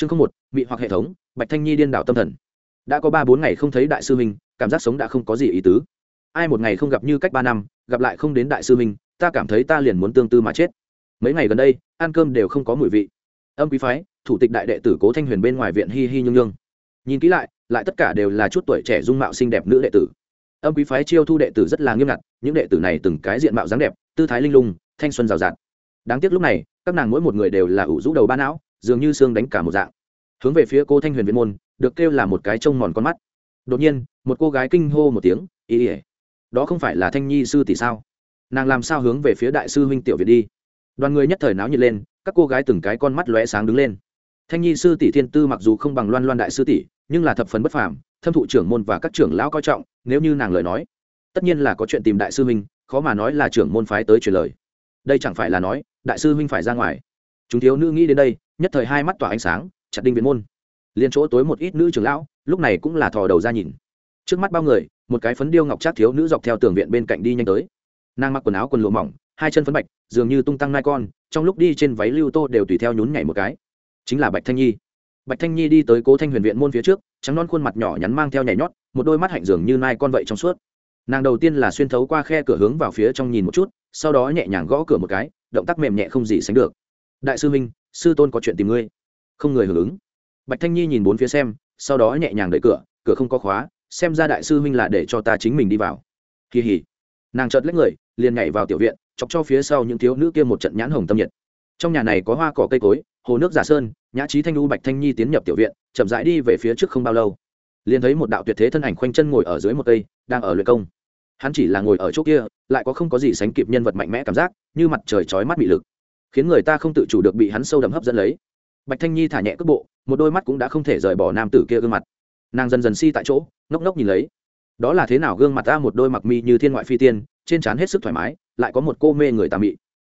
chương không một mị hoặc hệ thống bạch thanh nhi điên đảo tâm thần. Đã có ba bốn ngày không thấy đại sư minh cảm giác sống đã không có gì ý tứ. Ai một ngày không gặp như cách ba năm gặp lại không đến đại sư minh ta cảm thấy ta liền muốn tương tư mà chết. Mấy ngày gần đây ăn cơm đều không có mùi vị. Âm quý phái thủ tịch đại đệ tử cố thanh huyền bên ngoài viện hi hi nhung nhương, nhìn kỹ lại lại tất cả đều là chút tuổi trẻ dung mạo xinh đẹp nữ đệ tử. Âm quý phái chiêu thu đệ tử rất là nghiêm ngặt những đệ tử này từng cái diện mạo dáng đẹp tư thái linh lung thanh xuân rào rạt. Đáng tiếc lúc này các nàng mỗi một người đều là ủ rũ đầu ba não dường như xương đánh cả một dạng. Hướng về phía cô thanh huyền Viên môn, được kêu là một cái trông mòn con mắt. Đột nhiên, một cô gái kinh hô một tiếng, ý ỉa đó không phải là thanh nhi sư tỷ sao? Nàng làm sao hướng về phía đại sư huynh tiểu việt đi? Đoàn người nhất thời náo nhiệt lên, các cô gái từng cái con mắt lóe sáng đứng lên. Thanh nhi sư tỷ thiên tư mặc dù không bằng loan loan đại sư tỷ, nhưng là thập phần bất phàm, thâm thụ trưởng môn và các trưởng lão coi trọng, nếu như nàng lời nói, tất nhiên là có chuyện tìm đại sư huynh, khó mà nói là trưởng môn phái tới truyền lời. Đây chẳng phải là nói, đại sư huynh phải ra ngoài. Chúng thiếu nữ nghĩ đến đây nhất thời hai mắt tỏa ánh sáng, chặt đinh viễn môn. Liên chỗ tối một ít nữ trưởng lão, lúc này cũng là thò đầu ra nhìn. Trước mắt bao người, một cái phấn điêu ngọc trác thiếu nữ dọc theo tường viện bên cạnh đi nhanh tới. Nàng mặc quần áo quần lụa mỏng, hai chân phấn bạch, dường như tung tăng nai con, trong lúc đi trên váy lưu tô đều tùy theo nhún nhảy một cái. Chính là bạch thanh nhi. Bạch thanh nhi đi tới cố thanh huyền viện môn phía trước, trắng non khuôn mặt nhỏ nhắn mang theo nhảy nhót, một đôi mắt hạnh dường như nai con vậy trong suốt. Nàng đầu tiên là xuyên thấu qua khe cửa hướng vào phía trong nhìn một chút, sau đó nhẹ nhàng gõ cửa một cái, động tác mềm nhẹ không gì sánh được. Đại sư minh sư tôn có chuyện tìm ngươi. Không người hưởng ứng. Bạch thanh nhi nhìn bốn phía xem, sau đó nhẹ nhàng đẩy cửa cửa không có khóa, xem ra đại sư huynh là để cho ta chính mình đi vào. Kỳ hỉ. Nàng chợt lấy người, liền nhảy vào tiểu viện, chọc cho phía sau những thiếu nữ kia một trận nhãn hồng tâm nhiệt. Trong nhà này có hoa cỏ cây cối, hồ nước giả sơn, nhã trí thanh lu bạch thanh nhi tiến nhập tiểu viện, chậm rãi đi về phía trước không bao lâu. Liền thấy một đạo tuyệt thế thân ảnh khoanh chân ngồi ở dưới một cây, đang ở luyện công. Hắn chỉ là ngồi ở chỗ kia, lại có không có gì sánh kịp nhân vật mạnh mẽ cảm giác, như mặt trời chói mắt bị lực khiến người ta không tự chủ được bị hắn sâu đậm hấp dẫn lấy. Bạch thanh nhi thả nhẹ cước bộ, một đôi mắt cũng đã không thể rời bỏ nam tử kia gương mặt. Nàng dần dần si tại chỗ, ngốc ngốc nhìn lấy. Đó là thế nào gương mặt ta một đôi mặc mi như thiên ngoại phi tiên, trên trán hết sức thoải mái, lại có một cô mê người tà mị.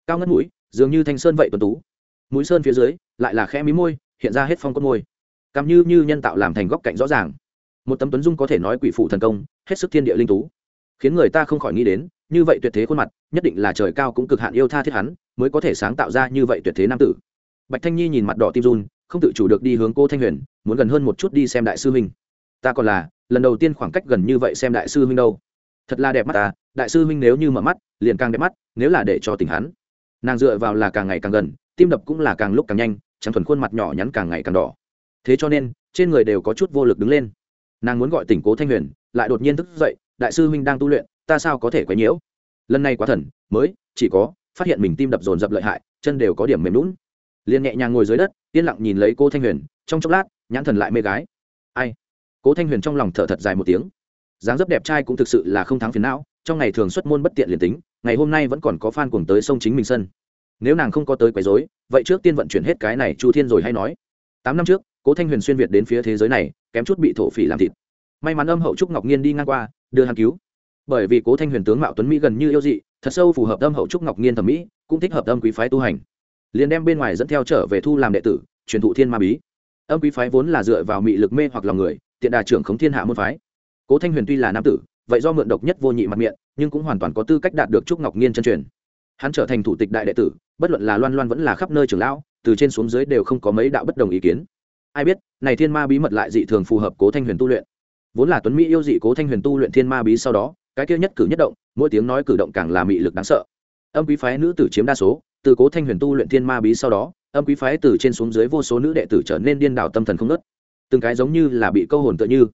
Cao ngất mũi, dường như thanh sơn vậy tuần tú. Mũi sơn phía dưới, lại là khẽ mí môi, hiện ra hết phong con môi. Cằm như như nhân tạo làm thành góc cạnh rõ ràng. Một tấm tuấn dung có thể nói quỷ phụ thần công, hết sức thiên địa linh tú. Khiến người ta không khỏi nghĩ đến, như vậy tuyệt thế khuôn mặt, nhất định là trời cao cũng cực hạn yêu tha thiết hắn mới có thể sáng tạo ra như vậy tuyệt thế nam tử. Bạch thanh nhi nhìn mặt đỏ tim run, không tự chủ được đi hướng cô thanh huyền, muốn gần hơn một chút đi xem đại sư huynh. Ta còn là, lần đầu tiên khoảng cách gần như vậy xem đại sư huynh đâu. Thật là đẹp mắt ta, đại sư huynh nếu như mở mắt, liền càng đẹp mắt, nếu là để cho tình hắn. Nàng dựa vào là càng ngày càng gần, tim đập cũng là càng lúc càng nhanh chẳng thuần khuôn mặt nhỏ nhắn càng ngày càng đỏ. Thế cho nên, trên người đều có chút vô lực đứng lên. Nàng muốn gọi tỉnh cố thanh huyền, lại đột nhiên thức dậy, đại sư huynh đang tu luyện, ta sao có thể quấy nhiễu? Lần này quá thần, mới, chỉ có phát hiện mình tim đập dồn dập lợi hại, chân đều có điểm mềm lún liền nhẹ nhàng ngồi dưới đất, yên lặng nhìn lấy cô thanh huyền, trong chốc lát, nhãn thần lại mê gái. Ai? Cố thanh huyền trong lòng thở thật dài một tiếng. Dáng dấp đẹp trai cũng thực sự là không thắng phiền não, trong ngày thường xuất môn bất tiện liền tính, ngày hôm nay vẫn còn có f a n cuồng tới sông chính mình sân. Nếu nàng không có tới quấy dối vậy trước tiên vận chuyển hết cái này chu thiên rồi hay nói. Tám năm trước, cố thanh huyền xuyên việt đến phía thế giới này, kém chút bị thổ phỉ làm thịt. May mắn âm hậu trúc ngọc nhiên đi ngang qua, đưa hắn cứu. Bởi vì cố thanh huyền tướng mạo tuấn mỹ gần như yêu dị thật sâu phù hợp âm hậu trúc ngọc nghiên thẩm mỹ, cũng thích hợp âm quý phái tu hành. Liền đem bên ngoài dẫn theo trở về thu làm đệ tử, truyền thụ thiên ma bí. Âm quý phái vốn là dựa vào mị lực mê hoặc lòng người, tiện đà trưởng khống thiên hạ môn phái. Cố thanh huyền tuy là nam tử, vậy do mượn độc nhất vô nhị mặt miệng, nhưng cũng hoàn toàn có tư cách đạt được trúc ngọc nghiên chân truyền. Hắn trở thành thủ tịch đại đệ tử, bất luận là loan loan vẫn là khắp nơi trường lão, từ trên xuống dưới đều không có mấy đạo bất đồng ý kiến. Ai biết, này thiên ma bí mật lại dị thường phù hợp cố thanh huyền tu luyện. Vốn là tuấn mỹ yêu dị cố thanh huyền tu luyện thiên ma bí sau đó cái kia nhất cử nhất động, mỗi tiếng nói cử động càng là mị lực đáng sợ. Âm quý phái nữ tử chiếm đa số, từ cố thanh huyền tu luyện thiên ma bí sau đó, âm quý phái từ trên xuống dưới vô số nữ đệ tử trở nên điên đảo tâm thần không ngớt. Từng cái giống như là bị câu hồn tựa như.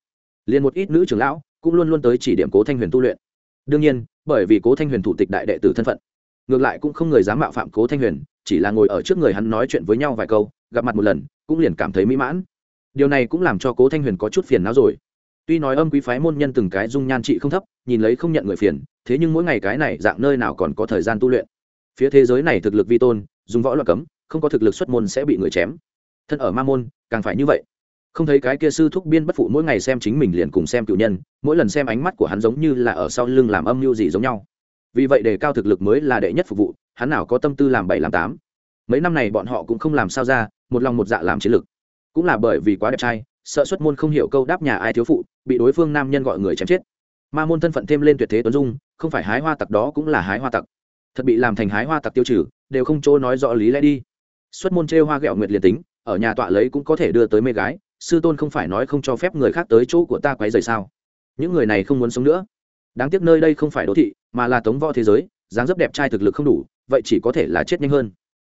Liền một ít nữ trưởng lão cũng luôn luôn tới chỉ điểm cố thanh huyền tu luyện. Đương nhiên, bởi vì cố thanh huyền thủ tịch đại đệ tử thân phận, ngược lại cũng không người dám mạo phạm cố thanh huyền, chỉ là ngồi ở trước người hắn nói chuyện với nhau vài câu, gặp mặt một lần, cũng liền cảm thấy mỹ mãn. Điều này cũng làm cho cố thanh huyền có chút phiền não rồi tuy nói âm quý phái môn nhân từng cái dung nhan trị không thấp, nhìn lấy không nhận người phiền, thế nhưng mỗi ngày cái này dạng nơi nào còn có thời gian tu luyện. Phía thế giới này thực lực vi tôn, dùng võ luật cấm, không có thực lực xuất môn sẽ bị người chém. Thân ở ma môn, càng phải như vậy. Không thấy cái kia sư thúc biên bất phụ mỗi ngày xem chính mình liền cùng xem cựu nhân, mỗi lần xem ánh mắt của hắn giống như là ở sau lưng làm âm mưu gì giống nhau. Vì vậy đề cao thực lực mới là đệ nhất phục vụ, hắn nào có tâm tư làm bảy làm tám. Mấy năm này bọn họ cũng không làm sao ra, một lòng một dạ làm chiến lực. cũng là bởi vì quá đẹp trai, sợ xuất môn không hiểu câu đáp nhà ai thiếu phụ bị đối phương nam nhân gọi người chém chết. Ma môn thân phận thêm lên tuyệt thế tuấn dung, không phải hái hoa tặc đó cũng là hái hoa tặc. Thật bị làm thành hái hoa tặc tiêu trừ, đều không chỗ nói rõ lý lẽ đi. Xuất môn trêu hoa ghẹo nguyệt liền tính, ở nhà tọa lấy cũng có thể đưa tới mê gái, sư tôn không phải nói không cho phép người khác tới chỗ của ta quấy rầy sao? Những người này không muốn sống nữa. Đáng tiếc nơi đây không phải đô thị, mà là tống võ thế giới, dáng dấp đẹp trai thực lực không đủ, vậy chỉ có thể là chết nhanh hơn.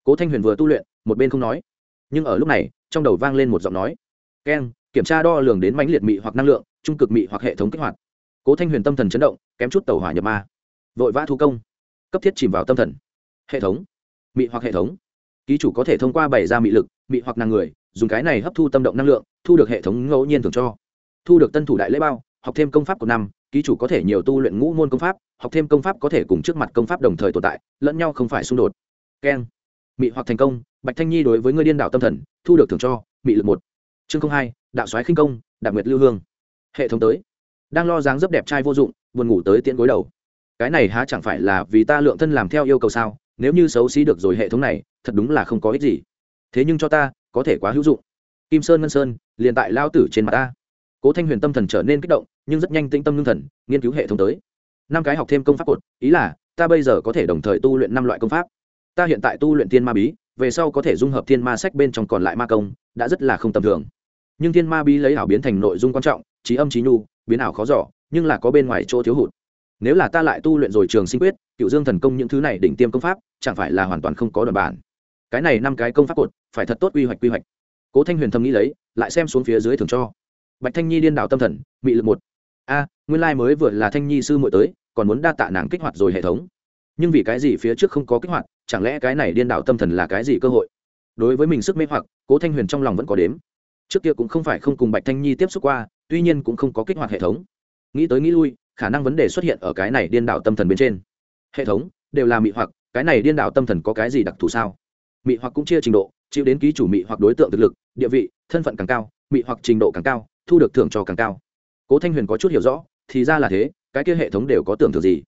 Cố thanh huyền vừa tu luyện, một bên không nói. Nhưng ở lúc này, trong đầu vang lên một giọng nói. Keng kiểm tra đo lường đến mãnh liệt mị hoặc năng lượng trung cực mị hoặc hệ thống kích hoạt. Cố thanh huyền tâm thần chấn động, kém chút tàu hỏa nhập ma. Vội vã thu công, cấp thiết chìm vào tâm thần. Hệ thống, mị hoặc hệ thống. Ký chủ có thể thông qua bày ra mị lực, mị hoặc năng người, dùng cái này hấp thu tâm động năng lượng, thu được hệ thống ngẫu nhiên thường cho. Thu được tân thủ đại lễ bao, học thêm công pháp của năm, ký chủ có thể nhiều tu luyện ngũ môn công pháp, học thêm công pháp có thể cùng trước mặt công pháp đồng thời tồn tại, lẫn nhau không phải xung đột. Keng. Mị hoặc thành công, bạch thanh nhi đối với người điên đảo tâm thần, thu được thưởng cho, mị lực một. Chương hai, đạo soái khinh công đặc nguyệt lưu hương hệ thống tới. Đang lo dáng dấp đẹp trai vô dụng, buồn ngủ tới tiễn gối đầu. Cái này há chẳng phải là vì ta lượng thân làm theo yêu cầu sao? Nếu như xấu xí được rồi hệ thống này, thật đúng là không có ích gì. Thế nhưng cho ta, có thể quá hữu dụng. Kim sơn ngân sơn, liền tại lao tử trên mặt ta. Cố thanh huyền tâm thần trở nên kích động, nhưng rất nhanh tĩnh tâm ngưng thần, nghiên cứu hệ thống tới. Năm cái học thêm công pháp cột, ý là, ta bây giờ có thể đồng thời tu luyện năm loại công pháp. Ta hiện tại tu luyện thiên ma bí, về sau có thể dung hợp thiên ma sách bên trong còn lại ma công, đã rất là không tầm thường. Nhưng thiên ma bí lấy ảo biến thành nội dung quan trọng trí âm trí nhu, biến ảo khó giỏ nhưng là có bên ngoài chỗ thiếu hụt. Nếu là ta lại tu luyện rồi trường sinh quyết, cựu dương thần công những thứ này đỉnh tiêm công pháp, chẳng phải là hoàn toàn không có đoàn bản. Cái này năm cái công pháp cột, phải thật tốt quy hoạch quy hoạch. Cố thanh huyền thầm nghĩ lấy, lại xem xuống phía dưới thường cho. Bạch thanh nhi điên đảo tâm thần bị lực một. A, nguyên lai mới vừa là thanh nhi sư muội tới, còn muốn đa tạ nàng kích hoạt rồi hệ thống. Nhưng vì cái gì phía trước không có kích hoạt, chẳng lẽ cái này điên đảo tâm thần là cái gì cơ hội? Đối với mình sức mê hoặc, cố thanh huyền trong lòng vẫn có đếm trước kia cũng không phải không cùng bạch thanh nhi tiếp xúc qua, tuy nhiên cũng không có kích hoạt hệ thống. Nghĩ tới nghĩ lui, khả năng vấn đề xuất hiện ở cái này điên đảo tâm thần bên trên. Hệ thống, đều là mị hoặc, cái này điên đảo tâm thần có cái gì đặc thù sao? Mị hoặc cũng chia trình độ, chịu đến ký chủ mị hoặc đối tượng thực lực, địa vị, thân phận càng cao, mị hoặc trình độ càng cao, thu được thưởng cho càng cao. Cố thanh huyền có chút hiểu rõ, thì ra là thế, cái kia hệ thống đều có tưởng thưởng gì?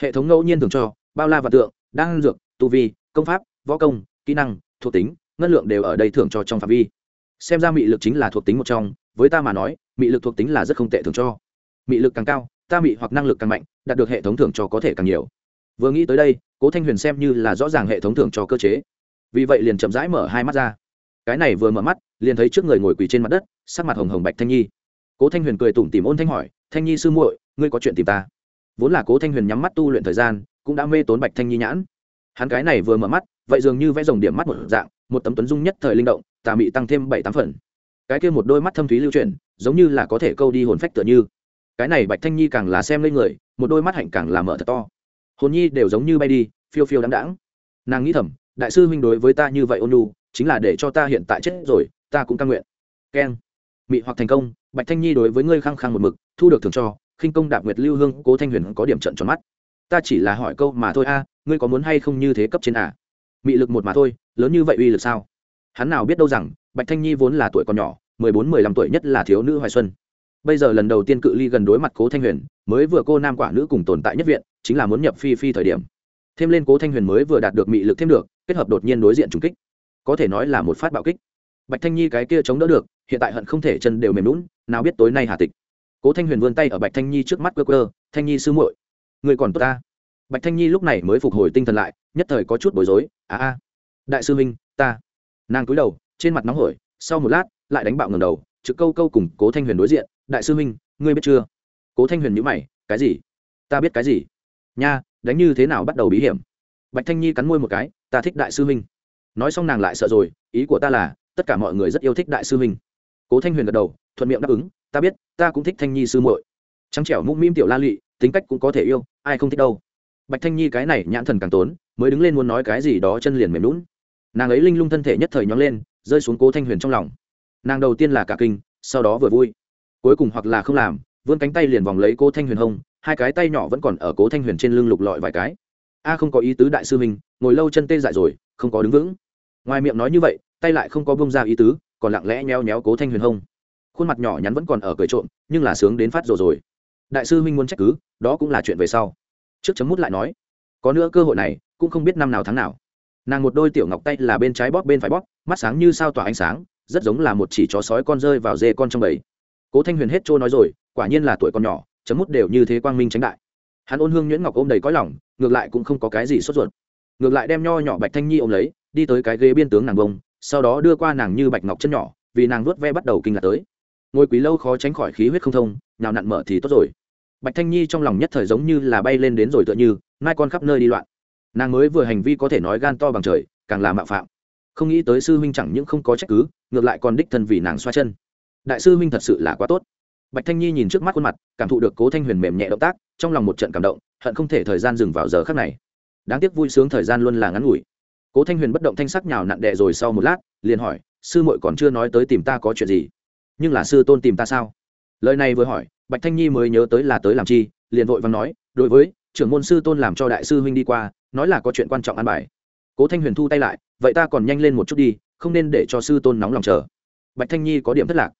Hệ thống ngẫu nhiên thường cho, bao la và tượng, đan dược, tu vi, công pháp, võ công, kỹ năng, thuộc tính, ngân lượng đều ở đây thưởng cho trong phạm vi xem ra mị lực chính là thuộc tính một trong, với ta mà nói, mị lực thuộc tính là rất không tệ thưởng cho. Mị lực càng cao, ta mị hoặc năng lực càng mạnh, đạt được hệ thống thưởng cho có thể càng nhiều. Vừa nghĩ tới đây, cố thanh huyền xem như là rõ ràng hệ thống thưởng cho cơ chế. Vì vậy liền chậm rãi mở hai mắt ra. Cái này vừa mở mắt, liền thấy trước người ngồi quỳ trên mặt đất, sắc mặt hồng hồng bạch thanh nhi. Cố thanh huyền cười tủm tìm ôn thanh hỏi, thanh nhi sư muội, ngươi có chuyện tìm ta? Vốn là cố thanh huyền nhắm mắt tu luyện thời gian, cũng đã mê tốn bạch thanh nhi nhãn. Hắn cái này vừa mở mắt, vậy dường như vẽ dòng điểm mắt một dạng, một tấm tuấn dung nhất thời linh động tà mị tăng thêm bảy tám phần. Cái kia một đôi mắt thâm thúy lưu chuyển, giống như là có thể câu đi hồn phách tựa như. Cái này bạch thanh nhi càng là xem lên người, một đôi mắt hạnh càng là mở thật to. Hồn nhi đều giống như bay đi, phiêu phiêu đáng đáng nàng nghĩ thầm, đại sư huynh đối với ta như vậy ôn lu chính là để cho ta hiện tại chết rồi, ta cũng căn nguyện. Keng. Mị hoặc thành công, bạch thanh nhi đối với ngươi khăng khăng một mực, thu được thưởng cho, khinh công đạp nguyệt lưu hương, cố thanh huyền có điểm trận tròn mắt. Ta chỉ là hỏi câu mà thôi a, ngươi có muốn hay không như thế cấp trên à? Mị lực một mà thôi, lớn như vậy uy lực sao? Hắn nào biết đâu rằng, bạch thanh nhi vốn là tuổi còn nhỏ, mười bốn, mười lăm tuổi nhất là thiếu nữ hoài xuân. Bây giờ lần đầu tiên cự ly gần đối mặt cố thanh huyền, mới vừa cô nam quả nữ cùng tồn tại nhất viện, chính là muốn nhập phi phi thời điểm. Thêm lên cố thanh huyền mới vừa đạt được mị lực thêm được, kết hợp đột nhiên đối diện trùng kích. Có thể nói là một phát bạo kích. Bạch thanh nhi cái kia chống đỡ được, hiện tại hận không thể chân đều mềm lún nào biết tối nay hà tịch. Cố thanh huyền vươn tay ở bạch thanh nhi trước mắt cơ cơ thanh nhi sư muội người còn tốt ta? Bạch thanh nhi lúc này mới phục hồi tinh thần lại, nhất thời có chút bối rối à a, đại sư minh ta nàng cúi đầu, trên mặt nóng hổi, sau một lát, lại đánh bạo ngầm đầu, trực câu câu cùng cố thanh huyền đối diện, đại sư minh ngươi biết chưa? Cố thanh huyền nhữ mày, cái gì? Ta biết cái gì? Nha, đánh như thế nào bắt đầu bí hiểm? Bạch thanh nhi cắn môi một cái, ta thích đại sư minh nói xong nàng lại sợ rồi, ý của ta là, tất cả mọi người rất yêu thích đại sư minh cố thanh huyền gật đầu, thuận miệng đáp ứng, ta biết, ta cũng thích thanh nhi sư muội. Trắng trẻo mũm mĩm tiểu la lụy, tính cách cũng có thể yêu, ai không thích đâu. Bạch thanh nhi cái này nhãn thần càng tốn, mới đứng lên muốn nói cái gì đó chân liền mềm lún nàng ấy linh lung thân thể nhất thời nhóng lên, rơi xuống cố thanh huyền trong lòng. Nàng đầu tiên là cả kinh, sau đó vừa vui. Cuối cùng hoặc là không làm, vươn cánh tay liền vòng lấy cố thanh huyền hông, hai cái tay nhỏ vẫn còn ở cố thanh huyền trên lưng lục lọi vài cái. A không có ý tứ đại sư mình ngồi lâu chân tê dại rồi, không có đứng vững. Ngoài miệng nói như vậy, tay lại không có bông ra ý tứ, còn lặng lẽ nheo nhéo cố thanh huyền hông. Khuôn mặt nhỏ nhắn vẫn còn ở cười trộm, nhưng là sướng đến phát rồi rồi. Đại sư huynh muốn trách cứ, đó cũng là chuyện về sau. Trước chấm mút lại nói, có nữa cơ hội này, cũng không biết năm nào tháng nào nàng một đôi tiểu ngọc tay là bên trái bóp bên phải bóp, mắt sáng như sao tỏa ánh sáng, rất giống là một chỉ chó sói con rơi vào dê con trong bầy. Cố thanh huyền hết trôi nói rồi, quả nhiên là tuổi con nhỏ, chấm mút đều như thế quang minh tránh đại. Hắn ôn hương nhuyễn ngọc ôm đầy có lòng, ngược lại cũng không có cái gì sốt ruột. Ngược lại đem nho nhỏ bạch thanh nhi ôm lấy, đi tới cái ghế biên tướng nàng bông, sau đó đưa qua nàng như bạch ngọc chân nhỏ, vì nàng nuốt ve bắt đầu kinh ngạc tới. Ngồi quý lâu khó tránh khỏi khí huyết không thông, nào nặn mở thì tốt rồi. Bạch thanh nhi trong lòng nhất thời giống như là bay lên đến rồi tựa như, mai con khắp nơi đi loạn nàng mới vừa hành vi có thể nói gan to bằng trời, càng là mạo phạm. Không nghĩ tới sư huynh chẳng những không có trách cứ, ngược lại còn đích thân vì nàng xoa chân. Đại sư huynh thật sự là quá tốt. Bạch thanh nhi nhìn trước mắt khuôn mặt, cảm thụ được cố thanh huyền mềm nhẹ động tác, trong lòng một trận cảm động, hận không thể thời gian dừng vào giờ khác này. Đáng tiếc vui sướng thời gian luôn là ngắn ngủi. Cố thanh huyền bất động thanh sắc nhào nặn đệ rồi sau một lát, liền hỏi, sư muội còn chưa nói tới tìm ta có chuyện gì? Nhưng là sư tôn tìm ta sao? Lời này vừa hỏi, bạch thanh nhi mới nhớ tới là tới làm chi, liền vội vàng nói, đối với trưởng môn sư tôn làm cho đại sư huynh đi qua nói là có chuyện quan trọng ăn bài. Cố thanh huyền thu tay lại, vậy ta còn nhanh lên một chút đi, không nên để cho sư tôn nóng lòng chờ. Bạch thanh nhi có điểm thất lạc.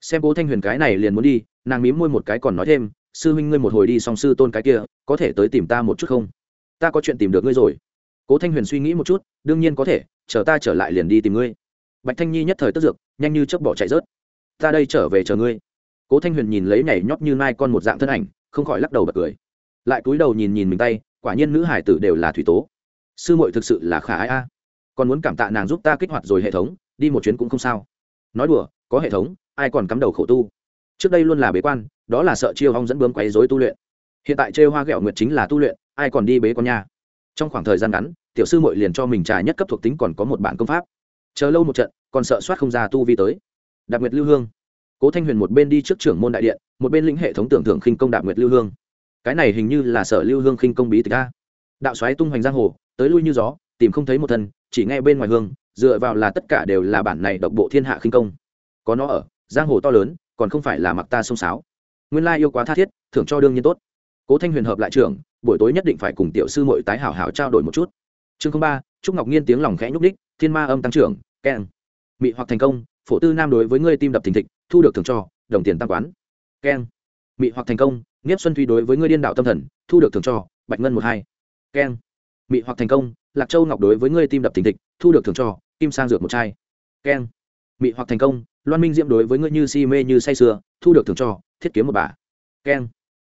Xem cố thanh huyền cái này liền muốn đi, nàng mím môi một cái còn nói thêm, sư huynh ngươi một hồi đi xong sư tôn cái kia, có thể tới tìm ta một chút không? Ta có chuyện tìm được ngươi rồi. Cố thanh huyền suy nghĩ một chút, đương nhiên có thể, chờ ta trở lại liền đi tìm ngươi. Bạch thanh nhi nhất thời tức dược nhanh như chớp bỏ chạy rớt. Ta đây trở về chờ ngươi. Cố thanh huyền nhìn lấy nhảy nhót như mai con một dạng thân ảnh, không khỏi lắc đầu bật cười. Lại cúi đầu nhìn nhìn mình tay quả nhiên nữ hải tử đều là thủy tố. Sư muội thực sự là khả ai a. Còn muốn cảm tạ nàng giúp ta kích hoạt rồi hệ thống, đi một chuyến cũng không sao. Nói đùa, có hệ thống, ai còn cắm đầu khổ tu? Trước đây luôn là bế quan, đó là sợ chiêu hong dẫn bướm quấy dối tu luyện. Hiện tại trêu hoa ghẹo nguyệt chính là tu luyện, ai còn đi bế con nha? Trong khoảng thời gian ngắn, tiểu sư muội liền cho mình trà nhất cấp thuộc tính còn có một bản công pháp. Chờ lâu một trận, còn sợ soát không ra tu vi tới. Đạp nguyệt lưu hương. Cố thanh huyền một bên đi trước trưởng môn đại điện, một bên lĩnh hệ thống tưởng thưởng khinh công đạp nguyệt lưu hương cái này hình như là sở lưu hương khinh công bí tịch a. Đạo xoáy tung hoành giang hồ, tới lui như gió, tìm không thấy một thân, chỉ nghe bên ngoài hương, dựa vào là tất cả đều là bản này độc bộ thiên hạ khinh công. Có nó ở, giang hồ to lớn, còn không phải là mặc ta sông sáo. Nguyên lai yêu quá tha thiết, thưởng cho đương nhiên tốt. Cố thanh huyền hợp lại trường buổi tối nhất định phải cùng tiểu sư mội tái hảo hảo trao đổi một chút. Chương ba, trúc ngọc nhiên tiếng lòng khẽ nhúc đích thiên ma âm tăng trưởng, keng. Mị hoặc thành công, phổ tư nam đối với ngươi tim đập thình thịch, thu được thưởng cho, đồng tiền tăng quán. Keng. Mị hoặc thành công nghiếp xuân thủy đối với ngươi điên đạo tâm thần, thu được thưởng cho, bạch ngân một hai. Keng. Mị hoặc thành công, lạc châu ngọc đối với ngươi tim đập thình thịch, thu được thưởng cho, kim sang dược một chai. Keng. Mị hoặc thành công, loan minh diễm đối với ngươi như si mê như say sưa, thu được thưởng cho, thiết kiếm một bà keng.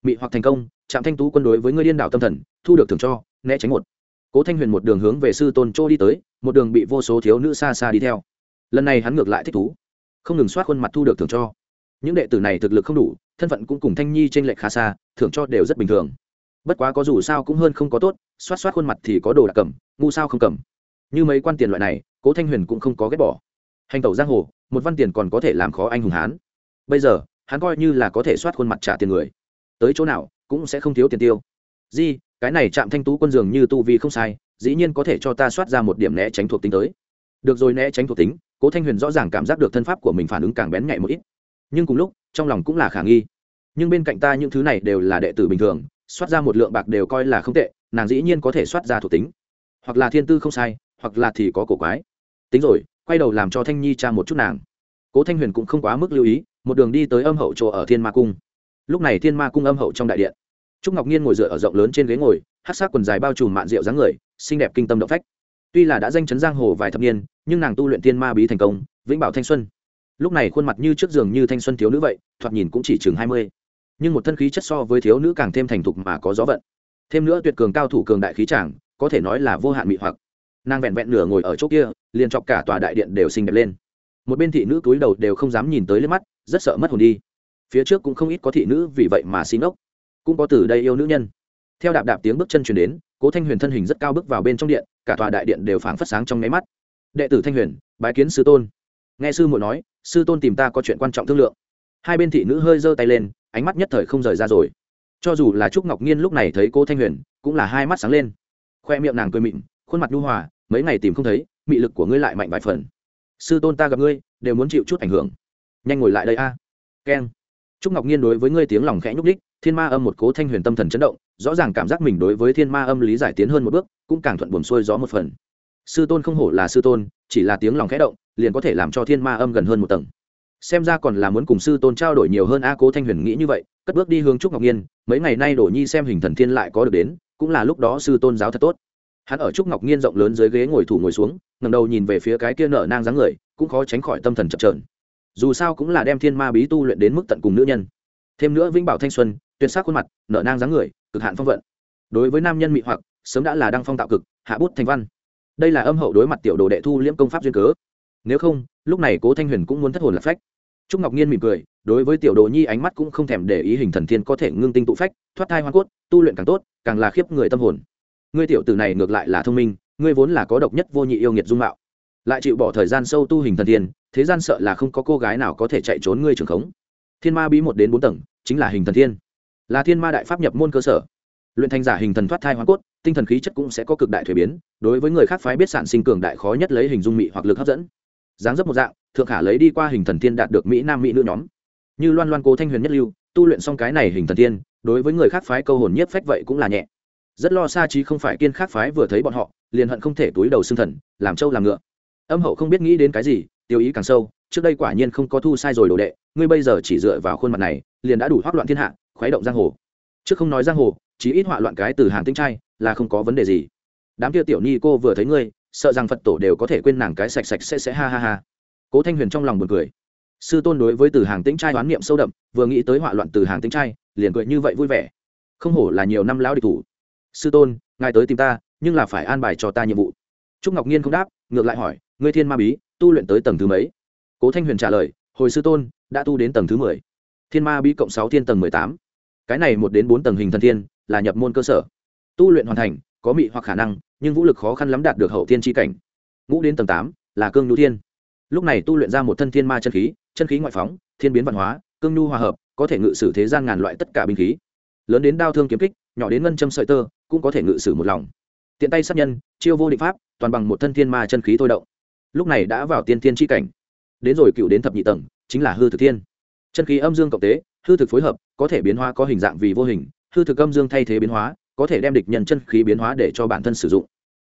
Mị hoặc thành công, trạm thanh tú quân đối với ngươi điên đảo tâm thần, thu được thưởng cho, né tránh một. Cố thanh huyền một đường hướng về sư tôn chỗ đi tới, một đường bị vô số thiếu nữ xa xa đi theo. Lần này hắn ngược lại thích thú. Không ngừng soát khuôn mặt thu được thưởng cho. Những đệ tử này thực lực không đủ thân phận cũng cùng thanh nhi t r ê n lệch khá xa, thưởng cho đều rất bình thường. Bất quá có dù sao cũng hơn không có tốt, xoát xoát khuôn mặt thì có đồ đặc cầm, ngu sao không cầm. Như mấy quan tiền loại này, cố thanh huyền cũng không có ghét bỏ. Hành tẩu giang hồ, một văn tiền còn có thể làm khó anh hùng hán. Bây giờ, hắn coi như là có thể soát khuôn mặt trả tiền người. Tới chỗ nào, cũng sẽ không thiếu tiền tiêu. Di, cái này chạm thanh tú quân dường như tu vi không sai, dĩ nhiên có thể cho ta soát ra một điểm né tránh thuộc tính tới. Được rồi, né tránh thuộc tính, cố thanh huyền rõ ràng cảm giác được thân pháp của mình phản ứng càng bén nhạy một ít. Nhưng cùng lúc trong lòng cũng là khả nghi. Nhưng bên cạnh ta những thứ này đều là đệ tử bình thường soát ra một lượng bạc đều coi là không tệ, nàng dĩ nhiên có thể soát ra thuộc tính. Hoặc là thiên tư không sai, hoặc là thì có cổ quái. Tính rồi, quay đầu làm cho thanh nhi cha một chút nàng. Cố thanh huyền cũng không quá mức lưu ý, một đường đi tới âm hậu chỗ ở thiên ma cung. Lúc này thiên ma cung âm hậu trong đại điện. Trúc ngọc nhiên ngồi dựa ở rộng lớn trên ghế ngồi hát sát quần dài bao trùm mạn rượu dáng người, xinh đẹp kinh tâm động phách. Tuy là đã danh chấn giang hồ vài thập niên, nhưng nàng tu luyện thiên ma bí thành công, vĩnh bảo thanh xuân lúc này khuôn mặt như trước giường như thanh xuân thiếu nữ vậy, thoạt nhìn cũng chỉ chừng hai mươi. Nhưng một thân khí chất so với thiếu nữ càng thêm thành thục mà có gió vận. Thêm nữa tuyệt cường cao thủ cường đại khí tràng có thể nói là vô hạn mị hoặc. Nàng vẹn vẹn nửa ngồi ở chỗ kia, liền chọc cả tòa đại điện đều xinh đẹp lên. Một bên thị nữ cúi đầu đều không dám nhìn tới lên mắt, rất sợ mất hồn đi. Phía trước cũng không ít có thị nữ vì vậy mà xin ốc cũng có từ đây yêu nữ nhân. Theo đạp đạp tiếng bước chân chuyển đến, cố thanh huyền thân hình rất cao bước vào bên trong điện, cả tòa đại điện đều phảng phất sáng trong nháy mắt. Đệ tử thanh huyền, bái kiến sư tôn nghe sư muội nói, sư tôn tìm ta có chuyện quan trọng thương lượng. Hai bên thị nữ hơi giơ tay lên, ánh mắt nhất thời không rời ra rồi. Cho dù là trúc ngọc nhiên lúc này thấy cô thanh huyền, cũng là hai mắt sáng lên. Khoe miệng nàng cười mịn, khuôn mặt nhu hòa, mấy ngày tìm không thấy, mị lực của ngươi lại mạnh vài phần. Sư tôn ta gặp ngươi, đều muốn chịu chút ảnh hưởng. Nhanh ngồi lại đây a. Keng. Trúc ngọc nhiên đối với ngươi tiếng lòng khẽ nhúc đích thiên ma âm một cố thanh huyền tâm thần chấn động, rõ ràng cảm giác mình đối với thiên ma âm lý giải tiến hơn một bước, cũng càng thuận buồm xuôi gió một phần sư tôn không hổ là sư tôn, chỉ là tiếng lòng khẽ động, liền có thể làm cho thiên ma âm gần hơn một tầng. Xem ra còn là muốn cùng sư tôn trao đổi nhiều hơn a cố thanh huyền nghĩ như vậy, cất bước đi hướng trúc ngọc nhiên, mấy ngày nay đổ nhi xem hình thần thiên lại có được đến, cũng là lúc đó sư tôn giáo thật tốt. Hắn ở trúc ngọc nhiên rộng lớn dưới ghế ngồi thủ ngồi xuống ngầm đầu nhìn về phía cái kia nở nang dáng người, cũng khó tránh khỏi tâm thần chập trờn dù sao cũng là đem thiên ma bí tu luyện đến mức tận cùng nữ nhân. Thêm nữa vĩnh bảo thanh xuân, tuyệt sắc khuôn mặt, nở nang dáng người, cực hạn phong vận. Đối với nam nhân mị hoặc, sớm đã là đăng phong tạo cực, hạ bút thành văn đây là âm hậu đối mặt tiểu đồ đệ thu liễm công pháp duyên cớ. Nếu không, lúc này cố thanh huyền cũng muốn thất hồn lạc phách. Trúc ngọc nhiên mỉm cười, đối với tiểu đồ nhi ánh mắt cũng không thèm để ý hình thần thiên có thể ngưng tinh tụ phách, thoát thai hoa cốt, tu luyện càng tốt, càng là khiếp người tâm hồn. Ngươi tiểu tử này ngược lại là thông minh, ngươi vốn là có độc nhất vô nhị yêu nghiệt dung mạo. Lại chịu bỏ thời gian sâu tu hình thần thiên, thế gian sợ là không có cô gái nào có thể chạy trốn ngươi trường khống. Thiên ma bí một đến bốn tầng, chính là hình thần thiên. Là thiên ma đại pháp nhập môn cơ sở luyện thành giả hình thần thoát thai hoa cốt, tinh thần khí chất cũng sẽ có cực đại thuế biến, đối với người khác phái biết sản sinh cường đại khó nhất lấy hình dung mỹ hoặc lực hấp dẫn. Dáng dấp một dạng, thượng khả lấy đi qua hình thần thiên đạt được mỹ nam mỹ nữ nhóm. Như loan loan cố thanh huyền nhất lưu, tu luyện xong cái này hình thần thiên, đối với người khác phái câu hồn nhất phách vậy cũng là nhẹ. Rất lo xa chí không phải kiên khác phái vừa thấy bọn họ, liền hận không thể túi đầu xương thần, làm trâu làm ngựa. Âm hậu không biết nghĩ đến cái gì, tiêu ý càng sâu, trước đây quả nhiên không có thu sai rồi đồ đệ, ngươi bây giờ chỉ dựa vào khuôn mặt này, liền đã đủ hoác loạn thiên hạ, khuấy động giang hồ. Trước không nói giang hồ chỉ ít họa loạn cái từ hàng tinh trai, là không có vấn đề gì. Đám kia tiểu ni cô vừa thấy ngươi, sợ rằng phật tổ đều có thể quên nàng cái sạch sạch sẽ sẽ ha ha ha. Cố thanh huyền trong lòng buồn cười. Sư tôn đối với từ hàng tĩnh trai đoán niệm sâu đậm, vừa nghĩ tới họa loạn từ hàng tĩnh trai, liền cười như vậy vui vẻ. Không hổ là nhiều năm lão địch thủ. Sư tôn, ngài tới tìm ta, nhưng là phải an bài cho ta nhiệm vụ. Trúc ngọc nhiên không đáp, ngược lại hỏi, ngươi thiên ma bí, tu luyện tới tầng thứ mấy? Cố thanh huyền trả lời, hồi sư tôn, đã tu đến tầng thứ mười. Thiên ma bí cộng sáu thiên tầng mười tám. Cái này một đến bốn tầng hình thần thiên là nhập môn cơ sở. Tu luyện hoàn thành, có mị hoặc khả năng, nhưng vũ lực khó khăn lắm đạt được hậu thiên tri cảnh. Ngũ đến tầng tám, là cương nhu thiên. Lúc này tu luyện ra một thân thiên ma chân khí chân khí ngoại phóng, thiên biến văn hóa, cương nhu hòa hợp, có thể ngự sử thế gian ngàn loại tất cả binh khí. Lớn đến đao thương kiếm kích, nhỏ đến ngân châm sợi tơ, cũng có thể ngự sử một lòng. Tiện tay sát nhân, chiêu vô định pháp, toàn bằng một thân thiên ma chân khí thôi động. Lúc này đã vào tiên thiên tri cảnh. Đến rồi cựu đến thập nhị tầng, chính là hư thực thiên. Chân khí âm dương cộng tế, hư thực phối hợp, có thể biến hóa có hình dạng vì vô hình hư thực âm dương thay thế biến hóa, có thể đem địch nhân chân khí biến hóa để cho bản thân sử dụng.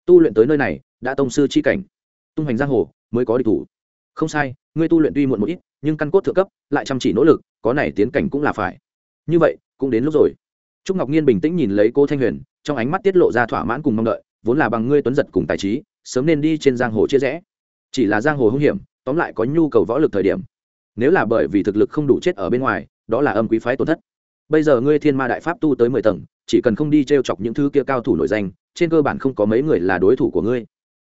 Tu luyện tới nơi này, đã tông sư chi cảnh. Tung hành giang hồ, mới có địch thủ. Không sai, ngươi tu luyện tuy muộn một ít, nhưng căn cốt thượng cấp, lại chăm chỉ nỗ lực, có này tiến cảnh cũng là phải. Như vậy, cũng đến lúc rồi. Trúc ngọc nhiên bình tĩnh nhìn lấy cô thanh huyền, trong ánh mắt tiết lộ ra thỏa mãn cùng mong đợi, vốn là bằng ngươi tuấn giật cùng tài trí, sớm nên đi trên giang hồ chia rẽ. Chỉ là giang hồ hung hiểm, tóm lại có nhu cầu võ lực thời điểm. Nếu là bởi vì thực lực không đủ chết ở bên ngoài, đó là âm quý phái tổn thất bây giờ ngươi thiên ma đại pháp tu tới mười tầng, chỉ cần không đi t r e o chọc những thứ kia cao thủ nổi danh, trên cơ bản không có mấy người là đối thủ của ngươi.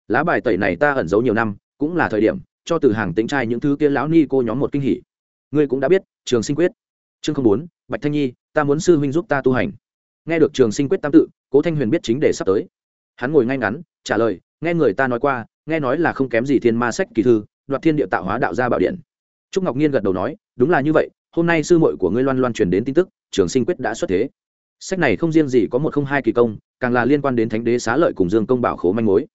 Lá bài tẩy này ta ẩn giấu nhiều năm, cũng là thời điểm, cho từ hàng tính trai những thứ kia lão ni cô nhóm một kinh hỉ. Ngươi cũng đã biết, trường sinh quyết. Chương không bốn, bạch thanh nhi, ta muốn sư huynh giúp ta tu hành. Nghe được trường sinh quyết tam tự, cố thanh huyền biết chính để sắp tới. Hắn ngồi ngay ngắn, trả lời, nghe người ta nói qua, nghe nói là không kém gì thiên ma sách kỳ thư, đoạt thiên địa tạo hóa đạo gia bảo điện. Trúc ngọc nhiên gật đầu nói, đúng là như vậy, hôm nay sư muội của ngươi loan loan truyền đến tin tức trường sinh quyết đã xuất thế. Sách này không riêng gì có một không hai kỳ công, càng là liên quan đến thánh đế xá lợi cùng dương công bảo khố manh mối.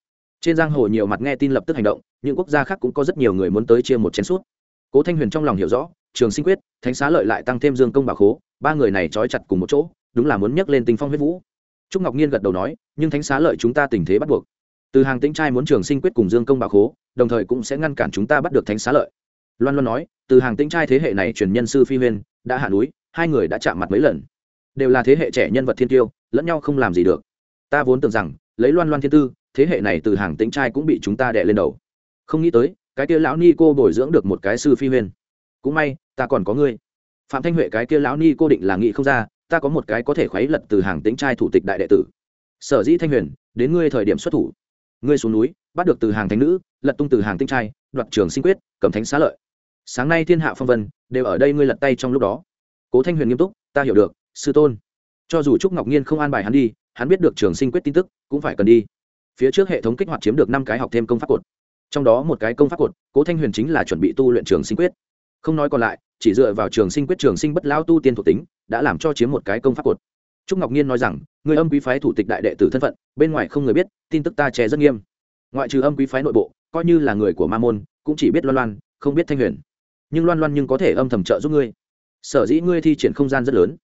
Trên giang hồ nhiều mặt nghe tin lập tức hành động, những quốc gia khác cũng có rất nhiều người muốn tới chia một chén suốt cố thanh huyền trong lòng hiểu rõ, trường sinh quyết, thánh xá lợi lại tăng thêm dương công bảo khố, ba người này trói chặt cùng một chỗ, đúng là muốn nhắc lên tinh phong huyết vũ. Trúc ngọc nhiên gật đầu nói, nhưng thánh xá lợi chúng ta tình thế bắt buộc. Từ hàng tĩnh trai muốn trường sinh quyết cùng dương công bảo khố, đồng thời cũng sẽ ngăn cản chúng ta bắt được thánh xá lợi. Loan loan nói, từ hàng tĩnh trai thế hệ này truyền nhân sư phi huyên, đã hạ núi hai người đã chạm mặt mấy lần. Đều là thế hệ trẻ nhân vật thiên tiêu, lẫn nhau không làm gì được. Ta vốn tưởng rằng, lấy loan loan thiên tư, thế hệ này từ hàng tính trai cũng bị chúng ta đè lên đầu. Không nghĩ tới, cái kia lão ni cô bồi dưỡng được một cái sư phi huyên cũng may, ta còn có ngươi. Phạm thanh huệ, cái kia lão ni cô định là nghĩ không ra, ta có một cái có thể khuấy lật từ hàng tính trai thủ tịch đại đệ tử. Sở dĩ thanh huyền, đến ngươi thời điểm xuất thủ. Ngươi xuống núi, bắt được từ hàng thánh nữ, lật tung từ hàng tinh trai, đoạt trường sinh quyết, cầm thánh xá lợi. Sáng nay thiên hạ phong vân, đều ở đây ngươi lật tay trong lúc đó cố thanh huyền nghiêm túc, ta hiểu được, sư tôn. Cho dù trúc ngọc nhiên không an bài hắn đi, hắn biết được trường sinh quyết tin tức, cũng phải cần đi. Phía trước hệ thống kích hoạt chiếm được năm cái học thêm công pháp cột. Trong đó một cái công pháp cột, cố thanh huyền chính là chuẩn bị tu luyện trường sinh quyết. Không nói còn lại, chỉ dựa vào trường sinh quyết trường sinh bất lao tu tiên thuộc tính, đã làm cho chiếm một cái công pháp cột. Trúc ngọc nhiên nói rằng, người âm quý phái thủ tịch đại đệ tử thân phận, bên ngoài không người biết, tin tức ta che rất nghiêm. Ngoại trừ âm quý phái nội bộ, coi như là người của ma môn, cũng chỉ biết loan loan, không biết thanh huyền. Nhưng loan loan nhưng có thể âm thầm trợ giúp ngươi sở dĩ ngươi thi triển không gian rất lớn.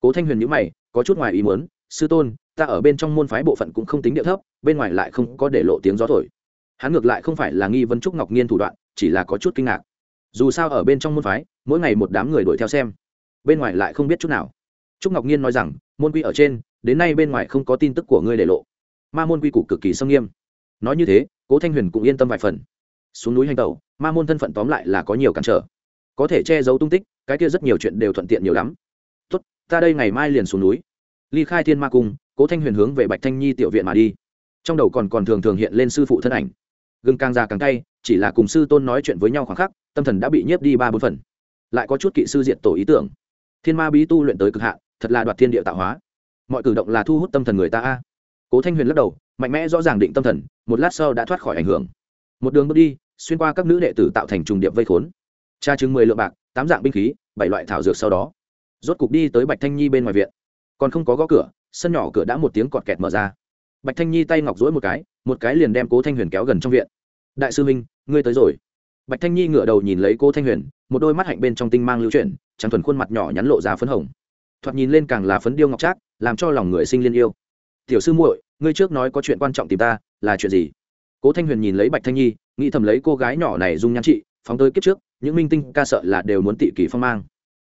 Cố thanh huyền nhữ mày, có chút ngoài ý muốn, sư tôn, ta ở bên trong môn phái bộ phận cũng không tính địa thấp, bên ngoài lại không có để lộ tiếng gió thổi. Hắn ngược lại không phải là nghi vấn trúc ngọc nhiên thủ đoạn, chỉ là có chút kinh ngạc. Dù sao ở bên trong môn phái, mỗi ngày một đám người đuổi theo xem. Bên ngoài lại không biết chút nào. Trúc ngọc nhiên nói rằng, môn quy ở trên, đến nay bên ngoài không có tin tức của ngươi để lộ. Ma môn quy củ cực kỳ sâm nghiêm. Nói như thế, cố thanh huyền cũng yên tâm vài phần. Xuống núi hành tẩu, ma môn thân phận tóm lại là có nhiều cản trở có thể che giấu tung tích, cái kia rất nhiều chuyện đều thuận tiện nhiều lắm. Tốt, ta đây ngày mai liền xuống núi. Ly khai thiên ma cung, cố thanh huyền hướng về bạch thanh nhi tiểu viện mà đi. Trong đầu còn còn thường thường hiện lên sư phụ thân ảnh. Gừng càng già càng tay chỉ là cùng sư tôn nói chuyện với nhau khoảng khắc, tâm thần đã bị nhiếp đi ba bốn phần. Lại có chút kỵ sư diện tổ ý tưởng. Thiên ma bí tu luyện tới cực hạn, thật là đoạt thiên địa tạo hóa. Mọi cử động là thu hút tâm thần người ta a. Cố thanh huyền lắc đầu, mạnh mẽ rõ ràng định tâm thần, một lát sau đã thoát khỏi ảnh hưởng. Một đường bước đi, xuyên qua các nữ đệ tử tạo thành trùng điệp vây khốn tra chứng mười lượng bạc, tám dạng binh khí, bảy loại thảo dược sau đó. Rốt cục đi tới bạch thanh nhi bên ngoài viện. Còn không có gõ cửa, sân nhỏ cửa đã một tiếng cọt kẹt mở ra. Bạch thanh nhi tay ngọc dỗi một cái một cái liền đem cố thanh huyền kéo gần trong viện. Đại sư minh, ngươi tới rồi. Bạch thanh nhi ngửa đầu nhìn lấy cố thanh huyền, một đôi mắt hạnh bên trong tinh mang lưu chuyển, trắng thuần khuôn mặt nhỏ nhắn lộ ra phấn hồng. Thoạt nhìn lên càng là phấn điêu ngọc trác, làm cho lòng người sinh liên yêu. Tiểu sư muội, ngươi trước nói có chuyện quan trọng tìm ta, là chuyện gì? Cố thanh huyền nhìn lấy bạch thanh nhi, nghĩ thầm lấy cô gái nhỏ này dung nhan trị phóng tới kiếp trước, những minh tinh ca sợ là đều muốn tị kỳ phong mang.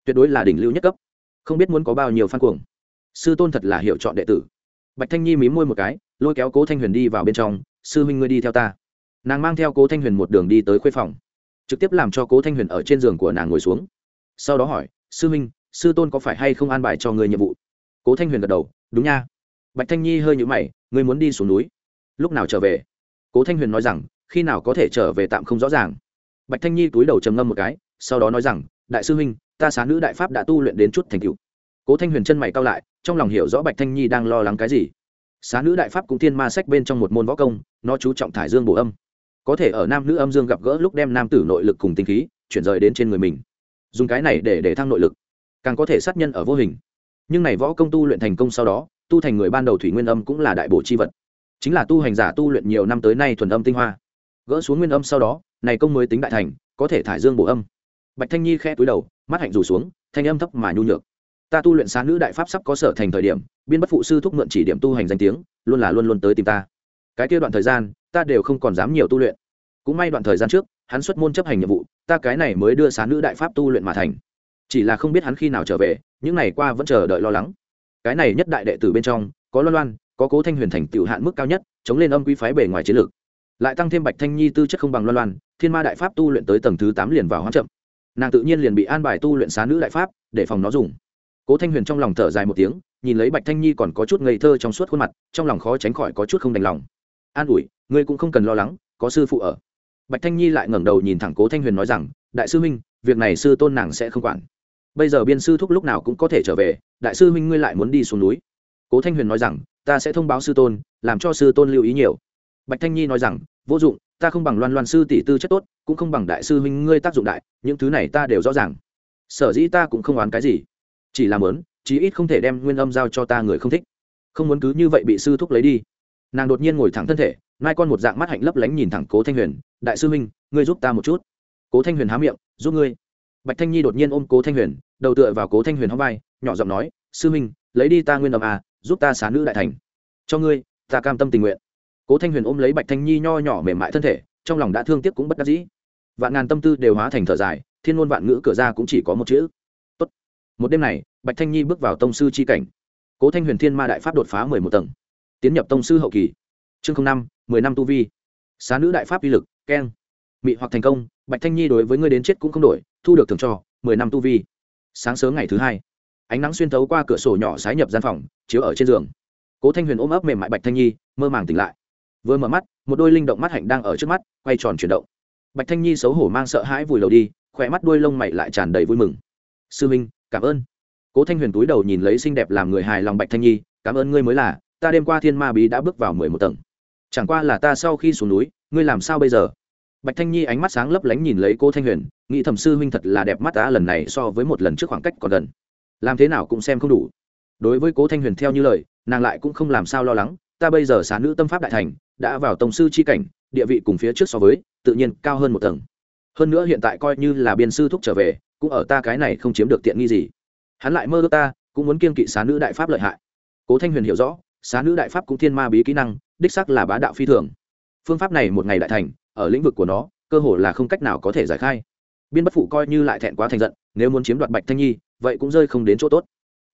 Tuyệt đối là đỉnh lưu nhất cấp. Không biết muốn có bao nhiêu phan cuồng. Sư tôn thật là hiểu chọn đệ tử. Bạch thanh nhi mím môi một cái, lôi kéo cố thanh huyền đi vào bên trong, sư huynh ngươi đi theo ta. Nàng mang theo cố thanh huyền một đường đi tới khuê phòng, trực tiếp làm cho cố thanh huyền ở trên giường của nàng ngồi xuống. Sau đó hỏi, sư huynh, sư tôn có phải hay không an bài cho người nhiệm vụ? Cố thanh huyền gật đầu, đúng nha. Bạch thanh nhi hơi nhũ mày, ngươi muốn đi xuống núi, lúc nào trở về? Cố thanh huyền nói rằng, khi nào có thể trở về tạm không rõ ràng bạch thanh nhi túi đầu trầm ngâm một cái, sau đó nói rằng, đại sư huynh, ta xá nữ đại pháp đã tu luyện đến chút thành cựu cố thanh huyền chân mày cao lại, trong lòng hiểu rõ bạch thanh nhi đang lo lắng cái gì. Xá nữ đại pháp cũng thiên ma sách bên trong một môn võ công, nó chú trọng thải dương bổ âm. Có thể ở nam nữ âm dương gặp gỡ lúc đem nam tử nội lực cùng tinh khí chuyển rời đến trên người mình. Dùng cái này để để thăng nội lực, càng có thể sát nhân ở vô hình. Nhưng này võ công tu luyện thành công sau đó, tu thành người ban đầu thủy nguyên âm cũng là đại bổ chi vật. Chính là tu hành giả tu luyện nhiều năm tới nay thuần âm tinh hoa. Gỡ xuống nguyên âm sau đó này công mới tính đại thành, có thể thải dương bổ âm. Bạch thanh nhi khe túi đầu, mắt hạnh rủ xuống, thanh âm thấp mà nhu nhược. Ta tu luyện xá nữ đại pháp sắp có sở thành thời điểm, biên bất phụ sư thúc mượn chỉ điểm tu hành danh tiếng, luôn là luôn luôn tới tìm ta. Cái kia đoạn thời gian, ta đều không còn dám nhiều tu luyện. Cũng may đoạn thời gian trước, hắn xuất môn chấp hành nhiệm vụ, ta cái này mới đưa xá nữ đại pháp tu luyện mà thành. Chỉ là không biết hắn khi nào trở về, những ngày qua vẫn chờ đợi lo lắng. Cái này nhất đại đệ tử bên trong, có loan loan, có cố thanh huyền thành tiểu hạn mức cao nhất, chống lên âm quý phái bề ngoài chiến lược. Lại tăng thêm bạch thanh nhi tư chất không bằng loan loan thiên ma đại pháp tu luyện tới tầng thứ tám liền vào hoang chậm. Nàng tự nhiên liền bị an bài tu luyện xá nữ đại pháp, để phòng nó dùng. Cố thanh huyền trong lòng thở dài một tiếng, nhìn lấy bạch thanh nhi còn có chút ngây thơ trong suốt khuôn mặt, trong lòng khó tránh khỏi có chút không đành lòng. An ủi, ngươi cũng không cần lo lắng, có sư phụ ở. Bạch thanh nhi lại ngẩng đầu nhìn thẳng cố thanh huyền nói rằng, đại sư huynh, việc này sư tôn nàng sẽ không quản. Bây giờ biên sư thúc lúc nào cũng có thể trở về, đại sư huynh ngươi lại muốn đi xuống núi. Cố thanh huyền nói rằng, ta sẽ thông báo sư tôn, làm cho sư tôn lưu ý nhiều. Bạch thanh nhi nói rằng, vô dụng ta không bằng loan loan sư tỷ tư chất tốt, cũng không bằng đại sư huynh ngươi tác dụng đại, những thứ này ta đều rõ ràng. Sở dĩ ta cũng không oán cái gì, chỉ làm lớn chí ít không thể đem nguyên âm giao cho ta người không thích. Không muốn cứ như vậy bị sư thúc lấy đi. Nàng đột nhiên ngồi thẳng thân thể nai con một dạng mắt hạnh lấp lánh nhìn thẳng cố thanh huyền, đại sư huynh, ngươi giúp ta một chút. Cố thanh huyền há miệng, giúp ngươi. Bạch thanh nhi đột nhiên ôm cố thanh huyền, đầu tựa vào cố thanh huyền hóng vai, nhỏ giọng nói, sư huynh, lấy đi ta nguyên âm à giúp ta xá nữ đại thành. Cho ngươi, ta cam tâm tình nguyện cố thanh huyền ôm lấy bạch thanh nhi nho nhỏ mềm mại thân thể, trong lòng đã thương tiếc cũng bất đắc dĩ. Vạn ngàn tâm tư đều hóa thành thở dài, thiên ngôn vạn ngữ cửa ra cũng chỉ có một chữ. Tốt. một đêm này, bạch thanh nhi bước vào tông sư c h i cảnh. Cố thanh huyền thiên ma đại pháp đột phá mười một tầng. Tiến nhập tông sư hậu kỳ. Chương năm, mười năm tu vi. Xá nữ đại pháp uy lực, keng. Mị hoặc thành công, bạch thanh nhi đối với người đến chết cũng không đổi, thu được thường cho, mười năm tu vi. Sáng sớm ngày thứ hai, ánh nắng xuyên thấu qua cửa sổ nhỏ sái nhập gian phòng, chiếu ở trên giường. Cố thanh huyền ôm ấp mềm mại bạch thanh nhi, mơ màng tỉnh lại vừa mở mắt, một đôi linh động mắt hạnh đang ở trước mắt, quay tròn chuyển động. Bạch thanh nhi xấu hổ mang sợ hãi vùi đầu đi khỏe mắt đôi lông mày lại tràn đầy vui mừng. Sư minh, cảm ơn. Cố thanh huyền túi đầu nhìn lấy xinh đẹp làm người hài lòng bạch thanh nhi, cảm ơn ngươi mới là, ta đêm qua thiên ma bí đã bước vào mười một tầng. Chẳng qua là ta sau khi xuống núi, ngươi làm sao bây giờ? Bạch thanh nhi ánh mắt sáng lấp lánh nhìn lấy cô thanh huyền, nghĩ thầm sư huynh thật là đẹp mắt ta lần này so với một lần trước khoảng cách còn gần. Làm thế nào cũng xem không đủ. Đối với cố thanh huyền theo như lời, nàng lại cũng không làm sao lo lắng, ta bây giờ xá nữ tâm pháp đại thành đã vào tổng sư chi cảnh, địa vị cùng phía trước so với, tự nhiên cao hơn một tầng. Hơn nữa hiện tại coi như là biên sư thúc trở về, cũng ở ta cái này không chiếm được tiện nghi gì. Hắn lại mơ ước ta, cũng muốn kiên kỵ xá nữ đại pháp lợi hại. Cố thanh huyền hiểu rõ, xá nữ đại pháp cũng thiên ma bí kỹ năng, đích sắc là bá đạo phi thường. Phương pháp này một ngày đại thành, ở lĩnh vực của nó, cơ hồ là không cách nào có thể giải khai. Biên bất phụ coi như lại thẹn quá thành giận, nếu muốn chiếm đoạt bạch thanh nhi, vậy cũng rơi không đến chỗ tốt.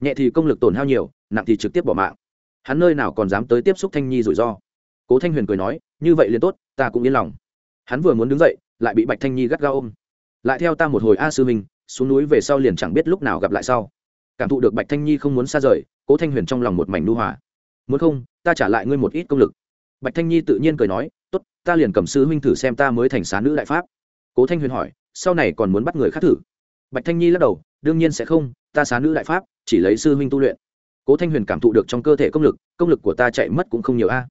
Nhẹ thì công lực tổn hao nhiều, nặng thì trực tiếp bỏ mạng. Hắn nơi nào còn dám tới tiếp xúc thanh nhi rủi ro cố thanh huyền cười nói, như vậy liền tốt, ta cũng yên lòng. Hắn vừa muốn đứng dậy, lại bị bạch thanh nhi gắt gao ôm. Lại theo ta một hồi a sư minh xuống núi về sau liền chẳng biết lúc nào gặp lại sau. Cảm thụ được bạch thanh nhi không muốn xa rời, cố thanh huyền trong lòng một mảnh nu hòa. Muốn không, ta trả lại ngươi một ít công lực. Bạch thanh nhi tự nhiên cười nói, tốt, ta liền cầm sư huynh thử xem ta mới thành xá nữ đại pháp. Cố thanh huyền hỏi, sau này còn muốn bắt người khác thử? Bạch thanh nhi lắc đầu, đương nhiên sẽ không, ta xá nữ đại pháp, chỉ lấy sư huynh tu luyện. Cố thanh huyền cảm thụ được trong cơ thể công lực công lực của ta chạy mất cũng không nhiều a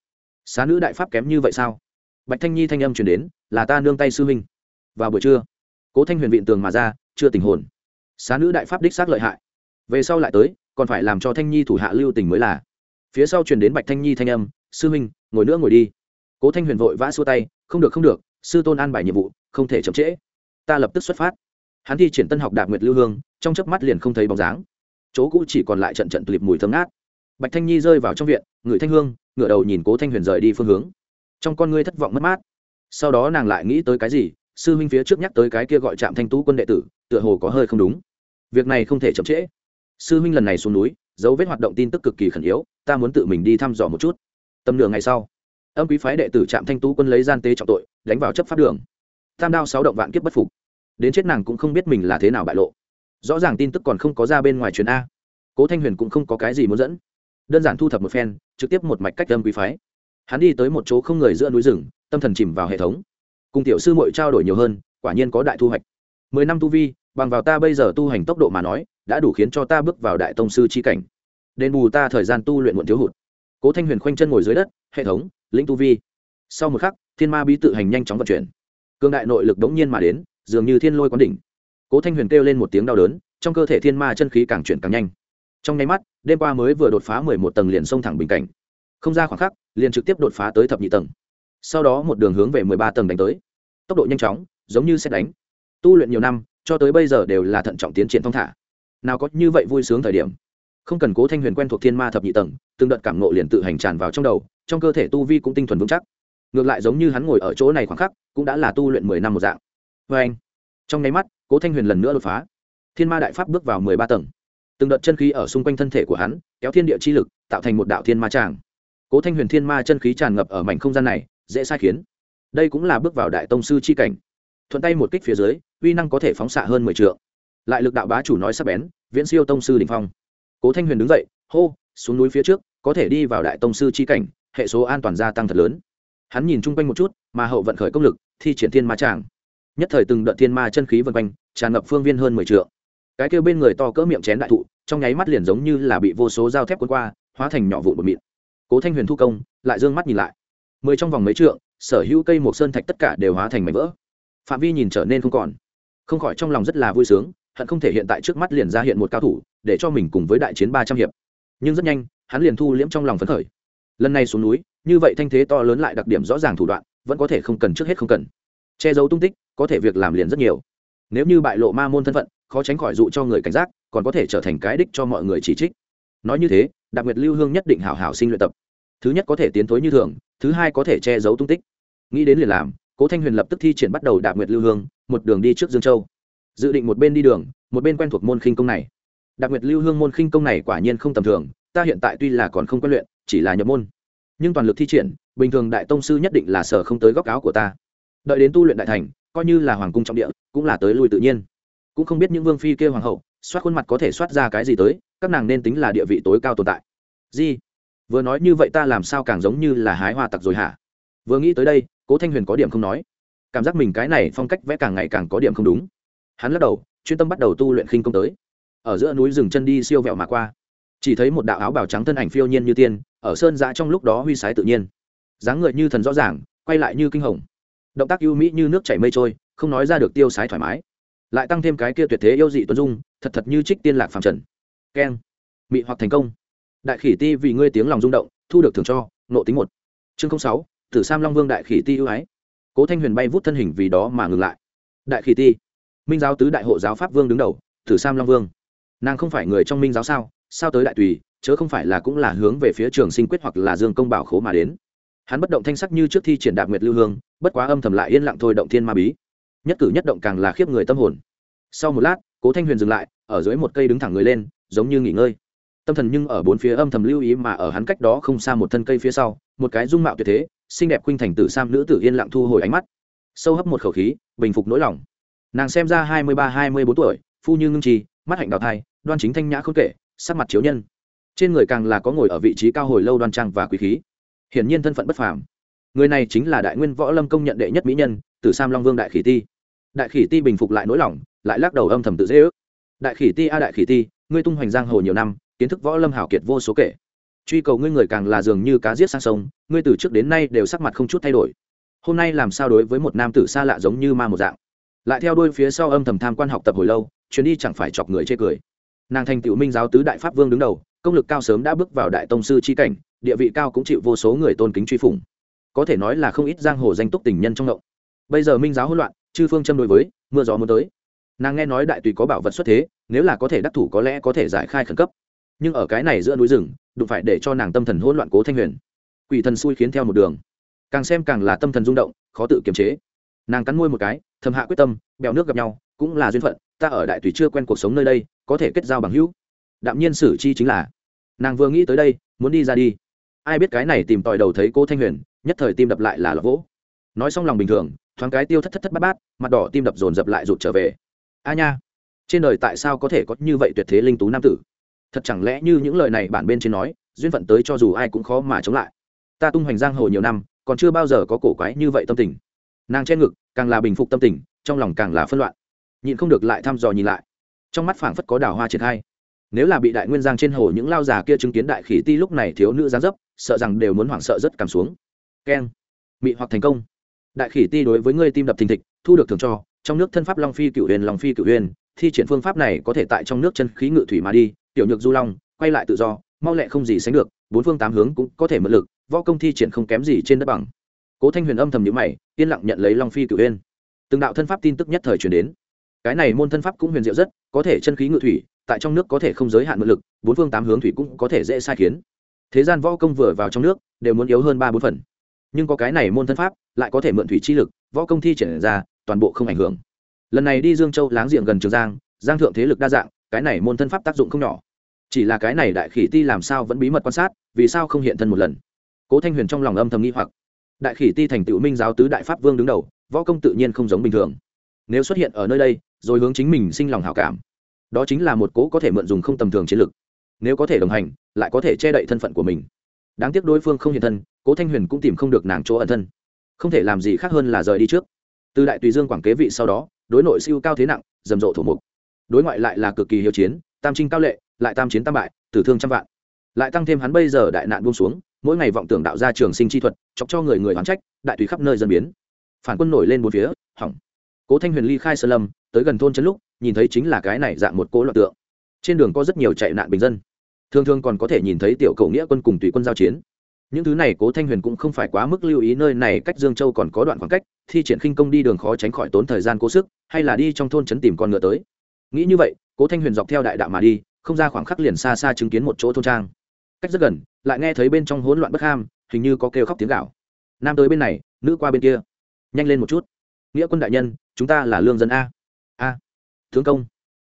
xá nữ đại pháp kém như vậy sao? Bạch thanh nhi thanh âm chuyển đến, là ta nương tay sư huynh. Vào buổi trưa, cố thanh huyền viện tường mà ra, chưa tình hồn. Xá nữ đại pháp đích xác lợi hại. Về sau lại tới, còn phải làm cho thanh nhi thủ hạ lưu tình mới là. Phía sau truyền đến bạch thanh nhi thanh âm, sư huynh, ngồi nữa ngồi đi. Cố thanh huyền vội vã xua tay, không được không được, sư tôn an bài nhiệm vụ, không thể chậm trễ. Ta lập tức xuất phát. Hắn thi triển tân học đạp nguyệt lưu hương, trong chớp mắt liền không thấy bóng dáng. Chỗ cũ chỉ còn lại trận trận tulip mùi thơm ngát bạch thanh nhi rơi vào trong viện ngửi thanh hương, ngửa đầu nhìn cố thanh huyền rời đi phương hướng. Trong con ngươi thất vọng mất mát. Sau đó nàng lại nghĩ tới cái gì? Sư huynh phía trước nhắc tới cái kia gọi trạm thanh tú quân đệ tử, tựa hồ có hơi không đúng. Việc này không thể chậm trễ. Sư huynh lần này xuống núi, dấu vết hoạt động tin tức cực kỳ khẩn yếu, ta muốn tự mình đi thăm dò một chút. Tầm nửa ngày sau, âm quý phái đệ tử trạm thanh tú quân lấy gian tế trọng tội, đánh vào chấp pháp đường. Tam đao sáu động vạn kiếp bất phục. Đến chết nàng cũng không biết mình là thế nào bại lộ. Rõ ràng tin tức còn không có ra bên ngoài chuyến a. Cố thanh huyền cũng không có cái gì muốn dẫn đơn giản thu thập một phen, trực tiếp một mạch cách âm quý phái. Hắn đi tới một chỗ không người giữa núi rừng, tâm thần chìm vào hệ thống. Cùng tiểu sư mội trao đổi nhiều hơn, quả nhiên có đại thu hoạch. Mười năm tu vi, bằng vào ta bây giờ tu hành tốc độ mà nói, đã đủ khiến cho ta bước vào đại tông sư c h i cảnh. Đền bù ta thời gian tu luyện muộn thiếu hụt. Cố thanh huyền khoanh chân ngồi dưới đất, hệ thống, lĩnh tu vi. Sau một khắc, thiên ma bí tự hành nhanh chóng vận chuyển. Cương đại nội lực đống nhiên mà đến, dường như thiên lôi quán đỉnh. Cố thanh huyền kêu lên một tiếng đau đớn, trong cơ thể thiên ma chân khí càng chuyển càng nhanh. Trong nháy mắt đêm qua mới vừa đột phá mười một tầng liền xông thẳng bình cảnh. Không ra khoảng khắc, liền trực tiếp đột phá tới thập nhị tầng. Sau đó một đường hướng về mười ba tầng đánh tới. Tốc độ nhanh chóng, giống như xét đánh. Tu luyện nhiều năm, cho tới bây giờ đều là thận trọng tiến triển thong thả. Nào có như vậy vui sướng thời điểm. Không cần cố thanh huyền quen thuộc thiên ma thập nhị tầng, từng đợt cảm nộ liền tự hành tràn vào trong đầu, trong cơ thể tu vi cũng tinh thuần vững chắc. Ngược lại giống như hắn ngồi ở chỗ này khoảng khắc, cũng đã là tu luyện mười năm một dạng. Vê anh trong nháy mắt, cố thanh huyền lần nữa đột phá. Thiên ma đại pháp bước vào mười ba tầng từng đợt chân khí ở xung quanh thân thể của hắn, kéo thiên địa chi lực, tạo thành một đạo thiên ma tràng. Cố thanh huyền thiên ma chân khí tràn ngập ở mảnh không gian này, dễ sai khiến. Đây cũng là bước vào đại tông sư c h i cảnh. Thuận tay một kích phía dưới, uy năng có thể phóng xạ hơn mười t lại lực đạo bá chủ nói sắp bén, viễn siêu tông sư đình phong. Cố thanh huyền đứng dậy, hô, xuống núi phía trước, có thể đi vào đại tông sư c h i cảnh, hệ số an toàn gia tăng thật lớn. Hắn nhìn chung quanh một chút mà hậu vận khởi công lực, thi triển thiên ma tràng. Nhất thời từng đợt thiên ma chân khí vân quanh, tràn ngập phương viên hơn mười t cái kêu bên người to cỡ miệng chén đại thụ, trong nháy mắt liền giống như là bị vô số dao thép cuốn qua, hóa thành nhỏ vụn bột mịn. Cố thanh huyền thu công, lại d ư ơ n g mắt nhìn lại. Mười trong vòng mấy trượng, sở hữu cây một sơn thạch tất cả đều hóa thành mảnh vỡ. Phạm vi nhìn trở nên không còn. Không khỏi trong lòng rất là vui sướng, hận không thể hiện tại trước mắt liền ra hiện một cao thủ, để cho mình cùng với đại chiến ba trăm hiệp. Nhưng rất nhanh, hắn liền thu liễm trong lòng phấn khởi. Lần này xuống núi, như vậy thanh thế to lớn lại đặc điểm rõ ràng thủ đoạn, vẫn có thể không cần trước hết không cần. Che giấu tung tích, có thể việc làm liền rất nhiều nếu như bại lộ ma môn thân phận, khó tránh khỏi dụ cho người cảnh giác, còn có thể trở thành cái đích cho mọi người chỉ trích. Nói như thế đặc nguyệt lưu hương nhất định hảo hảo sinh luyện tập. Thứ nhất có thể tiến thối như thường, thứ hai có thể che giấu tung tích. Nghĩ đến liền làm, cố thanh huyền lập tức thi triển bắt đầu đạp nguyệt lưu hương, một đường đi trước dương châu. Dự định một bên đi đường, một bên quen thuộc môn khinh công này. Đạp nguyệt lưu hương môn khinh công này quả nhiên không tầm thường, ta hiện tại tuy là còn không quen luyện, chỉ là nhập môn. Nhưng toàn lực thi triển, bình thường đại tông sư nhất định là sở không tới góc áo của ta. Đợi đến tu luyện đại thành coi như là hoàng cung trọng địa, cũng là tới lui tự nhiên. Cũng không biết những vương phi kêu hoàng hậu soát khuôn mặt có thể soát ra cái gì tới, các nàng nên tính là địa vị tối cao tồn tại. Gì? Vừa nói như vậy ta làm sao càng giống như là hái hoa tặc rồi hả? Vừa nghĩ tới đây, cố thanh huyền có điểm không nói. Cảm giác mình cái này phong cách vẽ càng ngày càng có điểm không đúng. Hắn lắc đầu, chuyên tâm bắt đầu tu luyện khinh công tới. Ở giữa núi rừng chân đi siêu vẹo mà qua. Chỉ thấy một đạo áo bào trắng thân ảnh phiêu nhiên như tiên, ở sơn giã trong lúc đó huy sái tự nhiên. Dáng người như thần rõ ràng, quay lại như kinh hồng động tác ưu mỹ như nước chảy mây trôi, không nói ra được tiêu sái thoải mái. Lại tăng thêm cái kia tuyệt thế yêu dị tuấn dung, thật thật như trích tiên lạc phàm trần. Keng. Mị hoặc thành công. Đại khỉ ti vì ngươi tiếng lòng rung động, thu được thưởng cho, nộ tính một. Chương sáu, tử sam long vương đại khỉ ti ưu ái. Cố thanh huyền bay vút thân hình vì đó mà ngừng lại. Đại khỉ ti. Minh giáo tứ đại hộ giáo pháp vương đứng đầu, tử sam long vương. Nàng không phải người trong minh giáo sao? Sao tới đại tùy, chớ không phải là cũng là hướng về phía trường sinh quyết hoặc là dương công bảo khố mà đến. Hắn bất động thanh sắc như trước thi triển đạp nguyệt lưu hương bất quá âm thầm lại yên lặng thôi động thiên ma bí. Nhất cử nhất động càng là khiếp người tâm hồn. Sau một lát, cố thanh huyền dừng lại, ở dưới một cây đứng thẳng người lên, giống như nghỉ ngơi. Tâm thần nhưng ở bốn phía âm thầm lưu ý mà ở hắn cách đó không xa một thân cây phía sau, một cái dung mạo tuyệt thế, xinh đẹp khuynh thành tử sam nữ tử yên lặng thu hồi ánh mắt. Sâu hấp một khẩu khí, bình phục nỗi lòng. Nàng xem ra hai mươi ba, hai mươi bốn tuổi, phu như ngưng trì, mắt hạnh đào thai, đoan chính thanh nhã không kể, sắc mặt chiếu nhân. Trên người càng là có ngồi ở vị trí cao hồi lâu đoan trang và quý khí. Hiển nhiên thân phận bất phàm người này chính là đại nguyên võ lâm công nhận đệ nhất mỹ nhân từ sam long vương đại khỉ ti. Đại khỉ ti bình phục lại nỗi lòng, lại lắc đầu âm thầm tự dễ ước. Đại khỉ ti a đại khỉ ti, ngươi tung hoành giang hồ nhiều năm, kiến thức võ lâm hảo kiệt vô số kể. Truy cầu ngươi người càng là dường như cá giết sang sông, ngươi từ trước đến nay đều sắc mặt không chút thay đổi. Hôm nay làm sao đối với một nam tử xa lạ giống như ma một dạng? Lại theo đôi phía sau âm thầm tham quan học tập hồi lâu, chuyến đi chẳng phải chọc người chê cười. Nàng thành tựu minh giáo tứ đại pháp vương đứng đầu, công lực cao sớm đã bước vào đại tông sư c h i cảnh, địa vị cao cũng chịu vô số người tôn kính truy phủng có thể nói là không ít giang hồ danh túc tình nhân trong ngộng. Bây giờ minh giáo hỗn loạn, chư phương châm đối với, mưa gió muốn tới. Nàng nghe nói đại tùy có bảo vật xuất thế, nếu là có thể đắc thủ có lẽ có thể giải khai khẩn cấp. Nhưng ở cái này giữa núi rừng, đụng phải để cho nàng tâm thần hỗn loạn cố thanh huyền. Quỷ thần xui khiến theo một đường. Càng xem càng là tâm thần rung động, khó tự kiềm chế. Nàng cắn môi một cái, thầm hạ quyết tâm, bèo nước gặp nhau, cũng là duyên phận, ta ở đại tùy chưa quen cuộc sống nơi đây, có thể kết giao bằng hữu. Đạm nhiên sử chi chính là. Nàng vừa nghĩ tới đây, muốn đi ra đi. Ai biết cái này tìm tòi đầu thấy cô thanh huyền nhất thời tim đập lại là lọ vỗ. Nói xong lòng bình thường, thoáng cái tiêu thất thất thất bát bát, mặt đỏ tim đập dồn dập lại rụt trở về. A nha, trên đời tại sao có thể có như vậy tuyệt thế linh tú nam tử? Thật chẳng lẽ như những lời này bản bên trên nói, duyên phận tới cho dù ai cũng khó mà chống lại. Ta tung hoành giang hồ nhiều năm, còn chưa bao giờ có cổ quái như vậy tâm tình. Nàng che ngực, càng là bình phục tâm tình, trong lòng càng là phân loạn. Nhịn không được lại thăm dò nhìn lại. Trong mắt phảng phất có đào hoa triển khai. Nếu là bị đại nguyên giang trên hồ những lao già kia chứng kiến đại khỉ ti lúc này thiếu nữ gián dấp, sợ rằng đều muốn hoảng sợ rất cảm xuống keng. Mị hoặc thành công. Đại khỉ ti đối với ngươi tim đập thình thịch, thu được thường cho, trong nước thân pháp long phi cựu huyền, long phi cựu huyền, thi triển phương pháp này có thể tại trong nước chân khí ngự thủy mà đi, tiểu nhược du long, quay lại tự do, mau lẹ không gì sánh được, bốn phương tám hướng cũng có thể mượn lực, võ công thi triển không kém gì trên đất bằng. Cố thanh huyền âm thầm nhữ mày, yên lặng nhận lấy long phi cựu huyền. Từng đạo thân pháp tin tức nhất thời truyền đến. Cái này môn thân pháp cũng huyền diệu rất, có thể chân khí ngự thủy, tại trong nước có thể không giới hạn mượn lực, bốn phương tám hướng thủy cũng có thể dễ sai khiến. Thế gian võ công vừa vào trong nước, đều muốn yếu hơn ba bốn phần nhưng có cái này môn thân pháp, lại có thể mượn thủy chi lực, võ công thi triển ra, toàn bộ không ảnh hưởng. Lần này đi dương châu láng giềng gần trường giang giang thượng thế lực đa dạng, cái này môn thân pháp tác dụng không nhỏ. Chỉ là cái này đại khỉ ti làm sao vẫn bí mật quan sát, vì sao không hiện thân một lần? Cố thanh huyền trong lòng âm thầm nghi hoặc. Đại khỉ ti thành tựu minh giáo tứ đại pháp vương đứng đầu, võ công tự nhiên không giống bình thường. Nếu xuất hiện ở nơi đây, rồi hướng chính mình sinh lòng hảo cảm. Đó chính là một cố có thể mượn dùng không tầm thường chiến lực. Nếu có thể đồng hành, lại có thể che đậy thân phận của mình đáng tiếc đối phương không hiện thân, cố thanh huyền cũng tìm không được nàng chỗ ẩn thân. Không thể làm gì khác hơn là rời đi trước. Từ đại tùy dương quảng kế vị sau đó, đối nội siêu cao thế nặng, rầm rộ thủ mục. Đối ngoại lại là cực kỳ hiếu chiến, tam trinh cao lệ, lại tam chiến tam bại, tử thương trăm vạn. Lại tăng thêm hắn bây giờ đại nạn buông xuống, mỗi ngày vọng tưởng đạo ra trường sinh chi thuật, chọc cho người người oán trách, đại tùy khắp nơi dân biến. Phản quân nổi lên bốn phía, hỏng. Cố thanh huyền ly khai sơn lâm, tới gần thôn trấn lúc, nhìn thấy chính là cái này dạng một cố loạn tượng. Trên đường có rất nhiều chạy nạn bình dân thường thường còn có thể nhìn thấy tiểu cầu nghĩa quân cùng tùy quân giao chiến. Những thứ này cố thanh huyền cũng không phải quá mức lưu ý nơi này cách dương châu còn có đoạn khoảng cách, thi triển khinh công đi đường khó tránh khỏi tốn thời gian cố sức, hay là đi trong thôn trấn tìm con ngựa tới. Nghĩ như vậy, cố thanh huyền dọc theo đại đạo mà đi, không ra khoảng khắc liền xa xa chứng kiến một chỗ thôn trang. Cách rất gần, lại nghe thấy bên trong hỗn loạn bất ham, hình như có kêu khóc tiếng gạo nam tới bên này, nữ qua bên kia. Nhanh lên một chút. Nghĩa quân đại nhân, chúng ta là lương dân a. A. Tướng công.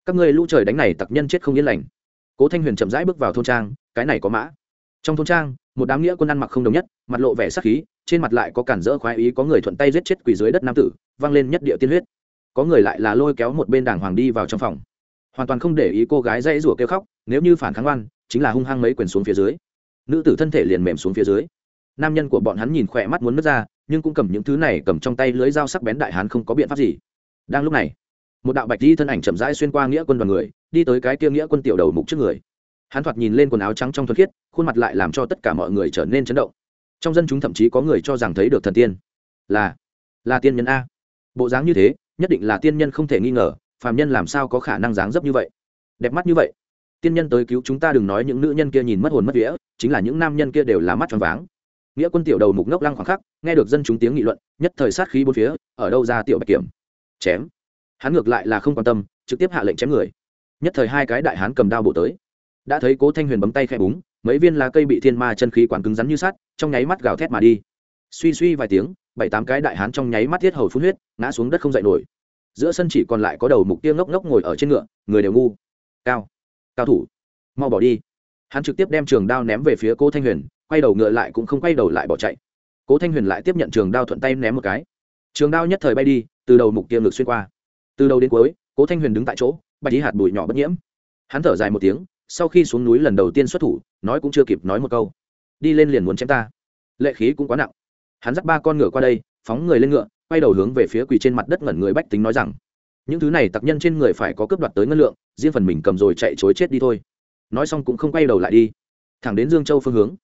Các ngươi lũ trời đánh này tặc nhân chết không yên lành cố thanh huyền chậm rãi bước vào thôn trang, cái này có mã. Trong thôn trang, một đám nghĩa quân ăn mặc không đồng nhất, mặt lộ vẻ sắc khí, trên mặt lại có cản rỡ khoái ý có người thuận tay giết chết quỳ dưới đất nam tử, vang lên nhất địa tiên huyết. Có người lại là lôi kéo một bên đảng hoàng đi vào trong phòng. Hoàn toàn không để ý cô gái dãy rủa kêu khóc, nếu như phản kháng oan, chính là hung hăng mấy quyền xuống phía dưới. Nữ tử thân thể liền mềm xuống phía dưới. Nam nhân của bọn hắn nhìn khỏe mắt muốn nứt ra, nhưng cũng cầm những thứ này cầm trong tay lưới dao sắc bén đại hán không có biện pháp gì. Đang lúc này một đạo bạch di thân ảnh chậm rãi xuyên qua nghĩa quân đoàn người, đi tới cái kia nghĩa quân tiểu đầu mục trước người. Hắn thoạt nhìn lên quần áo trắng trong thuật khiết, khuôn mặt lại làm cho tất cả mọi người trở nên chấn động. Trong dân chúng thậm chí có người cho rằng thấy được thần tiên. Là là tiên nhân a. Bộ dáng như thế, nhất định là tiên nhân không thể nghi ngờ, phàm nhân làm sao có khả năng dáng dấp như vậy? Đẹp mắt như vậy. Tiên nhân tới cứu chúng ta đừng nói những nữ nhân kia nhìn mất hồn mất vía, chính là những nam nhân kia đều là mắt tròn váng. Nghĩa quân tiểu đầu mục ngốc lăng khoảng khắc, nghe được dân chúng tiếng nghị luận, nhất thời sát khí bốn phía, ở đâu ra tiểu bạch kiểm? Chém hắn ngược lại là không quan tâm, trực tiếp hạ lệnh chém người. Nhất thời hai cái đại hán cầm đao bổ tới. Đã thấy cố thanh huyền bấm tay khẽ búng, mấy viên lá cây bị thiên ma chân khí quản cứng rắn như sắt, trong nháy mắt gào thét mà đi. Suy suy vài tiếng, bảy tám cái đại hán trong nháy mắt thiết hầu phun huyết, ngã xuống đất không dậy nổi. Giữa sân chỉ còn lại có đầu mục tiêu ngốc ngốc ngồi ở trên ngựa, người đều ngu. Cao. Cao thủ. Mau bỏ đi. Hắn trực tiếp đem trường đao ném về phía cố thanh huyền, quay đầu ngựa lại cũng không quay đầu lại bỏ chạy. Cố thanh huyền lại tiếp nhận trường đao thuận tay ném một cái. Trường đao nhất thời bay đi, từ đầu mục tiêu ngược xuyên qua từ đầu đến cuối, cố thanh huyền đứng tại chỗ, bạch lý hạt bụi nhỏ bất nhiễm. Hắn thở dài một tiếng, sau khi xuống núi lần đầu tiên xuất thủ, nói cũng chưa kịp nói một câu. Đi lên liền muốn chém ta. Lệ khí cũng quá nặng. Hắn dắt ba con ngựa qua đây, phóng người lên ngựa, quay đầu hướng về phía quỳ trên mặt đất ngẩn người bách tính nói rằng, những thứ này tặc nhân trên người phải có cướp đoạt tới ngân lượng, riêng phần mình cầm rồi chạy chối chết đi thôi. Nói xong cũng không quay đầu lại đi, thẳng đến dương châu phương hướng.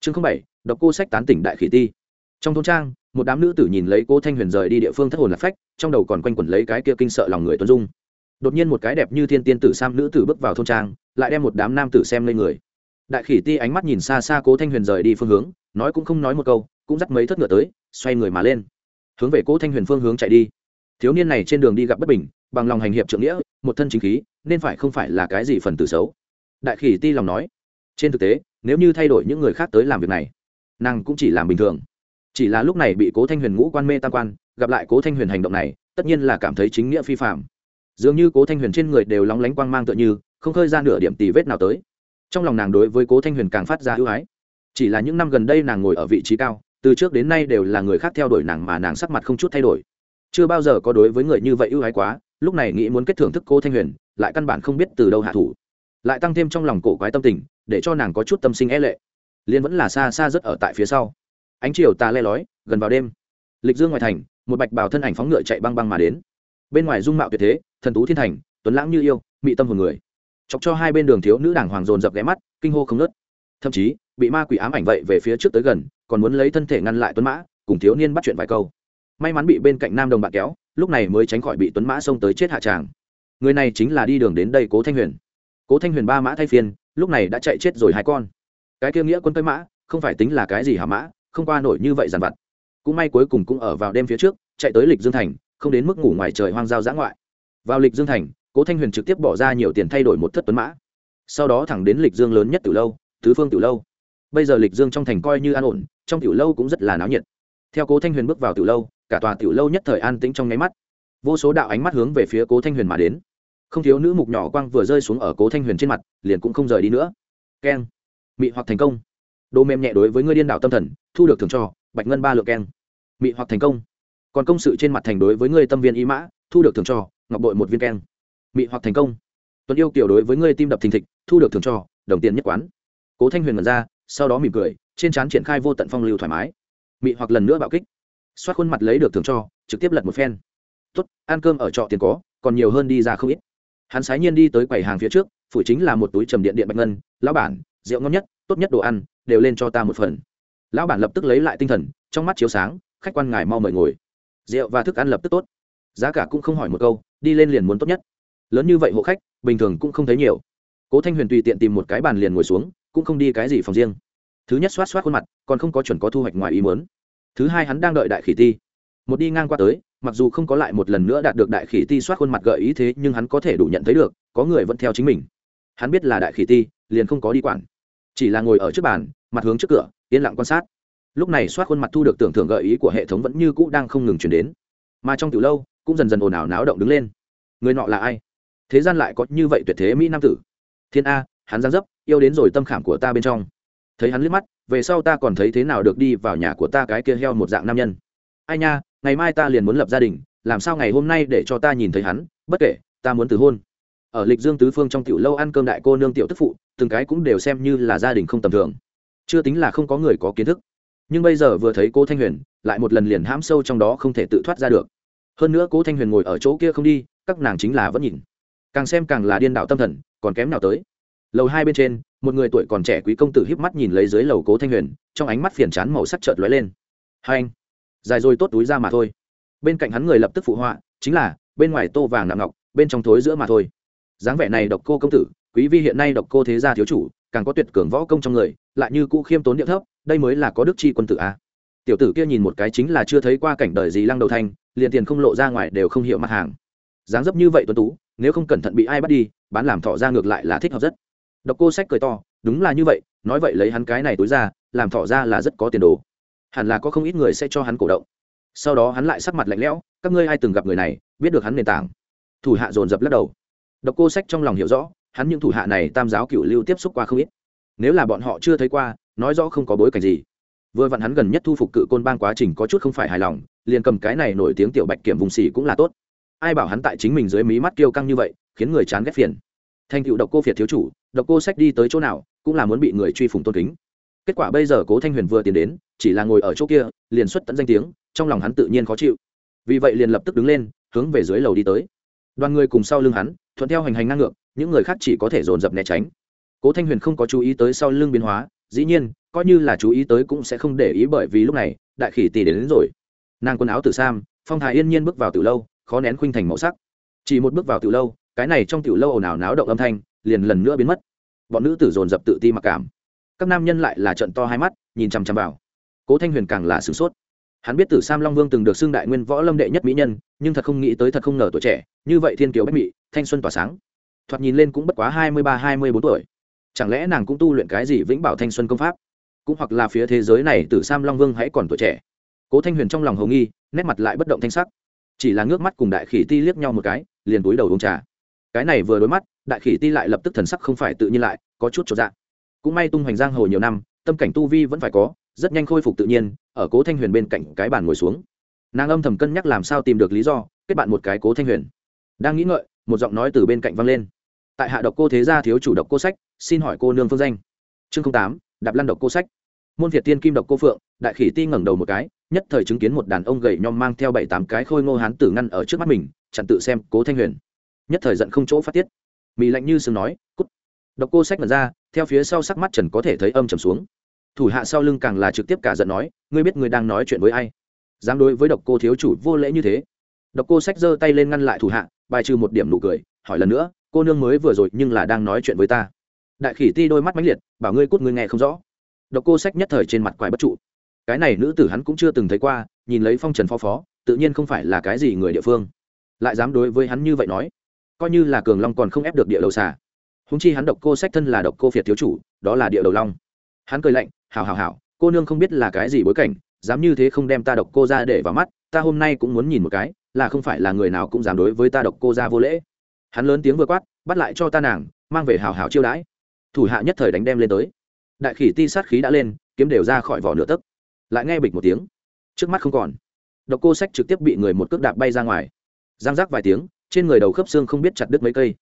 Chương bảy, độc cô sách tán tỉnh đại khỉ ti. Trong thôn trang một đám nữ tử nhìn lấy cô thanh huyền rời đi địa phương thất hồn lạc phách, trong đầu còn quanh quẩn lấy cái kia kinh sợ lòng người tuân dung. Đột nhiên một cái đẹp như thiên tiên tử sam nữ tử bước vào thôn trang, lại đem một đám nam tử xem lên người. Đại khỉ ti ánh mắt nhìn xa xa cố thanh huyền rời đi phương hướng, nói cũng không nói một câu, cũng dắt mấy thất ngựa tới, xoay người mà lên. Hướng về cố thanh huyền phương hướng chạy đi. Thiếu niên này trên đường đi gặp bất bình, bằng lòng hành hiệp trượng nghĩa, một thân chính khí, nên phải không phải là cái gì phần tử xấu? Đại khỉ ti lòng nói. Trên thực tế, nếu như thay đổi những người khác tới làm việc này, nàng cũng chỉ làm bình thường chỉ là lúc này bị cố thanh huyền ngũ quan mê tam quan, gặp lại cố thanh huyền hành động này, tất nhiên là cảm thấy chính nghĩa phi phạm dường như cố thanh huyền trên người đều lóng lánh quang mang tựa như, không khơi ra nửa điểm tì vết nào tới. Trong lòng nàng đối với cố thanh huyền càng phát ra ưu ái. Chỉ là những năm gần đây nàng ngồi ở vị trí cao, từ trước đến nay đều là người khác theo đuổi nàng mà nàng sắc mặt không chút thay đổi. Chưa bao giờ có đối với người như vậy ưu ái quá, lúc này nghĩ muốn kết thưởng thức cố thanh huyền, lại căn bản không biết từ đâu hạ thủ. Lại tăng thêm trong lòng cổ quái tâm tình, để cho nàng có chút tâm sinh e lệ. Liên vẫn là xa xa rất ở tại phía sau ánh chiều tà le lói, gần vào đêm. Lịch dương ngoài thành, một bạch bào thân ảnh phóng ngựa chạy băng băng mà đến. Bên ngoài dung mạo tuyệt thế, thần tú thiên thành, tuấn lãng như yêu, mị tâm hồn người. Chọc cho hai bên đường thiếu nữ đảng hoàng dồn dập ghé mắt, kinh hô không nớt thậm chí, bị ma quỷ ám ảnh vậy về phía trước tới gần, còn muốn lấy thân thể ngăn lại tuấn mã, cùng thiếu niên bắt chuyện vài câu. May mắn bị bên cạnh nam đồng bạn kéo, lúc này mới tránh khỏi bị tuấn mã xông tới chết hạ tràng. Người này chính là đi đường đến đây cố thanh huyền. Cố thanh huyền ba mã thay phiên, lúc này đã chạy chết rồi hai con. Cái kia nghĩa quân tới mã, không phải tính là cái gì hả mã không qua nổi như vậy dàn vặt. Cũng may cuối cùng cũng ở vào đêm phía trước, chạy tới lịch dương thành, không đến mức ngủ ngoài trời hoang giao giã ngoại. Vào lịch dương thành, cố thanh huyền trực tiếp bỏ ra nhiều tiền thay đổi một thất tuấn mã. Sau đó thẳng đến lịch dương lớn nhất từ lâu, tứ phương từ lâu. Bây giờ lịch dương trong thành coi như an ổn, trong tiểu lâu cũng rất là náo nhiệt. Theo cố thanh huyền bước vào tiểu lâu, cả tòa tiểu lâu nhất thời an tĩnh trong nháy mắt. Vô số đạo ánh mắt hướng về phía cố thanh huyền mà đến. Không thiếu nữ mục nhỏ quang vừa rơi xuống ở cố thanh huyền trên mặt, liền cũng không rời đi nữa. Keng. Mị hoặc thành công đồ mềm nhẹ đối với ngươi điên đảo tâm thần, thu được thưởng cho, bạch ngân ba lượng keng. Mị hoặc thành công. Còn công sự trên mặt thành đối với ngươi tâm viên ý mã, thu được thưởng cho, ngọc bội một viên keng. Mị hoặc thành công. Tuấn yêu kiểu đối với ngươi tim đập thình thịch, thu được thưởng cho, đồng tiền nhất quán. Cố thanh huyền mật ra, sau đó mỉm cười, trên trán triển khai vô tận phong lưu thoải mái. Mị hoặc lần nữa bạo kích. Xoát khuôn mặt lấy được thưởng cho, trực tiếp lật một phen. Tốt, ăn cơm ở trọ tiền có, còn nhiều hơn đi ra không ít. Hắn sái nhiên đi tới quầy hàng phía trước phủ chính là một túi trầm điện điện bạch ngân. Lão bản, rượu ngon nhất tốt nhất đồ ăn, đều lên cho ta một phần. Lão bản lập tức lấy lại tinh thần, trong mắt chiếu sáng, khách quan ngài mau mời ngồi. Rượu và thức ăn lập tức tốt. Giá cả cũng không hỏi một câu, đi lên liền muốn tốt nhất. Lớn như vậy hộ khách, bình thường cũng không thấy nhiều. Cố thanh huyền tùy tiện tìm một cái bàn liền ngồi xuống, cũng không đi cái gì phòng riêng. Thứ nhất xoát xoát khuôn mặt, còn không có chuẩn có thu hoạch ngoài ý muốn. Thứ hai hắn đang đợi đại khỉ ti. Một đi ngang qua tới, mặc dù không có lại một lần nữa đạt được đại khỉ ti soát khuôn mặt gợi ý thế, nhưng hắn có thể đủ nhận thấy được, có người vẫn theo chính mình. Hắn biết là đại khỉ ti, liền không có đi quản chỉ là ngồi ở trước bàn, mặt hướng trước cửa, yên lặng quan sát. Lúc này soát khuôn mặt thu được tưởng thưởng gợi ý của hệ thống vẫn như cũ đang không ngừng chuyển đến. Mà trong từ lâu, cũng dần dần ồn ào náo động đứng lên. Người nọ là ai? Thế gian lại có như vậy tuyệt thế mỹ nam tử. Thiên a, hắn giáng dấp, yêu đến rồi tâm khảm của ta bên trong. Thấy hắn liếc mắt, về sau ta còn thấy thế nào được đi vào nhà của ta cái kia heo một dạng nam nhân. Ai nha, ngày mai ta liền muốn lập gia đình, làm sao ngày hôm nay để cho ta nhìn thấy hắn? Bất kể, ta muốn từ hôn ở lịch dương tứ phương trong tiểu lâu ăn cơm đại cô nương tiểu tức phụ, từng cái cũng đều xem như là gia đình không tầm thường. Chưa tính là không có người có kiến thức. Nhưng bây giờ vừa thấy cô thanh huyền, lại một lần liền hãm sâu trong đó không thể tự thoát ra được. Hơn nữa cô thanh huyền ngồi ở chỗ kia không đi, các nàng chính là vẫn nhìn. Càng xem càng là điên đạo tâm thần, còn kém nào tới. Lầu hai bên trên, một người tuổi còn trẻ quý công tử híp mắt nhìn lấy dưới lầu cố thanh huyền, trong ánh mắt phiền chán màu sắc chợt lóe lên. Hai anh, dài rồi tốt túi ra mà thôi. Bên cạnh hắn người lập tức phụ họa, chính là, bên ngoài tô vàng nặng ngọc, bên trong thối giữa mà thôi dáng vẻ này độc cô công tử, quý vi hiện nay độc cô thế gia thiếu chủ, càng có tuyệt cường võ công trong người, lại như cũ khiêm tốn địa thấp, đây mới là có đức chi quân tử a. Tiểu tử kia nhìn một cái chính là chưa thấy qua cảnh đời gì lăng đầu thanh, liền tiền không lộ ra ngoài đều không hiểu mặt hàng. Dáng dấp như vậy tuấn tú, nếu không cẩn thận bị ai bắt đi, bán làm thọ ra ngược lại là thích hợp rất. Độc cô sách cười to, đúng là như vậy, nói vậy lấy hắn cái này túi ra, làm thọ ra là rất có tiền đồ. Hẳn là có không ít người sẽ cho hắn cổ động. Sau đó hắn lại sắc mặt lạnh lẽo, các ngươi ai từng gặp người này, biết được hắn nền tảng. Thủ hạ dồn dập lắc đầu độc cô sách trong lòng hiểu rõ, hắn những thủ hạ này tam giáo cựu lưu tiếp xúc qua không ít. Nếu là bọn họ chưa thấy qua, nói rõ không có bối cảnh gì. Vừa vặn hắn gần nhất thu phục cự côn bang quá trình có chút không phải hài lòng, liền cầm cái này nổi tiếng tiểu bạch kiểm vùng xỉ cũng là tốt. Ai bảo hắn tại chính mình dưới mí mắt kiêu căng như vậy, khiến người chán ghét phiền. Thành cựu độc cô phiệt thiếu chủ, độc cô sách đi tới chỗ nào, cũng là muốn bị người truy phủng tôn kính. Kết quả bây giờ cố thanh huyền vừa tiến đến, chỉ là ngồi ở chỗ kia, liền xuất tận danh tiếng, trong lòng hắn tự nhiên khó chịu. Vì vậy liền lập tức đứng lên, hướng về dưới lầu đi tới. Đoàn người cùng sau lưng hắn thuận theo hành hành ngang ngược những người khác chỉ có thể dồn dập né tránh. Cố thanh huyền không có chú ý tới sau lưng biến hóa dĩ nhiên coi như là chú ý tới cũng sẽ không để ý bởi vì lúc này đại khỉ tỷ đến, đến rồi. Nàng quần áo từ sam phong thái yên nhiên bước vào từ lâu khó nén khuynh thành màu sắc. Chỉ một bước vào từ lâu cái này trong tiểu lâu ồn ào náo động âm thanh liền lần nữa biến mất. Bọn nữ tử dồn dập tự ti mặc cảm. Các nam nhân lại là trận to hai mắt nhìn chằm chằm vào. Cố thanh huyền càng là sửng sốt hắn biết tử sam long vương từng được xưng đại nguyên võ lâm đệ nhất mỹ nhân, nhưng thật không nghĩ tới thật không ngờ tuổi trẻ, như vậy thiên kiều bách mỹ thanh xuân tỏa sáng. Thoạt nhìn lên cũng bất quá hai mươi ba, hai mươi bốn tuổi. Chẳng lẽ nàng cũng tu luyện cái gì vĩnh bảo thanh xuân công pháp? Cũng hoặc là phía thế giới này tử sam long vương hãy còn tuổi trẻ. Cố thanh huyền trong lòng hầu nghi, nét mặt lại bất động thanh sắc. Chỉ là ngước mắt cùng đại khỉ ti liếc nhau một cái, liền túi đầu uống trà. Cái này vừa đối mắt, đại khỉ ti lại lập tức thần sắc không phải tự nhiên lại, có chút cho dạng cũng may tung hoành giang hồ nhiều năm, tâm cảnh tu vi vẫn phải có rất nhanh khôi phục tự nhiên, ở cố thanh huyền bên cạnh cái bàn ngồi xuống. Nàng âm thầm cân nhắc làm sao tìm được lý do, kết bạn một cái cố thanh huyền. Đang nghĩ ngợi, một giọng nói từ bên cạnh vang lên. Tại hạ độc cô thế gia thiếu chủ độc cô sách, xin hỏi cô nương phương danh. Chương tám, đạp lăn độc cô sách. Môn việt tiên kim độc cô phượng, đại khỉ ti ngẩng đầu một cái, nhất thời chứng kiến một đàn ông gầy nhom mang theo bảy tám cái khôi ngô hán tử ngăn ở trước mắt mình, chặn tự xem cố thanh huyền. Nhất thời giận không chỗ phát tiết. Mì lạnh như sương nói, cút. Độc cô sách mật ra, theo phía sau sắc mắt trần có thể thấy âm trầm xuống thủ hạ sau lưng càng là trực tiếp cả giận nói, ngươi biết ngươi đang nói chuyện với ai? Dám đối với độc cô thiếu chủ vô lễ như thế? Độc cô sách giơ tay lên ngăn lại thủ hạ, bài trừ một điểm nụ cười, hỏi lần nữa, cô nương mới vừa rồi nhưng là đang nói chuyện với ta? Đại khỉ ti đôi mắt mãnh liệt, bảo ngươi cút ngươi nghe không rõ. Độc cô sách nhất thời trên mặt quái bất trụ. Cái này nữ tử hắn cũng chưa từng thấy qua, nhìn lấy phong trần phó phó, tự nhiên không phải là cái gì người địa phương. Lại dám đối với hắn như vậy nói, coi như là cường long còn không ép được địa đầu xà. Húng chi hắn độc cô sách thân là độc cô phiệt thiếu chủ, đó là địa đầu long. Hắn cười lạnh hảo hảo hảo, cô nương không biết là cái gì bối cảnh, dám như thế không đem ta độc cô ra để vào mắt, ta hôm nay cũng muốn nhìn một cái, là không phải là người nào cũng dám đối với ta độc cô ra vô lễ. Hắn lớn tiếng vừa quát, bắt lại cho ta nàng, mang về hào hào chiêu đãi. Thủ hạ nhất thời đánh đem lên tới. Đại khỉ ti sát khí đã lên, kiếm đều ra khỏi vỏ nửa tấc. Lại nghe bịch một tiếng. Trước mắt không còn. Độc cô sách trực tiếp bị người một cước đạp bay ra ngoài. Giang rác vài tiếng, trên người đầu khớp xương không biết chặt đứt mấy cây.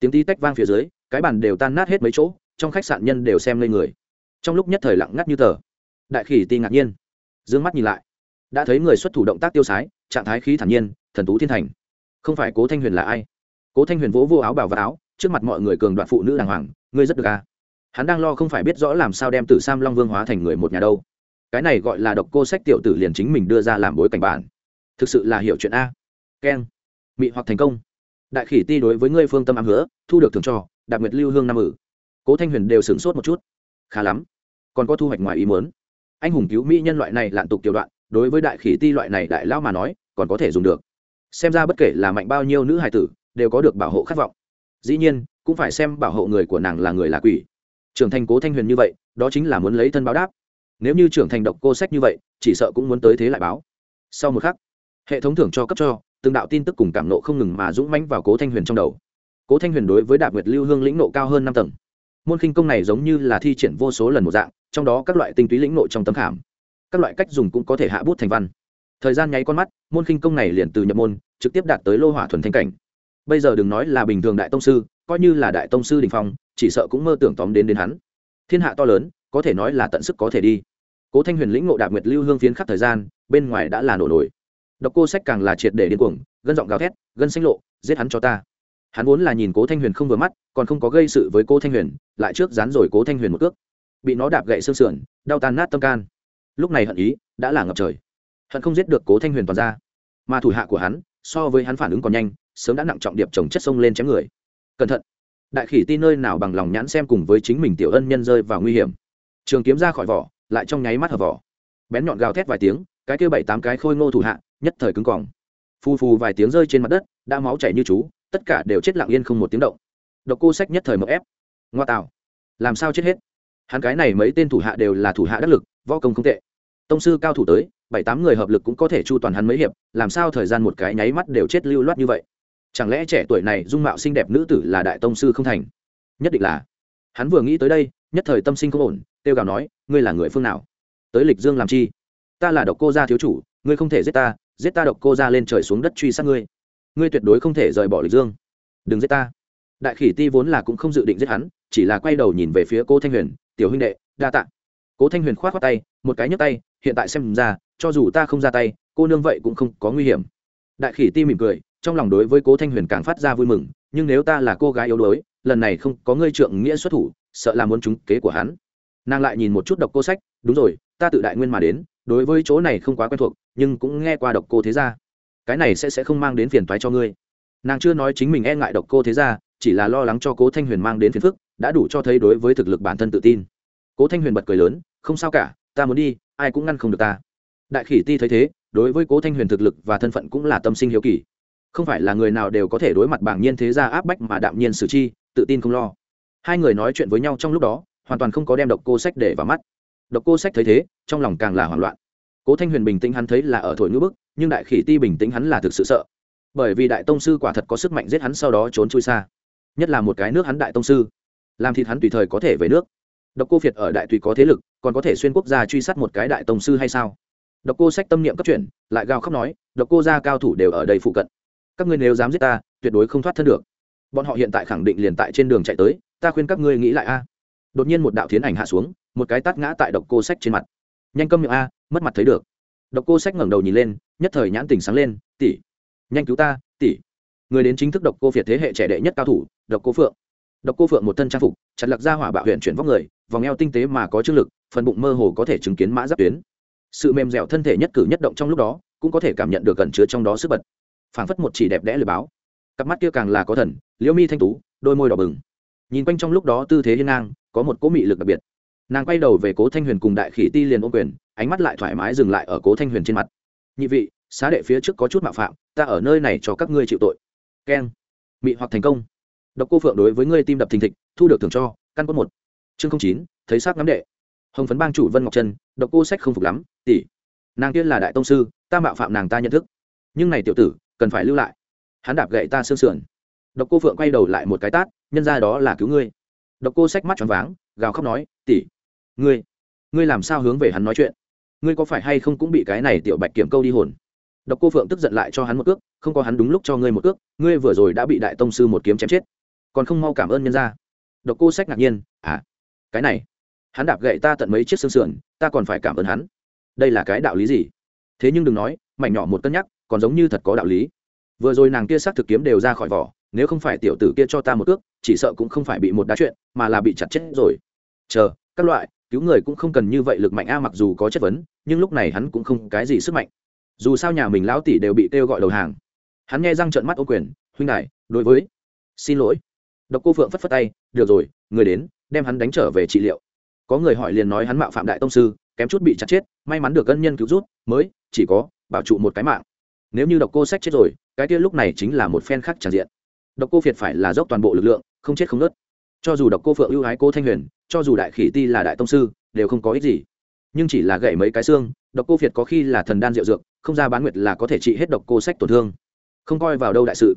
Tiếng tí tách vang phía dưới, cái bàn đều tan nát hết mấy chỗ, trong khách sạn nhân đều xem lên người trong lúc nhất thời lặng ngắt như tờ. Đại khỉ ti ngạc nhiên. D ư ơ n g mắt nhìn lại. Đã thấy người xuất thủ động tác tiêu sái, trạng thái khí thản nhiên, thần tú thiên thành. Không phải cố thanh huyền là ai? Cố thanh huyền vỗ vô áo bảo và áo, trước mặt mọi người cường đoạn phụ nữ đàng hoàng, ngươi rất được à. hắn đang lo không phải biết rõ làm sao đem tử sam long vương hóa thành người một nhà đâu. Cái này gọi là độc cô sách tiểu tử liền chính mình đưa ra làm bối cảnh bản. Thực sự là hiểu chuyện a. Keng. Mị hoặc thành công. Đại khỉ ti đối với ngươi phương tâm ám hứa, thu được thường cho, đạp nguyệt lưu hương năm ử. Cố thanh huyền đều sửng sốt một chút. Khá lắm còn có thu hoạch ngoài ý muốn. Anh hùng cứu mỹ nhân loại này lạn tục tiểu đoạn, đối với đại khỉ ti loại này đại lao mà nói, còn có thể dùng được. Xem ra bất kể là mạnh bao nhiêu nữ hài tử, đều có được bảo hộ khát vọng. Dĩ nhiên, cũng phải xem bảo hộ người của nàng là người là quỷ. Trưởng thành cố thanh huyền như vậy, đó chính là muốn lấy thân báo đáp. Nếu như trưởng thành độc cô sách như vậy, chỉ sợ cũng muốn tới thế lại báo. Sau một khắc, hệ thống thưởng cho cấp cho, từng đạo tin tức cùng cảm nộ không ngừng mà dũng mãnh vào cố thanh huyền trong đầu. Cố thanh huyền đối với đạp nguyệt lưu hương lĩnh nộ cao hơn năm tầng. Môn khinh công này giống như là thi triển vô số lần một dạng trong đó các loại tinh túy lĩnh nội trong tấm khảm. Các loại cách dùng cũng có thể hạ bút thành văn. Thời gian nháy con mắt, môn khinh công này liền từ nhập môn, trực tiếp đạt tới lô hỏa thuần thanh cảnh. Bây giờ đừng nói là bình thường đại tông sư, coi như là đại tông sư đình phong, chỉ sợ cũng mơ tưởng tóm đến đến hắn. Thiên hạ to lớn, có thể nói là tận sức có thể đi. Cố thanh huyền lĩnh ngộ đạp nguyệt lưu hương phiến khắp thời gian, bên ngoài đã là nổ nổi. Độc cô sách càng là triệt để điên cuồng, gân giọng gào thét, gân xanh lộ, giết hắn cho ta. Hắn vốn là nhìn cố thanh huyền không vừa mắt, còn không có gây sự với cố thanh huyền, lại trước dán rồi cố thanh huyền một cước bị nó đạp gậy xương sườn, đau tan nát tâm can. Lúc này hận ý đã là ngập trời. Hận không giết được cố thanh huyền toàn ra. Mà thủ hạ của hắn, so với hắn phản ứng còn nhanh, sớm đã nặng trọng điệp trồng chất sông lên chém người. Cẩn thận. Đại khỉ tin nơi nào bằng lòng nhãn xem cùng với chính mình tiểu ân nhân rơi vào nguy hiểm. Trường kiếm ra khỏi vỏ, lại trong nháy mắt hở vỏ. Bén nhọn gào thét vài tiếng, cái kia bảy tám cái khôi ngô thủ hạ, nhất thời cứng còng. Phù phù vài tiếng rơi trên mặt đất, đã máu chảy như chú, tất cả đều chết lặng yên không một tiếng động. Độc cô sách nhất thời mậu ép. Ngoa tạo. Làm sao chết hết? Hắn cái này mấy tên thủ hạ đều là thủ hạ đắc lực, võ công không tệ. Tông sư cao thủ tới, bảy tám người hợp lực cũng có thể chu toàn hắn mấy hiệp, làm sao thời gian một cái nháy mắt đều chết lưu loát như vậy? Chẳng lẽ trẻ tuổi này dung mạo xinh đẹp nữ tử là đại tông sư không thành? Nhất định là. Hắn vừa nghĩ tới đây, nhất thời tâm sinh không ổn tiêu gào nói, ngươi là người phương nào? Tới lịch dương làm chi? Ta là độc cô gia thiếu chủ, ngươi không thể giết ta giết ta độc cô gia lên trời xuống đất truy sát ngươi. Ngươi tuyệt đối không thể rời bỏ lịch dương. Đừng giết ta. Đại khỉ ti vốn là cũng không dự định giết hắn, chỉ là quay đầu nhìn về phía cô thanh huyền tiểu huynh đệ, đa tạ. cố thanh huyền k h o á t khoác tay, một cái nhấc tay, hiện tại xem ra, cho dù ta không ra tay, cô nương vậy cũng không có nguy hiểm. Đại khỉ ti mỉm cười, trong lòng đối với cố thanh huyền càng phát ra vui mừng, nhưng nếu ta là cô gái yếu đuối, lần này không có ngươi trượng nghĩa xuất thủ, sợ là muốn trúng kế của hắn. Nàng lại nhìn một chút độc cô sách, đúng rồi, ta tự đại nguyên mà đến, đối với chỗ này không quá quen thuộc, nhưng cũng nghe qua độc cô thế gia. Cái này sẽ sẽ không mang đến phiền toái cho ngươi. Nàng chưa nói chính mình e ngại độc cô thế gia, chỉ là lo lắng cho cố thanh huyền mang đến phiền phức đã đủ cho thấy đối với thực lực bản thân tự tin. Cố thanh huyền bật cười lớn, không sao cả, ta muốn đi, ai cũng ngăn không được ta. Đại khỉ ti thấy thế, đối với cố thanh huyền thực lực và thân phận cũng là tâm sinh hiếu kỳ. Không phải là người nào đều có thể đối mặt bảng nhiên thế gia áp bách mà đạm nhiên xử chi, tự tin không lo. Hai người nói chuyện với nhau trong lúc đó, hoàn toàn không có đem độc cô sách để vào mắt. Độc cô sách thấy thế, trong lòng càng là hoảng loạn. Cố thanh huyền bình tĩnh hắn thấy là ở thổi ngữ bức, nhưng đại khỉ ti bình tĩnh hắn là thực sự sợ. Bởi vì đại tông sư quả thật có sức mạnh giết hắn sau đó trốn chui xa. Nhất là một cái nước hắn đại tông sư làm thịt hắn tùy thời có thể về nước. Độc cô việt ở đại tùy có thế lực, còn có thể xuyên quốc gia truy sát một cái đại tổng sư hay sao? Độc cô sách tâm niệm cấp chuyển, lại gào khóc nói, độc cô gia cao thủ đều ở đây phụ cận. Các ngươi nếu dám giết ta, tuyệt đối không thoát thân được. Bọn họ hiện tại khẳng định liền tại trên đường chạy tới, ta khuyên các ngươi nghĩ lại a. À. Đột nhiên một đạo thiến ảnh hạ xuống, một cái tát ngã tại độc cô sách trên mặt. Nhanh câm miệng a, mất mặt thấy được. Độc cô sách ngẩng đầu nhìn lên, nhất thời nhãn tình sáng lên, tỷ, nhanh cứu ta, tỷ. Người đến chính thức độc cô việt thế hệ trẻ đệ nhất cao thủ, độc cô phượng độc cô phượng một thân trang phục, chặt lặc ra hỏa bạo huyện chuyển vóc người, vòng eo tinh tế mà có chương lực, phần bụng mơ hồ có thể chứng kiến mã giáp tuyến. Sự mềm dẻo thân thể nhất cử nhất động trong lúc đó, cũng có thể cảm nhận được gần chứa trong đó sức bật. Phảng phất một chỉ đẹp đẽ lời báo cặp mắt kia càng là có thần, liễu mi thanh tú, đôi môi đỏ bừng. Nhìn quanh trong lúc đó tư thế hiên ngang, có một cố mị lực đặc biệt. Nàng quay đầu về cố thanh huyền cùng đại khỉ ti liền ô quyền, ánh mắt lại thoải mái dừng lại ở cố thanh huyền trên mặt. Nhị vị, xá đệ phía trước có chút mạo phạm, ta ở nơi này cho các ngươi chịu tội. Keng. Mị hoặc thành công độc cô phượng đối với ngươi tim đập thình thịch, thu được thưởng cho, căn cốt một. Chương chín, thấy xác ngắm đệ. Hồng phấn bang chủ vân ngọc trân, độc cô sách không phục lắm, tỷ. Nàng tiên là đại tông sư, ta mạo phạm nàng ta nhận thức. Nhưng này tiểu tử, cần phải lưu lại. Hắn đạp gậy ta sương sườn. Độc cô phượng quay đầu lại một cái tát, nhân ra đó là cứu ngươi. Độc cô sách mắt tròn váng, gào khóc nói, tỷ. Ngươi ngươi làm sao hướng về hắn nói chuyện? Ngươi có phải hay không cũng bị cái này tiểu bạch kiểm câu đi hồn? Độc cô phượng tức giận lại cho hắn một cước, không có hắn đúng lúc cho ngươi một cước, ngươi vừa rồi đã bị đại tông sư một kiếm chém chết còn không mau cảm ơn nhân ra độc cô sách ngạc nhiên à cái này hắn đạp gậy ta tận mấy chiếc xương sườn ta còn phải cảm ơn hắn. Đây là cái đạo lý gì? Thế nhưng đừng nói mảnh nhỏ một cân nhắc còn giống như thật có đạo lý. Vừa rồi nàng kia s thực kiếm đều ra khỏi vỏ nếu không phải tiểu tử kia cho ta một ước, chỉ sợ cũng không phải bị một đá chuyện mà là bị chặt chết rồi. Chờ các loại cứu người cũng không cần như vậy lực mạnh a mặc dù có chất vấn nhưng lúc này hắn cũng không cái gì sức mạnh. Dù sao nhà mình lão tỷ đều bị kêu gọi đầu hàng. Hắn nghe răng trợn mắt ô quyền huynh đại đối với xin lỗi độc cô phượng phất phất tay, được rồi, người đến, đem hắn đánh trở về trị liệu. Có người hỏi liền nói hắn mạo phạm đại tông sư, kém chút bị chặt chết, may mắn được ân nhân cứu rút mới, chỉ có, bảo trụ một cái mạng. Nếu như độc cô sách chết rồi, cái kia lúc này chính là một phen khác tràn diện. Độc cô việt phải là dốc toàn bộ lực lượng, không chết không nớt. Cho dù độc cô phượng ưu ái cô thanh huyền, cho dù đại khỉ ti là đại tông sư, đều không có ích gì. Nhưng chỉ là gãy mấy cái xương, độc cô việt có khi là thần đan diệu dược, không ra bán nguyệt là có thể trị hết độc cô sách tổn thương. Không coi vào đâu đại sự.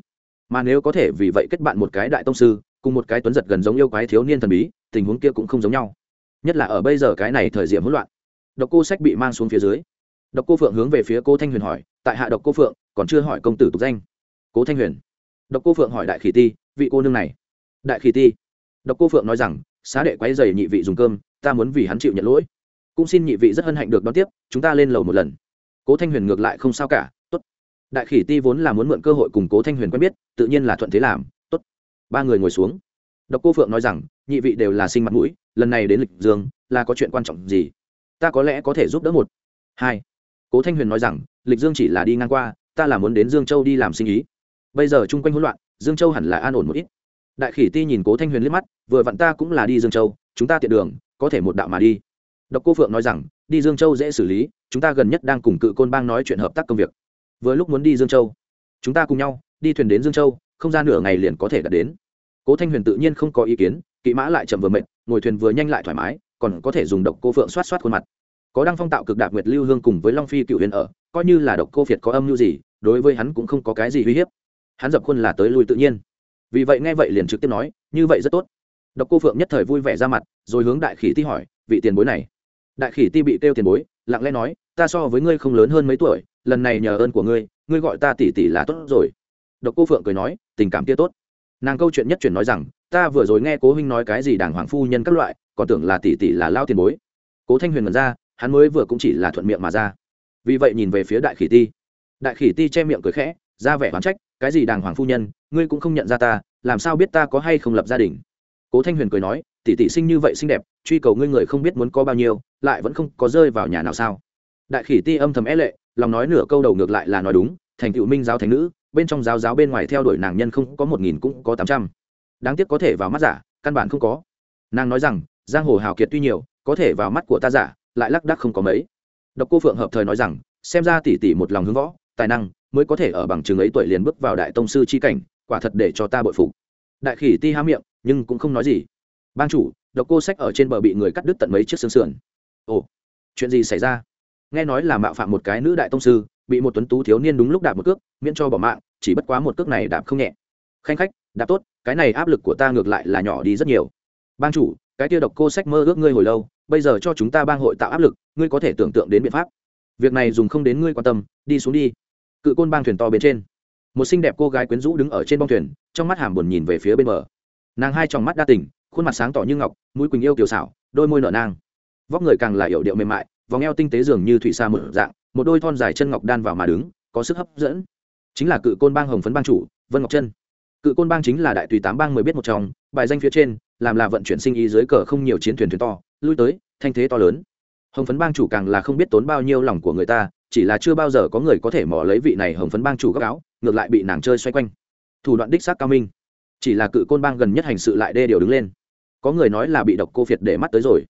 Mà nếu có thể vì vậy kết bạn một cái đại tông sư cùng một cái tuấn giật gần giống yêu quái thiếu niên thần bí, tình huống kia cũng không giống nhau. Nhất là ở bây giờ cái này thời điểm hỗn loạn, độc cô sách bị mang xuống phía dưới. Độc cô phượng hướng về phía cô thanh huyền hỏi, tại hạ độc cô phượng, còn chưa hỏi công tử tục danh. Cố thanh huyền, độc cô phượng hỏi đại khỉ ti, vị cô nương này? Đại khỉ ti. Độc cô phượng nói rằng, xá đệ quấy dày nhị vị dùng cơm, ta muốn vì hắn chịu nhận lỗi. Cũng xin nhị vị rất hân hạnh được đón tiếp, chúng ta lên lầu một lần. Cố thanh huyền ngược lại không sao cả, tốt. Đại khỉ ti vốn là muốn mượn cơ hội cùng cố thanh huyền quen biết, tự nhiên là thuận thế làm ba người ngồi xuống. Độc cô phượng nói rằng, nhị vị đều là sinh mặt mũi, lần này đến lịch dương, là có chuyện quan trọng gì? Ta có lẽ có thể giúp đỡ một. Hai. Cố thanh huyền nói rằng, lịch dương chỉ là đi ngang qua, ta là muốn đến dương châu đi làm sinh ý. Bây giờ chung quanh hỗn loạn, dương châu hẳn là an ổn một ít. Đại khỉ ti nhìn cố thanh huyền liếc mắt, vừa vặn ta cũng là đi dương châu, chúng ta tiện đường, có thể một đạo mà đi. Độc cô phượng nói rằng, đi dương châu dễ xử lý, chúng ta gần nhất đang cùng cự côn bang nói chuyện hợp tác công việc. Vừa lúc muốn đi dương châu, chúng ta cùng nhau, đi thuyền đến dương châu không ra nửa ngày liền có thể đạt đến. Cố thanh huyền tự nhiên không có ý kiến, kỵ mã lại chậm vừa mệt, ngồi thuyền vừa nhanh lại thoải mái, còn có thể dùng độc cô phượng xoát xoát khuôn mặt. Có đăng phong tạo cực đạp nguyệt lưu hương cùng với long phi cựu huyền ở, coi như là độc cô việt có âm mưu gì, đối với hắn cũng không có cái gì uy hiếp. Hắn dập khuôn là tới lui tự nhiên. Vì vậy nghe vậy liền trực tiếp nói, như vậy rất tốt. Độc cô phượng nhất thời vui vẻ ra mặt, rồi hướng đại khỉ ti hỏi, vị tiền bối này? Đại khỉ ti bị kêu tiền bối, lặng lẽ nói, ta so với ngươi không lớn hơn mấy tuổi, lần này nhờ ơn của ngươi ngươi gọi ta tỷ tỷ là tốt rồi độc cô phượng cười nói, tình cảm kia tốt. Nàng câu chuyện nhất chuyển nói rằng, ta vừa rồi nghe cố huynh nói cái gì đảng hoàng phu nhân các loại, còn tưởng là tỷ tỷ là lao tiền bối. Cố thanh huyền mật ra, hắn mới vừa cũng chỉ là thuận miệng mà ra. Vì vậy nhìn về phía đại khỉ ti. Đại khỉ ti che miệng cười khẽ, ra vẻ oán trách, cái gì đàng hoàng phu nhân, ngươi cũng không nhận ra ta, làm sao biết ta có hay không lập gia đình? Cố thanh huyền cười nói, tỷ tỷ sinh như vậy xinh đẹp, truy cầu ngươi người không biết muốn có bao nhiêu, lại vẫn không có rơi vào nhà nào sao? Đại khỉ ti âm thầm é lệ, lòng nói nửa câu đầu ngược lại là nói đúng, thành cựu minh giáo thánh nữ bên trong giáo giáo bên ngoài theo đuổi nàng nhân không có một nghìn cũng có tám trăm. Đáng tiếc có thể vào mắt giả, căn bản không có. Nàng nói rằng, giang hồ hào kiệt tuy nhiều, có thể vào mắt của ta giả, lại lắc đắc không có mấy. Độc cô phượng hợp thời nói rằng, xem ra tỷ tỷ một lòng hướng võ, tài năng mới có thể ở bằng trường ấy tuổi liền bước vào đại tông sư c h i cảnh, quả thật để cho ta bội phục. Đại khỉ ti há miệng, nhưng cũng không nói gì. Ban chủ, độc cô sách ở trên bờ bị người cắt đứt tận mấy chiếc xương sườn. Ồ, chuyện gì xảy ra? Nghe nói là mạo phạm một cái nữ đại tông sư bị một tuấn tú thiếu niên đúng lúc đạp một cước, miễn cho bỏ mạng, chỉ bất quá một cước này đạp không nhẹ. Khanh khách, đạp tốt, cái này áp lực của ta ngược lại là nhỏ đi rất nhiều. Ban chủ, cái tiêu độc cô sách mơ ước ngươi hồi lâu, bây giờ cho chúng ta bang hội tạo áp lực, ngươi có thể tưởng tượng đến biện pháp. Việc này dùng không đến ngươi quan tâm, đi xuống đi. Cự côn bang thuyền to bên trên. Một xinh đẹp cô gái quyến rũ đứng ở trên bong thuyền, trong mắt hàm buồn nhìn về phía bên bờ. Nàng hai tròng mắt đa tình, khuôn mặt sáng tỏ như ngọc, mũi quỳnh yêu kiều xảo, đôi môi nở nang. Vóc người càng là hiệu điệu mềm mại, vòng eo tinh tế dường như thủy sa mở dạng một đôi thon dài chân ngọc đan vào mà đứng, có sức hấp dẫn. Chính là cự côn bang hồng phấn bang chủ, vân ngọc chân cự côn bang chính là đại tùy tám bang mới biết một trong, bài danh phía trên, làm là vận chuyển sinh ý dưới cờ không nhiều chiến thuyền thuyền to, lui tới, thanh thế to lớn. Hồng phấn bang chủ càng là không biết tốn bao nhiêu lòng của người ta, chỉ là chưa bao giờ có người có thể mò lấy vị này hồng phấn bang chủ gấp áo, ngược lại bị nàng chơi xoay quanh. Thủ đoạn đích xác cao minh. Chỉ là cự côn bang gần nhất hành sự lại đê điều đứng lên. Có người nói là bị độc cô phiệt để mắt tới rồi.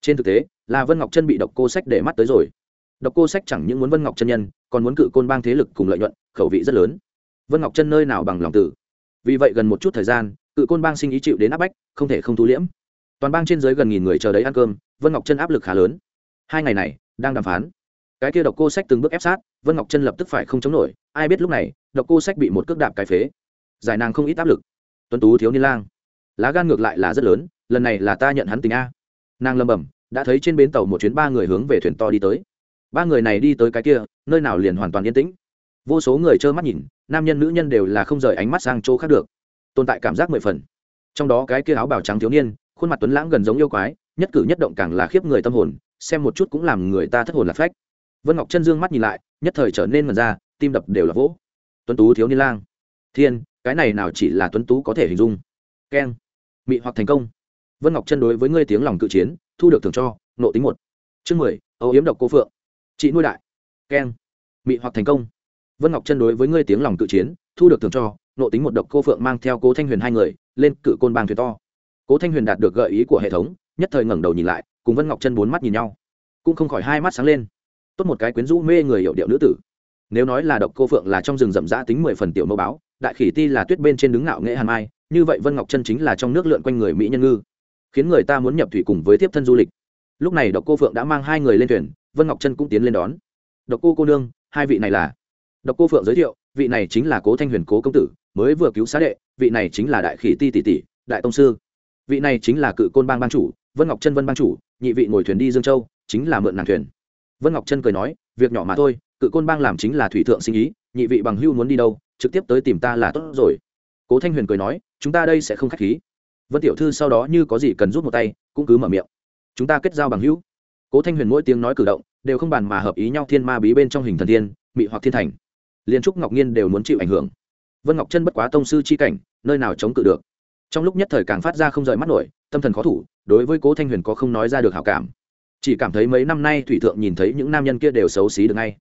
Trên thực tế, là vân ngọc chân bị độc cô sách để mắt tới rồi độc cô sách chẳng những muốn vân ngọc chân nhân, còn muốn cự côn bang thế lực cùng lợi nhuận, khẩu vị rất lớn. Vân ngọc chân nơi nào bằng lòng tử? Vì vậy gần một chút thời gian, cự côn bang sinh ý chịu đến áp bách, không thể không thu liễm. Toàn bang trên dưới gần nghìn người chờ đấy ăn cơm, vân ngọc chân áp lực khá lớn. Hai ngày này, đang đàm phán. Cái kia độc cô sách từng bước ép sát, vân ngọc chân lập tức phải không chống nổi, ai biết lúc này, độc cô sách bị một cước đạp cái phế. Giải nàng không ít áp lực. Tuấn tú thiếu niên lang. Lá gan ngược lại là rất lớn, lần này là ta nhận hắn tình a. Nàng lầm bẩm đã thấy trên bến tàu một chuyến ba người hướng về thuyền to đi tới ba người này đi tới cái kia, nơi nào liền hoàn toàn yên tĩnh. Vô số người trơ mắt nhìn, nam nhân nữ nhân đều là không rời ánh mắt sang chỗ khác được. Tồn tại cảm giác mười phần. Trong đó cái kia áo bào trắng thiếu niên, khuôn mặt tuấn lãng gần giống yêu quái, nhất cử nhất động càng là khiếp người tâm hồn, xem một chút cũng làm người ta thất hồn lạc phách. Vân ngọc chân dương mắt nhìn lại, nhất thời trở nên mần ra, tim đập đều là vỗ. Tuấn tú thiếu niên lang. Thiên, cái này nào chỉ là tuấn tú có thể hình dung. Keng. Mị hoặc thành công. Vân ngọc chân đối với ngươi tiếng lòng cự chiến, thu được thường cho, nộ tính một. Chương mười, âu yếm độc cô phượng chị nuôi đại. Keng. Mị hoặc thành công. Vân ngọc chân đối với ngươi tiếng lòng cự chiến, thu được thường cho, nộ tính một độc cô phượng mang theo cố thanh huyền hai người, lên cự côn bang thuyền to. Cố thanh huyền đạt được gợi ý của hệ thống, nhất thời ngẩng đầu nhìn lại, cùng vân ngọc chân bốn mắt nhìn nhau. Cũng không khỏi hai mắt sáng lên. Tốt một cái quyến rũ mê người hiệu điệu nữ tử. Nếu nói là độc cô phượng là trong rừng rậm rã tính mười phần tiểu mẫu báo, đại khỉ ti là tuyết bên trên đứng ngạo nghệ hàn mai, như vậy vân ngọc chân chính là trong nước lượn quanh người mỹ nhân ngư. Khiến người ta muốn nhập thủy cùng với tiếp thân du lịch. Lúc này độc cô phượng đã mang hai người lên thuyền vân ngọc chân cũng tiến lên đón độc cô cô nương hai vị này là độc cô phượng giới thiệu vị này chính là cố thanh huyền cố công tử mới vừa cứu xá đệ vị này chính là đại khỉ ti tỷ tỷ đại tông sư vị này chính là cự côn bang ban chủ vân ngọc chân vân ban chủ nhị vị ngồi thuyền đi dương châu chính là mượn nàng thuyền vân ngọc chân cười nói việc nhỏ mà thôi cự côn bang làm chính là thủy thượng sinh ý nhị vị bằng hưu muốn đi đâu trực tiếp tới tìm ta là tốt rồi cố thanh huyền cười nói chúng ta đây sẽ không k h á c h khí vân tiểu thư sau đó như có gì cần rút một tay cũng cứ mở miệng chúng ta kết giao bằng hữu cố thanh huyền mỗi tiếng nói cử động đều không bàn mà hợp ý nhau thiên ma bí bên trong hình thần thiên mị hoặc thiên thành. Liên trúc ngọc nhiên đều muốn chịu ảnh hưởng. Vân ngọc chân bất quá tông sư c h i cảnh, nơi nào chống cự được. Trong lúc nhất thời càng phát ra không rời mắt nổi, tâm thần khó thủ, đối với cố thanh huyền có không nói ra được hảo cảm. Chỉ cảm thấy mấy năm nay thủy thượng nhìn thấy những nam nhân kia đều xấu xí được ngay.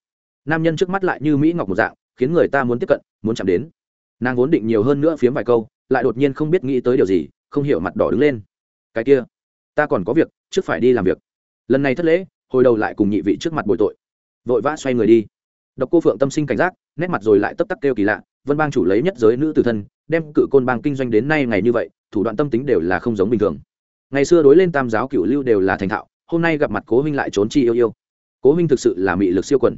Nam nhân trước mắt lại như mỹ ngọc một dạng, khiến người ta muốn tiếp cận, muốn chạm đến. Nàng vốn định nhiều hơn nữa phiếm vài câu, lại đột nhiên không biết nghĩ tới điều gì, không hiểu mặt đỏ đứng lên. Cái kia, ta còn có việc, trước phải đi làm việc lần này thất lễ, hồi đầu lại cùng nhị vị trước mặt bồi tội. Vội vã xoay người đi. Độc cô phượng tâm sinh cảnh giác, nét mặt rồi lại tấp tắc kêu kỳ lạ, vân bang chủ lấy nhất giới nữ tử thân, đem cự côn bang kinh doanh đến nay ngày như vậy, thủ đoạn tâm tính đều là không giống bình thường. Ngày xưa đối lên tam giáo cựu lưu đều là thành thạo, hôm nay gặp mặt cố huynh lại trốn chi yêu yêu. Cố huynh thực sự là mị lực siêu quần.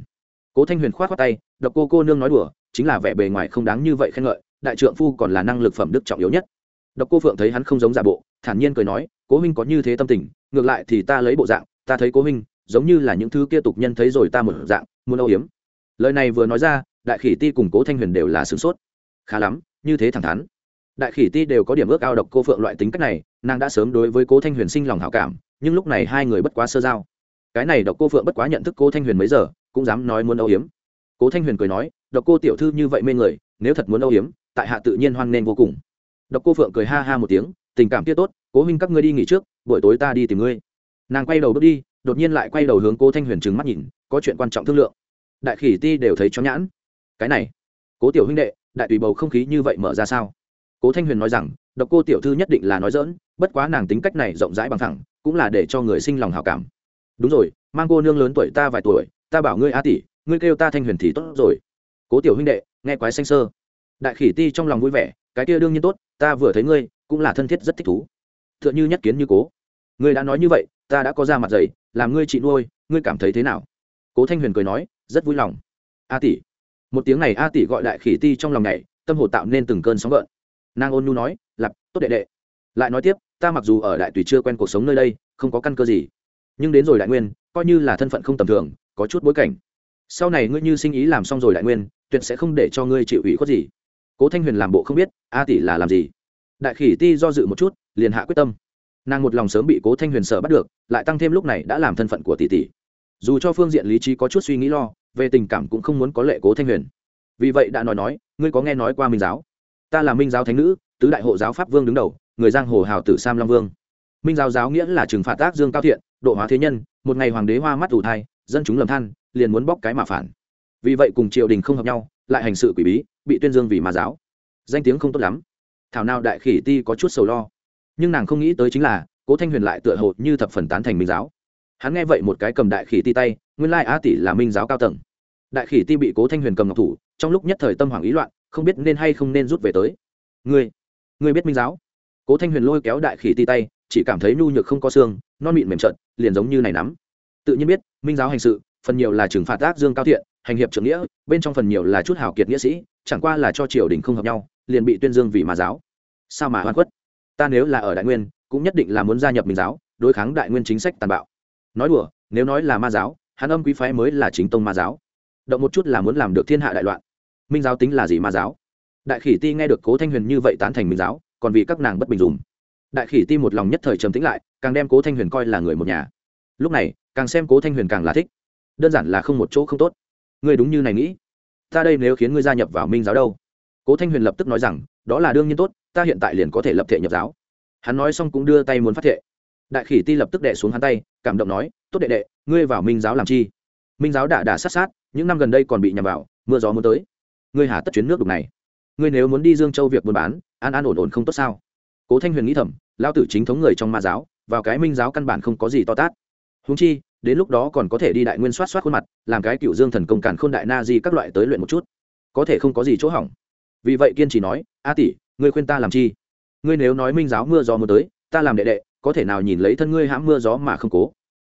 Cố thanh huyền k h o á t khoác tay, độc cô cô nương nói đùa, chính là vẻ bề ngoài không đáng như vậy khen ngợi, đại trượng phu còn là năng lực phẩm đức trọng yếu nhất. Độc cô phượng thấy hắn không giống giả bộ, thản nhiên cười nói, cố huynh có như thế tâm tình, ngược lại thì ta lấy bộ dạng ta thấy cố huynh, giống như là những thứ kia tục nhân thấy rồi ta một dạng, muốn âu hiếm lời này vừa nói ra, đại khỉ ti cùng cố thanh huyền đều là sửng sốt. Khá lắm, như thế thẳng thắn. Đại khỉ ti đều có điểm ước ao độc cô phượng loại tính cách này, nàng đã sớm đối với cố thanh huyền sinh lòng hảo cảm, nhưng lúc này hai người bất quá sơ giao. Cái này độc cô phượng bất quá nhận thức cố thanh huyền mấy giờ, cũng dám nói muốn âu hiếm cố thanh huyền cười nói, độc cô tiểu thư như vậy mê người, nếu thật muốn âu hiếm tại hạ tự nhiên hoan nghênh vô cùng. Độc cô phượng cười ha ha một tiếng, tình cảm kia tốt, cố huynh các ngươi đi nghỉ trước, buổi tối ta đi tìm ngươi nàng quay đầu bước đi, đột nhiên lại quay đầu hướng cố thanh huyền trừng mắt nhìn, có chuyện quan trọng thương lượng. Đại khỉ ti đều thấy chó nhãn. Cái này, cố tiểu huynh đệ, đại tùy bầu không khí như vậy mở ra sao? Cố thanh huyền nói rằng, độc cô tiểu thư nhất định là nói dỡn bất quá nàng tính cách này rộng rãi bằng thẳng, cũng là để cho người sinh lòng hào cảm. Đúng rồi, mang cô nương lớn tuổi ta vài tuổi, ta bảo ngươi a tỷ, ngươi kêu ta thanh huyền thì tốt rồi. Cố tiểu huynh đệ, nghe quái xanh sơ. Đại khỉ ti trong lòng vui vẻ, cái kia đương nhiên tốt, ta vừa thấy ngươi, cũng là thân thiết rất thích thú. T h ư ợ n h ư nhất kiến như cố. Ngươi đã nói như vậy ta đã có ra mặt dày, làm ngươi chị nuôi, ngươi cảm thấy thế nào? Cố thanh huyền cười nói, rất vui lòng. A tỷ. Một tiếng này a tỷ gọi đại khỉ ti trong lòng này tâm hồ tạo nên từng cơn sóng gợn. Nàng ôn nhu nói lặp tốt đệ đệ. Lại nói tiếp, ta mặc dù ở đại tùy chưa quen cuộc sống nơi đây, không có căn cơ gì. Nhưng đến rồi đại nguyên, coi như là thân phận không tầm thường, có chút bối cảnh. Sau này ngươi như sinh ý làm xong rồi đại nguyên, tuyệt sẽ không để cho ngươi chịu ủy khuất gì. Cố thanh huyền làm bộ không biết, a tỷ là làm gì? Đại khỉ ti do dự một chút, liền hạ quyết tâm nàng một lòng sớm bị cố thanh huyền sở bắt được lại tăng thêm lúc này đã làm thân phận của tỷ tỷ dù cho phương diện lý trí có chút suy nghĩ lo về tình cảm cũng không muốn có lệ cố thanh huyền vì vậy đã nói nói ngươi có nghe nói qua minh giáo ta là minh giáo thánh nữ tứ đại hộ giáo pháp vương đứng đầu người giang hồ hào tử sam long vương minh giáo giáo nghĩa là trừng phạt tác dương cao thiện độ hóa thế nhân một ngày hoàng đế hoa mắt ủ thai dân chúng lầm than liền muốn bóc cái mà phản vì vậy cùng triều đình không hợp nhau lại hành sự quỷ bí bị tuyên dương vì mà giáo danh tiếng không tốt lắm thảo nào đại khỉ ti có chút sầu lo nhưng nàng không nghĩ tới chính là, cố thanh huyền lại tựa hồ như thập phần tán thành minh giáo. Hắn nghe vậy một cái cầm đại khỉ ti tay, nguyên lai a tỷ là minh giáo cao tầng. Đại khỉ ti bị cố thanh huyền cầm ngọc thủ, trong lúc nhất thời tâm hoảng ý loạn, không biết nên hay không nên rút về tới. Ngươi ngươi biết minh giáo? Cố thanh huyền lôi kéo đại khỉ ti tay, chỉ cảm thấy nhu nhược không có xương, non mịn mềm trận liền giống như này nắm. Tự nhiên biết, minh giáo hành sự, phần nhiều là trừng phạt ác dương cao thiện, hành hiệp trưởng nghĩa, bên trong phần nhiều là chút hảo kiệt nghĩa sĩ, chẳng qua là cho triều đình không hợp nhau, liền bị tuyên dương vì mà giáo. Sao mà hoan khuất? Ta nếu là ở đại nguyên, cũng nhất định là muốn gia nhập minh giáo, đối kháng đại nguyên chính sách tàn bạo. Nói đùa, nếu nói là ma giáo, hắn âm quý phái mới là chính tông ma giáo. Động một chút là muốn làm được thiên hạ đại loạn. Minh giáo tính là gì ma giáo? Đại khỉ ti nghe được cố thanh huyền như vậy tán thành minh giáo, còn vì các nàng bất bình dùng. Đại khỉ ti một lòng nhất thời trầm tĩnh lại, càng đem cố thanh huyền coi là người một nhà. Lúc này, càng xem cố thanh huyền càng là thích. Đơn giản là không một chỗ không tốt. Ngươi đúng như này nghĩ. Ta đây nếu khiến ngươi gia nhập vào minh giáo đâu? Cố thanh huyền lập tức nói rằng đó là đương nhiên tốt, ta hiện tại liền có thể lập thể nhập giáo. Hắn nói xong cũng đưa tay muốn phát thệ. Đại khỉ ti lập tức đệ xuống hắn tay, cảm động nói, tốt đệ đệ, ngươi vào minh giáo làm chi? Minh giáo đã đả sát sát, những năm gần đây còn bị nhằm vào, mưa gió muốn tới. Ngươi hà tất chuyến nước đục này. Ngươi nếu muốn đi dương châu việc buôn bán, an an ổn ổn không tốt sao? Cố thanh huyền nghĩ thầm lao tử chính thống người trong ma giáo, vào cái minh giáo căn bản không có gì to tát. Húng chi, đến lúc đó còn có thể đi đại nguyên soát soát khuôn mặt, làm cái cựu dương thần công càn k h ô n đại na di các loại tới luyện một chút. Có thể không có gì chỗ hỏng vì vậy kiên trì nói, a tỷ, ngươi khuyên ta làm chi? Ngươi nếu nói minh giáo mưa gió mưa tới, ta làm đệ đệ, có thể nào nhìn lấy thân ngươi hãm mưa gió mà không cố?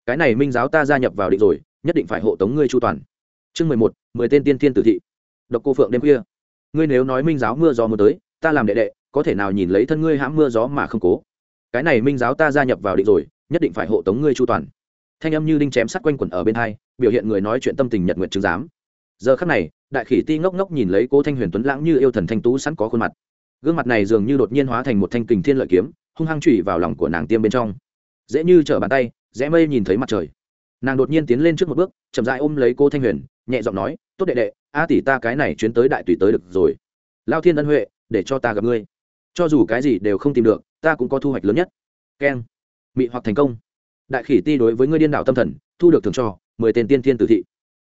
Cái này minh giáo ta gia nhập vào định rồi, nhất định phải hộ tống ngươi chu toàn. Chương mười một, mười tên tiên thiên tử thị. Độc cô phượng đêm khuya. Ngươi nếu nói minh giáo mưa gió mưa tới, ta làm đệ đệ, có thể nào nhìn lấy thân ngươi hãm mưa gió mà không cố? Cái này minh giáo ta gia nhập vào định rồi, nhất định phải hộ tống ngươi chu toàn. Thanh âm như đinh chém sắt quanh quẩn ở bên hai, biểu hiện người nói chuyện tâm tình nhật nguyện chứng giám giờ khắc này, đại khỉ ti ngốc ngốc nhìn lấy cố thanh huyền tuấn lãng như yêu thần thanh tú sẵn có khuôn mặt. Gương mặt này dường như đột nhiên hóa thành một thanh kình thiên lợi kiếm, hung hăng trụy vào lòng của nàng tiêm bên trong. Dễ như trở bàn tay dễ mây nhìn thấy mặt trời. Nàng đột nhiên tiến lên trước một bước, chậm dại ôm lấy cô thanh huyền, nhẹ giọng nói, tốt đệ đệ, a tỷ ta cái này chuyến tới đại tùy tới được rồi. Lao thiên ân huệ, để cho ta gặp ngươi. Cho dù cái gì đều không tìm được, ta cũng có thu hoạch lớn nhất. Keng. Mị hoặc thành công. Đại khỉ ti đối với ngươi điên đảo tâm thần, thu được thường cho, mười tên tiên thiên tử thị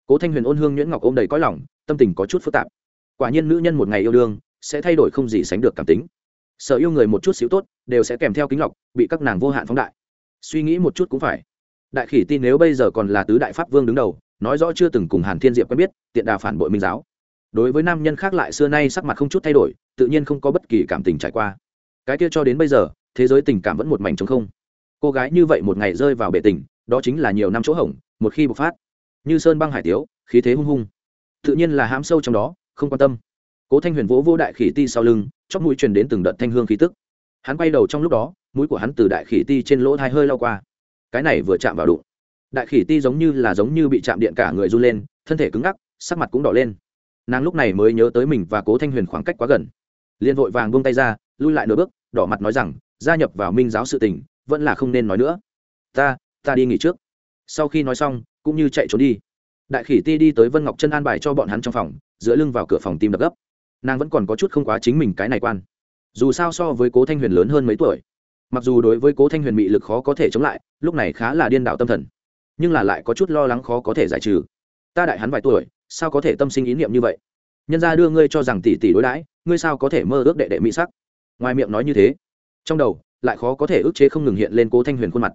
cố thanh huyền ôn hương nhuyễn ngọc ôm đầy cõi lòng, tâm tình có chút phức tạp. Quả nhiên nữ nhân một ngày yêu đương, sẽ thay đổi không gì sánh được cảm tính. Sợ yêu người một chút xíu tốt, đều sẽ kèm theo kính lọc, bị các nàng vô hạn phóng đại. Suy nghĩ một chút cũng phải. Đại khỉ tin nếu bây giờ còn là tứ đại pháp vương đứng đầu, nói rõ chưa từng cùng hàn thiên diệp quen biết, tiện đà phản bội minh giáo. Đối với nam nhân khác lại xưa nay sắc mặt không chút thay đổi, tự nhiên không có bất kỳ cảm tình trải qua. Cái kia cho đến bây giờ, thế giới tình cảm vẫn một mảnh trống không. Cô gái như vậy một ngày rơi vào bể tình, đó chính là nhiều năm chỗ hỏng một khi bộc phát như sơn băng hải tiếu, khí thế hung hung. Tự nhiên là hãm sâu trong đó, không quan tâm. Cố thanh huyền vỗ vô đại khỉ ti sau lưng, chóp mũi truyền đến từng đợt thanh hương khí tức. Hắn quay đầu trong lúc đó, mũi của hắn từ đại khỉ ti trên lỗ thai hơi lao qua. Cái này vừa chạm vào đụng. Đại khỉ ti giống như là giống như bị chạm điện cả người run lên, thân thể cứng ngắc, sắc mặt cũng đỏ lên. Nàng lúc này mới nhớ tới mình và cố thanh huyền khoảng cách quá gần. Liền vội vàng buông tay ra, lui lại nửa bước, đỏ mặt nói rằng, gia nhập vào minh giáo sự tình, vẫn là không nên nói nữa. Ta ta đi nghỉ trước. Sau khi nói xong cũng như chạy trốn đi. Đại khỉ ti đi tới vân ngọc chân an bài cho bọn hắn trong phòng giữa lưng vào cửa phòng tim đập gấp. Nàng vẫn còn có chút không quá chính mình cái này quan. Dù sao so với cố thanh huyền lớn hơn mấy tuổi. Mặc dù đối với cố thanh huyền bị lực khó có thể chống lại, lúc này khá là điên đạo tâm thần. Nhưng là lại có chút lo lắng khó có thể giải trừ. Ta đại hắn vài tuổi, sao có thể tâm sinh ý niệm như vậy? Nhân ra đưa ngươi cho rằng tỷ tỷ đối đãi, ngươi sao có thể mơ ước đệ đệ mỹ sắc? Ngoài miệng nói như thế. Trong đầu, lại khó có thể ước chế không ngừng hiện lên cố thanh huyền khuôn mặt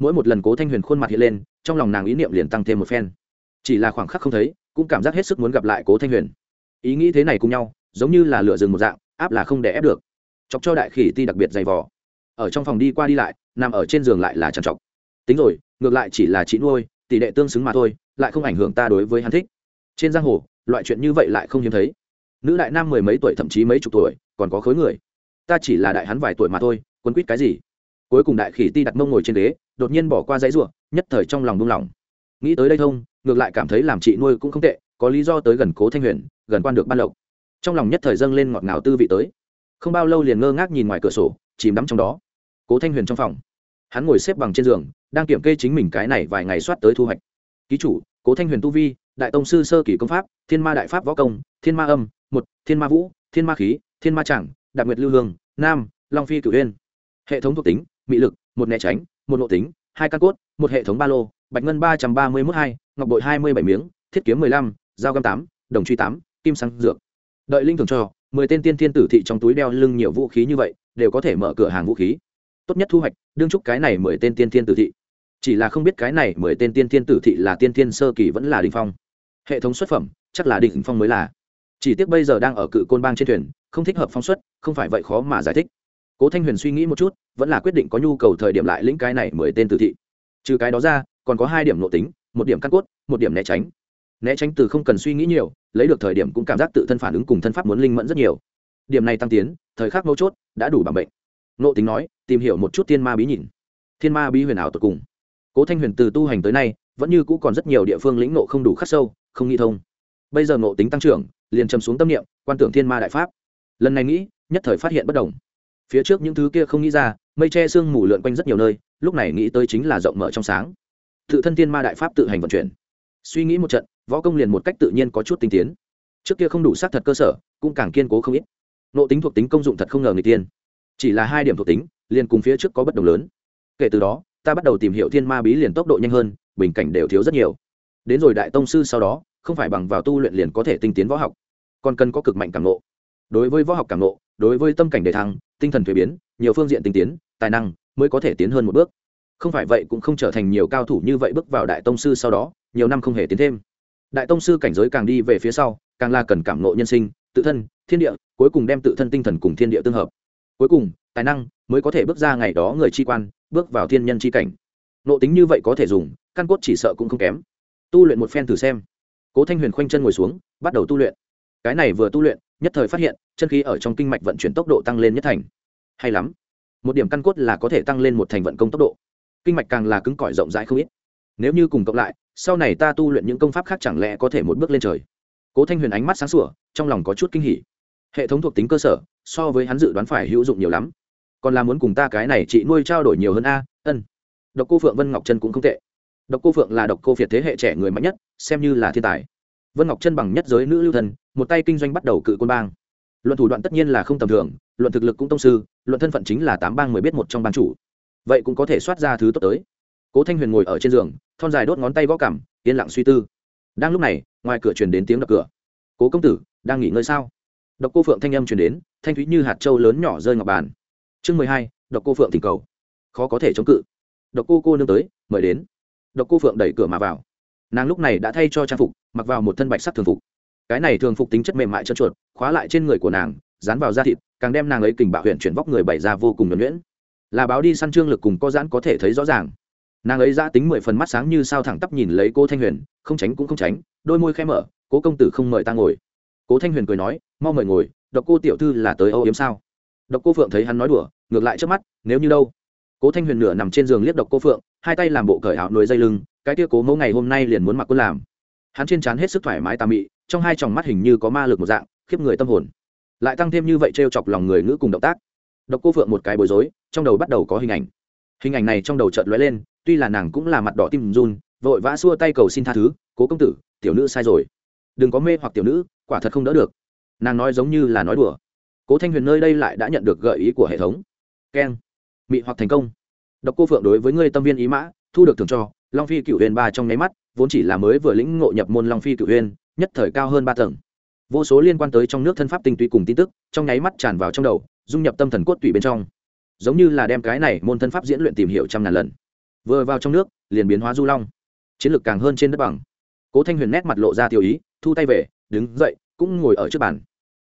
mỗi một lần cố thanh huyền khuôn mặt hiện lên, trong lòng nàng ý niệm liền tăng thêm một phen. Chỉ là khoảng khắc không thấy, cũng cảm giác hết sức muốn gặp lại cố thanh huyền. Ý nghĩ thế này cùng nhau, giống như là lửa rừng một dạng, áp là không để ép được. Chọc cho đại khỉ ti đặc biệt dày vò. Ở trong phòng đi qua đi lại, nằm ở trên giường lại là trằn trọc. Tính rồi, ngược lại chỉ là chị nuôi, tỷ đệ tương xứng mà thôi, lại không ảnh hưởng ta đối với hắn thích. Trên giang hồ, loại chuyện như vậy lại không hiếm thấy. Nữ đại nam mười mấy tuổi thậm chí mấy chục tuổi, còn có khối người. Ta chỉ là đại hắn vài tuổi mà thôi quân quýt cái gì? Cuối cùng đại khỉ ti đặt mông ngồi trên ghế, đột nhiên bỏ qua dãy ruộng nhất thời trong lòng buông lỏng. Nghĩ tới đây thông, ngược lại cảm thấy làm chị nuôi cũng không tệ, có lý do tới gần cố thanh huyền, gần quan được ban lộc. Trong lòng nhất thời dâng lên ngọt ngào tư vị tới. Không bao lâu liền ngơ ngác nhìn ngoài cửa sổ, chìm đắm trong đó. Cố thanh huyền trong phòng. Hắn ngồi xếp bằng trên giường, đang kiểm kê chính mình cái này vài ngày soát tới thu hoạch. Ký chủ, cố thanh huyền tu vi, đại tông sư sơ kỷ công pháp, thiên ma đại pháp võ công, thiên ma âm, một, thiên ma vũ, thiên ma khí, thiên ma trảng đặc nguyệt lưu hương, nam, long phi cửu huyên hệ thống thuộc tính mị lực, một né tránh, một nội tính, hai căn cốt, một hệ thống ba lô, bạch ngân ba trăm ba mươi mốt hai, ngọc bội hai mươi bảy miếng, thiết kiếm mười lăm, dao găm tám, đồng truy tám, kim sang dược. Đợi linh thường cho, mười tên tiên thiên tử thị trong túi đeo lưng nhiều vũ khí như vậy, đều có thể mở cửa hàng vũ khí. Tốt nhất thu hoạch, đương chúc cái này mười tên tiên thiên tử thị. Chỉ là không biết cái này mười tên tiên thiên tử thị là tiên thiên sơ kỳ vẫn là đình phong. Hệ thống xuất phẩm, chắc là đỉnh phong mới là. Chỉ tiếc bây giờ đang ở cự côn bang trên thuyền, không thích hợp phong xuất, không phải vậy khó mà giải thích cố thanh huyền suy nghĩ một chút, vẫn là quyết định có nhu cầu thời điểm lại lĩnh cái này mười tên tử thị. Trừ cái đó ra, còn có hai điểm nội tính, một điểm căn cốt, một điểm né tránh. Né tránh từ không cần suy nghĩ nhiều, lấy được thời điểm cũng cảm giác tự thân phản ứng cùng thân pháp muốn linh mẫn rất nhiều. Điểm này tăng tiến, thời khắc mấu chốt, đã đủ bằng bệnh. Nộ tính nói, tìm hiểu một chút thiên ma bí nhìn. Thiên ma bí huyền ảo tột cùng. Cố thanh huyền từ tu hành tới nay, vẫn như cũ còn rất nhiều địa phương lĩnh nộ không đủ khắc sâu, không nghĩ thông. Bây giờ nộ tính tăng trưởng, liền chầm xuống tâm niệm, quan tưởng thiên ma đại pháp. Lần này nghĩ, nhất thời phát hiện bất đồng phía trước những thứ kia không nghĩ ra, mây che sương mù lượn quanh rất nhiều nơi, lúc này nghĩ tới chính là rộng mở trong sáng. Tự thân thiên ma đại pháp tự hành vận chuyển. Suy nghĩ một trận, võ công liền một cách tự nhiên có chút tinh tiến. Trước kia không đủ xác thật cơ sở, cũng càng kiên cố không ít. Nộ tính thuộc tính công dụng thật không ngờ người tiên. Chỉ là hai điểm thuộc tính, liền cùng phía trước có bất đồng lớn. Kể từ đó, ta bắt đầu tìm hiểu thiên ma bí liền tốc độ nhanh hơn, bình cảnh đều thiếu rất nhiều. Đến rồi đại tông sư sau đó, không phải bằng vào tu luyện liền có thể tinh tiến võ học. Còn cần có cực mạnh cảm nộ đối với võ học cảm nộ đối với tâm cảnh đề thăng, tinh thần thuế biến, nhiều phương diện tinh tiến, tài năng mới có thể tiến hơn một bước. Không phải vậy cũng không trở thành nhiều cao thủ như vậy bước vào đại tông sư sau đó, nhiều năm không hề tiến thêm. Đại tông sư cảnh giới càng đi về phía sau, càng là cần cảm nộ nhân sinh, tự thân, thiên địa, cuối cùng đem tự thân tinh thần cùng thiên địa tương hợp. Cuối cùng, tài năng mới có thể bước ra ngày đó người chi quan, bước vào thiên nhân chi cảnh. Nộ tính như vậy có thể dùng, căn cốt chỉ sợ cũng không kém. Tu luyện một phen thử xem. Cố thanh huyền khoanh chân ngồi xuống, bắt đầu tu luyện. Cái này vừa tu luyện nhất thời phát hiện, chân khí ở trong kinh mạch vận chuyển tốc độ tăng lên nhất thành. Hay lắm. Một điểm căn cốt là có thể tăng lên một thành vận công tốc độ. Kinh mạch càng là cứng cỏi rộng rãi không ít. Nếu như cùng cộng lại, sau này ta tu luyện những công pháp khác chẳng lẽ có thể một bước lên trời? Cố thanh huyền ánh mắt sáng sủa, trong lòng có chút kinh hỉ. Hệ thống thuộc tính cơ sở, so với hắn dự đoán phải hữu dụng nhiều lắm. Còn là muốn cùng ta cái này chị nuôi trao đổi nhiều hơn a, ân. Độc cô phượng vân ngọc trân cũng không tệ. Độc cô phượng là độc cô việt thế hệ trẻ người mạnh nhất, xem như là thiên tài. Vân ngọc trân bằng nhất giới nữ lưu thần một tay kinh doanh bắt đầu cự quân bang. Luận thủ đoạn tất nhiên là không tầm thường, luận thực lực cũng tông sư, luận thân phận chính là tám bang mới biết một trong bang chủ. Vậy cũng có thể soát ra thứ tốt tới. Cố thanh huyền ngồi ở trên giường, thon dài đốt ngón tay gõ cảm yên lặng suy tư. Đang lúc này, ngoài cửa truyền đến tiếng đập cửa. Cố công tử, đang nghỉ ngơi sao? Độc cô phượng thanh âm truyền đến, thanh thúy như hạt trâu lớn nhỏ rơi ngọc bàn. Chương mười hai, độc cô phượng thỉnh cầu. Khó có thể chống cự. Độc cô cô nương tới, mời đến. Độc cô phượng đẩy cửa mà vào. Nàng lúc này đã thay cho trang phục, mặc vào một thân bạch sắc thường phục cái này thường phục tính chất mềm mại chân chuột, khóa lại trên người của nàng, dán vào da thịt, càng đem nàng ấy kình bạo huyện chuyển vóc người bày ra vô cùng nhuẩn nhuyễn. Là báo đi săn trương lực cùng có giãn có thể thấy rõ ràng. Nàng ấy giã tính mười phần mắt sáng như sao thẳng tắp nhìn lấy cô thanh huyền, không tránh cũng không tránh, đôi môi khẽ mở, cố công tử không mời ta ngồi. Cố thanh huyền cười nói, mau mời ngồi, độc cô tiểu thư là tới âu yếm sao? Độc cô phượng thấy hắn nói đùa, ngược lại trước mắt, nếu như đâu? Cố thanh huyền nửa nằm trên giường liếc độc cô phượng, hai tay làm bộ cởi áo nối dây lưng, cái tia cố mẫu ngày hôm nay liền muốn mặc quân làm. Hắn trên trán hết sức thoải mái tà mị trong hai tròng mắt hình như có ma lực một dạng, khiếp người tâm hồn. Lại tăng thêm như vậy t r e o chọc lòng người ngữ cùng động tác. Độc cô phượng một cái bối rối, trong đầu bắt đầu có hình ảnh. Hình ảnh này trong đầu chợt lóe lên, tuy là nàng cũng là mặt đỏ tim run, vội vã xua tay cầu xin tha thứ, cố công tử, tiểu nữ sai rồi. Đừng có mê hoặc tiểu nữ, quả thật không đỡ được. Nàng nói giống như là nói đùa. Cố thanh huyền nơi đây lại đã nhận được gợi ý của hệ thống. Keng. Mị hoặc thành công. Độc cô phượng đối với ngươi tâm viên ý mã, thu được thường cho long phi cựu huyền ba trong nháy mắt, vốn chỉ là mới vừa lĩnh ngộ nhập môn long phi cựu huyền nhất thời cao hơn ba tầng. Vô số liên quan tới trong nước thân pháp tinh túy cùng tin tức, trong nháy mắt tràn vào trong đầu, dung nhập tâm thần cốt tủy bên trong. Giống như là đem cái này môn thân pháp diễn luyện tìm hiểu trăm ngàn lần. Vừa vào trong nước, liền biến hóa du long. Chiến lược càng hơn trên đất bằng. Cố thanh huyền nét mặt lộ ra tiêu ý, thu tay về, đứng dậy, cũng ngồi ở trước bàn.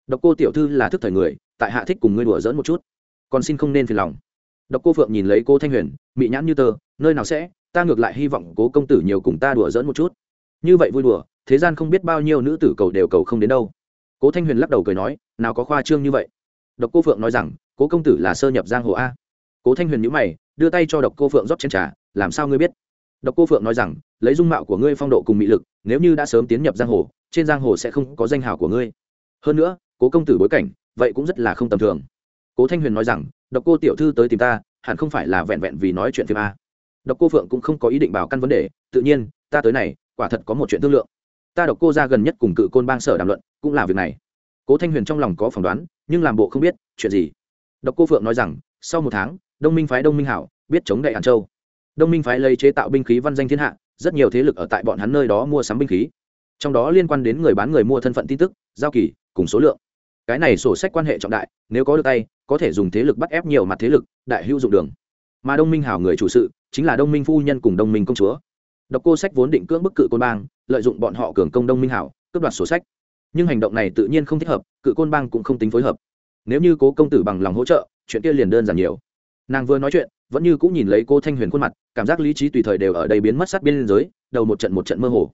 Độc cô tiểu thư là thức thời người, tại hạ thích cùng ngươi đùa dỡn một chút. Còn xin không nên phiền lòng. Độc cô phượng nhìn lấy cô thanh huyền, mị nhãn như tờ nơi nào sẽ, ta ngược lại hy vọng cố công tử nhiều cùng ta đùa dỡn một chút. Như vậy vui đùa thế gian không biết bao nhiêu nữ tử cầu đều cầu không đến đâu. Cố thanh huyền lắc đầu cười nói, nào có khoa trương như vậy? Độc cô phượng nói rằng, cố công tử là sơ nhập giang hồ a. Cố thanh huyền nhữ mày, đưa tay cho độc cô phượng rót chén trà, làm sao ngươi biết? Độc cô phượng nói rằng, lấy dung mạo của ngươi, phong độ cùng mị lực, nếu như đã sớm tiến nhập giang hồ, trên giang hồ sẽ không có danh hào của ngươi. Hơn nữa, cố công tử bối cảnh, vậy cũng rất là không tầm thường. Cố thanh huyền nói rằng, độc cô tiểu thư tới tìm ta, hẳn không phải là vẹn vẹn vì nói chuyện phim a. Độc cô phượng cũng không có ý định bảo căn vấn đề, tự nhiên, ta tới này, quả thật có một chuyện thương lượng ta độc cô ra gần nhất cùng cự côn bang sở đàm luận, cũng là việc này. Cố thanh huyền trong lòng có phỏng đoán, nhưng làm bộ không biết, chuyện gì? Độc cô phượng nói rằng, sau một tháng, đông minh phái đông minh hảo, biết chống đại hàn châu. Đông minh phái lấy chế tạo binh khí văn danh thiên hạ, rất nhiều thế lực ở tại bọn hắn nơi đó mua sắm binh khí. Trong đó liên quan đến người bán người mua thân phận tin tức, giao kỳ, cùng số lượng. Cái này sổ sách quan hệ trọng đại, nếu có được tay, có thể dùng thế lực bắt ép nhiều mặt thế lực, đại hữu dụng đường. Mà đông minh hảo người chủ sự, chính là đông minh phu nhân cùng đông minh công chúa độc cô sách vốn định cưỡng bức cự côn bang lợi dụng bọn họ cường công đông minh hảo cướp đoạt sổ sách. Nhưng hành động này tự nhiên không thích hợp cự côn bang cũng không tính phối hợp. Nếu như cố công tử bằng lòng hỗ trợ chuyện kia liền đơn giản nhiều. Nàng vừa nói chuyện vẫn như cũng nhìn lấy cô thanh huyền khuôn mặt cảm giác lý trí tùy thời đều ở đây biến mất sát biên giới đầu một trận một trận mơ hồ.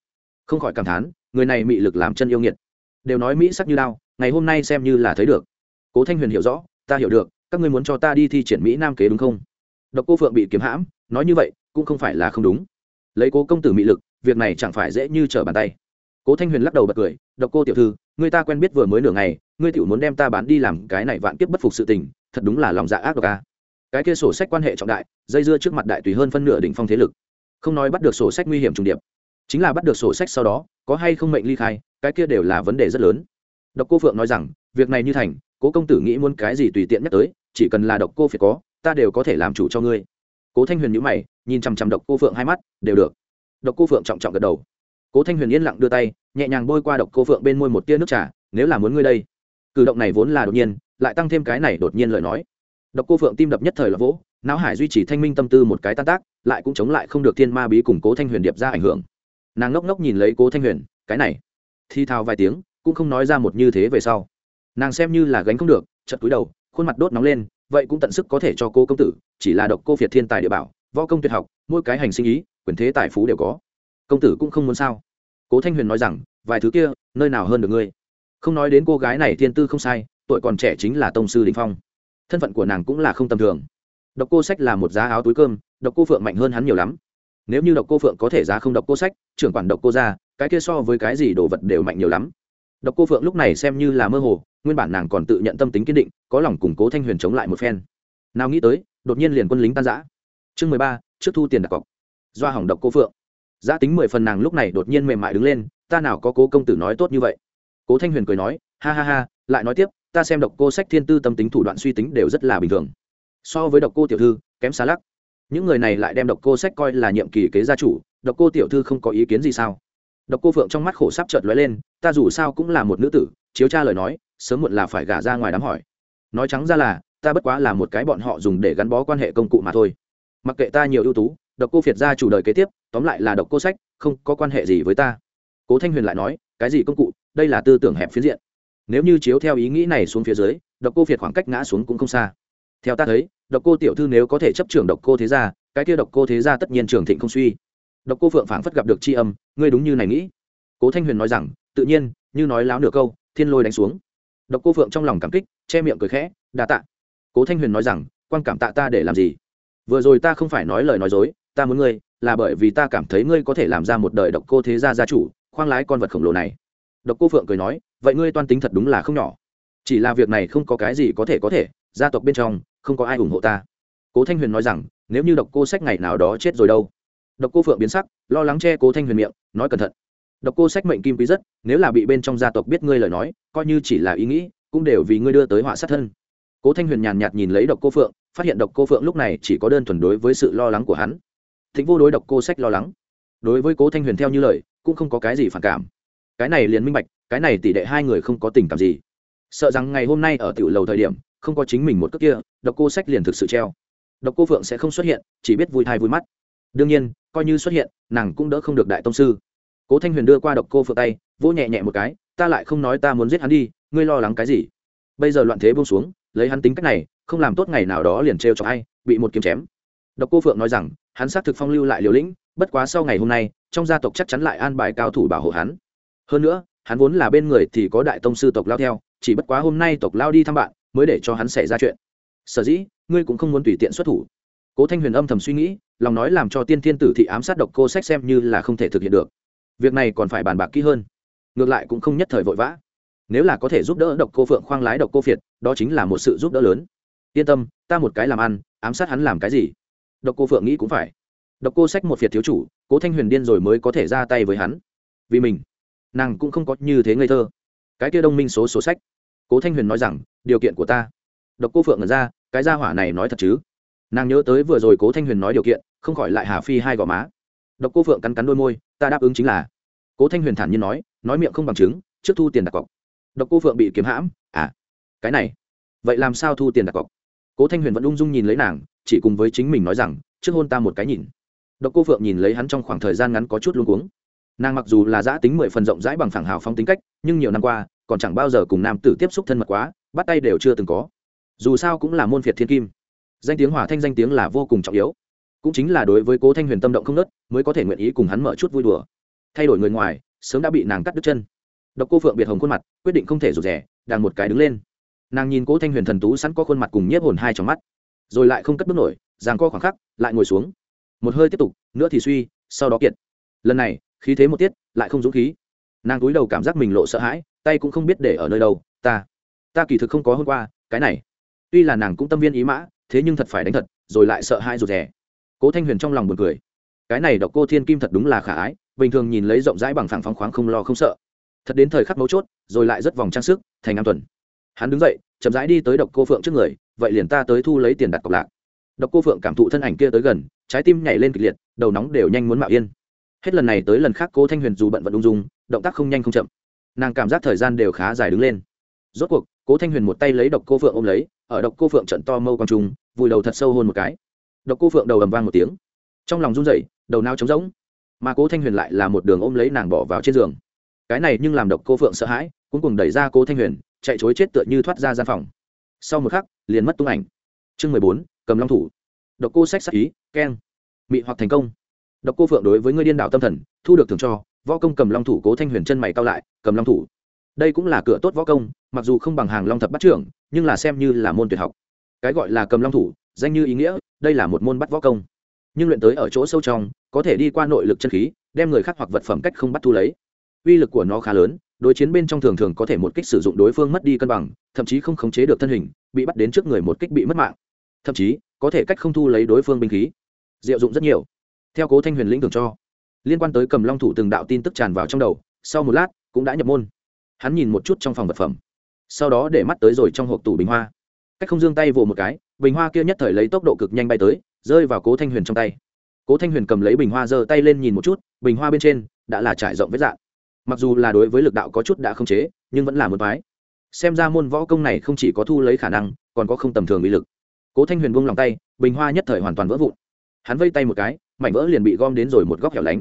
Không khỏi cảm thán người này mị lực làm chân yêu nghiệt. Đều nói mỹ sắc như đao, ngày hôm nay xem như là thấy được. Cố thanh huyền hiểu rõ ta hiểu được các ngươi muốn cho ta đi thi triển mỹ nam kế đúng không? Độc cô phượng bị kiếm hãm nói như vậy cũng không phải là không đúng lấy cố công tử mị lực, việc này chẳng phải dễ như trở bàn tay. Cố thanh huyền lắc đầu bật cười, độc cô tiểu thư, người ta quen biết vừa mới nửa ngày, ngươi tiểu muốn đem ta bán đi làm cái này vạn kiếp bất phục sự tình, thật đúng là lòng dạ ác độc ca cái kia sổ sách quan hệ trọng đại, dây dưa trước mặt đại tùy hơn phân nửa đỉnh phong thế lực. Không nói bắt được sổ sách nguy hiểm trùng điệp, chính là bắt được sổ sách sau đó, có hay không mệnh ly khai, cái kia đều là vấn đề rất lớn. Độc cô phượng nói rằng, việc này như thành, cố công tử nghĩ muốn cái gì tùy tiện nhắc tới, chỉ cần là độc cô phải có, ta đều có thể làm chủ cho ngươi cố thanh huyền nhữ mày, nhìn chằm chằm độc cô phượng hai mắt, đều được. Độc cô phượng trọng trọng gật đầu. Cố thanh huyền yên lặng đưa tay, nhẹ nhàng bôi qua độc cô phượng bên môi một tia nước trà, nếu là muốn ngươi đây. Cử động này vốn là đột nhiên, lại tăng thêm cái này đột nhiên lời nói. Độc cô phượng tim đập nhất thời là vỗ, não hải duy trì thanh minh tâm tư một cái tan tác, lại cũng chống lại không được thiên ma bí cùng cố thanh huyền điệp ra ảnh hưởng. Nàng ngốc ngốc nhìn lấy cố thanh huyền, cái này. Thi thao vài tiếng, cũng không nói ra một như thế về sau. Nàng xem như là gánh không được chật cúi đầu, khuôn mặt đốt nóng lên vậy cũng tận sức có thể cho cô công tử, chỉ là độc cô việt thiên tài địa bảo, võ công tuyệt học, mỗi cái hành sinh ý, quyền thế tài phú đều có. Công tử cũng không muốn sao? Cố thanh huyền nói rằng, vài thứ kia, nơi nào hơn được ngươi? Không nói đến cô gái này thiên tư không sai, tuổi còn trẻ chính là tông sư đình phong. Thân phận của nàng cũng là không tầm thường. Độc cô sách là một giá áo túi cơm, độc cô phượng mạnh hơn hắn nhiều lắm. Nếu như độc cô phượng có thể giá không độc cô sách, trưởng quản độc cô ra cái kia so với cái gì đồ vật đều mạnh nhiều lắm. Độc cô phượng lúc này xem như là mơ hồ nguyên bản nàng còn tự nhận tâm tính kiên định, có lòng củng cố thanh huyền chống lại một phen. Nào nghĩ tới, đột nhiên liền quân lính tan giã chương mười ba, trước thu tiền đặt cọc. Doa hỏng độc cô phượng. Giã tính mười phần nàng lúc này đột nhiên mềm mại đứng lên, ta nào có cố công tử nói tốt như vậy. Cố thanh huyền cười nói, ha ha ha, lại nói tiếp, ta xem độc cô sách thiên tư tâm tính thủ đoạn suy tính đều rất là bình thường. So với độc cô tiểu thư, kém xa lắc. Những người này lại đem độc cô sách coi là nhiệm kỳ kế gia chủ, độc cô tiểu thư không có ý kiến gì sao? Độc cô phượng trong mắt khổ sắp chợt lóe lên, ta dù sao cũng là một nữ tử, chiếu tra lời nói sớm muộn là phải gả ra ngoài đám hỏi. Nói trắng ra là, ta bất quá là một cái bọn họ dùng để gắn bó quan hệ công cụ mà thôi. Mặc kệ ta nhiều ưu tú, độc cô phiệt gia chủ đời kế tiếp, tóm lại là độc cô sách, không có quan hệ gì với ta. Cố thanh huyền lại nói, cái gì công cụ, đây là tư tưởng hẹp phiến diện. Nếu như chiếu theo ý nghĩ này xuống phía dưới, độc cô phiệt khoảng cách ngã xuống cũng không xa. Theo ta thấy, độc cô tiểu thư nếu có thể chấp trưởng độc cô thế gia, cái kia độc cô thế gia tất nhiên trường thịnh không suy. Độc cô phượng phảng phất gặp được Tri âm, ngươi đúng như này nghĩ. Cố thanh huyền nói rằng, tự nhiên, như nói láo nửa câu, thiên lôi đánh xuống độc cô phượng trong lòng cảm kích, che miệng cười khẽ, đa tạ. Cố thanh huyền nói rằng, quan cảm tạ ta để làm gì? Vừa rồi ta không phải nói lời nói dối, ta muốn ngươi, là bởi vì ta cảm thấy ngươi có thể làm ra một đời độc cô thế gia gia chủ, khoang lái con vật khổng lồ này. Độc cô phượng cười nói, vậy ngươi toan tính thật đúng là không nhỏ. Chỉ là việc này không có cái gì có thể có thể, gia tộc bên trong, không có ai ủng hộ ta. Cố thanh huyền nói rằng, nếu như độc cô sách ngày nào đó chết rồi đâu? Độc cô phượng biến sắc, lo lắng che cố thanh huyền miệng, nói cẩn thận độc cô sách mệnh kim quý rất, nếu là bị bên trong gia tộc biết ngươi lời nói, coi như chỉ là ý nghĩ, cũng đều vì ngươi đưa tới họa sát thân. Cố thanh huyền nhàn nhạt nhìn lấy độc cô phượng, phát hiện độc cô phượng lúc này chỉ có đơn thuần đối với sự lo lắng của hắn. Thịnh vô đối độc cô sách lo lắng. Đối với cố thanh huyền theo như lời, cũng không có cái gì phản cảm. Cái này liền minh bạch, cái này tỷ đệ hai người không có tình cảm gì. Sợ rằng ngày hôm nay ở tiểu lầu thời điểm, không có chính mình một cước kia, độc cô sách liền thực sự treo. Độc cô phượng sẽ không xuất hiện, chỉ biết vui thai vui mắt. Đương nhiên, coi như xuất hiện, nàng cũng đỡ không được đại tông sư cố thanh huyền đưa qua độc cô phượng tay, vỗ nhẹ nhẹ một cái, ta lại không nói ta muốn giết hắn đi, ngươi lo lắng cái gì? Bây giờ loạn thế buông xuống, lấy hắn tính cách này, không làm tốt ngày nào đó liền trêu cho ai, bị một kiếm chém. Độc cô phượng nói rằng, hắn xác thực phong lưu lại liều lĩnh, bất quá sau ngày hôm nay, trong gia tộc chắc chắn lại an bài cao thủ bảo hộ hắn. Hơn nữa, hắn vốn là bên người thì có đại tông sư tộc lao theo, chỉ bất quá hôm nay tộc lao đi thăm bạn, mới để cho hắn xảy ra chuyện. Sở dĩ, ngươi cũng không muốn tùy tiện xuất thủ. Cố thanh huyền âm thầm suy nghĩ, lòng nói làm cho tiên thiên tử thị ám sát độc cô sách xem như là không thể thực hiện được việc này còn phải bàn bạc kỹ hơn. Ngược lại cũng không nhất thời vội vã. Nếu là có thể giúp đỡ độc cô phượng khoang lái độc cô phiệt, đó chính là một sự giúp đỡ lớn. Yên tâm, ta một cái làm ăn, ám sát hắn làm cái gì? Độc cô phượng nghĩ cũng phải. Độc cô sách một phiệt thiếu chủ, cố thanh huyền điên rồi mới có thể ra tay với hắn. Vì mình, nàng cũng không có như thế ngây thơ. Cái kia đông minh số số sách. Cố thanh huyền nói rằng, điều kiện của ta. Độc cô phượng ngẩn ra, cái gia hỏa này nói thật chứ? Nàng nhớ tới vừa rồi cố thanh huyền nói điều kiện, không khỏi lại hà phi hai gò má. Độc cô phượng cắn cắn đôi môi ta đáp ứng chính là. Cố thanh huyền thản nhiên nói nói miệng không bằng chứng, trước thu tiền đặt cọc. Độc cô phượng bị kiếm hãm à cái này, vậy làm sao thu tiền đặt cọc? Cố thanh huyền vẫn ung dung nhìn lấy nàng, chỉ cùng với chính mình nói rằng, trước hôn ta một cái nhìn. Độc cô phượng nhìn lấy hắn trong khoảng thời gian ngắn có chút luôn cuống. Nàng mặc dù là giã tính mười phần rộng rãi bằng phẳng hào phong tính cách, nhưng nhiều năm qua, còn chẳng bao giờ cùng nam tử tiếp xúc thân mật quá, bắt tay đều chưa từng có. Dù sao cũng là môn phiệt thiên kim. Danh tiếng hỏa thanh danh tiếng là vô cùng trọng yếu cũng chính là đối với cố thanh huyền tâm động không nớt, mới có thể nguyện ý cùng hắn mở chút vui đùa. Thay đổi người ngoài, sớm đã bị nàng cắt đứt chân. Độc cô phượng biệt hồng khuôn mặt, quyết định không thể rụt rẻ đang một cái đứng lên. Nàng nhìn cố thanh huyền thần tú sẵn có khuôn mặt cùng nhiếp hồn hai trong mắt, rồi lại không cất bước nổi ràng co khoảng khắc, lại ngồi xuống. Một hơi tiếp tục, nữa thì suy, sau đó kiệt. Lần này, khí thế một tiết, lại không dũng khí. Nàng cúi đầu cảm giác mình lộ sợ hãi, tay cũng không biết để ở nơi đâu, ta ta kỳ thực không có hôm qua, cái này. Tuy là nàng cũng tâm viên ý mã, thế nhưng thật phải đánh thật, rồi lại sợ hai rụt rè cố thanh huyền trong lòng buồn cười. Cái này độc cô thiên kim thật đúng là khả ái, bình thường nhìn lấy rộng rãi bằng phẳng phóng khoáng không lo không sợ. Thật đến thời khắc mấu chốt, rồi lại rất vòng trang sức, thành an tuần. Hắn đứng dậy, chậm rãi đi tới độc cô phượng trước người, vậy liền ta tới thu lấy tiền đặt cọc lạc. Độc cô phượng cảm thụ thân ảnh kia tới gần, trái tim nhảy lên kịch liệt, đầu nóng đều nhanh muốn mạo yên. Hết lần này tới lần khác cô thanh huyền dù bận vận ung dung, động tác không nhanh không chậm. Nàng cảm giác thời gian đều khá dài đứng lên. Rốt cuộc, cố thanh huyền một tay lấy độc cô phượng ôm lấy, ở độc cô phượng trận to mâu quang trung, vùi đầu thật sâu hôn một cái độc cô phượng đầu ầm vang một tiếng. Trong lòng run rẩy, đầu nao trống rỗng. Mà cố thanh huyền lại là một đường ôm lấy nàng bỏ vào trên giường. Cái này nhưng làm độc cô phượng sợ hãi cũng cùng đẩy ra cố thanh huyền, chạy chối chết tựa như thoát ra gian phòng. Sau một khắc, liền mất tung ảnh. Chương mười bốn, cầm long thủ. Độc cô sách sắc ý, keng. Mị hoặc thành công. Độc cô phượng đối với người điên đạo tâm thần, thu được thường cho, võ công cầm long thủ cố thanh huyền chân mày cao lại, cầm long thủ. Đây cũng là cửa tốt võ công, mặc dù không bằng hàng long thập bắt trưởng, nhưng là xem như là môn tuyệt học. Cái gọi là cầm long thủ danh như ý nghĩa, đây là một môn bắt võ công. Nhưng luyện tới ở chỗ sâu trong, có thể đi qua nội lực chân khí, đem người khác hoặc vật phẩm cách không bắt thu lấy. Uy lực của nó khá lớn, đối chiến bên trong thường thường có thể một kích sử dụng đối phương mất đi cân bằng, thậm chí không khống chế được thân hình, bị bắt đến trước người một kích bị mất mạng. Thậm chí, có thể cách không thu lấy đối phương binh khí. Diệu dụng rất nhiều. Theo cố thanh huyền lĩnh tưởng cho, liên quan tới cầm long thủ từng đạo tin tức tràn vào trong đầu, sau một lát, cũng đã nhập môn. Hắn nhìn một chút trong phòng vật phẩm. Sau đó để mắt tới rồi trong hộp tủ bình hoa. Cách không dương tay vỗ một cái bình hoa kia nhất thời lấy tốc độ cực nhanh bay tới, rơi vào cố thanh huyền trong tay. Cố thanh huyền cầm lấy bình hoa giơ tay lên nhìn một chút, bình hoa bên trên đã là trải rộng vết dạng. Mặc dù là đối với lực đạo có chút đã không chế, nhưng vẫn là một mái xem ra môn võ công này không chỉ có thu lấy khả năng, còn có không tầm thường uy lực. Cố thanh huyền buông lòng tay, bình hoa nhất thời hoàn toàn vỡ vụn. Hắn vây tay một cái, mảnh vỡ liền bị gom đến rồi một góc hẻo lánh.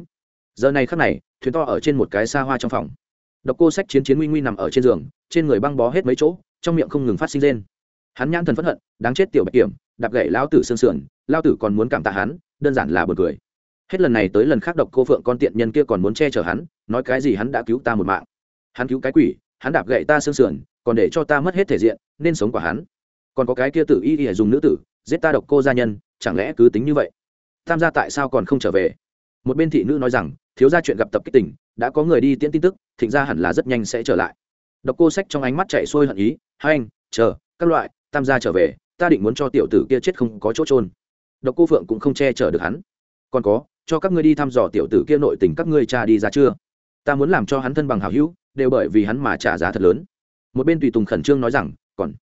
Giờ này khắc này, thuyền to ở trên một cái xa hoa trong phòng. Độc cô sách chiến chiến nguy nguy nằm ở trên giường, trên người băng bó hết mấy chỗ, trong miệng không ngừng phát sinh lên hắn nhãn thần phẫn hận, đáng chết tiểu bạch kiểm, đạp gậy lao tử sương sườn lao tử còn muốn cảm tạ hắn, đơn giản là b u ồ n cười. Hết lần này tới lần khác độc cô phượng con tiện nhân kia còn muốn che chở hắn, nói cái gì hắn đã cứu ta một mạng. Hắn cứu cái quỷ, hắn đạp gậy ta sương sườn, còn để cho ta mất hết thể diện, nên sống quả hắn. Còn có cái kia tử y y dùng nữ tử, giết ta độc cô gia nhân, chẳng lẽ cứ tính như vậy? Tham gia tại sao còn không trở về? Một bên thị nữ nói rằng, thiếu gia chuyện gặp tập kích tỉnh đã có người đi tiễn tin tức, thịnh ra hẳn là rất nhanh sẽ trở lại. Độc cô sách trong ánh mắt chạy xuôi hận ý, hai anh, chờ, các loại tam gia trở về, ta định muốn cho tiểu tử kia chết không có chỗ trôn độc cô phượng cũng không che chở được hắn. Còn có, cho các ngươi đi thăm dò tiểu tử kia nội tình các ngươi cha đi ra chưa? Ta muốn làm cho hắn thân bằng hảo hữu, đều bởi vì hắn mà trả giá thật lớn. Một bên tùy tùng khẩn trương nói rằng, còn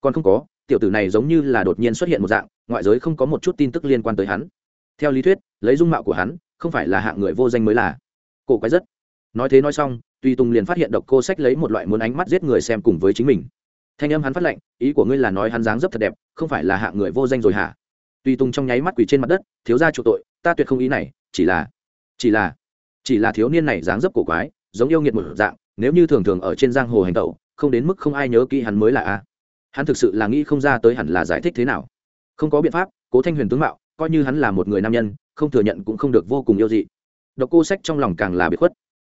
còn không có, tiểu tử này giống như là đột nhiên xuất hiện một dạng, ngoại giới không có một chút tin tức liên quan tới hắn. Theo lý thuyết, lấy dung mạo của hắn, không phải là hạng người vô danh mới là. Cổ quái rất. Nói thế nói xong, tùy tùng liền phát hiện độc cô sách lấy một loại muốn ánh mắt giết người xem cùng với chính mình thanh âm hắn phát lệnh ý của ngươi là nói hắn dáng dấp thật đẹp, không phải là hạng người vô danh rồi hả? Tùy tùng trong nháy mắt quỳ trên mặt đất, thiếu ra chủ tội, ta tuyệt không ý này, chỉ là chỉ là chỉ là thiếu niên này dáng dấp cổ quái, giống yêu nghiệt một dạng, nếu như thường thường ở trên giang hồ hành tẩu, không đến mức không ai nhớ kỹ hắn mới là a. Hắn thực sự là nghĩ không ra tới hẳn là giải thích thế nào. Không có biện pháp, cố thanh huyền tướng mạo, coi như hắn là một người nam nhân, không thừa nhận cũng không được vô cùng yêu dị. Độc cô sách trong lòng càng là biệt khuất.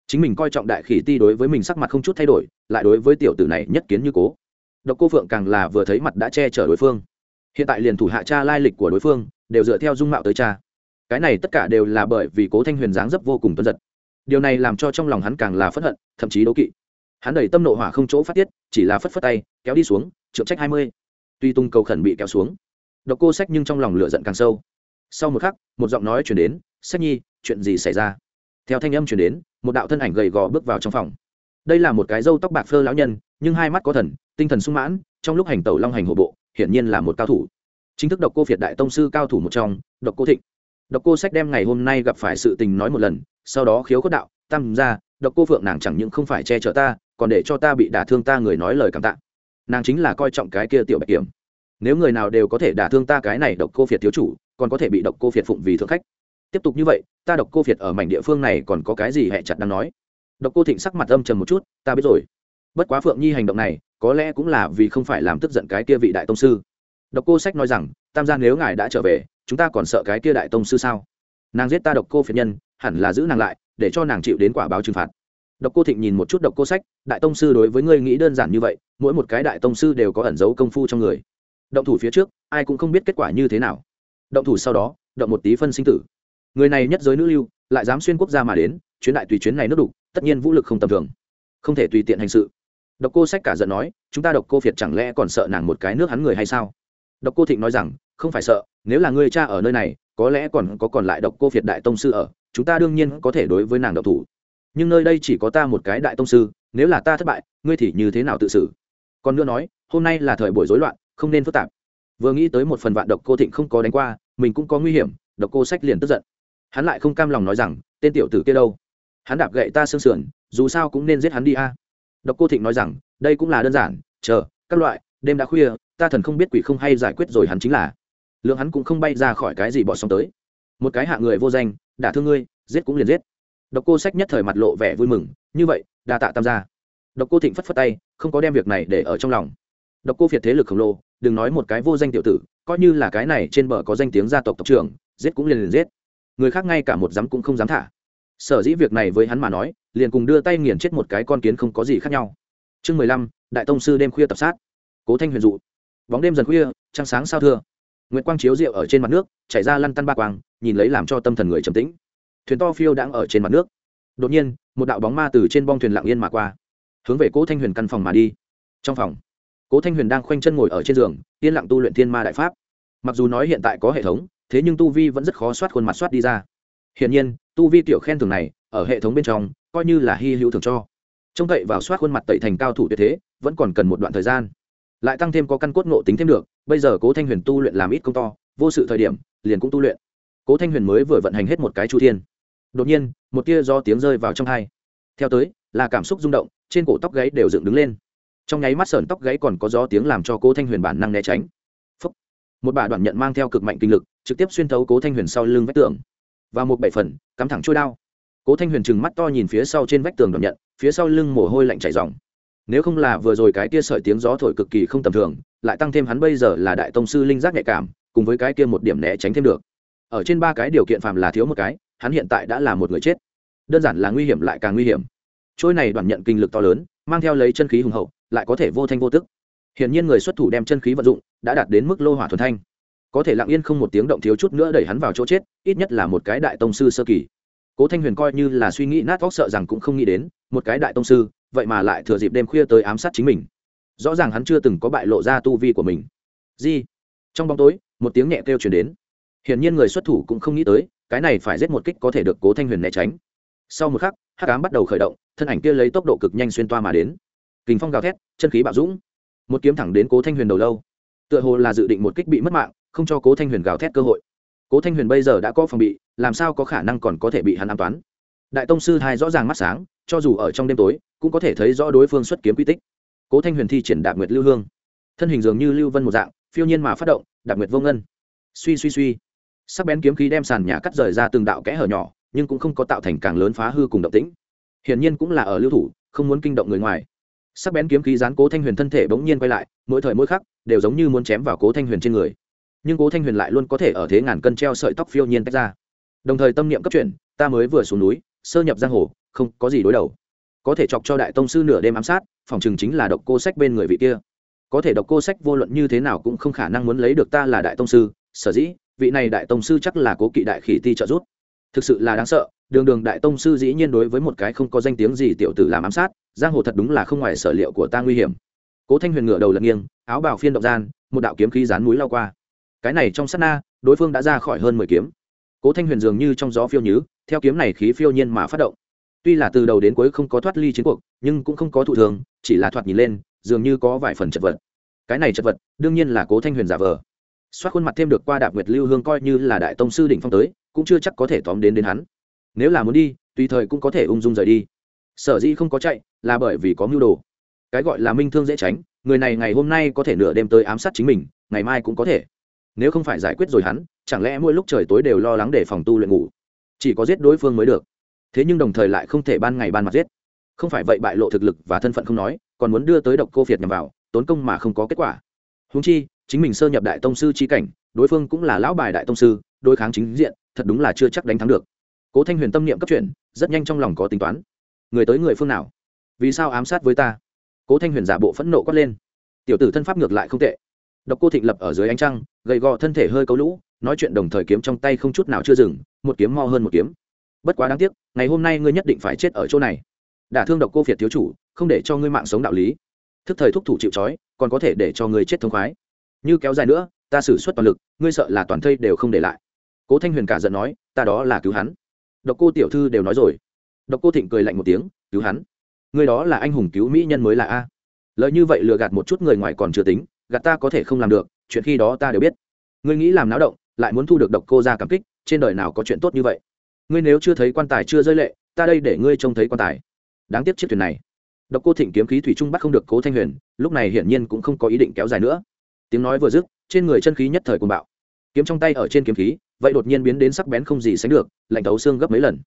Chính mình coi trọng đại khỉ ti đối với mình sắc mặt không chút thay đổi, lại đối với tiểu tử này nhất kiến như cố độc cô phượng càng là vừa thấy mặt đã che chở đối phương. Hiện tại liền thủ hạ cha lai lịch của đối phương, đều dựa theo dung mạo tới cha. Cái này tất cả đều là bởi vì cố thanh huyền dáng dấp vô cùng tuân giật. Điều này làm cho trong lòng hắn càng là phẫn hận, thậm chí đố kỵ. Hắn đẩy tâm nộ hỏa không chỗ phát tiết, chỉ là phất phất tay, kéo đi xuống, trượng trách hai mươi. Tuy tung cầu khẩn bị kéo xuống, độc cô sách nhưng trong lòng lửa giận càng sâu. Sau một khắc, một giọng nói chuyển đến, sách nhi, chuyện gì xảy ra? Theo thanh âm chuyển đến, một đạo thân ảnh gầy gò bước vào trong phòng. Đây là một cái râu tóc bạc phơ lão nhân nhưng hai mắt có thần, tinh thần sung mãn, trong lúc hành tẩu long hành hộ bộ, hiển nhiên là một cao thủ. Chính thức độc cô việt đại tông sư cao thủ một trong, độc cô thịnh. Độc cô sách đem ngày hôm nay gặp phải sự tình nói một lần, sau đó khiếu cốt đạo, tam ra, độc cô phượng nàng chẳng những không phải che chở ta, còn để cho ta bị đả thương ta người nói lời cảm tạ. Nàng chính là coi trọng cái kia tiểu bạch kiểm. Nếu người nào đều có thể đả thương ta cái này độc cô phiệt thiếu chủ, còn có thể bị độc cô phiệt phụng vì thượng khách. Tiếp tục như vậy, ta độc cô phiệt ở mảnh địa phương này còn có cái gì hẹ chặt đang nói? Độc cô thịnh sắc mặt âm trầm một chút, ta biết rồi bất quá phượng nhi hành động này, có lẽ cũng là vì không phải làm tức giận cái kia vị đại tông sư. Độc cô sách nói rằng, tam gia nếu ngài đã trở về, chúng ta còn sợ cái kia đại tông sư sao? Nàng giết ta độc cô phiệt nhân, hẳn là giữ nàng lại, để cho nàng chịu đến quả báo trừng phạt. Độc cô thịnh nhìn một chút độc cô sách, đại tông sư đối với ngươi nghĩ đơn giản như vậy, mỗi một cái đại tông sư đều có ẩn giấu công phu trong người. Động thủ phía trước, ai cũng không biết kết quả như thế nào. Động thủ sau đó, động một tí phân sinh tử. Người này nhất giới nữ lưu, lại dám xuyên quốc gia mà đến, chuyến đại tùy chuyến này nước đục, tất nhiên vũ lực không tầm thường. Không thể tùy tiện hành sự độc cô sách cả giận nói, chúng ta độc cô việt chẳng lẽ còn sợ nàng một cái nước hắn người hay sao? Độc cô thịnh nói rằng, không phải sợ, nếu là ngươi cha ở nơi này, có lẽ còn có còn lại độc cô việt đại tông sư ở, chúng ta đương nhiên có thể đối với nàng độc thủ. Nhưng nơi đây chỉ có ta một cái đại tông sư, nếu là ta thất bại, ngươi thì như thế nào tự xử? Còn nữa nói, hôm nay là thời buổi rối loạn, không nên phức tạp. Vừa nghĩ tới một phần vạn độc cô thịnh không có đánh qua, mình cũng có nguy hiểm, độc cô sách liền tức giận. Hắn lại không cam lòng nói rằng, tên tiểu tử kia đâu? Hắn đạp gậy ta sương sườn, dù sao cũng nên giết hắn đi a độc cô thịnh nói rằng, đây cũng là đơn giản, chờ, các loại, đêm đã khuya, ta thần không biết quỷ không hay giải quyết rồi hắn chính là. Lượng hắn cũng không bay ra khỏi cái gì bỏ xong tới. Một cái hạ người vô danh, đả thương ngươi, giết cũng liền giết. Độc cô sách nhất thời mặt lộ vẻ vui mừng, như vậy, đa tạ tam gia. Độc cô thịnh phất phất tay, không có đem việc này để ở trong lòng. Độc cô việt thế lực khổng lồ, đừng nói một cái vô danh tiểu tử, coi như là cái này trên bờ có danh tiếng gia tộc tộc trưởng, giết cũng liền liền giết. Người khác ngay cả một dám cũng không dám thả sở dĩ việc này với hắn mà nói, liền cùng đưa tay nghiền chết một cái con kiến không có gì khác nhau. Chương mười lăm, đại tông sư đêm khuya tập sát. Cố thanh huyền dụ. Bóng đêm dần khuya, trăng sáng sao thưa. Nguyễn quang chiếu rượu ở trên mặt nước, chảy ra lăn tăn ba quang, nhìn lấy làm cho tâm thần người trầm tĩnh. Thuyền to phiêu đang ở trên mặt nước. Đột nhiên, một đạo bóng ma từ trên bong thuyền lặng yên mà qua, hướng về cố thanh huyền căn phòng mà đi. Trong phòng, cố thanh huyền đang khoanh chân ngồi ở trên giường, yên lặng tu luyện thiên ma đại pháp. Mặc dù nói hiện tại có hệ thống, thế nhưng tu vi vẫn rất khó soát khuôn mặt soát đi ra. Hiển nhiên tu vi tiểu khen thường này, ở hệ thống bên trong, coi như là hy hữu thường cho. Trông cậy vào soát khuôn mặt tẩy thành cao thủ tuyệt thế, vẫn còn cần một đoạn thời gian. Lại tăng thêm có căn cốt ngộ tính thêm được, bây giờ cố thanh huyền tu luyện làm ít công to, vô sự thời điểm, liền cũng tu luyện. Cố thanh huyền mới vừa vận hành hết một cái chu thiên. Đột nhiên, một tia do tiếng rơi vào trong hai. Theo tới, là cảm xúc rung động, trên cổ tóc gáy đều dựng đứng lên. Trong nháy mắt sởn tóc gáy còn có gió tiếng làm cho cố thanh huyền bản năng né tránh. Phúc. một bà đoạn nhận mang theo cực mạnh kinh lực, trực tiếp xuyên thấu cố thanh huyền sau lưng vách tường và một bảy phần, cắm thẳng trôi đao. Cố thanh huyền trừng mắt to nhìn phía sau trên vách tường đoạn nhận, phía sau lưng mồ hôi lạnh chảy dòng nếu không là vừa rồi cái kia sợi tiếng gió thổi cực kỳ không tầm thường, lại tăng thêm hắn bây giờ là đại tông sư linh giác nhạy cảm, cùng với cái kia một điểm né tránh thêm được. Ở trên ba cái điều kiện phạm là thiếu một cái, hắn hiện tại đã là một người chết. Đơn giản là nguy hiểm lại càng nguy hiểm. Trôi này đoàn nhận kinh lực to lớn, mang theo lấy chân khí hùng hậu, lại có thể vô thanh vô tức. Hiển nhiên người xuất thủ đem chân khí vận dụng, đã đạt đến mức lô hỏa thuần thanh có thể lặng yên không một tiếng động thiếu chút nữa đẩy hắn vào chỗ chết, ít nhất là một cái đại tông sư sơ kỳ. Cố thanh huyền coi như là suy nghĩ nát vóc sợ rằng cũng không nghĩ đến, một cái đại tông sư, vậy mà lại thừa dịp đêm khuya tới ám sát chính mình. Rõ ràng hắn chưa từng có bại lộ ra tu vi của mình. Di trong bóng tối, một tiếng nhẹ kêu chuyển đến. Hiển nhiên người xuất thủ cũng không nghĩ tới, cái này phải giết một kích có thể được cố thanh huyền né tránh. Sau một khắc hát cám bắt đầu khởi động, thân ảnh kia lấy tốc độ cực nhanh xuyên toa mà đến. Kình phong gào thét, chân khí bạo dũng. Một kiếm thẳng đến cố thanh huyền đầu lâu. Tựa hồ là dự định một kích bị mất mạng không cho cố thanh huyền gào thét cơ hội cố thanh huyền bây giờ đã có phòng bị làm sao có khả năng còn có thể bị hắn an toán đại tông sư hai rõ ràng mắt sáng cho dù ở trong đêm tối cũng có thể thấy rõ đối phương xuất kiếm quy tích cố thanh huyền thi triển đạp nguyệt lưu hương thân hình dường như lưu vân một dạng phiêu nhiên mà phát động đạp nguyệt vô ngân suy suy suy sắc bén kiếm khí đem sàn nhà cắt rời ra từng đạo kẽ hở nhỏ nhưng cũng không có tạo thành càng lớn phá hư cùng động tĩnh hiển nhiên cũng là ở lưu thủ không muốn kinh động người ngoài sắc bén kiếm khí dán cố thanh huyền thân thể bỗng nhiên quay lại mỗi thời mỗi khắc đều giống như muốn chém vào cố thanh huyền trên người nhưng cố thanh huyền lại luôn có thể ở thế ngàn cân treo sợi tóc phiêu nhiên tách ra đồng thời tâm niệm cấp chuyển ta mới vừa xuống núi sơ nhập giang hồ không có gì đối đầu có thể chọc cho đại tông sư nửa đêm ám sát phòng chừng chính là độc cô sách bên người vị kia có thể độc cô sách vô luận như thế nào cũng không khả năng muốn lấy được ta là đại tông sư sở dĩ vị này đại tông sư chắc là cố kỵ đại khỉ ti trợ rút thực sự là đáng sợ đường đường đại tông sư dĩ nhiên đối với một cái không có danh tiếng gì tiểu tử làm ám sát giang hồ thật đúng là không ngoài sở liệu của ta nguy hiểm cố thanh huyền ngựa đầu lật nghiêng áo bào phiên động gian một đạo kiếm khí rán núi lao qua cái này trong sát na, đối phương đã ra khỏi hơn mười kiếm. Cố thanh huyền dường như trong gió phiêu nhứ, theo kiếm này khí phiêu nhiên mà phát động. Tuy là từ đầu đến cuối không có thoát ly chiến cuộc, nhưng cũng không có thụ thường, chỉ là thoạt nhìn lên, dường như có vài phần chật vật. Cái này chật vật, đương nhiên là cố thanh huyền giả vờ. Xoát khuôn mặt thêm được qua đạp nguyệt lưu hương coi như là đại tông sư đỉnh phong tới, cũng chưa chắc có thể tóm đến đến hắn. Nếu là muốn đi, tùy thời cũng có thể ung dung rời đi. Sở dĩ không có chạy, là bởi vì có mưu đồ. Cái gọi là minh thương dễ tránh, người này ngày hôm nay có thể nửa đêm tới ám sát chính mình, ngày mai cũng có thể nếu không phải giải quyết rồi hắn, chẳng lẽ mỗi lúc trời tối đều lo lắng để phòng tu luyện ngủ? Chỉ có giết đối phương mới được. Thế nhưng đồng thời lại không thể ban ngày ban mặt giết. Không phải vậy bại lộ thực lực và thân phận không nói, còn muốn đưa tới độc cô phiệt nhằm vào, tốn công mà không có kết quả. Húng chi, chính mình sơ nhập đại tông sư chi cảnh, đối phương cũng là lão bài đại tông sư, đối kháng chính diện, thật đúng là chưa chắc đánh thắng được. Cố thanh huyền tâm niệm cấp chuyển, rất nhanh trong lòng có tính toán. Người tới người phương nào? Vì sao ám sát với ta? Cố thanh huyền giả bộ phẫn nộ quát lên. Tiểu tử thân pháp ngược lại không tệ độc cô thịnh lập ở dưới ánh trăng, gầy gò thân thể hơi cấu lũ, nói chuyện đồng thời kiếm trong tay không chút nào chưa dừng, một kiếm mo hơn một kiếm. Bất quá đáng tiếc, ngày hôm nay ngươi nhất định phải chết ở chỗ này. Đả thương độc cô việt thiếu chủ, không để cho ngươi mạng sống đạo lý. Thức thời thúc thủ chịu trói, còn có thể để cho ngươi chết thông khoái. Như kéo dài nữa, ta sử xuất toàn lực, ngươi sợ là toàn thây đều không để lại. Cố thanh huyền cả giận nói, ta đó là cứu hắn. Độc cô tiểu thư đều nói rồi. Độc cô thịnh cười lạnh một tiếng, cứu hắn. Ngươi đó là anh hùng cứu mỹ nhân mới là a. Lợi như vậy lừa gạt một chút người ngoài còn chưa tính gạt ta có thể không làm được, chuyện khi đó ta đều biết. Ngươi nghĩ làm náo động, lại muốn thu được độc cô ra cảm kích, trên đời nào có chuyện tốt như vậy? Ngươi nếu chưa thấy quan tài chưa rơi lệ, ta đây để ngươi trông thấy quan tài. Đáng tiếc chiếc thuyền này. Độc cô thịnh kiếm khí thủy trung bắt không được cố thanh huyền, lúc này hiển nhiên cũng không có ý định kéo dài nữa. Tiếng nói vừa dứt, trên người chân khí nhất thời cùng bạo. Kiếm trong tay ở trên kiếm khí, vậy đột nhiên biến đến sắc bén không gì sánh được, lạnh thấu xương gấp mấy lần.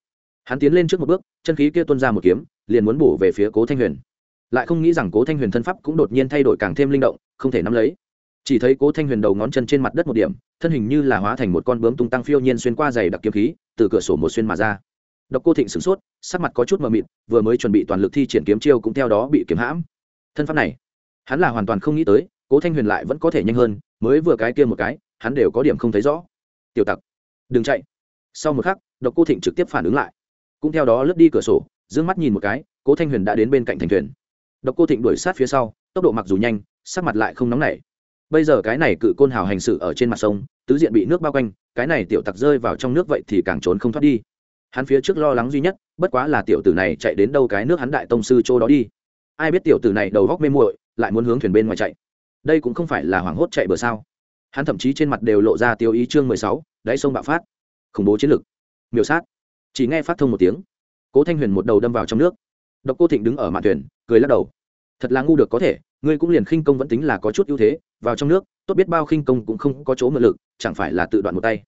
Hắn tiến lên trước một bước, chân khí kia tuôn ra một kiếm, liền muốn bổ về phía cố thanh huyền lại không nghĩ rằng cố thanh huyền thân pháp cũng đột nhiên thay đổi càng thêm linh động, không thể nắm lấy. Chỉ thấy cố thanh huyền đầu ngón chân trên mặt đất một điểm, thân hình như là hóa thành một con bướm tung tăng phiêu nhiên xuyên qua giày đặc kiếm khí, từ cửa sổ một xuyên mà ra. Độc cô thịnh sửng sốt, sắc mặt có chút mờ mịt, vừa mới chuẩn bị toàn lực thi triển kiếm chiêu cũng theo đó bị kiếm hãm. Thân pháp này, hắn là hoàn toàn không nghĩ tới, cố thanh huyền lại vẫn có thể nhanh hơn, mới vừa cái kia một cái, hắn đều có điểm không thấy rõ. Tiểu tặc, đừng chạy. Sau một khắc, độc cô thịnh trực tiếp phản ứng lại. Cũng theo đó lướt đi cửa sổ d ư ơ n g mắt nhìn một cái, cố thanh huyền đã đến bên cạnh thành thuyền độc cô thịnh đuổi sát phía sau, tốc độ mặc dù nhanh, sắc mặt lại không nóng nảy. Bây giờ cái này cự côn hào hành sự ở trên mặt sông, tứ diện bị nước bao quanh, cái này tiểu tặc rơi vào trong nước vậy thì càng trốn không thoát đi. Hắn phía trước lo lắng duy nhất, bất quá là tiểu tử này chạy đến đâu cái nước hắn đại tông sư chỗ đó đi. Ai biết tiểu tử này đầu góc mê muội, lại muốn hướng thuyền bên ngoài chạy. Đây cũng không phải là hoảng hốt chạy bờ sao. Hắn thậm chí trên mặt đều lộ ra tiêu ý chương mười sáu, đáy sông bạo phát. Khủng bố chiến lực. Miêu sát. Chỉ nghe phát thông một tiếng. Cố thanh huyền một đầu đâm vào trong nước độc cô thịnh đứng ở mạn thuyền, cười lắc đầu. Thật là ngu được có thể, ngươi cũng liền khinh công vẫn tính là có chút ưu thế, vào trong nước, tốt biết bao khinh công cũng không có chỗ mượn lực, chẳng phải là tự đoạn một tay.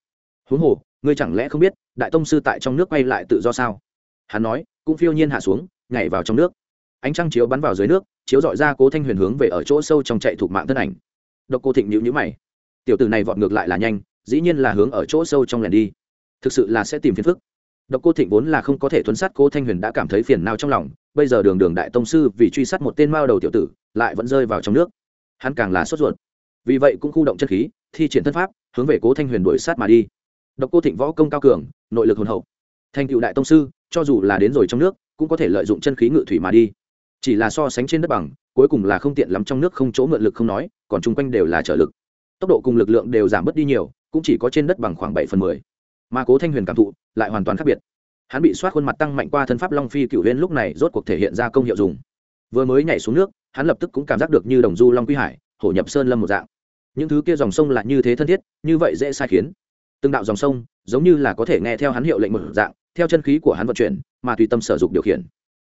Huống hồ, ngươi chẳng lẽ không biết, đại tông sư tại trong nước quay lại tự do sao? Hắn nói, cũng phiêu nhiên hạ xuống, nhảy vào trong nước. Ánh trăng chiếu bắn vào dưới nước, chiếu dọi ra cố thanh huyền hướng về ở chỗ sâu trong chạy thuộc mạng thân ảnh. Độc cô thịnh nhữ nhữ mày. Tiểu tử này vọt ngược lại là nhanh, dĩ nhiên là hướng ở chỗ sâu trong lẻn đi. Thực sự là sẽ tìm phiền phức độc cô thịnh vốn là không có thể thuấn sát cố thanh huyền đã cảm thấy phiền não trong lòng, bây giờ đường đường đại tông sư vì truy sát một tên mao đầu tiểu tử, lại vẫn rơi vào trong nước. Hắn càng là sốt ruột. Vì vậy cũng khu động chân khí, thi triển thân pháp, hướng về cố thanh huyền đuổi sát mà đi. Độc cô thịnh võ công cao cường, nội lực hồn hậu. Thành tựu đại tông sư, cho dù là đến rồi trong nước, cũng có thể lợi dụng chân khí ngự thủy mà đi. Chỉ là so sánh trên đất bằng, cuối cùng là không tiện lắm trong nước không chỗ mượn lực không nói, còn chung quanh đều là trợ lực. Tốc độ cùng lực lượng đều giảm bớt đi nhiều, cũng chỉ có trên đất bằng khoảng bảy phần mười mà cố thanh huyền cảm thụ lại hoàn toàn khác biệt hắn bị soát khuôn mặt tăng mạnh qua thân pháp long phi cựu huyên lúc này rốt cuộc thể hiện ra công hiệu dùng vừa mới nhảy xuống nước hắn lập tức cũng cảm giác được như đồng du long quy hải hổ nhập sơn lâm một dạng những thứ kia dòng sông là như thế thân thiết như vậy dễ sai khiến từng đạo dòng sông giống như là có thể nghe theo hắn hiệu lệnh một dạng theo chân khí của hắn vận chuyển mà tùy tâm sử dụng điều khiển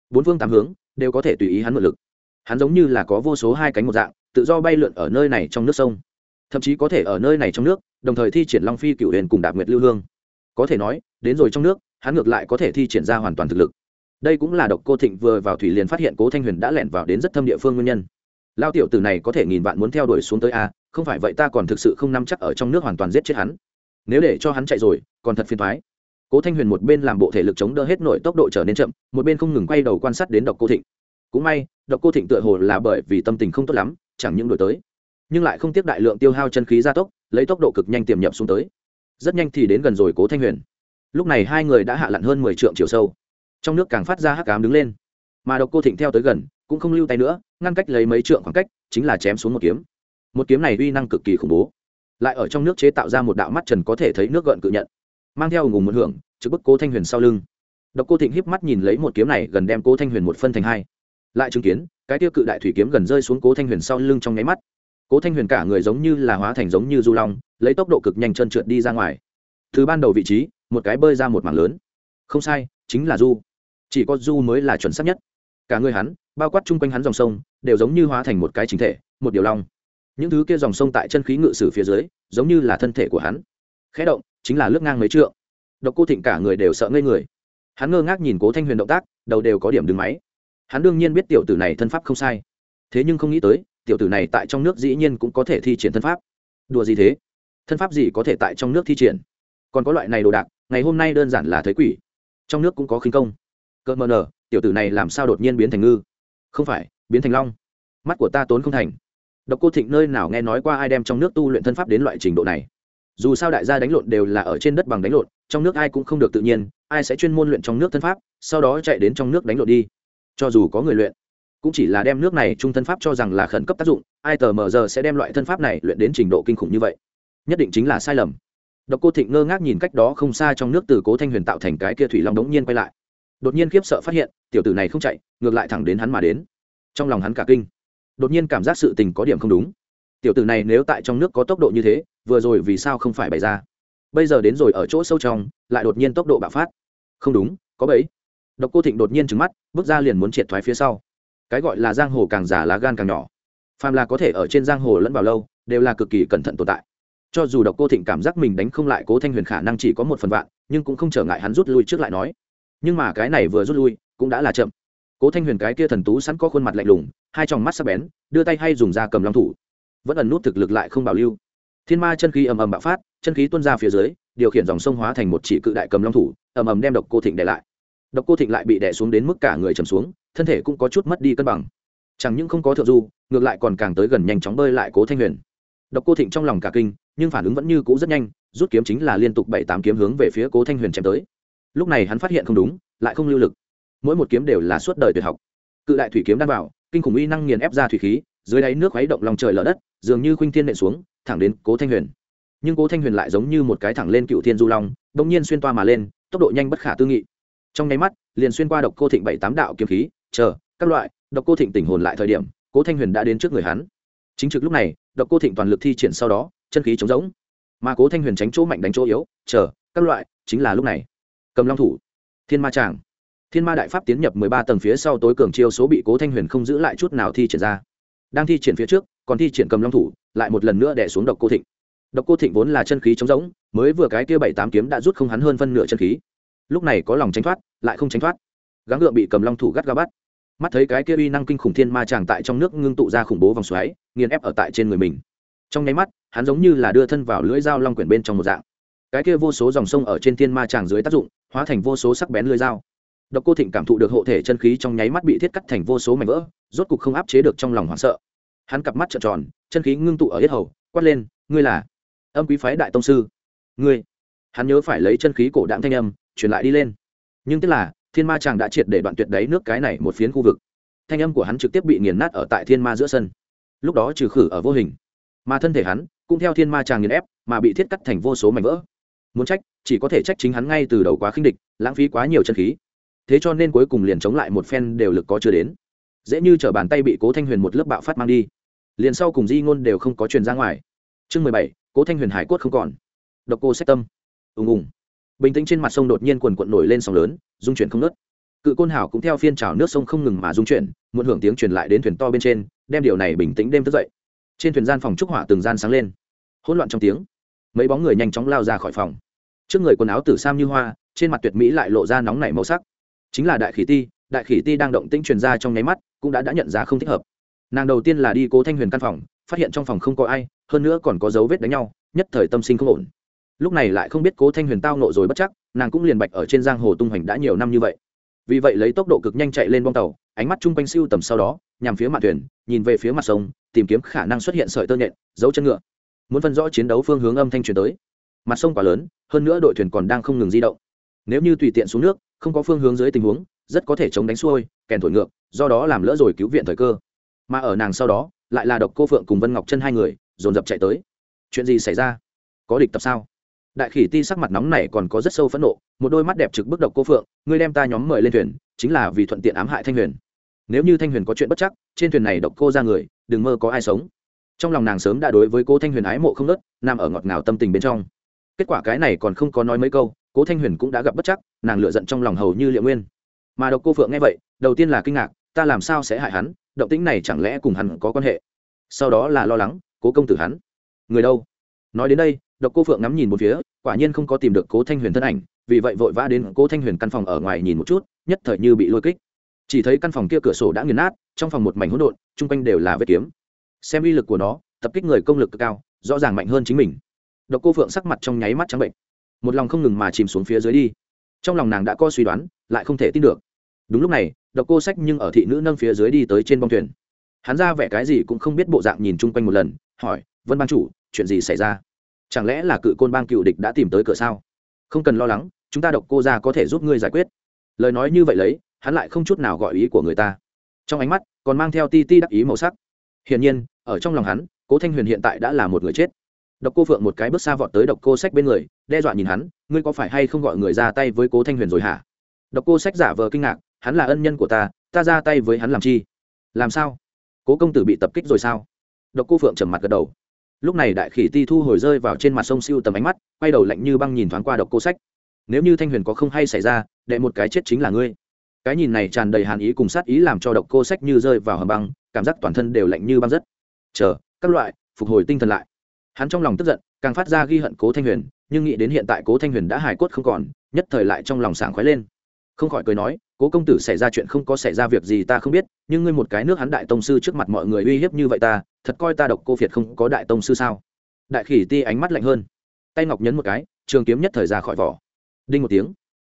bốn phương tám hướng đều có thể tùy ý hắn mượn lực hắn giống như là có vô số hai cánh một dạng tự do bay lượn ở nơi này trong nước sông thậm chí có thể ở nơi này trong nước đồng thời thi triển long phi cựu huyền cùng đạp nguyệt lưu hương có thể nói, đến rồi trong nước, hắn ngược lại có thể thi triển ra hoàn toàn thực lực. Đây cũng là độc cô thịnh vừa vào thủy liền phát hiện cố thanh huyền đã lẻn vào đến rất thâm địa phương nguyên nhân. Lao tiểu tử này có thể nghìn vạn muốn theo đuổi xuống tới a, không phải vậy ta còn thực sự không nắm chắc ở trong nước hoàn toàn giết chết hắn. Nếu để cho hắn chạy rồi, còn thật phiền thoái cố thanh huyền một bên làm bộ thể lực chống đỡ hết nội tốc độ trở nên chậm, một bên không ngừng quay đầu quan sát đến độc cô thịnh. Cũng may, độc cô thịnh tựa hồ là bởi vì tâm tình không tốt lắm, chẳng những đổi tới, nhưng lại không tiếp đại lượng tiêu hao chân khí gia tốc, lấy tốc độ cực nhanh tiềm nhập xuống tới rất nhanh thì đến gần rồi cố thanh huyền. Lúc này hai người đã hạ lặn hơn mười triệu chiều sâu. Trong nước càng phát ra hắc cám đứng lên. Mà độc cô thịnh theo tới gần, cũng không lưu tay nữa, ngăn cách lấy mấy trượng khoảng cách, chính là chém xuống một kiếm. Một kiếm này uy năng cực kỳ khủng bố. Lại ở trong nước chế tạo ra một đạo mắt trần có thể thấy nước gợn cự nhận, mang theo ngùng một hưởng, trực bức cố thanh huyền sau lưng. Độc cô thịnh híp mắt nhìn lấy một kiếm này gần đem cố thanh huyền một phân thành hai. Lại chứng kiến, cái tiêu cự đại thủy kiếm gần rơi xuống cố thanh huyền sau lưng trong nháy mắt cố thanh huyền cả người giống như là hóa thành giống như du long, lấy tốc độ cực nhanh trơn trượt đi ra ngoài. Từ ban đầu vị trí, một cái bơi ra một mảng lớn. Không sai, chính là du. Chỉ có du mới là chuẩn xác nhất. Cả người hắn, bao quát chung quanh hắn dòng sông, đều giống như hóa thành một cái chính thể, một điều long. Những thứ kia dòng sông tại chân khí ngự sử phía dưới, giống như là thân thể của hắn. Khẽ động, chính là lướt ngang mấy trượng. Độc cô thịnh cả người đều sợ ngây người. Hắn ngơ ngác nhìn cố thanh huyền động tác, đầu đều có điểm đứng máy. Hắn đương nhiên biết tiểu tử này thân pháp không sai. Thế nhưng không nghĩ tới tiểu tử này tại trong nước dĩ nhiên cũng có thể thi triển thân pháp. Đùa gì thế? Thân pháp gì có thể tại trong nước thi triển? Còn có loại này đồ đạc, ngày hôm nay đơn giản là thấy quỷ. Trong nước cũng có khinh công. Cỡ mờ nở tiểu tử này làm sao đột nhiên biến thành ngư? Không phải, biến thành long. Mắt của ta tốn không thành. Độc cô thịnh nơi nào nghe nói qua ai đem trong nước tu luyện thân pháp đến loại trình độ này? Dù sao đại gia đánh lộn đều là ở trên đất bằng đánh lộn, trong nước ai cũng không được tự nhiên, ai sẽ chuyên môn luyện trong nước thân pháp, sau đó chạy đến trong nước đánh lộn đi. Cho dù có người luyện cũng chỉ là đem nước này trung thân pháp cho rằng là khẩn cấp tác dụng, ai tờ mờ giờ sẽ đem loại thân pháp này luyện đến trình độ kinh khủng như vậy? Nhất định chính là sai lầm. Độc cô thịnh ngơ ngác nhìn cách đó không xa trong nước từ cố thanh huyền tạo thành cái kia thủy long đống nhiên quay lại. Đột nhiên khiếp sợ phát hiện, tiểu tử này không chạy, ngược lại thẳng đến hắn mà đến. Trong lòng hắn cả kinh. Đột nhiên cảm giác sự tình có điểm không đúng. Tiểu tử này nếu tại trong nước có tốc độ như thế, vừa rồi vì sao không phải bày ra? Bây giờ đến rồi ở chỗ sâu trong, lại đột nhiên tốc độ bạo phát. Không đúng, có bấy độc cô thịnh đột nhiên trứng mắt, bước ra liền muốn triệt thoái phía sau cái gọi là giang hồ càng giả lá gan càng nhỏ. Phàm là có thể ở trên giang hồ lẫn vào lâu, đều là cực kỳ cẩn thận tồn tại. Cho dù độc cô thịnh cảm giác mình đánh không lại cố thanh huyền khả năng chỉ có một phần vạn, nhưng cũng không trở ngại hắn rút lui trước lại nói. Nhưng mà cái này vừa rút lui, cũng đã là chậm. Cố thanh huyền cái kia thần tú sẵn có khuôn mặt lạnh lùng, hai tròng mắt sắc bén, đưa tay hay dùng da cầm long thủ. Vẫn ẩn nút thực lực lại không bảo lưu. Thiên ma chân khí ầm ầm bạo phát, chân khí tuôn ra phía dưới, điều khiển dòng sông hóa thành một chỉ cự đại cầm long thủ, ầm ầm đem độc cô thịnh để lại độc cô thịnh lại bị đè xuống đến mức cả người trầm xuống, thân thể cũng có chút mất đi cân bằng. Chẳng những không có thượng du, ngược lại còn càng tới gần nhanh chóng bơi lại cố thanh huyền. Độc cô thịnh trong lòng cả kinh, nhưng phản ứng vẫn như cũ rất nhanh, rút kiếm chính là liên tục bảy tám kiếm hướng về phía cố thanh huyền chém tới. Lúc này hắn phát hiện không đúng, lại không lưu lực. Mỗi một kiếm đều là suốt đời tuyệt học. Cự đại thủy kiếm đan vào, kinh khủng uy năng nghiền ép ra thủy khí, dưới đáy nước khuấy động lòng trời lở đất, dường như khuynh thiên nện xuống, thẳng đến cố thanh huyền. Nhưng cố thanh huyền lại giống như một cái thẳng lên cựu thiên du long đ ỗ n g nhiên xuyên toa mà lên, tốc độ nhanh bất khả tư nghị trong nháy mắt, liền xuyên qua độc cô thịnh bảy tám đạo kiếm khí, chờ, các loại, độc cô thịnh tỉnh hồn lại thời điểm, cố thanh huyền đã đến trước người hắn. Chính trực lúc này, độc cô thịnh toàn lực thi triển sau đó, chân khí chống giống mà cố thanh huyền tránh chỗ mạnh đánh chỗ yếu, chờ, các loại, chính là lúc này. Cầm long thủ, thiên ma tràng. Thiên ma đại pháp tiến nhập mười ba tầng phía sau tối cường chiêu số bị cố thanh huyền không giữ lại chút nào thi triển ra. Đang thi triển phía trước, còn thi triển cầm long thủ, lại một lần nữa đẻ xuống độc cô thịnh. Độc cô thịnh vốn là chân khí chống giống mới vừa cái kia bảy tám kiếm đã rút không hắn hơn phân nửa chân khí lúc này có lòng tránh thoát, lại không tránh thoát. Gắng gượng bị cầm long thủ gắt ga bắt. Mắt thấy cái kia uy năng kinh khủng thiên ma tràng tại trong nước ngưng tụ ra khủng bố vòng xoáy, nghiền ép ở tại trên người mình. Trong nháy mắt, hắn giống như là đưa thân vào lưỡi dao long quyển bên trong một dạng. Cái kia vô số dòng sông ở trên thiên ma tràng dưới tác dụng, hóa thành vô số sắc bén lưỡi dao. Độc cô thịnh cảm thụ được hộ thể chân khí trong nháy mắt bị thiết cắt thành vô số mảnh vỡ, rốt cục không áp chế được trong lòng hoảng sợ. Hắn cặp mắt trợn tròn, chân khí ngưng tụ ở hết hầu, quát lên, ngươi là âm quý phái đại tông sư. Ngươi. Hắn nhớ phải lấy chân khí cổ đạm thanh âm truyền lại đi lên. Nhưng tức là, thiên ma chàng đã triệt để đoạn tuyệt đấy nước cái này một phiến khu vực. Thanh âm của hắn trực tiếp bị nghiền nát ở tại thiên ma giữa sân. Lúc đó trừ khử ở vô hình, mà thân thể hắn cũng theo thiên ma chàng nghiền ép, mà bị thiết cắt thành vô số mảnh vỡ. Muốn trách, chỉ có thể trách chính hắn ngay từ đầu quá khinh địch, lãng phí quá nhiều chân khí. Thế cho nên cuối cùng liền chống lại một phen đều lực có chưa đến. Dễ như t bàn tay bị cố thanh huyền một lớp bạo phát mang đi. Liền sau cùng di ngôn đều không có truyền ra ngoài. Chương mười bảy, cố thanh huyền hải cốt không còn. Độc cô sách tâm. Ùng ùng bình tĩnh trên mặt sông đột nhiên quần quận nổi lên sóng lớn dung chuyển không nớt cự côn hảo cũng theo phiên trào nước sông không ngừng mà dung chuyển, muộn hưởng tiếng truyền lại đến thuyền to bên trên, đem điều này bình tĩnh đêm thức dậy. Trên thuyền gian phòng trúc hỏa từng gian sáng lên. Hỗn loạn trong tiếng, mấy bóng người nhanh chóng lao ra khỏi phòng. Trước người quần áo tử sam như hoa, trên mặt tuyệt mỹ lại lộ ra nóng nảy màu sắc. Chính là đại khỉ ti, đại khỉ ti đang động tĩnh truyền ra trong nháy mắt, cũng đã đã nhận ra không thích hợp. Nàng đầu tiên là đi cố thanh huyền căn phòng, phát hiện trong phòng không có ai, hơn nữa còn có dấu vết đánh nhau, nhất thời tâm sinh không ổn lúc này lại không biết cố thanh huyền tao nộ rồi bất chắc, nàng cũng liền bạch ở trên giang hồ tung hoành đã nhiều năm như vậy. Vì vậy lấy tốc độ cực nhanh chạy lên bong tàu, ánh mắt chung quanh siêu tầm sau đó, nhằm phía mặt thuyền, nhìn về phía mặt sông, tìm kiếm khả năng xuất hiện sợi tơ nhện, dấu chân ngựa. Muốn phân rõ chiến đấu phương hướng âm thanh truyền tới. Mặt sông quá lớn, hơn nữa đội thuyền còn đang không ngừng di động. Nếu như tùy tiện xuống nước, không có phương hướng dưới tình huống, rất có thể chống đánh xuôi, kèn thổi ngược, do đó làm lỡ rồi cứu viện thời cơ. Mà ở nàng sau đó, lại là độc cô phượng cùng vân ngọc chân hai người, dồn dập chạy tới. Chuyện gì xảy ra? Có địch tập sao? Đại khỉ ti sắc mặt nóng này còn có rất sâu phẫn nộ, một đôi mắt đẹp trực bức độc cô phượng, ngươi đem ta nhóm mời lên thuyền, chính là vì thuận tiện ám hại thanh huyền. Nếu như thanh huyền có chuyện bất chắc, trên thuyền này độc cô ra người, đừng mơ có ai sống. Trong lòng nàng sớm đã đối với cô thanh huyền ái mộ không nớt nằm ở ngọt ngào tâm tình bên trong. Kết quả cái này còn không có nói mấy câu, cố thanh huyền cũng đã gặp bất chắc, nàng lựa giận trong lòng hầu như liệu nguyên. Mà độc cô phượng nghe vậy, đầu tiên là kinh ngạc, ta làm sao sẽ hại hắn, động tĩnh này chẳng lẽ cùng hắn có quan hệ? Sau đó là lo lắng, cố công tử hắn. Người đâu? Nói đến đây độc cô phượng ngắm nhìn một phía, quả nhiên không có tìm được cố thanh huyền thân ảnh, vì vậy vội vã đến cố thanh huyền căn phòng ở ngoài nhìn một chút, nhất thời như bị lôi kích. Chỉ thấy căn phòng kia cửa sổ đã nghiền nát, trong phòng một mảnh hỗn độn, chung quanh đều là vết kiếm. Xem uy lực của nó, tập kích người công lực cực cao, rõ ràng mạnh hơn chính mình. Độc cô phượng sắc mặt trong nháy mắt trắng bệnh, một lòng không ngừng mà chìm xuống phía dưới đi. Trong lòng nàng đã có suy đoán, lại không thể tin được. Đúng lúc này, độc cô sách nhưng ở thị nữ nâng phía dưới đi tới trên bông thuyền. Hắn ra vẻ cái gì cũng không biết bộ dạng nhìn chung quanh một lần, hỏi, vân ban chủ, chuyện gì xảy ra? Chẳng lẽ là cự côn bang cựu địch đã tìm tới cửa sao? Không cần lo lắng, chúng ta độc cô ra có thể giúp ngươi giải quyết. Lời nói như vậy lấy, hắn lại không chút nào gọi ý của người ta. Trong ánh mắt, còn mang theo ti ti đắc ý màu sắc. Hiển nhiên, ở trong lòng hắn, cố thanh huyền hiện tại đã là một người chết. Độc cô phượng một cái bước xa vọt tới độc cô sách bên người, đe dọa nhìn hắn, ngươi có phải hay không gọi người ra tay với cố thanh huyền rồi hả? Độc cô sách giả vờ kinh ngạc, hắn là ân nhân của ta ta ra tay với hắn làm chi? Làm sao? Cố công tử bị tập kích rồi sao? Độc cô phượng trầm mặt gật đầu lúc này đại khỉ ti thu hồi rơi vào trên mặt sông siêu tầm ánh mắt, quay đầu lạnh như băng nhìn thoáng qua độc cô sách. Nếu như thanh huyền có không hay xảy ra, đệ một cái chết chính là ngươi. Cái nhìn này tràn đầy hàn ý cùng sát ý làm cho độc cô sách như rơi vào hầm băng, cảm giác toàn thân đều lạnh như băng rất. Chờ, các loại, phục hồi tinh thần lại. Hắn trong lòng tức giận, càng phát ra ghi hận cố thanh huyền, nhưng nghĩ đến hiện tại cố thanh huyền đã hài cốt không còn, nhất thời lại trong lòng sảng khoái lên. Không khỏi cười nói cố công tử xảy ra chuyện không có xảy ra việc gì ta không biết, nhưng ngươi một cái nước hắn đại tông sư trước mặt mọi người uy hiếp như vậy ta, thật coi ta độc cô việt không có đại tông sư sao? Đại khỉ ti ánh mắt lạnh hơn. Tay ngọc nhấn một cái, trường kiếm nhất thời ra khỏi vỏ. Đinh một tiếng.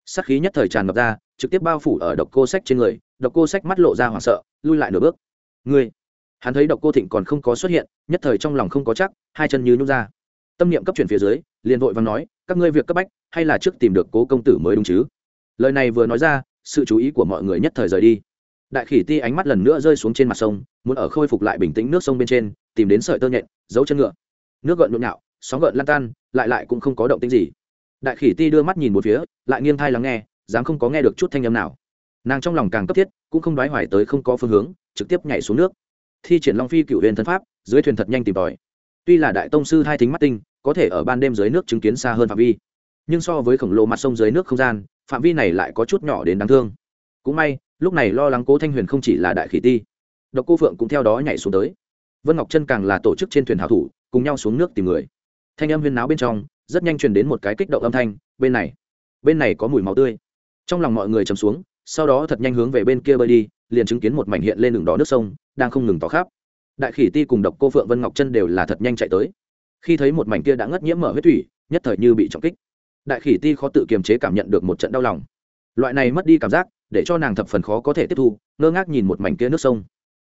Sắc khí nhất thời tràn ngập ra, trực tiếp bao phủ ở độc cô sách trên người, độc cô sách mắt lộ ra hoảng sợ, lui lại nửa bước. Ngươi. Hắn thấy độc cô thịnh còn không có xuất hiện, nhất thời trong lòng không có chắc, hai chân như nhút ra. Tâm niệm cấp chuyển phía dưới, liền vội và nói, các ngươi việc cấp bách, hay là trước tìm được cố công tử mới đúng chứ? Lời này vừa nói ra sự chú ý của mọi người nhất thời rời đi. Đại khỉ ti ánh mắt lần nữa rơi xuống trên mặt sông, muốn ở khôi phục lại bình tĩnh nước sông bên trên, tìm đến sợi tơ nhện, giấu chân ngựa. Nước gợn nhộn nhạo, sóng gợn lan tan, lại lại cũng không có động tĩnh gì. Đại khỉ ti đưa mắt nhìn một phía, lại nghiêng thai lắng nghe, dám không có nghe được chút thanh âm nào. Nàng trong lòng càng cấp thiết, cũng không đoái hoài tới không có phương hướng, trực tiếp nhảy xuống nước. Thi triển long phi cựu huyền thân pháp, dưới thuyền thật nhanh tìm tòi. Tuy là đại tông sư hai thính mắt tinh, có thể ở ban đêm dưới nước chứng kiến xa hơn phạm vi. Nhưng so với khổng lồ mặt sông dưới nước không gian phạm vi này lại có chút nhỏ đến đáng thương. Cũng may, lúc này lo lắng cố thanh huyền không chỉ là đại khỉ ti, độc cô phượng cũng theo đó nhảy xuống tới. Vân ngọc chân càng là tổ chức trên thuyền hảo thủ, cùng nhau xuống nước tìm người. Thanh âm huyên náo bên trong, rất nhanh truyền đến một cái kích động âm thanh, bên này bên này có mùi máu tươi. Trong lòng mọi người chầm xuống, sau đó thật nhanh hướng về bên kia bơi đi, liền chứng kiến một mảnh hiện lên đường đỏ nước sông, đang không ngừng tỏ khắp. Đại khỉ ti cùng độc cô phượng vân ngọc chân đều là thật nhanh chạy tới. Khi thấy một mảnh kia đã ngất nhiễm mở huyết thủy, nhất thời như bị trọng kích đại khỉ ti khó tự kiềm chế cảm nhận được một trận đau lòng. Loại này mất đi cảm giác, để cho nàng thập phần khó có thể tiếp thu, ngơ ngác nhìn một mảnh kia nước sông.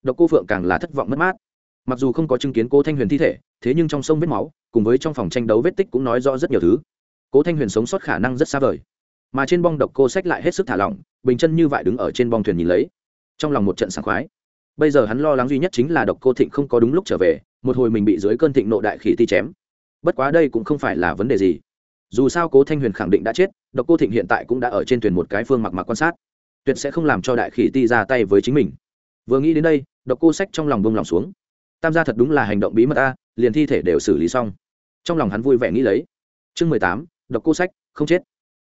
Độc cô phượng càng là thất vọng mất mát. Mặc dù không có chứng kiến cô thanh huyền thi thể, thế nhưng trong sông vết máu, cùng với trong phòng tranh đấu vết tích cũng nói rõ rất nhiều thứ. Cố thanh huyền sống sót khả năng rất xa vời. Mà trên bong độc cô sách lại hết sức thả lỏng, bình chân như vậy đứng ở trên bong thuyền nhìn lấy. Trong lòng một trận sảng khoái. Bây giờ hắn lo lắng duy nhất chính là độc cô thịnh không có đúng lúc trở về, một hồi mình bị dưới cơn thịnh nộ đại khỉ ti chém. Bất quá đây cũng không phải là vấn đề gì dù sao cố thanh huyền khẳng định đã chết, độc cô thịnh hiện tại cũng đã ở trên thuyền một cái phương mặc mặc quan sát. Tuyệt sẽ không làm cho đại khỉ ti ra tay với chính mình. Vừa nghĩ đến đây, độc cô sách trong lòng bông lòng xuống. Tam gia thật đúng là hành động bí mật a, liền thi thể đều xử lý xong. Trong lòng hắn vui vẻ nghĩ lấy. Chương mười tám, độc cô sách, không chết.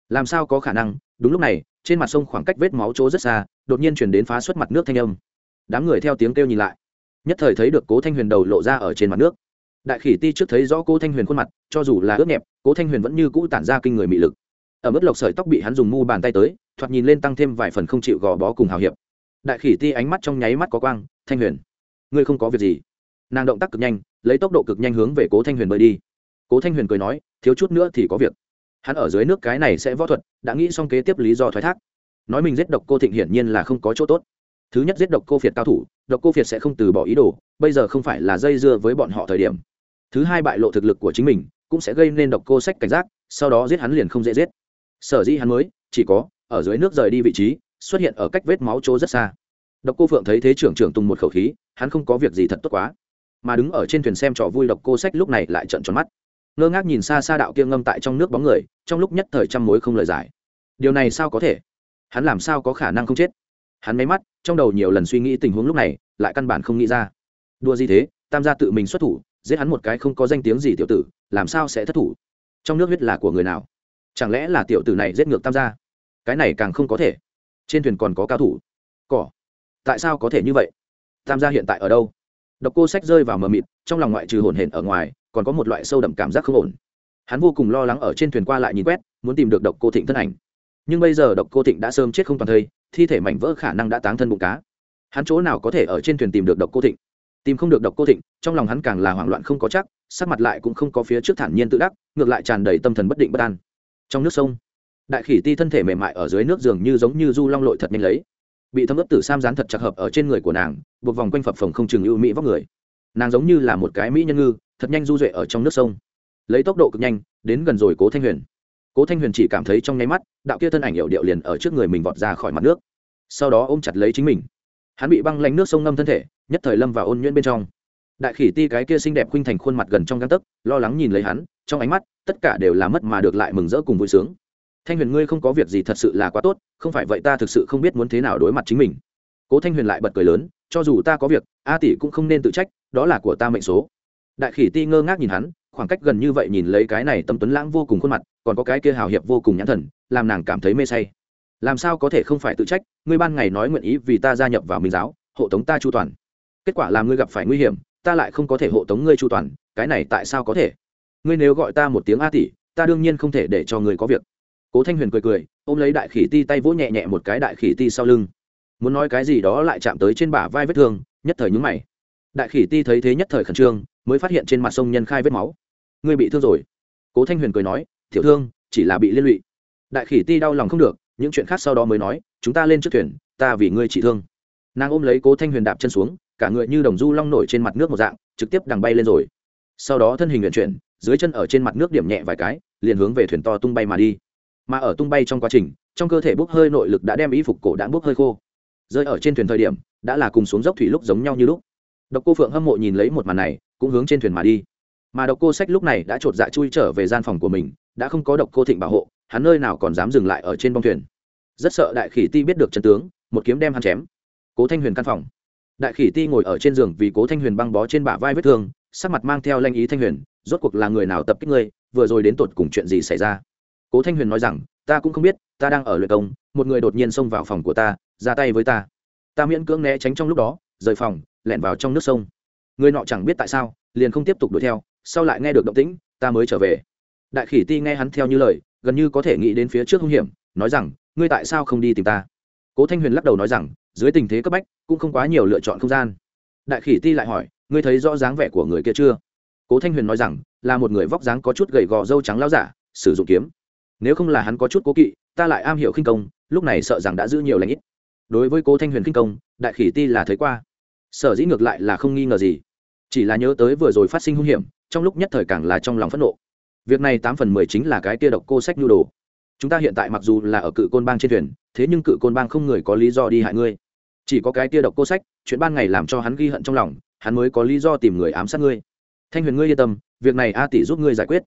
Làm sao có khả năng? Đúng lúc này, trên mặt sông khoảng cách vết máu chỗ rất xa, đột nhiên chuyển đến phá xuất mặt nước thanh âm. Đám người theo tiếng kêu nhìn lại. Nhất thời thấy được cố thanh huyền đầu lộ ra ở trên mặt nước đại khỉ ti trước thấy rõ cố thanh huyền khuôn mặt, cho dù là ướt nhẹp, cố thanh huyền vẫn như cũ tản ra kinh người mị lực. Ở mức lộc sợi tóc bị hắn dùng mu bàn tay tới, thoạt nhìn lên tăng thêm vài phần không chịu gò bó cùng hào hiệp. Đại khỉ ti ánh mắt trong nháy mắt có quang, thanh huyền, ngươi không có việc gì. Nàng động tác cực nhanh, lấy tốc độ cực nhanh hướng về cố thanh huyền bơi đi. Cố thanh huyền cười nói, thiếu chút nữa thì có việc. Hắn ở dưới nước cái này sẽ võ thuật, đã nghĩ xong kế tiếp lý do thoái thác. Nói mình giết độc cô thịnh hiển nhiên là không có chỗ tốt. Thứ nhất giết độc cô phiệt cao thủ, độc cô phiệt sẽ không từ bỏ ý đồ, bây giờ không phải là dây dưa với bọn họ thời điểm thứ hai bại lộ thực lực của chính mình, cũng sẽ gây nên độc cô sách cảnh giác, sau đó giết hắn liền không dễ giết. Sở dĩ hắn mới, chỉ có, ở dưới nước rời đi vị trí, xuất hiện ở cách vết máu chỗ rất xa. Độc cô phượng thấy thế trưởng trưởng tung một khẩu khí, hắn không có việc gì thật tốt quá. Mà đứng ở trên thuyền xem trò vui độc cô sách lúc này lại trận tròn mắt. Ngơ ngác nhìn xa xa đạo kia ngâm tại trong nước bóng người, trong lúc nhất thời trăm mối không lời giải. Điều này sao có thể? Hắn làm sao có khả năng không chết? Hắn máy mắt, trong đầu nhiều lần suy nghĩ tình huống lúc này, lại căn bản không nghĩ ra. Đua gì thế? Tam gia tự mình xuất thủ giết hắn một cái không có danh tiếng gì tiểu tử, làm sao sẽ thất thủ? Trong nước huyết là của người nào? Chẳng lẽ là tiểu tử này giết ngược tam gia? Cái này càng không có thể. Trên thuyền còn có cao thủ. Cỏ. Tại sao có thể như vậy? Tam gia hiện tại ở đâu? Độc cô sách rơi vào mờ mịt, trong lòng ngoại trừ hồn hển ở ngoài, còn có một loại sâu đậm cảm giác không ổn. Hắn vô cùng lo lắng ở trên thuyền qua lại nhìn quét, muốn tìm được độc cô thịnh thân ảnh. Nhưng bây giờ độc cô thịnh đã sơm chết không toàn thây thi thể mảnh vỡ khả năng đã táng thân bụng cá. Hắn chỗ nào có thể ở trên thuyền tìm được độc cô thịnh? Tìm không được độc cô thịnh, trong lòng hắn càng là hoảng loạn không có chắc, sắc mặt lại cũng không có phía trước thản nhiên tự đắc, ngược lại tràn đầy tâm thần bất định bất an. Trong nước sông, đại khỉ ti thân thể mềm mại ở dưới nước dường như giống như du long lội thật nhanh lấy. Bị thấm ướp tử sam dán thật chặt hợp ở trên người của nàng, buộc vòng quanh phập phồng không chừng ưu mỹ vóc người. Nàng giống như là một cái mỹ nhân ngư, thật nhanh du duệ ở trong nước sông. Lấy tốc độ cực nhanh, đến gần rồi cố thanh huyền. Cố thanh huyền chỉ cảm thấy trong nháy mắt, đạo kia thân ảnh hiệu điệu liền ở trước người mình vọt ra khỏi mặt nước. Sau đó ôm chặt lấy chính mình. Hắn bị băng lánh nước sông ngâm thân thể nhất thời lâm vào ôn nhuyễn bên trong. Đại khỉ ti cái kia xinh đẹp khuynh thành khuôn mặt gần trong găng tấc, lo lắng nhìn lấy hắn, trong ánh mắt, tất cả đều là mất mà được lại mừng rỡ cùng vui sướng. Thanh huyền ngươi không có việc gì thật sự là quá tốt, không phải vậy ta thực sự không biết muốn thế nào đối mặt chính mình. Cố thanh huyền lại bật cười lớn, cho dù ta có việc, a tỷ cũng không nên tự trách, đó là của ta mệnh số. Đại khỉ ti ngơ ngác nhìn hắn, khoảng cách gần như vậy nhìn lấy cái này tâm tuấn lãng vô cùng khuôn mặt, còn có cái kia hào hiệp vô cùng nhãn thần, làm nàng cảm thấy mê say. Làm sao có thể không phải tự trách, ngươi ban ngày nói nguyện ý vì ta gia nhập vào minh giáo, hộ tống ta chu toàn kết quả là ngươi gặp phải nguy hiểm, ta lại không có thể hộ tống ngươi chu toàn, cái này tại sao có thể? Ngươi nếu gọi ta một tiếng a tỷ, ta đương nhiên không thể để cho ngươi có việc. Cố thanh huyền cười cười, ôm lấy đại khỉ ti tay vỗ nhẹ nhẹ một cái đại khỉ ti sau lưng. Muốn nói cái gì đó lại chạm tới trên bả vai vết thương, nhất thời nhúng mày. Đại khỉ ti thấy thế nhất thời khẩn trương, mới phát hiện trên mặt sông nhân khai vết máu. Ngươi bị thương rồi. Cố thanh huyền cười nói, tiểu thương, chỉ là bị liên lụy. Đại khỉ ti đau lòng không được, những chuyện khác sau đó mới nói, chúng ta lên trước thuyền, ta vì ngươi trị thương. Nàng ôm lấy cố thanh huyền đạp chân xuống cả người như đồng du long nổi trên mặt nước một dạng, trực tiếp đằng bay lên rồi. Sau đó thân hình luyện chuyển, dưới chân ở trên mặt nước điểm nhẹ vài cái, liền hướng về thuyền to tung bay mà đi. Mà ở tung bay trong quá trình, trong cơ thể bốc hơi nội lực đã đem y phục cổ đã bốc hơi khô. Rơi ở trên thuyền thời điểm, đã là cùng xuống dốc thủy lúc giống nhau như lúc. Độc cô phượng hâm mộ nhìn lấy một màn này, cũng hướng trên thuyền mà đi. Mà độc cô sách lúc này đã chột dạ chui trở về gian phòng của mình, đã không có độc cô thịnh bảo hộ, hắn nơi nào còn dám dừng lại ở trên bông thuyền. Rất sợ đại khỉ ti biết được chân tướng, một kiếm đem hắn chém. Cố thanh huyền căn phòng đại khỉ ti ngồi ở trên giường vì cố thanh huyền băng bó trên bả vai vết thương, sắc mặt mang theo lanh ý thanh huyền, rốt cuộc là người nào tập kích ngươi, vừa rồi đến tột cùng chuyện gì xảy ra? Cố thanh huyền nói rằng, ta cũng không biết, ta đang ở luyện công, một người đột nhiên xông vào phòng của ta, ra tay với ta. Ta miễn cưỡng né tránh trong lúc đó, rời phòng, lẻn vào trong nước sông. Người nọ chẳng biết tại sao, liền không tiếp tục đuổi theo, sau lại nghe được động tĩnh, ta mới trở về. Đại khỉ ti nghe hắn theo như lời, gần như có thể nghĩ đến phía trước hung hiểm, nói rằng, ngươi tại sao không đi tìm ta? Cố thanh huyền lắc đầu nói rằng, dưới tình thế cấp bách cũng không quá nhiều lựa chọn không gian. Đại khỉ ti lại hỏi, ngươi thấy rõ dáng vẻ của người kia chưa? Cố thanh huyền nói rằng, là một người vóc dáng có chút gầy gò dâu trắng lao giả, sử dụng kiếm. Nếu không là hắn có chút cố kỵ, ta lại am hiểu khinh công, lúc này sợ rằng đã giữ nhiều lãnh ít. Đối với cố thanh huyền khinh công, đại khỉ ti là thấy qua. Sở dĩ ngược lại là không nghi ngờ gì. Chỉ là nhớ tới vừa rồi phát sinh hung hiểm, trong lúc nhất thời càng là trong lòng phẫn nộ. Việc này tám phần mười chính là cái kia độc cô sách nhu đồ. Chúng ta hiện tại mặc dù là ở cự côn bang trên thuyền, thế nhưng cự côn bang không người có lý do đi hại ngươi chỉ có cái tia độc cô sách, chuyện ban ngày làm cho hắn ghi hận trong lòng, hắn mới có lý do tìm người ám sát ngươi. Thanh huyền ngươi yên tâm, việc này a tỷ giúp ngươi giải quyết.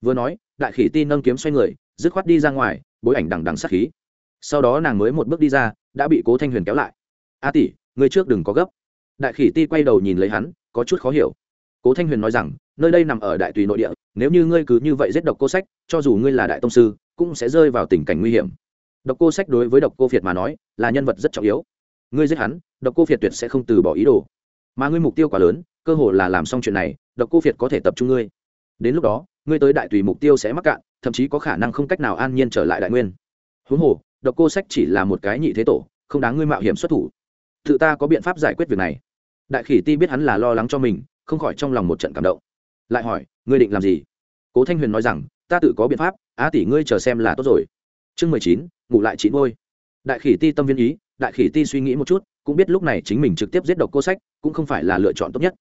Vừa nói, đại khỉ ti nâng kiếm xoay người, dứt khoát đi ra ngoài, bối ảnh đằng đằng sát khí. Sau đó nàng mới một bước đi ra, đã bị cố thanh huyền kéo lại. A tỷ, ngươi trước đừng có gấp. Đại khỉ ti quay đầu nhìn lấy hắn, có chút khó hiểu. Cố thanh huyền nói rằng, nơi đây nằm ở đại tùy nội địa, nếu như ngươi cứ như vậy giết độc cô sách, cho dù ngươi là đại tông sư, cũng sẽ rơi vào tình cảnh nguy hiểm. Độc cô sách đối với độc cô việt mà nói, là nhân vật rất trọng yếu ngươi giết hắn, độc cô việt tuyệt sẽ không từ bỏ ý đồ. Mà ngươi mục tiêu quá lớn, cơ hồ là làm xong chuyện này, độc cô việt có thể tập trung ngươi. Đến lúc đó, ngươi tới đại tùy mục tiêu sẽ mắc cạn, thậm chí có khả năng không cách nào an nhiên trở lại đại nguyên. Huống hồ, độc cô sách chỉ là một cái nhị thế tổ, không đáng ngươi mạo hiểm xuất thủ. Tự ta có biện pháp giải quyết việc này. Đại khỉ ti biết hắn là lo lắng cho mình, không khỏi trong lòng một trận cảm động. Lại hỏi, ngươi định làm gì? Cố thanh huyền nói rằng, ta tự có biện pháp, á tỷ ngươi chờ xem là tốt rồi. Chương mười chín, ngủ lại chín ngôi. Đại khỉ ti tâm viên ý đại khỉ ti suy nghĩ một chút, cũng biết lúc này chính mình trực tiếp giết độc cô sách cũng không phải là lựa chọn tốt nhất.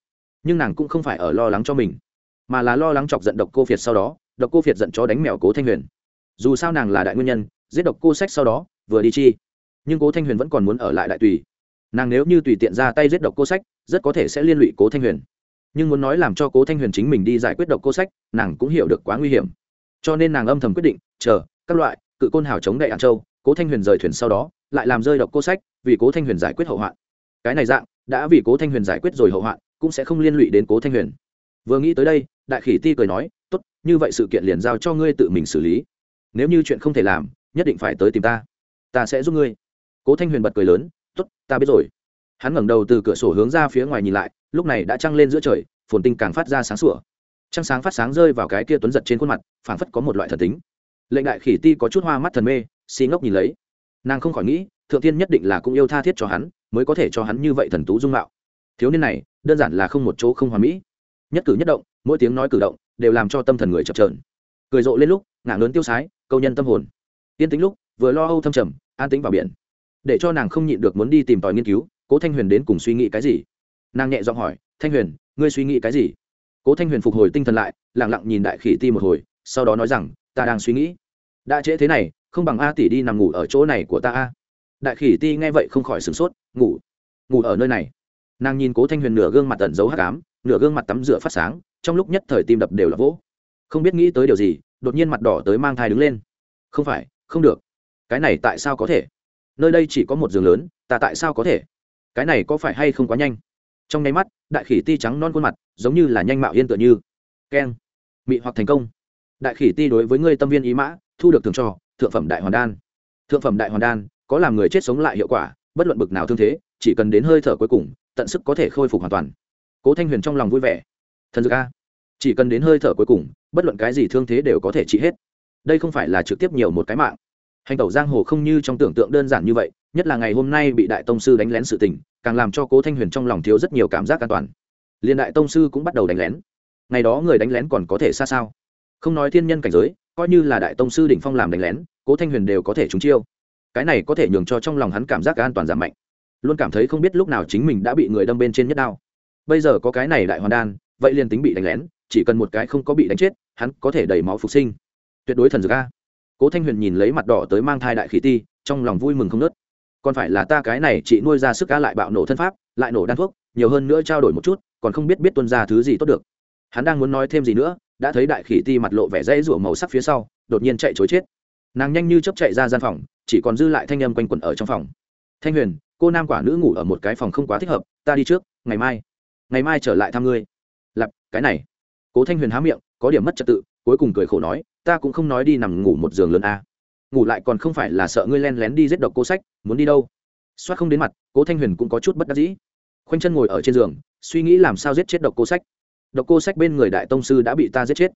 Nhưng nàng cũng không phải ở lo lắng cho mình, mà là lo lắng chọc giận độc cô phiệt sau đó, độc cô phiệt giận chó đánh mèo cố thanh huyền. Dù sao nàng là đại nguyên nhân, giết độc cô sách sau đó, vừa đi chi. Nhưng cố thanh huyền vẫn còn muốn ở lại đại tùy. Nàng nếu như tùy tiện ra tay giết độc cô sách, rất có thể sẽ liên lụy cố thanh huyền. Nhưng muốn nói làm cho cố thanh huyền chính mình đi giải quyết độc cô sách, nàng cũng hiểu được quá nguy hiểm. Cho nên nàng âm thầm quyết định, chờ, các loại, cự côn hào chống đại an châu cố thanh huyền rời thuyền sau đó, lại làm rơi độc cô sách, vì cố thanh huyền giải quyết hậu hoạn. Cái này dạng, đã vì cố thanh huyền giải quyết rồi hậu hoạn, cũng sẽ không liên lụy đến cố thanh huyền. Vừa nghĩ tới đây, đại khỉ ti cười nói, tốt, như vậy sự kiện liền giao cho ngươi tự mình xử lý. Nếu như chuyện không thể làm, nhất định phải tới tìm ta. Ta sẽ giúp ngươi. Cố thanh huyền bật cười lớn, tốt, ta biết rồi. Hắn ngẩng đầu từ cửa sổ hướng ra phía ngoài nhìn lại, lúc này đã trăng lên giữa trời, phồn tinh càng phát ra sáng sủa. Trăng sáng phát sáng rơi vào cái kia tuấn giật trên khuôn mặt, phảng phất có một loại thần tính. Lệnh đại khỉ ti có chút hoa mắt thần mê xi ngốc nhìn lấy. Nàng không khỏi nghĩ, thượng tiên nhất định là cũng yêu tha thiết cho hắn, mới có thể cho hắn như vậy thần tú dung mạo. Thiếu niên này, đơn giản là không một chỗ không hoàn mỹ. Nhất cử nhất động, mỗi tiếng nói cử động, đều làm cho tâm thần người chập trờn cười rộ lên lúc, ngả lớn tiêu sái, câu nhân tâm hồn. Yên tĩnh lúc, vừa lo âu thâm trầm, an tĩnh vào biển. Để cho nàng không nhịn được muốn đi tìm tòi nghiên cứu, cố thanh huyền đến cùng suy nghĩ cái gì? Nàng nhẹ giọng hỏi, thanh huyền, ngươi suy nghĩ cái gì? Cố thanh huyền phục hồi tinh thần lại lẳng lặng nhìn đại khỉ ti một hồi, sau đó nói rằng, ta đang suy nghĩ. Đã trễ thế này không bằng a tỷ đi nằm ngủ ở chỗ này của ta a. Đại khỉ ti nghe vậy không khỏi sửng sốt, ngủ ngủ ở nơi này. Nàng nhìn cố thanh huyền nửa gương mặt tẩn giấu hát cám nửa gương mặt tắm rửa phát sáng, trong lúc nhất thời tim đập đều là vỗ. Không biết nghĩ tới điều gì, đột nhiên mặt đỏ tới mang thai đứng lên. Không phải, không được. Cái này tại sao có thể? Nơi đây chỉ có một giường lớn, ta tại sao có thể? Cái này có phải hay không quá nhanh? Trong nháy mắt, đại khỉ ti trắng non khuôn mặt, giống như là nhanh mạo yên tựa như. Keng. Mị hoặc thành công. Đại khỉ ti đối với ngươi tâm viên ý mã, thu được thường trò thượng phẩm đại hoàn đan. Thượng phẩm đại hoàn đan có làm người chết sống lại hiệu quả, bất luận bực nào thương thế, chỉ cần đến hơi thở cuối cùng, tận sức có thể khôi phục hoàn toàn. Cố thanh huyền trong lòng vui vẻ. Thần dược a. Chỉ cần đến hơi thở cuối cùng, bất luận cái gì thương thế đều có thể trị hết. Đây không phải là trực tiếp nhiều một cái mạng. Hành tẩu giang hồ không như trong tưởng tượng đơn giản như vậy, nhất là ngày hôm nay bị đại tông sư đánh lén sự tình, càng làm cho cố thanh huyền trong lòng thiếu rất nhiều cảm giác an toàn. Liền đại tông sư cũng bắt đầu đánh lén. Ngày đó người đánh lén còn có thể xa sao? Không nói thiên nhân cảnh giới coi như là đại tông sư đỉnh phong làm đánh lén, cố thanh huyền đều có thể trúng chiêu. Cái này có thể nhường cho trong lòng hắn cảm giác an toàn giảm mạnh. Luôn cảm thấy không biết lúc nào chính mình đã bị người đâm bên trên nhất đao. Bây giờ có cái này đại hoàn đan, vậy liền tính bị đánh lén, chỉ cần một cái không có bị đánh chết, hắn có thể đẩy máu phục sinh. Tuyệt đối thần dược a. Cố thanh huyền nhìn lấy mặt đỏ tới mang thai đại khỉ ti, trong lòng vui mừng không nớt còn phải là ta cái này chị nuôi ra sức cá lại bạo nổ thân pháp, lại nổ đan thuốc, nhiều hơn nữa trao đổi một chút, còn không biết biết tuân ra thứ gì tốt được. Hắn đang muốn nói thêm gì nữa đã thấy đại khỉ ti mặt lộ vẻ dãy rủa màu sắc phía sau, đột nhiên chạy chối chết. Nàng nhanh như chấp chạy ra gian phòng, chỉ còn dư lại thanh âm quanh quẩn ở trong phòng. Thanh huyền, cô nam quả nữ ngủ ở một cái phòng không quá thích hợp, ta đi trước, ngày mai ngày mai trở lại thăm ngươi. Lặp cái này. Cố thanh huyền há miệng, có điểm mất trật tự, cuối cùng cười khổ nói, ta cũng không nói đi nằm ngủ một giường lớn a. Ngủ lại còn không phải là sợ ngươi len lén đi giết độc cô sách, muốn đi đâu? Soát không đến mặt, cố thanh huyền cũng có chút bất đắc dĩ. Khoanh chân ngồi ở trên giường, suy nghĩ làm sao giết chết độc cô sách độc cô sách bên người đại tông sư đã bị ta giết chết.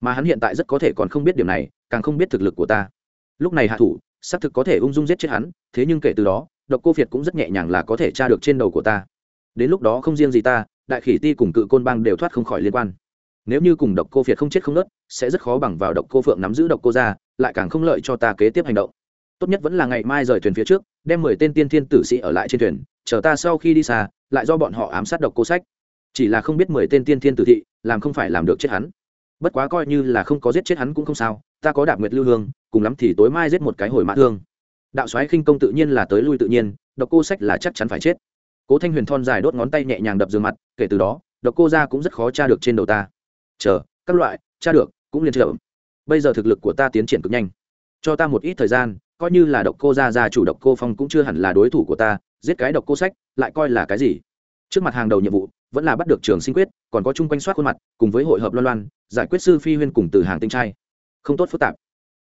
Mà hắn hiện tại rất có thể còn không biết điều này, càng không biết thực lực của ta. Lúc này hạ thủ, xác thực có thể ung dung giết chết hắn, thế nhưng kể từ đó, độc cô việt cũng rất nhẹ nhàng là có thể tra được trên đầu của ta. Đến lúc đó không riêng gì ta, đại khỉ ti cùng cự côn bang đều thoát không khỏi liên quan. Nếu như cùng độc cô việt không chết không nớt, sẽ rất khó bằng vào độc cô phượng nắm giữ độc cô ra, lại càng không lợi cho ta kế tiếp hành động. Tốt nhất vẫn là ngày mai rời thuyền phía trước, đem mười tên tiên thiên tử sĩ ở lại trên thuyền, chờ ta sau khi đi xa, lại do bọn họ ám sát độc cô sách chỉ là không biết mười tên tiên thiên tử thị, làm không phải làm được chết hắn. Bất quá coi như là không có giết chết hắn cũng không sao, ta có đạp nguyệt lưu hương, cùng lắm thì tối mai giết một cái hồi mã thương. Đạo soái khinh công tự nhiên là tới lui tự nhiên, độc cô sách là chắc chắn phải chết. Cố thanh huyền thon dài đốt ngón tay nhẹ nhàng đập giường mặt, kể từ đó, độc cô ra cũng rất khó tra được trên đầu ta. Chờ, các loại, tra được, cũng liền trợ bây giờ thực lực của ta tiến triển cực nhanh. Cho ta một ít thời gian, coi như là độc cô gia gia chủ độc cô phong cũng chưa hẳn là đối thủ của ta, giết cái độc cô sách, lại coi là cái gì? Trước mặt hàng đầu nhiệm vụ vẫn là bắt được trường sinh quyết, còn có chung quanh soát khuôn mặt, cùng với hội hợp loan loan, giải quyết sư phi huyên cùng từ hàng tinh trai. Không tốt phức tạp.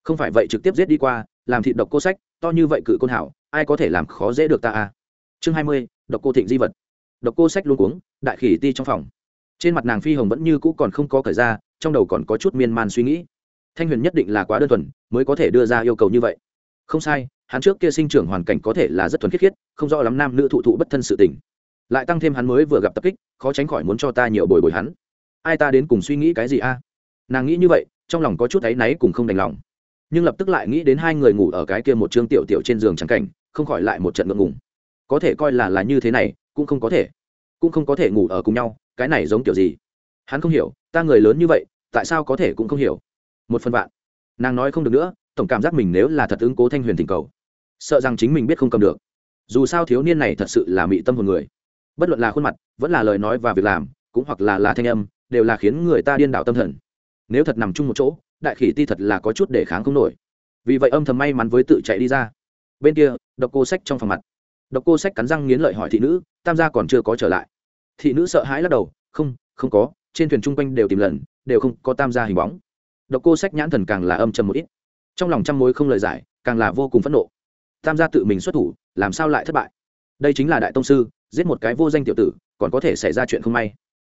Không phải vậy trực tiếp giết đi qua, làm thịt độc cô sách, to như vậy cự côn hảo, ai có thể làm khó dễ được ta à? Chương hai mươi, độc cô thịnh di vật. Độc cô sách luôn cuống, đại khỉ ti trong phòng. Trên mặt nàng phi hồng vẫn như cũ còn không có cởi ra, trong đầu còn có chút miên man suy nghĩ. Thanh huyền nhất định là quá đơn thuần, mới có thể đưa ra yêu cầu như vậy. Không sai, hắn trước kia sinh trưởng hoàn cảnh có thể là rất thuần khiết khiết, không rõ lắm nam nữ thụ thụ bất thân sự tình lại tăng thêm hắn mới vừa gặp tập kích, khó tránh khỏi muốn cho ta nhiều bồi bồi hắn. Ai ta đến cùng suy nghĩ cái gì a? Nàng nghĩ như vậy, trong lòng có chút áy náy cùng không đành lòng. Nhưng lập tức lại nghĩ đến hai người ngủ ở cái kia một chương tiểu tiểu trên giường trắng cảnh, không khỏi lại một trận ngượng ngùng. Có thể coi là là như thế này, cũng không có thể. Cũng không có thể ngủ ở cùng nhau, cái này giống kiểu gì? Hắn không hiểu, ta người lớn như vậy, tại sao có thể cũng không hiểu. Một phần bạn nàng nói không được nữa, tổng cảm giác mình nếu là thật ứng cố thanh huyền tình cầu. Sợ rằng chính mình biết không cầm được. Dù sao thiếu niên này thật sự là mị tâm hồn người bất luận là khuôn mặt, vẫn là lời nói và việc làm, cũng hoặc là là thanh âm, đều là khiến người ta điên đảo tâm thần. Nếu thật nằm chung một chỗ, đại khỉ ti thật là có chút để kháng không nổi. Vì vậy âm thầm may mắn với tự chạy đi ra. Bên kia, độc cô sách trong phòng mặt. Độc cô sách cắn răng nghiến lợi hỏi thị nữ, tam gia còn chưa có trở lại. Thị nữ sợ hãi lắc đầu, không không có, trên thuyền chung quanh đều tìm lần, đều không có tam gia hình bóng. Độc cô sách nhãn thần càng là âm trầm một ít. Trong lòng trăm mối không lời giải, càng là vô cùng phẫn nộ. Tam gia tự mình xuất thủ, làm sao lại thất bại? Đây chính là đại tông sư giết một cái vô danh tiểu tử, còn có thể xảy ra chuyện không may.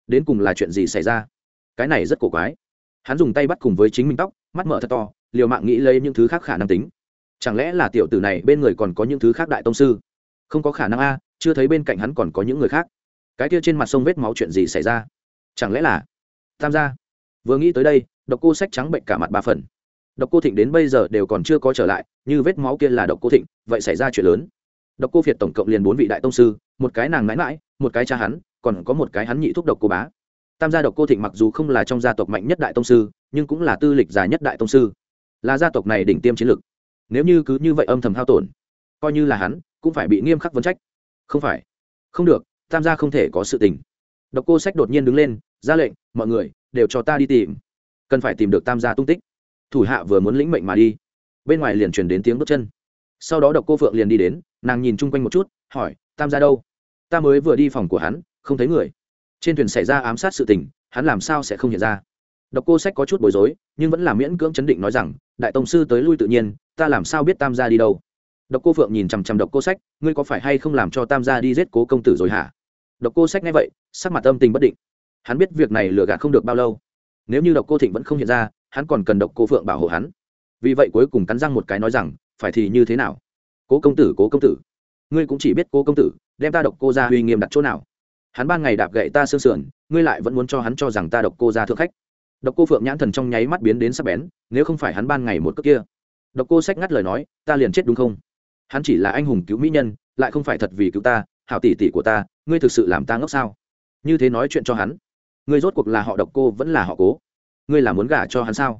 Đến cùng là chuyện gì xảy ra? Cái này rất cổ quái. Hắn dùng tay bắt cùng với chính mình tóc, mắt mở thật to, liều mạng nghĩ lấy những thứ khác khả năng tính. Chẳng lẽ là tiểu tử này bên người còn có những thứ khác đại tông sư? Không có khả năng a, chưa thấy bên cạnh hắn còn có những người khác. Cái kia trên mặt sông vết máu chuyện gì xảy ra? Chẳng lẽ là tham gia? Vừa nghĩ tới đây, độc cô sách trắng bệnh cả mặt ba phần. Độc cô thịnh đến bây giờ đều còn chưa có trở lại, như vết máu kia là độc cô thịnh, vậy xảy ra chuyện lớn. Độc cô việt tổng cộng liền bốn vị đại tông sư một cái nàng mãi mãi, một cái cha hắn, còn có một cái hắn nhị thúc độc cô bá. Tam gia độc cô thịnh mặc dù không là trong gia tộc mạnh nhất đại tông sư, nhưng cũng là tư lịch già nhất đại tông sư. Là gia tộc này đỉnh tiêm chiến lực. Nếu như cứ như vậy âm thầm hao tổn, coi như là hắn, cũng phải bị nghiêm khắc vấn trách. Không phải. Không được, tam gia không thể có sự tình. Độc cô sách đột nhiên đứng lên, ra lệnh, mọi người, đều cho ta đi tìm. Cần phải tìm được tam gia tung tích. Thủ hạ vừa muốn lĩnh mệnh mà đi. Bên ngoài liền truyền đến tiếng bước chân. Sau đó độc cô phượng liền đi đến, nàng nhìn chung quanh một chút, hỏi, tam gia đâu? Ta mới vừa đi phòng của hắn, không thấy người. Trên thuyền xảy ra ám sát sự tình, hắn làm sao sẽ không hiện ra? Độc cô sách có chút bối rối, nhưng vẫn là miễn cưỡng chấn định nói rằng, đại tông sư tới lui tự nhiên, ta làm sao biết tam gia đi đâu? Độc cô phượng nhìn chằm chằm độc cô sách, ngươi có phải hay không làm cho tam gia đi giết cố công tử rồi hả? Độc cô sách nghe vậy, sắc mặt âm tình bất định. Hắn biết việc này lừa gạt không được bao lâu. Nếu như độc cô thịnh vẫn không hiện ra, hắn còn cần độc cô phượng bảo hộ hắn. Vì vậy cuối cùng cắn răng một cái nói rằng, phải thì như thế nào? Cố công tử, cố công tử ngươi cũng chỉ biết cô công tử, đem ta độc cô ra uy nghiêm đặt chỗ nào. Hắn ban ngày đạp gậy ta sương sườn, ngươi lại vẫn muốn cho hắn cho rằng ta độc cô ra thượng khách. Độc cô phượng nhãn thần trong nháy mắt biến đến sắp bén, nếu không phải hắn ban ngày một cước kia. Độc cô sách ngắt lời nói, ta liền chết đúng không? Hắn chỉ là anh hùng cứu mỹ nhân, lại không phải thật vì cứu ta, hảo tỷ tỷ của ta, ngươi thực sự làm ta ngốc sao? Như thế nói chuyện cho hắn. Ngươi rốt cuộc là họ độc cô, vẫn là họ cố. Ngươi là muốn gả cho hắn sao?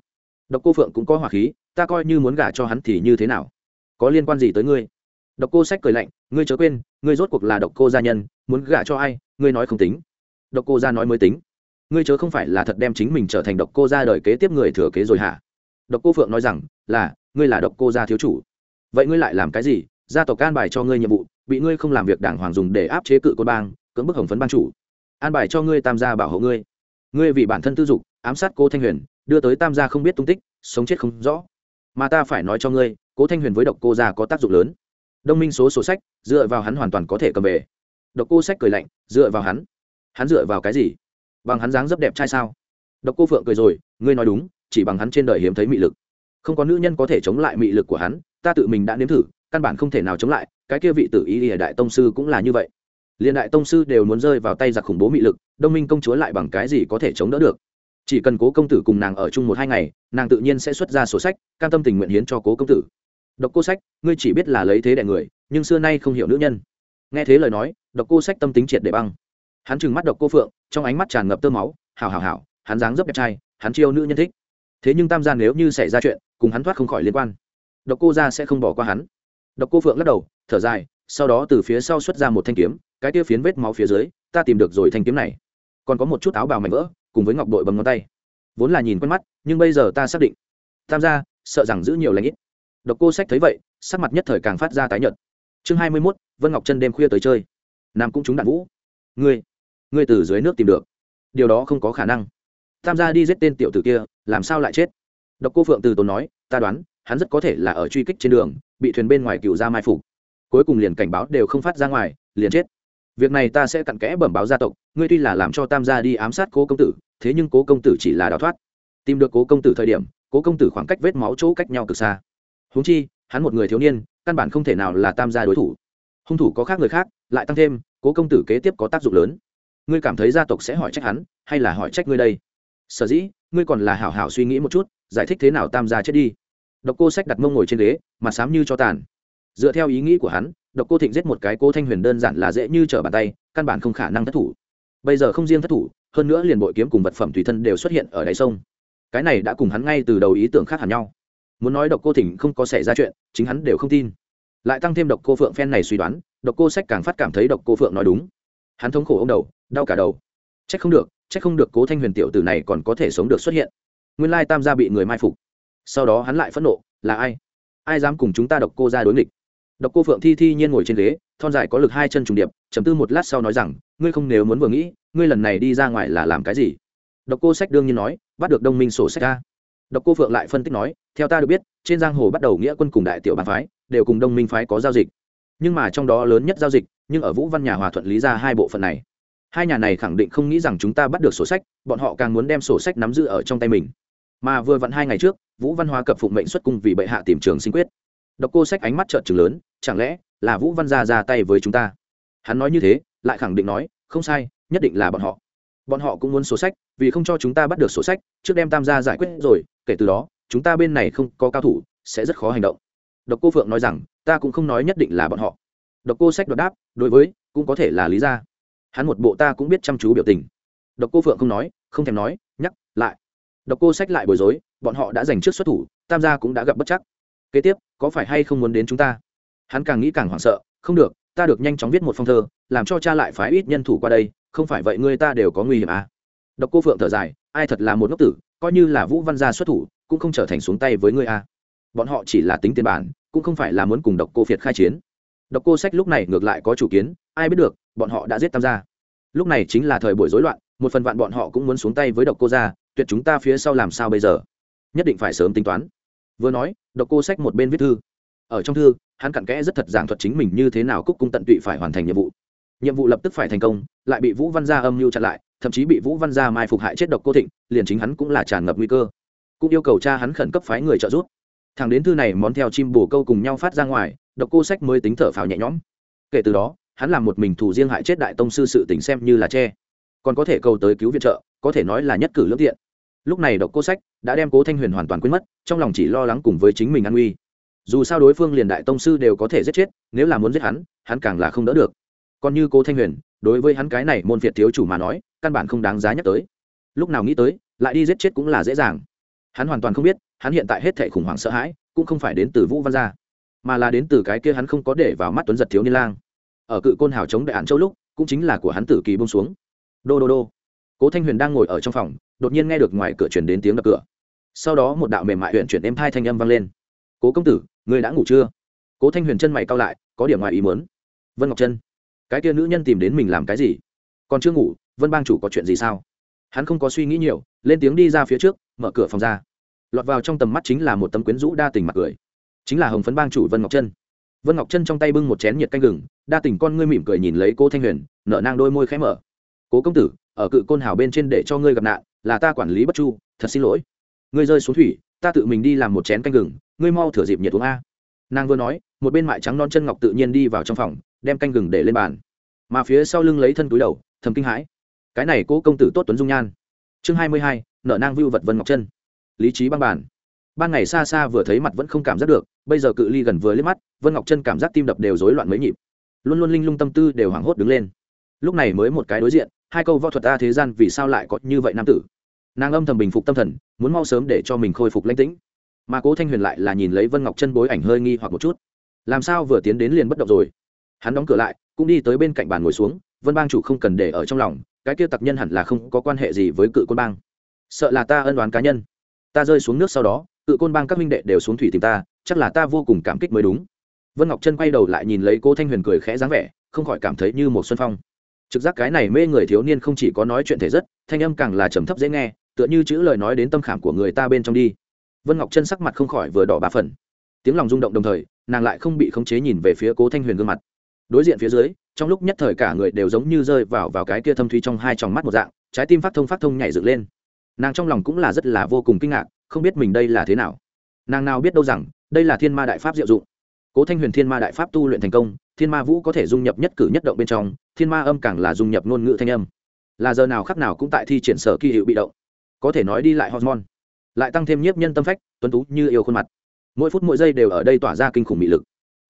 Độc cô phượng cũng có hỏa khí, ta coi như muốn gả cho hắn thì như thế nào? Có liên quan gì tới ngươi? Độc cô sách cười lạnh, ngươi chớ quên, ngươi rốt cuộc là độc cô gia nhân, muốn gả cho ai, ngươi nói không tính. Độc cô gia nói mới tính. Ngươi chớ không phải là thật đem chính mình trở thành độc cô gia đời kế tiếp người thừa kế rồi hả? Độc cô phượng nói rằng, là, ngươi là độc cô gia thiếu chủ. Vậy ngươi lại làm cái gì? Gia tộc an bài cho ngươi nhiệm vụ, bị ngươi không làm việc đảng hoàng dùng để áp chế cự côn bang, cưỡng bức hồng phấn ban chủ. An bài cho ngươi tam gia bảo hộ ngươi. Ngươi vì bản thân tư dục, ám sát cô thanh huyền, đưa tới tam gia không biết tung tích, sống chết không rõ. Mà ta phải nói cho ngươi, cố thanh huyền với độc cô gia có tác dụng lớn đông minh số sổ sách, dựa vào hắn hoàn toàn có thể cầm về. Độc cô sách cười lạnh, dựa vào hắn? Hắn dựa vào cái gì? Bằng hắn dáng dấp đẹp trai sao? Độc cô phượng cười rồi, ngươi nói đúng, chỉ bằng hắn trên đời hiếm thấy mị lực. Không có nữ nhân có thể chống lại mị lực của hắn, ta tự mình đã nếm thử, căn bản không thể nào chống lại, cái kia vị tử ý ỉa đại tông sư cũng là như vậy. Liền đại tông sư đều muốn rơi vào tay giặc khủng bố mị lực, đông minh công chúa lại bằng cái gì có thể chống đỡ được? Chỉ cần cố công tử cùng nàng ở chung một hai ngày, nàng tự nhiên sẽ xuất ra sổ sách, cam tâm tình nguyện hiến cho cố công tử độc cô sách, ngươi chỉ biết là lấy thế đại người, nhưng xưa nay không hiểu nữ nhân. Nghe thế lời nói, độc cô sách tâm tính triệt để băng. Hắn trừng mắt độc cô phượng, trong ánh mắt tràn ngập tơ máu hào hào hào hắn dáng dấp đẹp trai, hắn chiêu nữ nhân thích. Thế nhưng tam gia nếu như xảy ra chuyện, cùng hắn thoát không khỏi liên quan, độc cô ra sẽ không bỏ qua hắn. Độc cô phượng lắc đầu, thở dài, sau đó từ phía sau xuất ra một thanh kiếm, cái kia phiến vết máu phía dưới, ta tìm được rồi thanh kiếm này. Còn có một chút áo bào mảnh vỡ, cùng với ngọc đội bằng ngón tay. Vốn là nhìn quen mắt, nhưng bây giờ ta xác định, tam gia, sợ rằng giữ nhiều lãnh ít độc cô sách thấy vậy, sắc mặt nhất thời càng phát ra tái nhợt. Chương hai mươi mốt, vân ngọc chân đêm khuya tới chơi. Nam cũng trúng đạn vũ. Ngươi ngươi từ dưới nước tìm được. Điều đó không có khả năng. Tam gia đi giết tên tiểu tử kia, làm sao lại chết? Độc cô phượng từ tốn nói, ta đoán, hắn rất có thể là ở truy kích trên đường, bị thuyền bên ngoài cựu ra mai phục. Cuối cùng liền cảnh báo đều không phát ra ngoài, liền chết. Việc này ta sẽ cặn kẽ bẩm báo gia tộc, ngươi tuy là làm cho tam gia đi ám sát cố công tử, thế nhưng cố công tử chỉ là đào thoát. Tìm được cố công tử thời điểm, cố công tử khoảng cách vết máu chỗ cách nhau cực xa huống chi, hắn một người thiếu niên, căn bản không thể nào là tam gia đối thủ. Hung thủ có khác người khác, lại tăng thêm, cố công tử kế tiếp có tác dụng lớn. Ngươi cảm thấy gia tộc sẽ hỏi trách hắn, hay là hỏi trách ngươi đây? Sở dĩ, ngươi còn là hảo hảo suy nghĩ một chút, giải thích thế nào tam gia chết đi. Độc cô sách đặt mông ngồi trên ghế, mà sám như cho tàn. Dựa theo ý nghĩ của hắn, độc cô thịnh giết một cái cô thanh huyền đơn giản là dễ như trở bàn tay, căn bản không khả năng thất thủ. Bây giờ không riêng thất thủ, hơn nữa liền bội kiếm cùng vật phẩm tùy thân đều xuất hiện ở đáy sông. Cái này đã cùng hắn ngay từ đầu ý tưởng khác hẳn nhau muốn nói độc cô thỉnh không có xảy ra chuyện, chính hắn đều không tin. Lại tăng thêm độc cô phượng phen này suy đoán, độc cô sách càng phát cảm thấy độc cô phượng nói đúng. Hắn thống khổ ông đầu, đau cả đầu. C h ắ c không được c h ắ c không được cố thanh huyền tiểu tử này còn có thể sống được xuất hiện. Nguyên lai tam gia bị người mai phục. Sau đó hắn lại phẫn nộ, là ai? Ai dám cùng chúng ta độc cô ra đối nghịch? Độc cô phượng thi thi nhiên ngồi trên ghế, thon dài có lực hai chân trùng điệp chấm tư một lát sau nói rằng, ngươi không nếu muốn vừa nghĩ, ngươi lần này đi ra ngoài là làm cái gì? Độc cô sách đương nhiên nói, bắt được đông minh sổ sách ra độc cô phượng lại phân tích nói, theo ta được biết, trên giang hồ bắt đầu nghĩa quân cùng đại tiểu bang phái đều cùng đông minh phái có giao dịch. Nhưng mà trong đó lớn nhất giao dịch, nhưng ở vũ văn nhà hòa thuận lý ra hai bộ phận này. Hai nhà này khẳng định không nghĩ rằng chúng ta bắt được sổ sách, bọn họ càng muốn đem sổ sách nắm giữ ở trong tay mình. Mà vừa vặn hai ngày trước, vũ văn Hoa cập phụng mệnh xuất cung vì bệ hạ tìm trường sinh quyết. Độc cô sách ánh mắt trợn trừng lớn, chẳng lẽ là vũ văn gia ra tay với chúng ta? Hắn nói như thế, lại khẳng định nói, không sai, nhất định là bọn họ. Bọn họ cũng muốn sổ sách, vì không cho chúng ta bắt được sổ sách, trước đem tam gia giải quyết rồi kể từ đó, chúng ta bên này không có cao thủ, sẽ rất khó hành động. Độc cô phượng nói rằng, ta cũng không nói nhất định là bọn họ. Độc cô sách đoạt đáp, đối với, cũng có thể là lý gia hắn một bộ ta cũng biết chăm chú biểu tình. Độc cô phượng không nói, không thèm nói, nhắc, lại. Độc cô sách lại bối rối, bọn họ đã giành trước xuất thủ, tam gia cũng đã gặp bất chắc. Kế tiếp, có phải hay không muốn đến chúng ta? Hắn càng nghĩ càng hoảng sợ, không được, ta được nhanh chóng viết một phong thơ, làm cho cha lại phái ít nhân thủ qua đây, không phải vậy ngươi ta đều có nguy hiểm à. độc cô phượng thở dài ai thật là một ngốc tử, coi như là vũ văn gia xuất thủ, cũng không trở thành xuống tay với ngươi à. bọn họ chỉ là tính tiền bản, cũng không phải là muốn cùng độc cô phiệt khai chiến. Độc cô sách lúc này ngược lại có chủ kiến, ai biết được, bọn họ đã giết tam gia. Lúc này chính là thời buổi rối loạn, một phần vạn bọn họ cũng muốn xuống tay với độc cô gia, tuyệt chúng ta phía sau làm sao bây giờ? Nhất định phải sớm tính toán. Vừa nói, độc cô sách một bên viết thư. Ở trong thư, hắn cặn kẽ rất thật giảng thuật chính mình như thế nào cúc cung tận tụy phải hoàn thành nhiệm vụ. Nhiệm vụ lập tức phải thành công, lại bị vũ văn gia âm mưu chặn lại thậm chí bị vũ văn gia mai phục hại chết độc cô thịnh, liền chính hắn cũng là tràn ngập nguy cơ. Cũng yêu cầu cha hắn khẩn cấp phái người trợ giúp. Thằng đến thư này món theo chim bồ câu cùng nhau phát ra ngoài, độc cô sách mới tính thở phào nhẹ nhõm. Kể từ đó, hắn làm một mình thủ riêng hại chết đại tông sư sự tình xem như là tre còn có thể cầu tới cứu viện trợ, có thể nói là nhất cử lương thiện lúc này độc cô sách đã đem cố thanh huyền hoàn toàn quên mất, trong lòng chỉ lo lắng cùng với chính mình an nguy. Dù sao đối phương liền đại tông sư đều có thể giết chết, nếu là muốn giết hắn hắn càng là không đỡ được. Còn như cố thanh huyền, đối với hắn cái này môn phiệt thiếu chủ mà nói căn bản không đáng giá nhắc tới. Lúc nào nghĩ tới, lại đi giết chết cũng là dễ dàng. Hắn hoàn toàn không biết, hắn hiện tại hết thệ khủng hoảng sợ hãi, cũng không phải đến từ vũ văn gia, mà là đến từ cái kia hắn không có để vào mắt tuấn giật thiếu niên lang. Ở cự côn hào chống đại án châu lúc, cũng chính là của hắn tử kỳ bông xuống. Đô đô đô. Cố thanh huyền đang ngồi ở trong phòng, đột nhiên nghe được ngoài cửa chuyển đến tiếng đập cửa. Sau đó một đạo mềm mại huyện chuyển êm hai thanh âm vang lên. Cố công tử người đã ngủ chưa? Cố thanh huyền chân mày cao lại, có điểm ngoài ý muốn. Vân ngọc chân cái kia nữ nhân tìm đến mình làm cái gì? Còn chưa ngủ vân bang chủ có chuyện gì sao? Hắn không có suy nghĩ nhiều, lên tiếng đi ra phía trước, mở cửa phòng ra. Lọt vào trong tầm mắt chính là một tấm quyến rũ đa tình mặt cười. Chính là hồng phấn bang chủ vân ngọc chân. Vân ngọc chân trong tay bưng một chén nhiệt canh gừng, đa tình con ngươi mỉm cười nhìn lấy cô thanh huyền, nở nang đôi môi khẽ mở. Cố công tử, ở cự côn hào bên trên để cho ngươi gặp nạn, là ta quản lý bất chu, thật xin lỗi. Ngươi rơi xuống thủy, ta tự mình đi làm một chén canh gừng, ngươi mau thửa dịp nhiệt uống a. Nàng vừa nói, một bên mại trắng non chân ngọc tự nhiên đi vào trong phòng, đem canh gừng để lên bàn. Mà phía sau lưng lấy thân túi đầu, thầm kinh hãi cái này cố công tử tốt tuấn dung nhan. Chương hai mươi hai, nợ nang vưu vật vân ngọc chân. Lý trí băng bàn. Ban ngày xa xa vừa thấy mặt vẫn không cảm giác được, bây giờ cự ly gần vừa liếc mắt, vân ngọc chân cảm giác tim đập đều rối loạn mấy nhịp. Luôn luôn linh lung tâm tư đều hoảng hốt đứng lên. Lúc này mới một cái đối diện, hai câu võ thuật ta thế gian vì sao lại có như vậy nam tử? Nàng âm thầm bình phục tâm thần, muốn mau sớm để cho mình khôi phục lãnh tĩnh. Mà cố thanh huyền lại là nhìn lấy vân ngọc chân bối ảnh hơi nghi hoặc một chút. Làm sao vừa tiến đến liền bất động rồi? Hắn đóng cửa lại, cũng đi tới bên cạnh bàn ngồi xuống, vân bang chủ không cần để ở trong lòng cái kia tặc nhân hẳn là không có quan hệ gì với cự quân bang. Sợ là ta ân đoán cá nhân. Ta rơi xuống nước sau đó, cự côn bang các minh đệ đều xuống thủy tìm ta, chắc là ta vô cùng cảm kích mới đúng. Vân ngọc chân quay đầu lại nhìn lấy cô thanh huyền cười khẽ dáng vẻ, không khỏi cảm thấy như một xuân phong. Trực giác cái này mê người thiếu niên không chỉ có nói chuyện thể rất, thanh âm càng là trầm thấp dễ nghe, tựa như chữ lời nói đến tâm khảm của người ta bên trong đi. Vân ngọc chân sắc mặt không khỏi vừa đỏ ba phần. Tiếng lòng rung động đồng thời, nàng lại không bị khống chế nhìn về phía cố thanh huyền gương mặt. Đối diện phía dưới trong lúc nhất thời cả người đều giống như rơi vào vào cái kia thâm thúy trong hai tròng mắt một dạng, trái tim phát thông phát thông nhảy dựng lên. Nàng trong lòng cũng là rất là vô cùng kinh ngạc, không biết mình đây là thế nào. Nàng nào biết đâu rằng, đây là thiên ma đại pháp diệu dụng. Cố thanh huyền thiên ma đại pháp tu luyện thành công, thiên ma vũ có thể dung nhập nhất cử nhất động bên trong, thiên ma âm càng là dung nhập ngôn ngữ thanh âm. Là giờ nào khắc nào cũng tại thi triển sở kỳ hiệu bị động. Có thể nói đi lại hormone. Lại tăng thêm nhiếp nhân tâm phách, tuấn tú như yêu khuôn mặt. Mỗi phút mỗi giây đều ở đây tỏa ra kinh khủng mị lực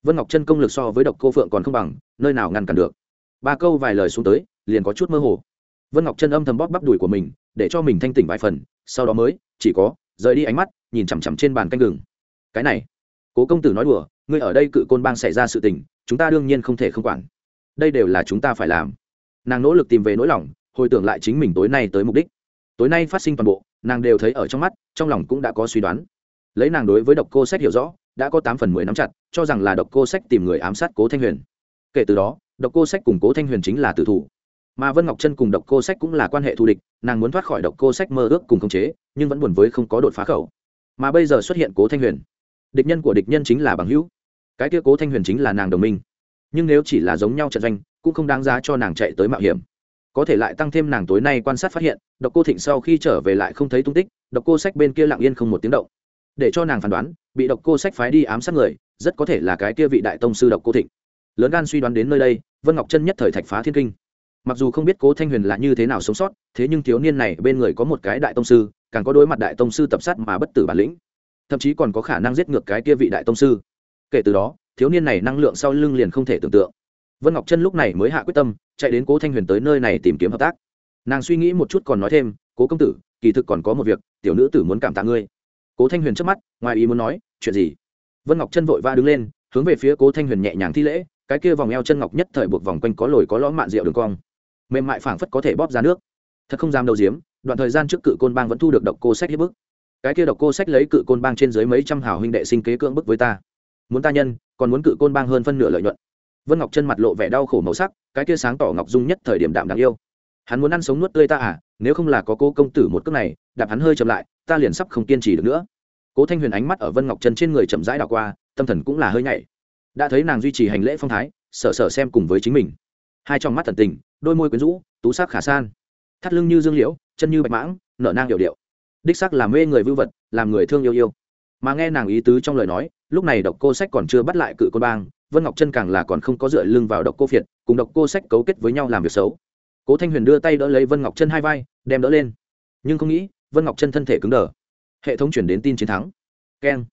vân ngọc chân công lực so với độc cô phượng còn không bằng, nơi nào ngăn cản được. Ba câu vài lời xuống tới, liền có chút mơ hồ. Vân ngọc chân âm thầm bóp bắp đùi của mình, để cho mình thanh tỉnh vài phần, sau đó mới, chỉ có, rời đi ánh mắt, nhìn chằm chằm trên bàn canh gừng. Cái này, cố công tử nói đùa, ngươi ở đây cự côn bang xảy ra sự tình, chúng ta đương nhiên không thể không quản. Đây đều là chúng ta phải làm. Nàng nỗ lực tìm về nỗi lòng, hồi tưởng lại chính mình tối nay tới mục đích. Tối nay phát sinh toàn bộ, nàng đều thấy ở trong mắt, trong lòng cũng đã có suy đoán. Lấy nàng đối với độc cô sách hiểu rõ đã có tám phần mười nắm chặt, cho rằng là độc cô sách tìm người ám sát cố thanh huyền. Kể từ đó, độc cô sách cùng cố thanh huyền chính là tử thủ. Mà vân ngọc chân cùng độc cô sách cũng là quan hệ thù địch, nàng muốn thoát khỏi độc cô sách mơ ước cùng khống chế, nhưng vẫn buồn với không có đột phá khẩu. Mà bây giờ xuất hiện cố thanh huyền. Địch nhân của địch nhân chính là bằng hữu. Cái kia cố thanh huyền chính là nàng đồng minh. Nhưng nếu chỉ là giống nhau trận doanh, cũng không đáng giá cho nàng chạy tới mạo hiểm. Có thể lại tăng thêm nàng tối nay quan sát phát hiện, độc cô thịnh sau khi trở về lại không thấy tung tích, độc cô sách bên kia lặng yên không một tiếng động. Để cho nàng phán đoán bị độc cô sách phái đi ám sát người, rất có thể là cái kia vị đại tông sư độc cô thịnh. Lớn gan suy đoán đến nơi đây, vân ngọc chân nhất thời thạch phá thiên kinh. Mặc dù không biết cố thanh huyền là như thế nào sống sót, thế nhưng thiếu niên này bên người có một cái đại tông sư, càng có đối mặt đại tông sư tập sát mà bất tử bản lĩnh. Thậm chí còn có khả năng giết ngược cái kia vị đại tông sư. Kể từ đó, thiếu niên này năng lượng sau lưng liền không thể tưởng tượng. Vân ngọc chân lúc này mới hạ quyết tâm, chạy đến cố thanh huyền tới nơi này tìm kiếm hợp tác. Nàng suy nghĩ một chút còn nói thêm, cố công tử, kỳ thực còn có một việc, tiểu nữ tử muốn cảm tạ ngươi cố thanh huyền trước mắt, ngoài ý muốn nói, chuyện gì? Vân ngọc chân vội va đứng lên, hướng về phía cố thanh huyền nhẹ nhàng thi lễ, cái kia vòng eo chân ngọc nhất thời buộc vòng quanh có lồi có lõm mạn rượu đường cong. Mềm mại phảng phất có thể bóp ra nước. Thật không dám đầu diếm đoạn thời gian trước cự côn bang vẫn thu được độc cô sách hiếp bức. Cái kia độc cô sách lấy cự côn bang trên dưới mấy trăm hào huynh đệ sinh kế cưỡng bức với ta. Muốn ta nhân, còn muốn cự côn bang hơn phân nửa lợi nhuận. Vân ngọc chân mặt lộ vẻ đau khổ màu sắc, cái kia sáng tỏ ngọc dung nhất thời điểm đạm đáng yêu. Hắn muốn ăn sống nuốt tươi ta à nếu không là có cô công tử một cước này, đạp hắn hơi chậm lại ta liền sắp không kiên trì được nữa. Cố thanh huyền ánh mắt ở vân ngọc trần trên người chậm rãi đảo qua, tâm thần cũng là hơi nhảy. Đã thấy nàng duy trì hành lễ phong thái, sợ sợ xem cùng với chính mình. Hai trong mắt thần tình, đôi môi quyến rũ, tú sắc khả san. Thắt lưng như dương liễu, chân như bạch mãng, nở nang hiệu điệu. Đích sắc làm mê người vưu vật, làm người thương yêu yêu. Mà nghe nàng ý tứ trong lời nói, lúc này độc cô sách còn chưa bắt lại cự côn bang, vân ngọc chân càng là còn không có dựa lưng vào độc cô phiệt, cùng độc cô sách cấu kết với nhau làm việc xấu. Cố thanh huyền đưa tay đỡ lấy vân ngọc chân hai vai, đem đỡ lên. Nhưng không nghĩ vân ngọc chân thân thể cứng đờ. Hệ thống chuyển đến tin chiến thắng. Keng.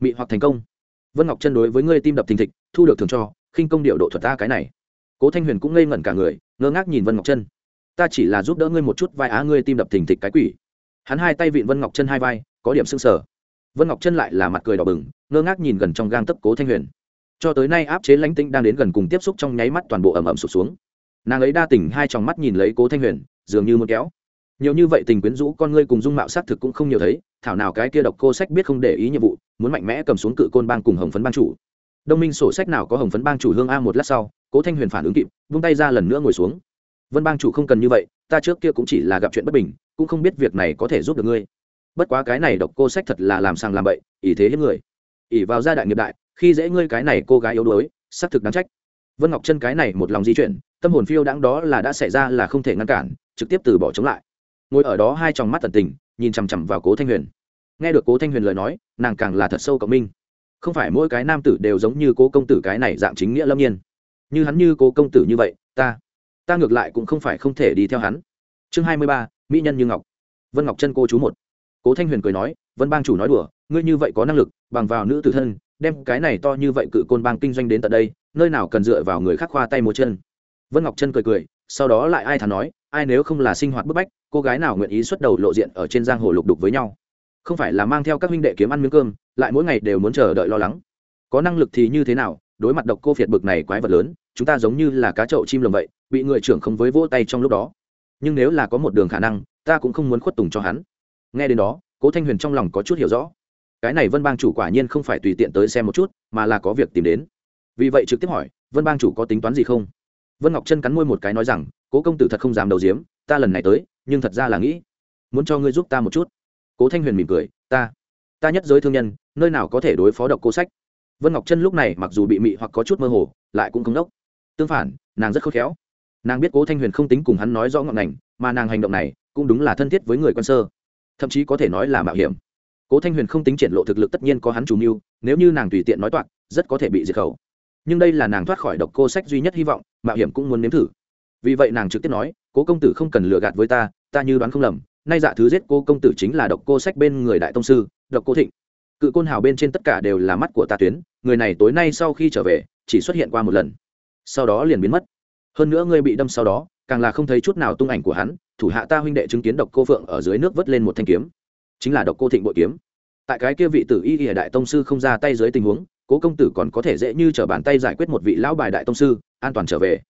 Mị hoặc thành công. Vân ngọc chân đối với ngươi tim đập thình thịch, thu được thường cho, khinh công điệu độ thuật ta cái này. Cố thanh huyền cũng ngây ngẩn cả người, ngơ ngác nhìn vân ngọc chân. Ta chỉ là giúp đỡ ngươi một chút vai á ngươi tim đập thình thịch cái quỷ. Hắn hai tay vịn vân ngọc chân hai vai, có điểm sưng sở vân ngọc chân lại là mặt cười đỏ bừng, ngơ ngác nhìn gần trong gang tấp cố thanh huyền. Cho tới nay áp chế lánh tĩnh đang đến gần cùng tiếp xúc trong nháy mắt toàn bộ ẩm ẩm sụp xuống. Nàng ấy đa tỉnh hai tròng mắt nhìn lấy cố thanh huyền, dường như muốn kéo nhiều như vậy tình quyến rũ con ngươi cùng dung mạo s á t thực cũng không nhiều thấy, thảo nào cái kia độc cô sách biết không để ý nhiệm vụ, muốn mạnh mẽ cầm xuống cự côn bang cùng hồng phấn bang chủ. Đông minh sổ sách nào có hồng phấn bang chủ hương a một lát sau, cố thanh huyền phản ứng kịp, vung tay ra lần nữa ngồi xuống. Vân bang chủ không cần như vậy, ta trước kia cũng chỉ là gặp chuyện bất bình, cũng không biết việc này có thể giúp được ngươi. Bất quá cái này độc cô sách thật là làm sang làm bậy, ỷ thế hết người. Ỷ vào gia đại nghiệp đại, khi dễ ngươi cái này cô gái yếu đuối, xác thực đáng trách. Vân ngọc chân cái này một lòng di chuyển, tâm hồn phiêu đáng đó là đã xảy ra là không thể ngăn cản, trực tiếp từ bỏ chống lại ngồi ở đó hai tròng mắt tận tình, nhìn chằm chằm vào cố thanh huyền. Nghe được cố thanh huyền lời nói, nàng càng là thật sâu cộng minh. Không phải mỗi cái nam tử đều giống như cố công tử cái này dạng chính nghĩa lâm nhiên. Như hắn như cố công tử như vậy, ta ta ngược lại cũng không phải không thể đi theo hắn. Chương hai mươi ba, mỹ nhân như ngọc. Vân ngọc chân cô chú một. Cố thanh huyền cười nói, vân bang chủ nói đùa, ngươi như vậy có năng lực, bằng vào nữ tử thân, đem cái này to như vậy cự côn bang kinh doanh đến tận đây, nơi nào cần dựa vào người khác khoa tay múa chân. Vân ngọc chân cười cười sau đó lại ai thà nói, ai nếu không là sinh hoạt bức bách, cô gái nào nguyện ý xuất đầu lộ diện ở trên giang hồ lục đục với nhau? Không phải là mang theo các huynh đệ kiếm ăn miếng cơm, lại mỗi ngày đều muốn chờ đợi lo lắng. Có năng lực thì như thế nào? Đối mặt độc cô phiệt bực này quái vật lớn, chúng ta giống như là cá chậu chim lồng vậy, bị người trưởng không với vỗ tay trong lúc đó. Nhưng nếu là có một đường khả năng, ta cũng không muốn khuất tùng cho hắn. Nghe đến đó, cố thanh huyền trong lòng có chút hiểu rõ. Cái này vân bang chủ quả nhiên không phải tùy tiện tới xem một chút, mà là có việc tìm đến. Vì vậy trực tiếp hỏi, vân bang chủ có tính toán gì không? Vân ngọc chân cắn môi một cái nói rằng, cố công tử thật không dám đầu diếm ta lần này tới, nhưng thật ra là nghĩ, muốn cho ngươi giúp ta một chút. Cố thanh huyền mỉm cười, ta ta nhất giới thương nhân, nơi nào có thể đối phó độc cô sách? Vân ngọc chân lúc này mặc dù bị mị hoặc có chút mơ hồ, lại cũng không đốc. Tương phản, nàng rất khôn khéo. Nàng biết cố thanh huyền không tính cùng hắn nói rõ ngọn ngành, mà nàng hành động này cũng đúng là thân thiết với người quân sơ, thậm chí có thể nói là mạo hiểm. Cố thanh huyền không tính triển lộ thực lực tất nhiên có hắn chủ mưu, nếu như nàng tùy tiện nói toạc, rất có thể bị diệt khẩu nhưng đây là nàng thoát khỏi độc cô sách duy nhất hy vọng, mạo hiểm cũng muốn nếm thử. Vì vậy nàng trực tiếp nói, cố công tử không cần lừa gạt với ta ta như đoán không lầm, nay dạ thứ giết cô công tử chính là độc cô sách bên người đại tông sư, độc cô thịnh. Cự côn hào bên trên tất cả đều là mắt của ta tuyến, người này tối nay sau khi trở về, chỉ xuất hiện qua một lần. Sau đó liền biến mất. Hơn nữa ngươi bị đâm sau đó, càng là không thấy chút nào tung ảnh của hắn, thủ hạ ta huynh đệ chứng kiến độc cô phượng ở dưới nước vớt lên một thanh kiếm. Chính là độc cô thịnh bội kiếm. Tại cái kia vị tử y y đại tông sư không ra tay dưới tình huống cố công tử còn có thể dễ như t r ở bàn tay giải quyết một vị lão bài đại tông sư, an toàn trở về.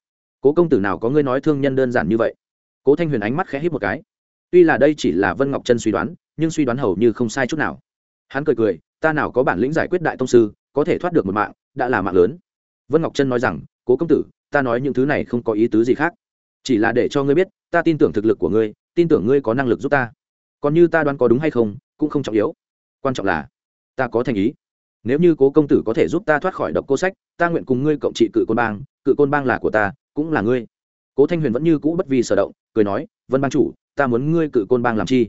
Cố công tử nào có ngươi nói thương nhân đơn giản như vậy? Cố thanh huyền ánh mắt khẽ hít một cái. Tuy là đây chỉ là vân ngọc chân suy đoán, nhưng suy đoán hầu như không sai chút nào. Hắn cười cười, ta nào có bản lĩnh giải quyết đại tông sư, có thể thoát được một mạng, đã là mạng lớn. Vân ngọc chân nói rằng, cố công tử, ta nói những thứ này không có ý tứ gì khác. Chỉ là để cho ngươi biết, ta tin tưởng thực lực của ngươi, tin tưởng ngươi có năng lực giúp ta. Còn như ta đoán có đúng hay không, cũng không trọng yếu. Quan trọng là, ta có thành ý nếu như cố công tử có thể giúp ta thoát khỏi độc cô sách, ta nguyện cùng ngươi cộng trị cự côn bang, cự côn bang là của ta, cũng là ngươi. Cố thanh huyền vẫn như cũ bất vì sở động, cười nói, vân bang chủ, ta muốn ngươi cự côn bang làm chi?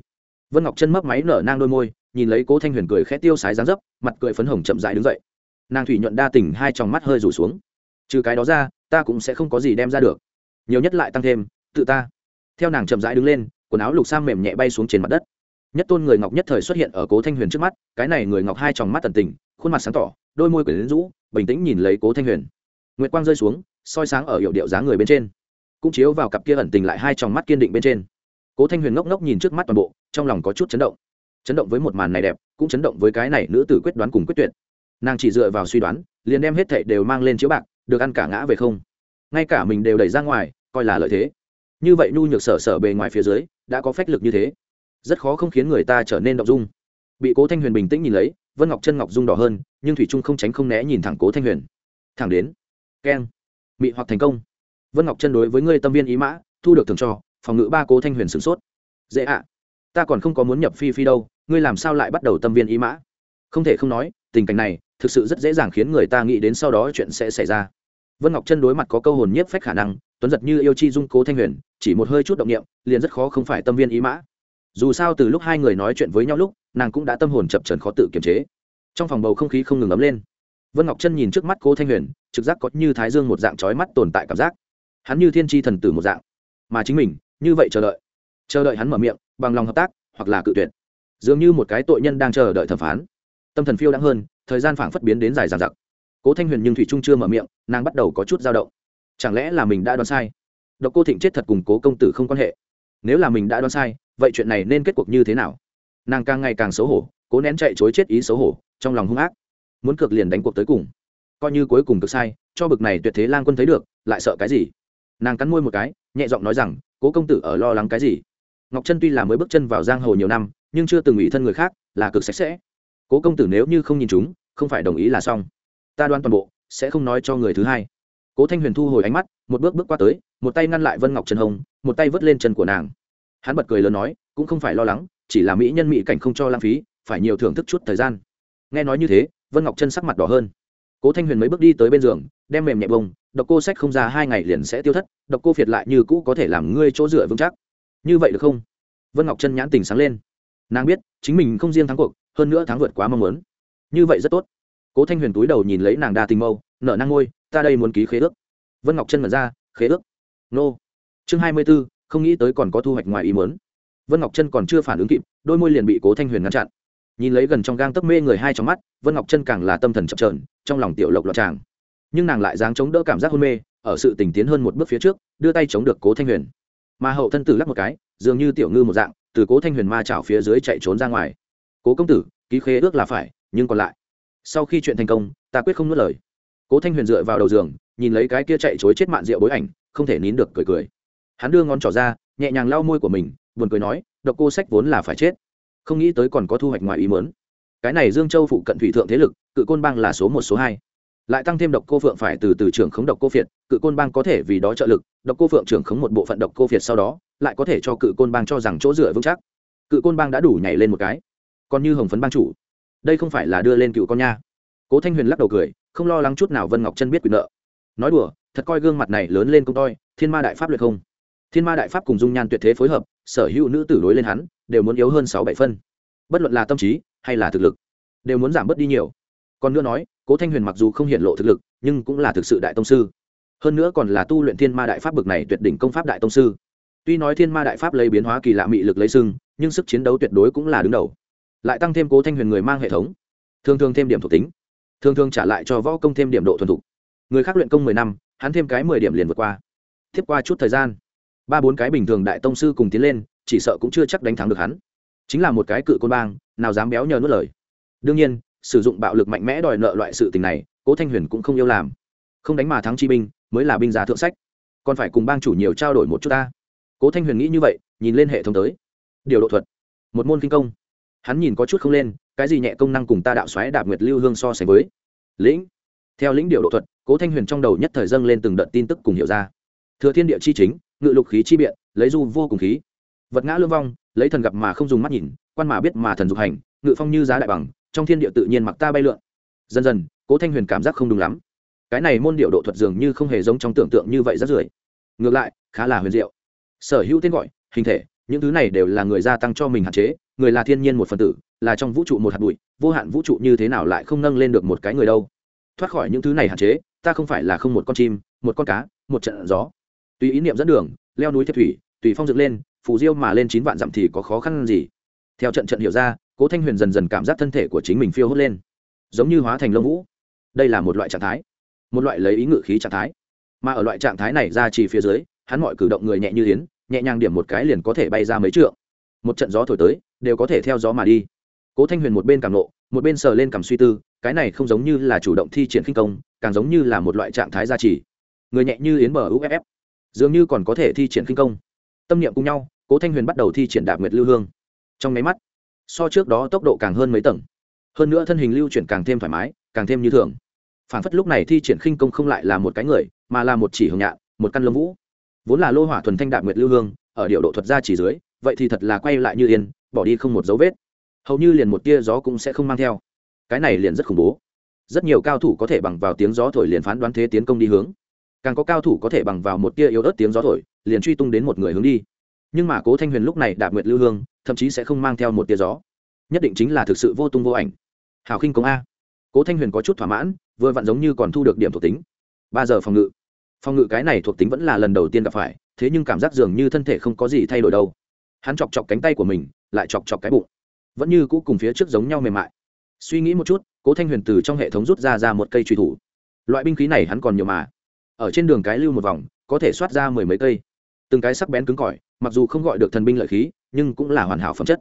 Vân ngọc chân mấp máy nở nang đôi môi, nhìn lấy cố thanh huyền cười khẽ tiêu sái dáng dấp, mặt cười phấn hồng chậm dại đứng dậy. Nàng thủy nhuận đa tình hai tròng mắt hơi rủ xuống. Trừ cái đó ra, ta cũng sẽ không có gì đem ra được. Nhiều nhất lại tăng thêm, tự ta. Theo nàng chậm rãi đứng lên, quần áo lục sang mềm nhẹ bay xuống trên mặt đất. Nhất tôn người ngọc nhất thời xuất hiện ở cố thanh huyền trước mắt, cái này người ngọc hai tròng mắt tần tình khuôn mặt sáng tỏ, đôi môi quyển rũ, bình tĩnh nhìn lấy cố thanh huyền. Nguyệt quang rơi xuống, soi sáng ở hiệu điệu dáng người bên trên. Cũng chiếu vào cặp kia ẩn tình lại hai tròng mắt kiên định bên trên. Cố thanh huyền ngốc ngốc nhìn trước mắt toàn bộ, trong lòng có chút chấn động. Chấn động với một màn này đẹp, cũng chấn động với cái này nữ tử quyết đoán cùng quyết tuyệt. Nàng chỉ dựa vào suy đoán, liền đem hết thảy đều mang lên chiếu bạc, được ăn cả ngã về không. Ngay cả mình đều đẩy ra ngoài, coi là lợi thế. Như vậy nhu nhược sở sở bề ngoài phía dưới, đã có phách lực như thế. Rất khó không khiến người ta trở nên động dung. Bị cố thanh huyền bình tĩnh nhìn lấy vân ngọc chân ngọc dung đỏ hơn, nhưng thủy trung không tránh không né nhìn thẳng cố thanh huyền. Thẳng đến. Keng. Mị hoặc thành công. Vân ngọc chân đối với ngươi tâm viên ý mã, thu được thường cho, phòng ngự ba cố thanh huyền sửng sốt. Dễ ạ. Ta còn không có muốn nhập phi phi đâu, ngươi làm sao lại bắt đầu tâm viên ý mã? Không thể không nói, tình cảnh này, thực sự rất dễ dàng khiến người ta nghĩ đến sau đó chuyện sẽ xảy ra. Vân ngọc chân đối mặt có câu hồn nhiếp phách khả năng, tuấn giật như yêu chi dung cố thanh huyền, chỉ một hơi chút động niệm, liền rất khó không phải tâm viên ý mã dù sao từ lúc hai người nói chuyện với nhau lúc, nàng cũng đã tâm hồn chập trần khó tự kiềm chế. Trong phòng bầu không khí không ngừng ấm lên. Vân ngọc chân nhìn trước mắt cố thanh huyền, trực giác có như thái dương một dạng trói mắt tồn tại cảm giác. Hắn như thiên tri thần tử một dạng. Mà chính mình, như vậy chờ đợi. Chờ đợi hắn mở miệng, bằng lòng hợp tác, hoặc là cự tuyệt. Dường như một cái tội nhân đang chờ đợi thẩm phán. Tâm thần phiêu đáng hơn, thời gian phảng phất biến đến dài dàn giặc cố thanh huyền nhưng thủy trung chưa mở miệng, nàng bắt đầu có chút dao động. Chẳng lẽ là mình đã đoán sai? Độc cô thịnh chết thật cùng cố công tử không quan hệ. Nếu là mình đã đoán sai vậy chuyện này nên kết cuộc như thế nào? Nàng càng ngày càng xấu hổ, cố nén chạy chối chết ý xấu hổ, trong lòng hung ác. Muốn cược liền đánh cuộc tới cùng. Coi như cuối cùng cực sai, cho bực này tuyệt thế lang quân thấy được, lại sợ cái gì? Nàng cắn môi một cái, nhẹ giọng nói rằng, cố công tử ở lo lắng cái gì? Ngọc trân tuy là mới bước chân vào giang hồ nhiều năm, nhưng chưa từng ủy thân người khác, là cực sạch sẽ. Cố công tử nếu như không nhìn chúng, không phải đồng ý là xong. Ta đoan toàn bộ, sẽ không nói cho người thứ hai. Cố thanh huyền thu hồi ánh mắt, một bước bước qua tới, một tay ngăn lại vân ngọc trần hồng, một tay vớt lên chân của nàng hắn bật cười lớn nói, cũng không phải lo lắng, chỉ là mỹ nhân mỹ cảnh không cho lãng phí, phải nhiều thưởng thức chút thời gian. Nghe nói như thế, vân ngọc chân sắc mặt đỏ hơn. Cố thanh huyền mấy bước đi tới bên giường, đem mềm nhẹ bông, độc cô sách không ra hai ngày liền sẽ tiêu thất, độc cô phiệt lại như cũ có thể làm ngươi chỗ dựa vững chắc. Như vậy được không? Vân ngọc chân nhãn tình sáng lên. Nàng biết, chính mình không riêng thắng cuộc, hơn nữa thắng vượt quá mong muốn. Như vậy rất tốt. Cố thanh huyền túi đầu nhìn lấy nàng đa tình mâu, nở năng ngôi, ta đây muốn ký khế ước. Vân ngọc chân mở ra, khế ước? Nô. Chương hai mươi b ố không nghĩ tới còn có thu hoạch ngoài ý muốn. Vân ngọc chân còn chưa phản ứng kịp, đôi môi liền bị cố thanh huyền ngăn chặn. Nhìn lấy gần trong gang tấc mê người hai trong mắt, vân ngọc chân càng là tâm thần chập trờn trong lòng tiểu lộc lọt tràng. Nhưng nàng lại dáng chống đỡ cảm giác hôn mê, ở sự tình tiến hơn một bước phía trước, đưa tay chống được cố thanh huyền. Mà hậu thân tử lắc một cái, dường như tiểu ngư một dạng, từ cố thanh huyền ma chảo phía dưới chạy trốn ra ngoài. Cố công tử, ký khế ước là phải, nhưng còn lại, sau khi chuyện thành công, ta quyết không nuốt lời. Cố thanh huyền dựa vào đầu giường, nhìn lấy cái kia chạy chối chết mạn rượu bối ảnh, không thể nín được cười cười hắn đưa ngón trỏ ra, nhẹ nhàng lau môi của mình, buồn cười nói, độc cô sách vốn là phải chết. Không nghĩ tới còn có thu hoạch ngoài ý mớn cái này dương châu phụ cận thủy thượng thế lực, cự côn bang là số một, số hai. Lại tăng thêm độc cô phượng phải từ từ trưởng khống độc cô phiệt, cự côn bang có thể vì đó trợ lực, độc cô phượng trưởng khống một bộ phận độc cô phiệt sau đó, lại có thể cho cự côn bang cho rằng chỗ dựa vững chắc. Cự côn bang đã đủ nhảy lên một cái. Còn như hồng phấn bang chủ, đây không phải là đưa lên cựu con nha. Cố thanh huyền lắc đầu cười, không lo lắng chút nào vân ngọc chân biết quyền nợ. Nói đùa, thật coi gương mặt này lớn lên công toi, thiên ma đại pháp luyện không? Thiên ma đại pháp cùng dung nhan tuyệt thế phối hợp, sở hữu nữ tử đối lên hắn, đều muốn yếu hơn sáu bảy phân. Bất luận là tâm trí, hay là thực lực, đều muốn giảm bớt đi nhiều. Còn nữa nói, cố thanh huyền mặc dù không hiện lộ thực lực, nhưng cũng là thực sự đại tông sư. Hơn nữa còn là tu luyện thiên ma đại pháp bực này tuyệt đỉnh công pháp đại tông sư. Tuy nói thiên ma đại pháp lấy biến hóa kỳ lạ mị lực lấy sưng nhưng sức chiến đấu tuyệt đối cũng là đứng đầu. Lại tăng thêm cố thanh huyền người mang hệ thống, thường thường thêm điểm thuộc tính, thường thường trả lại cho võ công thêm điểm độ thuần thục. Người khác luyện công mười năm, hắn thêm cái mười điểm liền vượt qua. Tiếp qua chút thời gian ba bốn cái bình thường đại tông sư cùng tiến lên, chỉ sợ cũng chưa chắc đánh thắng được hắn. Chính là một cái cự côn bang, nào dám béo nhờ nuốt lời. Đương nhiên, sử dụng bạo lực mạnh mẽ đòi nợ loại sự tình này, cố thanh huyền cũng không yêu làm. Không đánh mà thắng chi binh, mới là binh giá thượng sách. Còn phải cùng bang chủ nhiều trao đổi một chút ta. Cố thanh huyền nghĩ như vậy, nhìn lên hệ thống tới. Điều độ thuật. Một môn kinh công. Hắn nhìn có chút không lên, cái gì nhẹ công năng cùng ta đạo xoáy đạp nguyệt lưu hương so sánh với. Lĩnh. Theo lĩnh điều độ thuật, cố thanh huyền trong đầu nhất thời dâng lên từng đợt tin tức cùng hiểu ra. Thừa thiên địa chi chính ngự lục khí chi biện, lấy du vô cùng khí. Vật ngã lương vong, lấy thần gặp mà không dùng mắt nhìn, quan mà biết mà thần dục hành, ngự phong như giá đại bằng, trong thiên địa tự nhiên mặc ta bay lượn. Dần dần, cố thanh huyền cảm giác không đúng lắm. Cái này môn điệu độ thuật dường như không hề giống trong tưởng tượng như vậy rất rưởi. Ngược lại, khá là huyền diệu. Sở hữu tên gọi, hình thể, những thứ này đều là người gia tăng cho mình hạn chế, người là thiên nhiên một phần tử, là trong vũ trụ một hạt bụi, vô hạn vũ trụ như thế nào lại không nâng lên được một cái người đâu. Thoát khỏi những thứ này hạn chế, ta không phải là không một con chim, một con cá, một trận gió tùy ý niệm dẫn đường, leo núi thiệt thủy, tùy phong dựng lên, phù diêu mà lên chín vạn dặm thì có khó khăn gì? Theo trận trận hiểu ra, cố thanh huyền dần dần cảm giác thân thể của chính mình phiêu hốt lên. Giống như hóa thành lông vũ. Đây là một loại trạng thái. Một loại lấy ý ngự khí trạng thái. Mà ở loại trạng thái này ra chỉ phía dưới, hắn mọi cử động người nhẹ như yến, nhẹ nhàng điểm một cái liền có thể bay ra mấy trượng. Một trận gió thổi tới, đều có thể theo gió mà đi. Cố thanh huyền một bên cảm nộ, một bên sờ lên cảm suy tư, cái này không giống như là chủ động thi triển khinh công, càng giống như là một loại trạng thái gia trì. Người nhẹ như yến bờ uff dường như còn có thể thi triển khinh công. Tâm niệm cùng nhau, cố thanh huyền bắt đầu thi triển đạp nguyệt lưu hương. Trong máy mắt, so trước đó tốc độ càng hơn mấy tầng. Hơn nữa thân hình lưu chuyển càng thêm thoải mái, càng thêm như thường. Phản phất lúc này thi triển khinh công không lại là một cái người, mà là một chỉ hồng nhạn, một căn lông vũ. Vốn là lô hỏa thuần thanh đạp nguyệt lưu hương, ở điệu độ thuật ra chỉ dưới, vậy thì thật là quay lại như yên, bỏ đi không một dấu vết. Hầu như liền một tia gió cũng sẽ không mang theo. Cái này liền rất khủng bố. Rất nhiều cao thủ có thể bằng vào tiếng gió thổi liền phán đoán thế tiến công đi hướng càng có cao thủ có thể bằng vào một tia yếu ớt tiếng gió thổi, liền truy tung đến một người hướng đi. Nhưng mà cố thanh huyền lúc này đạp nguyệt lưu hương, thậm chí sẽ không mang theo một tia gió. Nhất định chính là thực sự vô tung vô ảnh. Hào khinh công a. Cố thanh huyền có chút thỏa mãn, vừa vặn giống như còn thu được điểm thuộc tính. Ba giờ phòng ngự. Phòng ngự cái này thuộc tính vẫn là lần đầu tiên gặp phải, thế nhưng cảm giác dường như thân thể không có gì thay đổi đâu. Hắn chọc chọc cánh tay của mình, lại chọc chọc cái bụng. Vẫn như cũ cùng phía trước giống nhau mềm mại. Suy nghĩ một chút, cố thanh huyền từ trong hệ thống rút ra ra một cây truy thủ. Loại binh khí này hắn còn nhiều mà ở trên đường cái lưu một vòng, có thể soát ra mười mấy cây. Từng cái sắc bén cứng cỏi, mặc dù không gọi được thần binh lợi khí, nhưng cũng là hoàn hảo phẩm chất.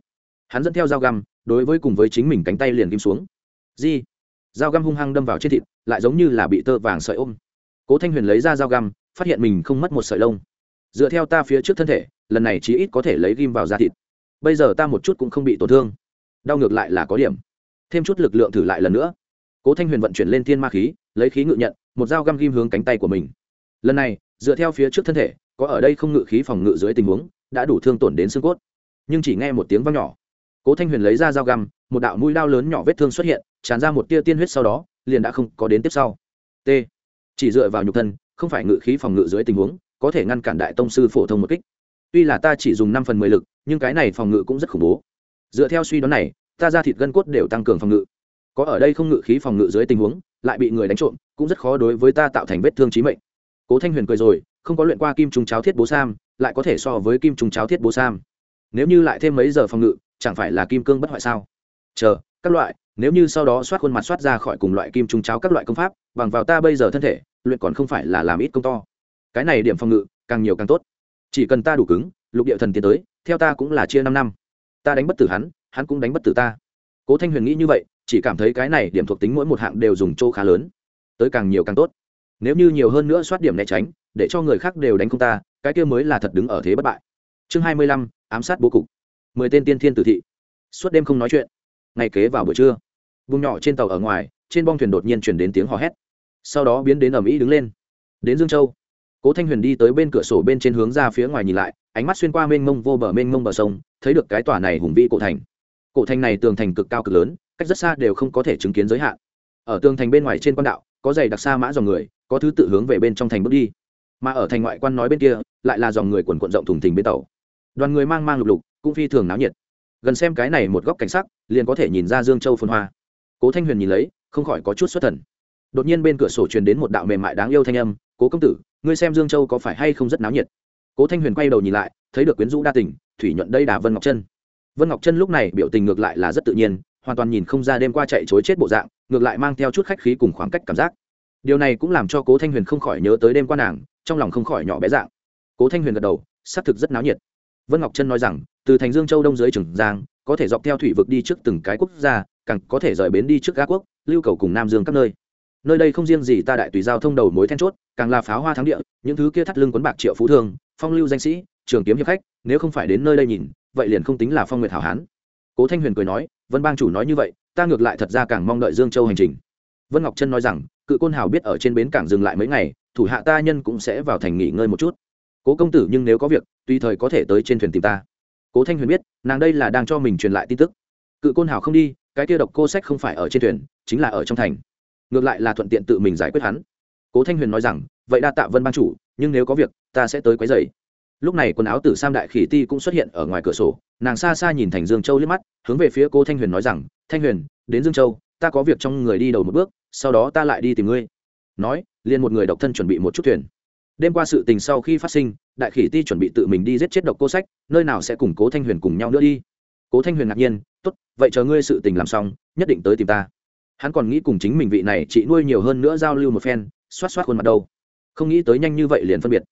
Hắn dẫn theo dao găm, đối với cùng với chính mình cánh tay liền kim xuống. Di, dao găm hung hăng đâm vào trên thịt, lại giống như là bị tơ vàng sợi ôm. Cố thanh huyền lấy ra dao găm, phát hiện mình không mất một sợi lông. Dựa theo ta phía trước thân thể, lần này chí ít có thể lấy ghim vào da thịt. Bây giờ ta một chút cũng không bị tổn thương. Đau ngược lại là có điểm. Thêm chút lực lượng thử lại lần nữa. Cố thanh huyền vận chuyển lên thiên ma khí, lấy khí ngự nhận một dao găm ghim hướng cánh tay của mình. Lần này, dựa theo phía trước thân thể, có ở đây không ngự khí phòng ngự dưới tình huống, đã đủ thương tổn đến xương cốt. Nhưng chỉ nghe một tiếng vang nhỏ. Cố thanh huyền lấy ra dao găm, một đạo mũi đao lớn nhỏ vết thương xuất hiện, tràn ra một tia tiên huyết sau đó, liền đã không có đến tiếp sau. T. Chỉ dựa vào nhục thân, không phải ngự khí phòng ngự dưới tình huống, có thể ngăn cản đại tông sư phổ thông một kích. Tuy là ta chỉ dùng năm phần mười lực, nhưng cái này phòng ngự cũng rất khủng bố. Dựa theo suy đoán này, ta ra thịt gân cốt đều tăng cường phòng ngự có ở đây không ngự khí phòng ngự dưới tình huống, lại bị người đánh trộm, cũng rất khó đối với ta tạo thành vết thương trí mệnh. Cố thanh huyền cười rồi, không có luyện qua kim trùng cháo thiết bố sam, lại có thể so với kim trùng cháo thiết bố sam. Nếu như lại thêm mấy giờ phòng ngự, chẳng phải là kim cương bất hoại sao? Chờ, các loại, nếu như sau đó soát khuôn mặt soát ra khỏi cùng loại kim trùng cháo các loại công pháp, bằng vào ta bây giờ thân thể, luyện còn không phải là làm ít công to. Cái này điểm phòng ngự, càng nhiều càng tốt. Chỉ cần ta đủ cứng, lục địa thần tiến tới, theo ta cũng là chia năm năm. Ta đánh bất tử hắn hắn cũng đánh bất tử ta. Cố thanh huyền nghĩ như vậy chỉ cảm thấy cái này điểm thuộc tính mỗi một hạng đều dùng chỗ khá lớn. Tới càng nhiều càng tốt. Nếu như nhiều hơn nữa soát điểm né tránh, để cho người khác đều đánh không ta, cái kia mới là thật đứng ở thế bất bại. Chương hai mươi lăm, ám sát bố cục. Mười tên tiên thiên tử thị. Suốt đêm không nói chuyện. Ngày kế vào buổi trưa, vùng nhỏ trên tàu ở ngoài, trên bong thuyền đột nhiên chuyển đến tiếng hò hét. Sau đó biến đến ầm ĩ đứng lên. Đến dương châu, cố thanh huyền đi tới bên cửa sổ bên trên hướng ra phía ngoài nhìn lại, ánh mắt xuyên qua mênh mông vô bờ mênh mông bờ sông, thấy được cái tòa này hùng vĩ cổ thành. Cổ thành này tường thành cực cao cực lớn cách rất xa đều không có thể chứng kiến giới hạn. Ở tường thành bên ngoài trên quan đạo, có giày đặc xa mã dòng người, có thứ tự hướng về bên trong thành bước đi. Mà ở thành ngoại quan nói bên kia, lại là dòng người quần quận rộng thùng thình bên tàu. Đoàn người mang mang lục lục, cũng phi thường náo nhiệt. Gần xem cái này một góc cảnh sắc, liền có thể nhìn ra dương châu phồn hoa. Cố thanh huyền nhìn lấy, không khỏi có chút xuất thần. Đột nhiên bên cửa sổ truyền đến một đạo mềm mại đáng yêu thanh âm, cố công tử, ngươi xem dương châu có phải hay không rất náo nhiệt? Cố thanh huyền quay đầu nhìn lại, thấy được quyến rũ đa tình, thủy nhuận đây đà vân ngọc chân vân ngọc chân lúc này biểu tình ngược lại là rất tự nhiên hoàn toàn nhìn không ra đêm qua chạy chối chết bộ dạng, ngược lại mang theo chút khách khí cùng khoảng cách cảm giác. Điều này cũng làm cho cố thanh huyền không khỏi nhớ tới đêm qua nàng, trong lòng không khỏi nhỏ bé dạng. Cố thanh huyền gật đầu, xác thực rất náo nhiệt. Vân ngọc Trân nói rằng, từ thành dương châu đông dưới trường giang, có thể dọc theo thủy vực đi trước từng cái quốc gia, càng có thể rời bến đi trước ga quốc, lưu cầu cùng nam dương các nơi. Nơi đây không riêng gì ta đại tùy giao thông đầu mối then chốt, càng là pháo hoa thắng địa, những thứ kia thắt lưng quấn bạc triệu phú thương, phong lưu danh sĩ, trường kiếm hiệp khách, nếu không phải đến nơi đây nhìn, vậy liền không tính là phong nguyệt hảo hán. Cố thanh huyền cười nói vân bang chủ nói như vậy, ta ngược lại thật ra càng mong đợi dương châu hành trình. Vân ngọc trân nói rằng, cự côn hào biết ở trên bến cảng dừng lại mấy ngày, thủ hạ ta nhân cũng sẽ vào thành nghỉ ngơi một chút. Cố công tử nhưng nếu có việc, tùy thời có thể tới trên thuyền tìm ta. Cố thanh huyền biết, nàng đây là đang cho mình truyền lại tin tức. Cự côn hào không đi, cái kia độc cô sách không phải ở trên thuyền, chính là ở trong thành. Ngược lại là thuận tiện tự mình giải quyết hắn. Cố thanh huyền nói rằng, vậy đa tạ vân ban chủ, nhưng nếu có việc, ta sẽ tới quấy dày lúc này quần áo tử sam đại khỉ ti cũng xuất hiện ở ngoài cửa sổ. Nàng xa xa nhìn thành dương châu liếc mắt, hướng về phía cô thanh huyền nói rằng, thanh huyền, đến dương châu, ta có việc trong người đi đầu một bước, sau đó ta lại đi tìm ngươi. Nói, liền một người độc thân chuẩn bị một chút thuyền. Đêm qua sự tình sau khi phát sinh, đại khỉ ti chuẩn bị tự mình đi giết chết độc cô sách, nơi nào sẽ cùng cố thanh huyền cùng nhau nữa đi. Cố thanh huyền ngạc nhiên t ố t vậy chờ ngươi sự tình làm xong, nhất định tới tìm ta. Hắn còn nghĩ cùng chính mình vị này chị nuôi nhiều hơn nữa giao lưu một phen, xoát xoát khuôn mặt đâu. Không nghĩ tới nhanh như vậy liền phân biệt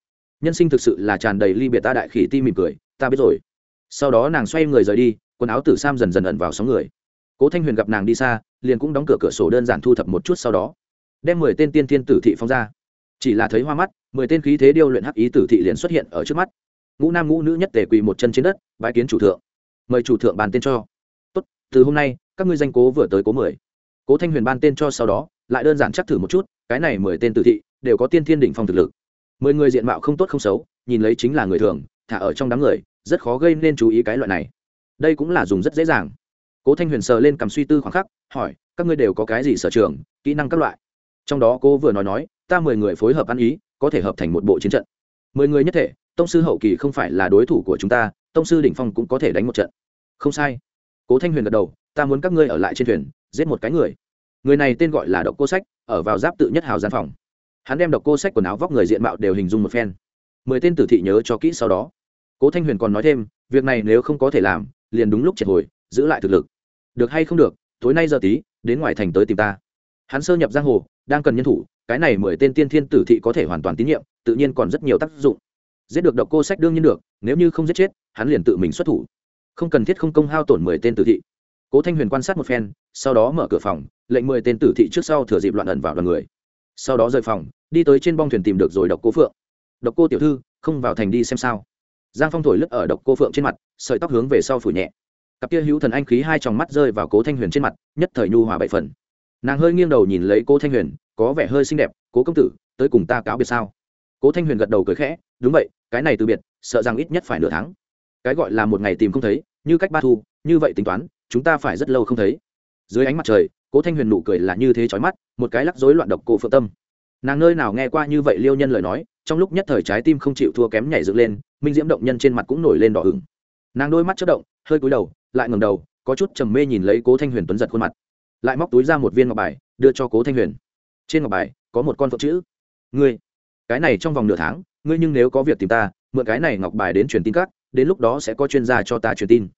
nhân sinh thực sự là tràn đầy ly biệt ta đại khỉ ti mỉm cười, ta biết rồi. Sau đó nàng xoay người rời đi, quần áo tử sam dần dần ẩn vào sóng người. Cố thanh huyền gặp nàng đi xa, liền cũng đóng cửa cửa sổ đơn giản thu thập một chút sau đó, đem mười tên tiên tiên tử thị phong ra. Chỉ là thấy hoa mắt, mười tên khí thế điêu luyện hắc ý tử thị liền xuất hiện ở trước mắt. Ngũ nam ngũ nữ nhất tề quỳ một chân trên đất bãi kiến chủ thượng. Mời chủ thượng bàn tên cho. Tốt, từ hôm nay, các ngươi danh cố vừa tới cố mười. Cố thanh huyền ban tên cho sau đó, lại đơn giản chắc thử một chút, cái này mười tên tử thị, đều có tiên thiên đỉnh phong thực lực mười người diện mạo không tốt không xấu, nhìn lấy chính là người thường, thả ở trong đám người, rất khó gây nên chú ý cái loại này. Đây cũng là dùng rất dễ dàng. Cố thanh huyền sờ lên cầm suy tư khoảng khắc, hỏi, các ngươi đều có cái gì sở trường, kỹ năng các loại? Trong đó cô vừa nói nói, ta mười người phối hợp ăn ý, có thể hợp thành một bộ chiến trận. Mười người nhất thể, tông sư hậu kỳ không phải là đối thủ của chúng ta, tông sư đỉnh phong cũng có thể đánh một trận. Không sai. Cố thanh huyền gật đầu, ta muốn các ngươi ở lại trên thuyền, giết một cái người. Người này tên gọi là độc cô sách, ở vào giáp tự nhất hào gian phòng hắn đem độc cô sách quần áo vóc người diện mạo đều hình dung một phen. Mười tên tử thị nhớ cho kỹ sau đó. Cố thanh huyền còn nói thêm, việc này nếu không có thể làm, liền đúng lúc triệt hồi, giữ lại thực lực. Được hay không được, tối nay giờ tí, đến ngoài thành tới tìm ta. Hắn sơ nhập giang hồ, đang cần nhân thủ, cái này mười tên tiên thiên tử thị có thể hoàn toàn tín nhiệm, tự nhiên còn rất nhiều tác dụng. Giết được độc cô sách đương nhiên được, nếu như không giết chết, hắn liền tự mình xuất thủ. Không cần thiết không công hao tổn mười tên tử thị. Cố thanh huyền quan sát một phen, sau đó mở cửa phòng, lệnh mười tên tử thị trước sau thừa dịp loạn ẩn vào đoàn người sau đó rời phòng, đi tới trên bong thuyền tìm được rồi độc cô phượng. Độc cô tiểu thư, không vào thành đi xem sao. Giang phong thổi lướt ở độc cô phượng trên mặt, sợi tóc hướng về sau phủ nhẹ. Cặp kia hữu thần anh khí hai tròng mắt rơi vào cố thanh huyền trên mặt, nhất thời nhu hòa bảy phần. Nàng hơi nghiêng đầu nhìn lấy cố thanh huyền, có vẻ hơi xinh đẹp, cố công tử, tới cùng ta cáo biệt sao? Cố thanh huyền gật đầu cười khẽ, đúng vậy, cái này từ biệt, sợ rằng ít nhất phải nửa tháng. Cái gọi là một ngày tìm không thấy, như cách ba thu, như vậy tính toán, chúng ta phải rất lâu không thấy. Dưới ánh mặt trời cố thanh huyền nụ cười là như thế trói mắt, một cái lắc rối loạn độc cổ phượng tâm. Nàng nơi nào nghe qua như vậy liêu nhân lời nói, trong lúc nhất thời trái tim không chịu thua kém nhảy dựng lên, minh diễm động nhân trên mặt cũng nổi lên đỏ hừng nàng đôi mắt chất động, hơi cúi đầu, lại ngầm đầu, có chút trầm mê nhìn lấy cố thanh huyền tuấn giật khuôn mặt. Lại móc túi ra một viên ngọc bài, đưa cho cố thanh huyền. Trên ngọc bài, có một con phượng chữ. Ngươi, cái này trong vòng nửa tháng, ngươi nhưng nếu có việc tìm ta, mượn cái này ngọc bài đến truyền tin các, đến lúc đó sẽ có chuyên gia cho ta truyền tin.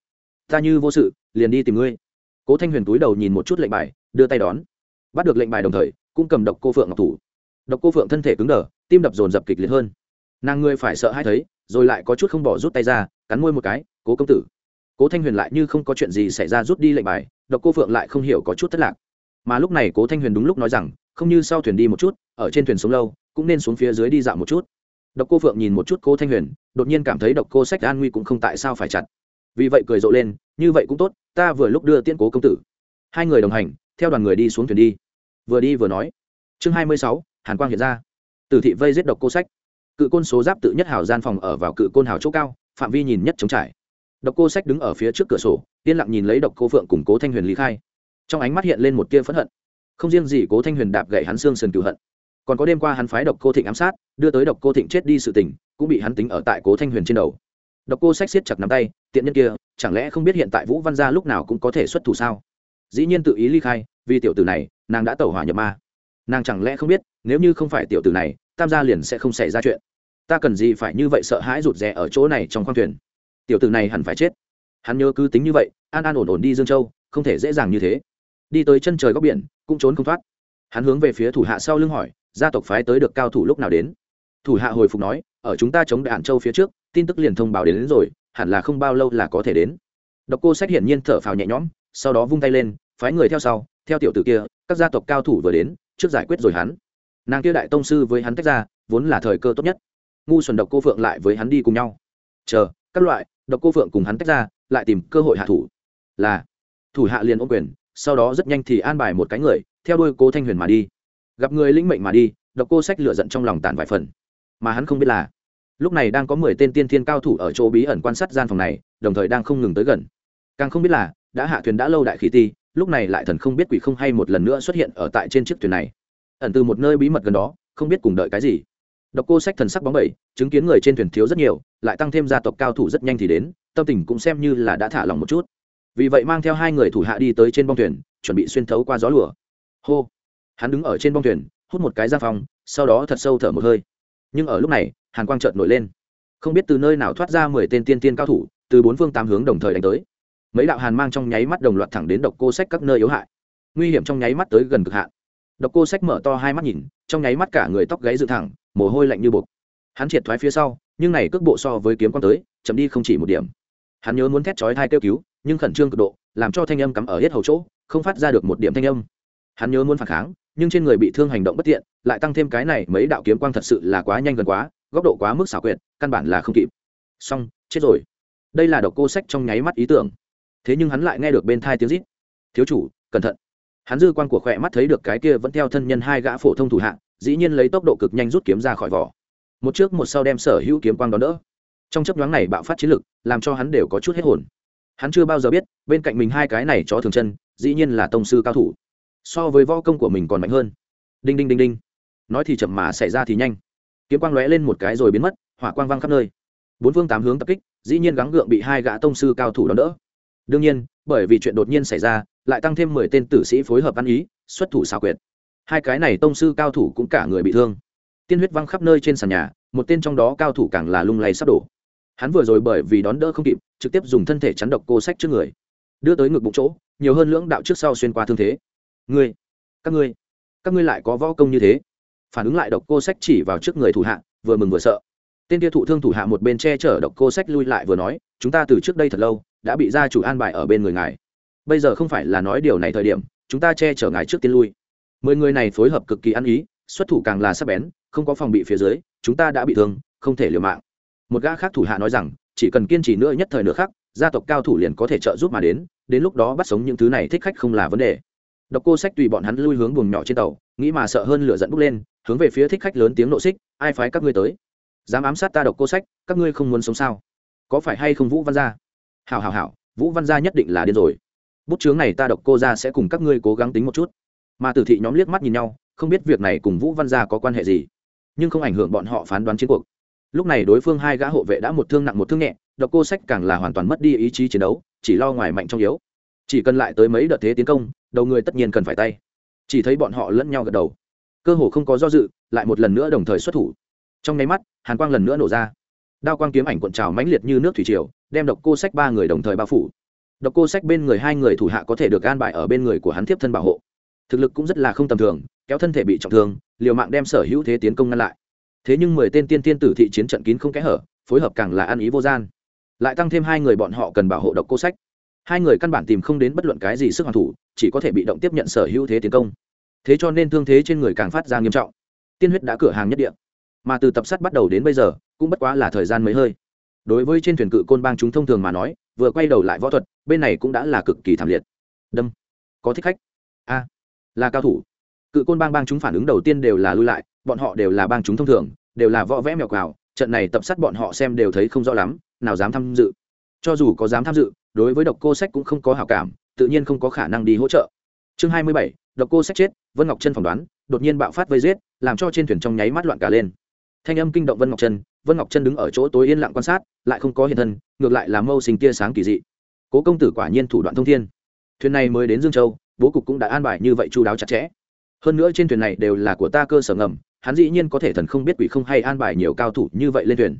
Ta như vô sự, liền đi tìm ngươi. Cố thanh huyền túi đầu nhìn một chút lệnh bài đưa tay đón. Bắt được lệnh bài đồng thời, cũng cầm độc cô phượng ngọc thủ. Độc cô phượng thân thể cứng đờ, tim đập dồn dập kịch liệt hơn. Nàng ngươi phải sợ hay thấy, rồi lại có chút không bỏ rút tay ra, cắn môi một cái, cố công tử. Cố thanh huyền lại như không có chuyện gì xảy ra rút đi lệnh bài, độc cô phượng lại không hiểu có chút thất lạc. Mà lúc này cố thanh huyền đúng lúc nói rằng, không như sau thuyền đi một chút, ở trên thuyền sống lâu, cũng nên xuống phía dưới đi dạo một chút. Độc cô phượng nhìn một chút cố thanh huyền, đột nhiên cảm thấy độc cô sách an nguy cũng không tại sao phải chặt. Vì vậy cười rộ lên, như vậy cũng tốt, ta vừa lúc đưa tiễn cố công tử. Hai người đồng hành theo đoàn người đi xuống thuyền đi. Vừa đi vừa nói. Chương hai mươi sáu, hàn quang hiện ra. Tử thị vây giết độc cô sách. Cự côn số giáp tự nhất hào gian phòng ở vào cự côn hào chỗ cao, phạm vi nhìn nhất chống trải. Độc cô sách đứng ở phía trước cửa sổ, yên lặng nhìn lấy độc cô phượng củng cố thanh huyền lý khai. Trong ánh mắt hiện lên một tia phẫn hận. Không riêng gì cố thanh huyền đạp gậy hắn xương sườn cựu hận. Còn có đêm qua hắn phái độc cô thịnh ám sát, đưa tới độc cô thịnh chết đi sự tình, cũng bị hắn tính ở tại cố thanh huyền trên đầu. Độc cô sách siết chặt nắm tay, tiện nhân kia, chẳng lẽ không biết hiện tại vũ văn gia lúc nào cũng có thể xuất thủ sao? Dĩ nhiên tự ý ly khai vì tiểu tử này nàng đã tẩu hỏa nhập ma. Nàng chẳng lẽ không biết nếu như không phải tiểu tử này tam gia liền sẽ không xảy ra chuyện. Ta cần gì phải như vậy sợ hãi rụt rè ở chỗ này trong khoang thuyền? Tiểu tử này hẳn phải chết. Hắn nhớ cứ tính như vậy an an ổn ổn đi dương châu không thể dễ dàng như thế. Đi tới chân trời góc biển cũng trốn không thoát. Hắn hướng về phía thủ hạ sau lưng hỏi gia tộc phái tới được cao thủ lúc nào đến? Thủ hạ hồi phục nói ở chúng ta chống đạn châu phía trước tin tức liền thông báo đến, đến rồi hẳn là không bao lâu là có thể đến. Độc cô sách hiển nhiên thở phào nhẹ nhõm sau đó vung tay lên phái người theo sau, theo tiểu tử kia, các gia tộc cao thủ vừa đến, trước giải quyết rồi hắn. Nàng kia đại tông sư với hắn tách ra, vốn là thời cơ tốt nhất. Ngu xuẩn độc cô phượng lại với hắn đi cùng nhau. Chờ, các loại, độc cô phượng cùng hắn tách ra, lại tìm cơ hội hạ thủ. Là, thủ hạ liền ôm quyền, sau đó rất nhanh thì an bài một cái người, theo đuôi cố thanh huyền mà đi. Gặp người lĩnh mệnh mà đi, độc cô sách lựa giận trong lòng tàn vài phần. Mà hắn không biết là, lúc này đang có mười tên tiên thiên cao thủ ở chỗ bí ẩn quan sát gian phòng này, đồng thời đang không ngừng tới gần. Càng không biết là, đã hạ thuyền đã lâu đại khí ti lúc này lại thần không biết quỷ không hay một lần nữa xuất hiện ở tại trên chiếc thuyền này. Ẩn từ một nơi bí mật gần đó, không biết cùng đợi cái gì. Đọc cô sách thần sắc bóng bẩy, chứng kiến người trên thuyền thiếu rất nhiều, lại tăng thêm gia tộc cao thủ rất nhanh thì đến, tâm tình cũng xem như là đã thả lòng một chút. Vì vậy mang theo hai người thủ hạ đi tới trên bong thuyền, chuẩn bị xuyên thấu qua gió lùa. Hô! Hắn đứng ở trên bong thuyền, hút một cái ra phòng, sau đó thật sâu thở một hơi. Nhưng ở lúc này, hàn quang chợt nổi lên. Không biết từ nơi nào thoát ra mười tên tiên tiên cao thủ, từ bốn phương tám hướng đồng thời đánh tới mấy đạo hàn mang trong nháy mắt đồng loạt thẳng đến độc cô sách các nơi yếu hại. Nguy hiểm trong nháy mắt tới gần cực hạn. Độc cô sách mở to hai mắt nhìn, trong nháy mắt cả người tóc gáy dựng thẳng, mồ hôi lạnh như bột. Hắn triệt thoái phía sau, nhưng này cước bộ so với kiếm quan tới, chậm đi không chỉ một điểm. Hắn nhớ muốn thét chói thai kêu cứu, nhưng khẩn trương cực độ, làm cho thanh âm cắm ở hết hầu chỗ, không phát ra được một điểm thanh âm. Hắn nhớ muốn phản kháng, nhưng trên người bị thương hành động bất tiện, lại tăng thêm cái này mấy đạo kiếm quang thật sự là quá nhanh gần quá, góc độ quá mức xảo quyệt, căn bản là không kịp. Xong, chết rồi. Đây là độc cô sách trong nháy mắt ý tưởng thế nhưng hắn lại nghe được bên thai tiếng rít. Thiếu chủ, cẩn thận. Hắn dư quan của khỏe mắt thấy được cái kia vẫn theo thân nhân hai gã phổ thông thủ hạng dĩ nhiên lấy tốc độ cực nhanh rút kiếm ra khỏi vỏ. Một trước một sau đem sở hữu kiếm quang đón đỡ. Trong chấp nhoáng này bạo phát chiến lực, làm cho hắn đều có chút hết hồn. Hắn chưa bao giờ biết, bên cạnh mình hai cái này chó thường chân, dĩ nhiên là tông sư cao thủ. So với võ công của mình còn mạnh hơn. Đinh đinh đinh đinh. Nói thì chậm mà xảy ra thì nhanh. Kiếm quang lóe lên một cái rồi biến mất, hỏa quang văng khắp nơi. Bốn phương tám hướng tập kích, dĩ nhiên gắng gượng bị hai gã tông sư cao thủ đón đỡ đương nhiên, bởi vì chuyện đột nhiên xảy ra, lại tăng thêm mười tên tử sĩ phối hợp ăn ý, xuất thủ xào quyệt. Hai cái này tông sư cao thủ cũng cả người bị thương. Tiên huyết văng khắp nơi trên sàn nhà, một tên trong đó cao thủ càng là lung lay sắp đổ. Hắn vừa rồi bởi vì đón đỡ không kịp, trực tiếp dùng thân thể chắn độc cô sách trước người. Đưa tới ngực bụng chỗ, nhiều hơn lưỡng đạo trước sau xuyên qua thương thế. Ngươi, các ngươi các ngươi lại có võ công như thế. Phản ứng lại độc cô sách chỉ vào trước người thủ hạ, vừa mừng vừa sợ. Tên kia thụ thương thủ hạ một bên che chở độc cô sách lui lại vừa nói, chúng ta từ trước đây thật lâu đã bị gia chủ an bài ở bên người ngài. Bây giờ không phải là nói điều này thời điểm, chúng ta che chở ngài trước tiên lui. Mười người này phối hợp cực kỳ ăn ý, xuất thủ càng là sắc bén, không có phòng bị phía dưới, chúng ta đã bị thương, không thể liều mạng. Một gã khác thủ hạ nói rằng, chỉ cần kiên trì nữa nhất thời nữa khác gia tộc cao thủ liền có thể trợ giúp mà đến đến lúc đó bắt sống những thứ này thích khách không là vấn đề. Độc cô sách tùy bọn hắn lui hướng buồng nhỏ trên tàu, nghĩ mà sợ hơn lửa dẫn bốc lên, hướng về phía thích khách lớn tiếng nộ xích, ai phái các ngươi tới? Dám ám sát ta độc cô sách, các ngươi không muốn sống sao? Có phải hay không vũ văn gia? Hảo hảo hảo, vũ văn gia nhất định là điên rồi. Bút chướng này ta độc cô ra sẽ cùng các ngươi cố gắng tính một chút. Mà tử thị nhóm liếc mắt nhìn nhau, không biết việc này cùng vũ văn gia có quan hệ gì, nhưng không ảnh hưởng bọn họ phán đoán chiến cuộc. Lúc này đối phương hai gã hộ vệ đã một thương nặng một thương nhẹ độc cô sách càng là hoàn toàn mất đi ý chí chiến đấu, chỉ lo ngoài mạnh trong yếu. Chỉ cần lại tới mấy đợt thế tiến công, đầu người tất nhiên cần phải tay. Chỉ thấy bọn họ lẫn nhau gật đầu. Cơ hồ không có do dự, lại một lần nữa đồng thời xuất thủ. Trong nháy mắt, hàn quang lần nữa nổ ra. Đao quang kiếm ảnh cuộn trào mãnh liệt như nước thủy triều đem độc cô sách ba người đồng thời bao phủ. Độc cô sách bên người hai người thủ hạ có thể được an bài ở bên người của hắn tiếp thân bảo hộ. Thực lực cũng rất là không tầm thường, kéo thân thể bị trọng thương, liều mạng đem sở hữu thế tiến công ngăn lại. Thế nhưng mười tên tiên tiên tử thị chiến trận kín không kẽ hở, phối hợp càng là ăn ý vô gian. Lại tăng thêm hai người bọn họ cần bảo hộ độc cô sách. Hai người căn bản tìm không đến bất luận cái gì sức hoàn thủ, chỉ có thể bị động tiếp nhận sở hữu thế tiến công. Thế cho nên thương thế trên người càng phát ra nghiêm trọng. Tiên huyết đã cửa hàng nhất địa. Mà từ tập sát bắt đầu đến bây giờ, cũng bất quá là thời gian mấy hơi đối với trên thuyền cự côn bang chúng thông thường mà nói, vừa quay đầu lại võ thuật, bên này cũng đã là cực kỳ thảm liệt. Đâm. Có thích khách. A. Là cao thủ. Cự côn bang bang chúng phản ứng đầu tiên đều là lui lại, bọn họ đều là bang chúng thông thường, đều là võ vẽ mèo cào trận này tập sát bọn họ xem đều thấy không rõ lắm, nào dám tham dự. Cho dù có dám tham dự, đối với độc cô sách cũng không có hảo cảm, tự nhiên không có khả năng đi hỗ trợ. Chương hai mươi bảy, độc cô sách chết, vân ngọc chân phỏng đoán, đột nhiên bạo phát vây giết, làm cho trên thuyền trong nháy mắt loạn cả lên. Thanh âm kinh động vân ngọc chân vân ngọc chân đứng ở chỗ tối yên lặng quan sát, lại không có hiện thân, ngược lại là mâu sinh tia sáng kỳ dị. Cố công tử quả nhiên thủ đoạn thông thiên. Thuyền này mới đến dương châu, bố cục cũng đã an bài như vậy chu đáo chặt chẽ. Hơn nữa trên thuyền này đều là của ta cơ sở ngầm, hắn dĩ nhiên có thể thần không biết quỷ không hay an bài nhiều cao thủ như vậy lên thuyền.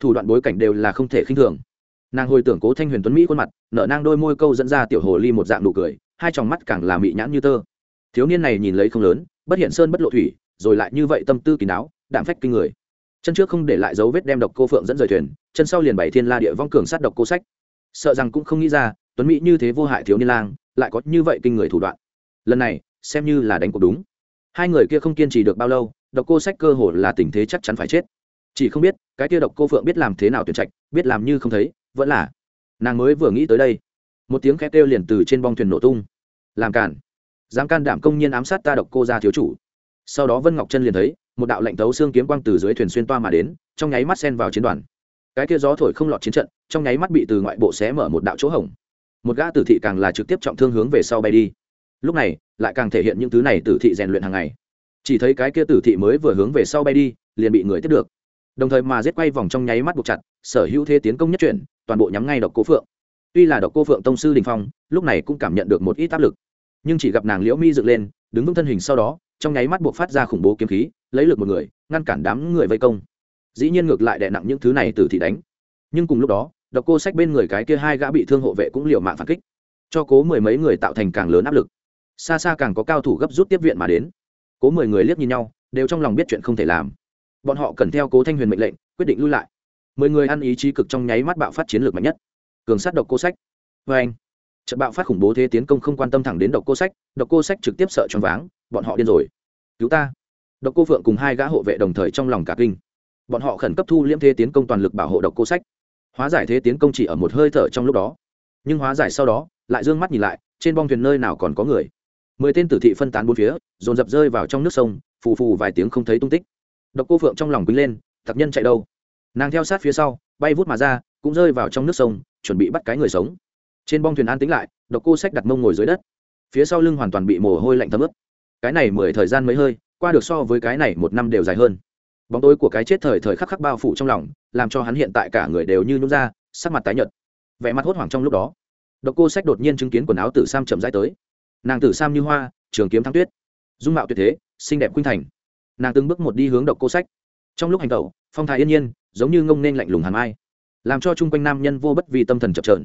Thủ đoạn bối cảnh đều là không thể khinh thường. Nàng hồi tưởng cố thanh huyền tuấn mỹ khuôn mặt, nở nang đôi môi câu dẫn ra tiểu hồ ly một dạng nụ cười, hai tròng mắt càng là mị nhãn như tơ. Thiếu niên này nhìn lấy không lớn, bất hiện sơn bất lộ thủy, rồi lại như vậy tâm tư kỳ đáo đạm phách kinh người chân trước không để lại dấu vết đem độc cô phượng dẫn rời thuyền, chân sau liền bảy thiên la địa vong cường sát độc cô sách. Sợ rằng cũng không nghĩ ra, tuấn mỹ như thế vô hại thiếu niên lang, lại có như vậy kinh người thủ đoạn. Lần này, xem như là đánh cuộc đúng. Hai người kia không kiên trì được bao lâu, độc cô sách cơ hồ là tình thế chắc chắn phải chết. Chỉ không biết, cái kia độc cô phượng biết làm thế nào tuyển trạch, biết làm như không thấy, vẫn là nàng mới vừa nghĩ tới đây. Một tiếng khét kêu liền từ trên bong thuyền nổ tung. Làm cản dám can đảm công nhiên ám sát ta độc cô ra thiếu chủ. Sau đó vân ngọc chân liền thấy một đạo lệnh tấu xương kiếm quang từ dưới thuyền xuyên toa mà đến, trong nháy mắt xen vào chiến đoàn. Cái kia gió thổi không lọt chiến trận, trong nháy mắt bị từ ngoại bộ xé mở một đạo chỗ hổng. Một gã tử thị càng là trực tiếp trọng thương hướng về sau bay đi. Lúc này, lại càng thể hiện những thứ này tử thị rèn luyện hàng ngày. Chỉ thấy cái kia tử thị mới vừa hướng về sau bay đi, liền bị người tiếp được. Đồng thời mà giết quay vòng trong nháy mắt buộc chặt, sở hữu thế tiến công nhất chuyển, toàn bộ nhắm ngay độc cô phượng. Tuy là độc cô phượng tông sư đình phong, lúc này cũng cảm nhận được một ít áp lực. Nhưng chỉ gặp nàng liễu mi dựng lên, đứng vững thân hình sau đó, trong nháy mắt buộc phát ra khủng bố kiếm khí lấy lực một người, ngăn cản đám người vây công. Dĩ nhiên ngược lại đè nặng những thứ này từ thì đánh. Nhưng cùng lúc đó đọc cô sách bên người cái kia hai gã bị thương hộ vệ cũng liều mạng phản kích. Cho cố mười mấy người tạo thành càng lớn áp lực. Xa xa càng có cao thủ gấp rút tiếp viện mà đến. Cố mười người liếc nhìn nhau, đều trong lòng biết chuyện không thể làm. Bọn họ cần theo cố thanh huyền mệnh lệnh, quyết định lui lại. Mười người ăn ý chí cực trong nháy mắt bạo phát chiến lược mạnh nhất. Cường sát độc cô sách. Vê anh, trận bạo phát khủng bố thế tiến công không quan tâm thẳng đến độc cô sách, độc cô sách trực tiếp sợ choáng váng, bọn họ điên rồi. Cứu ta độc cô phượng cùng hai gã hộ vệ đồng thời trong lòng cả kinh. Bọn họ khẩn cấp thu liễm thế tiến công toàn lực bảo hộ độc cô sách. Hóa giải thế tiến công chỉ ở một hơi thở trong lúc đó. Nhưng hóa giải sau đó, lại d ư ơ n g mắt nhìn lại, trên bong thuyền nơi nào còn có người. Mười tên tử thị phân tán bốn phía, dồn dập rơi vào trong nước sông, phù phù vài tiếng không thấy tung tích. Độc cô phượng trong lòng quýnh lên, thập nhân chạy đâu? Nàng theo sát phía sau, bay vút mà ra, cũng rơi vào trong nước sông, chuẩn bị bắt cái người sống. Trên bong thuyền an tính lại, độc cô sách đặt mông ngồi dưới đất. Phía sau lưng hoàn toàn bị mồ hôi lạnh thấm ướt. Cái này mười thời gian mấy hơi qua được so với cái này một năm đều dài hơn. Bóng tối của cái chết thời thời khắc khắc bao phủ trong lòng, làm cho hắn hiện tại cả người đều như nhún ra, sắc mặt tái nhợt. Vẻ mặt hốt hoảng trong lúc đó, độc cô sách đột nhiên chứng kiến quần áo tử sam chậm rãi tới. Nàng tử sam như hoa, trường kiếm thắng tuyết, dung mạo tuyệt thế, xinh đẹp khuynh thành. Nàng từng bước một đi hướng độc cô sách. Trong lúc hành tẩu, phong thái yên nhiên, giống như ngông nên lạnh lùng hàn mai, làm cho chung quanh nam nhân vô bất vì tâm thần chập trờn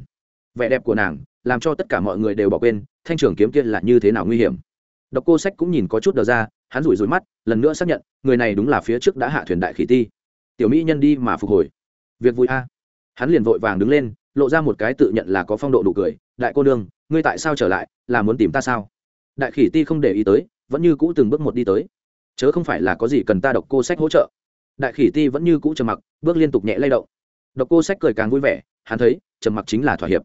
vẻ đẹp của nàng, làm cho tất cả mọi người đều bỏ quên, thanh trường kiếm kia là như thế nào nguy hiểm. Độc cô sách cũng nhìn có chút đờ ra hắn rủi rủi mắt, lần nữa xác nhận, người này đúng là phía trước đã hạ thuyền đại khỉ ti. Tiểu mỹ nhân đi mà phục hồi. Việc vui a. Hắn liền vội vàng đứng lên, lộ ra một cái tự nhận là có phong độ đủ cười, đại cô đương ngươi tại sao trở lại, là muốn tìm ta sao? Đại khỉ ti không để ý tới, vẫn như cũ từng bước một đi tới. Chớ không phải là có gì cần ta độc cô sách hỗ trợ. Đại khỉ ti vẫn như cũ trầm mặc, bước liên tục nhẹ lay động. Độc cô sách cười càng vui vẻ, hắn thấy, trầm mặc chính là thỏa hiệp.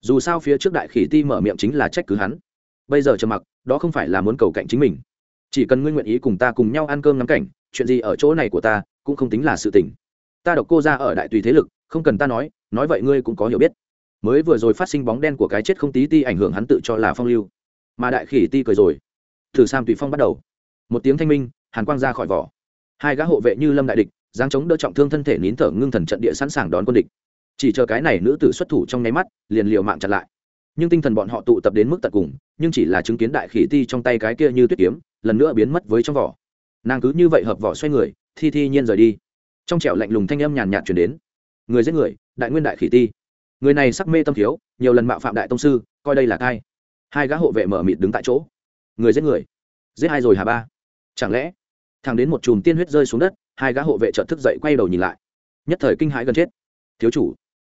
Dù sao phía trước đại khỉ ti mở miệng chính là trách cứ hắn. Bây giờ trầm mặc, đó không phải là muốn cầu cạnh chính mình chỉ cần ngươi nguyện ý cùng ta cùng nhau ăn cơm ngắm cảnh, chuyện gì ở chỗ này của ta cũng không tính là sự tình. Ta độc cô ra ở đại tùy thế lực, không cần ta nói nói vậy ngươi cũng có hiểu biết. Mới vừa rồi phát sinh bóng đen của cái chết không tí ti ảnh hưởng hắn tự cho là phong lưu. Mà đại khỉ ti cười rồi. Thử sam tùy phong bắt đầu. Một tiếng thanh minh, hàn quang ra khỏi vỏ. Hai gã hộ vệ như lâm đại địch giáng chống đỡ trọng thương thân thể nín thở ngưng thần trận địa sẵn sàng đón quân địch. Chỉ chờ cái này nữ tử xuất thủ trong nháy mắt, liền liều mạng chặn lại. Nhưng tinh thần bọn họ tụ tập đến mức tận cùng, nhưng chỉ là chứng kiến đại khỉ ti trong tay cái kia như tuyết kiếm lần nữa biến mất với trong vỏ. Nàng cứ như vậy hợp vỏ xoay người, thi thi nhiên rời đi. Trong trẻo lạnh lùng thanh âm nhàn nhạt chuyển đến. Người giết người, đại nguyên đại khỉ ti. Người này sắc mê tâm thiếu, nhiều lần mạo phạm đại tông sư, coi đây là cai. Hai gã hộ vệ mở mịt đứng tại chỗ. Người giết người. Giết hai rồi hà ba? Chẳng lẽ, thằng đến một chùm tiên huyết rơi xuống đất, hai gã hộ vệ trợt thức dậy quay đầu nhìn lại. Nhất thời kinh hãi gần chết. Thiếu chủ,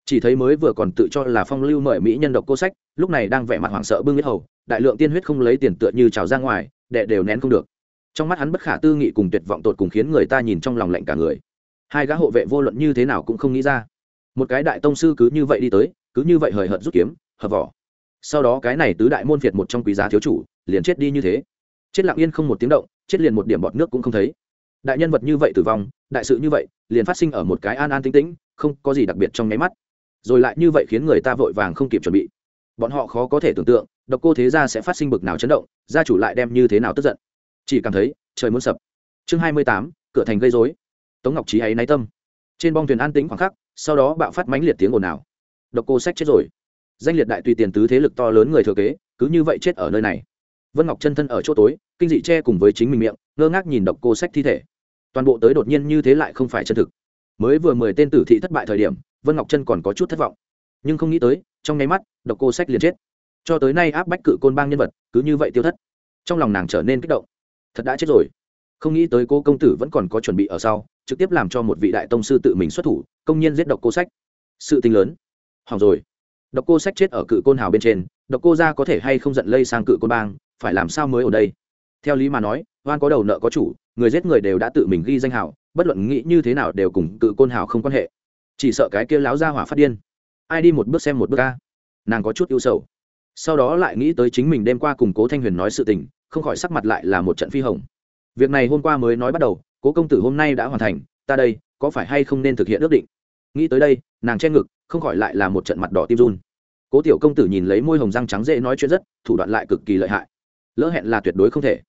chỉ thấy mới vừa còn tự cho là phong lưu mời mỹ nhân độc cô sách, lúc này đang vẻ mặt hoảng sợ bưng huyết hầu, đại lượng tiên huyết không lấy tiền tựa như trào ra ngoài đệ đều nén không được. Trong mắt hắn bất khả tư nghị cùng tuyệt vọng tột cùng khiến người ta nhìn trong lòng lạnh cả người. Hai gã hộ vệ vô luận như thế nào cũng không nghĩ ra. Một cái đại tông sư cứ như vậy đi tới, cứ như vậy hời hợt rút kiếm, hợp vỏ. Sau đó cái này tứ đại môn việt một trong quý giá thiếu chủ, liền chết đi như thế. Chết lặng yên không một tiếng động, chết liền một điểm bọt nước cũng không thấy. Đại nhân vật như vậy tử vong, đại sự như vậy, liền phát sinh ở một cái an an tĩnh tĩnh, không có gì đặc biệt trong nháy mắt. Rồi lại như vậy khiến người ta vội vàng không kịp chuẩn bị. Bọn họ khó có thể tưởng tượng độc cô thế gia sẽ phát sinh bực nào chấn động, gia chủ lại đem như thế nào tức giận. Chỉ cảm thấy, trời muốn sập. Chương hai mươi tám, cửa thành gây dối tống ngọc trí ấy náy tâm. Trên bong thuyền an tĩnh khoảng khắc, sau đó bạo phát mãnh liệt tiếng ồn ào. Độc cô sách chết rồi. Danh liệt đại tùy tiền tứ thế lực to lớn người thừa kế, cứ như vậy chết ở nơi này. Vân ngọc chân thân ở chỗ tối, kinh dị che cùng với chính mình miệng, ngơ ngác nhìn độc cô sách thi thể. Toàn bộ tới đột nhiên như thế lại không phải chân thực. Mới vừa mười tên tử thị thất bại thời điểm, vân ngọc chân còn có chút thất vọng. Nhưng không nghĩ tới, trong nháy mắt, độc cô sách liền chết cho tới nay áp bách cự côn bang nhân vật, cứ như vậy tiêu thất. Trong lòng nàng trở nên kích động. Thật đã chết rồi. Không nghĩ tới cô công tử vẫn còn có chuẩn bị ở sau, trực tiếp làm cho một vị đại tông sư tự mình xuất thủ, công nhiên giết độc cô sách. Sự tình lớn. Hỏng rồi. Độc cô sách chết ở cự côn hào bên trên, độc cô ra có thể hay không giận lây sang cự côn bang, phải làm sao mới ở đây? Theo lý mà nói, oan có đầu nợ có chủ, người giết người đều đã tự mình ghi danh hào, bất luận nghĩ như thế nào đều cùng cự côn hào không quan hệ. Chỉ sợ cái kia láo ra hỏa phát điên. Ai đi một bước xem một bước ca nàng có chút ưu sầu sau đó lại nghĩ tới chính mình đêm qua cùng cố thanh huyền nói sự tình, không khỏi sắc mặt lại là một trận phi hồng. Việc này hôm qua mới nói bắt đầu, cố công tử hôm nay đã hoàn thành, ta đây, có phải hay không nên thực hiện ước định? Nghĩ tới đây, nàng che ngực, không khỏi lại là một trận mặt đỏ tim run. Cố tiểu công tử nhìn lấy môi hồng răng trắng dễ nói chuyện rất, thủ đoạn lại cực kỳ lợi hại. Lỡ hẹn là tuyệt đối không thể.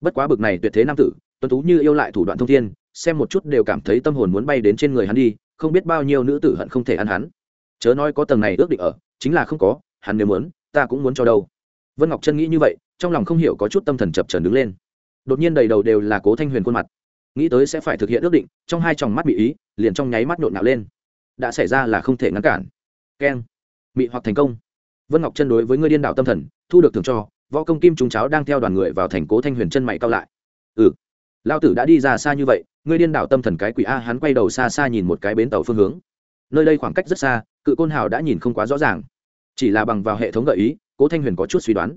Bất quá bực này tuyệt thế nam tử tuân tú như yêu lại thủ đoạn thông thiên, xem một chút đều cảm thấy tâm hồn muốn bay đến trên người hắn đi, không biết bao nhiêu nữ tử hận không thể ăn hắn. Chớ nói có tầng này ước định ở, chính là không có, hắn nếu muốn ta cũng muốn cho đâu. Vân ngọc chân nghĩ như vậy, trong lòng không hiểu có chút tâm thần chập trần đứng lên. Đột nhiên đầy đầu đều là cố thanh huyền khuôn mặt. Nghĩ tới sẽ phải thực hiện ước định, trong hai tròng mắt bị ý, liền trong nháy mắt nhộn nạo lên. Đã xảy ra là không thể ngăn cản. Keng. Mị hoặc thành công. Vân ngọc chân đối với ngươi điên đảo tâm thần, thu được thường cho, võ công kim trung cháo đang theo đoàn người vào thành cố thanh huyền chân mày cao lại. Ừ. Lao tử đã đi ra xa như vậy, ngươi điên đảo tâm thần cái quỷ a, hắn quay đầu xa xa nhìn một cái bến tàu phương hướng. Nơi đây khoảng cách rất xa, cự côn hào đã nhìn không quá rõ ràng chỉ là bằng vào hệ thống gợi ý, cố thanh huyền có chút suy đoán.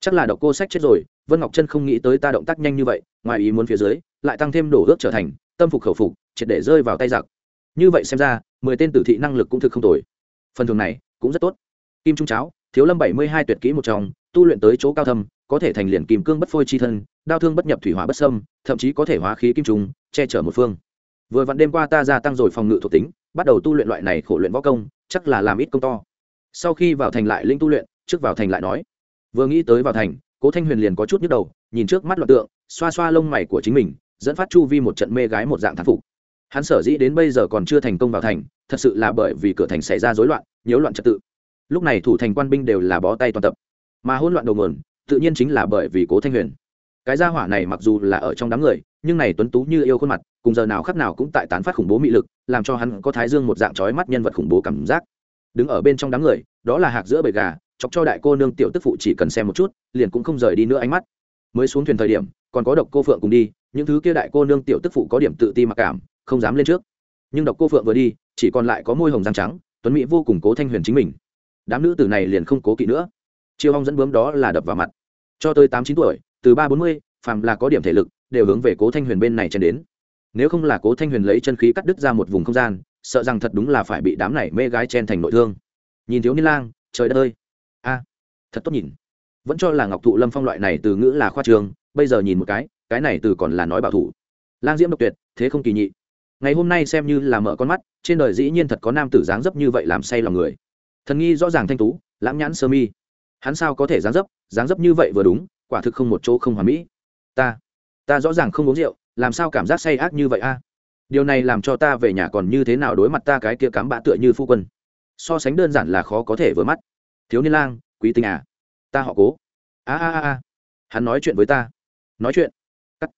Chắc là độc cô sách chết rồi, vân ngọc chân không nghĩ tới ta động tác nhanh như vậy, ngoài ý muốn phía dưới, lại tăng thêm đổ ước trở thành, tâm phục khẩu phục, triệt để rơi vào tay giặc. Như vậy xem ra, mười tên tử thị năng lực cũng thực không tồi. Phần thường này cũng rất tốt. Kim trung cháo, thiếu lâm bảy mươi hai tuyệt kỹ một trong, tu luyện tới chỗ cao thâm, có thể thành liền kim cương bất phôi chi thân, đao thương bất nhập thủy hỏa bất sâm thậm chí có thể hóa khí kim trung, che chở một phương. Vừa vặn đêm qua ta gia tăng rồi phòng ngự thuộc tính, bắt đầu tu luyện loại này khổ luyện võ công, chắc là làm ít công to sau khi vào thành lại linh tu luyện, trước vào thành lại nói. Vừa nghĩ tới vào thành, cố thanh huyền liền có chút nhức đầu, nhìn trước mắt loạn tượng, xoa xoa lông mày của chính mình, dẫn phát chu vi một trận mê gái một dạng thán phục. Hắn sở dĩ đến bây giờ còn chưa thành công vào thành, thật sự là bởi vì cửa thành xảy ra rối loạn, nhiễu loạn trật tự. Lúc này thủ thành quan binh đều là bó tay toàn tập. Mà hỗn loạn đầu nguồn, tự nhiên chính là bởi vì cố thanh huyền. Cái gia hỏa này mặc dù là ở trong đám người, nhưng này tuấn tú như yêu khuôn mặt, cùng giờ nào khắc nào cũng tại tán phát khủng bố mị lực, làm cho hắn có thái dương một dạng trói mắt nhân vật khủng bố cảm giác đứng ở bên trong đám người, đó là hạc giữa bầy gà, chọc cho đại cô nương tiểu tức phụ chỉ cần xem một chút, liền cũng không rời đi nữa ánh mắt. Mới xuống thuyền thời điểm, còn có độc cô phượng cùng đi, những thứ kia đại cô nương tiểu tức phụ có điểm tự ti mặc cảm, không dám lên trước. Nhưng độc cô phượng vừa đi, chỉ còn lại có môi hồng răng trắng, tuấn mỹ vô cùng cố thanh huyền chính mình. Đám nữ tử này liền không cố kỵ nữa. Chiêu hong dẫn bướm đó là đập vào mặt. Cho tới tám chín tuổi, từ ba bốn mươi, phàm là có điểm thể lực, đều hướng về cố thanh huyền bên này chen đến. Nếu không là cố thanh huyền lấy chân khí cắt đứt ra một vùng không gian sợ rằng thật đúng là phải bị đám này mê gái chen thành nội thương. Nhìn thiếu niên lang, trời đất ơi. A, thật tốt nhìn. Vẫn cho là ngọc thụ lâm phong loại này từ ngữ là khoa trường, bây giờ nhìn một cái cái này từ còn là nói bảo thủ. Lang diễm độc tuyệt, thế không kỳ nhị. Ngày hôm nay xem như là mở con mắt, trên đời dĩ nhiên thật có nam tử dáng dấp như vậy làm say lòng người. Thần nghi rõ ràng thanh tú, lãng nhãn sơ mi. Hắn sao có thể dáng dấp dáng dấp như vậy vừa đúng, quả thực không một chỗ không hoàn mỹ. Ta ta rõ ràng không uống rượu, làm sao cảm giác say ác như vậy a? Điều này làm cho ta về nhà còn như thế nào đối mặt ta cái kia cắm bã tựa như phu quân? So sánh đơn giản là khó có thể vừa mắt. Thiếu niên lang, quý tinh à? Ta họ cố. A a a hắn nói chuyện với ta. Nói chuyện. Cắt.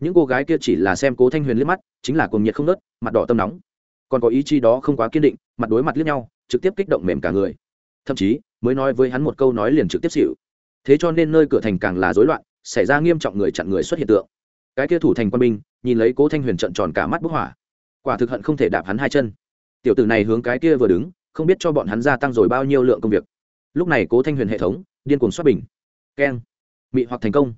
Những cô gái kia chỉ là xem cố thanh huyền liếc mắt, chính là cuồng nhiệt không nớt mặt đỏ tâm nóng. Còn có ý chí đó không quá kiên định, mặt đối mặt liếc nhau, trực tiếp kích động mềm cả người. Thậm chí, mới nói với hắn một câu nói liền trực tiếp xịu thế cho nên nơi cửa thành càng là rối loạn, xảy ra nghiêm trọng người chặn người xuất hiện tượng cái kia thủ thành quân binh, nhìn lấy cố thanh huyền trận tròn cả mắt bức hỏa. Quả thực hận không thể đạp hắn hai chân. Tiểu tử này hướng cái kia vừa đứng, không biết cho bọn hắn gia tăng rồi bao nhiêu lượng công việc. Lúc này cố thanh huyền hệ thống, điên cuồng xuất bình. Keng. Mị hoặc thành công.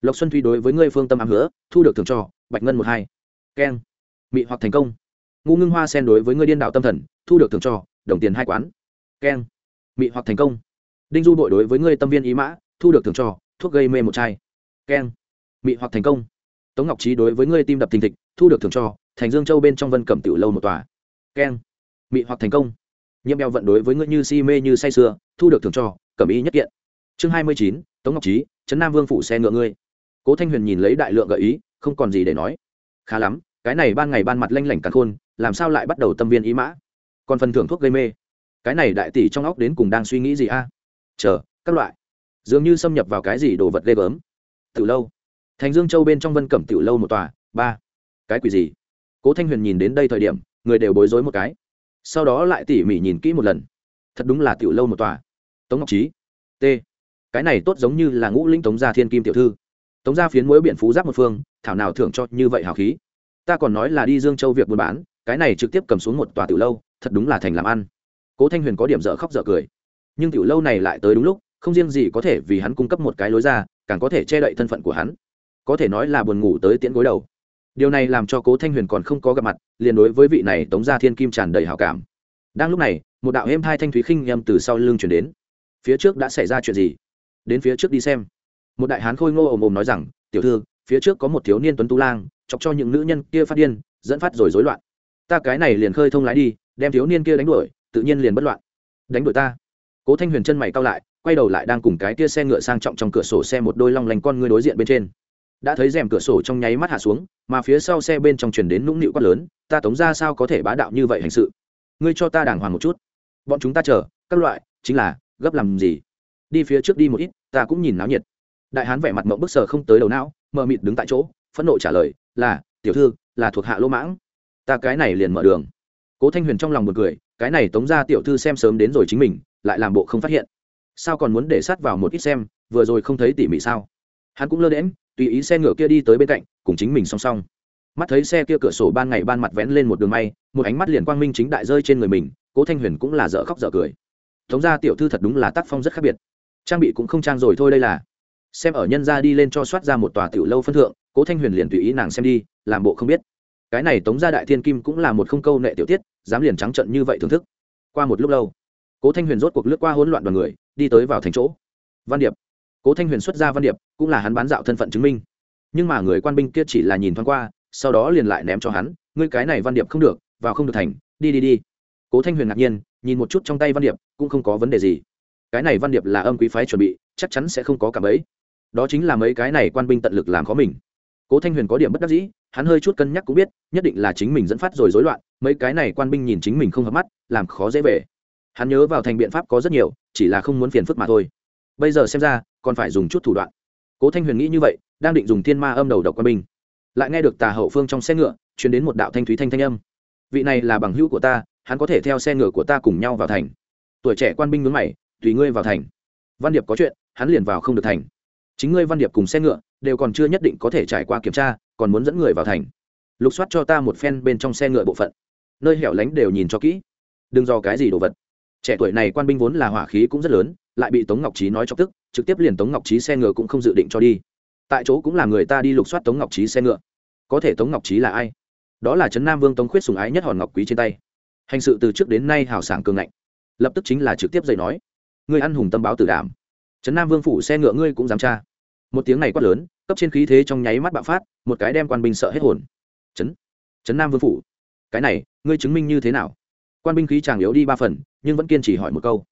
Lộc xuân thúy đối với ngươi phương tâm ám hứa, thu được thường cho, bạch ngân một hai. Keng. Mị hoặc thành công. Ngu ngưng hoa sen đối với ngươi điên đạo tâm thần, thu được thường cho, đồng tiền hai quán. Keng. Mị hoặc thành công. Đinh du bội đối với ngươi tâm viên ý mã, thu được thưởng cho, thuốc gây mê một chai. Keng. Mị hoặc thành công tống ngọc trí đối với ngươi tim đập thình thịch, thu được thưởng cho, thành dương châu bên trong vân cẩm tiểu lâu một tòa. Keng. Mị hoặc thành công. Nhiễm bèo vận đối với ngươi như si mê như say sưa, thu được thưởng cho, cẩm ý nhất kiện. Chương hai mươi chín, tống ngọc trí, trấn nam vương phủ xe ngựa ngươi. Cố thanh huyền nhìn lấy đại lượng gợi ý, không còn gì để nói. Khá lắm, cái này ban ngày ban mặt lanh lảnh cắn khôn, làm sao lại bắt đầu tâm viên ý mã? Còn phần thưởng thuốc gây mê. Cái này đại tỷ trong óc đến cùng đang suy nghĩ gì a? Chờ, các loại. Dường như xâm nhập vào cái gì đồ vật ghê gớm. Từ lâu thành dương châu bên trong vân cẩm tiểu lâu một tòa, ba. Cái quỷ gì? Cố thanh huyền nhìn đến đây thời điểm, người đều bối rối một cái. Sau đó lại tỉ mỉ nhìn kỹ một lần. Thật đúng là tiểu lâu một tòa. Tống ngọc trí t. Cái này tốt giống như là ngũ linh tống gia thiên kim tiểu thư. Tống gia phiến mỗi biển phú giáp một phương, thảo nào thưởng cho như vậy hào khí. Ta còn nói là đi dương châu việc buôn bán, cái này trực tiếp cầm xuống một tòa tiểu lâu, thật đúng là thành làm ăn. Cố thanh huyền có điểm dở khóc dở cười. Nhưng tiểu lâu này lại tới đúng lúc, không riêng gì có thể vì hắn cung cấp một cái lối ra, càng có thể che đậy thân phận của hắn có thể nói là buồn ngủ tới tiễn gối đầu. Điều này làm cho cố thanh huyền còn không có gặp mặt, liền đối với vị này tống gia thiên kim tràn đầy hào cảm. Đang lúc này, một đạo êm hai thanh thúy khinh em từ sau lưng chuyển đến. Phía trước đã xảy ra chuyện gì? Đến phía trước đi xem. Một đại hán khôi ngô ồm ồm nói rằng, tiểu thư, phía trước có một thiếu niên tuấn tu lang, chọc cho những nữ nhân kia phát điên, dẫn phát rồi rối loạn. Ta cái này liền khơi thông lái đi, đem thiếu niên kia đánh đuổi, tự nhiên liền bất loạn. Đánh đuổi ta. Cố thanh huyền chân mày cao lại, quay đầu lại đang cùng cái kia xe ngựa sang trọng trong cửa sổ xe một đôi long lanh con ngươi đối diện bên trên đã thấy rèm cửa sổ trong nháy mắt hạ xuống, mà phía sau xe bên trong chuyển đến nũng nịu quát lớn, ta tống ra sao có thể bá đạo như vậy hành sự? Ngươi cho ta đàng hoàng một chút. Bọn chúng ta chờ, các loại, chính là, gấp làm gì? Đi phía trước đi một ít, ta cũng nhìn náo nhiệt. Đại hán vẻ mặt mộng bức sờ không tới đầu não, mờ mịt đứng tại chỗ, phẫn nộ trả lời, là, tiểu thư, là thuộc hạ lỗ mãng. Ta cái này liền mở đường. Cố thanh huyền trong lòng một cười, cái này tống ra tiểu thư xem sớm đến rồi chính mình, lại làm bộ không phát hiện. Sao còn muốn để sát vào một ít xem, vừa rồi không thấy tỉ mỉ sao? Hắn cũng lơ đễm tùy ý xe ngựa kia đi tới bên cạnh, cùng chính mình song song. Mắt thấy xe kia cửa sổ ban ngày ban mặt vén lên một đường may, một ánh mắt liền quang minh chính đại rơi trên người mình, cố thanh huyền cũng là dở khóc dở cười. Tống ra tiểu thư thật đúng là tác phong rất khác biệt. Trang bị cũng không trang rồi thôi đây là. Xem ở nhân ra đi lên cho soát ra một tòa tiểu lâu phân thượng, cố thanh huyền liền tùy ý nàng xem đi, làm bộ không biết. Cái này tống gia đại thiên kim cũng là một không câu nệ tiểu tiết, dám liền trắng trận như vậy thưởng thức. Qua một lúc lâu, cố thanh huyền rốt cuộc lướt qua hỗn loạn đoàn người, đi tới vào thành chỗ. Văn điệp cố thanh huyền xuất ra văn điệp, cũng là hắn bán dạo thân phận chứng minh. Nhưng mà người quan binh kia chỉ là nhìn thoáng qua, sau đó liền lại ném cho hắn, ngươi cái này văn điệp không được, vào không được thành, đi đi đi. Cố thanh huyền ngạc nhiên, nhìn một chút trong tay văn điệp, cũng không có vấn đề gì. Cái này văn điệp là âm quý phái chuẩn bị, chắc chắn sẽ không có cảm ấy. đó chính là mấy cái này quan binh tận lực làm khó mình. Cố thanh huyền có điểm bất đắc dĩ, hắn hơi chút cân nhắc cũng biết, nhất định là chính mình dẫn phát rồi rối loạn, mấy cái này quan binh nhìn chính mình không hợp mắt, làm khó dễ về. Hắn nhớ vào thành biện pháp có rất nhiều, chỉ là không muốn phiền phức mà thôi. Bây giờ xem ra còn phải dùng chút thủ đoạn. Cố thanh huyền nghĩ như vậy, đang định dùng thiên ma âm đầu độc quan binh. Lại nghe được tà hậu phương trong xe ngựa chuyển đến một đạo thanh thúy thanh thanh âm. Vị này là bằng hữu của ta, hắn có thể theo xe ngựa của ta cùng nhau vào thành. Tuổi trẻ quan binh mướn mày, tùy ngươi vào thành. Văn điệp có chuyện, hắn liền vào không được thành. Chính ngươi văn điệp cùng xe ngựa, đều còn chưa nhất định có thể trải qua kiểm tra, còn muốn dẫn người vào thành. Lục soát cho ta một phen bên trong xe ngựa bộ phận. Nơi hẻo lánh đều nhìn cho kỹ. Đừng do cái gì đồ vật. Trẻ tuổi này quan binh vốn là hỏa khí cũng rất lớn, lại bị tống ngọc trí nói cho tức trực tiếp liền tống ngọc trí xe ngựa cũng không dự định cho đi. Tại chỗ cũng là người ta đi lục soát tống ngọc trí xe ngựa. Có thể tống ngọc trí là ai? Đó là trấn nam vương tống khuyết sùng ái nhất hòn ngọc quý trên tay. Hành sự từ trước đến nay hào sảng cường ngạnh. Lập tức chính là trực tiếp dậy nói, ngươi ăn hùng tâm báo tử đảm trấn nam vương phủ xe ngựa ngươi cũng dám tra. Một tiếng này quát lớn, cấp trên khí thế trong nháy mắt bạo phát, một cái đem quan binh sợ hết hồn. Trấn trấn nam vương phủ, cái này, ngươi chứng minh như thế nào? Quan binh khí chàng yếu đi ba phần, nhưng vẫn kiên trì hỏi một câu.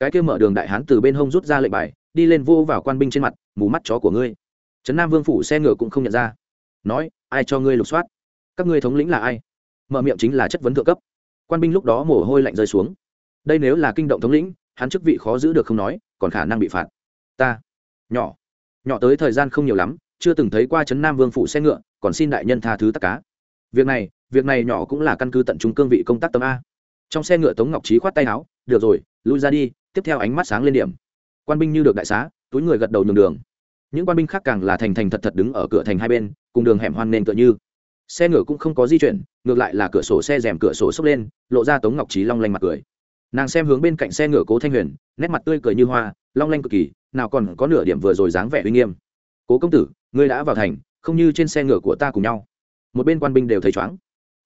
Cái kia mở đường đại hán từ bên hông rút ra lệnh bài đi lên vô vào quan binh trên mặt, mù mắt chó của ngươi. Trấn nam vương phủ xe ngựa cũng không nhận ra. Nói, ai cho ngươi lục soát? Các ngươi thống lĩnh là ai? Mở miệng chính là chất vấn thượng cấp. Quan binh lúc đó mồ hôi lạnh rơi xuống. Đây nếu là kinh động thống lĩnh, hắn chức vị khó giữ được không nói, còn khả năng bị phạt. Ta, nhỏ nhỏ tới thời gian không nhiều lắm, chưa từng thấy qua trấn nam vương phủ xe ngựa, còn xin đại nhân tha thứ tất cá. việc này việc này nhỏ cũng là căn cứ tận trung cương vị công tác tâm a. Trong xe ngựa tống ngọc trí khoát tay áo, được rồi, lui ra đi, tiếp theo ánh mắt sáng lên điểm quan binh như được đại xá, túi người gật đầu nhường đường. Những quan binh khác càng là thành thành thật thật đứng ở cửa thành hai bên, cùng đường hẻm hoan nên tựa như. Xe ngựa cũng không có di chuyển, ngược lại là cửa sổ xe rèm cửa sổ xốc lên, lộ ra tống ngọc trí long lanh mặt cười. Nàng xem hướng bên cạnh xe ngựa cố thanh huyền, nét mặt tươi cười như hoa, long lanh cực kỳ, nào còn có nửa điểm vừa rồi dáng vẻ uy nghiêm. Cố công tử, ngươi đã vào thành, không như trên xe ngựa của ta cùng nhau. Một bên quan binh đều thấy chóng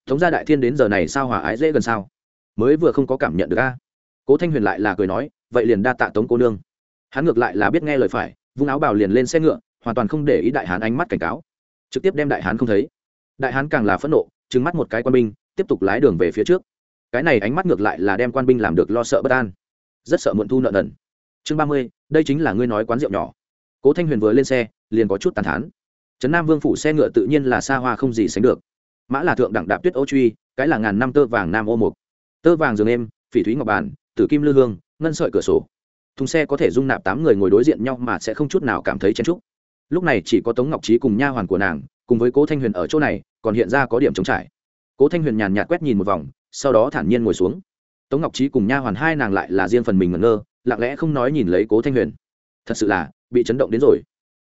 tống gia đại thiên đến giờ này sao hòa ái dễ gần sao? Mới vừa không có cảm nhận được a. Cố thanh huyền lại là cười nói, vậy liền đa tạ tống cô nương hắn ngược lại là biết nghe lời phải, vung áo bào liền lên xe ngựa, hoàn toàn không để ý đại hán ánh mắt cảnh cáo. Trực tiếp đem đại hán không thấy. Đại hán càng là phẫn nộ, trừng mắt một cái quan binh, tiếp tục lái đường về phía trước. Cái này ánh mắt ngược lại là đem quan binh làm được lo sợ bất an. Rất sợ muộn thu nợ nần. Chương ba mươi, đây chính là ngươi nói quán rượu nhỏ. Cố thanh huyền vừa lên xe, liền có chút tàn thán. Trấn nam vương phủ xe ngựa tự nhiên là xa hoa không gì sánh được. Mã là thượng đẳng đạp tuyết ô truy, cái là ngàn năm tơ vàng nam ô mục. Tơ vàng giường êm, phỉ thúy ngọc bàn, tử kim lư hương, ngân sợi cửa sổ thùng xe có thể dung nạp tám người ngồi đối diện nhau mà sẽ không chút nào cảm thấy chen trúc lúc này chỉ có tống ngọc trí cùng nha hoàn của nàng, cùng với cố thanh huyền ở chỗ này, còn hiện ra có điểm trống trải. Cố thanh huyền nhàn nhạt quét nhìn một vòng, sau đó thản nhiên ngồi xuống. Tống ngọc trí cùng nha hoàn hai nàng lại là riêng phần mình ngẩn ngơ, lặng lẽ không nói nhìn lấy cố thanh huyền. Thật sự là, bị chấn động đến rồi.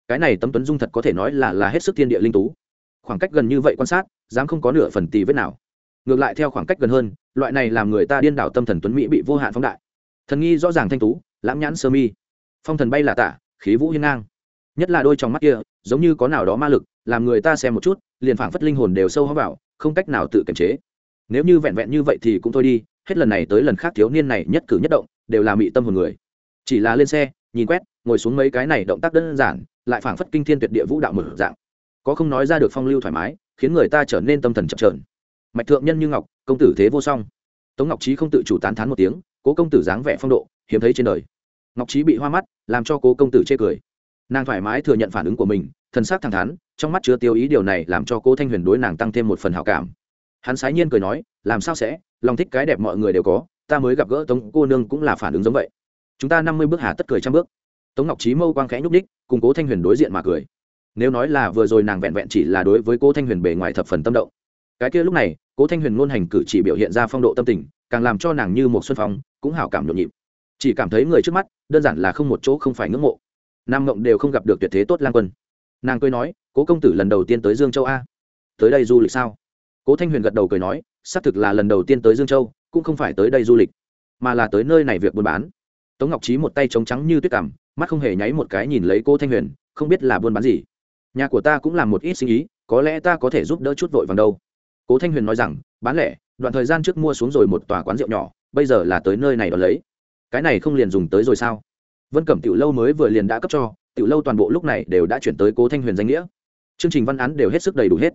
Cái này tấm tuấn dung thật có thể nói là là hết sức thiên địa linh tú. Khoảng cách gần như vậy quan sát, dám không có nửa phần tì vết nào. Ngược lại theo khoảng cách gần hơn, loại này làm người ta điên đảo tâm thần tuấn mỹ bị vô hạn phóng đại. Thần nghi rõ ràng thanh tú lãm nhãn sơ mi. Phong thần bay là tả, khí vũ hiên ngang. Nhất là đôi trong mắt kia, giống như có nào đó ma lực, làm người ta xem một chút, liền phảng phất linh hồn đều sâu hóa vào, không cách nào tự kiềm chế. Nếu như vẹn vẹn như vậy thì cũng thôi đi, hết lần này tới lần khác thiếu niên này nhất cử nhất động, đều là mị tâm hồn người. Chỉ là lên xe, nhìn quét, ngồi xuống mấy cái này động tác đơn giản, lại phảng phất kinh thiên tuyệt địa vũ đạo mở dạng. Có không nói ra được phong lưu thoải mái, khiến người ta trở nên tâm thần chậm trờn mạch thượng nhân như ngọc, công tử thế vô song. Tống ngọc trí không tự chủ tán thán một tiếng cố công tử dáng vẻ phong độ, hiếm thấy trên đời. Ngọc trí bị hoa mắt, làm cho cố công tử chê cười. Nàng thoải mái thừa nhận phản ứng của mình, thần sắc thẳng thắn, trong mắt chứa tiêu ý điều này làm cho cố thanh huyền đối nàng tăng thêm một phần hảo cảm. Hắn sái nhiên cười nói, làm sao sẽ? Lòng thích cái đẹp mọi người đều có, ta mới gặp gỡ tống cô nương cũng là phản ứng giống vậy. Chúng ta năm mươi bước hà tất cười trăm bước. Tống ngọc trí mâu quang khẽ nhúc ních cùng cố thanh huyền đối diện mà cười. Nếu nói là vừa rồi nàng vẹn vẹn chỉ là đối với cố thanh huyền bề ngoài thập phần tâm động. Cái kia lúc này, cố thanh huyền ngôn hành cử chỉ biểu hiện ra phong độ tâm tình càng làm cho nàng như một xuân phong, cũng hảo cảm nhộn nhịp. Chỉ cảm thấy người trước mắt, đơn giản là không một chỗ không phải ngưỡng mộ. Nam mộng đều không gặp được tuyệt thế tốt lang quân. Nàng cười nói, cố công tử lần đầu tiên tới dương châu a. Tới đây du lịch sao? Cố thanh huyền gật đầu cười nói, xác thực là lần đầu tiên tới dương châu, cũng không phải tới đây du lịch, mà là tới nơi này việc buôn bán. Tống ngọc trí một tay trống trắng như tuyết cảm, mắt không hề nháy một cái nhìn lấy cô thanh huyền, không biết là buôn bán gì. Nhà của ta cũng làm một ít sinh ý, có lẽ ta có thể giúp đỡ chút vội vàng đâu. Cố thanh huyền nói rằng, bán lẻ đoạn thời gian trước mua xuống rồi một tòa quán rượu nhỏ, bây giờ là tới nơi này đón lấy. Cái này không liền dùng tới rồi sao? Vân cẩm tiểu lâu mới vừa liền đã cấp cho, tiểu lâu toàn bộ lúc này đều đã chuyển tới cố thanh huyền danh nghĩa. Chương trình văn án đều hết sức đầy đủ hết.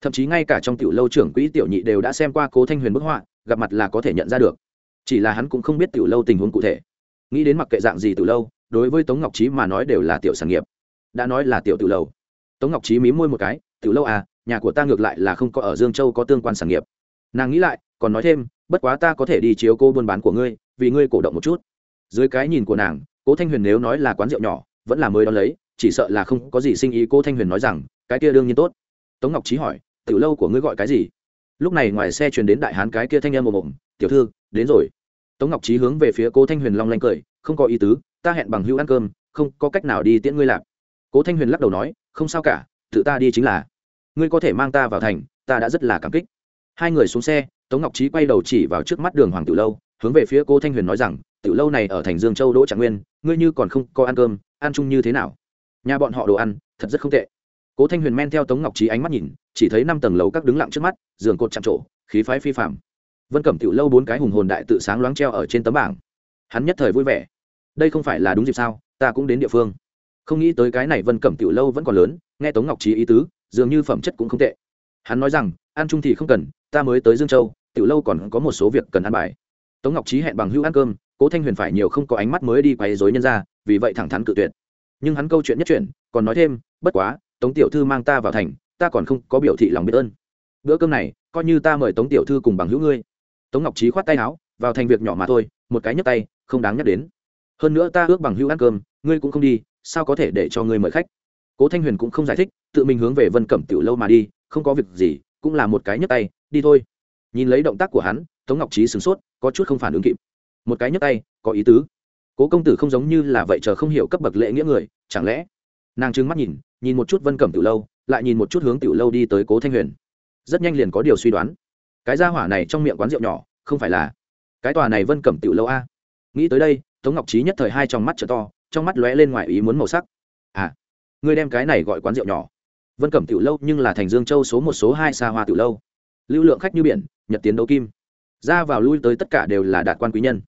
Thậm chí ngay cả trong tiểu lâu trưởng quỹ tiểu nhị đều đã xem qua cố thanh huyền bức họa, gặp mặt là có thể nhận ra được. Chỉ là hắn cũng không biết tiểu lâu tình huống cụ thể. Nghĩ đến mặc kệ dạng gì tiểu lâu, đối với tống ngọc trí mà nói đều là tiểu sản nghiệp. Đã nói là tiểu tiểu lâu. Tống ngọc trí mí môi một cái, tiểu lâu à nhà của ta ngược lại là không có ở dương châu có tương quan sản nghiệp nàng nghĩ lại còn nói thêm bất quá ta có thể đi chiếu cô buôn bán của ngươi vì ngươi cổ động một chút. Dưới cái nhìn của nàng cố thanh huyền nếu nói là quán rượu nhỏ vẫn là mới đón lấy chỉ sợ là không có gì sinh ý. Cô thanh huyền nói rằng cái kia đương nhiên tốt. Tống ngọc trí hỏi từ lâu của ngươi gọi cái gì? Lúc này ngoài xe truyền đến đại hán cái kia thanh em mồm mồm, tiểu thư đến rồi. Tống ngọc trí hướng về phía cố thanh huyền long lanh cười không có ý tứ ta hẹn bằng hữu ăn cơm không có cách nào đi tiễn ngươi lạp cố thanh huyền lắc đầu nói không sao cả tự ta đi chính là. Ngươi có thể mang ta vào thành ta đã rất là cảm kích hai người xuống xe, tống ngọc trí quay đầu chỉ vào trước mắt đường hoàng tử lâu, hướng về phía cố thanh huyền nói rằng, tử lâu này ở thành dương châu đỗ trạng nguyên, ngươi như còn không có ăn cơm, ăn chung như thế nào? Nhà bọn họ đồ ăn, thật rất không tệ. Cố thanh huyền men theo tống ngọc trí ánh mắt nhìn, chỉ thấy năm tầng lầu các đứng lặng trước mắt, giường cột chạm trổ, khí phái phi phạm vân cẩm tiểu lâu bốn cái hùng hồn đại tự sáng loáng treo ở trên tấm bảng. Hắn nhất thời vui vẻ. Đây không phải là đúng dịp sao, ta cũng đến địa phương. Không nghĩ tới cái này vân cẩm tiểu lâu vẫn còn lớn, nghe tống ngọc trí ý tứ, dường như phẩm chất cũng không tệ. Hắn nói rằng ăn chung thì không cần, ta mới tới dương châu, tiểu lâu còn có một số việc cần ăn bài. Tống ngọc trí hẹn bằng hữu ăn cơm, cố thanh huyền phải nhiều không có ánh mắt mới đi quay dối nhân ra, vì vậy thẳng thắn cự tuyệt. Nhưng hắn câu chuyện nhất chuyện còn nói thêm, bất quá, tống tiểu thư mang ta vào thành, ta còn không có biểu thị lòng biết ơn. Bữa cơm này, coi như ta mời tống tiểu thư cùng bằng hữu ngươi. Tống ngọc trí khoát tay áo, vào thành việc nhỏ mà thôi, một cái nhấc tay, không đáng nhắc đến. Hơn nữa ta ước bằng hữu ăn cơm, ngươi cũng không đi, sao có thể để cho ngươi mời khách? Cố thanh huyền cũng không giải thích, tự mình hướng về vân cẩm tiểu lâu mà đi, không có việc gì cũng là một cái nhấc tay, đi thôi. Nhìn lấy động tác của hắn, tống ngọc trí sửng sốt, có chút không phản ứng kịp. Một cái nhấc tay, có ý tứ. Cố công tử không giống như là vậy chờ không hiểu cấp bậc lễ nghĩa người, chẳng lẽ? Nàng trừng mắt nhìn nhìn một chút vân cẩm tiểu lâu, lại nhìn một chút hướng tiểu lâu đi tới cố thanh huyền. Rất nhanh liền có điều suy đoán. Cái gia hỏa này trong miệng quán rượu nhỏ, không phải là cái tòa này vân cẩm tiểu lâu a? Nghĩ tới đây, tống ngọc trí nhất thời hai trong mắt trở to, trong mắt lóe lên ngoài ý muốn màu sắc. À ngươi đem cái này gọi quán rượu nhỏ vân cẩm tiểu lâu nhưng là thành dương châu số một số hai xa hoa tiểu lâu. Lưu lượng khách như biển, nhật tiến đấu kim. Ra vào lui tới tất cả đều là đạt quan quý nhân.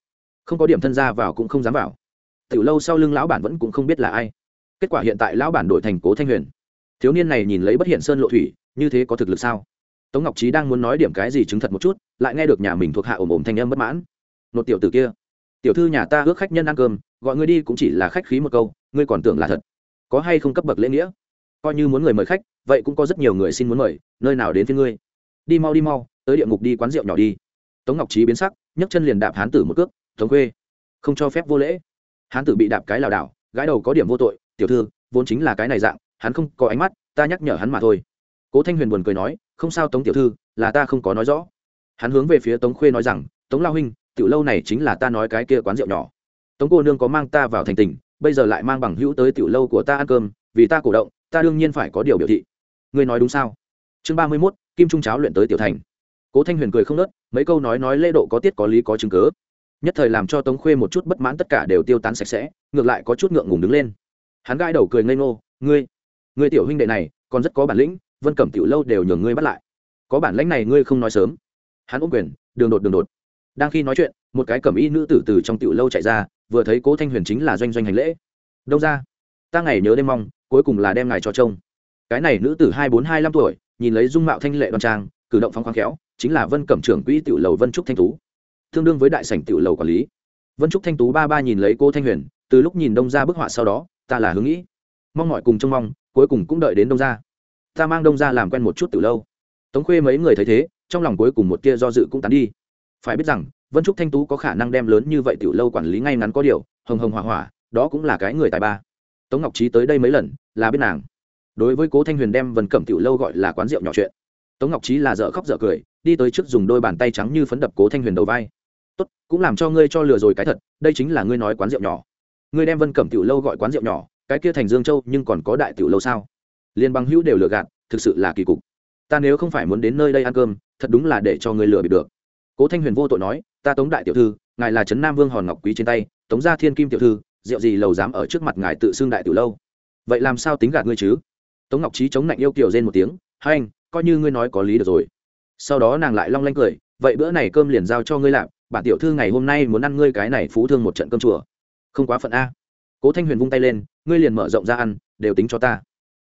Không có điểm thân ra vào cũng không dám vào. Tiểu lâu sau lưng lão bản vẫn cũng không biết là ai. Kết quả hiện tại lão bản đổi thành cố thanh huyền. Thiếu niên này nhìn lấy bất hiện sơn lộ thủy, như thế có thực lực sao? Tống ngọc trí đang muốn nói điểm cái gì chứng thật một chút, lại nghe được nhà mình thuộc hạ ồm ồm thanh âm bất mãn. Nột tiểu t ử kia. Tiểu thư nhà ta ước khách nhân ăn cơm, gọi ngươi đi cũng chỉ là khách khí một câu, ngươi còn tưởng là thật. Có hay không cấp bậc lễ nghĩa? Coi như muốn người mời khách vậy cũng có rất nhiều người xin muốn mời nơi nào đến với ngươi? Đi mau đi mau tới địa ngục đi quán rượu nhỏ đi. Tống ngọc trí biến sắc nhấc chân liền đạp hán tử một cước tống khuê không cho phép vô lễ. Hán tử bị đạp cái lảo đảo gái đầu có điểm vô tội tiểu thư vốn chính là cái này dạng hắn không có ánh mắt ta nhắc nhở hắn mà thôi. Cố thanh huyền buồn cười nói không sao tống tiểu thư là ta không có nói rõ. Hắn hướng về phía tống khuê nói rằng tống lao huynh tiểu lâu này chính là ta nói cái kia quán rượu nhỏ. Tống cô nương có mang ta vào thành tỉnh, bây giờ lại mang bằng hữu tới tiểu lâu của ta ăn cơm vì ta cổ động ta đương nhiên phải có điều biểu thị. Ngươi nói đúng sao? Chương ba mươi mốt, kim trung cháo luyện tới tiểu thành. Cố thanh huyền cười không nớt, mấy câu nói nói lễ độ có tiết có lý có chứng cớ nhất thời làm cho tống khuê một chút bất mãn tất cả đều tiêu tán sạch sẽ, ngược lại có chút ngượng ngùng đứng lên. Hắn gai đầu cười ngây ngô, ngươi ngươi tiểu huynh đệ này, còn rất có bản lĩnh, vân cẩm tiểu lâu đều nhường ngươi bắt lại. Có bản lãnh này ngươi không nói sớm. Hắn ôm quyền, đường đột đường đột. Đang khi nói chuyện, một cái cẩm y nữ tử từ trong tiểu lâu chạy ra, vừa thấy cố thanh huyền chính là doanh doanh hành lễ. Đâu ra ta ngày nhớ đêm mong, cuối cùng là đem ngài cho trông. Cái này nữ tử hai bốn hai năm tuổi, nhìn lấy dung mạo thanh lệ đoan trang, cử động phóng khoáng khéo, chính là vân cẩm trưởng quỹ tiểu lầu vân trúc thanh tú. Tương đương với đại sảnh tiểu lầu quản lý. Vân trúc thanh tú ba ba nhìn lấy cô thanh huyền, từ lúc nhìn đông ra bức họa sau đó, ta là hướng nghĩ. Mong mọi cùng trông mong, cuối cùng cũng đợi đến đông ra ta mang đông ra làm quen một chút từ lâu. Tống khuê mấy người thấy thế, trong lòng cuối cùng một tia do dự cũng tán đi. Phải biết rằng, vân trúc thanh tú có khả năng đem lớn như vậy tiểu lâu quản lý ngay ngắn có điều, hồng hồng hỏa hỏa, đó cũng là cái người tài ba tống ngọc trí tới đây mấy lần, là biết nàng. Đối với cố thanh huyền đem vân cẩm tiểu lâu gọi là quán rượu nhỏ chuyện, tống ngọc trí là dở khóc dở cười, đi tới trước dùng đôi bàn tay trắng như phấn đập cố thanh huyền đầu vai. Tốt, cũng làm cho ngươi cho lừa rồi cái thật, đây chính là ngươi nói quán rượu nhỏ. Ngươi đem vân cẩm tiểu lâu gọi quán rượu nhỏ, cái kia thành dương châu nhưng còn có đại tiểu lâu sao? Liên bang hữu đều lừa gạt, thực sự là kỳ cục. Ta nếu không phải muốn đến nơi đây ăn cơm, thật đúng là để cho ngươi lừa bị được. Cố thanh huyền vô tội nói, ta tống đại tiểu thư, ngài là trấn nam vương hòn ngọc quý trên tay, tống gia thiên kim tiểu thư rượu gì lầu dám ở trước mặt ngài tự xưng đại tiểu lâu? Vậy làm sao tính gạt ngươi chứ? Tống ngọc trí chống lạnh yêu kiểu rên một tiếng, hai anh, coi như ngươi nói có lý được rồi. Sau đó nàng lại long lanh cười, vậy bữa này cơm liền giao cho ngươi làm, bản tiểu thư ngày hôm nay muốn ăn ngươi cái này phú thương một trận cơm chùa. Không quá phận a. Cố thanh huyền vung tay lên, ngươi liền mở rộng ra ăn, đều tính cho ta.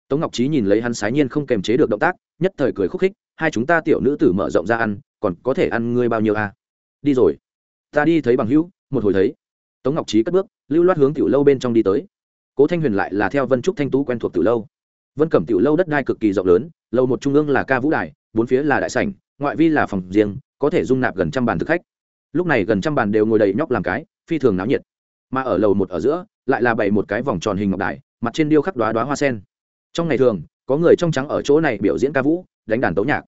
Tống ngọc trí nhìn lấy hắn sái nhiên không kềm chế được động tác, nhất thời cười khúc khích, hai chúng ta tiểu nữ tử mở rộng ra ăn, còn có thể ăn ngươi bao nhiêu a? Đi rồi, ta đi thấy bằng hữu, một hồi thấy tống ngọc trí cất bước, lưu loát hướng tiểu lâu bên trong đi tới. Cố thanh huyền lại là theo vân trúc thanh tú quen thuộc tiểu lâu. Vân cẩm tiểu lâu đất đai cực kỳ rộng lớn lâu một trung ương là ca vũ đài, bốn phía là đại sảnh, ngoại vi là phòng riêng, có thể dung nạp gần trăm bàn thực khách. Lúc này gần trăm bàn đều ngồi đầy nhóc làm cái, phi thường náo nhiệt. Mà ở lầu một ở giữa, lại là bày một cái vòng tròn hình ngọc đài, mặt trên điêu khắc đoá đoá hoa sen. Trong ngày thường, có người trong trắng ở chỗ này biểu diễn ca vũ, đánh đàn tấu nhạc.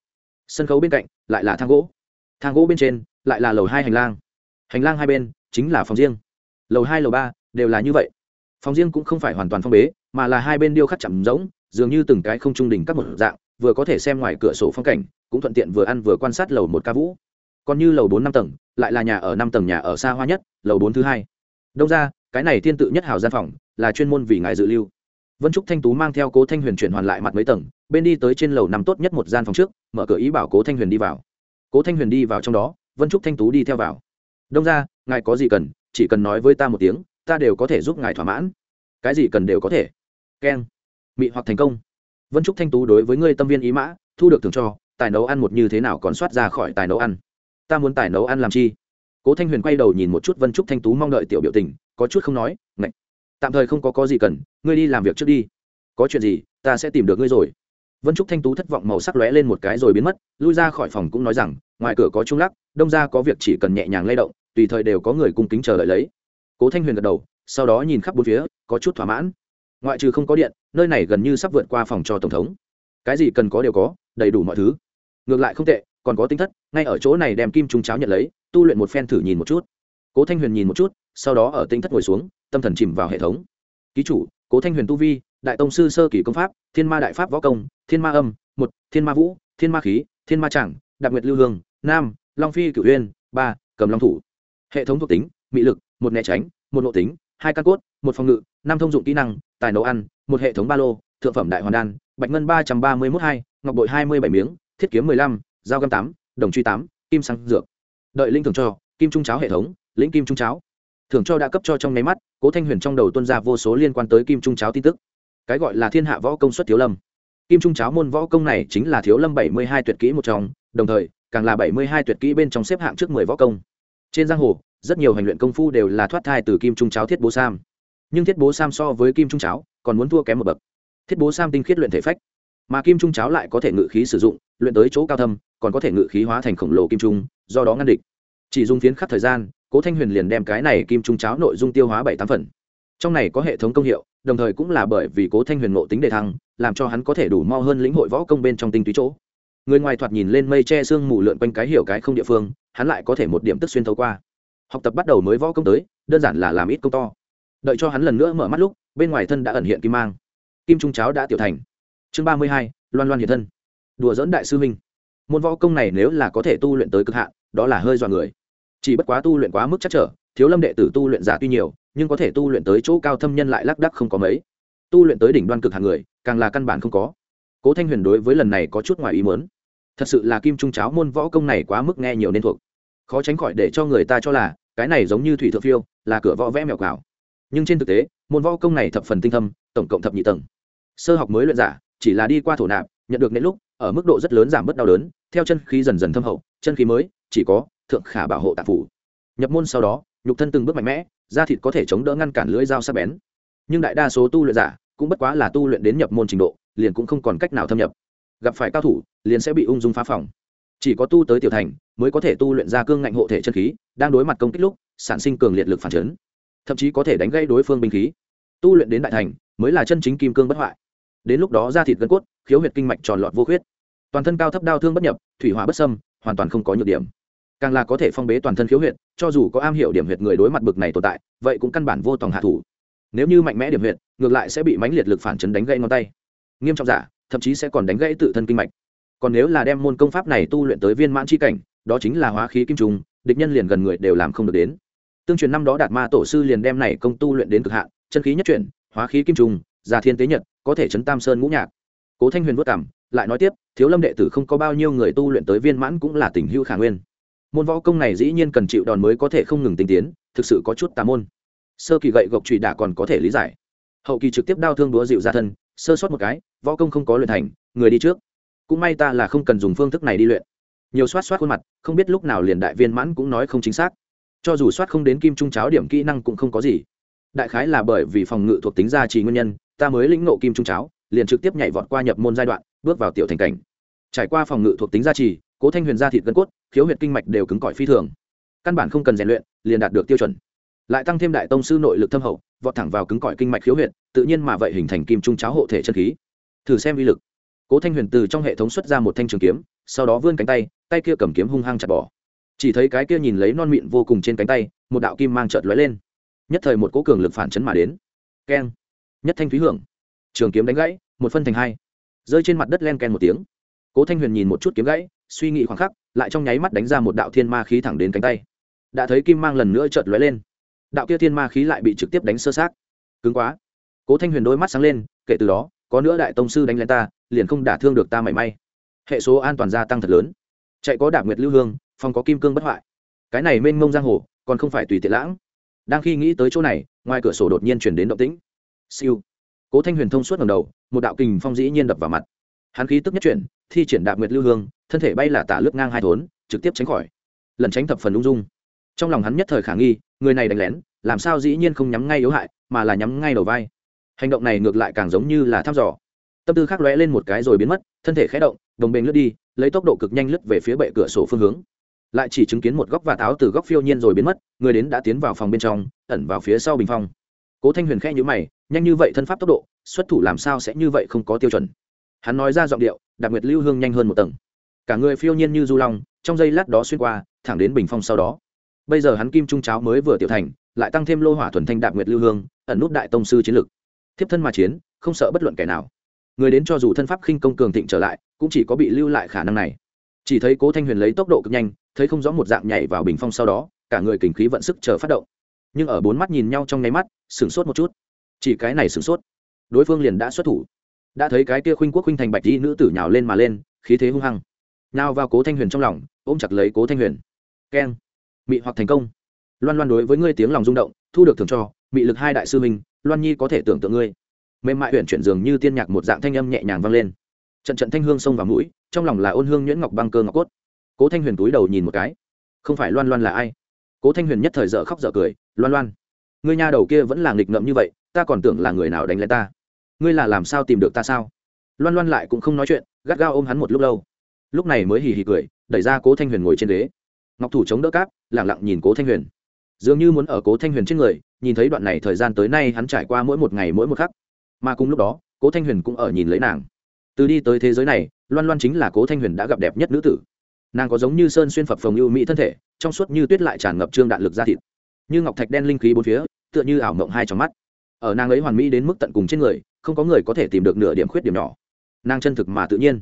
Sân khấu bên cạnh, lại là thang gỗ. Thang gỗ bên trên, lại là lầu hai hành lang. Hành lang hai bên, chính là phòng riêng lầu hai, lầu ba, đều là như vậy. Phòng riêng cũng không phải hoàn toàn phong bế, mà là hai bên điêu khắc chạm rỗng, dường như từng cái không trung đỉnh các một dạng, vừa có thể xem ngoài cửa sổ phong cảnh, cũng thuận tiện vừa ăn vừa quan sát lầu một ca vũ. Còn như lầu bốn năm tầng, lại là nhà ở năm tầng nhà ở xa hoa nhất, lầu bốn thứ hai. Đông ra, cái này thiên tự nhất hào gian phòng, là chuyên môn vì ngài dự lưu. Vân trúc thanh tú mang theo cố thanh huyền chuyển hoàn lại mặt mấy tầng, bên đi tới trên lầu nằm tốt nhất một gian phòng trước, mở cửa ý bảo cố thanh huyền đi vào. Cố thanh huyền đi vào trong đó, vân trúc thanh tú đi theo vào. Đông ra, ngài có gì cần? Chỉ cần nói với ta một tiếng, ta đều có thể giúp ngài thỏa mãn. Cái gì cần đều có thể. Keng. Mị hoặc thành công. Vân trúc thanh tú đối với ngươi tâm viên ý mã, thu được thường cho, tài nấu ăn một như thế nào còn soát ra khỏi tài nấu ăn. Ta muốn tài nấu ăn làm chi? Cố thanh huyền quay đầu nhìn một chút vân trúc thanh tú mong đợi tiểu biểu tình, có chút không nói, ngạch, tạm thời không có có gì cần, ngươi đi làm việc trước đi. Có chuyện gì, ta sẽ tìm được ngươi rồi. Vân trúc thanh tú thất vọng màu sắc lóe lên một cái rồi biến mất, lui ra khỏi phòng cũng nói rằng, ngoài cửa có trung lắc, đông ra có việc chỉ cần nhẹ nhàng lay động tùy thời đều có người cung kính chờ đợi lấy. Cố thanh huyền gật đầu, sau đó nhìn khắp bốn phía, có chút thỏa mãn. Ngoại trừ không có điện, nơi này gần như sắp vượt qua phòng cho tổng thống. Cái gì cần có đều có, đầy đủ mọi thứ. Ngược lại không tệ, còn có tính thất, ngay ở chỗ này đem kim trung cháo nhận lấy, tu luyện một phen thử nhìn một chút. Cố thanh huyền nhìn một chút, sau đó ở tinh thất ngồi xuống, tâm thần chìm vào hệ thống. Ký chủ, cố thanh huyền tu vi, đại tông sư sơ kỷ công pháp, thiên ma đại pháp võ công, thiên ma âm, một, thiên ma vũ, thiên ma khí, thiên ma trảng đặc nguyệt lưu hương, nam, long phi cửu huyên ba, cầm long thủ hệ thống thuộc tính, mị lực, một né tránh, một nội tính, hai căn cốt, một phòng ngự, năm thông dụng kỹ năng, tài nấu ăn, một hệ thống ba lô, thượng phẩm đại hoàn đan, bạch ngân ba trăm ba mươi mốt hai, ngọc bội hai mươi bảy miếng, thiết kiếm mười lăm, dao găm tám, đồng truy tám, kim sang dược. Đợi linh thường cho, kim trung cháo hệ thống, lĩnh kim trung cháo. Thưởng cho đã cấp cho trong nháy mắt, cố thanh huyền trong đầu tuân ra vô số liên quan tới kim trung cháo tin tức. Cái gọi là thiên hạ võ công xuất thiếu lâm. Kim trung cháo môn võ công này chính là thiếu lâm bảy mươi hai tuyệt kỹ một trong, đồng thời, càng là bảy mươi hai tuyệt kỹ bên trong xếp hạng trước mười võ công trên giang hồ, rất nhiều hành luyện công phu đều là thoát thai từ kim trung cháo thiết bố sam. Nhưng thiết bố sam so với kim trung cháo, còn muốn thua kém một bậc. Thiết bố sam tinh khiết luyện thể phách. Mà kim trung cháo lại có thể ngự khí sử dụng, luyện tới chỗ cao thâm, còn có thể ngự khí hóa thành khổng lồ kim trung, do đó ngăn địch. Chỉ dùng phiến khắc thời gian, cố thanh huyền liền đem cái này kim trung cháo nội dung tiêu hóa bảy tám phần. Trong này có hệ thống công hiệu, đồng thời cũng là bởi vì cố thanh huyền ngộ tính đề thăng, làm cho hắn có thể đủ mo hơn lĩnh hội võ công bên trong tinh túy chỗ. Người ngoài thoạt nhìn lên mây che sương mù lượn quanh cái hiểu cái không địa phương hắn lại có thể một điểm tức xuyên thấu qua. Học tập bắt đầu mới võ công tới, đơn giản là làm ít công to. Đợi cho hắn lần nữa mở mắt lúc, bên ngoài thân đã ẩn hiện kim mang. Kim trung cháo đã tiểu thành. Chương ba mươi hai, loan loan hiện thân. Đùa dỡn đại sư huynh. Môn võ công này nếu là có thể tu luyện tới cực hạn, đó là hơi dọa người. Chỉ bất quá tu luyện quá mức chắc trở, thiếu lâm đệ tử tu luyện giả tuy nhiều, nhưng có thể tu luyện tới chỗ cao thâm nhân lại lác đắc không có mấy. Tu luyện tới đỉnh đoan cực hạng người, càng là căn bản không có. Cố thanh huyền đối với lần này có chút ngoài ý muốn thật sự là kim trung cháo môn võ công này quá mức nghe nhiều nên thuộc. Khó tránh khỏi để cho người ta cho là, cái này giống như thủy thượng phiêu, là cửa võ vẽ mèo cào nhưng trên thực tế, môn võ công này thập phần tinh thâm, tổng cộng thập nhị tầng. Sơ học mới luyện giả, chỉ là đi qua thổ nạp, nhận được nến lúc, ở mức độ rất lớn giảm bớt đau đớn, theo chân khí dần dần thâm hậu, chân khí mới, chỉ có thượng khả bảo hộ tạp phủ. Nhập môn sau đó, nhục thân từng bước mạnh mẽ, da thịt có thể chống đỡ ngăn cản lưỡi dao sắc bén. Nhưng đại đa số tu luyện giả, cũng bất quá là tu luyện đến nhập môn trình độ, liền cũng không còn cách nào thâm nhập gặp phải cao thủ, liền sẽ bị ung dung phá phòng. Chỉ có tu tới tiểu thành, mới có thể tu luyện ra cương ngạnh hộ thể chân khí, đang đối mặt công kích lúc, sản sinh cường liệt lực phản chấn. Thậm chí có thể đánh gây đối phương binh khí. Tu luyện đến đại thành, mới là chân chính kim cương bất hoại. Đến lúc đó da thịt gân cốt, khiếu huyệt kinh mạch tròn lọt vô khuyết. Toàn thân cao thấp đau thương bất nhập, thủy hỏa bất sâm hoàn toàn không có nhược điểm. Càng là có thể phong bế toàn thân khiếu huyệt, cho dù có am hiểu điểm huyệt người đối mặt bực này tồn tại, vậy cũng căn bản vô tòng hạ thủ. Nếu như mạnh mẽ điểm huyệt, ngược lại sẽ bị mãnh liệt lực phản chấn đánh gãy ngón tay. Nghiêm trọng giả thậm chí sẽ còn đánh gãy tự thân kinh mạch. Còn nếu là đem môn công pháp này tu luyện tới viên mãn chi cảnh, đó chính là hóa khí kim trùng, địch nhân liền gần người đều làm không được đến. Tương truyền năm đó đạt ma tổ sư liền đem này công tu luyện đến cực hạn, chân khí nhất chuyển, hóa khí kim trùng, già thiên tế nhật, có thể chấn tam sơn ngũ nhạc. Cố thanh huyền vất cảm lại nói tiếp, thiếu lâm đệ tử không có bao nhiêu người tu luyện tới viên mãn cũng là tình hữu khả nguyên. Môn võ công này dĩ nhiên cần chịu đòn mới có thể không ngừng tinh tiến, thực sự có chút tà môn. Sơ kỳ gậy gộc trụy đả còn có thể lý giải. Hậu kỳ trực tiếp đau thương đúa dịu ra thân sơ sót một cái, võ công không có luyện thành, người đi trước. Cũng may ta là không cần dùng phương thức này đi luyện. Nhiều soát soát khuôn mặt, không biết lúc nào liền đại viên mãn cũng nói không chính xác. Cho dù soát không đến kim trung cháo điểm kỹ năng cũng không có gì. Đại khái là bởi vì phòng ngự thuộc tính gia trì nguyên nhân, ta mới lĩnh nộ kim trung cháo, liền trực tiếp nhảy vọt qua nhập môn giai đoạn, bước vào tiểu thành cảnh. Trải qua phòng ngự thuộc tính gia trì, cố thanh huyền gia thịt gân cốt, khiếu huyệt kinh mạch đều cứng cỏi phi thường. Căn bản không cần rèn luyện, liền đạt được tiêu chuẩn lại tăng thêm đại tông sư nội lực thâm hậu, vọt thẳng vào cứng cỏi kinh mạch khiếu huyệt, tự nhiên mà vậy hình thành kim trung cháo hộ thể chân khí. Thử xem uy lực. Cố thanh huyền từ trong hệ thống xuất ra một thanh trường kiếm, sau đó vươn cánh tay tay kia cầm kiếm hung hăng chặt bỏ. Chỉ thấy cái kia nhìn lấy non mịn vô cùng trên cánh tay, một đạo kim mang trợt lóe lên. Nhất thời một cố cường lực phản chấn mà đến. Keng. Nhất thanh thúy hưởng. Trường kiếm đánh gãy, một phân thành hai. Rơi trên mặt đất len ken một tiếng. Cố thanh huyền nhìn một chút kiếm gãy, suy nghĩ khoảng khắc, lại trong nháy mắt đánh ra một đạo thiên ma khí thẳng đến cánh tay. Đã thấy kim mang lần nữa chợt lóe lên đạo kia thiên ma khí lại bị trực tiếp đánh sơ sát cứng quá. Cố thanh huyền đôi mắt sáng lên, kể từ đó, có nữa đại tông sư đánh lên ta, liền không đả thương được ta mảy may. Hệ số an toàn gia tăng thật lớn. Chạy có đạp nguyệt lưu hương phong có kim cương bất hoại. Cái này mênh mông giang hồ, còn không phải tùy tiện lãng. Đang khi nghĩ tới chỗ này, ngoài cửa sổ đột nhiên chuyển đến động tĩnh. Siêu. Cố thanh huyền thông suốt ngầm đầu, một đạo kình phong dĩ nhiên đập vào mặt. Hắn khí tức nhất chuyển, thi triển đạp nguyệt lưu hương, thân thể bay là tả lướt ngang hai thốn, trực tiếp tránh khỏi. Lần tránh thập phần ung dung trong lòng hắn nhất thời khả nghi, người này đánh lén, làm sao dĩ nhiên không nhắm ngay yếu hại, mà là nhắm ngay đầu vai. Hành động này ngược lại càng giống như là thăm dò. Tâm tư khác lóe lên một cái rồi biến mất, thân thể khé động, đồng bền lướt đi, lấy tốc độ cực nhanh lướt về phía bệ cửa sổ phương hướng. Lại chỉ chứng kiến một góc và táo từ góc phiêu nhiên rồi biến mất, người đến đã tiến vào phòng bên trong, ẩn vào phía sau bình phong. Cố thanh huyền khẽ nhữ mày, nhanh như vậy thân pháp tốc độ, xuất thủ làm sao sẽ như vậy không có tiêu chuẩn. Hắn nói ra giọng điệu đặc nguyệt lưu hương nhanh hơn một tầng. Cả người phiêu nhiên như du long, trong giây lát đó xuyên qua, thẳng đến bình phong sau đó bây giờ hắn kim trung cháo mới vừa tiểu thành, lại tăng thêm lô hỏa thuần thanh đạp nguyệt lưu hương, ẩn nút đại tông sư chiến lực. Thiếp thân mà chiến, không sợ bất luận kẻ nào. Người đến cho dù thân pháp khinh công cường thịnh trở lại, cũng chỉ có bị lưu lại khả năng này. Chỉ thấy cố thanh huyền lấy tốc độ cực nhanh, thấy không rõ một dạng nhảy vào bình phong sau đó, cả người kình khí vận sức chờ phát động. Nhưng ở bốn mắt nhìn nhau trong nháy mắt, sửng sốt một chút. Chỉ cái này sửng sốt, đối phương liền đã xuất thủ. Đã thấy cái kia khuynh quốc khuynh thành bạch di nữ tử nhào lên mà lên, khí thế hung hăng. Nào vào cố thanh huyền trong lòng, ôm chặt lấy cố thanh huyền. Keng mị hoặc thành công. Loan loan đối với ngươi tiếng lòng rung động, thu được thường cho bị lực hai đại sư minh loan nhi có thể tưởng tượng ngươi. Mềm mại huyện chuyển dường như tiên nhạc một dạng thanh âm nhẹ nhàng vang lên. Trận trận thanh hương xông vào mũi, trong lòng là ôn hương nhuyễn ngọc băng cơ ngọc cốt. Cố thanh huyền túi đầu nhìn một cái. Không phải loan loan là ai? Cố thanh huyền nhất thời dở khóc dở cười, loan loan, ngươi nha đầu kia vẫn là nghịch ngợm như vậy, ta còn tưởng là người nào đánh lấy ta. Ngươi là làm sao tìm được ta sao? Loan loan lại cũng không nói chuyện, gắt gao ôm hắn một lúc lâu. Lúc này mới hì hì cười, đẩy ra cố thanh huyền ngồi trên ghế ngọc thủ chống đỡ cáp, lẳng lặng nhìn cố thanh huyền. Dường như muốn ở cố thanh huyền trên người, nhìn thấy đoạn này thời gian tới nay hắn trải qua mỗi một ngày mỗi một khắc. Mà cùng lúc đó, cố thanh huyền cũng ở nhìn lấy nàng. Từ đi tới thế giới này, loan loan chính là cố thanh huyền đã gặp đẹp nhất nữ tử. Nàng có giống như sơn xuyên phập phồng ưu mỹ thân thể, trong suốt như tuyết lại tràn ngập trương đạn lực ra thịt. Như ngọc thạch đen linh khí bốn phía, tựa như ảo mộng hai trong mắt. Ở nàng ấy hoàn mỹ đến mức tận cùng trên người, không có người có thể tìm được nửa điểm khuyết điểm nhỏ. Nàng chân thực mà tự nhiên.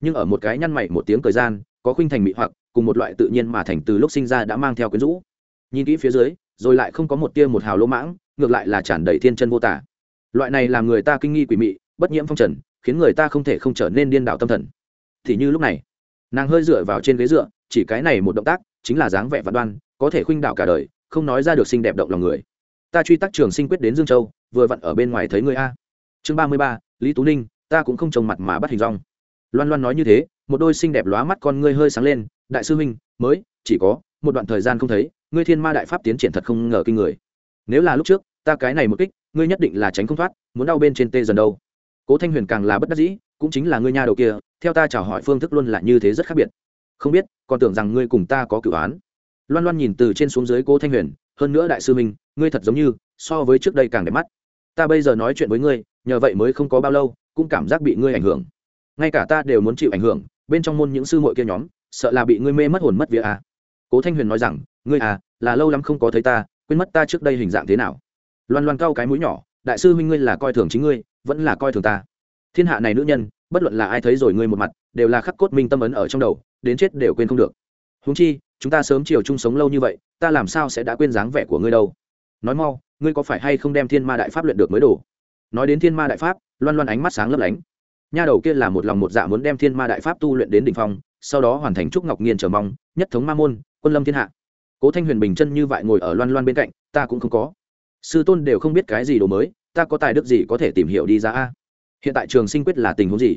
Nhưng ở một cái nhăn mày một tiếng thời gian, có khuynh thành mỹ hoặc cùng một loại tự nhiên mà thành từ lúc sinh ra đã mang theo quyến rũ. Nhìn kỹ phía dưới, rồi lại không có một tia một hào lỗ mãng, ngược lại là tràn đầy thiên chân vô tả. Loại này làm người ta kinh nghi quỷ mị, bất nhiễm phong trần, khiến người ta không thể không trở nên điên đảo tâm thần. Thì như lúc này, nàng hơi dựa vào trên ghế dựa, chỉ cái này một động tác, chính là dáng vẻ văn đoan, có thể khuynh đảo cả đời, không nói ra được xinh đẹp động lòng người. Ta truy tắc trường sinh quyết đến dương châu, vừa vặn ở bên ngoài thấy người a. Chương ba mươi ba, lý tú ninh, ta cũng không trông mặt mà bắt hình rong. Loan loan nói như thế, một đôi xinh đẹp lóa mắt con ngươi hơi sáng lên đại sư huynh, mới, chỉ có một đoạn thời gian không thấy, ngươi thiên ma đại pháp tiến triển thật không ngờ kinh người. Nếu là lúc trước, ta cái này một kích, ngươi nhất định là tránh không thoát, muốn đau bên trên tê dần đâu. Cố thanh huyền càng là bất đắc dĩ, cũng chính là ngươi nha đầu kia, theo ta chào hỏi phương thức luôn là như thế rất khác biệt. Không biết, còn tưởng rằng ngươi cùng ta có cửu án. Loan loan nhìn từ trên xuống dưới cố thanh huyền, hơn nữa đại sư minh ngươi thật giống như, so với trước đây càng đẹp mắt. Ta bây giờ nói chuyện với ngươi, nhờ vậy mới không có bao lâu, cũng cảm giác bị ngươi ảnh hưởng. Ngay cả ta đều muốn chịu ảnh hưởng, bên trong môn những sư muội kia nhóm sợ là bị ngươi mê mất hồn mất vía à. cố thanh huyền nói rằng, ngươi à là lâu lắm không có thấy ta, quên mất ta trước đây hình dạng thế nào. Loan loan cau cái mũi nhỏ, đại sư huynh ngươi là coi thường chính ngươi, vẫn là coi thường ta. Thiên hạ này nữ nhân, bất luận là ai thấy rồi ngươi một mặt, đều là khắc cốt minh tâm ấn ở trong đầu, đến chết đều quên không được. Húng chi, chúng ta sớm chiều chung sống lâu như vậy, ta làm sao sẽ đã quên dáng vẻ của ngươi đâu? Nói mau, ngươi có phải hay không đem thiên ma đại pháp luyện được mới đủ nói đến thiên ma đại pháp, loan loan ánh mắt sáng lấp lánh. Nha đầu kia là một lòng một dạ muốn đem thiên ma đại pháp tu luyện đến đ ỉ n h phong sau đó hoàn thành trúc ngọc nghiên trở mong, nhất thống ma môn, quân lâm thiên hạ. Cố thanh huyền bình chân như vậy ngồi ở loan loan bên cạnh, ta cũng không có. Sư tôn đều không biết cái gì đồ mới, ta có tài đức gì có thể tìm hiểu đi ra a? Hiện tại trường sinh quyết là tình huống gì?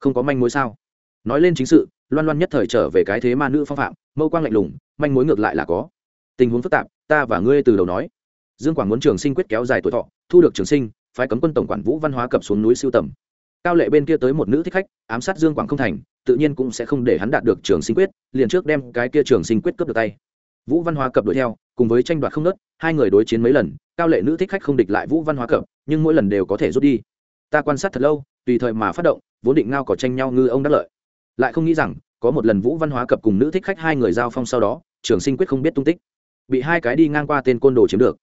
Không có manh mối sao? Nói lên chính sự, loan loan nhất thời trở về cái thế ma nữ phong phạm, mâu quang lạnh lùng, manh mối ngược lại là có. Tình huống phức tạp, ta và ngươi từ đầu nói. Dương quảng muốn trường sinh quyết kéo dài tuổi thọ, thu được trường sinh phải cấm quân tổng quản vũ văn hóa cập xuống núi siêu tầm. Cao lệ bên kia tới một nữ thích khách, ám sát dương quảng không thành tự nhiên cũng sẽ không để hắn đạt được trường sinh quyết, liền trước đem cái kia trường sinh quyết cướp được tay. Vũ văn hóa cập đuổi theo, cùng với tranh đoạt không nớt, hai người đối chiến mấy lần, cao lệ nữ thích khách không địch lại vũ văn hóa cập, nhưng mỗi lần đều có thể rút đi. Ta quan sát thật lâu, tùy thời mà phát động, vốn định ngao có tranh nhau ngư ông đắc lợi. Lại không nghĩ rằng, có một lần vũ văn hóa cập cùng nữ thích khách hai người giao phong sau đó, trường sinh quyết không biết tung tích. Bị hai cái đi ngang qua tên côn đồ chiếm được.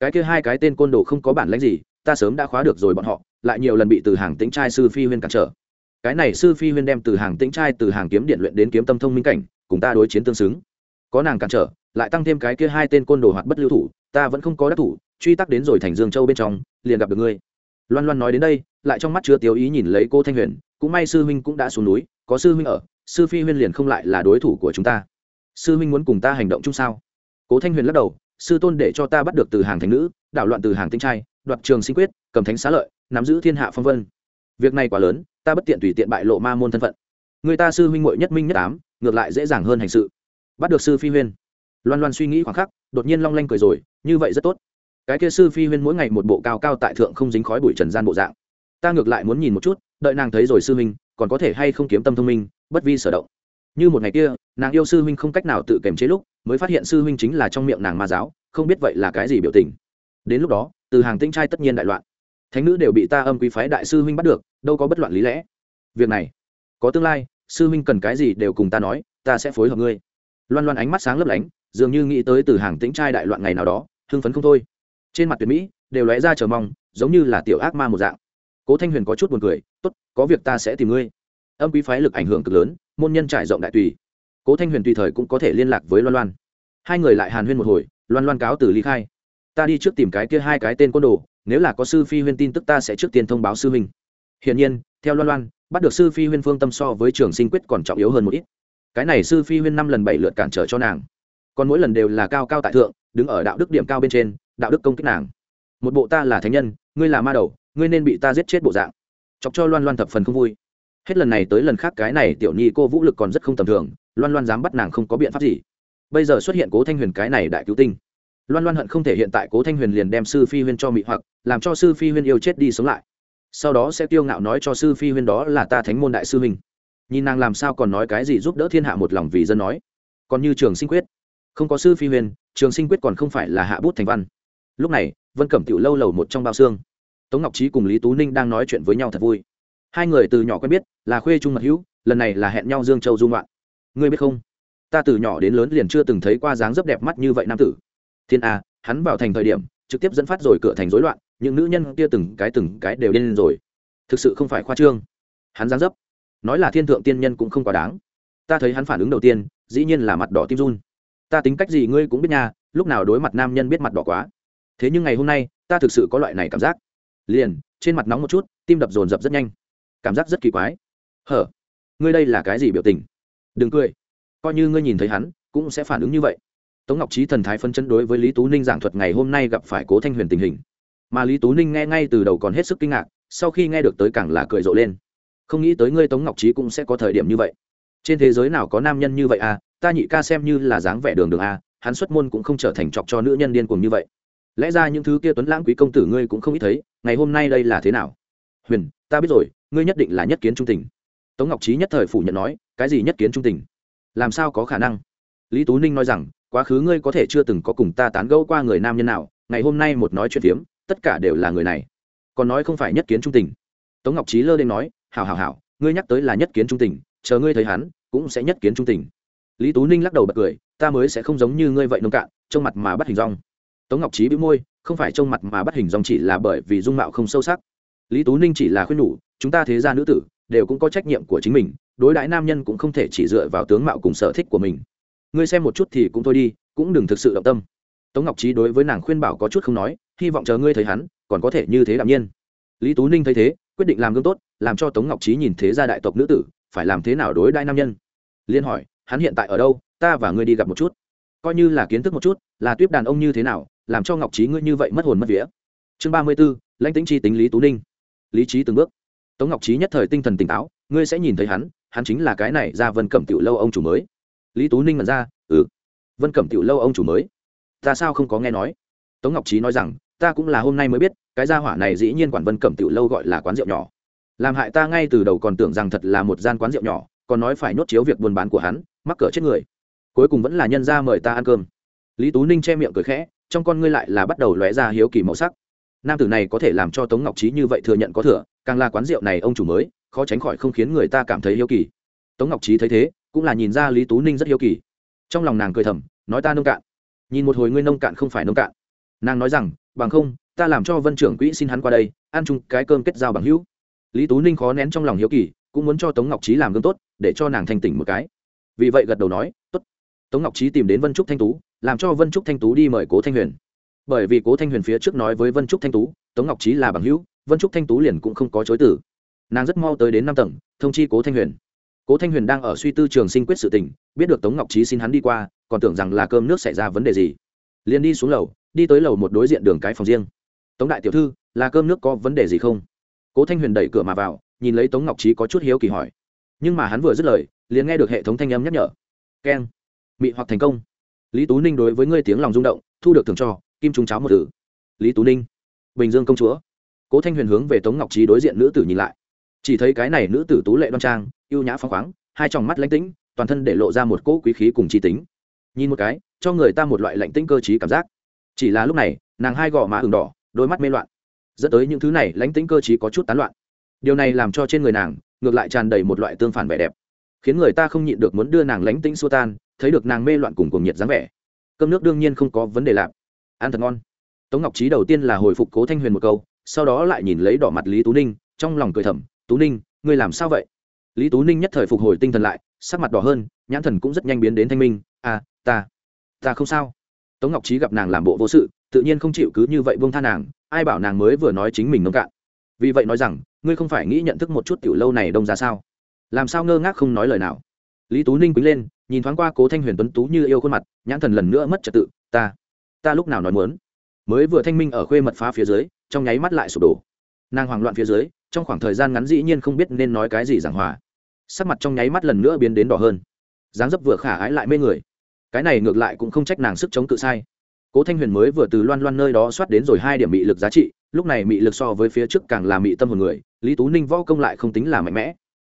Cái kia hai cái tên côn đồ không có bản lãnh gì, ta sớm đã khóa được rồi bọn họ, lại nhiều lần bị từ hàng tĩnh trai sư phi huyên cản trở cái này sư phi huyên đem từ hàng tĩnh trai, từ hàng kiếm điện luyện đến kiếm tâm thông minh cảnh, cùng ta đối chiến tương xứng. Có nàng cản trở, lại tăng thêm cái kia hai tên côn đồ hoạt bất lưu thủ, ta vẫn không có đắc thủ, truy tắc đến rồi thành dương châu bên trong, liền gặp được ngươi. Loan loan nói đến đây, lại trong mắt chưa tiêu ý nhìn lấy cô thanh huyền, cũng may sư huynh cũng đã xuống núi, có sư huynh ở, sư phi huyên liền không lại là đối thủ của chúng ta. Sư huynh muốn cùng ta hành động chung sao? Cố thanh huyền lắc đầu, sư tôn để cho ta bắt được từ hàng thành nữ, đảo loạn từ hàng tinh trai, đoạt trường sinh quyết, cầm thánh xá lợi, nắm giữ thiên hạ phong vân việc này quá lớn, ta bất tiện tùy tiện bại lộ ma môn thân phận. Người ta sư huynh muội nhất minh nhất ám, ngược lại dễ dàng hơn hành sự. Bắt được sư phi huyên. Loan loan suy nghĩ khoảng khắc, đột nhiên long lanh cười rồi, như vậy rất tốt. Cái kia sư phi huyên mỗi ngày một bộ cao cao tại thượng không dính khói bụi trần gian bộ dạng. Ta ngược lại muốn nhìn một chút, đợi nàng thấy rồi sư huynh, còn có thể hay không kiếm tâm thông minh, bất vi sở động. Như một ngày kia, nàng yêu sư huynh không cách nào tự kềm chế lúc, mới phát hiện sư huynh chính là trong miệng nàng ma giáo, không biết vậy là cái gì biểu tình. Đến lúc đó, từ hàng tinh trai tất nhiên đại loạn thánh nữ đều bị ta âm quý phái đại sư huynh bắt được, đâu có bất loạn lý lẽ. Việc này, có tương lai, sư huynh cần cái gì đều cùng ta nói, ta sẽ phối hợp ngươi. Loan loan ánh mắt sáng lấp lánh, dường như nghĩ tới từ hàng tĩnh trai đại loạn ngày nào đó, hưng phấn không thôi. Trên mặt tuyệt mỹ, đều lóe ra chờ mong, giống như là tiểu ác ma một dạng. Cố thanh huyền có chút buồn cười, tốt, có việc ta sẽ tìm ngươi. Âm quý phái lực ảnh hưởng cực lớn, môn nhân trải rộng đại tùy. Cố thanh huyền tùy thời cũng có thể liên lạc với loan loan. Hai người lại hàn huyên một hồi, loan loan cáo từ ly khai ta đi trước tìm cái kia hai cái tên côn đồ, nếu là có sư phi huyên tin tức ta sẽ trước tiên thông báo sư huynh. Hiển nhiên, theo loan loan, bắt được sư phi huyên phương tâm so với trường sinh quyết còn trọng yếu hơn một ít. Cái này sư phi huyên năm lần bảy lượt cản trở cho nàng. Còn mỗi lần đều là cao cao tại thượng, đứng ở đạo đức điểm cao bên trên, đạo đức công kích nàng. Một bộ ta là thánh nhân, ngươi là ma đầu, ngươi nên bị ta giết chết bộ dạng. Chọc cho loan loan thập phần không vui. Hết lần này tới lần khác cái này tiểu nhi cô vũ lực còn rất không tầm thường, loan loan dám bắt nàng không có biện pháp gì. Bây giờ xuất hiện cố thanh huyền cái này đại cứu tinh loan loan hận không thể hiện tại cố thanh huyền liền đem sư phi huyên cho mị hoặc, làm cho sư phi huyên yêu chết đi sống lại. Sau đó sẽ tiêu ngạo nói cho sư phi huyên đó là ta thánh môn đại sư huynh. Nhìn nàng làm sao còn nói cái gì giúp đỡ thiên hạ một lòng vì dân nói. Còn như trường sinh quyết. Không có sư phi huyên, trường sinh quyết còn không phải là hạ bút thành văn. Lúc này, vân cẩm tiểu lâu lầu một trong bao xương. Tống ngọc trí cùng lý tú ninh đang nói chuyện với nhau thật vui. Hai người từ nhỏ quen biết, là khuê trung mật hữu, lần này là hẹn nhau dương châu dung loạn ngươi biết không? Ta từ nhỏ đến lớn liền chưa từng thấy qua dáng dấp đẹp mắt như vậy nam tử thiên a, hắn vào thành thời điểm, trực tiếp dẫn phát rồi cửa thành rối loạn, những nữ nhân kia từng cái từng cái đều lên rồi. Thực sự không phải khoa trương. Hắn giáng dấp, nói là thiên thượng tiên nhân cũng không quá đáng. Ta thấy hắn phản ứng đầu tiên, dĩ nhiên là mặt đỏ tim run. Ta tính cách gì ngươi cũng biết nha, lúc nào đối mặt nam nhân biết mặt đỏ quá. Thế nhưng ngày hôm nay, ta thực sự có loại này cảm giác. Liền, trên mặt nóng một chút, tim đập dồn dập rất nhanh. Cảm giác rất kỳ quái. Hở, ngươi đây là cái gì biểu tình? Đừng cười. Coi như ngươi nhìn thấy hắn, cũng sẽ phản ứng như vậy tống ngọc trí thần thái phân chân đối với lý tú ninh giảng thuật ngày hôm nay gặp phải cố thanh huyền tình hình. Mà lý tú ninh nghe ngay từ đầu còn hết sức kinh ngạc, sau khi nghe được tới càng là cười rộ lên. Không nghĩ tới ngươi tống ngọc trí cũng sẽ có thời điểm như vậy. Trên thế giới nào có nam nhân như vậy à? Ta nhị ca xem như là dáng vẻ đường đường à hắn xuất môn cũng không trở thành chọc cho nữ nhân điên cuồng như vậy. Lẽ ra những thứ kia tuấn lãng quý công tử ngươi cũng không ít thấy, ngày hôm nay đây là thế nào? Huyền, ta biết rồi, ngươi nhất định là nhất kiến trung tình. Tống ngọc trí nhất thời phủ nhận nói, cái gì nhất kiến trung tình? Làm sao có khả năng? Lý tú ninh nói rằng quá khứ ngươi có thể chưa từng có cùng ta tán gẫu qua người nam nhân nào, ngày hôm nay một nói chuyện phiếm, tất cả đều là người này. Còn nói không phải nhất kiến trung tình. Tống ngọc trí lơ lên nói, hảo hảo hảo, ngươi nhắc tới là nhất kiến trung tình, chờ ngươi thấy hắn, cũng sẽ nhất kiến trung tình. Lý tú ninh lắc đầu bật cười, ta mới sẽ không giống như ngươi vậy nông cạn, trông mặt mà bắt hình rong tống ngọc trí bị môi, không phải trông mặt mà bắt hình rong chỉ là bởi vì dung mạo không sâu sắc. Lý tú ninh chỉ là khuyên nhủ, chúng ta thế gia nữ tử, đều cũng có trách nhiệm của chính mình, đối đãi nam nhân cũng không thể chỉ dựa vào tướng mạo cùng sở thích của mình ngươi xem một chút thì cũng thôi đi, cũng đừng thực sự động tâm. Tống ngọc trí đối với nàng khuyên bảo có chút không nói, hy vọng chờ ngươi thấy hắn, còn có thể như thế đạm nhiên. Lý tú ninh thấy thế, quyết định làm gương tốt, làm cho tống ngọc trí nhìn thế gia đại tộc nữ tử, phải làm thế nào đối đại nam nhân? Liên hỏi, hắn hiện tại ở đâu, ta và ngươi đi gặp một chút. Coi như là kiến thức một chút, là tuyếp đàn ông như thế nào, làm cho ngọc trí ngươi như vậy mất hồn mất vía. Chương ba mươi b ố lãnh tĩnh chi tính lý tú ninh. Lý trí từng bước. Tống ngọc trí nhất thời tinh thần tỉnh táo, ngươi sẽ nhìn thấy hắn hắn chính là cái này ra vân cẩm tiểu lâu ông chủ mới lý tú ninh mật ra ừ vân cẩm tiểu lâu ông chủ mới. Ta sao không có nghe nói? Tống ngọc trí nói rằng, ta cũng là hôm nay mới biết, cái gia hỏa này dĩ nhiên quản vân cẩm tiểu lâu gọi là quán rượu nhỏ. Làm hại ta ngay từ đầu còn tưởng rằng thật là một gian quán rượu nhỏ, còn nói phải nhốt chiếu việc buôn bán của hắn, mắc cỡ chết người. Cuối cùng vẫn là nhân ra mời ta ăn cơm. Lý tú ninh che miệng cười khẽ, trong con ngươi lại là bắt đầu lóe ra hiếu kỳ màu sắc. Nam tử này có thể làm cho tống ngọc trí như vậy thừa nhận có thừa, càng là quán rượu này ông chủ mới, khó tránh khỏi không khiến người ta cảm thấy hiếu kỳ. Tống ngọc trí thấy thế cũng là nhìn ra lý tú ninh rất hiếu kỳ. Trong lòng nàng cười thầm, nói ta nông cạn. Nhìn một hồi ngươi nông cạn không phải nông cạn. Nàng nói rằng, bằng không, ta làm cho vân trưởng quỹ xin hắn qua đây, ăn chung cái cơm kết giao bằng hữu. Lý tú ninh khó nén trong lòng hiếu kỳ, cũng muốn cho tống ngọc trí làm gương tốt, để cho nàng thành tỉnh một cái. Vì vậy gật đầu nói, tốt. Tống ngọc trí tìm đến vân trúc thanh tú, làm cho vân trúc thanh tú đi mời cố thanh huyền. Bởi vì cố thanh huyền phía trước nói với vân trúc thanh tú, tống ngọc trí là bằng hữu, vân trúc thanh tú liền cũng không có chối tử nàng rất mau tới đến năm tầng, thông chi cố thanh huyền cố thanh huyền đang ở suy tư trường sinh quyết sự tình, biết được tống ngọc trí xin hắn đi qua, còn tưởng rằng là cơm nước xảy ra vấn đề gì. Liền đi xuống lầu, đi tới lầu một đối diện đường cái phòng riêng. Tống đại tiểu thư, là cơm nước có vấn đề gì không? Cố thanh huyền đẩy cửa mà vào, nhìn lấy tống ngọc trí có chút hiếu kỳ hỏi. Nhưng mà hắn vừa dứt lời, liền nghe được hệ thống thanh âm nhắc nhở. Keng, mị hoặc thành công. Lý tú ninh đối với ngươi tiếng lòng rung động, thu được thường cho, kim trung cháo một tử. Lý tú ninh, bình dương công chúa. Cố thanh huyền hướng về tống ngọc trí đối diện nữ tử nhìn lại. Chỉ thấy cái này nữ tử tú lệ đoan trang ưu nhã phong khoáng, hai tròng mắt lãnh tĩnh, toàn thân để lộ ra một cỗ quý khí cùng chi tính. Nhìn một cái, cho người ta một loại lạnh tĩnh cơ t cảm giác. Chỉ là lúc này, nàng hai gò má ừng đỏ, đôi mắt mê loạn. Dẫn tới những thứ này lánh tĩnh cơ t có chút tán loạn. Điều này làm cho trên người nàng, ngược lại tràn đầy một loại tương phản vẻ đẹp. Khiến người ta không nhịn được muốn đưa nàng lánh tĩnh xua tan, thấy được nàng mê loạn cùng cuồng nhiệt dáng vẻ. Cơm nước đương nhiên không có vấn đề lạp ăn thật ngon. Tống ngọc trí đầu tiên là hồi phục cố thanh huyền một câu, sau đó lại nhìn lấy đỏ mặt lý tú ninh, trong lòng cười thầm, tú ninh, ngươi làm sao vậy? Lý tú ninh nhất thời phục hồi tinh thần lại, sắc mặt đỏ hơn, nhãn thần cũng rất nhanh biến đến thanh minh. À ta ta không sao. Tống ngọc trí gặp nàng làm bộ vô sự, tự nhiên không chịu cứ như vậy buông tha nàng, ai bảo nàng mới vừa nói chính mình nông cạn. Vì vậy nói rằng, ngươi không phải nghĩ nhận thức một chút tiểu lâu này đông ra sao? Làm sao ngơ ngác không nói lời nào? Lý tú ninh quýnh lên, nhìn thoáng qua cố thanh huyền tuấn tú như yêu khuôn mặt, nhãn thần lần nữa mất trật tự, ta ta lúc nào nói muốn? Mới vừa thanh minh ở khuê mật phá phía dưới, trong nháy mắt lại sụp đổ. Nàng hoảng loạn phía dưới trong khoảng thời gian ngắn dĩ nhiên không biết nên nói cái gì giảng hòa. Sắc mặt trong nháy mắt lần nữa biến đến đỏ hơn. Dáng dấp vừa khả ái lại mê người. Cái này ngược lại cũng không trách nàng sức chống cự sai. Cố thanh huyền mới vừa từ loan loan nơi đó soát đến rồi hai điểm mị lực giá trị, lúc này mị lực so với phía trước càng là mị tâm hồn người, lý tú ninh võ công lại không tính là mạnh mẽ.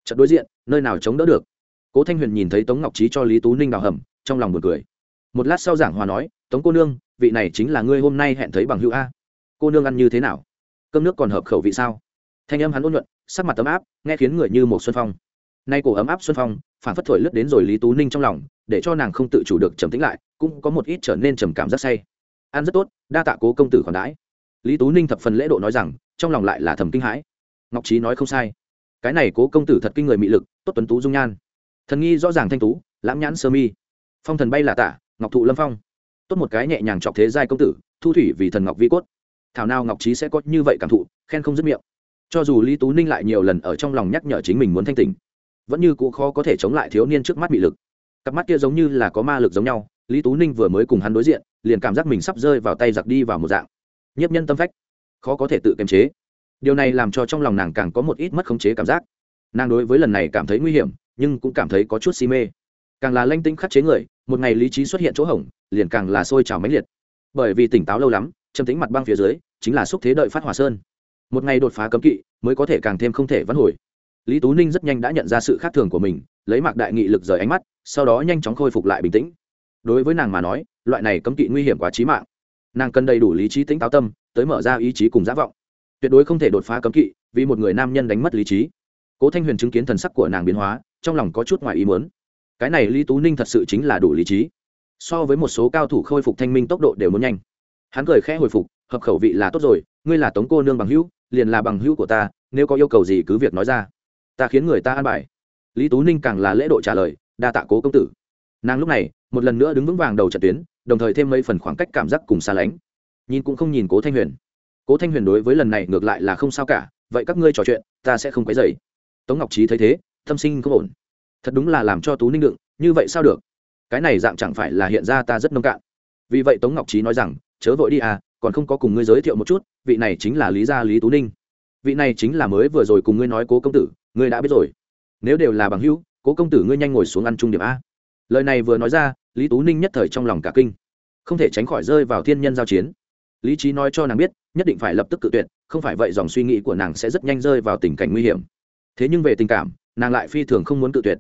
Trận đối diện, nơi nào chống đỡ được? Cố thanh huyền nhìn thấy tống ngọc trí cho lý tú ninh đào hầm, trong lòng buồn cười. Một lát sau giảng hòa nói, tống cô nương, vị này chính là ngươi hôm nay hẹn thấy bằng hữu a. Cô nương ăn như thế nào? Cơm nước còn hợp khẩu vị sao? Thanh âm hắn ôn nhuận, sắc mặt ấm áp, nghe khiến người như một xuân phong. Nay cổ ấm áp xuân phong phản phất thổi lướt đến rồi lý tú ninh trong lòng, để cho nàng không tự chủ được trầm tĩnh lại, cũng có một ít trở nên trầm cảm rất say. Ăn rất tốt, đa tạ cố công tử khoản đãi. Lý tú ninh thập phần lễ độ nói rằng, trong lòng lại là thầm kinh hãi. Ngọc trí nói không sai. Cái này cố công tử thật kinh người mị lực, tốt tuấn tú dung nhan. Thần nghi rõ ràng thanh tú, lãm nhãn sơ mi. Phong thần bay là tả ngọc thụ lâm phong. Tốt một cái nhẹ nhàng chọc thế giai công tử, thu thủy vì thần ngọc vi cốt. Thảo nào ngọc trí sẽ có như vậy cảm thụ, khen không dứt miệng cho dù lý tú ninh lại nhiều lần ở trong lòng nhắc nhở chính mình muốn thanh tình vẫn như cụ khó có thể chống lại thiếu niên trước mắt bị lực. Cặp mắt kia giống như là có ma lực giống nhau, lý tú ninh vừa mới cùng hắn đối diện, liền cảm giác mình sắp rơi vào tay giặc đi vào một dạng. Nhiếp nhân tâm phách, khó có thể tự kiềm chế. Điều này làm cho trong lòng nàng càng có một ít mất khống chế cảm giác. Nàng đối với lần này cảm thấy nguy hiểm, nhưng cũng cảm thấy có chút si mê. Càng là lanh tinh khắc chế người, một ngày lý trí xuất hiện chỗ hỏng liền càng là sôi trào mãnh liệt. Bởi vì tỉnh táo lâu lắm, châm tính mặt băng phía dưới, chính là xúc thế đợi phát hỏa sơn một ngày đột phá cấm kỵ mới có thể càng thêm không thể vãn hồi. Lý tú ninh rất nhanh đã nhận ra sự khác thường của mình, lấy mạc đại nghị lực rời ánh mắt, sau đó nhanh chóng khôi phục lại bình tĩnh. Đối với nàng mà nói, loại này cấm kỵ nguy hiểm quá trí mạng. Nàng cần đầy đủ lý trí tĩnh táo tâm, tới mở ra ý chí cùng giác vọng. Tuyệt đối không thể đột phá cấm kỵ vì một người nam nhân đánh mất lý trí. Cố thanh huyền chứng kiến thần sắc của nàng biến hóa, trong lòng có chút ngoài ý muốn. Cái này lý tú ninh thật sự chính là đủ lý trí. So với một số cao thủ khôi phục thanh minh tốc độ đều muốn nhanh. Hắn cười khẽ hồi phục hợp khẩu vị là tốt rồi, ngươi là tống cô nương bằng hữu, liền là bằng hữu của ta, nếu có yêu cầu gì cứ việc nói ra. Ta khiến người ta an bài. Lý tú ninh càng là lễ độ trả lời, đa tạ cố công tử. Nàng lúc này, một lần nữa đứng vững vàng đầu trận tuyến, đồng thời thêm mấy phần khoảng cách cảm giác cùng xa lánh. Nhìn cũng không nhìn cố thanh huyền. Cố thanh huyền đối với lần này ngược lại là không sao cả, vậy các ngươi trò chuyện, ta sẽ không quấy dày tống ngọc trí thấy thế, tâm sinh không ổn. Thật đúng là làm cho tú ninh đựng, như vậy sao được? Cái này dạng chẳng phải là hiện ra ta rất nông cạn. Vì vậy tống ngọc trí nói rằng, chớ vội đi à còn không có cùng ngươi giới thiệu một chút, vị này chính là lý gia lý tú ninh. Vị này chính là mới vừa rồi cùng ngươi nói cố công tử, ngươi đã biết rồi. Nếu đều là bằng hữu, cố công tử ngươi nhanh ngồi xuống ăn trung điểm a. Lời này vừa nói ra, lý tú ninh nhất thời trong lòng cả kinh. Không thể tránh khỏi rơi vào thiên nhân giao chiến. Lý trí nói cho nàng biết, nhất định phải lập tức cự tuyệt, không phải vậy dòng suy nghĩ của nàng sẽ rất nhanh rơi vào tình cảnh nguy hiểm. Thế nhưng về tình cảm, nàng lại phi thường không muốn cự tuyệt.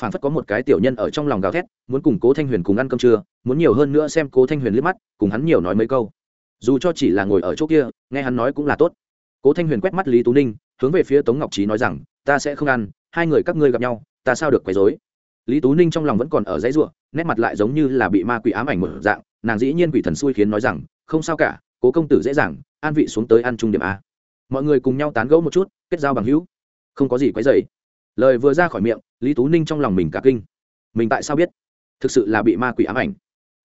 Phản phất có một cái tiểu nhân ở trong lòng gào thét, muốn cùng cố thanh huyền cùng ăn cơm trưa, muốn nhiều hơn nữa xem cố thanh huyền liếc mắt, cùng hắn nhiều nói mấy câu dù cho chỉ là ngồi ở chỗ kia, nghe hắn nói cũng là tốt. Cố thanh huyền quét mắt lý tú ninh, hướng về phía tống ngọc trí nói rằng, ta sẽ không ăn, hai người các ngươi gặp nhau, ta sao được quấy dối lý tú ninh trong lòng vẫn còn ở dãy ruộng nét mặt lại giống như là bị ma quỷ ám ảnh một dạng, nàng dĩ nhiên quỷ thần xui khiến nói rằng, không sao cả, cố công tử dễ dàng, an vị xuống tới ăn trung điểm a. Mọi người cùng nhau tán gẫu một chút, kết giao bằng hữu. Không có gì quấy dày lời vừa ra khỏi miệng, lý tú ninh trong lòng mình cả kinh. Mình tại sao biết? Thực sự là bị ma quỷ ám ảnh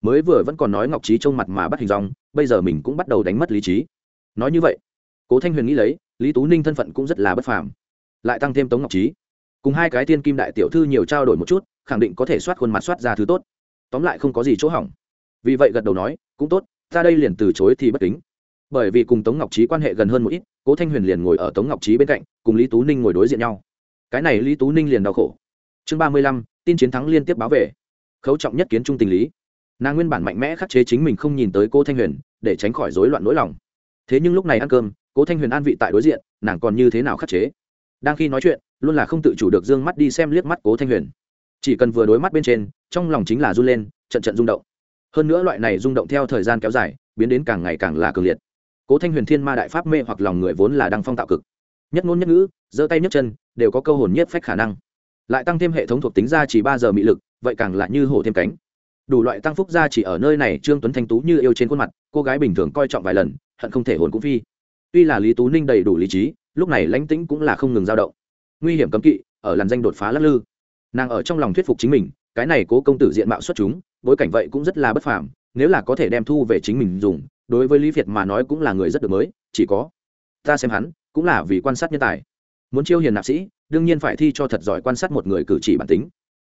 mới vừa vẫn còn nói ngọc trí trông mặt mà bắt hình dòng bây giờ mình cũng bắt đầu đánh mất lý trí. Nói như vậy, cố thanh huyền nghĩ lấy, lý tú ninh thân phận cũng rất là bất phàm. Lại tăng thêm tống ngọc trí cùng hai cái tiên kim đại tiểu thư nhiều trao đổi một chút, khẳng định có thể soát khuôn mặt soát ra thứ tốt. Tóm lại không có gì chỗ hỏng. Vì vậy gật đầu nói, cũng tốt, ta đây liền từ chối thì bất kính. Bởi vì cùng tống ngọc trí quan hệ gần hơn một ít, cố thanh huyền liền ngồi ở tống ngọc trí bên cạnh, cùng lý tú ninh ngồi đối diện nhau. Cái này lý tú ninh liền đau khổ. Chương ba mươi lăm, tin chiến thắng liên tiếp báo về. Khấu trọng nhất kiến trung tình lý nàng nguyên bản mạnh mẽ khắc chế chính mình không nhìn tới cô thanh huyền, để tránh khỏi rối loạn nỗi lòng. Thế nhưng lúc này ăn cơm cố thanh huyền an vị tại đối diện, nàng còn như thế nào khắc chế? Đang khi nói chuyện, luôn là không tự chủ được d ư ơ n g mắt đi xem liếc mắt cố thanh huyền. Chỉ cần vừa đối mắt bên trên, trong lòng chính là run lên, trận trận rung động. Hơn nữa loại này rung động theo thời gian kéo dài, biến đến càng ngày càng là cường liệt. Cố thanh huyền thiên ma đại pháp mê hoặc lòng người vốn là đăng phong tạo cực. Nhất ngôn nhất ngữ, giơ tay nhấc chân, đều có câu hồn nhất phách khả năng. Lại tăng thêm hệ thống thuộc tính ra chỉ ba giờ mị lực, vậy càng lại như hổ thêm cánh đủ loại tăng phúc ra chỉ ở nơi này, trương tuấn thanh tú như yêu trên khuôn mặt, cô gái bình thường coi trọng vài lần, hận không thể hồn cũng phi. Tuy là lý tú ninh đầy đủ lý trí, lúc này lãnh tĩnh cũng là không ngừng dao động. Nguy hiểm cấm kỵ, ở làn danh đột phá lắc lư. Nàng ở trong lòng thuyết phục chính mình, cái này cố công tử diện mạo xuất chúng, bối cảnh vậy cũng rất là bất phàm, nếu là có thể đem thu về chính mình dùng, đối với lý việt mà nói cũng là người rất được mới, chỉ có ta xem hắn, cũng là vì quan sát nhân tài. Muốn chiêu hiền nạp sĩ, đương nhiên phải thi cho thật giỏi quan sát một người cử chỉ bản tính.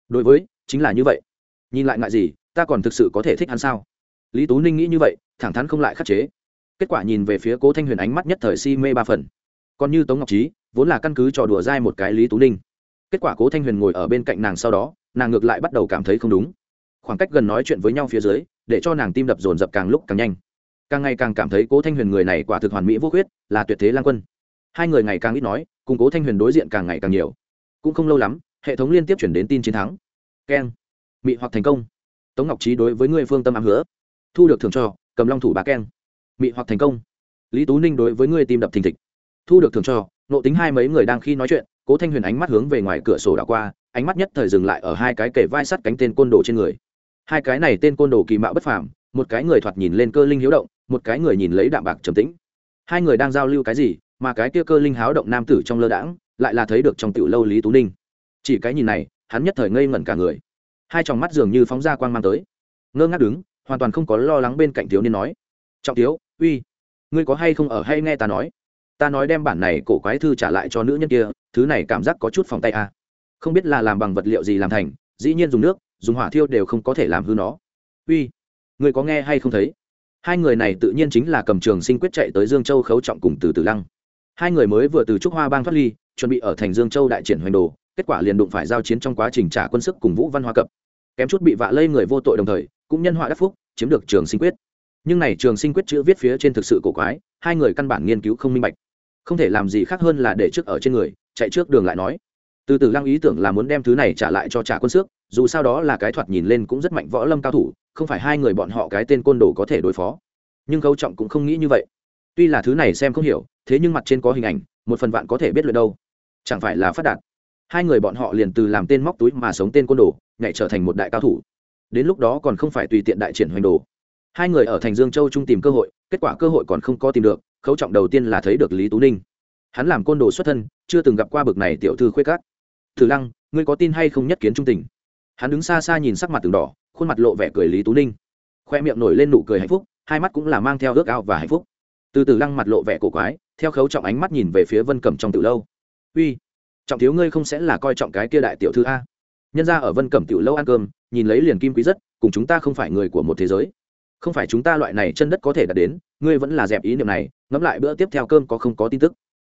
Đối với, chính là như vậy. Nhìn lại ngại gì ta còn thực sự có thể thích hắn sao? Lý tú ninh nghĩ như vậy, thẳng thắn không lại khắc chế. Kết quả nhìn về phía cố thanh huyền ánh mắt nhất thời si mê ba phần. Còn như tống ngọc trí vốn là căn cứ trò đùa dai một cái lý tú ninh. Kết quả cố thanh huyền ngồi ở bên cạnh nàng sau đó, nàng ngược lại bắt đầu cảm thấy không đúng. Khoảng cách gần nói chuyện với nhau phía dưới, để cho nàng tim đập dồn dập càng lúc càng nhanh. Càng ngày càng cảm thấy cố thanh huyền người này quả thực hoàn mỹ vô khuyết, là tuyệt thế lang quân. Hai người ngày càng ít nói, cùng cố thanh huyền đối diện càng ngày càng nhiều. Cũng không lâu lắm, hệ thống liên tiếp chuyển đến tin chiến thắng. Keng. Mị hoặc thành công tống ngọc trí đối với ngươi phương tâm ám hứa. Thu được thưởng cho, cầm long thủ bà keng. Mị hoặc thành công. Lý tú ninh đối với ngươi tim đập thình thịch. Thu được thưởng cho, nộ tính hai mấy người đang khi nói chuyện, cố thanh huyền ánh mắt hướng về ngoài cửa sổ đảo qua, ánh mắt nhất thời dừng lại ở hai cái kể vai sắt cánh tên côn đồ trên người. Hai cái này tên côn đồ kỳ mạo bất phàm, một cái người thoạt nhìn lên cơ linh hiếu động, một cái người nhìn lấy đạm bạc trầm tĩnh. Hai người đang giao lưu cái gì, mà cái kia cơ linh háo động nam tử trong lơ đãng, lại là thấy được trong tiểu lâu lý tú ninh. Chỉ cái nhìn này, hắn nhất thời ngây ngẩn cả người hai tròng mắt dường như phóng ra quang mang tới. Ngơ ngác đứng, hoàn toàn không có lo lắng bên cạnh thiếu niên nói. Trọng thiếu, uy, ngươi có hay không ở hay nghe ta nói? Ta nói đem bản này cổ quái thư trả lại cho nữ nhân kia, thứ này cảm giác có chút phòng tay a à. không biết là làm bằng vật liệu gì làm thành, dĩ nhiên dùng nước, dùng hỏa thiêu đều không có thể làm hư nó. Uy, ngươi có nghe hay không thấy? Hai người này tự nhiên chính là cầm trường sinh quyết chạy tới dương châu khấu trọng cùng từ từ lăng. Hai người mới vừa từ trúc hoa bang thoát ly, chuẩn bị ở thành dương châu đại triển hoành đồ kết quả liền đụng phải giao chiến trong quá trình trả quân sức cùng vũ văn hoa cập. Kém chút bị vạ lây người vô tội đồng thời, cũng nhân họa đắc phúc, chiếm được trường sinh quyết. Nhưng này trường sinh quyết chữ viết phía trên thực sự cổ quái, hai người căn bản nghiên cứu không minh bạch. Không thể làm gì khác hơn là để trước ở trên người, chạy trước đường lại nói. Từ từ lăng ý tưởng là muốn đem thứ này trả lại cho trả quân sức dù sao đó là cái thoạt nhìn lên cũng rất mạnh võ lâm cao thủ, không phải hai người bọn họ cái tên côn đồ có thể đối phó. Nhưng khâu trọng cũng không nghĩ như vậy. Tuy là thứ này xem không hiểu, thế nhưng mặt trên có hình ảnh, một phần vạn có thể biết luyện đâu. Chẳng phải là phát đạt hai người bọn họ liền từ làm tên móc túi mà sống tên côn đồ, nhảy trở thành một đại cao thủ. Đến lúc đó còn không phải tùy tiện đại triển hoành đồ. Hai người ở thành dương châu trung tìm cơ hội, kết quả cơ hội còn không có tìm được, khấu trọng đầu tiên là thấy được lý tú ninh. Hắn làm côn đồ xuất thân, chưa từng gặp qua bực này tiểu thư khuyết cát thử lăng, ngươi có tin hay không nhất kiến trung tình? Hắn đứng xa xa nhìn sắc mặt từng đỏ, khuôn mặt lộ vẻ cười lý tú ninh. Khoe miệng nổi lên nụ cười hạnh phúc, hai mắt cũng là mang theo ước ao và hạnh phúc. Từ từ lăng mặt lộ vẻ cổ quái, theo khấu trọng ánh mắt nhìn về phía vân cẩm trong từ lâu. Uy trọng thiếu ngươi không sẽ là coi trọng cái kia đại tiểu thư a. Nhân ra ở vân cẩm tiểu lâu ăn cơm, nhìn lấy liền kim quý rất, cùng chúng ta không phải người của một thế giới. Không phải chúng ta loại này chân đất có thể đạt đến, ngươi vẫn là dẹp ý niệm này, ngẫm lại bữa tiếp theo cơm có không có tin tức.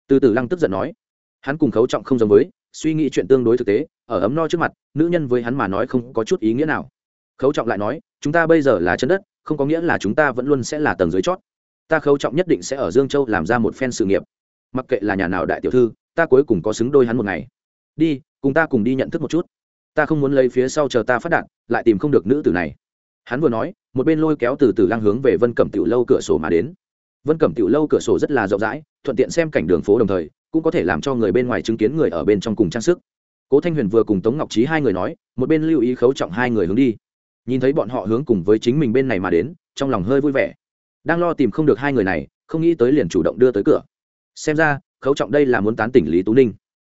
Từ từ lăng tức giận nói. Hắn cùng khấu trọng không giống với, suy nghĩ chuyện tương đối thực tế, ở ấm no trước mặt, nữ nhân với hắn mà nói không có chút ý nghĩa nào. Khấu trọng lại nói, chúng ta bây giờ là chân đất, không có nghĩa là chúng ta vẫn luôn sẽ là tầng dưới chót. Ta khấu trọng nhất định sẽ ở dương châu làm ra một phen sự nghiệp. Mặc kệ là nhà nào đại tiểu thư ta cuối cùng có xứng đôi hắn một ngày. Đi, cùng ta cùng đi nhận thức một chút. Ta không muốn lấy phía sau chờ ta phát đạt lại tìm không được nữ tử này. Hắn vừa nói, một bên lôi kéo từ từ lang hướng về vân cẩm tiểu lâu cửa sổ mà đến. Vân cẩm tiểu lâu cửa sổ rất là rộng rãi, thuận tiện xem cảnh đường phố đồng thời, cũng có thể làm cho người bên ngoài chứng kiến người ở bên trong cùng trang sức. Cố thanh huyền vừa cùng tống ngọc trí hai người nói, một bên lưu ý khấu trọng hai người hướng đi. Nhìn thấy bọn họ hướng cùng với chính mình bên này mà đến, trong lòng hơi vui vẻ. Đang lo tìm không được hai người này, không nghĩ tới liền chủ động đưa tới cửa. Xem ra khấu trọng đây là muốn tán tỉnh lý tú ninh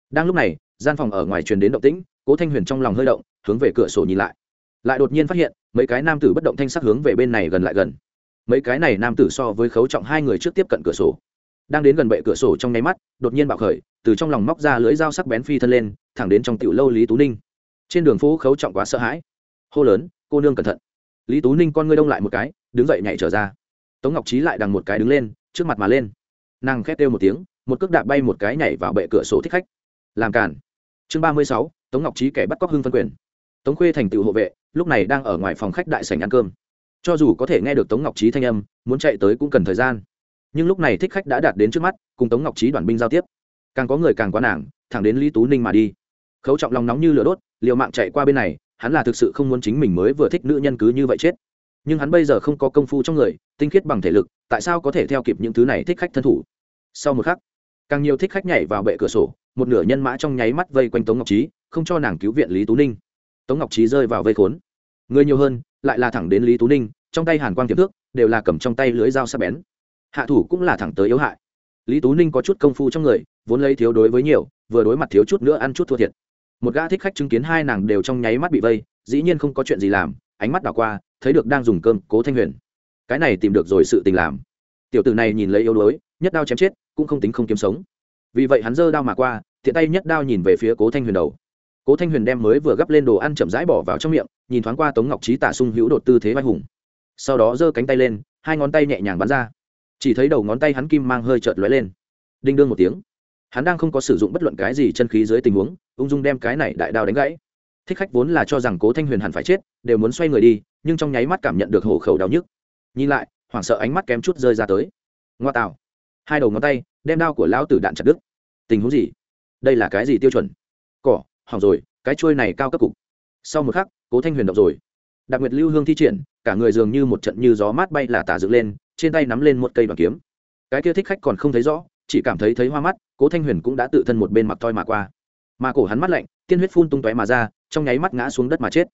đang lúc này gian phòng ở ngoài truyền đến động tĩnh cố thanh huyền trong lòng hơi động hướng về cửa sổ nhìn lại lại đột nhiên phát hiện mấy cái nam tử bất động thanh sắc hướng về bên này gần lại gần mấy cái này nam tử so với khấu trọng hai người trước tiếp cận cửa sổ đang đến gần bệ cửa sổ trong nháy mắt đột nhiên bạo khởi từ trong lòng móc ra lưỡi dao sắc bén phi thân lên thẳng đến trong tiểu lâu lý tú ninh trên đường phố khấu trọng quá sợ hãi hô lớn cô nương cẩn thận lý tú ninh con ngươi đông lại một cái đứng dậy nhảy trở ra tống ngọc trí lại đằng một cái đứng lên trước mặt mà lên nàng khét kêu một tiếng một cước đạp bay một cái nhảy vào bệ cửa sổ thích khách. Làm cản chương ba mươi sáu, tống ngọc trí kẻ bắt cóc hưng phân quyền. Tống khuê thành tựu hộ vệ, lúc này đang ở ngoài phòng khách đại sành ăn cơm. Cho dù có thể nghe được tống ngọc trí thanh âm, muốn chạy tới cũng cần thời gian. Nhưng lúc này thích khách đã đạt đến trước mắt, cùng tống ngọc trí đoàn binh giao tiếp. Càng có người càng quá nàng, thẳng đến lý tú ninh mà đi. Khấu trọng lòng nóng như lửa đốt, liều mạng chạy qua bên này, hắn là thực sự không muốn chính mình mới vừa thích nữ nhân cứ như vậy chết. Nhưng hắn bây giờ không có công phu trong người, tinh khiết bằng thể lực, tại sao có thể theo kịp những thứ này thích khách thân thủ? Sau một khắc càng nhiều thích khách nhảy vào bệ cửa sổ, một nửa nhân mã trong nháy mắt vây quanh tống ngọc trí không cho nàng cứu viện lý tú ninh. Tống ngọc trí rơi vào vây khốn. Người nhiều hơn, lại là thẳng đến lý tú ninh, trong tay hàn quang tiềm thước đều là cầm trong tay lưới dao sắc bén. Hạ thủ cũng là thẳng tới yếu hại. Lý tú ninh có chút công phu trong người, vốn lấy thiếu đối với nhiều, vừa đối mặt thiếu chút nữa ăn chút thua thiệt. Một gã thích khách chứng kiến hai nàng đều trong nháy mắt bị vây, dĩ nhiên không có chuyện gì làm, ánh mắt đảo qua, thấy được đang dùng cơm cố thanh huyền. Cái này tìm được rồi sự tình làm. Tiểu tử này nhìn lấy yếu đuối, nhất đao chém chết cũng không tính không kiếm sống. Vì vậy hắn giơ đao mà qua thiện tay nhất đao nhìn về phía cố thanh huyền đầu. Cố thanh huyền đem mới vừa gấp lên đồ ăn chậm rãi bỏ vào trong miệng, nhìn thoáng qua tống ngọc trí tả sung hữu đột tư thế vai hùng. Sau đó giơ cánh tay lên, hai ngón tay nhẹ nhàng bắn ra. Chỉ thấy đầu ngón tay hắn kim mang hơi chợt lóe lên. Đinh đương một tiếng. Hắn đang không có sử dụng bất luận cái gì chân khí dưới tình huống, ung dung đem cái này đại đao đánh gãy. Thích khách vốn là cho rằng cố thanh huyền hẳn phải chết, đều muốn xoay người đi, nhưng trong nháy mắt cảm nhận được hổ khẩu đau nhức. Nhìn lại, hoảng sợ ánh mắt kém chút rơi ra tới. Ngoa tạo hai đầu ngón tay đem đao của lão tử đạn chặt đứt. Tình huống gì? Đây là cái gì tiêu chuẩn? Cỏ, hỏng rồi, cái trôi này cao cấp cục. Sau một khắc, cố thanh huyền động rồi. Đặc biệt lưu hương thi triển, cả người dường như một trận như gió mát bay là tả dựng lên, trên tay nắm lên một cây đoàn kiếm. Cái kia thích khách còn không thấy rõ, chỉ cảm thấy thấy hoa mắt, cố thanh huyền cũng đã tự thân một bên mặc toi mà qua. Mà cổ hắn mắt lạnh, tiên huyết phun tung tóe mà ra, trong nháy mắt ngã xuống đất mà chết.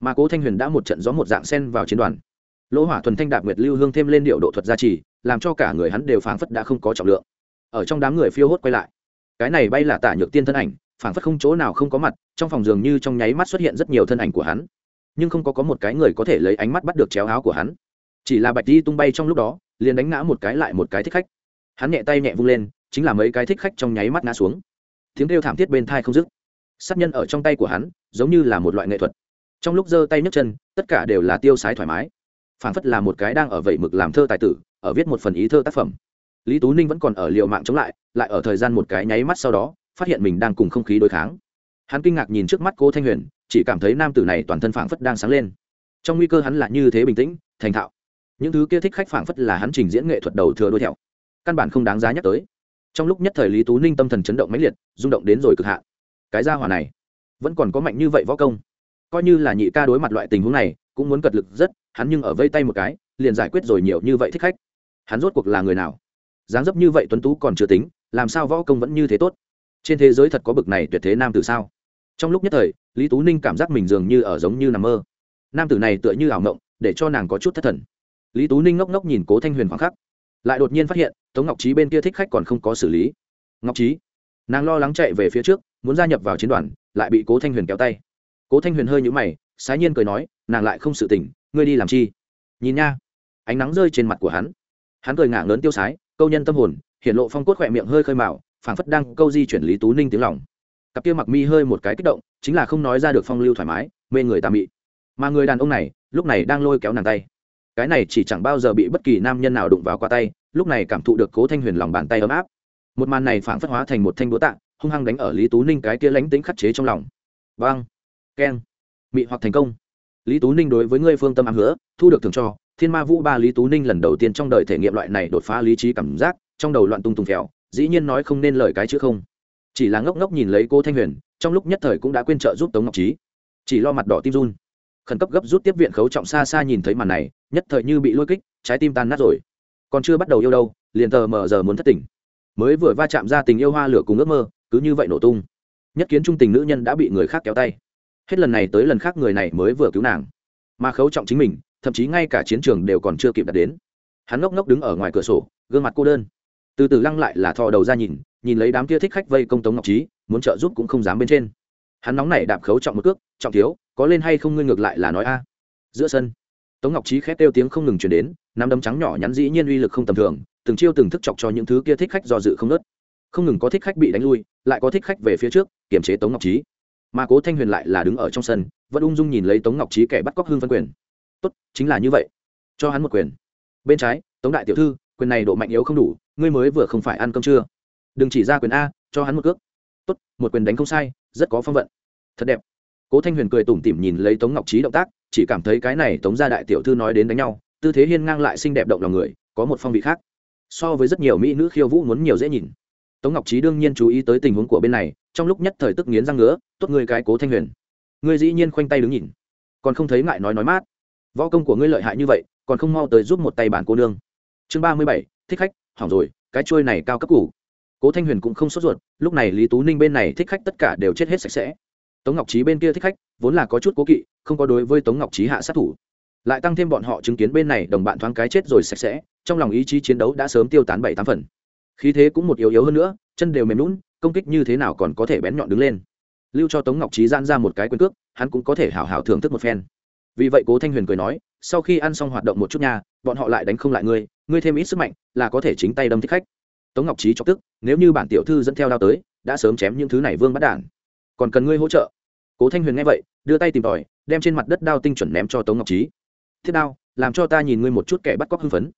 Mà cố thanh huyền đã một trận gió một dạng sen vào chiến đoàn. Lỗ hỏa thuần thanh đạp nguyệt lưu hương thêm lên điệu độ thuật gia trì làm cho cả người hắn đều phảng phất đã không có trọng lượng. Ở trong đám người phiêu hốt quay lại. Cái này bay là tả nhược tiên thân ảnh, phảng phất không chỗ nào không có mặt, trong phòng giường như trong nháy mắt xuất hiện rất nhiều thân ảnh của hắn. Nhưng không có có một cái người có thể lấy ánh mắt bắt được chéo áo của hắn. Chỉ là bạch di tung bay trong lúc đó, liền đánh ngã một cái lại một cái thích khách. Hắn nhẹ tay nhẹ vung lên, chính là mấy cái thích khách trong nháy mắt ngã xuống. Tiếng kêu thảm thiết bên thai không dứt. Sát nhân ở trong tay của hắn, giống như là một loại nghệ thuật. Trong lúc giơ tay nhấc chân, tất cả đều là tiêu sái thoải mái. Phảng phất là một cái đang ở vẩy mực làm thơ tài tử ở viết một phần ý thơ tác phẩm. Lý tú ninh vẫn còn ở liệu mạng chống lại lại ở thời gian một cái nháy mắt sau đó, phát hiện mình đang cùng không khí đối kháng. Hắn kinh ngạc nhìn trước mắt cô thanh huyền, chỉ cảm thấy nam tử này toàn thân phảng phất đang sáng lên. Trong nguy cơ hắn là như thế bình tĩnh, thành thạo. Những thứ kia thích khách phảng phất là hắn trình diễn nghệ thuật đầu thừa đuôi theo căn bản không đáng giá nhắc tới. Trong lúc nhất thời lý tú ninh tâm thần chấn động mãnh liệt, rung động đến rồi cực hạn. Cái gia hỏa này, vẫn còn có mạnh như vậy võ công. Coi như là nhị ca đối mặt loại tình huống này, cũng muốn cật lực rất, hắn nhưng ở vây tay một cái, liền giải quyết rồi nhiều như vậy thích khách hắn rốt cuộc là người nào? Dáng dấp như vậy tuấn tú còn chưa tính, làm sao võ công vẫn như thế tốt? Trên thế giới thật có bực này tuyệt thế nam tử sao? Trong lúc nhất thời, lý tú ninh cảm giác mình dường như ở giống như nằm mơ. Nam tử này tựa như ảo ngộng để cho nàng có chút thất thần. Lý tú ninh ngốc ngốc nhìn cố thanh huyền khoảng khắc. Lại đột nhiên phát hiện, tống ngọc trí bên kia thích khách còn không có xử lý. Ngọc trí nàng lo lắng chạy về phía trước, muốn gia nhập vào chiến đoàn, lại bị cố thanh huyền kéo tay. Cố thanh huyền hơi nhũ mày, sái nhiên cười nói, nàng lại không sự tỉnh, ngươi đi làm chi? Nhìn nha. Ánh nắng rơi trên mặt của hắn hắn cười ngả lớn tiêu sái, câu nhân tâm hồn hiện lộ phong cốt khỏe miệng hơi khơi mạo phảng phất đang câu di chuyển lý tú ninh tiếng lòng. Cặp kia mặc mi hơi một cái kích động, chính là không nói ra được phong lưu thoải mái, mê người tà mị. Mà người đàn ông này, lúc này đang lôi kéo nàng tay. Cái này chỉ chẳng bao giờ bị bất kỳ nam nhân nào đụng vào qua tay, lúc này cảm thụ được cố thanh huyền lòng bàn tay ấm áp. Một màn này phảng phất hóa thành một thanh đũa tạ, hung hăng đánh ở lý tú ninh cái kia lánh tính khắc chế trong lòng. Vang keng. Mị hoặc thành công. Lý tú ninh đối với ngươi phương tâm ám hứa, thu được thường cho thiên ma vũ ba lý tú ninh lần đầu tiên trong đời thể nghiệm loại này đột phá lý trí cảm giác, trong đầu loạn tung tung phèo, dĩ nhiên nói không nên lời cái chữ không. Chỉ là ngốc ngốc nhìn lấy cô thanh huyền, trong lúc nhất thời cũng đã quên trợ giúp tống ngọc trí chỉ lo mặt đỏ tim run. Khẩn cấp gấp rút tiếp viện khấu trọng xa xa nhìn thấy màn này, nhất thời như bị lôi kích, trái tim tan nát rồi. Còn chưa bắt đầu yêu đâu, liền tờ mờ giờ muốn thất tỉnh. Mới vừa va chạm ra tình yêu hoa lửa cùng ước mơ, cứ như vậy nổ tung. Nhất kiến trung tình nữ nhân đã bị người khác kéo tay. Hết lần này tới lần khác người này mới vừa cứu nàng. Mà khấu trọng chính mình thậm chí ngay cả chiến trường đều còn chưa kịp đạt đến. Hắn ngốc ngốc đứng ở ngoài cửa sổ, gương mặt cô đơn. Từ từ lăng lại là thò đầu ra nhìn nhìn lấy đám kia thích khách vây công tống ngọc trí, muốn trợ giúp cũng không dám bên trên. Hắn nóng này đạp khấu trọng một cước, trọng thiếu, có lên hay không ngươi ngược lại là nói a. Giữa sân, tống ngọc trí khét kêu tiếng không ngừng chuyển đến, nắm đấm trắng nhỏ nhắn dĩ nhiên uy lực không tầm thường, từng chiêu từng thức chọc cho những thứ kia thích khách do dự không nớt không ngừng có thích khách bị đánh lui, lại có thích khách về phía trước, kiềm chế tống ngọc trí. Mà cố thanh huyền lại là đứng ở trong sân, vẫn ung dung nhìn lấy tống ngọc trí kẻ bắt cóc hương phân quyền tốt, chính là như vậy. Cho hắn một quyền. Bên trái, tống đại tiểu thư, quyền này độ mạnh yếu không đủ, ngươi mới vừa không phải ăn cơm chưa đừng chỉ ra quyền a, cho hắn một cước. Tốt, một quyền đánh không sai, rất có phong vận. Thật đẹp. Cố thanh huyền cười tủm tỉm nhìn lấy tống ngọc trí động tác, chỉ cảm thấy cái này tống gia đại tiểu thư nói đến đánh nhau, tư thế hiên ngang lại xinh đẹp động lòng người, có một phong vị khác. So với rất nhiều mỹ nữ khiêu vũ muốn nhiều dễ nhìn. Tống ngọc trí đương nhiên chú ý tới tình huống của bên này, trong lúc nhất thời tức nghiến răng ngứa, tốt ngươi cái cố thanh huyền. Ngươi dĩ nhiên khoanh tay đứng nhìn. Còn không thấy ngại nói nói mát võ công của ngươi lợi hại như vậy, còn không mau tới giúp một tay bản cô nương. Chương ba mươi bảy, thích khách, hỏng rồi, cái trôi này cao cấp cũ cố thanh huyền cũng không sốt ruột, lúc này lý tú ninh bên này thích khách tất cả đều chết hết sạch sẽ. Tống ngọc trí bên kia thích khách, vốn là có chút cố kỵ, không có đối với tống ngọc trí hạ sát thủ. Lại tăng thêm bọn họ chứng kiến bên này đồng bạn thoáng cái chết rồi sạch sẽ, trong lòng ý chí chiến đấu đã sớm tiêu tán bảy tám phần. Khí thế cũng một yếu yếu hơn nữa, chân đều mềm lún công kích như thế nào còn có thể bén nhọn đứng lên. Lưu cho tống ngọc trí gian ra một cái quyền cước, hắn cũng có thể hảo hảo thưởng thức một phen vì vậy cố thanh huyền cười nói, sau khi ăn xong hoạt động một chút nha, bọn họ lại đánh không lại ngươi ngươi thêm ít sức mạnh, là có thể chính tay đâm thích khách. Tống ngọc trí chọc tức, nếu như bản tiểu thư dẫn theo đao tới, đã sớm chém những thứ này vương bắt đản còn cần ngươi hỗ trợ. Cố thanh huyền nghe vậy, đưa tay tìm tòi, đem trên mặt đất đao tinh chuẩn ném cho tống ngọc trí thiết đao, làm cho ta nhìn ngươi một chút kẻ bắt cóc hưng phấn.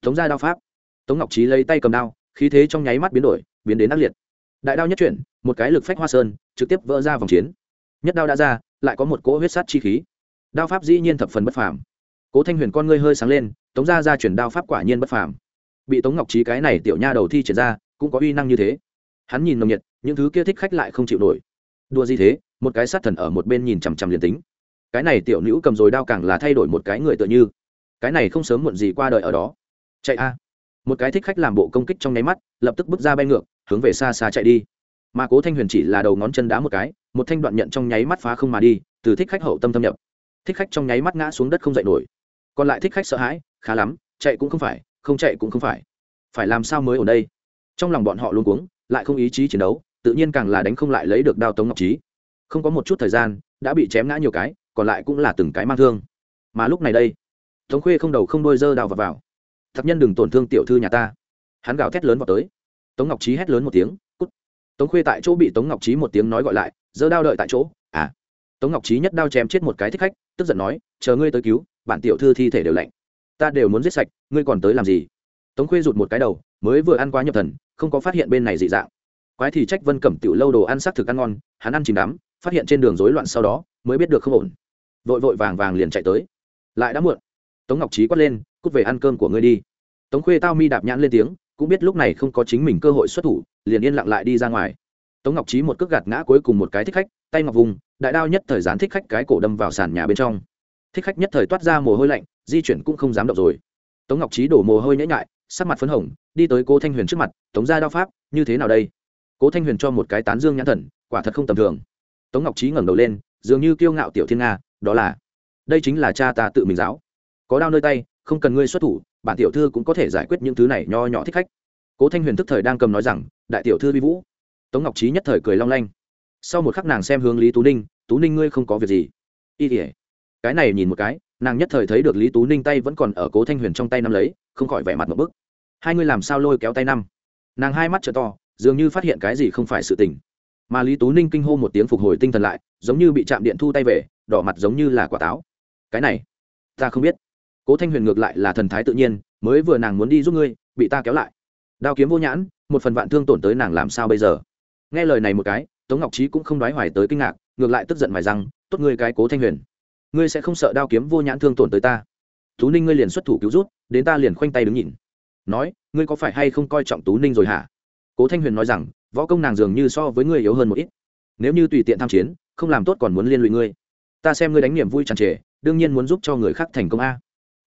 Tống ra đao pháp. Tống ngọc trí lấy tay cầm đao, khí thế trong nháy mắt biến đổi, biến đến ác liệt. Đại đao nhất chuyển, một cái lực phách hoa sơn, trực tiếp vỡ ra vòng chiến. Nhất đao đã ra, lại có một cỗ huyết sát chi khí đao pháp dĩ nhiên thập phần bất phàm. Cố thanh huyền con ngươi hơi sáng lên, tống gia gia chuyển đao pháp quả nhiên bất phàm. Bị tống ngọc trí cái này tiểu nha đầu thi triển ra, cũng có uy năng như thế. Hắn nhìn nồng nhiệt, những thứ kia thích khách lại không chịu nổi. Đua gì thế, một cái sát thần ở một bên nhìn chằm chằm liền tính. Cái này tiểu nữ cầm rồi đao càng là thay đổi một cái người tựa như. Cái này không sớm muộn gì qua đời ở đó. Chạy a. Một cái thích khách làm bộ công kích trong nháy mắt, lập tức bước ra bay ngược, hướng về xa xa chạy đi. Mà cố thanh huyền chỉ là đầu ngón chân đá một cái, một thanh đoạn nhận trong nháy mắt phá không mà đi, từ thích khách hậu tâm thâm nhập thích khách trong nháy mắt ngã xuống đất không dậy nổi. Còn lại thích khách sợ hãi khá lắm chạy cũng không phải không chạy cũng không phải. Phải làm sao mới ở đây? Trong lòng bọn họ luôn cuống lại không ý chí chiến đấu tự nhiên càng là đánh không lại lấy được đao tống ngọc trí. Không có một chút thời gian đã bị chém ngã nhiều cái còn lại cũng là từng cái mang thương. Mà lúc này đây tống khuê không đầu không đôi dơ đao vào, vào. thập nhân đừng tổn thương tiểu thư nhà ta. Hắn gào thét lớn vào tới. Tống ngọc trí hét lớn một tiếng cút. Tống khuê tại chỗ bị tống ngọc trí một tiếng nói gọi lại dơ đao đợi tại chỗ. À tống ngọc trí nhất đao chém chết một cái thích khách, tức giận nói, chờ ngươi tới cứu, bản tiểu thư thi thể đều lạnh. Ta đều muốn giết sạch, ngươi còn tới làm gì? Tống khuê rụt một cái đầu, mới vừa ăn quá nhập thần, không có phát hiện bên này dị dạng. Quái thì trách vân cẩm tiểu lâu đồ ăn xác thực ăn ngon, hắn ăn chìm đắm, phát hiện trên đường rối loạn sau đó, mới biết được không ổn. Vội vội vàng vàng liền chạy tới. Lại đã muộn. Tống ngọc trí quát lên, cút về ăn cơm của ngươi đi. Tống khuê tao mi đạp nhãn lên tiếng, cũng biết lúc này không có chính mình cơ hội xuất thủ, liền yên lặng lại đi ra ngoài tống ngọc trí một cước gạt ngã cuối cùng một cái thích khách, tay ngọc vùng, đại đao nhất thời gián thích khách cái cổ đâm vào sàn nhà bên trong. Thích khách nhất thời toát ra mồ hôi lạnh, di chuyển cũng không dám động rồi. Tống ngọc trí đổ mồ hôi nhễ nhại, sắc mặt phấn hồng, đi tới cố thanh huyền trước mặt, tống ra đao pháp, như thế nào đây? Cố thanh huyền cho một cái tán dương nhãn thần, quả thật không tầm thường. Tống ngọc trí ngẩng đầu lên, dường như kiêu ngạo tiểu thiên nga, đó là, đây chính là cha ta tự mình giáo. Có đao nơi tay, không cần ngươi xuất thủ, bản tiểu thư cũng có thể giải quyết những thứ này nho nhỏ thích khách. Cố thanh huyền tức thời đang cầm nói rằng, đại tiểu thư vi vũ tống ngọc trí nhất thời cười long lanh. Sau một khắc nàng xem hướng lý tú ninh tú ninh ngươi không có việc gì? Y tỉa cái này nhìn một cái, nàng nhất thời thấy được lý tú ninh tay vẫn còn ở cố thanh huyền trong tay nắm lấy, không khỏi vẻ mặt một bức. Hai ngươi làm sao lôi kéo tay năm? Nàng hai mắt t to, dường như phát hiện cái gì không phải sự tình. Mà lý tú ninh kinh hô một tiếng phục hồi tinh thần lại, giống như bị chạm điện thu tay về, đỏ mặt giống như là quả táo. Cái này, ta không biết. Cố thanh huyền ngược lại là thần thái tự nhiên, mới vừa nàng muốn đi giúp ngươi, bị ta kéo lại. Đao kiếm vô nhãn, một phần vạn thương tổn tới nàng làm sao bây giờ? Nghe lời này một cái, tống ngọc trí cũng không đoái hoài tới kinh ngạc, ngược lại tức giận mài rằng tốt ngươi cái cố thanh huyền, ngươi sẽ không sợ đao kiếm vô nhãn thương tổn tới ta. Tú ninh ngươi liền xuất thủ cứu rút, đến ta liền khoanh tay đứng nhìn. Nói, ngươi có phải hay không coi trọng tú ninh rồi hả? Cố thanh huyền nói rằng, võ công nàng dường như so với ngươi yếu hơn một ít. Nếu như tùy tiện tham chiến, không làm tốt còn muốn liên lụy ngươi. Ta xem ngươi đánh niềm vui tràn trề, đương nhiên muốn giúp cho người khác thành công a.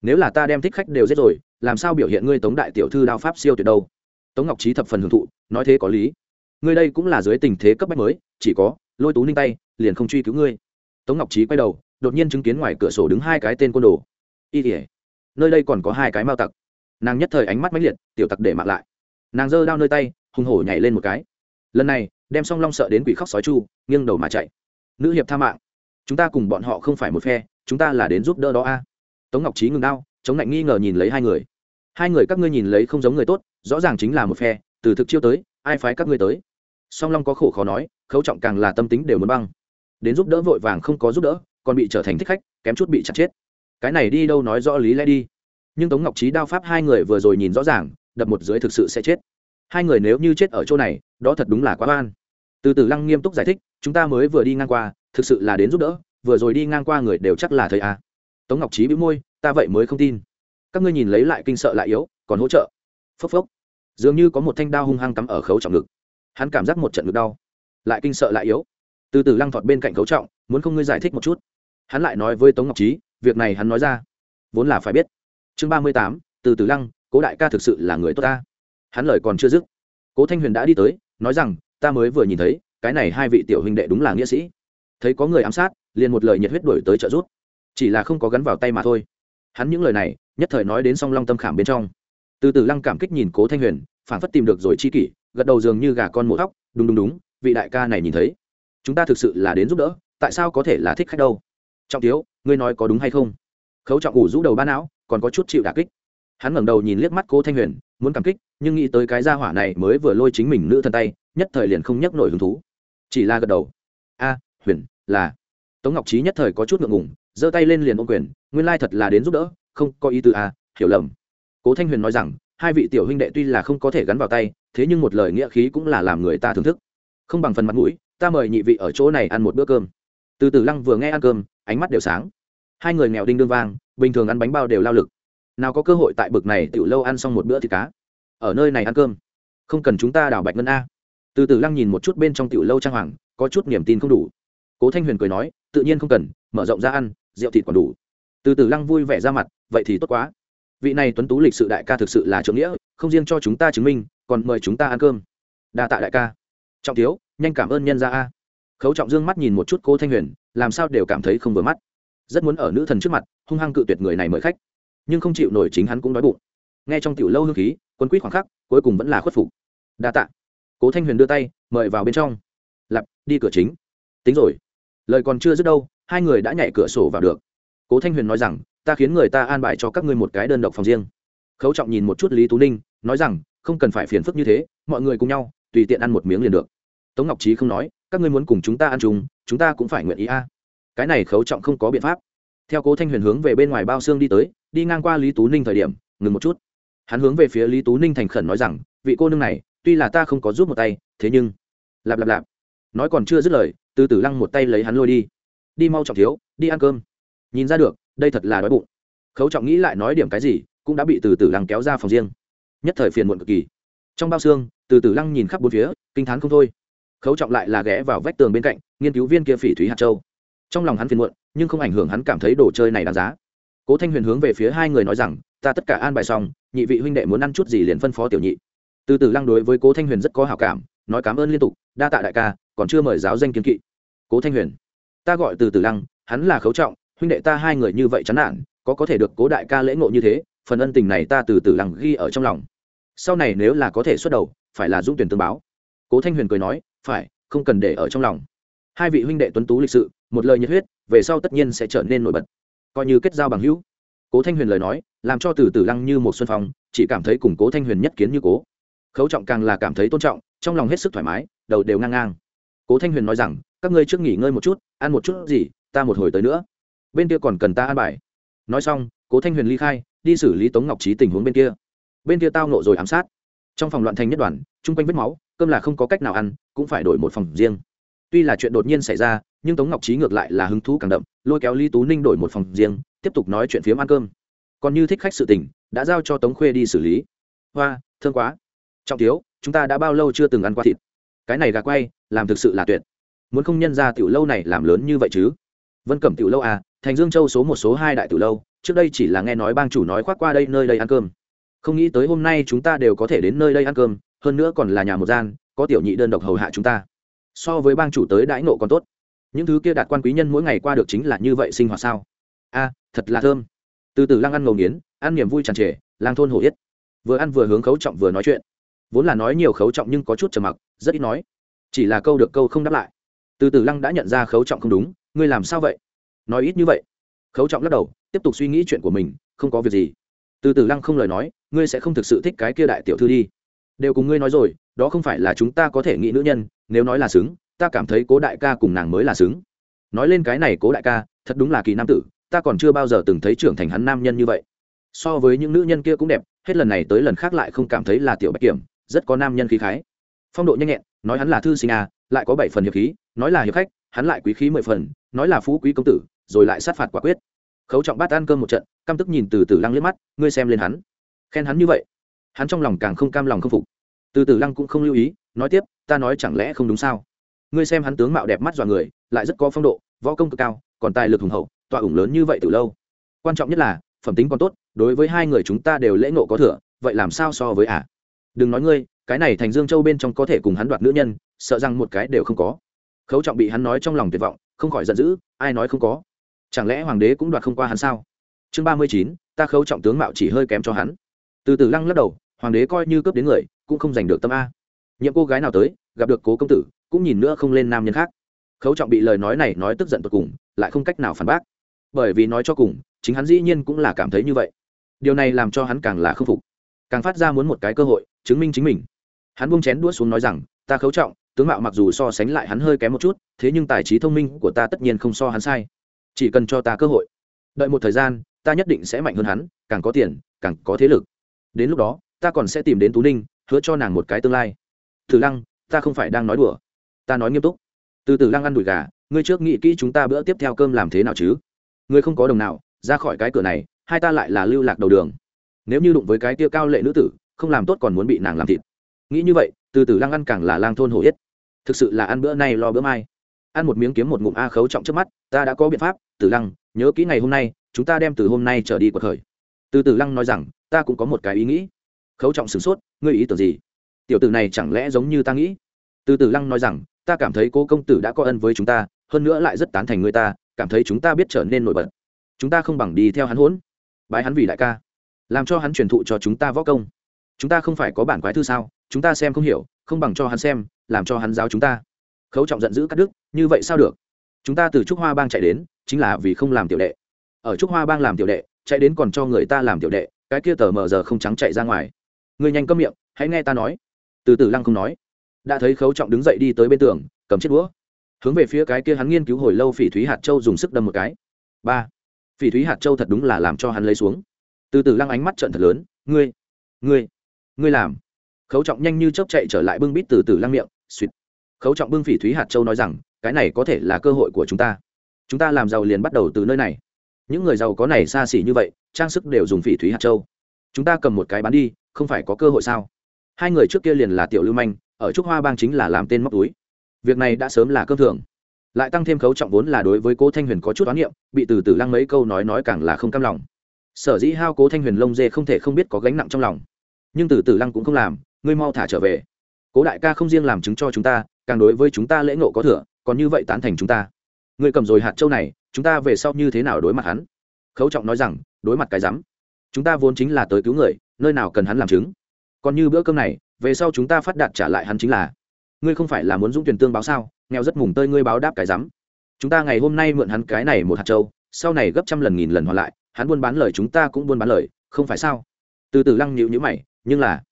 Nếu là ta đem thích khách đều giết rồi, làm sao biểu hiện ngươi tống đại tiểu thư đao pháp siêu tuyệt đâu? Tống ngọc trí thập phần hưởng thụ, nói thế có lý ngươi đây cũng là dưới tình thế cấp bách mới, chỉ có, lôi tú ninh tay, liền không truy cứu ngươi. Tống ngọc trí quay đầu, đột nhiên chứng kiến ngoài cửa sổ đứng hai cái tên côn đồ. Y tỉa nơi đây còn có hai cái mao tặc. Nàng nhất thời ánh mắt mãnh liệt, tiểu tặc để mặc lại. Nàng giơ đao nơi tay, hùng hổ nhảy lên một cái. Lần này, đem song long sợ đến quỷ khóc sói chu, nghiêng đầu mà chạy. Nữ hiệp tha mạng. Chúng ta cùng bọn họ không phải một phe, chúng ta là đến giúp đỡ đó a. Tống ngọc trí ngừng đao, chống lạnh nghi ngờ nhìn lấy hai người. Hai người các ngươi nhìn lấy không giống người tốt, rõ ràng chính là một phe, từ thực chiêu tới, ai phái các ngươi tới? Song long có khổ khó nói, khấu trọng càng là tâm tính đều muốn băng. Đến giúp đỡ vội vàng không có giúp đỡ, còn bị trở thành thích khách, kém chút bị chặt chết. Cái này đi đâu nói rõ lý lẽ đi. Nhưng tống ngọc trí đao pháp hai người vừa rồi nhìn rõ ràng, đập một dưới thực sự sẽ chết. Hai người nếu như chết ở chỗ này, đó thật đúng là quá oan. Từ từ lăng nghiêm túc giải thích, chúng ta mới vừa đi ngang qua, thực sự là đến giúp đỡ, vừa rồi đi ngang qua người đều chắc là thầy à. tống ngọc trí bĩu môi, ta vậy mới không tin. Các ngươi nhìn lấy lại kinh sợ lại yếu, còn hỗ trợ. Phốc phốc. Dường như có một thanh đao hung hăng cắm ở khấu trọng ngực hắn cảm giác một trận ngực đau lại kinh sợ lại yếu. Từ từ lăng thọt bên cạnh cấu trọng muốn không ngươi giải thích một chút. Hắn lại nói với tống ngọc trí việc này hắn nói ra vốn là phải biết. Chương ba mươi tám từ từ lăng cố đại ca thực sự là người tốt ta. Hắn lời còn chưa dứt cố thanh huyền đã đi tới nói rằng ta mới vừa nhìn thấy cái này hai vị tiểu huynh đệ đúng là nghĩa sĩ. Thấy có người ám sát liền một lời nhiệt huyết đuổi tới trợ giúp, chỉ là không có gắn vào tay mà thôi. Hắn những lời này nhất thời nói đến song long tâm khảm bên trong. Từ từ lăng cảm kích nhìn cố thanh huyền phản phất tìm được rồi chi kỷ gật đầu dường như gà con mổ tóc, đúng đúng đúng, vị đại ca này nhìn thấy. Chúng ta thực sự là đến giúp đỡ, tại sao có thể là thích khách đâu? Trọng tiếu ngươi nói có đúng hay không? Khấu trọng ủ rũ đầu ba não, còn có chút chịu đà kích. Hắn ngẩng đầu nhìn liếc mắt cố thanh huyền, muốn cảm kích, nhưng nghĩ tới cái gia hỏa này mới vừa lôi chính mình nữ thân tay, nhất thời liền không nhắc nổi hứng thú. Chỉ là gật đầu. A, huyền, là. Tống ngọc trí nhất thời có chút ngượng ngùng, giơ tay lên liền ôm quyền, nguyên lai thật là đến giúp đỡ, không có ý tư a à, hiểu lầm. Cố thanh huyền nói rằng, hai vị tiểu huynh đệ tuy là không có thể gắn vào tay thế nhưng một lời nghĩa khí cũng là làm người ta thưởng thức. Không bằng phần mặt mũi, ta mời nhị vị ở chỗ này ăn một bữa cơm. Từ từ lăng vừa nghe ăn cơm, ánh mắt đều sáng. Hai người nghèo đinh đương vang, bình thường ăn bánh bao đều lao lực. Nào có cơ hội tại bực này tiểu lâu ăn xong một bữa thịt cá? Ở nơi này ăn cơm, không cần chúng ta đảo bạch ngân a. Từ từ lăng nhìn một chút bên trong tiểu lâu trang hoàng, có chút niềm tin không đủ. Cố thanh huyền cười nói, tự nhiên không cần, mở rộng ra ăn, rượu thịt còn đủ. Từ từ lăng vui vẻ ra mặt, vậy thì tốt quá. Vị này tuấn tú lịch sự đại ca thực sự là trưởng nghĩa không riêng cho chúng ta chứng minh, còn mời chúng ta ăn cơm. Đa tạ đại ca. Trọng thiếu, nhanh cảm ơn nhân gia a. Khấu trọng dương mắt nhìn một chút cố thanh huyền, làm sao đều cảm thấy không vừa mắt. Rất muốn ở nữ thần trước mặt, hung hăng cự tuyệt người này mời khách. Nhưng không chịu nổi chính hắn cũng đói bụng. Nghe trong tiểu lâu hương khí, quân quýt khoảng khắc, cuối cùng vẫn là khuất phục. Đa tạ. Cố thanh huyền đưa tay, mời vào bên trong. Lặp đi cửa chính. Tính rồi. Lời còn chưa dứt đâu, hai người đã nhảy cửa sổ vào được. Cố thanh huyền nói rằng, ta khiến người ta an bài cho các ngươi một cái đơn độc phòng riêng. Khấu trọng nhìn một chút lý tú ninh nói rằng, không cần phải phiền phức như thế, mọi người cùng nhau, tùy tiện ăn một miếng liền được. Tống ngọc trí không nói, các ngươi muốn cùng chúng ta ăn chung, chúng ta cũng phải nguyện ý a. Cái này khấu trọng không có biện pháp. Theo cố thanh huyền hướng về bên ngoài bao xương đi tới, đi ngang qua lý tú ninh thời điểm, ngừng một chút. Hắn hướng về phía lý tú ninh thành khẩn nói rằng, vị cô nương này, tuy là ta không có giúp một tay, thế nhưng, lạp lạp lạp. Nói còn chưa dứt lời, từ Tử lăng một tay lấy hắn lôi đi. Đi mau trọng thiếu, đi ăn cơm. Nhìn ra được, đây thật là đói bụng. Khấu trọng nghĩ lại nói điểm cái gì, cũng đã bị từ Tử lăng kéo ra phòng riêng nhất thời phiền muộn cực kỳ. Trong bao xương, từ từ lăng nhìn khắp bốn phía, kinh t h á n không thôi. Khấu trọng lại là ghé vào vách tường bên cạnh, nghiên cứu viên kia phỉ thúy hạt châu. Trong lòng hắn phiền muộn, nhưng không ảnh hưởng hắn cảm thấy đồ chơi này đáng giá. Cố thanh huyền hướng về phía hai người nói rằng, ta tất cả an bài xong, nhị vị huynh đệ muốn ăn chút gì liền phân phó tiểu nhị. Từ từ lăng đối với cố thanh huyền rất có hảo cảm, nói cảm ơn liên tục, đa tạ đại ca, còn chưa mời giáo danh kiến kỵ. Cố thanh huyền, ta gọi từ từ lăng, hắn là khấu trọng, huynh đệ ta hai người như vậy chán nản, có có thể được cố đại ca lễ ngộ như thế phần ân tình này ta từ từ lăng ghi ở trong lòng. Sau này nếu là có thể xuất đầu, phải là dũng tuyển tương báo. Cố thanh huyền cười nói, phải, không cần để ở trong lòng. Hai vị huynh đệ tuấn tú lịch sự, một lời nhiệt huyết, về sau tất nhiên sẽ trở nên nổi bật. Coi như kết giao bằng hữu. Cố thanh huyền lời nói, làm cho từ từ lăng như một xuân phong, chỉ cảm thấy cùng cố thanh huyền nhất kiến như cố. Khấu trọng càng là cảm thấy tôn trọng, trong lòng hết sức thoải mái, đầu đều ngang ngang. Cố thanh huyền nói rằng, các ngươi trước nghỉ ngơi một chút, ăn một chút gì, ta một hồi tới nữa. Bên kia còn cần ta ăn bài. Nói xong, cố thanh huyền ly khai đi xử lý tống ngọc trí tình huống bên kia. Bên kia tao nộ rồi ám sát. Trong phòng loạn thành nhất đoàn, chung quanh vết máu, cơm là không có cách nào ăn, cũng phải đổi một phòng riêng. Tuy là chuyện đột nhiên xảy ra, nhưng tống ngọc trí ngược lại là hứng thú càng đậm, lôi kéo lý tú ninh đổi một phòng riêng, tiếp tục nói chuyện phiếm ăn cơm. Còn như thích khách sự tình, đã giao cho tống khuê đi xử lý. Hoa, thương quá. Trọng thiếu, chúng ta đã bao lâu chưa từng ăn qua thịt? Cái này gà quay, làm thực sự là tuyệt. Muốn không nhân ra tiểu lâu này làm lớn như vậy chứ? Vân cẩm tiểu lâu à thành dương châu số một, số hai đại tiểu lâu trước đây chỉ là nghe nói bang chủ nói khoác qua đây nơi đây ăn cơm. Không nghĩ tới hôm nay chúng ta đều có thể đến nơi đây ăn cơm, hơn nữa còn là nhà một gian, có tiểu nhị đơn độc hầu hạ chúng ta. So với bang chủ tới đãi nộ còn tốt. Những thứ kia đạt quan quý nhân mỗi ngày qua được chính là như vậy sinh hoạt sao? A, thật là thơm. Từ từ lăng ăn ngầu nghiến, ăn niềm vui tràn trề lang thôn hổ yết. Vừa ăn vừa hướng khấu trọng vừa nói chuyện. Vốn là nói nhiều khấu trọng nhưng có chút trầm mặc, rất ít nói. Chỉ là câu được câu không đáp lại. Từ từ lăng đã nhận ra khấu trọng không đúng, ngươi làm sao vậy? Nói ít như vậy khấu trọng lắc đầu, tiếp tục suy nghĩ chuyện của mình, không có việc gì. Từ từ lăng không lời nói, ngươi sẽ không thực sự thích cái kia đại tiểu thư đi. Đều cùng ngươi nói rồi, đó không phải là chúng ta có thể nghĩ nữ nhân, nếu nói là xứng, ta cảm thấy cố đại ca cùng nàng mới là xứng. Nói lên cái này cố đại ca, thật đúng là kỳ nam tử, ta còn chưa bao giờ từng thấy trưởng thành hắn nam nhân như vậy. So với những nữ nhân kia cũng đẹp, hết lần này tới lần khác lại không cảm thấy là tiểu bạch kiểm, rất có nam nhân khí khái. Phong độ nhanh nhẹn, nói hắn là thư sinh à lại có bảy phần hiệp khí, nói là hiệp khách, hắn lại quý khí mười phần, nói là phú quý công tử rồi lại sát phạt quả quyết. Khấu trọng bát ăn cơm một trận, căm tức nhìn từ từ lăng liếc mắt, ngươi xem lên hắn. Khen hắn như vậy, hắn trong lòng càng không cam lòng không phục. Từ từ lăng cũng không lưu ý, nói tiếp, ta nói chẳng lẽ không đúng sao? Ngươi xem hắn tướng mạo đẹp mắt dọa người, lại rất có phong độ, võ công cực cao, còn tài lực hùng hậu, tọa ủng lớn như vậy từ lâu. Quan trọng nhất là, phẩm tính còn tốt, đối với hai người chúng ta đều lễ nộ có thừa, vậy làm sao so với ả à? đừng nói ngươi, cái này thành dương châu bên trong có thể cùng hắn đoạt nữ nhân, sợ rằng một cái đều không có. Khấu trọng bị hắn nói trong lòng tuyệt vọng, không khỏi giận dữ, ai nói không có? Chẳng lẽ hoàng đế cũng đoạt không qua hắn sao? Chương ba mươi chín, ta khấu trọng tướng mạo chỉ hơi kém cho hắn. Từ từ lăng lắc đầu, hoàng đế coi như cướp đến người, cũng không giành được tâm a. Nhiệm cô gái nào tới, gặp được cố công tử, cũng nhìn nữa không lên nam nhân khác. Khấu trọng bị lời nói này nói tức giận tột cùng, lại không cách nào phản bác. Bởi vì nói cho cùng, chính hắn dĩ nhiên cũng là cảm thấy như vậy. Điều này làm cho hắn càng là k phục. Càng phát ra muốn một cái cơ hội, chứng minh chính mình. Hắn buông chén đũa xuống nói rằng, ta khấu trọng, tướng mạo mặc dù so sánh lại hắn hơi kém một chút, thế nhưng tài trí thông minh của ta tất nhiên không so hắn sai chỉ cần cho ta cơ hội. Đợi một thời gian, ta nhất định sẽ mạnh hơn hắn, càng có tiền, càng có thế lực. Đến lúc đó, ta còn sẽ tìm đến tú ninh, hứa cho nàng một cái tương lai. Tử lăng, ta không phải đang nói đùa. Ta nói nghiêm túc. Từ từ lăng ăn đùi gà, ngươi trước nghĩ kỹ chúng ta bữa tiếp theo cơm làm thế nào chứ? Ngươi không có đồng nào, ra khỏi cái cửa này, hai ta lại là lưu lạc đầu đường. Nếu như đụng với cái tia cao lệ nữ tử, không làm tốt còn muốn bị nàng làm thịt. Nghĩ như vậy, từ từ lăng ăn càng là lang thôn hổ yết. Thực sự là ăn bữa nay lo bữa mai. Ăn một miếng kiếm một ngụm a khấu trọng trước mắt, ta đã có biện pháp tử lăng, nhớ kỹ ngày hôm nay, chúng ta đem từ hôm nay trở đi cuộc khởi từ Tử lăng nói rằng, ta cũng có một cái ý nghĩ. Khấu trọng sửng sốt, ngươi ý tưởng gì? Tiểu tử này chẳng lẽ giống như ta nghĩ? Từ Tử lăng nói rằng, ta cảm thấy cô công tử đã có ân với chúng ta, hơn nữa lại rất tán thành người ta, cảm thấy chúng ta biết trở nên nổi bật. Chúng ta không bằng đi theo hắn hỗn. Bái hắn vì đại ca. Làm cho hắn truyền thụ cho chúng ta võ công. Chúng ta không phải có bản quái thư sao? Chúng ta xem không hiểu, không bằng cho hắn xem, làm cho hắn giáo chúng ta. Khấu trọng giận dữ cắt đứt, như vậy sao được? Chúng ta từ trúc hoa bang chạy đến, chính là vì không làm tiểu đệ. Ở trúc hoa bang làm tiểu đệ, chạy đến còn cho người ta làm tiểu đệ, cái kia tờ mờ giờ không trắng chạy ra ngoài. Người nhanh câm miệng, hãy nghe ta nói. Từ từ lăng không nói. Đã thấy khấu trọng đứng dậy đi tới bên tường, cầm chiếc đũa. Hướng về phía cái kia hắn nghiên cứu hồi lâu phỉ thúy hạt châu dùng sức đâm một cái. Ba. Phỉ thúy hạt châu thật đúng là làm cho hắn lấy xuống. Từ từ lăng ánh mắt trận thật lớn. Ngươi ngươi ngươi làm. Khấu trọng nhanh như chớp chạy trở lại bưng bít từ từ lăng miệng, suýt. Khấu trọng bưng phỉ thúy hạt châu nói rằng cái này có thể là cơ hội của chúng ta. Chúng ta làm giàu liền bắt đầu từ nơi này. Những người giàu có này xa xỉ như vậy, trang sức đều dùng phỉ thúy hạt châu. Chúng ta cầm một cái bán đi, không phải có cơ hội sao? Hai người trước kia liền là tiểu lưu manh, ở trúc hoa bang chính là làm tên móc túi. Việc này đã sớm là cơm thường. Lại tăng thêm khấu trọng vốn là đối với cố thanh huyền có chút oán niệm, bị từ từ lăng mấy câu nói nói càng là không cam lòng. Sở dĩ hao cố thanh huyền lông dê không thể không biết có gánh nặng trong lòng. Nhưng từ từ lăng cũng không làm, ngươi mau thả trở về. Cố đại ca không riêng làm chứng cho chúng ta, càng đối với chúng ta lễ ngộ có thừa còn như vậy tán thành chúng ta. Người cầm rồi hạt châu này, chúng ta về sau như thế nào đối mặt hắn? Khấu trọng nói rằng, đối mặt cái rắm. Chúng ta vốn chính là tới cứu người, nơi nào cần hắn làm chứng. Còn như bữa cơm này, về sau chúng ta phát đạt trả lại hắn chính là. Ngươi không phải là muốn dũng tuyển tương báo sao? Nghèo rất mùng tơi ngươi báo đáp cái rắm. Chúng ta ngày hôm nay mượn hắn cái này một hạt châu, sau này gấp trăm lần nghìn lần hoàn lại, hắn buôn bán lời chúng ta cũng buôn bán lời, không phải sao? Từ từ lăng nhịu nhữ mày, nhưng là,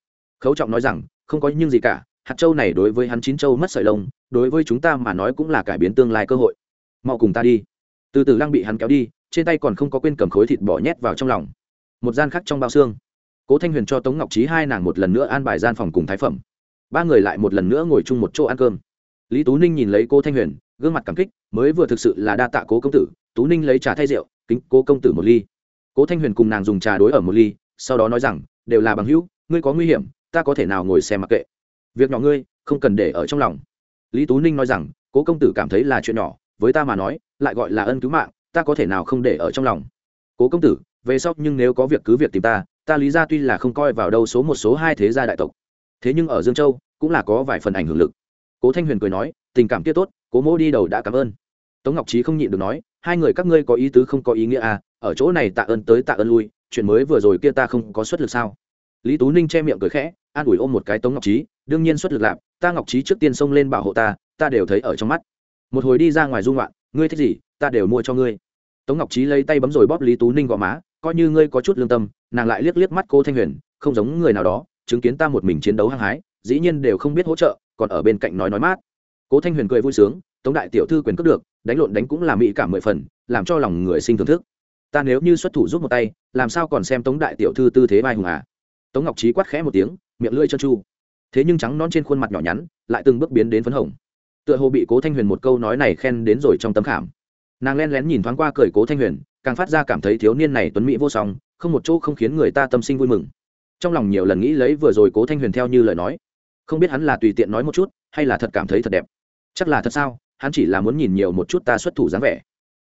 khấu trọng nói rằng, không có nhưng gì cả hạt châu này đối với hắn chín châu mất sợi lông, đối với chúng ta mà nói cũng là cải biến tương lai cơ hội. Mau cùng ta đi. Từ từ lăng bị hắn kéo đi, trên tay còn không có quên cầm khối thịt bỏ nhét vào trong lòng. Một gian khác trong bao xương. Cố thanh huyền cho tống ngọc trí hai nàng một lần nữa an bài gian phòng cùng thái phẩm. Ba người lại một lần nữa ngồi chung một chỗ ăn cơm. Lý tú ninh nhìn lấy cô thanh huyền, gương mặt cảm kích, mới vừa thực sự là đa tạ cố công tử. Tú ninh lấy trà thay rượu, kính cố công tử một ly. Cố thanh huyền cùng nàng dùng trà đối ở một ly, sau đó nói rằng, đều là bằng hữu, ngươi có nguy hiểm, ta có thể nào ngồi xem mặc kệ việc nhỏ ngươi, không cần để ở trong lòng. Lý tú ninh nói rằng, cố công tử cảm thấy là chuyện nhỏ, với ta mà nói, lại gọi là ân cứu mạng, ta có thể nào không để ở trong lòng. Cố công tử, về sau nhưng nếu có việc cứ việc tìm ta ta lý ra tuy là không coi vào đâu số một số hai thế gia đại tộc. Thế nhưng ở dương châu, cũng là có vài phần ảnh hưởng lực. Cố thanh huyền cười nói, tình cảm kia tốt, cố mỗ đi đầu đã cảm ơn. Tống ngọc trí không nhịn được nói, hai người các ngươi có ý tứ không có ý nghĩa à ở chỗ này tạ ơn tới tạ ơn lui, chuyện mới vừa rồi kia ta không có xuất lực sao? Lý tú ninh che miệng cười khẽ, an ủi ôm một cái tống ngọc trí đương nhiên xuất lực lạp ta ngọc trí trước tiên xông lên bảo hộ ta ta đều thấy ở trong mắt. Một hồi đi ra ngoài dung loạn ngươi thích gì, ta đều mua cho ngươi. Tống ngọc trí lấy tay bấm rồi bóp lý tú ninh gò má, coi như ngươi có chút lương tâm, nàng lại liếc liếc mắt cô thanh huyền, không giống người nào đó, chứng kiến ta một mình chiến đấu hăng hái, dĩ nhiên đều không biết hỗ trợ, còn ở bên cạnh nói nói mát. Cố thanh huyền cười vui sướng, tống đại tiểu thư quyền cướp được, đánh lộn đánh cũng là mỹ cảm mười phần, làm cho lòng người sinh thưởng thức. Ta nếu như xuất thủ giúp một tay, làm sao còn xem tống đại tiểu thư tư thế vai hùng à? Tống ngọc trí quát khẽ một tiếng, miệng lưỡi chân chu thế nhưng trắng non trên khuôn mặt nhỏ nhắn lại từng bước biến đến phấn hồng. Tựa hồ bị cố thanh huyền một câu nói này khen đến rồi trong tấm khảm. Nàng len lén nhìn thoáng qua cười cố thanh huyền, càng phát ra cảm thấy thiếu niên này tuấn mỹ vô song, không một chỗ không khiến người ta tâm sinh vui mừng. Trong lòng nhiều lần nghĩ lấy vừa rồi cố thanh huyền theo như lời nói, không biết hắn là tùy tiện nói một chút, hay là thật cảm thấy thật đẹp. Chắc là thật sao, hắn chỉ là muốn nhìn nhiều một chút ta xuất thủ dáng vẻ.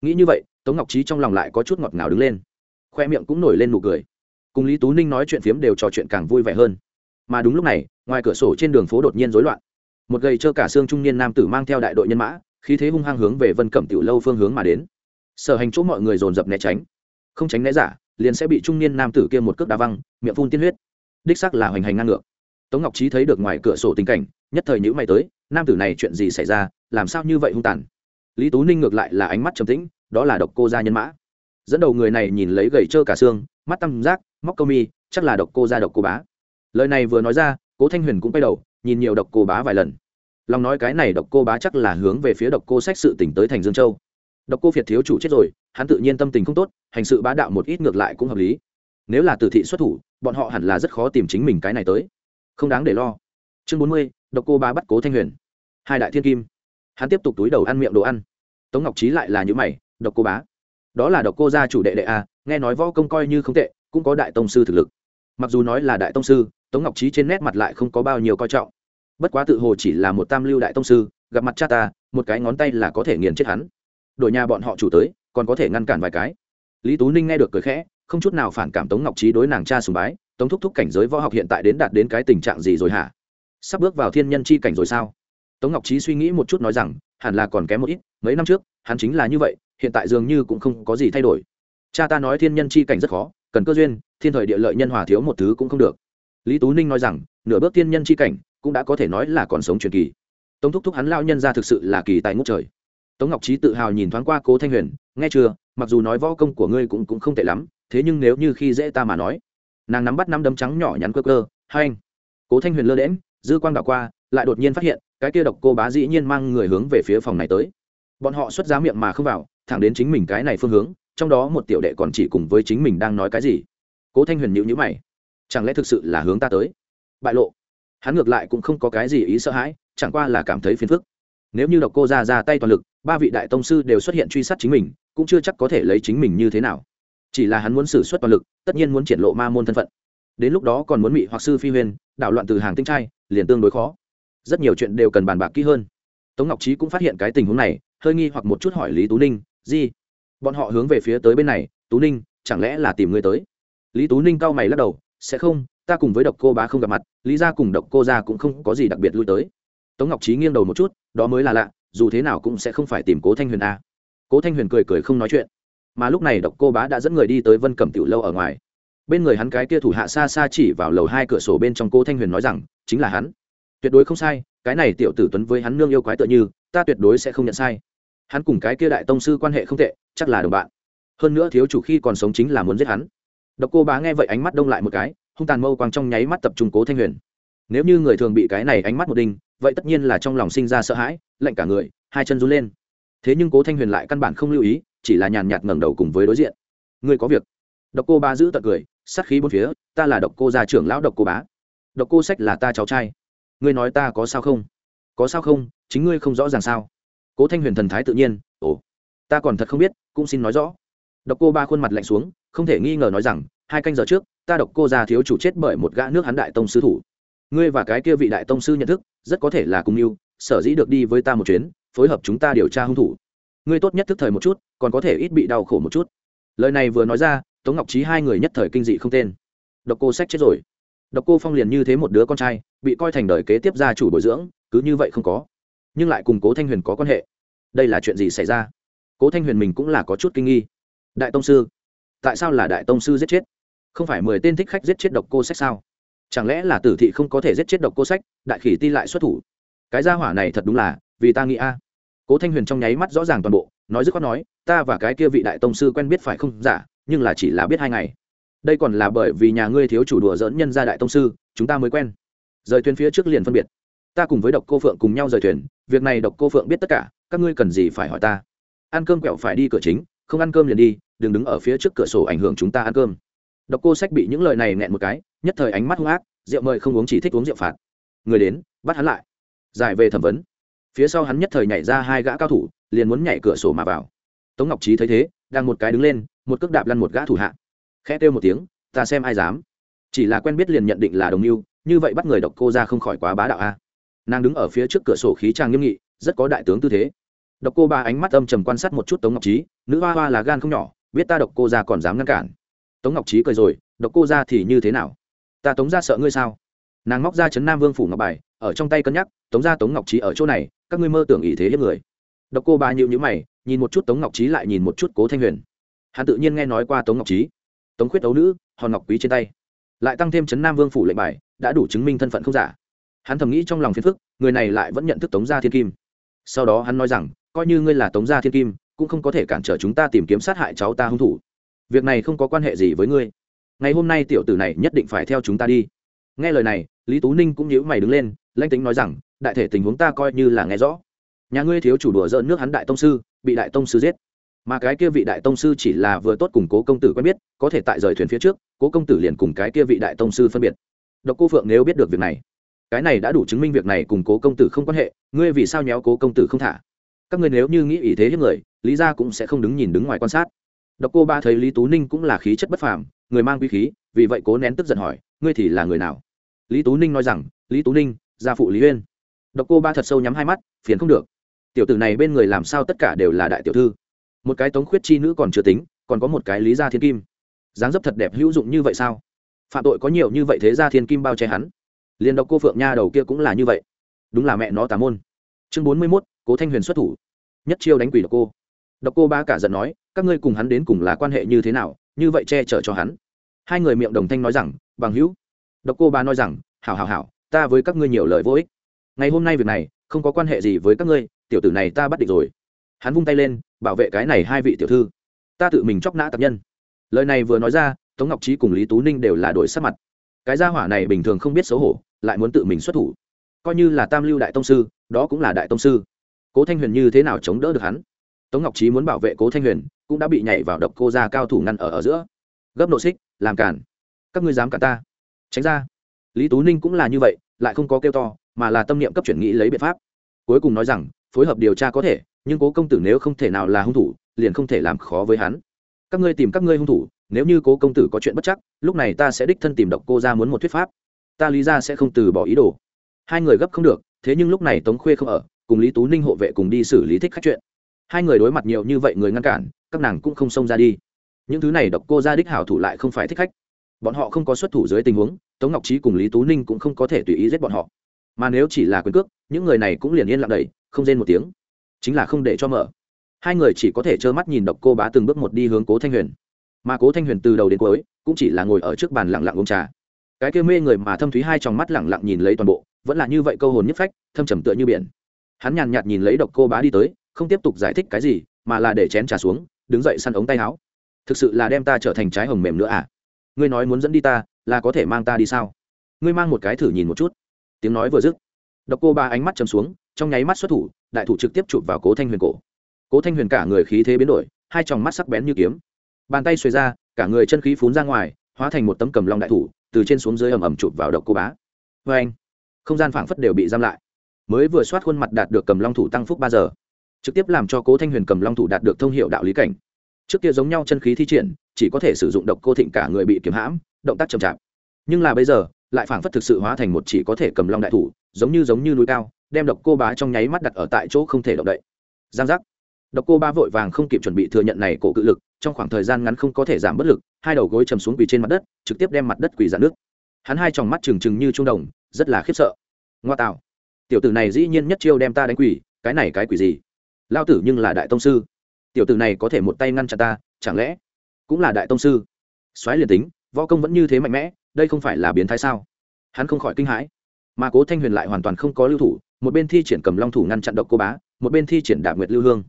Nghĩ như vậy, tống ngọc trí trong lòng lại có chút ngọt ngào đứng lên. Khoe miệng cũng nổi lên nụ cười. Cùng lý tú ninh nói chuyện phiếm đều trò chuyện càng vui vẻ hơn. Mà đúng lúc này ngoài cửa sổ trên đường phố đột nhiên rối loạn. Một gầy trơ cả xương trung niên nam tử mang theo đại đội nhân mã, khí thế hung hăng hướng về vân cẩm tiểu lâu phương hướng mà đến. Sở hành chỗ mọi người dồn dập né tránh. Không tránh né giả, liền sẽ bị trung niên nam tử kia một cước đá văng, miệng phun tiên huyết. Đích sắc là hoành hành ngang ngược. Tống ngọc trí thấy được ngoài cửa sổ tình cảnh, nhất thời nhữ mày tới, nam tử này chuyện gì xảy ra, làm sao như vậy hung tàn? Lý tú ninh ngược lại là ánh mắt trầm tĩnh, đó là độc cô gia nhân mã. Dẫn đầu người này nhìn lấy gầy trơ cả xương, mắt tăm giác móc câu mi, chắc là độc cô gia độc cô bá. Lời này vừa nói ra cố thanh huyền cũng quay đầu, nhìn nhiều độc cô bá vài lần. Lòng nói cái này độc cô bá chắc là hướng về phía độc cô sách sự tỉnh tới thành dương châu. Độc cô việt thiếu chủ chết rồi, hắn tự nhiên tâm tình không tốt, hành sự bá đạo một ít ngược lại cũng hợp lý. Nếu là tử thị xuất thủ, bọn họ hẳn là rất khó tìm chính mình cái này tới. Không đáng để lo. Chương bốn mươi, độc cô bá bắt cố thanh huyền. Hai đại thiên kim. Hắn tiếp tục túi đầu ăn miệng đồ ăn. Tống ngọc trí lại là những mày, độc cô bá. Đó là độc cô gia chủ đệ đệ a, nghe nói võ công coi như không tệ, cũng có đại tông sư thực lực mặc dù nói là đại tông sư, tống ngọc trí trên nét mặt lại không có bao nhiêu coi trọng. Bất quá tự hồ chỉ là một tam lưu đại tông sư, gặp mặt cha ta, một cái ngón tay là có thể nghiền chết hắn. Đội nhà bọn họ chủ tới, còn có thể ngăn cản vài cái. Lý tú ninh nghe được cười khẽ, không chút nào phản cảm tống ngọc trí đối nàng cha sùng bái, tống thúc thúc cảnh giới võ học hiện tại đến đạt đến cái tình trạng gì rồi hả? Sắp bước vào thiên nhân chi cảnh rồi sao? Tống ngọc trí suy nghĩ một chút nói rằng, hẳn là còn kém một ít, mấy năm trước, hắn chính là như vậy, hiện tại dường như cũng không có gì thay đổi. Cha ta nói thiên nhân chi cảnh rất khó cần cơ duyên, thiên thời địa lợi nhân hòa thiếu một thứ cũng không được. Lý tú ninh nói rằng, nửa bước tiên nhân chi cảnh, cũng đã có thể nói là còn sống truyền kỳ. Tống thúc thúc hắn lao nhân ra thực sự là kỳ tài ngút trời. Tống ngọc trí tự hào nhìn thoáng qua cố thanh huyền, nghe chưa, mặc dù nói võ công của ngươi cũng cũng không tệ lắm, thế nhưng nếu như khi dễ ta mà nói. Nàng nắm bắt năm đấm trắng nhỏ nhắn cơ cơ, hai anh. Cố thanh huyền lơ đễm dư quang đảo qua, lại đột nhiên phát hiện, cái kia độc cô bá dĩ nhiên mang người hướng về phía phòng này tới. Bọn họ xuất giá miệng mà không vào, thẳng đến chính mình cái này phương hướng trong đó một tiểu đệ còn chỉ cùng với chính mình đang nói cái gì. Cố thanh huyền nhịu nhữ mày. Chẳng lẽ thực sự là hướng ta tới? Bại lộ. Hắn ngược lại cũng không có cái gì ý sợ hãi, chẳng qua là cảm thấy phiền phức. Nếu như độc cô ra ra tay toàn lực, ba vị đại tông sư đều xuất hiện truy sát chính mình, cũng chưa chắc có thể lấy chính mình như thế nào. Chỉ là hắn muốn xử suất toàn lực, tất nhiên muốn triển lộ ma môn thân phận. Đến lúc đó còn muốn mị hoặc sư phi huyền, đảo loạn từ hàng tinh trai, liền tương đối khó. Rất nhiều chuyện đều cần bàn bạc kỹ hơn. Tống ngọc trí cũng phát hiện cái tình huống này, hơi nghi hoặc một chút hỏi lý tú ninh gì bọn họ hướng về phía tới bên này, tú ninh, chẳng lẽ là tìm người tới? Lý tú ninh cau mày lắc đầu, sẽ không, ta cùng với độc cô bá không gặp mặt, lý ra cùng độc cô ra cũng không có gì đặc biệt lui tới. Tống ngọc trí nghiêng đầu một chút, đó mới là lạ, dù thế nào cũng sẽ không phải tìm cố thanh huyền a cố thanh huyền cười cười không nói chuyện. Mà lúc này độc cô bá đã dẫn người đi tới vân cẩm tiểu lâu ở ngoài. Bên người hắn cái kia thủ hạ xa xa chỉ vào lầu hai cửa sổ bên trong cô thanh huyền nói rằng, chính là hắn. Tuyệt đối không sai, cái này tiểu tử tuấn với hắn nương yêu quái tựa như, ta tuyệt đối sẽ không nhận sai hắn cùng cái kia đại tông sư quan hệ không tệ, chắc là đồng bạn. Hơn nữa thiếu chủ khi còn sống chính là muốn giết hắn. Độc cô bá nghe vậy ánh mắt đông lại một cái, hung tàn mâu quang trong nháy mắt tập trung cố thanh huyền. Nếu như người thường bị cái này ánh mắt một đinh, vậy tất nhiên là trong lòng sinh ra sợ hãi, lạnh cả người, hai chân run lên. Thế nhưng cố thanh huyền lại căn bản không lưu ý, chỉ là nhàn nhạt ngẩng đầu cùng với đối diện. Ngươi có việc. Độc cô bá giữ tật cười, sát khí bốn phía, ta là độc cô gia trưởng lão độc cô bá. Độc cô sách là ta cháu trai. Ngươi nói ta có sao không? Có sao không? Chính ngươi không rõ ràng sao? Cố thanh huyền thần thái tự nhiên, ồ, ta còn thật không biết, cũng xin nói rõ. Độc cô ba khuôn mặt lạnh xuống, không thể nghi ngờ nói rằng, hai canh giờ trước, ta độc cô gia thiếu chủ chết bởi một gã nước hắn đại tông sư thủ. Ngươi và cái kia vị đại tông sư nhận thức, rất có thể là cùng mưu sở dĩ được đi với ta một chuyến, phối hợp chúng ta điều tra hung thủ. Ngươi tốt nhất thức thời một chút, còn có thể ít bị đau khổ một chút. Lời này vừa nói ra, tống ngọc trí hai người nhất thời kinh dị không tên. Độc cô sách chết rồi. Độc cô phong liền như thế một đứa con trai, bị coi thành đời kế tiếp gia chủ bồi dưỡng, cứ như vậy không có nhưng lại cùng cố thanh huyền có quan hệ đây là chuyện gì xảy ra cố thanh huyền mình cũng là có chút kinh nghi đại tông sư tại sao là đại tông sư giết chết không phải mười tên thích khách giết chết độc cô sách sao chẳng lẽ là tử thị không có thể giết chết độc cô sách đại khỉ ti lại xuất thủ cái gia hỏa này thật đúng là vì ta nghĩ a cố thanh huyền trong nháy mắt rõ ràng toàn bộ nói dứt khoát nói ta và cái kia vị đại tông sư quen biết phải không giả nhưng là chỉ là biết hai ngày đây còn là bởi vì nhà ngươi thiếu chủ đùa dỡn nhân gia đại tông sư chúng ta mới quen rời thuyền phía trước liền phân biệt ta cùng với độc cô phượng cùng nhau rời thuyền, việc này độc cô phượng biết tất cả, các ngươi cần gì phải hỏi ta? Ăn cơm quẹo phải đi cửa chính, không ăn cơm liền đi, đừng đứng ở phía trước cửa sổ ảnh hưởng chúng ta ăn cơm. Độc cô sách bị những lời này nghẹn một cái, nhất thời ánh mắt hung ác, rượu mời không uống chỉ thích uống rượu phạt. Người đến, bắt hắn lại. Giải về thẩm vấn. Phía sau hắn nhất thời nhảy ra hai gã cao thủ, liền muốn nhảy cửa sổ mà vào. Tống ngọc trí thấy thế, đang một cái đứng lên, một cước đạp lăn một gã thủ hạ. Khẽ kêu một tiếng, ta xem ai dám. Chỉ là quen biết liền nhận định là đồng mưu, như vậy bắt người độc cô ra không khỏi quá bá đạo a nàng đứng ở phía trước cửa sổ khí trang nghiêm nghị, rất có đại tướng tư thế. Độc cô ba ánh mắt âm trầm quan sát một chút tống ngọc trí nữ hoa hoa là gan không nhỏ, biết ta độc cô ra còn dám ngăn cản. Tống ngọc trí cười rồi, độc cô ra thì như thế nào? Ta tống ra sợ ngươi sao? Nàng móc ra chấn nam vương phủ ngọc bài, ở trong tay cân nhắc, tống ra tống ngọc trí ở chỗ này, các ngươi mơ tưởng ý thế hiếp người. Độc cô ba nhịu nhữ mày, nhìn một chút tống ngọc trí lại nhìn một chút cố thanh huyền. Hắn tự nhiên nghe nói qua tống ngọc trí tống khuyết ấu nữ, hòn ngọc quý trên tay. Lại tăng thêm chấn nam vương phủ lệnh bài, đã đủ chứng minh thân phận không giả hắn thầm nghĩ trong lòng phiền phức, người này lại vẫn nhận thức tống gia thiên kim. Sau đó hắn nói rằng, coi như ngươi là tống gia thiên kim, cũng không có thể cản trở chúng ta tìm kiếm sát hại cháu ta hung thủ. Việc này không có quan hệ gì với ngươi. Ngày hôm nay tiểu tử này nhất định phải theo chúng ta đi. Nghe lời này, lý tú ninh cũng nhíu mày đứng lên lanh tính nói rằng, đại thể tình huống ta coi như là nghe rõ. Nhà ngươi thiếu chủ đùa dỡn nước hắn đại tông sư, bị đại tông sư giết. Mà cái kia vị đại tông sư chỉ là vừa tốt cùng cố công tử quen biết, có thể tại rời thuyền phía trước, cố công tử liền cùng cái kia vị đại tông sư phân biệt. Độc cô phượng nếu biết được việc này cái này đã đủ chứng minh việc này cùng cố công tử không quan hệ, ngươi vì sao nhéo cố công tử không thả? Các ngươi nếu như nghĩ ý thế hiếp người, lý ra cũng sẽ không đứng nhìn đứng ngoài quan sát. Độc cô ba thấy lý tú ninh cũng là khí chất bất phàm, người mang quý khí, vì vậy cố nén tức giận hỏi, ngươi thì là người nào? Lý tú ninh nói rằng, lý tú ninh, gia phụ lý uyên. Độc cô ba thật sâu nhắm hai mắt, phiền không được. Tiểu tử này bên người làm sao tất cả đều là đại tiểu thư? Một cái tống khuyết chi nữ còn chưa tính, còn có một cái lý gia thiên kim. Dáng dấp thật đẹp hữu dụng như vậy sao? Phạm tội có nhiều như vậy thế gia thiên kim bao che hắn liền độc cô phượng nha đầu kia cũng là như vậy. Đúng là mẹ nó tà môn. Chương bốn mươi mốt, cố thanh huyền xuất thủ. Nhất chiêu đánh quỷ độc cô. Độc cô ba cả giận nói, các ngươi cùng hắn đến cùng là quan hệ như thế nào, như vậy che chở cho hắn. Hai người miệng đồng thanh nói rằng, bằng hữu. Độc cô ba nói rằng, hảo hảo hảo, ta với các ngươi nhiều lời vô ích. Ngày hôm nay việc này, không có quan hệ gì với các ngươi, tiểu tử này ta bắt địch rồi. Hắn vung tay lên, bảo vệ cái này hai vị tiểu thư. Ta tự mình chóc nã tập nhân. Lời này vừa nói ra, tống ngọc trí cùng lý tú ninh đều là đổi sắc mặt. Cái gia hỏa này bình thường không biết xấu hổ lại muốn tự mình xuất thủ. Coi như là tam lưu đại tông sư, đó cũng là đại tông sư. Cố thanh huyền như thế nào chống đỡ được hắn? Tống ngọc trí muốn bảo vệ cố thanh huyền, cũng đã bị nhảy vào độc cô ra cao thủ ngăn ở ở giữa. Gấp nộ xích, làm cản. Các ngươi dám cả ta? Tránh ra. Lý tú ninh cũng là như vậy, lại không có kêu to, mà là tâm niệm cấp chuyển nghĩ lấy biện pháp. Cuối cùng nói rằng, phối hợp điều tra có thể, nhưng cố công tử nếu không thể nào là hung thủ, liền không thể làm khó với hắn. Các ngươi tìm các ngươi hung thủ, nếu như cố công tử có chuyện bất chắc, lúc này ta sẽ đích thân tìm độc cô ra muốn một thuyết pháp ta lý ra sẽ không từ bỏ ý đồ. Hai người gấp không được, thế nhưng lúc này tống khuê không ở, cùng lý tú ninh hộ vệ cùng đi xử lý thích khách chuyện. Hai người đối mặt nhiều như vậy người ngăn cản, các nàng cũng không xông ra đi. Những thứ này độc cô ra đích hảo thủ lại không phải thích khách. Bọn họ không có xuất thủ dưới tình huống, tống ngọc trí cùng lý tú ninh cũng không có thể tùy ý giết bọn họ. Mà nếu chỉ là quyền cước, những người này cũng liền yên lặng đầy không rên một tiếng. Chính là không để cho mở. Hai người chỉ có thể trơ mắt nhìn độc cô bá từng bước một đi hướng cố thanh huyền. Mà cố thanh huyền từ đầu đến cuối, cũng chỉ là ngồi ở trước bàn lặng lặng uống trà cái kia mê người mà thâm thúy hai trong mắt lẳng lặng nhìn lấy toàn bộ, vẫn là như vậy câu hồn nhất phách, thâm trầm tựa như biển. Hắn nhàn nhạt nhìn lấy độc cô bá đi tới, không tiếp tục giải thích cái gì, mà là để chén trà xuống, đứng dậy săn ống tay áo. Thực sự là đem ta trở thành trái hồng mềm nữa à? Ngươi nói muốn dẫn đi ta, là có thể mang ta đi sao? Ngươi mang một cái thử nhìn một chút. Tiếng nói vừa dứt, độc cô ba ánh mắt chầm xuống, trong nháy mắt xuất thủ, đại thủ trực tiếp chụp vào cố thanh huyền cổ. Cố thanh huyền cả người khí thế biến đổi, hai tròng mắt sắc bén như kiếm. Bàn tay xuề ra, cả người chân khí phún ra ngoài, hóa thành một tấm cầm long đại thủ từ trên xuống dưới ầm ầm chụp vào độc cô bá. Vê anh, không gian phảng phất đều bị giam lại. Mới vừa soát khuôn mặt đạt được cầm long thủ tăng phúc ba giờ, trực tiếp làm cho cố thanh huyền cầm long thủ đạt được thông hiệu đạo lý cảnh. Trước kia giống nhau chân khí thi triển, chỉ có thể sử dụng độc cô thịnh cả người bị kiếm hãm, động tác chậm chạp. Nhưng là bây giờ, lại phảng phất thực sự hóa thành một chỉ có thể cầm long đại thủ, giống như giống như núi cao, đem độc cô bá trong nháy mắt đặt ở tại chỗ không thể động đậy. Giang giác. Độc cô bá vội vàng không kịp chuẩn bị thừa nhận này cổ cự lực trong khoảng thời gian ngắn không có thể giảm bất lực, hai đầu gối chầm xuống quỳ trên mặt đất, trực tiếp đem mặt đất quỳ dạn nước. Hắn hai tròng mắt trừng trừng như trung đồng, rất là khiếp sợ. Ngoa tạo. Tiểu tử này dĩ nhiên nhất chiêu đem ta đánh quỳ, cái này cái quỷ gì? Lao tử nhưng là đại tông sư. Tiểu tử này có thể một tay ngăn chặn ta, chẳng lẽ cũng là đại tông sư? Soái liền tính, võ công vẫn như thế mạnh mẽ, đây không phải là biến thái sao? Hắn không khỏi kinh hãi. Mà cố thanh huyền lại hoàn toàn không có lưu thủ, một bên thi triển cầm long thủ ngăn chặn độc cô bá, một bên thi triển đạp nguyệt lưu hương.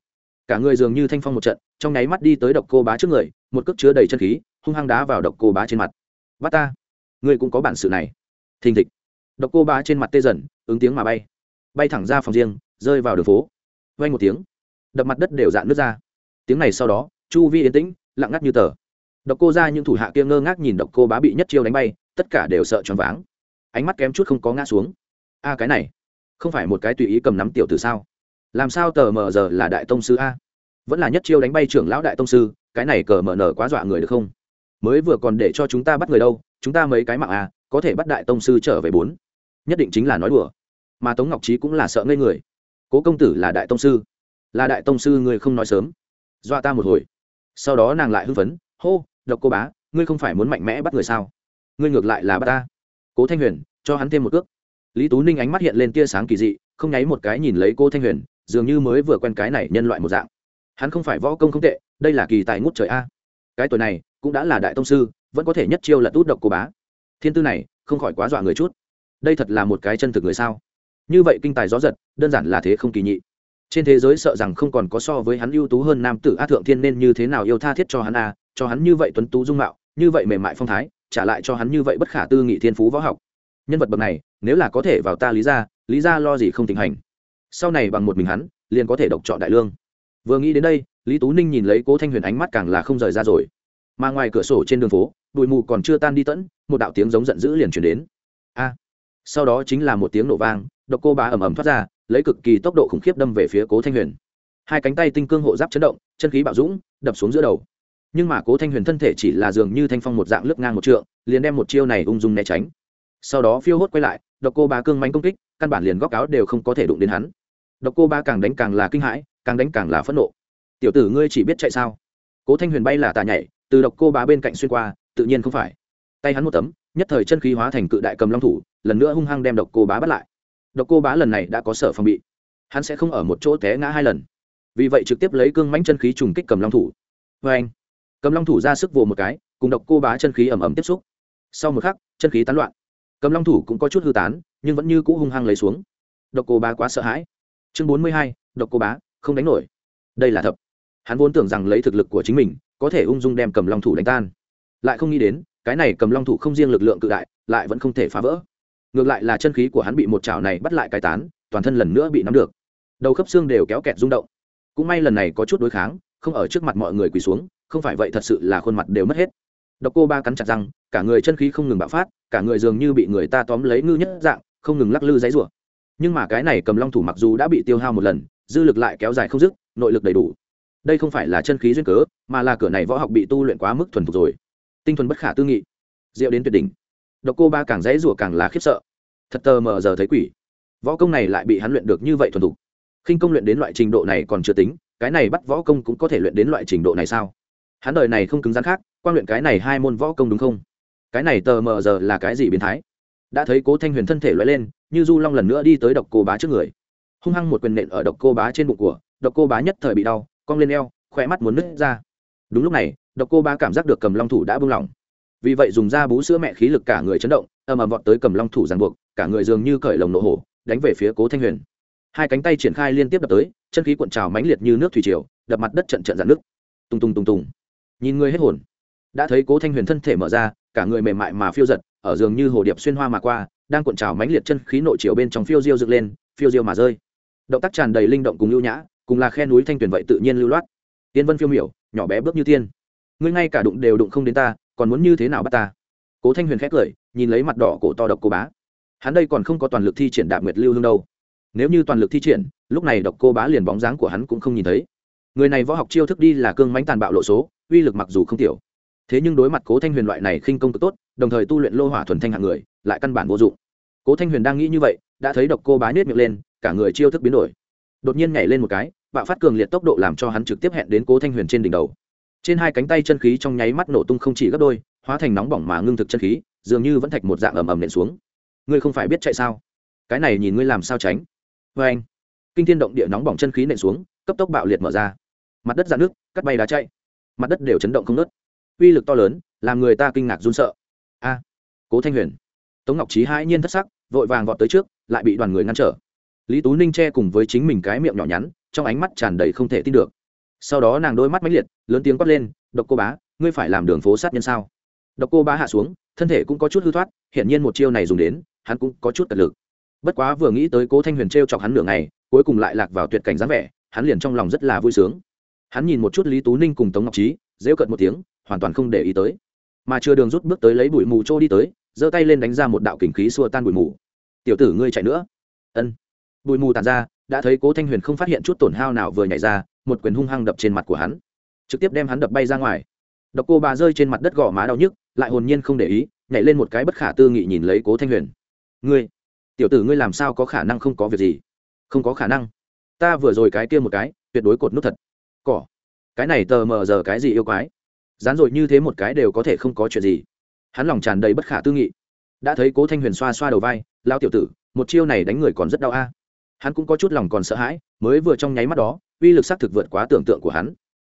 Cả người dường như thanh phong một trận trong nháy mắt đi tới độc cô bá trước người, một cước chứa đầy chân khí, hung hăng đá vào độc cô bá trên mặt. Bắt ta. Ngươi cũng có bản sự này. Thình thịch. Độc cô bá trên mặt tê dần, ứng tiếng mà bay. Bay thẳng ra phòng riêng, rơi vào đường phố. Vay một tiếng. Đập mặt đất đều dạn nước ra. Tiếng này sau đó, chu vi yên tĩnh, lặng ngắt như tờ. Độc cô ra những thủ hạ kia ngơ ngác nhìn độc cô bá bị nhất chiêu đánh bay, tất cả đều sợ choáng váng. Ánh mắt kém chút không có ngã xuống. A, cái này. Không phải một cái tùy ý cầm nắm tiểu từ sao? Làm sao tờ mờ giờ là đại tông sư a? Vẫn là nhất chiêu đánh bay trưởng lão đại tông sư cái này cờ mở nở quá dọa người được không? Mới vừa còn để cho chúng ta bắt người đâu chúng ta mấy cái mạng à, có thể bắt đại tông sư trở về bốn. Nhất định chính là nói đùa. Mà tống ngọc trí cũng là sợ ngây người. Cố công tử là đại tông sư. Là đại tông sư ngươi không nói sớm. Dọa ta một hồi. Sau đó nàng lại hưng phấn hô độc cô bá ngươi không phải muốn mạnh mẽ bắt người sao? Ngươi ngược lại là bắt ta. Cố thanh huyền cho hắn thêm một cước. Lý tú ninh ánh mắt hiện lên tia sáng kỳ dị không nháy một cái nhìn lấy cô thanh huyền dường như mới vừa quen cái này nhân loại một dạng hắn không phải võ công không tệ, đây là kỳ tài ngút trời a. Cái tuổi này, cũng đã là đại tông sư, vẫn có thể nhất chiêu là tút độc cô bá. Thiên tư này, không khỏi quá dọa người chút. Đây thật là một cái chân thực người sao? Như vậy kinh tài gió giật, đơn giản là thế không kỳ nhị. Trên thế giới sợ rằng không còn có so với hắn ưu tú hơn nam tử a thượng thiên nên như thế nào yêu tha thiết cho hắn a, cho hắn như vậy tuấn tú dung mạo, như vậy mềm mại phong thái, trả lại cho hắn như vậy bất khả tư nghị thiên phú võ học. Nhân vật bậc này, nếu là có thể vào ta lý ra lý ra lo gì không tình hành. Sau này bằng một mình hắn, liền có thể độc chọn đại lương vừa nghĩ đến đây, lý tú ninh nhìn lấy cố thanh huyền ánh mắt càng là không rời ra rồi. Mà ngoài cửa sổ trên đường phố, bụi mù còn chưa tan đi tẫn, một đạo tiếng giống giận dữ liền chuyển đến. A! Sau đó chính là một tiếng nổ vang, độc cô bá ầm ầm thoát ra, lấy cực kỳ tốc độ khủng khiếp đâm về phía cố thanh huyền. Hai cánh tay tinh cương hộ giáp chấn động, chân khí bạo dũng, đập xuống giữa đầu. Nhưng mà cố thanh huyền thân thể chỉ là dường như thanh phong một dạng lướt ngang một trượng, liền đem một chiêu này ung dung né tránh. Sau đó phiêu hốt quay lại, độc cô bá cương mánh công kích, căn bản liền góc áo đều không có thể đụng đến hắn. Độc cô bá càng đánh càng là kinh hãi càng đánh càng là phẫn nộ. Tiểu tử ngươi chỉ biết chạy sao? Cố thanh huyền bay là tà nhảy, từ độc cô bá bên cạnh xuyên qua, tự nhiên không phải. Tay hắn một tấm, nhất thời chân khí hóa thành cự đại cầm long thủ, lần nữa hung hăng đem độc cô bá bắt lại. Độc cô bá lần này đã có sở phòng bị. Hắn sẽ không ở một chỗ té ngã hai lần. Vì vậy trực tiếp lấy cương mãnh chân khí trùng kích cầm long thủ. Vê anh, cầm long thủ ra sức vồ một cái, cùng độc cô bá chân khí ẩm ẩm tiếp xúc. Sau một khắc, chân khí tán loạn. Cầm long thủ cũng có chút hư tán, nhưng vẫn như cũ hung hăng lấy xuống. Độc cô bá quá sợ hãi. Chương bốn mươi hai, độc cô bá không đánh nổi. Đây là thập hắn vốn tưởng rằng lấy thực lực của chính mình, có thể ung dung đem cầm long thủ đánh tan. Lại không nghĩ đến, cái này cầm long thủ không riêng lực lượng cự đại, lại vẫn không thể phá vỡ. Ngược lại là chân khí của hắn bị một chảo này bắt lại cái tán, toàn thân lần nữa bị nắm được. Đầu khớp xương đều kéo kẹt rung động. Cũng may lần này có chút đối kháng, không ở trước mặt mọi người quỳ xuống, không phải vậy thật sự là khuôn mặt đều mất hết. Độc cô ba cắn chặt răng, cả người chân khí không ngừng bạo phát, cả người dường như bị người ta tóm lấy ngư nhất dạng, không ngừng lắc lư giấy rủa. Nhưng mà cái này cầm long thủ mặc dù đã bị tiêu hao một lần dư lực lại kéo dài không dứt, nội lực đầy đủ. Đây không phải là chân khí duyên cớ, mà là cửa này võ học bị tu luyện quá mức thuần thục rồi. Tinh thuần bất khả tư nghị. Diệu đến tuyệt đỉnh. Độc cô ba càng dãy rủa càng là khiếp sợ. Thật tờ mờ giờ thấy quỷ. Võ công này lại bị hắn luyện được như vậy thuần thục. Khinh công luyện đến loại trình độ này còn chưa tính, cái này bắt võ công cũng có thể luyện đến loại trình độ này sao? Hắn đời này không cứng rắn khác quan luyện cái này hai môn võ công đúng không? Cái này tờ mờ giờ là cái gì biến thái? Đã thấy cố thanh huyền thân thể loại lên, như du long lần nữa đi tới độc cô bá trước người hung hăng một quyền nện ở độc cô bá trên bụng của, độc cô bá nhất thời bị đau, cong lên eo khỏe mắt muốn nứt ra. Đúng lúc này, độc cô bá cảm giác được cầm long thủ đã bung lỏng. Vì vậy dùng da bú sữa mẹ khí lực cả người chấn động, ầm ầm vọt tới cầm long thủ ràng buộc, cả người dường như cởi lồng nổ hổ, đánh về phía cố thanh huyền. Hai cánh tay triển khai liên tiếp đập tới, chân khí cuộn trào mãnh liệt như nước thủy triều, đập mặt đất trận trận dạn nước tung tung tung tung nhìn người hết hồn. Đã thấy cố thanh huyền thân thể mở ra, cả người mềm mại mà phiêu giật, ở giường như hồ điệp xuyên hoa mà qua, đang cuộn trào mãnh liệt chân khí nội triều bên trong phiêu diêu dựng lên, phiêu diêu mà rơi động tác tràn đầy linh động cùng lưu nhã, cùng là khe núi thanh tuyền vậy tự nhiên lưu loát. Tiên vân phiêu miểu, nhỏ bé bước như tiên. Ngươi ngay cả đụng đều đụng không đến ta, còn muốn như thế nào bắt ta? Cố thanh huyền khét cười, nhìn lấy mặt đỏ cổ to độc cô bá. Hắn đây còn không có toàn lực thi triển đạm nguyệt lưu hương đâu. Nếu như toàn lực thi triển, lúc này độc cô bá liền bóng dáng của hắn cũng không nhìn thấy. Người này võ học chiêu thức đi là cương mánh tàn bạo lộ số, uy lực mặc dù không tiểu. Thế nhưng đối mặt cố thanh huyền loại này khinh công cực tốt, đồng thời tu luyện lô hỏa thuần thanh hạng người, lại căn bản vô dụng. Cố thanh huyền đang nghĩ như vậy, đã thấy độc cô bá nết miệng lên cả người chiêu thức biến đổi. Đột nhiên nhảy lên một cái, bạo phát cường liệt tốc độ làm cho hắn trực tiếp hẹn đến cố thanh huyền trên đỉnh đầu. Trên hai cánh tay chân khí trong nháy mắt nổ tung không chỉ gấp đôi, hóa thành nóng bỏng mà ngưng thực chân khí, dường như vẫn thạch một dạng ầm ầm nện xuống. Ngươi không phải biết chạy sao? Cái này nhìn ngươi làm sao tránh. Vê anh, kinh thiên động địa nóng bỏng chân khí nện xuống, cấp tốc bạo liệt mở ra. Mặt đất dạn nước cắt bay đá chạy. Mặt đất đều chấn động không nớt uy lực to lớn, làm người ta kinh ngạc run sợ. A, cố thanh huyền. Tống ngọc trí hãi nhiên thất sắc, vội vàng vọt tới trước, lại bị đoàn người ngăn trở lý tú ninh che cùng với chính mình cái miệng nhỏ nhắn, trong ánh mắt tràn đầy không thể tin được. Sau đó nàng đôi mắt mãnh liệt, lớn tiếng quát lên, độc cô bá, ngươi phải làm đường phố sát nhân sao? Độc cô bá hạ xuống, thân thể cũng có chút hư thoát, hiển nhiên một chiêu này dùng đến, hắn cũng có chút cật lực. Bất quá vừa nghĩ tới cố thanh huyền t r e o chọc hắn nửa ngày, cuối cùng lại lạc vào tuyệt cảnh dáng vẻ, hắn liền trong lòng rất là vui sướng. Hắn nhìn một chút lý tú ninh cùng tống ngọc trí dễu cận một tiếng, hoàn toàn không để ý tới. Mà chưa đường rút bước tới lấy bụi mù trô đi tới, giơ tay lên đánh ra một đạo kình khí xua tan bụi mù. Tiểu tử ngươi chạy nữa. Ân bụi mù tàn ra, đã thấy cố thanh huyền không phát hiện chút tổn hao nào vừa nhảy ra, một quyền hung hăng đập trên mặt của hắn. Trực tiếp đem hắn đập bay ra ngoài. Độc cô bà rơi trên mặt đất gõ má đau nhức, lại hồn nhiên không để ý, nhảy lên một cái bất khả tư nghị nhìn lấy cố thanh huyền. Ngươi, tiểu tử ngươi làm sao có khả năng không có việc gì? Không có khả năng. Ta vừa rồi cái kia một cái, tuyệt đối cột nút thật. Cỏ, cái này tờ mờ giờ cái gì yêu quái? Dán rồi như thế một cái đều có thể không có chuyện gì. Hắn lòng tràn đầy bất khả tư nghị. Đã thấy cố thanh huyền xoa xoa đầu vai lao tiểu tử, một chiêu này đánh người còn rất đau a hắn cũng có chút lòng còn sợ hãi, mới vừa trong nháy mắt đó, uy lực xác thực vượt quá tưởng tượng của hắn.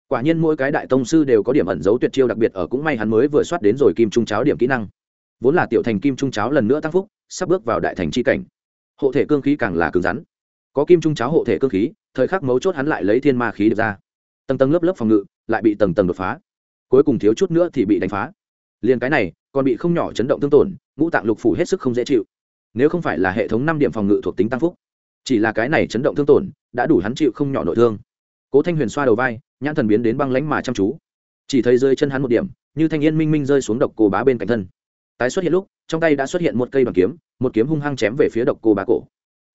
Quả nhiên mỗi cái đại tông sư đều có điểm ẩn giấu tuyệt chiêu đặc biệt ở cũng may hắn mới vừa soát đến rồi kim trung cháo điểm kỹ năng. Vốn là tiểu thành kim trung cháo lần nữa tăng phúc, sắp bước vào đại thành c h i cảnh. Hộ thể cương khí càng là cứng rắn. Có kim trung cháo hộ thể cương khí, thời khắc mấu chốt hắn lại lấy thiên ma khí được ra. Tầng tầng lớp lớp phòng ngự, lại bị tầng tầng đột phá. Cuối cùng thiếu chút nữa thì bị đánh phá. Liền cái này, còn bị không nhỏ chấn động tương tổn, ngũ tạng lục phủ hết sức không dễ chịu. Nếu không phải là hệ thống năm điểm phòng ngự thuộc tính tăng phúc chỉ là cái này chấn động thương tổn, đã đủ hắn chịu không nhỏ nội thương. Cố thanh huyền xoa đầu vai, nhãn thần biến đến băng lánh mà chăm chú. Chỉ thấy rơi chân hắn một điểm, như thanh yên minh minh rơi xuống độc cô bá bên cạnh thân. Tái xuất hiện lúc, trong tay đã xuất hiện một cây bằng kiếm, một kiếm hung hăng chém về phía độc cô bá cổ.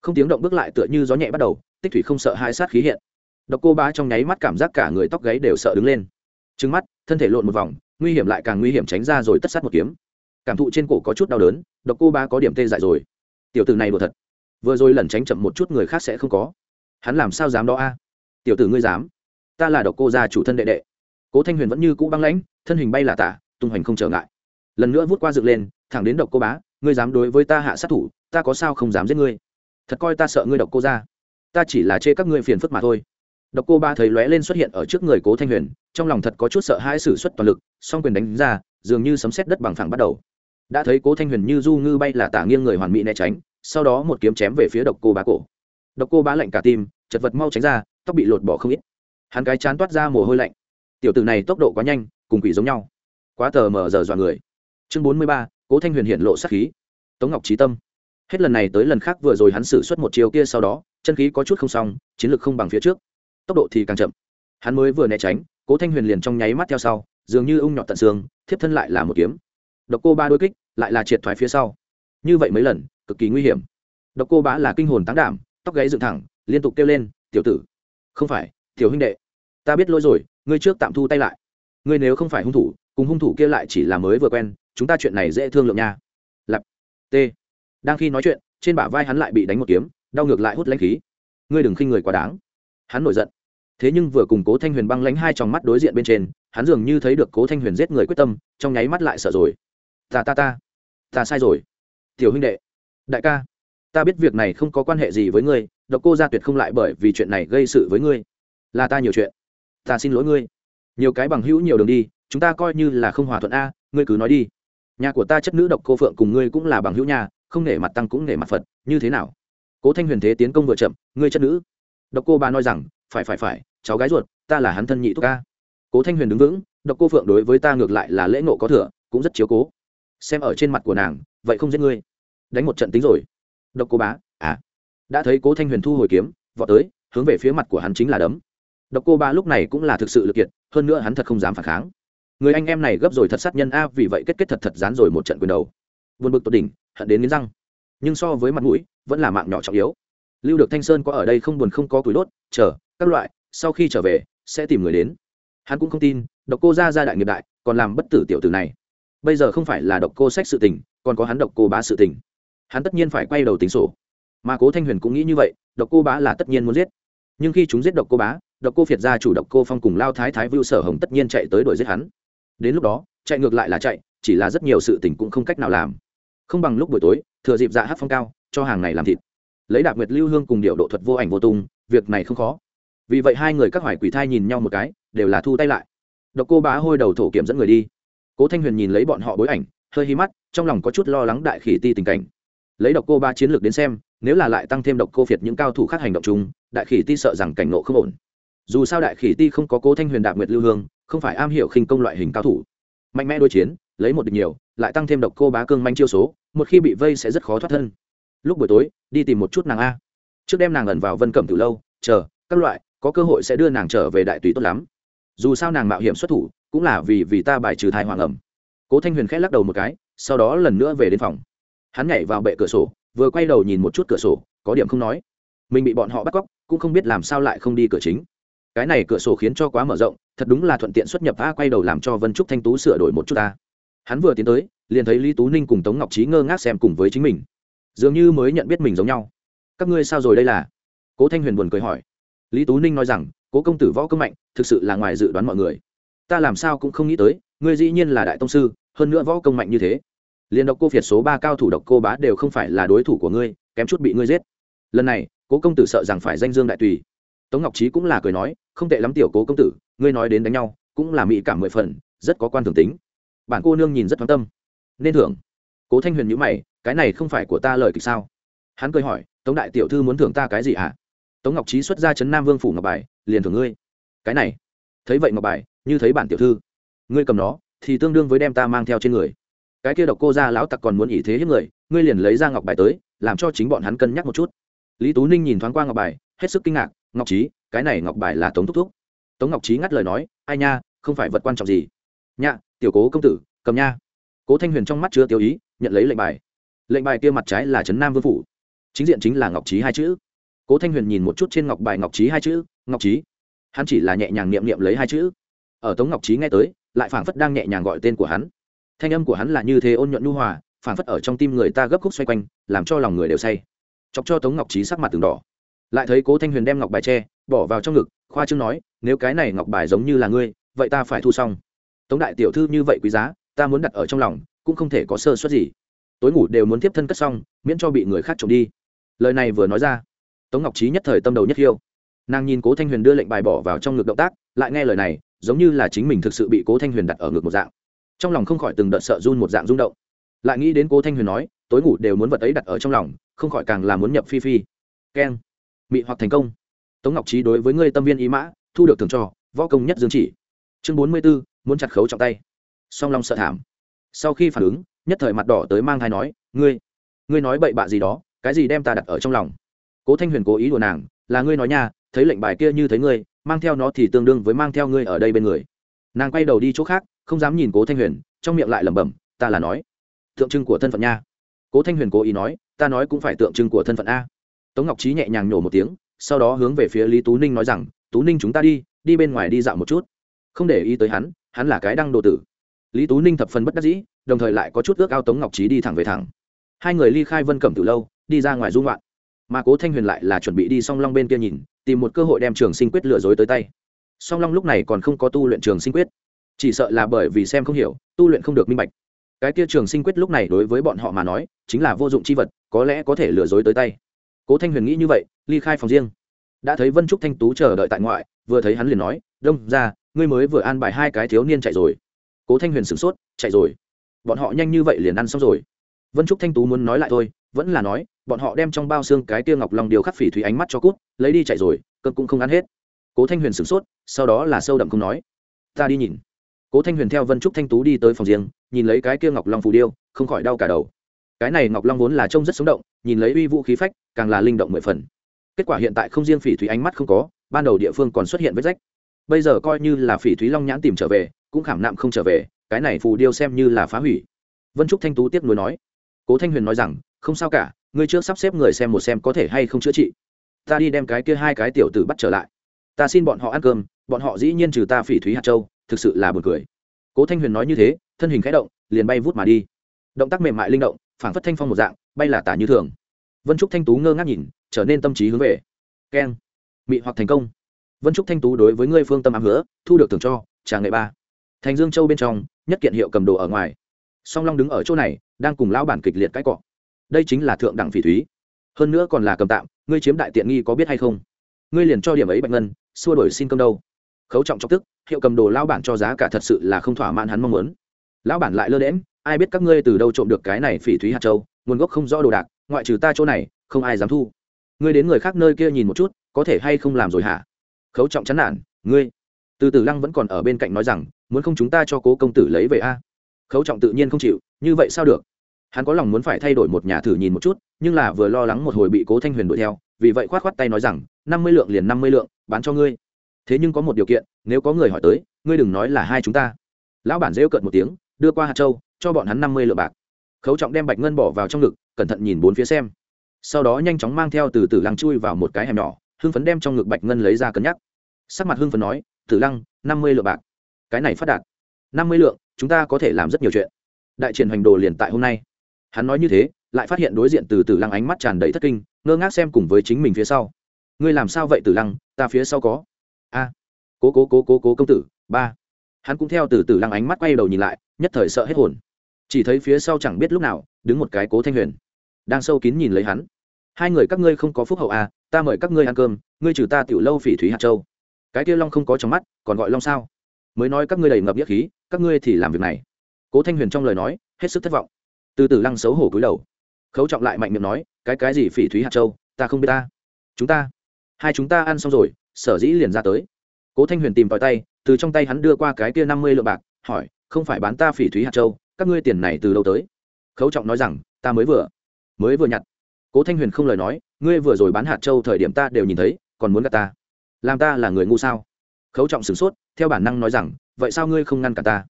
Không tiếng động bước lại tựa như gió nhẹ bắt đầu, tích thủy không sợ hai sát khí hiện. Độc cô bá trong nháy mắt cảm giác cả người tóc gáy đều sợ đứng lên. Trứng mắt, thân thể lộn một vòng, nguy hiểm lại càng nguy hiểm tránh ra rồi tất sát một kiếm. Cảm thụ trên cổ có chút đau đớn, độc cô bá có điểm tê dại rồi. Tiểu tử này đùa thật vừa rồi lẩn tránh chậm một chút người khác sẽ không có. Hắn làm sao dám đó a? Tiểu tử ngươi dám. Ta là độc cô gia chủ thân đệ đệ. Cố thanh huyền vẫn như cũ băng lãnh, thân hình bay là tả, tung hoành không trở ngại. Lần nữa vút qua dựng lên, thẳng đến độc cô bá, ngươi dám đối với ta hạ sát thủ, ta có sao không dám giết ngươi? Thật coi ta sợ ngươi độc cô ra ta chỉ là chê các ngươi phiền phức mà thôi. Độc cô ba thấy lóe lên xuất hiện ở trước người cố thanh huyền, trong lòng thật có chút sợ hãi s ử suất toàn lực, song quyền đánh ra, dường như sấm xét đất bằng phẳng bắt đầu. Đã thấy cố thanh huyền như du ngư bay là tả nghiêng người hoàn mỹ né tránh sau đó một kiếm chém về phía độc cô bá cổ. Độc cô bá lạnh cả tim, chật vật mau tránh ra, tóc bị lột bỏ không ít. Hắn cái chán toát ra mồ hôi lạnh. Tiểu tử này tốc độ quá nhanh, cùng quỷ giống nhau. Quá tờ mờ giờ dọa người. Chương bốn mươi ba, cố thanh huyền hiện lộ sắc khí. Tống ngọc trí tâm. Hết lần này tới lần khác vừa rồi hắn xử suất một chiều kia sau đó, chân khí có chút không xong, chiến lược không bằng phía trước. Tốc độ thì càng chậm. Hắn mới vừa né tránh, cố thanh huyền liền trong nháy mắt theo sau, dường như ung nhọt tận xương, thiếp thân lại là một kiếm. Độc cô ba đôi kích, lại là triệt thoái phía sau. Như vậy mấy lần cực kỳ nguy hiểm. Độc cô bá là kinh hồn táng đảm, tóc gáy dựng thẳng, liên tục kêu lên, tiểu tử, không phải, tiểu huynh đệ, ta biết lỗi rồi, ngươi trước tạm thu tay lại. Ngươi nếu không phải hung thủ, cùng hung thủ kia lại chỉ là mới vừa quen, chúng ta chuyện này dễ thương lượng nha. Lặp t. Đang khi nói chuyện, trên bả vai hắn lại bị đánh một kiếm, đau ngược lại hút lãnh khí. Ngươi đừng khinh người quá đáng. Hắn nổi giận. Thế nhưng vừa cùng cố thanh huyền băng lánh hai tròng mắt đối diện bên trên, hắn dường như thấy được cố thanh huyền giết người quyết tâm, trong nháy mắt lại sợ rồi. Ta ta ta ta sai rồi. Tiểu huynh đệ đại ca, ta biết việc này không có quan hệ gì với ngươi, độc cô gia tuyệt không lại bởi vì chuyện này gây sự với ngươi. Là ta nhiều chuyện, ta xin lỗi ngươi. Nhiều cái bằng hữu nhiều đường đi, chúng ta coi như là không hòa thuận a, ngươi cứ nói đi. Nhà của ta chất nữ độc cô phượng cùng ngươi cũng là bằng hữu nhà, không nể mặt tăng cũng nể mặt phật, như thế nào? Cố thanh huyền thế tiến công vừa chậm, ngươi chất nữ. Độc cô bà nói rằng, phải phải phải, cháu gái ruột, ta là hắn thân nhị thúc ca. Cố thanh huyền đứng vững, độc cô phượng đối với ta ngược lại là lễ nộ có thừa, cũng rất chiếu cố. Xem ở trên mặt của nàng, vậy không giết ngươi đánh một trận tính rồi. Độc cô bá à. Đã thấy cố thanh huyền thu hồi kiếm, vọt tới, hướng về phía mặt của hắn chính là đấm. Độc cô bá lúc này cũng là thực sự lực kiệt, hơn nữa hắn thật không dám phản kháng. Người anh em này gấp rồi thật sát nhân a, vì vậy kết kết thật thật dán rồi một trận quyền đầu. Vượt bực tột đỉnh, hận đến nghiến răng. Nhưng so với mặt mũi, vẫn là mạng nhỏ trọng yếu. Lưu được thanh sơn có ở đây không buồn không có túi đốt, chờ, các loại, sau khi trở về, sẽ tìm người đến. Hắn cũng không tin, độc cô ra ra đại nghiệp đại, còn làm bất tử tiểu tử này. Bây giờ không phải là độc cô sách sự tình, còn có hắn độc cô bá sự tình hắn tất nhiên phải quay đầu tính sổ. Mà cố thanh huyền cũng nghĩ như vậy, độc cô bá là tất nhiên muốn giết. Nhưng khi chúng giết độc cô bá, độc cô phiệt ra chủ độc cô phong cùng lao thái thái vưu sở hồng tất nhiên chạy tới đuổi giết hắn. Đến lúc đó, chạy ngược lại là chạy, chỉ là rất nhiều sự tình cũng không cách nào làm. Không bằng lúc buổi tối, thừa dịp dạ hát phong cao, cho hàng này làm thịt. Lấy đạp nguyệt lưu hương cùng điệu độ thuật vô ảnh vô tung, việc này không khó. Vì vậy hai người các hoài quỷ thai nhìn nhau một cái, đều là thu tay lại. Độc cô bá hôi đầu thổ kiểm dẫn người đi. Cố thanh huyền nhìn lấy bọn họ bối ảnh, hơi hi mắt, trong lòng có chút lo lắng đại khỉ ti tình cảnh lấy độc cô ba chiến lược đến xem, nếu là lại tăng thêm độc cô phiệt những cao thủ khác hành động chung, đại khỉ ti sợ rằng cảnh nộ không ổn. Dù sao đại khỉ ti không có cố thanh huyền đạp nguyệt lưu hương, không phải am hiểu khinh công loại hình cao thủ. Mạnh mẽ đối chiến, lấy một địch nhiều, lại tăng thêm độc cô bá cương manh chiêu số, một khi bị vây sẽ rất khó thoát thân. Lúc buổi tối, đi tìm một chút nàng a. Trước đem nàng ẩn vào vân cẩm từ lâu, chờ, các loại, có cơ hội sẽ đưa nàng trở về đại tùy tốt lắm. Dù sao nàng mạo hiểm xuất thủ, cũng là vì vì ta bài trừ thai hoàng ẩm. Cố thanh huyền khẽ lắc đầu một cái, sau đó lần nữa về đến phòng hắn nhảy vào bệ cửa sổ, vừa quay đầu nhìn một chút cửa sổ, có điểm không nói. Mình bị bọn họ bắt cóc, cũng không biết làm sao lại không đi cửa chính. Cái này cửa sổ khiến cho quá mở rộng, thật đúng là thuận tiện xuất nhập a quay đầu làm cho vân trúc thanh tú sửa đổi một chút ta hắn vừa tiến tới, liền thấy lý tú ninh cùng tống ngọc trí ngơ ngác xem cùng với chính mình. Dường như mới nhận biết mình giống nhau. Các ngươi sao rồi đây là? Cố thanh huyền buồn cười hỏi. Lý tú ninh nói rằng, cố công tử võ công mạnh, thực sự là ngoài dự đoán mọi người. Ta làm sao cũng không nghĩ tới, ngươi dĩ nhiên là đại tông sư, hơn nữa võ công mạnh như thế liền độc cô phiệt số ba cao thủ độc cô bá đều không phải là đối thủ của ngươi, kém chút bị ngươi giết. Lần này, cố công tử sợ rằng phải danh dương đại tùy. Tống ngọc trí cũng là cười nói, không tệ lắm tiểu cố công tử, ngươi nói đến đánh nhau, cũng là mỹ cảm mười phần, rất có quan thường tính. Bản cô nương nhìn rất thoáng tâm. Nên thưởng. Cố thanh huyền nhữ mày, cái này không phải của ta lời kịch sao? Hắn cười hỏi, tống đại tiểu thư muốn thưởng ta cái gì hả tống ngọc trí xuất ra chấn nam vương phủ ngọc bài, liền thưởng ngươi. Cái này. Thấy vậy ngọc bài, như thấy bản tiểu thư. Ngươi cầm nó, thì tương đương với đem ta mang theo trên người cái kia độc cô ra lão tặc còn muốn ỷ thế hiếp người, ngươi liền lấy ra ngọc bài tới, làm cho chính bọn hắn cân nhắc một chút. Lý tú ninh nhìn thoáng qua ngọc bài, hết sức kinh ngạc, ngọc trí cái này ngọc bài là tống thúc thúc. Tống ngọc trí ngắt lời nói, ai nha, không phải vật quan trọng gì. Nhạ, tiểu cố công tử, cầm nha. Cố thanh huyền trong mắt chưa tiêu ý, nhận lấy lệnh bài. Lệnh bài kia mặt trái là trấn nam vương phủ, chính diện chính là ngọc trí hai chữ. Cố thanh huyền nhìn một chút trên ngọc bài ngọc trí hai chữ, ngọc trí hắn chỉ là nhẹ nhàng niệm niệm lấy hai chữ. Ở tống ngọc trí nghe tới, lại phảng phất đang nhẹ nhàng gọi tên của hắn thanh âm của hắn là như thế ôn nhuận nhu hòa, phảng phất ở trong tim người ta gấp khúc xoay quanh, làm cho lòng người đều say. Chọc cho tống ngọc trí sắc mặt từng đỏ. Lại thấy cố thanh huyền đem ngọc bài tre bỏ vào trong ngực, khoa trương nói, nếu cái này ngọc bài giống như là ngươi, vậy ta phải thu xong. Tống đại tiểu thư như vậy quý giá, ta muốn đặt ở trong lòng, cũng không thể có sơ suất gì. Tối ngủ đều muốn tiếp thân cất xong, miễn cho bị người khác trộm đi. Lời này vừa nói ra, tống ngọc trí nhất thời tâm đầu nhất hiêu. nàng nhìn cố thanh huyền đưa lệnh bài bỏ vào trong ngực động tác, lại nghe lời này, giống như là chính mình thực sự bị cố thanh huyền đặt ở ngực một dạng trong lòng không khỏi từng đợt sợ run một dạng rung động. Lại nghĩ đến cố thanh huyền nói, tối ngủ đều muốn vật ấy đặt ở trong lòng, không khỏi càng là muốn nhập phi phi. Keng. Mị hoặc thành công. Tống ngọc trí đối với ngươi tâm viên ý mã, thu được thường cho, võ công nhất dương chỉ. Chương bốn mươi b ố muốn chặt khấu trọng tay. Song long sợ thảm. Sau khi phản ứng, nhất thời mặt đỏ tới mang thai nói, ngươi ngươi nói bậy bạ gì đó, cái gì đem ta đặt ở trong lòng? Cố thanh huyền cố ý đùa nàng, là ngươi nói nha, thấy lệnh bài kia như thấy ngươi, mang theo nó thì tương đương với mang theo ngươi ở đây bên người. Nàng quay đầu đi chỗ khác không dám nhìn cố thanh huyền, trong miệng lại lẩm bẩm, ta là nói, tượng trưng của thân phận nha. Cố thanh huyền cố ý nói, ta nói cũng phải tượng trưng của thân phận a. Tống ngọc trí nhẹ nhàng nhổ một tiếng, sau đó hướng về phía lý tú ninh nói rằng, tú ninh chúng ta đi đi bên ngoài đi dạo một chút. Không để ý tới hắn hắn là cái đăng đồ tử. Lý tú ninh thập phần bất đắc dĩ, đồng thời lại có chút ước ao tống ngọc trí đi thẳng về thẳng. Hai người ly khai vân cẩm từ lâu, đi ra ngoài dung loạn mà cố thanh huyền lại là chuẩn bị đi song long bên kia nhìn, tìm một cơ hội đem trường sinh quyết lừa dối tới tay. Song long lúc này còn không có tu luyện trường sinh quyết chỉ sợ là bởi vì xem không hiểu, tu luyện không được minh bạch. Cái tia trường sinh quyết lúc này đối với bọn họ mà nói, chính là vô dụng c h i vật, có lẽ có thể lừa dối tới tay. Cố thanh huyền nghĩ như vậy, ly khai phòng riêng. Đã thấy vân trúc thanh tú chờ đợi tại ngoại, vừa thấy hắn liền nói, đông ra ngươi mới vừa an bài hai cái thiếu niên chạy rồi. Cố thanh huyền sửng sốt, chạy rồi? Bọn họ nhanh như vậy liền ăn xong rồi? Vân trúc thanh tú muốn nói lại thôi, vẫn là nói, bọn họ đem trong bao xương cái tia ngọc long điều khắc phỉ thúy ánh mắt cho cút, lấy đi chạy rồi, cơm cũng không ăn hết. Cố thanh huyền sửng sốt, sau đó là sâu đậm không nói, ta đi nhìn cố thanh huyền theo vân trúc thanh tú đi tới phòng riêng, nhìn lấy cái kia ngọc long phù điêu, không khỏi đau cả đầu. Cái này ngọc long vốn là trông rất sống động, nhìn lấy uy vũ khí phách, càng là linh động mười phần. Kết quả hiện tại không riêng phỉ thúy ánh mắt không có, ban đầu địa phương còn xuất hiện vết rách. Bây giờ coi như là phỉ thúy long nhãn tìm trở về, cũng khảm nạm không trở về, cái này phù điêu xem như là phá hủy. Vân trúc thanh tú tiếp nối nói. Cố thanh huyền nói rằng, không sao cả, ngươi trước sắp xếp người xem một xem có thể hay không chữa trị. Ta đi đem cái kia hai cái tiểu tử bắt trở lại. Ta xin bọn họ ăn cơm, bọn họ dĩ nhiên trừ ta phỉ thúy hạt châu thực sự là buồn cười. Cố thanh huyền nói như thế, thân hình khẽ động, liền bay vút mà đi. Động tác mềm mại linh động, phảng phất thanh phong một dạng, bay là tả như thường. Vân trúc thanh tú ngơ ngác nhìn, trở nên tâm trí hướng về. Keng. Mị hoặc thành công. Vân trúc thanh tú đối với ngươi phương tâm ám hứa, thu được thưởng cho trà nghệ ba. Thành dương châu bên trong, nhất kiện hiệu cầm đồ ở ngoài. Song long đứng ở chỗ này, đang cùng lão bản kịch liệt cãi cọ. Đây chính là thượng đẳng phỉ thúy. Hơn nữa còn là cầm tạm, ngươi chiếm đại tiện nghi có biết hay không? Ngươi liền cho điểm ấy bạch ngân, xua đổi xin cơm đâu? Khấu trọng trọng tức hiệu cầm đồ lão bản cho giá cả thật sự là không thỏa mãn hắn mong muốn. Lão bản lại lơ đễm ai biết các ngươi từ đâu trộm được cái này phỉ thúy hạt châu, nguồn gốc không rõ đồ đạc, ngoại trừ ta chỗ này, không ai dám thu. Ngươi đến người khác nơi kia nhìn một chút, có thể hay không làm rồi hả? Khấu trọng chán nản, ngươi. Từ từ lăng vẫn còn ở bên cạnh nói rằng, muốn không chúng ta cho cố công tử lấy về a? Khấu trọng tự nhiên không chịu, như vậy sao được? Hắn có lòng muốn phải thay đổi một nhà thử nhìn một chút, nhưng là vừa lo lắng một hồi bị cố thanh huyền đuổi theo, vì vậy khoát khoát tay nói rằng, năm mươi lượng liền năm mươi lượng, bán cho ngươi thế nhưng có một điều kiện, nếu có người hỏi tới, ngươi đừng nói là hai chúng ta. Lão bản rêu cợt một tiếng, đưa qua hạt châu, cho bọn hắn năm mươi lượng bạc. Khấu trọng đem bạch ngân bỏ vào trong ngực, cẩn thận nhìn bốn phía xem. Sau đó nhanh chóng mang theo từ từ lăng chui vào một cái hẻm nhỏ, hưng phấn đem trong ngực bạch ngân lấy ra cân nhắc. Sắc mặt hưng phấn nói, tử lăng, năm mươi lượng bạc. Cái này phát đạt. Năm mươi lượng, chúng ta có thể làm rất nhiều chuyện. Đại triển hoành đồ liền tại hôm nay. Hắn nói như thế, lại phát hiện đối diện từ tử lăng ánh mắt tràn đầy thất kinh, ngơ ngác xem cùng với chính mình phía sau. Ngươi làm sao vậy, tử lăng? Ta phía sau có a. Cố cố cố cố cố công tử, ba. Hắn cũng theo từ từ lăng ánh mắt quay đầu nhìn lại, nhất thời sợ hết hồn. Chỉ thấy phía sau chẳng biết lúc nào, đứng một cái cố thanh huyền. Đang sâu kín nhìn lấy hắn. Hai người các ngươi không có phúc hậu à ta mời các ngươi ăn cơm, ngươi trừ ta tiểu lâu phỉ thúy hạt châu. Cái kia long không có trong mắt, còn gọi long sao? Mới nói các ngươi đầy ngập nghĩa khí, các ngươi thì làm việc này. Cố thanh huyền trong lời nói, hết sức thất vọng. Từ từ lăng xấu hổ cúi đầu. Khấu trọng lại mạnh miệng nói, cái cái gì phỉ thúy hạt châu, ta không biết ta. Chúng ta, hai chúng ta ăn xong rồi sở dĩ liền ra tới. Cố thanh huyền tìm tòi tay, từ trong tay hắn đưa qua cái kia năm mươi lượng bạc, hỏi, không phải bán ta phỉ thúy hạt châu, các ngươi tiền này từ đâu tới? Khấu trọng nói rằng, ta mới vừa mới vừa nhặt. Cố thanh huyền không lời nói, ngươi vừa rồi bán hạt châu thời điểm ta đều nhìn thấy, còn muốn gặp ta. Làm ta là người ngu sao? Khấu trọng sửng sốt, theo bản năng nói rằng, vậy sao ngươi không ngăn cả ta?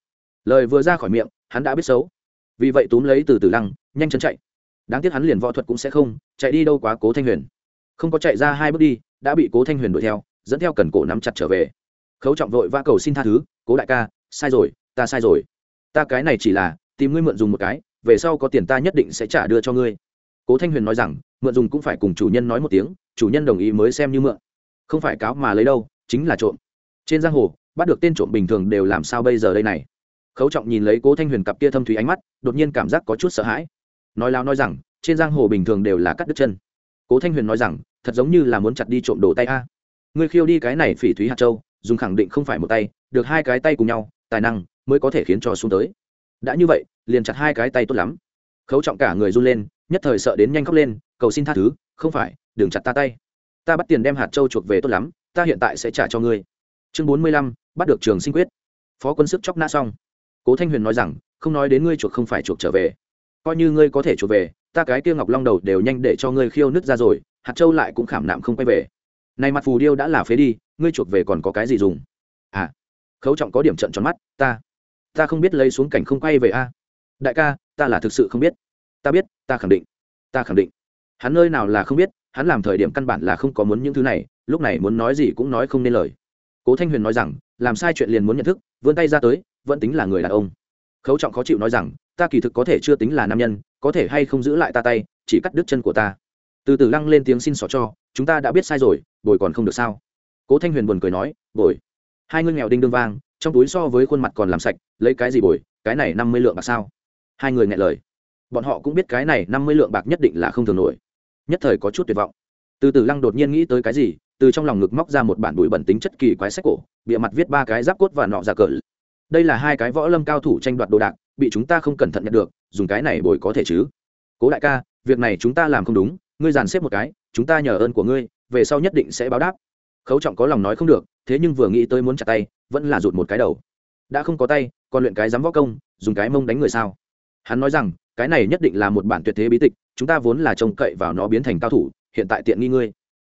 Lời vừa ra khỏi miệng, hắn đã biết xấu. Vì vậy túm lấy từ từ lăng, nhanh chân chạy. Đáng tiếc hắn liền võ thuật cũng sẽ không, chạy đi đâu quá cố thanh huyền. Không có chạy ra hai bước đi, đã bị cố thanh huyền đuổi theo dẫn theo cần cổ nắm chặt trở về. Khấu trọng vội va cầu xin tha thứ, cố đại ca, sai rồi, ta sai rồi. Ta cái này chỉ là tìm ngươi mượn dùng một cái, về sau có tiền ta nhất định sẽ trả đưa cho ngươi. Cố thanh huyền nói rằng, mượn dùng cũng phải cùng chủ nhân nói một tiếng, chủ nhân đồng ý mới xem như mượn. Không phải cáo mà lấy đâu, chính là trộm. Trên giang hồ, bắt được tên trộm bình thường đều làm sao bây giờ đây này? Khấu trọng nhìn lấy cố thanh huyền cặp kia thâm thúy ánh mắt, đột nhiên cảm giác có chút sợ hãi. Nói lao nói rằng, trên giang hồ bình thường đều là cắt đứt chân. Cố thanh huyền nói rằng, thật giống như là muốn chặt đi trộm đồ tay a ngươi khiêu đi cái này phỉ thúy hạt châu, dùng khẳng định không phải một tay, được hai cái tay cùng nhau, tài năng mới có thể khiến cho xuống tới. Đã như vậy, liền chặt hai cái tay tốt lắm. Khấu trọng cả người run lên, nhất thời sợ đến nhanh khóc lên, cầu xin tha thứ, không phải, đừng chặt ta tay. Ta bắt tiền đem hạt châu chuộc về tốt lắm, ta hiện tại sẽ trả cho ngươi. Chương bốn mươi lăm, bắt được trường sinh quyết. Phó quân sức chóc nã xong. Cố thanh huyền nói rằng, không nói đến ngươi chuộc không phải chuộc trở về. Coi như ngươi có thể chuộc về, ta cái kia ngọc long đầu đều nhanh để cho ngươi khiêu nứt ra rồi, hạt châu lại cũng khảm nạm không quay về này mặt phù điêu đã là phế đi, ngươi chuộc về còn có cái gì dùng? À khấu trọng có điểm trận tròn mắt, ta ta không biết lấy xuống cảnh không quay về a. Đại ca, ta là thực sự không biết. Ta biết, ta khẳng định, ta khẳng định. Hắn nơi nào là không biết, hắn làm thời điểm căn bản là không có muốn những thứ này, lúc này muốn nói gì cũng nói không nên lời. Cố thanh huyền nói rằng, làm sai chuyện liền muốn nhận thức, vươn tay ra tới, vẫn tính là người đàn ông. Khấu trọng khó chịu nói rằng, ta kỳ thực có thể chưa tính là nam nhân, có thể hay không giữ lại ta tay, chỉ cắt đứt chân của ta từ từ lăng lên tiếng xin xỏ cho, chúng ta đã biết sai rồi, bồi còn không được sao? Cố thanh huyền buồn cười nói, bồi. Hai ngươi nghèo đinh đương vang, trong túi so với khuôn mặt còn làm sạch, lấy cái gì bồi, cái này năm mươi lượng bạc sao? Hai người ngại lời. Bọn họ cũng biết cái này năm mươi lượng bạc nhất định là không thường nổi. Nhất thời có chút tuyệt vọng. Từ từ lăng đột nhiên nghĩ tới cái gì, từ trong lòng ngực móc ra một bản bụi bẩn tính chất kỳ quái sách cổ, bịa mặt viết ba cái giáp cốt và nọ ra cờ. Đây là hai cái võ lâm cao thủ tranh đoạt đồ đạc, bị chúng ta không cẩn thận nhận được, dùng cái này bồi có thể chứ? Cố đại ca, việc này chúng ta làm không đúng ngươi dàn xếp một cái, chúng ta nhờ ơn của ngươi, về sau nhất định sẽ báo đáp. Khấu trọng có lòng nói không được, thế nhưng vừa nghĩ tới muốn chặt tay, vẫn là rụt một cái đầu. Đã không có tay, còn luyện cái dám võ công, dùng cái mông đánh người sao? Hắn nói rằng, cái này nhất định là một bản tuyệt thế bí tịch, chúng ta vốn là trông cậy vào nó biến thành cao thủ, hiện tại tiện nghi ngươi.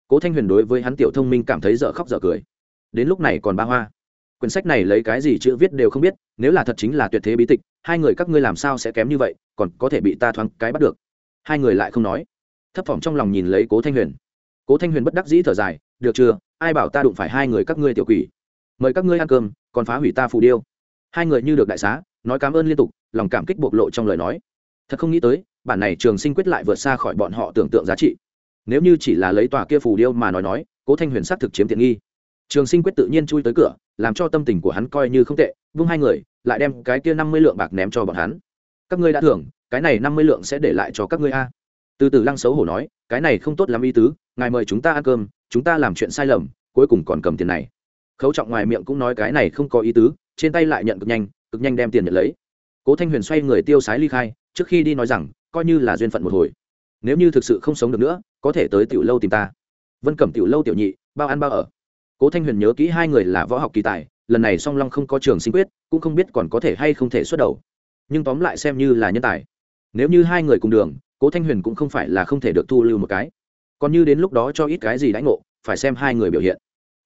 Cố thanh huyền đối với hắn tiểu thông minh cảm thấy dở khóc dở cười. Đến lúc này còn ba hoa. Quyển sách này lấy cái gì chữ viết đều không biết, nếu là thật chính là tuyệt thế bí tịch, hai người các ngươi làm sao sẽ kém như vậy, còn có thể bị ta thoáng cái bắt được. Hai người lại không nói thấp phỏng trong lòng nhìn lấy cố thanh huyền. cố thanh huyền bất đắc dĩ thở dài, được chưa? Ai bảo ta đụng phải hai người các ngươi tiểu quỷ? Mời các ngươi ăn cơm, còn phá hủy ta phù điêu. Hai người như được đại xá, nói cảm ơn liên tục, lòng cảm kích bộc lộ trong lời nói. Thật không nghĩ tới, bản này trường sinh quyết lại vượt xa khỏi bọn họ tưởng tượng giá trị. Nếu như chỉ là lấy tòa kia phù điêu mà nói nói, cố thanh huyền xác thực chiếm tiện nghi. Trường sinh quyết tự nhiên chui tới cửa, làm cho tâm tình của hắn coi như không tệ, vung hai người, lại đem cái kia năm mươi lượng bạc ném cho bọn hắn. Các ngươi đã thưởng, cái này năm mươi lượng sẽ để lại cho các ngươi a từ từ lăng xấu hổ nói, cái này không tốt lắm ý tứ, ngài mời chúng ta ăn cơm, chúng ta làm chuyện sai lầm, cuối cùng còn cầm tiền này. Khấu trọng ngoài miệng cũng nói cái này không có ý tứ, trên tay lại nhận cực nhanh cực nhanh đem tiền nhận lấy. Cố thanh huyền xoay người tiêu sái ly khai, trước khi đi nói rằng, coi như là duyên phận một hồi. Nếu như thực sự không sống được nữa, có thể tới tiểu lâu tìm ta. Vân cẩm tiểu lâu tiểu nhị, bao ăn bao ở. Cố thanh huyền nhớ kỹ hai người là võ học kỳ tài, lần này song long không có trường sinh quyết, cũng không biết còn có thể hay không thể xuất đầu. Nhưng tóm lại xem như là nhân tài. Nếu như hai người cùng đường cố thanh huyền cũng không phải là không thể được thu lưu một cái. Còn như đến lúc đó cho ít cái gì đãi ngộ, phải xem hai người biểu hiện.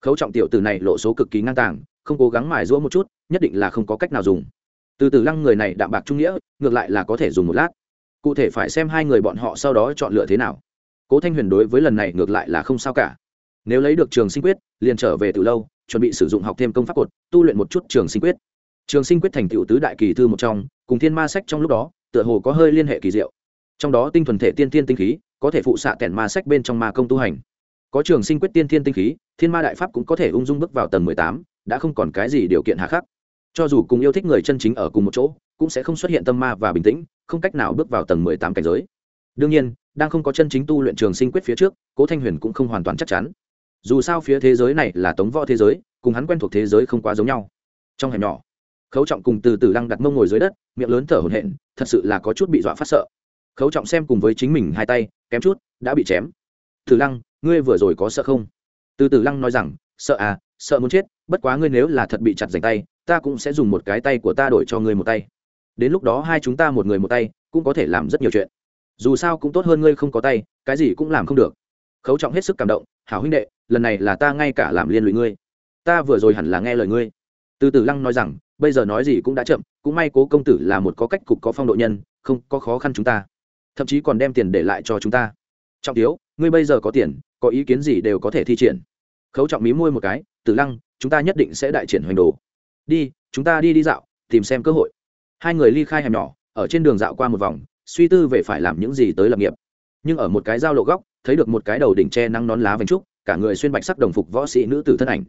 Khấu trọng tiểu từ này lộ số cực kỳ ngang tàng, không cố gắng mài rũa một chút, nhất định là không có cách nào dùng. Từ từ lăng người này đạm bạc trung nghĩa, ngược lại là có thể dùng một lát. Cụ thể phải xem hai người bọn họ sau đó chọn lựa thế nào. Cố thanh huyền đối với lần này ngược lại là không sao cả. Nếu lấy được trường sinh quyết, liền trở về từ lâu, chuẩn bị sử dụng học thêm công pháp cột, tu luyện một chút trường sinh quyết. Trường sinh quyết thành tựu tứ đại kỳ thư một trong, cùng thiên ma sách trong lúc đó, tựa hồ có hơi liên hệ kỳ diệu trong đó tinh thuần thể tiên tiên tinh khí, có thể phụ xạ tẻn ma sách bên trong ma công tu hành. Có trường sinh quyết tiên thiên tinh khí, thiên ma đại pháp cũng có thể ung dung bước vào tầng mười tám, đã không còn cái gì điều kiện hạ khắc. Cho dù cùng yêu thích người chân chính ở cùng một chỗ, cũng sẽ không xuất hiện tâm ma và bình tĩnh, không cách nào bước vào tầng mười tám cảnh giới. Đương nhiên, đang không có chân chính tu luyện trường sinh quyết phía trước, cố thanh huyền cũng không hoàn toàn chắc chắn. Dù sao phía thế giới này là tống võ thế giới, cùng hắn quen thuộc thế giới không quá giống nhau. Trong hẻm nhỏ, khấu trọng cùng từ từ lăng đặt mông ngồi dưới đất, miệng lớn thở hổn hển, thật sự là có chút bị dọa phát sợ khấu trọng xem cùng với chính mình hai tay, kém chút, đã bị chém. Từ lăng, ngươi vừa rồi có sợ không? Từ tử lăng nói rằng, sợ à sợ muốn chết, bất quá ngươi nếu là thật bị chặt dành tay, ta cũng sẽ dùng một cái tay của ta đổi cho ngươi một tay. Đến lúc đó hai chúng ta một người một tay, cũng có thể làm rất nhiều chuyện. Dù sao cũng tốt hơn ngươi không có tay, cái gì cũng làm không được. Khấu trọng hết sức cảm động, hảo huynh đệ, lần này là ta ngay cả làm liên lụy ngươi. Ta vừa rồi hẳn là nghe lời ngươi. Từ tử lăng nói rằng, bây giờ nói gì cũng đã chậm, cũng may cố công tử là một có cách cục có phong độ nhân, không có khó khăn chúng ta thậm chí còn đem tiền để lại cho chúng ta. Trọng thiếu ngươi bây giờ có tiền, có ý kiến gì đều có thể thi triển. Khấu trọng mí môi một cái, tử lăng, chúng ta nhất định sẽ đại triển hoành đồ. Đi, chúng ta đi đi dạo, tìm xem cơ hội. Hai người ly khai hẻm nhỏ, ở trên đường dạo qua một vòng, suy tư về phải làm những gì tới lập nghiệp. Nhưng ở một cái giao lộ góc, thấy được một cái đầu đỉnh tre nắng nón lá vành trúc, cả người xuyên bạch sắc đồng phục võ sĩ nữ tử thân ảnh.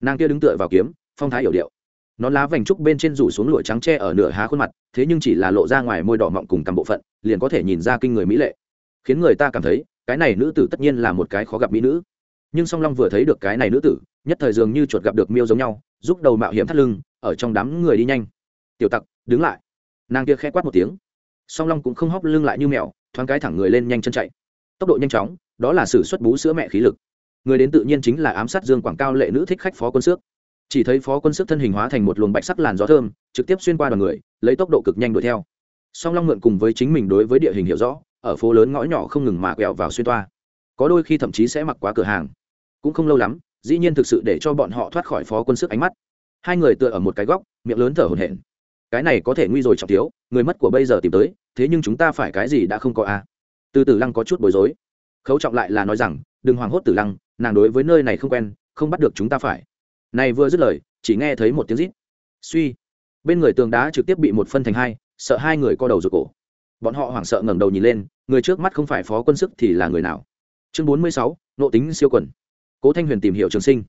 Nàng kia đứng tựa vào kiếm, phong thái hiểu điệu. Nón lá vành trúc bên trên rủ xuống lụa trắng tre ở nửa há khuôn mặt, thế nhưng chỉ là lộ ra ngoài môi đỏ mọng cùng cầm bộ phận liền có thể nhìn ra kinh người mỹ lệ, khiến người ta cảm thấy cái này nữ tử tất nhiên là một cái khó gặp mỹ nữ. Nhưng song long vừa thấy được cái này nữ tử, nhất thời dường như chuột gặp được miêu giống nhau giúp đầu mạo hiểm thắt lưng, ở trong đám người đi nhanh. Tiểu tặc, đứng lại. Nàng kia khẽ quát một tiếng. Song long cũng không hóc lưng lại như mèo, thoáng cái thẳng người lên nhanh chân chạy. Tốc độ nhanh chóng, đó là sự xuất bú sữa mẹ khí lực. Người đến tự nhiên chính là ám sát dương quảng cao lệ nữ thích khách phó quân xước. Chỉ thấy phó quân sức thân hình hóa thành một luồng bạch sắc làn gió thơm, trực tiếp xuyên qua đoàn người, lấy tốc độ cực nhanh đuổi theo song long mượn cùng với chính mình đối với địa hình hiểu rõ, ở phố lớn ngõ nhỏ không ngừng mà quẹo vào xuyên toa. Có đôi khi thậm chí sẽ mặc quá cửa hàng. Cũng không lâu lắm, dĩ nhiên thực sự để cho bọn họ thoát khỏi phó quân sức ánh mắt. Hai người tựa ở một cái góc, miệng lớn thở hổn hển. Cái này có thể nguy rồi trọng thiếu, người mất của bây giờ tìm tới, thế nhưng chúng ta phải cái gì đã không có a à? từ tử lăng có chút bối rối. Khấu trọng lại là nói rằng, đừng hoảng hốt tử lăng, nàng đối với nơi này không quen, không bắt được chúng ta phải. Này vừa dứt lời, chỉ nghe thấy một tiếng rít. Suy. Bên người tường đá trực tiếp bị một phân thành hai sợ hai người co đầu rụt cổ. Bọn họ hoảng sợ ngẩng đầu nhìn lên, người trước mắt không phải phó quân sức thì là người nào? Chương bốn mươi sáu, nộ tính siêu quần. Cố thanh huyền tìm hiểu trường sinh.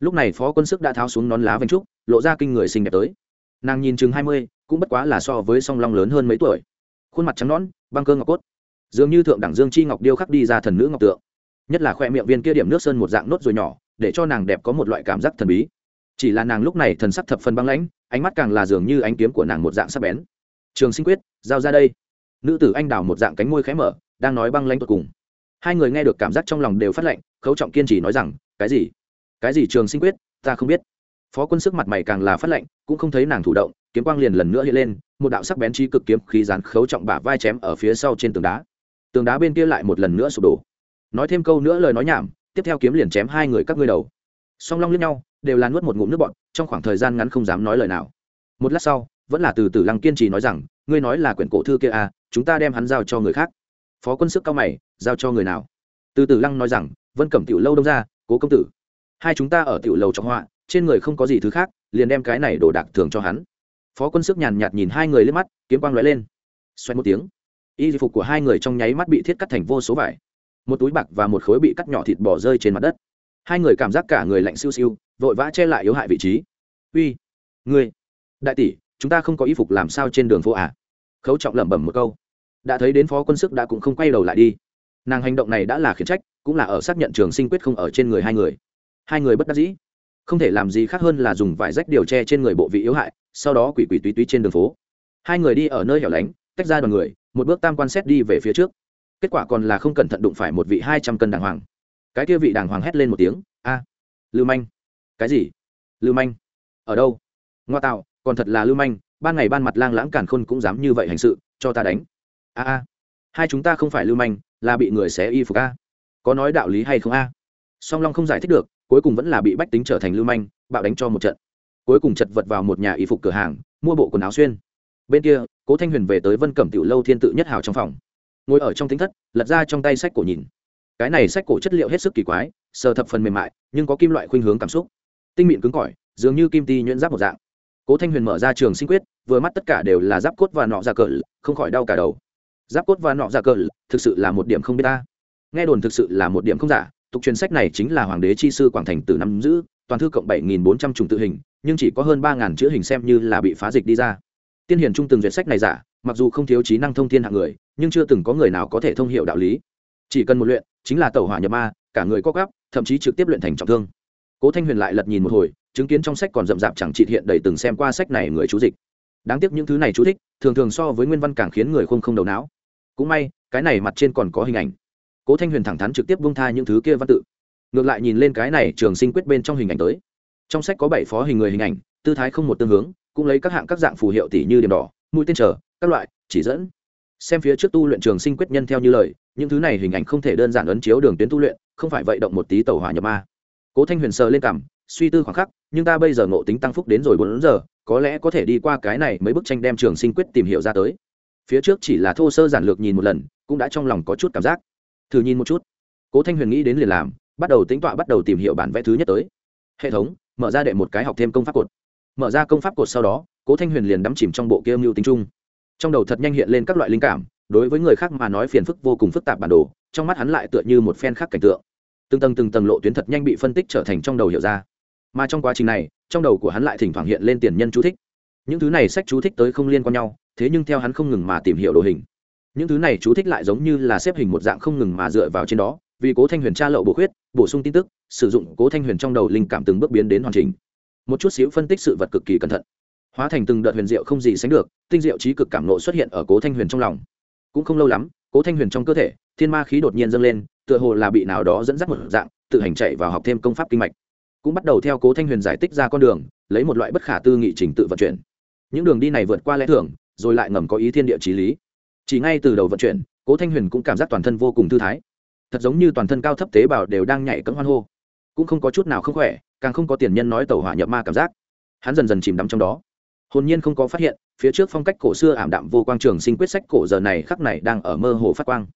Lúc này phó quân sức đã tháo xuống nón lá vành trúc, lộ ra kinh người xinh đẹp tới. Nàng nhìn chừng hai mươi, cũng bất quá là so với song long lớn hơn mấy tuổi. Khuôn mặt trắng nõn, băng cơ ngọc cốt. Dường như thượng đẳng dương chi ngọc điêu khắc đi ra thần nữ ngọc tượng. Nhất là khoe miệng viên kia điểm nước sơn một dạng nốt rồi nhỏ, để cho nàng đẹp có một loại cảm giác thần bí. Chỉ là nàng lúc này thần sắc thập phân băng lãnh, ánh mắt càng là dường như ánh kiếm của nàng một dạng sắc bén trường sinh quyết, giao ra đây. Nữ tử anh đào một dạng cánh môi khé mở, đang nói băng lãnh tột cùng. Hai người nghe được cảm giác trong lòng đều phát lạnh, khấu trọng kiên trì nói rằng, cái gì? Cái gì trường sinh quyết? Ta không biết. Phó quân sức mặt mày càng là phát lạnh, cũng không thấy nàng thủ động, kiếm quang liền lần nữa hiện lên, một đạo sắc bén trí cực kiếm khí dán khấu trọng bả vai chém ở phía sau trên tường đá. Tường đá bên kia lại một lần nữa sụp đổ. Nói thêm câu nữa lời nói nhảm, tiếp theo kiếm liền chém hai người các ngươi đầu. Song long lướt nhau, đều là nuốt một ngụm nước bọn trong khoảng thời gian ngắn không dám nói lời nào. Một lát sau vẫn là từ từ lăng kiên trì nói rằng, ngươi nói là quyển cổ thư kia à chúng ta đem hắn giao cho người khác. Phó quân sức cao mày, giao cho người nào? Từ từ lăng nói rằng, vân cẩm tiểu lâu đông ra, cố công tử. Hai chúng ta ở tiểu lầu trọng họa, trên người không có gì thứ khác, liền đem cái này đổ đạc thường cho hắn. Phó quân sức nhàn nhạt nhìn hai người lên mắt, kiếm quang lóe lên. Xoay một tiếng, y phục của hai người trong nháy mắt bị thiết cắt thành vô số vải. Một túi bạc và một khối bị cắt nhỏ thịt bỏ rơi trên mặt đất. Hai người cảm giác cả người lạnh siêu siêu, vội vã che lại yếu hại vị trí. Uy, ngươi, đại tỷ chúng ta không có y phục làm sao trên đường phố à? Khấu trọng lẩm bẩm một câu. Đã thấy đến phó quân sức đã cũng không quay đầu lại đi. Nàng hành động này đã là khiển trách, cũng là ở xác nhận trường sinh quyết không ở trên người hai người. Hai người bất đắc dĩ. Không thể làm gì khác hơn là dùng vải rách điều tre trên người bộ vị yếu hại, sau đó quỷ quỷ túy túy trên đường phố. Hai người đi ở nơi hẻo lánh, tách ra đoàn người, một bước tam quan xét đi về phía trước. Kết quả còn là không cẩn thận đụng phải một vị hai trăm cân đàng hoàng. Cái kia vị đàng hoàng hét lên một tiếng, a, lưu manh. Cái gì? Lưu manh? Ở đâu? Ngoa tạo còn thật là lưu manh, ban ngày ban mặt lang lãng cản khôn cũng dám như vậy hành sự, cho ta đánh. A a, hai chúng ta không phải lưu manh, là bị người xé y phục a. Có nói đạo lý hay không a? Song long không giải thích được, cuối cùng vẫn là bị bách tính trở thành lưu manh, bạo đánh cho một trận. Cuối cùng chật vật vào một nhà y phục cửa hàng, mua bộ quần áo xuyên. Bên kia, cố thanh huyền về tới vân cẩm tiểu lâu thiên tự nhất hào trong phòng. Ngồi ở trong tính thất, lật ra trong tay sách cổ nhìn. Cái này sách cổ chất liệu hết sức kỳ quái, sờ thập phần mềm mại, nhưng có kim loại khuynh hướng cảm xúc. Tinh mịn cứng cỏi, dường như kim ti nhuyễn giáp một dạng cố thanh huyền mở ra trường sinh quyết, vừa mắt tất cả đều là giáp cốt và nọ ra cờ, không khỏi đau cả đầu. Giáp cốt và nọ ra cờ, thực sự là một điểm không biết ta. Nghe đồn thực sự là một điểm không giả, tục truyền sách này chính là hoàng đế chi sư quảng thành từ năm giữ, toàn thư cộng bảy nghìn bốn trăm chủng tự hình, nhưng chỉ có hơn ba ngàn chữ hình xem như là bị phá dịch đi ra. Tiên hiền trung từng duyệt sách này giả, mặc dù không thiếu trí năng thông thiên hạng người, nhưng chưa từng có người nào có thể thông hiệu đạo lý. Chỉ cần một luyện, chính là tàu hỏa nhập ma, cả người co gắp thậm chí trực tiếp luyện thành trọng thương cố thanh huyền lại lật nhìn một hồi, chứng kiến trong sách còn rậm rạp chẳng trị hiện đầy từng xem qua sách này người chú dịch. Đáng tiếc những thứ này chú thích, thường thường so với nguyên văn càng khiến người không không đầu não. Cũng may, cái này mặt trên còn có hình ảnh. Cố thanh huyền thẳng thắn trực tiếp bung tha những thứ kia văn tự. Ngược lại nhìn lên cái này trường sinh quyết bên trong hình ảnh tới. Trong sách có bảy phó hình người hình ảnh, tư thái không một tương hướng, cũng lấy các hạng các dạng phù hiệu tỷ như điểm đỏ, mũi tên trở các loại, chỉ dẫn. Xem phía trước tu luyện trường sinh quyết nhân theo như lời, những thứ này hình ảnh không thể đơn giản ấn chiếu đường tuyến tu luyện, không phải vậy động một tí tàu hỏa nhập ma cố thanh huyền sờ lên cảm suy tư khoảng khắc, nhưng ta bây giờ ngộ tính tăng phúc đến rồi bốn giờ, có lẽ có thể đi qua cái này mấy bức tranh đem trường sinh quyết tìm hiểu ra tới. Phía trước chỉ là thô sơ giản lược nhìn một lần, cũng đã trong lòng có chút cảm giác. Thử nhìn một chút. Cố thanh huyền nghĩ đến liền làm, bắt đầu tính tọa bắt đầu tìm hiểu bản vẽ thứ nhất tới. Hệ thống, mở ra đệ một cái học thêm công pháp cột. Mở ra công pháp cột sau đó, cố thanh huyền liền đắm chìm trong bộ kia mưu tính chung. Trong đầu thật nhanh hiện lên các loại linh cảm, đối với người khác mà nói phiền phức vô cùng phức tạp bản đồ, trong mắt hắn lại tựa như một phen khác cảnh tượng từng tầng từng tầng lộ tuyến thật nhanh bị phân tích trở thành trong đầu hiểu ra. Mà trong quá trình này, trong đầu của hắn lại thỉnh thoảng hiện lên tiền nhân chú thích. Những thứ này sách chú thích tới không liên quan nhau, thế nhưng theo hắn không ngừng mà tìm hiểu đồ hình. Những thứ này chú thích lại giống như là xếp hình một dạng không ngừng mà dựa vào trên đó, vì cố thanh huyền tra lậu bổ khuyết, bổ sung tin tức, sử dụng cố thanh huyền trong đầu linh cảm từng bước biến đến hoàn chỉnh. Một chút xíu phân tích sự vật cực kỳ cẩn thận. Hóa thành từng đợt huyền diệu không gì sánh được, tinh diệu trí cực cảm nộ xuất hiện ở cố thanh huyền trong lòng. Cũng không lâu lắm, cố thanh huyền trong cơ thể, thiên ma khí đột nhiên dâng lên tựa hồ là bị nào đó dẫn dắt một dạng, tự hành chạy vào học thêm công pháp kinh mạch. Cũng bắt đầu theo cố thanh huyền giải tích ra con đường, lấy một loại bất khả tư nghị trình tự vận chuyển. Những đường đi này vượt qua lẽ thường, rồi lại ngầm có ý thiên địa trí lý. Chỉ ngay từ đầu vận chuyển, cố thanh huyền cũng cảm giác toàn thân vô cùng thư thái. Thật giống như toàn thân cao thấp tế bào đều đang nhảy cẫng hoan hô. Cũng không có chút nào không khỏe, càng không có tiền nhân nói tàu hỏa nhập ma cảm giác. Hắn dần dần chìm đắm trong đó. Hồn nhiên không có phát hiện, phía trước phong cách cổ xưa ảm đạm vô quang trường sinh quyết sách cổ giờ này khắc này đang ở mơ hồ phát quang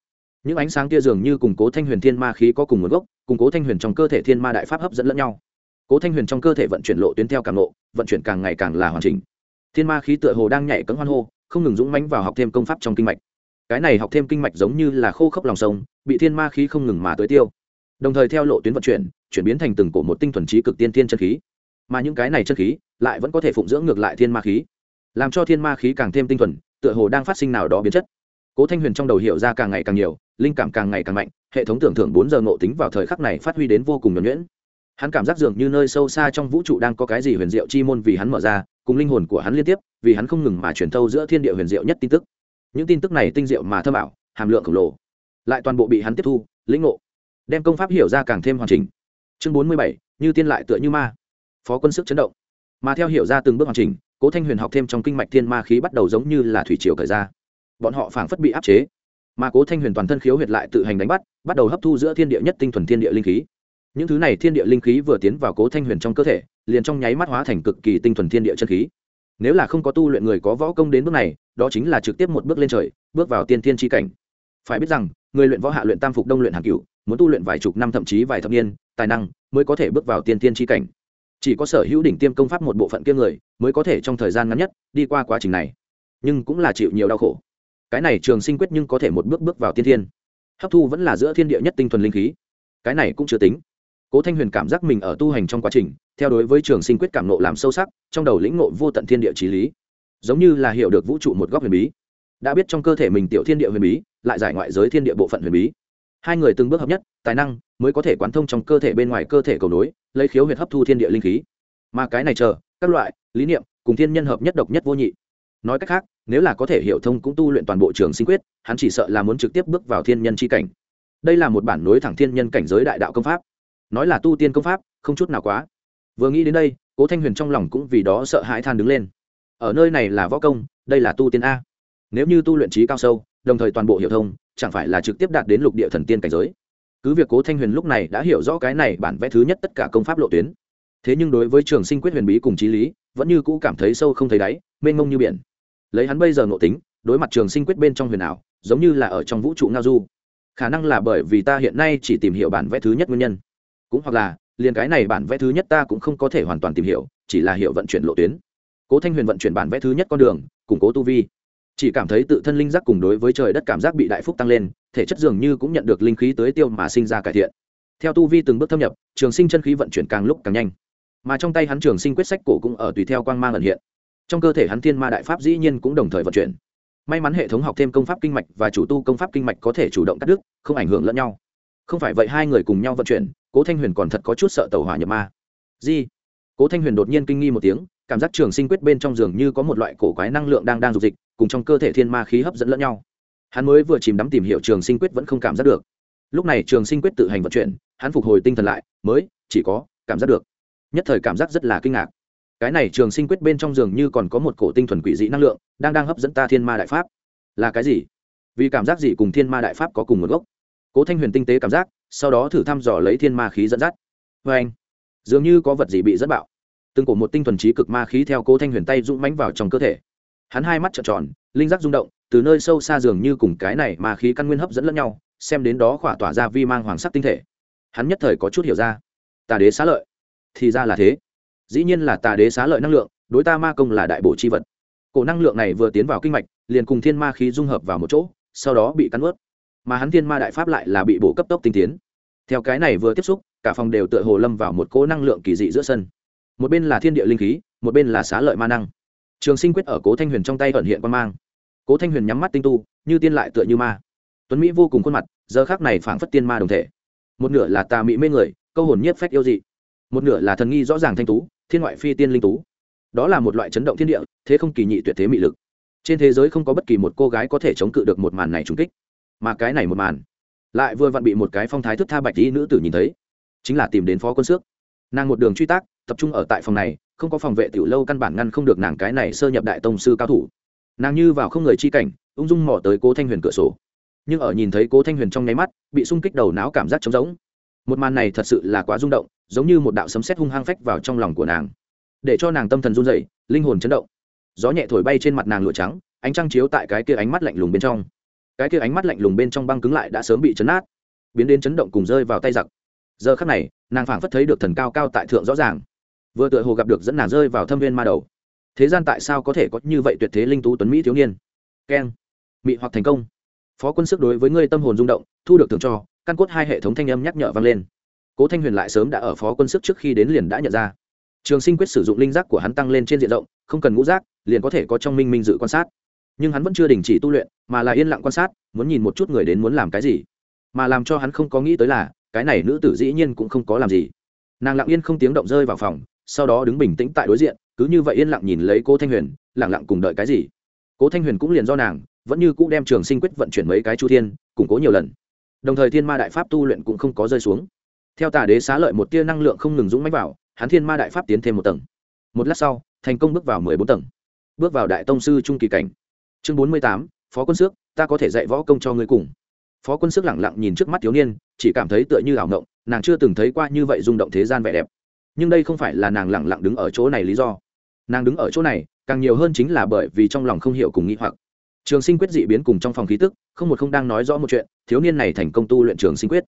những ánh sáng kia dường như củng cố thanh huyền thiên ma khí có cùng nguồn gốc củng cố thanh huyền trong cơ thể thiên ma đại pháp hấp dẫn lẫn nhau. Cố thanh huyền trong cơ thể vận chuyển lộ tuyến theo càng lộ, vận chuyển càng ngày càng là hoàn chỉnh. Thiên ma khí tựa hồ đang nhảy cấm hoan hô, không ngừng dũng mãnh vào học thêm công pháp trong kinh mạch. Cái này học thêm kinh mạch giống như là khô khốc lòng sông, bị thiên ma khí không ngừng mà tới tiêu. Đồng thời theo lộ tuyến vận chuyển chuyển biến thành từng cổ một tinh thuần trí cực tiên thiên chân khí. Mà những cái này chân khí lại vẫn có thể phụng dưỡng ngược lại thiên ma khí, làm cho thiên ma khí càng thêm tinh thuần, tựa hồ đang phát sinh nào đó biến chất cố thanh huyền trong đầu hiểu ra càng ngày càng nhiều, linh cảm càng ngày càng mạnh, hệ thống tưởng thưởng bốn giờ ngộ tính vào thời khắc này phát huy đến vô cùng nhuẩn nhuyễn. Hắn cảm giác dường như nơi sâu xa trong vũ trụ đang có cái gì huyền diệu chi môn vì hắn mở ra, cùng linh hồn của hắn liên tiếp, vì hắn không ngừng mà truyền thâu giữa thiên địa huyền diệu nhất tin tức. Những tin tức này tinh diệu mà thơm ảo, hàm lượng khổng lồ, lại toàn bộ bị hắn tiếp thu, lĩnh ngộ, đem công pháp hiểu ra càng thêm hoàn chỉnh. Chương bốn mươi bảy, như tiên lại tựa như ma. Phó quân sức chấn động. Mà theo hiểu ra từng bước hoàn chỉnh, cố thanh huyền học thêm trong kinh mạch thiên ma khí bắt đầu giống như là thủy triều cởi ra bọn họ phảng phất bị áp chế. Mà cố thanh huyền toàn thân khiếu huyệt lại tự hành đánh bắt bắt đầu hấp thu giữa thiên địa nhất tinh thuần thiên địa linh khí. Những thứ này thiên địa linh khí vừa tiến vào cố thanh huyền trong cơ thể, liền trong nháy mắt hóa thành cực kỳ tinh thuần thiên địa chân khí. Nếu là không có tu luyện người có võ công đến bước này, đó chính là trực tiếp một bước lên trời, bước vào tiên thiên tri cảnh. Phải biết rằng, người luyện võ hạ luyện tam phục đông luyện hàng cửu, muốn tu luyện vài chục năm thậm chí vài thập niên, tài năng mới có thể bước vào tiên thiên tri cảnh. Chỉ có sở hữu đỉnh tiêm công pháp một bộ phận kia người, mới có thể trong thời gian ngắn nhất đi qua quá trình này. Nhưng cũng là chịu nhiều đau khổ cái này trường sinh quyết nhưng có thể một bước bước vào tiên thiên. Hấp thu vẫn là giữa thiên địa nhất tinh thuần linh khí. Cái này cũng chưa tính. Cố thanh huyền cảm giác mình ở tu hành trong quá trình, theo đối với trường sinh quyết cảm nộ làm sâu sắc, trong đầu lĩnh ngộ vô tận thiên địa trí lý. Giống như là hiểu được vũ trụ một góc huyền bí. Đã biết trong cơ thể mình tiểu thiên địa huyền bí, lại giải ngoại giới thiên địa bộ phận huyền bí. Hai người từng bước hợp nhất, tài năng mới có thể quán thông trong cơ thể bên ngoài cơ thể cầu nối, lấy khiếu huyệt hấp thu thiên địa linh khí. Mà cái này chờ, các loại, lý niệm cùng thiên nhân hợp nhất độc nhất vô nhị nói cách khác, nếu là có thể hiểu thông cũng tu luyện toàn bộ trường sinh quyết, hắn chỉ sợ là muốn trực tiếp bước vào thiên nhân c h i cảnh. Đây là một bản nối thẳng thiên nhân cảnh giới đại đạo công pháp. Nói là tu tiên công pháp, không chút nào quá. Vừa nghĩ đến đây, cố thanh huyền trong lòng cũng vì đó sợ hãi than đứng lên. Ở nơi này là võ công, đây là tu tiên a. Nếu như tu luyện trí cao sâu, đồng thời toàn bộ hiểu thông, chẳng phải là trực tiếp đạt đến lục địa thần tiên cảnh giới? Cứ việc cố thanh huyền lúc này đã hiểu rõ cái này bản vẽ thứ nhất tất cả công pháp lộ tuyến. Thế nhưng đối với trường sinh quyết huyền bí cùng trí lý, vẫn như cũ cảm thấy sâu không thấy đáy, mênh mông như biển lấy hắn bây giờ ngộ tính, đối mặt trường sinh quyết bên trong huyền ảo, giống như là ở trong vũ trụ ngao du. Khả năng là bởi vì ta hiện nay chỉ tìm hiểu bản vẽ thứ nhất nguyên nhân. Cũng hoặc là, liền cái này bản vẽ thứ nhất ta cũng không có thể hoàn toàn tìm hiểu, chỉ là hiểu vận chuyển lộ tuyến. Cố thanh huyền vận chuyển bản vẽ thứ nhất con đường, củng cố tu vi. Chỉ cảm thấy tự thân linh giác cùng đối với trời đất cảm giác bị đại phúc tăng lên, thể chất dường như cũng nhận được linh khí tới tiêu mà sinh ra cải thiện. Theo tu vi từng bước thâm nhập, trường sinh chân khí vận chuyển càng lúc càng nhanh. Mà trong tay hắn trường sinh quyết sách cổ cũng ở tùy theo quang mang ẩn hiện trong cơ thể hắn thiên ma đại pháp dĩ nhiên cũng đồng thời vận chuyển. May mắn hệ thống học thêm công pháp kinh mạch và chủ tu công pháp kinh mạch có thể chủ động cắt đứt, không ảnh hưởng lẫn nhau. Không phải vậy hai người cùng nhau vận chuyển, cố thanh huyền còn thật có chút sợ tàu hỏa nhập ma. Di, cố thanh huyền đột nhiên kinh nghi một tiếng, cảm giác trường sinh quyết bên trong giường như có một loại cổ quái năng lượng đang đang dục dịch, cùng trong cơ thể thiên ma khí hấp dẫn lẫn nhau. Hắn mới vừa chìm đắm tìm hiểu trường sinh quyết vẫn không cảm giác được. Lúc này trường sinh quyết tự hành vận chuyển, hắn phục hồi tinh thần lại, mới, chỉ có cảm giác được. Nhất thời cảm giác rất là kinh ngạc cái này trường sinh quyết bên trong giường như còn có một cổ tinh thuần quỷ dị năng lượng, đang đang hấp dẫn ta thiên ma đại pháp. Là cái gì? Vì cảm giác gì cùng thiên ma đại pháp có cùng nguồn gốc? Cố thanh huyền tinh tế cảm giác, sau đó thử thăm dò lấy thiên ma khí dẫn dắt. Vê anh, dường như có vật gì bị dẫn bạo. Từng cổ một tinh thuần trí cực ma khí theo cố thanh huyền tay rung mánh vào trong cơ thể. Hắn hai mắt trợn tròn, linh giác rung động, từ nơi sâu xa dường như cùng cái này ma khí căn nguyên hấp dẫn lẫn nhau, xem đến đó khỏa tỏa ra vi mang hoàng sắc tinh thể. Hắn nhất thời có chút hiểu ra. Tà đế xá lợi. Thì ra là thế dĩ nhiên là tà đế xá lợi năng lượng, đối ta ma công là đại bổ chi vật. Cổ năng lượng này vừa tiến vào kinh mạch, liền cùng thiên ma khí dung hợp vào một chỗ, sau đó bị cắn ướt mà hắn thiên ma đại pháp lại là bị bổ cấp tốc tinh tiến. Theo cái này vừa tiếp xúc, cả phòng đều tựa hồ lâm vào một cỗ năng lượng kỳ dị giữa sân. Một bên là thiên địa linh khí, một bên là xá lợi ma năng. Trường sinh quyết ở cố thanh huyền trong tay ẩn hiện quan mang. Cố thanh huyền nhắm mắt tinh tu, như tiên lại tựa như ma. Tuấn mỹ vô cùng khuôn mặt, giờ khác này phảng phất tiên ma đồng thể. Một nửa là tà mỹ mê người, câu hồn nhất phách yêu dị. Một nửa là thần nghi rõ ràng thanh tú thiên ngoại phi tiên linh tú. Đó là một loại chấn động thiên địa, thế không kỳ nhị tuyệt thế mị lực. Trên thế giới không có bất kỳ một cô gái có thể chống cự được một màn này trùng kích. Mà cái này một màn, lại vừa vặn bị một cái phong thái thức tha bạch tí nữ tử nhìn thấy. Chính là tìm đến phó quân xước. Nàng một đường truy tác, tập trung ở tại phòng này, không có phòng vệ tiểu lâu căn bản ngăn không được nàng cái này sơ nhập đại tông sư cao thủ. Nàng như vào không người chi cảnh, ung dung mò tới cố thanh huyền cửa sổ. Nhưng ở nhìn thấy cố thanh huyền trong nháy mắt, bị sung kích đầu não cảm giác trống rỗng một màn này thật sự là quá rung động, giống như một đạo sấm sét hung hăng phách vào trong lòng của nàng, để cho nàng tâm thần run dậy linh hồn chấn động. Gió nhẹ thổi bay trên mặt nàng lụa trắng, ánh trăng chiếu tại cái kia ánh mắt lạnh lùng bên trong. Cái kia ánh mắt lạnh lùng bên trong băng cứng lại đã sớm bị chấn át biến đến chấn động cùng rơi vào tay giặc. Giờ khắc này, nàng phảng phất thấy được thần cao cao tại thượng rõ ràng. Vừa tựa hồ gặp được dẫn nàng rơi vào thâm viên ma đầu. Thế gian tại sao có thể có như vậy tuyệt thế linh tú tuấn mỹ thiếu niên? Keng, mị hoặc thành công. Phó quân sức đối với ngươi tâm hồn rung động, thu được thưởng cho căn cốt hai hệ thống thanh âm nhắc nhở vang lên. Cố thanh huyền lại sớm đã ở phó quân sức trước khi đến liền đã nhận ra. Trường sinh quyết sử dụng linh giác của hắn tăng lên trên diện rộng, không cần ngũ giác, liền có thể có trong minh minh dự quan sát. Nhưng hắn vẫn chưa đình chỉ tu luyện, mà là yên lặng quan sát, muốn nhìn một chút người đến muốn làm cái gì. Mà làm cho hắn không có nghĩ tới là, cái này nữ tử dĩ nhiên cũng không có làm gì. Nàng lặng yên không tiếng động rơi vào phòng, sau đó đứng bình tĩnh tại đối diện, cứ như vậy yên lặng nhìn lấy cố thanh huyền, lặng lặng cùng đợi cái gì. Cố thanh huyền cũng liền do nàng, vẫn như cũ đem trường sinh quyết vận chuyển mấy cái chu thiên, củng cố nhiều lần đồng thời thiên ma đại pháp tu luyện cũng không có rơi xuống. Theo tà đế xá lợi một tia năng lượng không ngừng dũng mánh vào, hắn thiên ma đại pháp tiến thêm một tầng. Một lát sau, thành công bước vào mười bốn tầng. Bước vào đại tông sư trung kỳ cảnh. Chương bốn mươi tám, phó quân xước ta có thể dạy võ công cho ngươi cùng. Phó quân sức lẳng lặng nhìn trước mắt thiếu niên, chỉ cảm thấy tựa như ảo ngộng nàng chưa từng thấy qua như vậy rung động thế gian vẻ đẹp. Nhưng đây không phải là nàng lẳng lặng đứng ở chỗ này lý do. Nàng đứng ở chỗ này, càng nhiều hơn chính là bởi vì trong lòng không hiểu cùng nghĩ hoặc trường sinh quyết dị biến cùng trong phòng khí tức, không một không đang nói rõ một chuyện, thiếu niên này thành công tu luyện trường sinh quyết.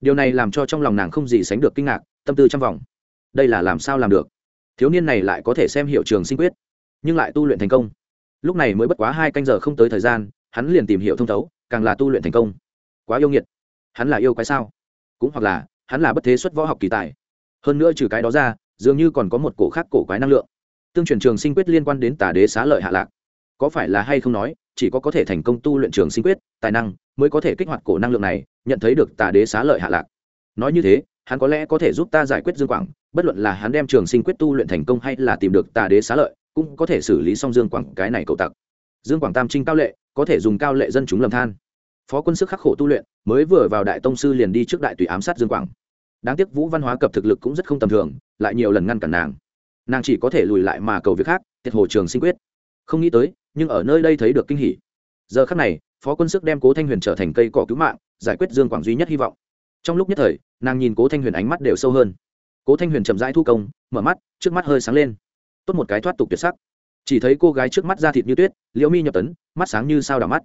Điều này làm cho trong lòng nàng không gì sánh được kinh ngạc, tâm tư trong vòng. Đây là làm sao làm được? Thiếu niên này lại có thể xem hiệu trường sinh quyết, nhưng lại tu luyện thành công. Lúc này mới bất quá hai canh giờ không tới thời gian, hắn liền tìm hiểu thông thấu, càng là tu luyện thành công. Quá yêu nghiệt. Hắn là yêu quái sao? Cũng hoặc là, hắn là bất thế xuất võ học kỳ tài. Hơn nữa trừ cái đó ra, dường như còn có một cổ khác cổ quái năng lượng. Tương truyền trường sinh quyết liên quan đến tà đế xá lợi hạ lạc có phải là hay không nói, chỉ có có thể thành công tu luyện trường sinh quyết, tài năng, mới có thể kích hoạt cổ năng lượng này, nhận thấy được tà đế xá lợi hạ lạc. Nói như thế, hắn có lẽ có thể giúp ta giải quyết dương quảng, bất luận là hắn đem trường sinh quyết tu luyện thành công hay là tìm được tà đế xá lợi, cũng có thể xử lý xong dương quảng cái này cầu tặc. Dương quảng tam trinh cao lệ, có thể dùng cao lệ dân chúng lầm than. Phó quân sức khắc khổ tu luyện, mới vừa vào đại tông sư liền đi trước đại tùy ám sát dương quảng. Đáng tiếc vũ văn hóa cập thực lực cũng rất không tầm thường, lại nhiều lần ngăn cản nàng. Nàng chỉ có thể lùi lại mà cầu việc khác, tiệt hồ trường sinh quyết. Không nghĩ tới nhưng ở nơi đây thấy được kinh hỉ. Giờ khắc này, phó quân sức đem cố thanh huyền trở thành cây cỏ cứu mạng, giải quyết dương quảng duy nhất hy vọng. Trong lúc nhất thời, nàng nhìn cố thanh huyền ánh mắt đều sâu hơn. Cố thanh huyền chậm rãi thu công, mở mắt, trước mắt hơi sáng lên. Tốt một cái thoát tục tuyệt sắc. Chỉ thấy cô gái trước mắt da thịt như tuyết, liễu mi nhập tấn, mắt sáng như sao đỏ mắt.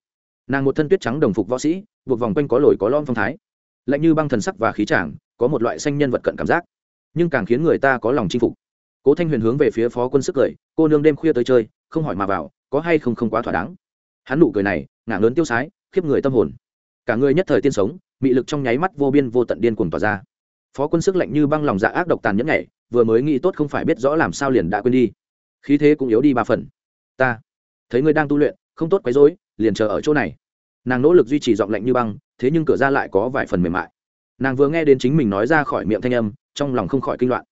Nàng một thân tuyết trắng đồng phục võ sĩ, buộc vòng quanh có lồi có lom phong thái. Lạnh như băng thần sắc và khí tràng có một loại xanh nhân vật cận cảm giác. Nhưng càng khiến người ta có lòng chinh phục. Cố thanh huyền hướng về phía phó quân sức cười, cô nương đêm khuya tới chơi, không hỏi mà vào có hay không không quá thỏa đáng. Hắn nụ cười này, ngả lớn tiêu sái, khiếp người tâm hồn. Cả người nhất thời tiên sống, mị lực trong nháy mắt vô biên vô tận điên cuồng tỏa ra. Phó quân sức lạnh như băng lòng dạ ác độc tàn nhẫn nhảy, vừa mới nghĩ tốt không phải biết rõ làm sao liền đã quên đi. Khí thế cũng yếu đi ba phần. Ta, thấy ngươi đang tu luyện, không tốt quấy rối, liền chờ ở chỗ này. Nàng nỗ lực duy trì giọng lạnh như băng, thế nhưng cửa ra lại có vài phần mềm mại. Nàng vừa nghe đến chính mình nói ra khỏi miệng thanh âm, trong lòng không khỏi kinh loạn.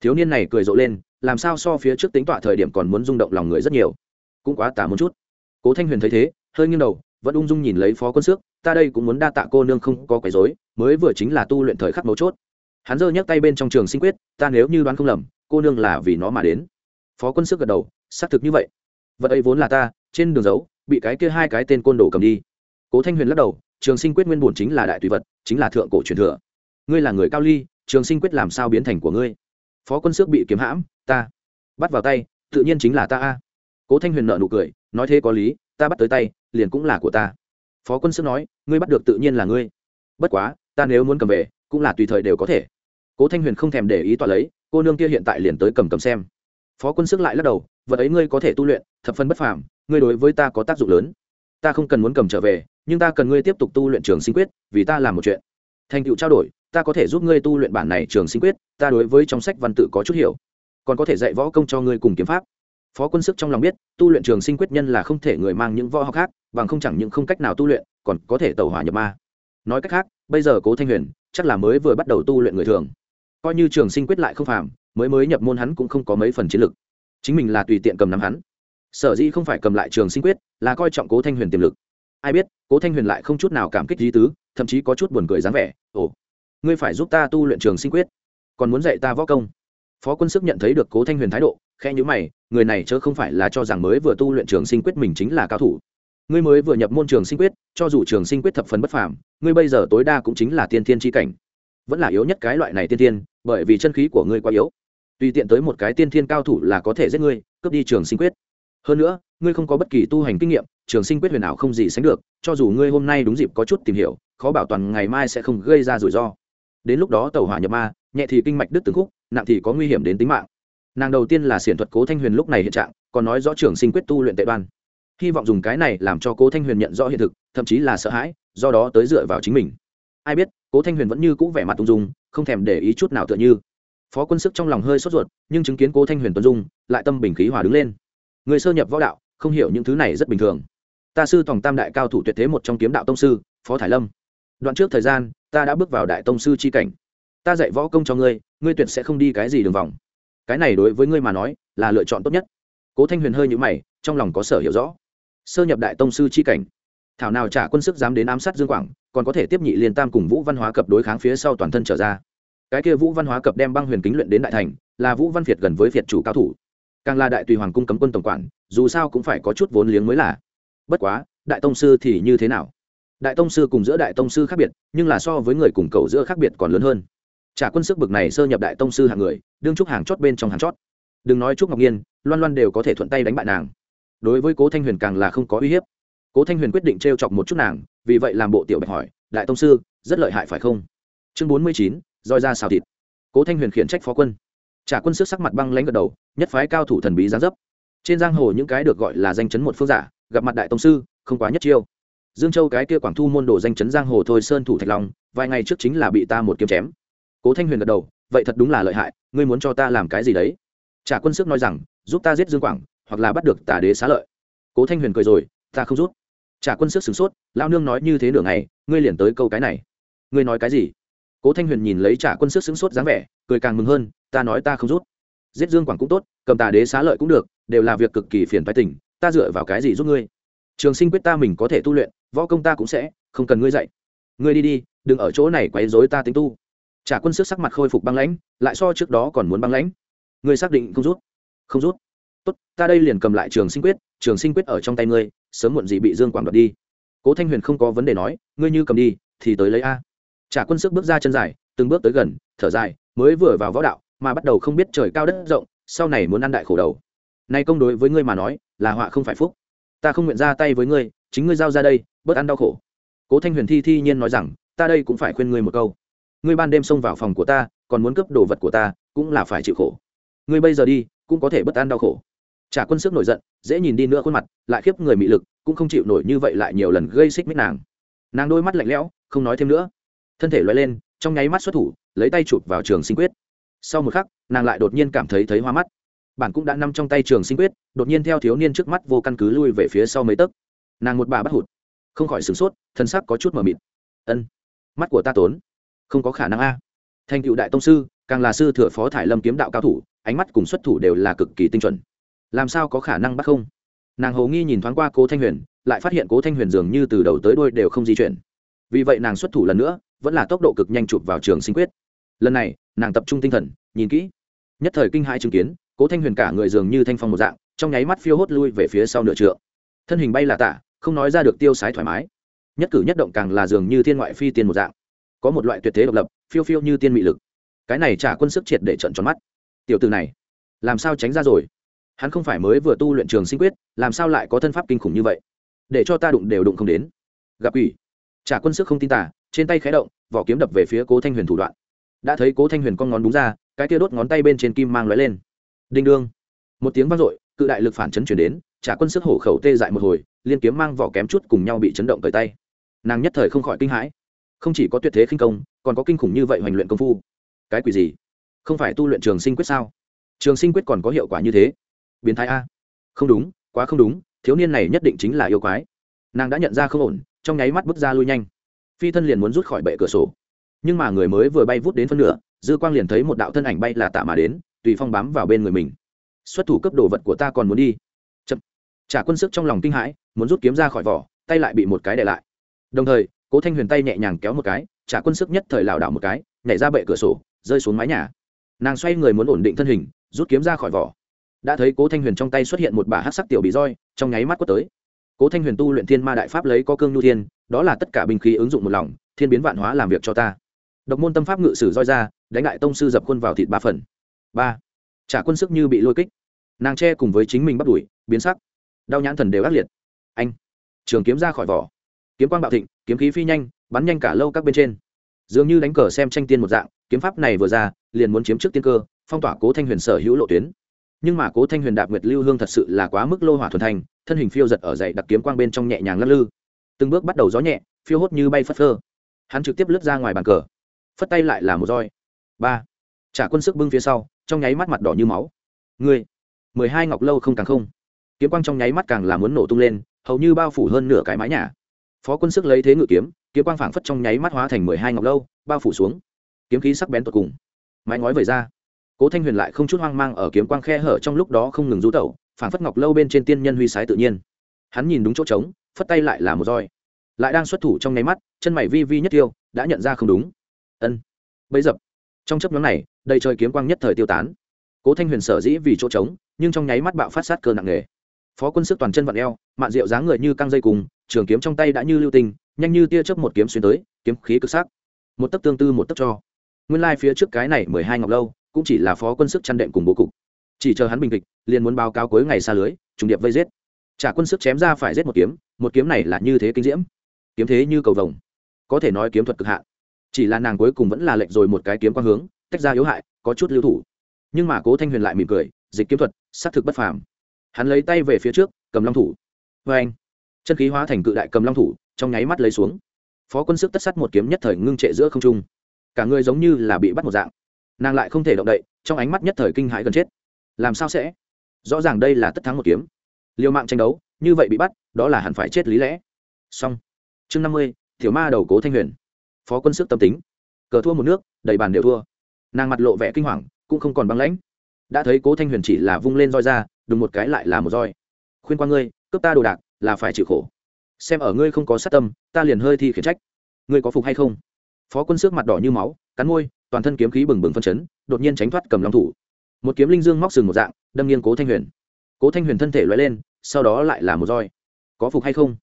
Thiếu niên này cười rộ lên, làm sao so phía trước tính tọa thời điểm còn muốn rung động lòng người rất nhiều cũng quá tả một chút. Cố thanh huyền thấy thế, hơi nghiêng đầu, vẫn ung dung nhìn lấy phó quân xước ta đây cũng muốn đa tạ cô nương không có quấy dối mới vừa chính là tu luyện thời khắc mấu chốt. Hắn giơ nhấc tay bên trong trường sinh quyết, ta nếu như đoán không lầm, cô nương là vì nó mà đến. Phó quân sức gật đầu, xác thực như vậy. Vật ấy vốn là ta, trên đường dấu bị cái kia hai cái tên côn đồ cầm đi. Cố thanh huyền lắc đầu, trường sinh quyết nguyên bổn chính là đại tùy vật, chính là thượng cổ truyền thừa. Ngươi là người cao ly, trường sinh quyết làm sao biến thành của ngươi? Phó quân sức bị kiếm hãm, ta bắt vào tay, tự nhiên chính là ta a cố thanh huyền nợ nụ cười, nói thế có lý, ta bắt tới tay, liền cũng là của ta. Phó quân sức nói, ngươi bắt được tự nhiên là ngươi. Bất quá, ta nếu muốn cầm về, cũng là tùy thời đều có thể. Cố thanh huyền không thèm để ý tọa lấy, cô nương kia hiện tại liền tới cầm cầm xem. Phó quân sức lại lắc đầu, vật ấy ngươi có thể tu luyện, thập phân bất phàm, ngươi đối với ta có tác dụng lớn. Ta không cần muốn cầm trở về, nhưng ta cần ngươi tiếp tục tu luyện trường sinh quyết, vì ta làm một chuyện. Thành tựu trao đổi, ta có thể giúp ngươi tu luyện bản này trường sinh quyết, ta đối với trong sách văn tự có chút hiểu. Còn có thể dạy võ công cho ngươi cùng kiếm pháp phó quân sức trong lòng biết, tu luyện trường sinh quyết nhân là không thể người mang những võ học khác, bằng không chẳng những không cách nào tu luyện, còn có thể tàu hỏa nhập ma. Nói cách khác, bây giờ cố thanh huyền, chắc là mới vừa bắt đầu tu luyện người thường. Coi như trường sinh quyết lại không phàm, mới mới nhập môn hắn cũng không có mấy phần chiến lực. Chính mình là tùy tiện cầm nắm hắn. Sở dĩ không phải cầm lại trường sinh quyết, là coi trọng cố thanh huyền tiềm lực. Ai biết, cố thanh huyền lại không chút nào cảm kích lý tứ, thậm chí có chút buồn cười dáng vẻ, ồ, ngươi phải giúp ta tu luyện trường sinh quyết, còn muốn dạy ta võ công. Phó quân sức nhận thấy được cố thanh huyền thái độ khẽ nhíu mày, người này chớ không phải là cho rằng mới vừa tu luyện trường sinh quyết mình chính là cao thủ. Ngươi mới vừa nhập môn trường sinh quyết, cho dù trường sinh quyết thập phần bất phàm, ngươi bây giờ tối đa cũng chính là tiên thiên chi cảnh. Vẫn là yếu nhất cái loại này tiên thiên, bởi vì chân khí của ngươi quá yếu. Tùy tiện tới một cái tiên thiên cao thủ là có thể giết ngươi, cướp đi trường sinh quyết. Hơn nữa, ngươi không có bất kỳ tu hành kinh nghiệm, trường sinh quyết huyền ảo không gì sánh được, cho dù ngươi hôm nay đúng dịp có chút tìm hiểu, khó bảo toàn ngày mai sẽ không gây ra rủi ro. Đến lúc đó tàu hỏa nhập ma, nhẹ thì kinh mạch đứt từng khúc, nặng thì có nguy hiểm đến tính mạng nàng đầu tiên là xiển thuật cố thanh huyền lúc này hiện trạng, còn nói rõ trường sinh quyết tu luyện tệ đoan. Hy vọng dùng cái này làm cho cố thanh huyền nhận rõ hiện thực, thậm chí là sợ hãi, do đó tới dựa vào chính mình. Ai biết, cố thanh huyền vẫn như cũ vẻ mặt tung dung, không thèm để ý chút nào tựa như. Phó quân sức trong lòng hơi sốt ruột, nhưng chứng kiến cố thanh huyền tuân dung, lại tâm bình khí hòa đứng lên. Người sơ nhập võ đạo, không hiểu những thứ này rất bình thường. Ta sư tòng tam đại cao thủ tuyệt thế một trong kiếm đạo tông sư, phó thải lâm. Đoạn trước thời gian, ta đã bước vào đại tông sư c h i cảnh. Ta dạy võ công cho ngươi ngươi tuyệt sẽ không đi cái gì đường vòng cái này đối với ngươi mà nói là lựa chọn tốt nhất cố thanh huyền hơi nhũ mày trong lòng có sở hiểu rõ sơ nhập đại tông sư c h i cảnh thảo nào trả quân sức dám đến ám sát dương quảng còn có thể tiếp nhị liên tam cùng vũ văn hóa cập đối kháng phía sau toàn thân trở ra cái kia vũ văn hóa cập đem băng huyền kính luyện đến đại thành là vũ văn việt gần với việt chủ cao thủ càng là đại tùy hoàng cung cấm quân tổng quản dù sao cũng phải có chút vốn liếng mới là bất quá đại tông sư thì như thế nào đại tông sư cùng giữa đại tông sư khác biệt nhưng là so với người cùng cầu giữa khác biệt còn lớn hơn trả quân sức bực này sơ nhập đại tông sư hàng người, đương trúc hàng chót bên trong hàng chót. Đừng nói trúc ngọc nhiên, loan loan đều có thể thuận tay đánh bại nàng. Đối với cố thanh huyền càng là không có uy hiếp. Cố thanh huyền quyết định t r e o chọc một chút nàng, vì vậy làm bộ tiểu bạch hỏi, đại tông sư, rất lợi hại phải không? Chương bốn mươi chín, roi ra xào thịt. Cố thanh huyền khiển trách phó quân. Trả quân sức sắc mặt băng lãnh gật đầu, nhất phái cao thủ thần bí gián dấp. Trên giang hồ những cái được gọi là danh chấn một phương giả, gặp mặt đại tông sư, không quá nhất chiêu. Dương châu cái kia quảng thu môn đồ danh chấn giang hồ thôi sơn thủ thạch long, vài ngày trước chính là bị ta một kiếm chém cố thanh huyền gật đầu, vậy thật đúng là lợi hại, ngươi muốn cho ta làm cái gì đấy? Trả quân sức nói rằng, giúp ta giết dương quảng, hoặc là bắt được tà đế xá lợi. Cố thanh huyền cười rồi, ta không rút trả quân sức sửng sốt lao nương nói như thế nửa ngày, ngươi liền tới câu cái này. Ngươi nói cái gì? Cố thanh huyền nhìn lấy trả quân sức sửng sốt dáng vẻ, cười càng mừng hơn, ta nói ta không rút giết dương quảng cũng tốt, cầm tà đế xá lợi cũng được, đều là việc cực kỳ phiền phái tình, ta dựa vào cái gì giúp ngươi? Trường sinh quyết ta mình có thể tu luyện, võ công ta cũng sẽ, không cần ngươi dạy. Ngươi đi đi, đừng ở chỗ này quấy rối ta tính tu trả quân sức sắc mặt khôi phục băng lãnh, lại so trước đó còn muốn băng lãnh. Ngươi xác định không rút? Không rút. Tốt, ta đây liền cầm lại trường sinh quyết, trường sinh quyết ở trong tay ngươi, sớm muộn gì bị dương quảng đoạt đi. Cố thanh huyền không có vấn đề nói, ngươi như cầm đi, thì tới lấy a. Trả quân sức bước ra chân dài, từng bước tới gần, thở dài, mới vừa vào võ đạo, mà bắt đầu không biết trời cao đất rộng, sau này muốn ăn đại khổ đầu. Nay công đối với ngươi mà nói, là họa không phải phúc. Ta không nguyện ra tay với ngươi, chính ngươi giao ra đây, bớt ăn đau khổ. Cố thanh huyền thi thi nhiên nói rằng, ta đây cũng phải khuyên ngươi một câu ngươi ban đêm xông vào phòng của ta, còn muốn cướp đồ vật của ta, cũng là phải chịu khổ. Ngươi bây giờ đi, cũng có thể bất an đau khổ. Trả quân sức nổi giận, dễ nhìn đi nữa khuôn mặt, lại khiếp người mị lực, cũng không chịu nổi như vậy lại nhiều lần gây xích mích nàng. Nàng đôi mắt lạnh lẽo, không nói thêm nữa. Thân thể loay lên, trong nháy mắt xuất thủ, lấy tay chụp vào trường sinh quyết. Sau một khắc, nàng lại đột nhiên cảm thấy thấy hoa mắt. Bản cũng đã nằm trong tay trường sinh quyết, đột nhiên theo thiếu niên trước mắt vô căn cứ lui về phía sau mấy tấc. Nàng một bà bắt hụt. Không khỏi sửng sốt, thân sắc có chút mờ mịt. Ân, mắt của ta tốn không có khả năng a. Thành cựu đại tông sư, càng là sư thừa phó thải lâm kiếm đạo cao thủ, ánh mắt cùng xuất thủ đều là cực kỳ tinh chuẩn. Làm sao có khả năng bắt không? Nàng hầu nghi nhìn thoáng qua cố thanh huyền, lại phát hiện cố thanh huyền dường như từ đầu tới đôi đều không di chuyển. Vì vậy nàng xuất thủ lần nữa, vẫn là tốc độ cực nhanh chụp vào trường sinh quyết. Lần này, nàng tập trung tinh thần, nhìn kỹ. Nhất thời kinh hai chứng kiến, cố thanh huyền cả người dường như thanh phong một dạng, trong nháy mắt phiêu hốt lui về phía sau nửa trượng. Thân hình bay là tả, không nói ra được tiêu sái thoải mái. Nhất cử nhất động càng là dường như thiên ngoại phi tiên một dạng có một loại tuyệt thế độc lập, phiêu phiêu như tiên mị lực. Cái này trả quân sức triệt để trận tròn mắt. Tiểu từ này, làm sao tránh ra rồi? Hắn không phải mới vừa tu luyện trường sinh quyết, làm sao lại có thân pháp kinh khủng như vậy? Để cho ta đụng đều đụng không đến. Gặp ủy trả quân sức không tin tả trên tay khé động, vỏ kiếm đập về phía cố thanh huyền thủ đoạn. Đã thấy cố thanh huyền con ngón đúng ra, cái kia đốt ngón tay bên trên kim mang lóe lên. Đinh đương. Một tiếng vang dội, cự đại lực phản chấn chuyển đến, trả quân sức hổ khẩu tê dại một hồi, liên kiếm mang vỏ kém chút cùng nhau bị chấn động cởi tay. Nàng nhất thời không khỏi kinh hãi không chỉ có tuyệt thế khinh công, còn có kinh khủng như vậy hoành luyện công phu. Cái quỷ gì? Không phải tu luyện trường sinh quyết sao? Trường sinh quyết còn có hiệu quả như thế. Biến thái a. Không đúng, quá không đúng, thiếu niên này nhất định chính là yêu quái. Nàng đã nhận ra không ổn, trong nháy mắt bước ra lui nhanh. Phi thân liền muốn rút khỏi bệ cửa sổ. Nhưng mà người mới vừa bay vút đến phân nửa, dư quang liền thấy một đạo thân ảnh bay là tạ mà đến, tùy phong bám vào bên người mình. Xuất thủ cấp đồ vật của ta còn muốn đi. Chậm. Trả quân sức trong lòng kinh hãi, muốn rút kiếm ra khỏi vỏ, tay lại bị một cái để lại. Đồng thời cố thanh huyền tay nhẹ nhàng kéo một cái, trả quân sức nhất thời lảo đảo một cái, nhảy ra bệ cửa sổ, rơi xuống mái nhà. Nàng xoay người muốn ổn định thân hình, rút kiếm ra khỏi vỏ. Đã thấy cố thanh huyền trong tay xuất hiện một bả hát sắc tiểu bị roi, trong nháy mắt quất tới. Cố thanh huyền tu luyện thiên ma đại pháp lấy có cương nhu thiên, đó là tất cả binh khí ứng dụng một lòng, thiên biến vạn hóa làm việc cho ta. Độc môn tâm pháp ngự sử roi ra, đánh lại tông sư dập khuôn vào thịt ba phần. Ba. Trả quân sức như bị lôi kích. Nàng che cùng với chính mình bắt đuổi, biến sắc. Đau nhãn thần đều ác liệt. Anh. Trường kiếm ra khỏi vỏ. Kiếm quang bạo thịnh kiếm khí phi nhanh, bắn nhanh cả lâu các bên trên. Dường như đánh cờ xem tranh tiên một dạng, kiếm pháp này vừa ra, liền muốn chiếm trước tiên cơ, phong tỏa cố thanh huyền sở hữu lộ tuyến. Nhưng mà cố thanh huyền đạp nguyệt lưu hương thật sự là quá mức lô hỏa thuần thành, thân hình phiêu giật ở dậy đặc kiếm quang bên trong nhẹ nhàng lắc lư. Từng bước bắt đầu gió nhẹ, phiêu hốt như bay phất phơ. Hắn trực tiếp lướt ra ngoài bàn cờ. Phất tay lại là một roi. Ba. Trả quân sức bưng phía sau, trong nháy mắt mặt đỏ như máu. Người. Mười hai ngọc lâu không càng không. Kiếm quang trong nháy mắt càng là muốn nổ tung lên, hầu như bao phủ hơn nửa cái mái nhà phó quân sức lấy thế ngự kiếm kiếm quang phảng phất trong nháy mắt hóa thành mười hai ngọc lâu, bao phủ xuống. Kiếm khí sắc bén tột cùng. Mái ngói vẩy ra. Cố thanh huyền lại không chút hoang mang ở kiếm quang khe hở trong lúc đó không ngừng rú tẩu, phảng phất ngọc lâu bên trên tiên nhân huy sái tự nhiên. Hắn nhìn đúng chỗ trống, phất tay lại là một roi. Lại đang xuất thủ trong nháy mắt, chân mày vi vi nhất tiêu, đã nhận ra không đúng. Ân. Bấy dập. Trong chấp nhóm này, đầy trời kiếm quang nhất thời tiêu tán. Cố thanh huyền sở dĩ vì chỗ trống, nhưng trong nháy mắt bạo phát sát cơ nặng nề. Phó quân sức toàn chân vặn eo, mạn rượu dáng người như căng dây cùng trường kiếm trong tay đã như lưu tinh, nhanh như tia chớp một kiếm xuyên tới, kiếm khí cực sắc. Một tấc tương tư một tấc cho. Nguyên lai phía trước cái này mười hai ngọc lâu, cũng chỉ là phó quân sức chăn đệm cùng bố cục. Chỉ chờ hắn bình kịch liền muốn báo cáo cuối ngày xa lưới, trùng điệp vây giết. Trả quân sức chém ra phải giết một kiếm một kiếm này là như thế kinh diễm. Kiếm thế như cầu vồng. Có thể nói kiếm thuật cực hạn. Chỉ là nàng cuối cùng vẫn là lệnh rồi một cái kiếm quang hướng, tách ra yếu hại, có chút lưu thủ. Nhưng mà cố thanh huyền lại mỉm cười, dịch kiếm thuật, xác thực bất phàm. Hắn lấy tay về phía trước, cầm long thủ. Vê anh chân khí hóa thành cự đại cầm long thủ, trong nháy mắt lấy xuống. Phó quân sức tất sắt một kiếm nhất thời ngưng trệ giữa không trung. Cả người giống như là bị bắt một dạng. Nàng lại không thể động đậy, trong ánh mắt nhất thời kinh hãi gần chết. Làm sao sẽ? Rõ ràng đây là tất thắng một kiếm. Liều mạng tranh đấu, như vậy bị bắt, đó là hẳn phải chết lý lẽ. Xong. Chương năm mươi thiểu ma đầu cố thanh huyền. Phó quân sức tâm tính. Cờ thua một nước, đầy bàn đều thua. Nàng mặt lộ vẻ kinh hoàng, cũng không còn băng lãnh. Đã thấy cố thanh huyền chỉ là vung lên roi ra, đùng một cái lại là một roi. Khuyên qua ngươi, cướp ta đồ đạc là phải chịu khổ. Xem ở ngươi không có sát tâm, ta liền hơi thi khiển trách. Ngươi có phục hay không? Phó quân sức mặt đỏ như máu, cắn môi, toàn thân kiếm khí bừng bừng phân chấn, đột nhiên tránh thoát cầm long thủ. Một kiếm linh dương móc sừng một dạng, đâm nghiêng cố thanh huyền. Cố thanh huyền thân thể loay lên, sau đó lại là một roi. Có phục hay không?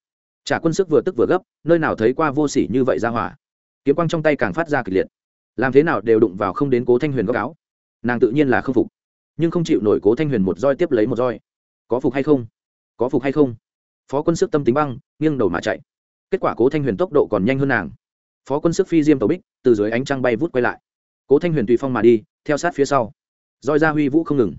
Trả quân sức vừa tức vừa gấp, nơi nào thấy qua vô sỉ như vậy ra hỏa. Kiếm quang trong tay càng phát ra kịch liệt. Làm thế nào đều đụng vào không đến cố thanh huyền góc áo. Nàng tự nhiên là không phục, nhưng không chịu nổi cố thanh huyền một roi tiếp lấy một roi. Có phục hay không? Có phục hay không? Phó quân sức tâm tính băng, nghiêng đầu mà chạy. Kết quả cố thanh huyền tốc độ còn nhanh hơn nàng. Phó quân sức phi diêm tàu bích, từ dưới ánh trăng bay vút quay lại. Cố thanh huyền tùy phong mà đi, theo sát phía sau. Roi ra huy vũ không ngừng.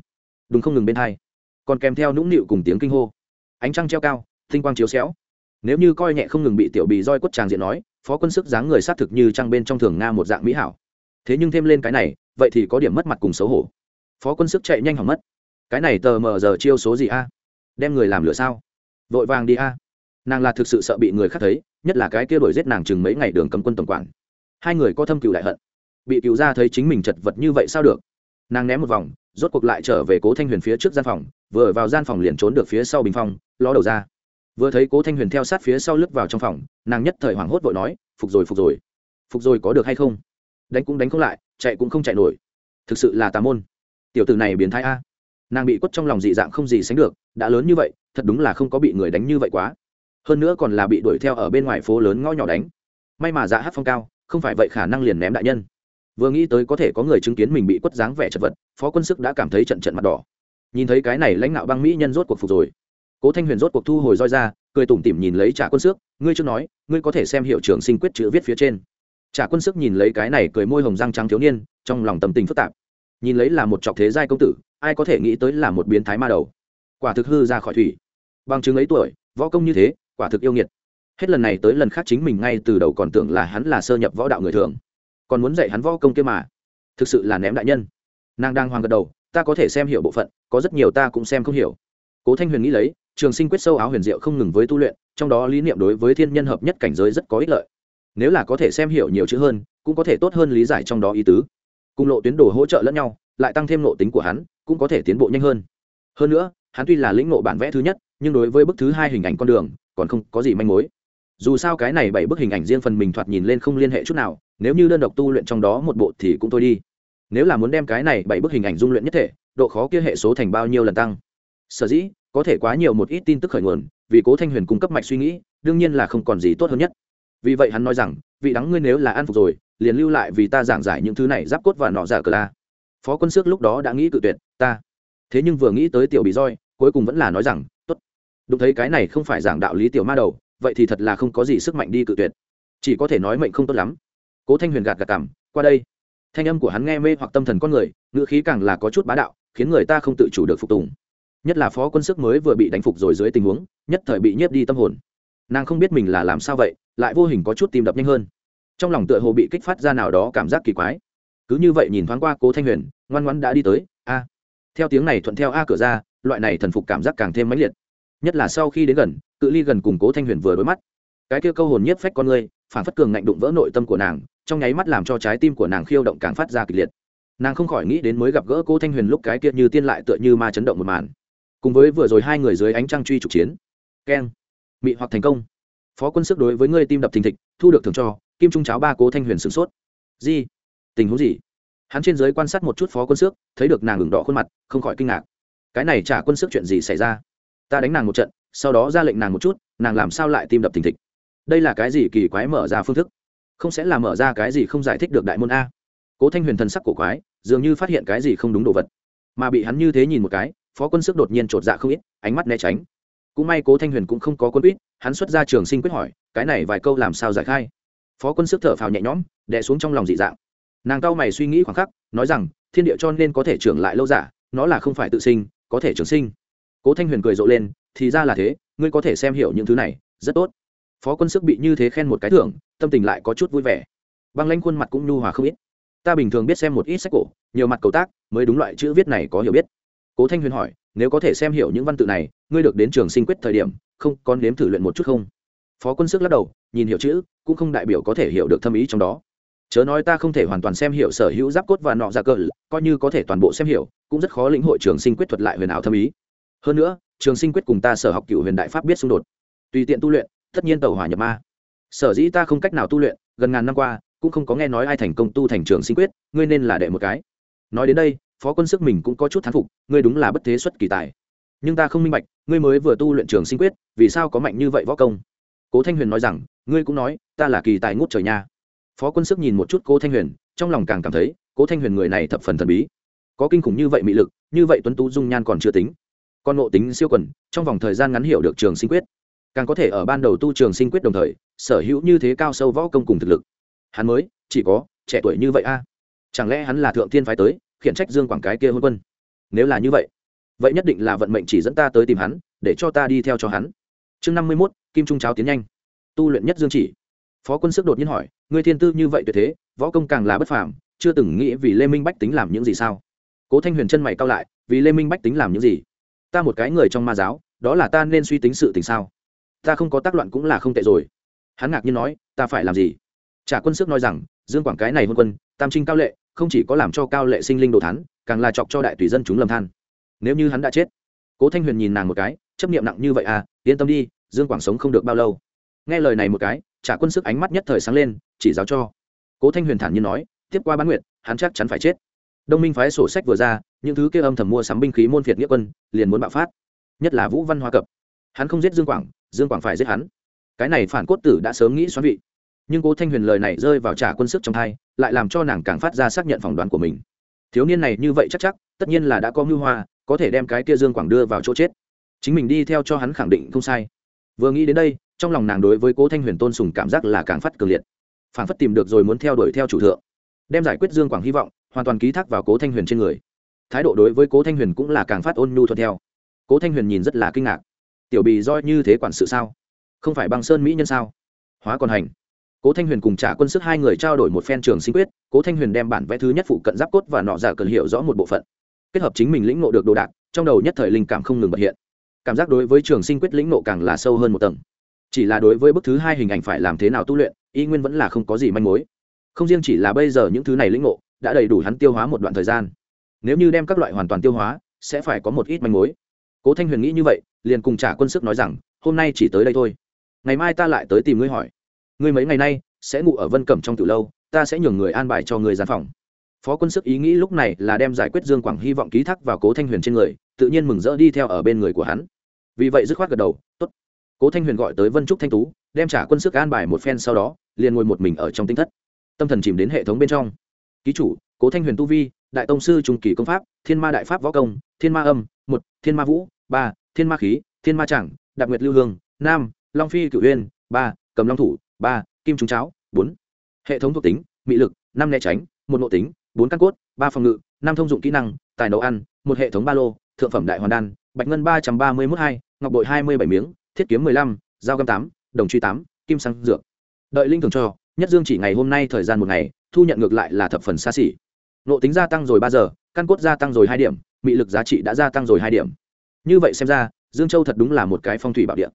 Đúng không ngừng bên hai. Còn kèm theo nũng nịu cùng tiếng kinh hô. Ánh trăng treo cao, tinh quang chiếu xéo. Nếu như coi nhẹ không ngừng bị tiểu bì roi quất tràng diện nói, phó quân sức dáng người sát thực như trăng bên trong thường nga một dạng mỹ hảo. Thế nhưng thêm lên cái này, vậy thì có điểm mất mặt cùng xấu hổ. Phó quân sức chạy nhanh hỏng mất. Cái này tờ mờ giờ chiêu số gì a? Đem người làm lửa sao? Vội vàng đi a. Nàng là thực sự sợ bị người khác thấy, nhất là cái kia đổi giết nàng chừng mấy ngày đường cấm quân tổng quản. Hai người có thâm cựu đại hận. Bị cựu ra thấy chính mình chật vật như vậy sao được? Nàng ném một vòng, rốt cuộc lại trở về cố thanh huyền phía trước gian phòng, vừa vào gian phòng liền trốn được phía sau bình phong, ló đầu ra. Vừa thấy cố thanh huyền theo sát phía sau lướt vào trong phòng, nàng nhất thời hoảng hốt vội nói, phục rồi phục rồi. Phục rồi có được hay không? Đánh cũng đánh không lại, chạy cũng không chạy nổi. Thực sự là tà môn. Tiểu tử này biến thái a nàng bị quất trong lòng dị dạng không gì sánh được, đã lớn như vậy, thật đúng là không có bị người đánh như vậy quá. Hơn nữa còn là bị đuổi theo ở bên ngoài phố lớn ngõ nhỏ đánh. May mà dạ hát phong cao, không phải vậy khả năng liền ném đại nhân. Vừa nghĩ tới có thể có người chứng kiến mình bị quất dáng vẻ chật vật, phó quân sức đã cảm thấy trận trận mặt đỏ. Nhìn thấy cái này lãnh đạo băng mỹ nhân rốt cuộc phục rồi. Cố thanh huyền rốt cuộc thu hồi roi ra, cười tủm tỉm nhìn lấy trả quân sức, ngươi chưa nói, ngươi có thể xem hiệu trưởng sinh quyết chữ viết phía trên. Trả quân sức nhìn lấy cái này cười môi hồng răng trắng thiếu niên, trong lòng tâm tình phức tạp. Nhìn lấy là một trọc thế giai công tử ai có thể nghĩ tới là một biến thái ma đầu. Quả thực hư ra khỏi thủy. Bằng chứng ấy tuổi, võ công như thế, quả thực yêu nghiệt. Hết lần này tới lần khác chính mình ngay từ đầu còn tưởng là hắn là sơ nhập võ đạo người thường. Còn muốn dạy hắn võ công kia mà. Thực sự là ném đại nhân. Nàng đang hoàng gật đầu, ta có thể xem hiểu bộ phận, có rất nhiều ta cũng xem không hiểu. Cố thanh huyền nghĩ lấy, trường sinh quyết sâu áo huyền diệu không ngừng với tu luyện, trong đó lý niệm đối với thiên nhân hợp nhất cảnh giới rất có ích lợi. Nếu là có thể xem hiểu nhiều chữ hơn, cũng có thể tốt hơn lý giải trong đó ý tứ. Cùng lộ tuyến đồ hỗ trợ lẫn nhau, lại tăng thêm lộ tính của hắn cũng có thể tiến bộ nhanh hơn. Hơn nữa, hắn tuy là lĩnh nộ bản vẽ thứ nhất, nhưng đối với bức thứ hai hình ảnh con đường, còn không có gì manh mối. Dù sao cái này bảy bức hình ảnh riêng phần mình thoạt nhìn lên không liên hệ chút nào, nếu như đơn độc tu luyện trong đó một bộ thì cũng thôi đi. Nếu là muốn đem cái này bảy bức hình ảnh dung luyện nhất thể, độ khó kia hệ số thành bao nhiêu lần tăng? Sở dĩ, có thể quá nhiều một ít tin tức khởi nguồn, vì cố thanh huyền cung cấp mạch suy nghĩ, đương nhiên là không còn gì tốt hơn nhất. Vì vậy hắn nói rằng, vị đắng ngươi nếu là an phục rồi, liền lưu lại vì ta giảng giải những thứ này giáp cốt và nọ giả cờ la. Phó quân xước lúc đó đã nghĩ cự tuyệt ta. Thế nhưng vừa nghĩ tới tiểu bị roi, cuối cùng vẫn là nói rằng, tốt. Đụng thấy cái này không phải giảng đạo lý tiểu ma đầu, vậy thì thật là không có gì sức mạnh đi cự tuyệt. Chỉ có thể nói mệnh không tốt lắm. Cố thanh huyền gạt gạt cảm, qua đây. Thanh âm của hắn nghe mê hoặc tâm thần con người, ngữ khí càng là có chút bá đạo, khiến người ta không tự chủ được phục tùng. Nhất là phó quân sức mới vừa bị đánh phục rồi dưới tình huống, nhất thời bị nhiếp đi tâm hồn. Nàng không biết mình là làm sao vậy, lại vô hình có chút tim đập nhanh hơn. Trong lòng tựa hồ bị kích phát ra nào đó cảm giác kỳ quái. Cứ như vậy nhìn thoáng qua cố thanh huyền, ngoan ngoan đã đi tới. A theo tiếng này thuận theo a cửa ra, loại này thần phục cảm giác càng thêm mãnh liệt. Nhất là sau khi đến gần, cự ly gần cùng cố thanh huyền vừa đối mắt. Cái kia câu hồn nhiếp phách con người, phản phất cường ngạnh đụng vỡ nội tâm của nàng, trong nháy mắt làm cho trái tim của nàng khiêu động càng phát ra kịch liệt. Nàng không khỏi nghĩ đến mới gặp gỡ cô thanh huyền lúc cái kia như tiên lại tựa như ma chấn động một màn. Cùng với vừa rồi hai người dưới ánh trăng truy trục chiến. Keng. Mị hoặc thành công. Phó quân sức đối với ngươi tim đập thình thịch, thu được thường cho, kim trung cháo ba cố thanh huyền sửng sốt. Gì? Tình huống gì? Hắn trên giới quan sát một chút phó quân sức thấy được nàng ửng đỏ khuôn mặt, không khỏi kinh ngạc. Cái này trả quân sức chuyện gì xảy ra? Ta đánh nàng một trận, sau đó ra lệnh nàng một chút, nàng làm sao lại tim đập thình thịch? Đây là cái gì kỳ quái mở ra phương thức? Không sẽ là mở ra cái gì không giải thích được đại môn a. Cố thanh huyền thần sắc cổ quái, dường như phát hiện cái gì không đúng đồ vật. Mà bị hắn như thế nhìn một cái, phó quân sức đột nhiên chột dạ không ít, ánh mắt né tránh. Cũng may cố thanh huyền cũng không có quân ít hắn xuất ra trường sinh quyết hỏi, cái này vài câu làm sao giải khai? Phó quân sức thở phào nhẹ nhõm, đè xuống trong lòng dị dạng nàng cao mày suy nghĩ khoảng khắc, nói rằng, thiên địa cho nên có thể trưởng lại lâu giả, nó là không phải tự sinh, có thể trường sinh. Cố thanh huyền cười rộ lên, thì ra là thế, ngươi có thể xem hiểu những thứ này, rất tốt. Phó quân sức bị như thế khen một cái thưởng, tâm tình lại có chút vui vẻ. Băng lanh khuôn mặt cũng nhu hòa không ít. Ta bình thường biết xem một ít sách cổ, nhiều mặt cầu tác, mới đúng loại chữ viết này có hiểu biết. Cố thanh huyền hỏi, nếu có thể xem hiểu những văn tự này, ngươi được đến trường sinh quyết thời điểm, không còn nếm thử luyện một chút không? Phó quân sức lắc đầu, nhìn hiểu chữ, cũng không đại biểu có thể hiểu được thâm ý trong đó chớ nói ta không thể hoàn toàn xem hiểu sở hữu giáp cốt và nọ ra cờ coi như có thể toàn bộ xem hiểu, cũng rất khó lĩnh hội trường sinh quyết thuật lại huyền ảo thâm ý. Hơn nữa, trường sinh quyết cùng ta sở học cựu huyền đại pháp biết xung đột. Tùy tiện tu luyện, tất nhiên tàu hỏa nhập ma. Sở dĩ ta không cách nào tu luyện, gần ngàn năm qua, cũng không có nghe nói ai thành công tu thành trường sinh quyết, ngươi nên là đệ một cái. Nói đến đây, phó quân sức mình cũng có chút thán phục, ngươi đúng là bất thế xuất kỳ tài. Nhưng ta không minh bạch, ngươi mới vừa tu luyện trường sinh quyết, vì sao có mạnh như vậy võ công? Cố thanh huyền nói rằng, ngươi cũng nói, ta là kỳ tài ngút trời nhà phó quân sức nhìn một chút cố thanh huyền, trong lòng càng cảm thấy, cố thanh huyền người này thập phần thần bí. Có kinh khủng như vậy mị lực, như vậy tuấn tú dung nhan còn chưa tính. Con ngộ tính siêu quần, trong vòng thời gian ngắn hiểu được trường sinh quyết. Càng có thể ở ban đầu tu trường sinh quyết đồng thời, sở hữu như thế cao sâu võ công cùng thực lực. Hắn mới, chỉ có trẻ tuổi như vậy a. Chẳng lẽ hắn là thượng thiên phái tới, khiển trách dương quảng cái kia hôn quân? Nếu là như vậy vậy nhất định là vận mệnh chỉ dẫn ta tới tìm hắn, để cho ta đi theo cho hắn. Chương năm mươi mốt, kim trung cháo tiến nhanh. Tu luyện nhất dương chỉ phó quân sức đột nhiên hỏi người thiên tư như vậy tuyệt thế, võ công càng là bất phàm, chưa từng nghĩ vì lê minh bách tính làm những gì sao? Cố thanh huyền chân mày cao lại, vì lê minh bách tính làm những gì? Ta một cái người trong ma giáo, đó là ta nên suy tính sự tình sao? Ta không có tác loạn cũng là không tệ rồi. Hắn ngạc nhiên nói, ta phải làm gì? Trả quân sức nói rằng, dương quảng cái này hôn quân, tam trinh cao lệ, không chỉ có làm cho cao lệ sinh linh đồ thán, càng là chọc cho đại tùy dân chúng lầm than. Nếu như hắn đã chết. Cố thanh huyền nhìn nàng một cái, chấp niệm nặng như vậy à yên tâm đi, dương quảng sống không được bao lâu. Nghe lời này một cái trả quân sức ánh mắt nhất thời sáng lên, chỉ giáo cho. Cố thanh huyền thản nhiên nói, tiếp qua bán nguyệt, hắn chắc chắn phải chết. Đông minh phái sổ sách vừa ra, những thứ kia âm thầm mua sắm binh khí môn phiệt nghĩa quân, liền muốn bạo phát. Nhất là vũ văn hoa cập. Hắn không giết dương quảng dương quảng phải giết hắn. Cái này phản cốt tử đã sớm nghĩ xoắn vị. Nhưng cố thanh huyền lời này rơi vào trả quân sức trong thai, lại làm cho nàng càng phát ra xác nhận phỏng đoán của mình. Thiếu niên này như vậy chắc chắc, tất nhiên là đã có mưu hoa, có thể đem cái kia dương quảng đưa vào chỗ chết. Chính mình đi theo cho hắn khẳng định không sai. Vừa nghĩ đến đây trong lòng nàng đối với cố thanh huyền tôn sùng cảm giác là càng phát cường liệt phản phất tìm được rồi muốn theo đuổi theo chủ thượng đem giải quyết dương quảng hy vọng hoàn toàn ký thác vào cố thanh huyền trên người thái độ đối với cố thanh huyền cũng là càng phát ôn nhu thuận theo cố thanh huyền nhìn rất là kinh ngạc tiểu bì do như thế quản sự sao không phải băng sơn mỹ nhân sao hóa còn hành cố thanh huyền cùng trả quân sức hai người trao đổi một phen trường sinh quyết cố thanh huyền đem bản vẽ thứ nhất phụ cận giáp cốt và nọ giả cần hiểu rõ một bộ phận kết hợp chính mình lĩnh nộ được đồ đạc trong đầu nhất thời linh cảm không ngừng bật hiện cảm giác đối với trường sinh quyết lĩnh nộ càng là sâu hơn một tầng chỉ là đối với bức thứ hai hình ảnh phải làm thế nào tu luyện, y nguyên vẫn là không có gì manh mối. Không riêng chỉ là bây giờ những thứ này lĩnh ngộ, đã đầy đủ hắn tiêu hóa một đoạn thời gian. Nếu như đem các loại hoàn toàn tiêu hóa, sẽ phải có một ít manh mối. Cố thanh huyền nghĩ như vậy, liền cùng trả quân sức nói rằng, hôm nay chỉ tới đây thôi. Ngày mai ta lại tới tìm ngươi hỏi. Ngươi mấy ngày nay sẽ ngủ ở vân cẩm trong từ lâu, ta sẽ nhường người an bài cho người gian phòng. Phó quân sức ý nghĩ lúc này là đem giải quyết dương quảng hy vọng ký thác vào cố thanh huyền trên người, tự nhiên mừng rỡ đi theo ở bên người của hắn. Vì vậy dứt khoát gật đầu, tốt cố thanh huyền gọi tới vân trúc thanh tú, đem trả quân sức an bài một phen sau đó, liền ngồi một mình ở trong tinh thất. Tâm thần chìm đến hệ thống bên trong. Ký chủ, cố thanh huyền tu vi, đại tông sư trung kỳ công pháp, thiên ma đại pháp võ công, thiên ma âm, một, thiên ma vũ, ba, thiên ma khí, thiên ma chẳng, đạp nguyệt lưu hương nam long phi cửu huyên ba, cầm long thủ, ba, kim trúng cháo, bốn. Hệ thống thuộc tính, mị lực, năm né tránh, một nội tính, bốn căn cốt, ba phòng ngự, năm thông dụng kỹ năng, tài nấu ăn, một hệ thống ba lô, thượng phẩm đại hoàn đan, bạch ngân ba trăm ba mươi mốt hai, ngọc bội hai mươi bảy miếng thiết kiếm mười lăm, dao găm tám, đồng truy tám, kim sang dược. Đợi linh thường cho, nhất dương chỉ ngày hôm nay thời gian một ngày, thu nhận ngược lại là thập phần xa xỉ. Nộ tính gia tăng rồi ba giờ, căn cốt gia tăng rồi hai điểm, mị lực giá trị đã gia tăng rồi hai điểm. Như vậy xem ra, dương châu thật đúng là một cái phong thủy bảo địa.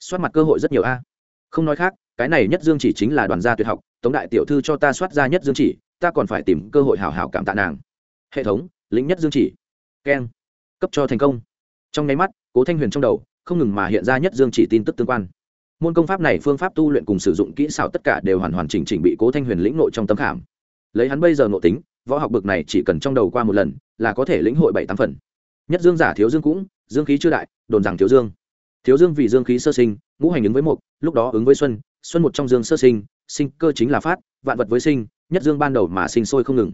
Soát mặt cơ hội rất nhiều a. Không nói khác, cái này nhất dương chỉ chính là đoàn gia tuyệt học, tống đại tiểu thư cho ta soát ra nhất dương chỉ, ta còn phải tìm cơ hội hào hào cảm tạ nàng. Hệ thống, lĩnh nhất dương chỉ. Keng. Cấp cho thành công. Trong nháy mắt, cố thanh huyền trong đầu không ngừng mà hiện ra nhất dương chỉ tin tức tương quan. Môn công pháp này phương pháp tu luyện cùng sử dụng kỹ xảo tất cả đều hoàn hoàn chỉnh chỉnh bị cố thanh huyền lĩnh nội trong tấm khảm. Lấy hắn bây giờ nội tính, võ học bực này chỉ cần trong đầu qua một lần, là có thể lĩnh hội bảy tám phần. Nhất dương giả thiếu dương cũng, dương khí chưa đại, đồn rằng thiếu dương. Thiếu dương vì dương khí sơ sinh, ngũ hành ứng với một lúc đó ứng với xuân xuân một trong dương sơ sinh sinh cơ chính là phát, vạn vật với sinh, nhất dương ban đầu mà sinh sôi không ngừng.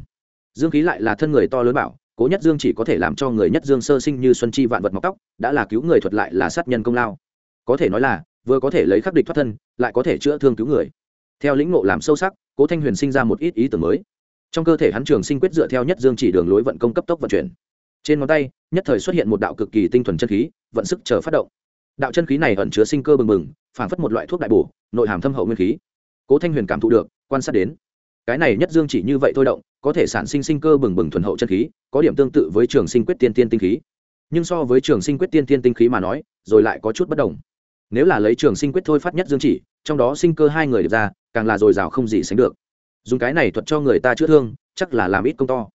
Dương khí lại là thân người to lớn bảo cố nhất dương chỉ có thể làm cho người nhất dương sơ sinh như xuân chi vạn vật mọc tóc, đã là cứu người thuật lại là sát nhân công lao. Có thể nói là, vừa có thể lấy khắc địch thoát thân, lại có thể chữa thương cứu người. Theo lĩnh ngộ làm sâu sắc, cố thanh huyền sinh ra một ít ý tưởng mới. Trong cơ thể hắn trường sinh quyết dựa theo nhất dương chỉ đường lối vận công cấp tốc vận chuyển. Trên ngón tay, nhất thời xuất hiện một đạo cực kỳ tinh thuần chân khí, vận sức chờ phát động. Đạo chân khí này ẩn chứa sinh cơ bừng bừng, phảng phất một loại thuốc đại bổ, nội hàm thâm hậu nguyên khí. Cố thanh huyền cảm thụ được, quan sát đến cái này nhất dương chỉ như vậy thôi động, có thể sản sinh sinh cơ bừng bừng thuần hậu chân khí, có điểm tương tự với trường sinh quyết tiên tiên tinh khí. Nhưng so với trường sinh quyết tiên tiên tinh khí mà nói, rồi lại có chút bất đồng. Nếu là lấy trường sinh quyết thôi phát nhất dương chỉ, trong đó sinh cơ hai người được ra, càng là dồi dào không gì sánh được. Dùng cái này thuật cho người ta chữa thương, chắc là làm ít công to.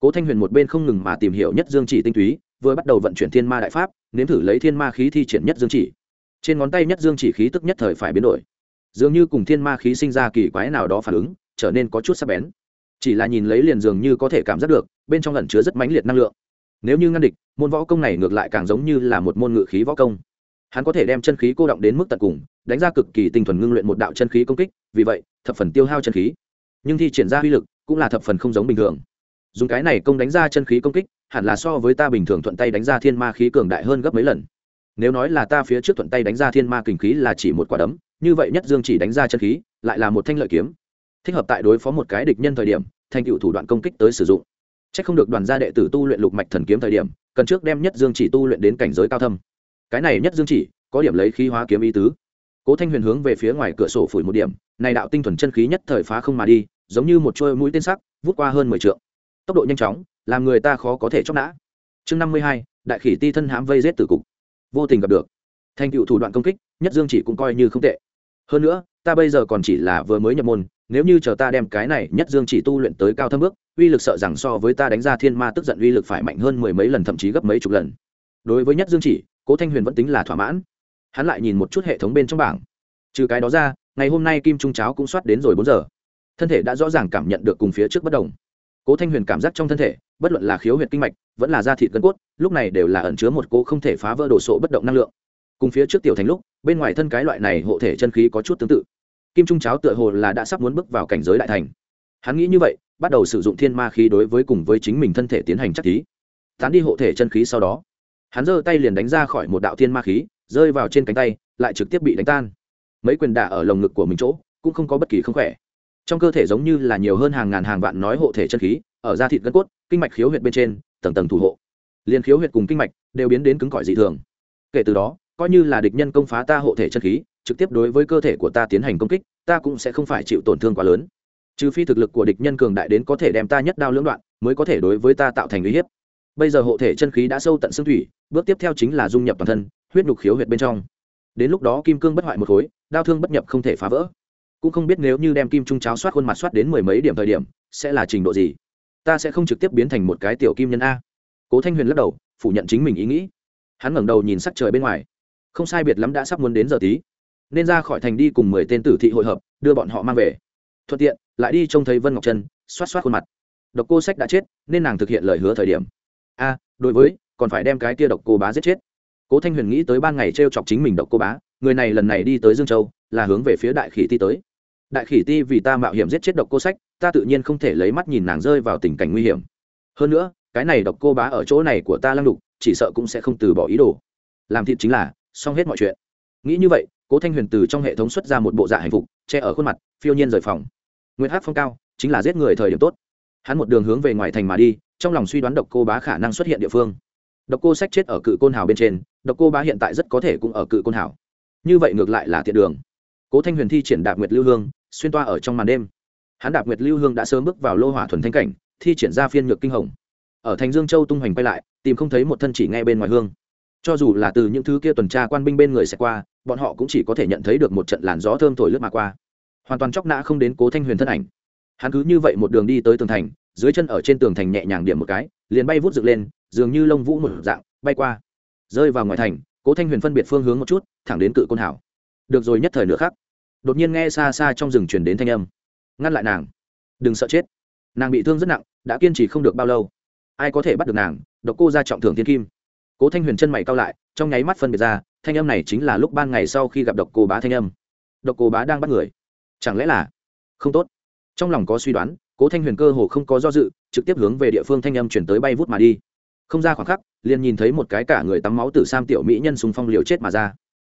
Cố thanh huyền một bên không ngừng mà tìm hiểu nhất dương chỉ tinh túy, vừa bắt đầu vận chuyển thiên ma đại pháp, nếm thử lấy thiên ma khí thi triển nhất dương chỉ. Trên ngón tay nhất dương chỉ khí tức nhất thời phải biến đổi. Dường như cùng thiên ma khí sinh ra kỳ quái nào đó phản ứng trở nên có chút sắc bén. Chỉ là nhìn lấy liền dường như có thể cảm giác được, bên trong ẩn chứa rất mãnh liệt năng lượng. Nếu như ngăn địch, môn võ công này ngược lại càng giống như là một môn ngự khí võ công. Hắn có thể đem chân khí cô động đến mức tận cùng, đánh ra cực kỳ tinh thuần ngưng luyện một đạo chân khí công kích, vì vậy, thập phần tiêu hao chân khí. Nhưng thi triển ra uy lực, cũng là thập phần không giống bình thường. Dùng cái này công đánh ra chân khí công kích, hẳn là so với ta bình thường thuận tay đánh ra thiên ma khí cường đại hơn gấp mấy lần. Nếu nói là ta phía trước thuận tay đánh ra thiên ma kình khí là chỉ một quả đấm, như vậy nhất dương chỉ đánh ra chân khí, lại là một thanh lợi kiếm thích hợp tại đối phó một cái địch nhân thời điểm, thành tựu thủ đoạn công kích tới sử dụng. C h ắ c không được đoàn gia đệ tử tu luyện lục mạch thần kiếm thời điểm, cần trước đem nhất dương chỉ tu luyện đến cảnh giới cao thâm. Cái này nhất dương chỉ, có điểm lấy khí hóa kiếm ý tứ. Cố thanh huyền hướng về phía ngoài cửa sổ phủi một điểm, này đạo tinh thuần chân khí nhất thời phá không mà đi, giống như một trôi mũi tên sắc, vút qua hơn mười t tốc độ nhanh chóng, làm người ta khó có thể chóc nã. Chương năm mươi hai, đại khỉ ti thân hãm vây rết tử cục. Vô tình gặp được. Thành tựu thủ đoạn công kích, nhất dương chỉ cũng coi như không tệ. Hơn nữa, ta bây giờ còn chỉ là vừa mới nhập môn nếu như chờ ta đem cái này nhất dương chỉ tu luyện tới cao thâm bước, uy lực sợ rằng so với ta đánh ra thiên ma tức giận uy lực phải mạnh hơn mười mấy lần thậm chí gấp mấy chục lần. Đối với nhất dương chỉ, cố thanh huyền vẫn tính là thỏa mãn. Hắn lại nhìn một chút hệ thống bên trong bảng. Trừ cái đó ra, ngày hôm nay kim trung cháo cũng soát đến rồi bốn giờ. Thân thể đã rõ ràng cảm nhận được cùng phía trước bất đồng. Cố thanh huyền cảm giác trong thân thể, bất luận là khiếu huyệt kinh mạch, vẫn là da thịt gân cốt, lúc này đều là ẩn chứa một cố không thể phá vỡ đồ sộ bất động năng lượng. Cùng phía trước tiểu thành lúc, bên ngoài thân cái loại này hộ thể chân khí có chút tương tự kim trung cháo tựa hồ là đã sắp muốn bước vào cảnh giới đại thành. Hắn nghĩ như vậy, bắt đầu sử dụng thiên ma khí đối với cùng với chính mình thân thể tiến hành chắc thí. Tán đi hộ thể chân khí sau đó, hắn giơ tay liền đánh ra khỏi một đạo thiên ma khí, rơi vào trên cánh tay, lại trực tiếp bị đánh tan. Mấy quyền đả ở lồng ngực của mình chỗ, cũng không có bất kỳ không khỏe. Trong cơ thể giống như là nhiều hơn hàng ngàn hàng vạn nói hộ thể chân khí, ở da thịt gân cốt, kinh mạch khiếu huyệt bên trên, tầng tầng thủ hộ. Liền khiếu huyệt cùng kinh mạch đều biến đến cứng cỏi dị thường. Kể từ đó, coi như là địch nhân công phá ta hộ thể chân khí trực tiếp đối với cơ thể của ta tiến hành công kích, ta cũng sẽ không phải chịu tổn thương quá lớn. Trừ phi thực lực của địch nhân cường đại đến có thể đem ta nhất đao lưỡng đoạn, mới có thể đối với ta tạo thành uy hiếp. Bây giờ hộ thể chân khí đã sâu tận xương thủy, bước tiếp theo chính là dung nhập toàn thân, huyết nhục khiếu huyệt bên trong. Đến lúc đó kim cương bất hoại một khối, đao thương bất nhập không thể phá vỡ. Cũng không biết nếu như đem kim trung cháo soát khuôn mặt soát đến mười mấy điểm thời điểm, sẽ là trình độ gì. Ta sẽ không trực tiếp biến thành một cái tiểu kim nhân a. Cố thanh huyền lắc đầu, phủ nhận chính mình ý nghĩ. Hắn ngẩng đầu nhìn sắc trời bên ngoài. Không sai biệt lắm đã sắp muốn đến giờ tí nên ra khỏi thành đi cùng mười tên tử thị hội hợp, đưa bọn họ mang về. Thuận tiện, lại đi trông thấy vân ngọc trân, xoát xoát khuôn mặt. Độc cô sách đã chết, nên nàng thực hiện lời hứa thời điểm. A, đối với, còn phải đem cái kia độc cô bá giết chết. Cố thanh huyền nghĩ tới ban ngày t r e o chọc chính mình độc cô bá, người này lần này đi tới dương châu, là hướng về phía đại khỉ ti tới. Đại khỉ ti vì ta mạo hiểm giết chết độc cô sách, ta tự nhiên không thể lấy mắt nhìn nàng rơi vào tình cảnh nguy hiểm. Hơn nữa, cái này độc cô bá ở chỗ này của ta lăng đục, chỉ sợ cũng sẽ không từ bỏ ý đồ. Làm thịt chính là, xong hết mọi chuyện. Nghĩ như vậy cố thanh huyền từ trong hệ thống xuất ra một bộ dạ hành phục, che ở khuôn mặt, phiêu nhiên rời phòng. Nguyễn hát phong cao, chính là giết người thời điểm tốt. Hắn một đường hướng về ngoài thành mà đi, trong lòng suy đoán độc cô bá khả năng xuất hiện địa phương. Độc cô sách chết ở cự côn hào bên trên, độc cô bá hiện tại rất có thể cũng ở cự côn hào. Như vậy ngược lại là thiện đường. Cố thanh huyền thi triển đạp nguyệt lưu hương, xuyên toa ở trong màn đêm. Hắn đạp nguyệt lưu hương đã sớm bước vào lô hỏa thuần thanh cảnh, thi triển ra phiên nhược kinh hồng. Ở thành dương châu tung hoành quay lại, tìm không thấy một thân chỉ ngay bên ngoài hương cho dù là từ những thứ kia tuần tra quan binh bên người sẽ qua, bọn họ cũng chỉ có thể nhận thấy được một trận làn gió thơm thổi lướt mà qua. Hoàn toàn chóc nã không đến cố thanh huyền thân ảnh. Hắn cứ như vậy một đường đi tới tường thành, dưới chân ở trên tường thành nhẹ nhàng điểm một cái, liền bay vút dựng lên, dường như lông vũ một dạng, bay qua. Rơi vào ngoài thành, cố thanh huyền phân biệt phương hướng một chút, thẳng đến cự côn hảo. Được rồi nhất thời nữa khác đột nhiên nghe xa xa trong rừng chuyển đến thanh âm. Ngăn lại nàng. Đừng sợ chết. Nàng bị thương rất nặng, đã kiên trì không được bao lâu. Ai có thể bắt được nàng? Độc cô ra trọng thưởng thiên kim cố thanh huyền chân mày cao lại, trong nháy mắt phân biệt ra, thanh âm này chính là lúc ban ngày sau khi gặp độc cô bá thanh âm. Độc cô bá đang bắt người. Chẳng lẽ là không tốt? Trong lòng có suy đoán, cố thanh huyền cơ hồ không có do dự, trực tiếp hướng về địa phương thanh âm chuyển tới bay vút mà đi. Không ra khoảng khắc, liền nhìn thấy một cái cả người tắm máu từ sam tiểu mỹ nhân sùng phong liều chết mà ra.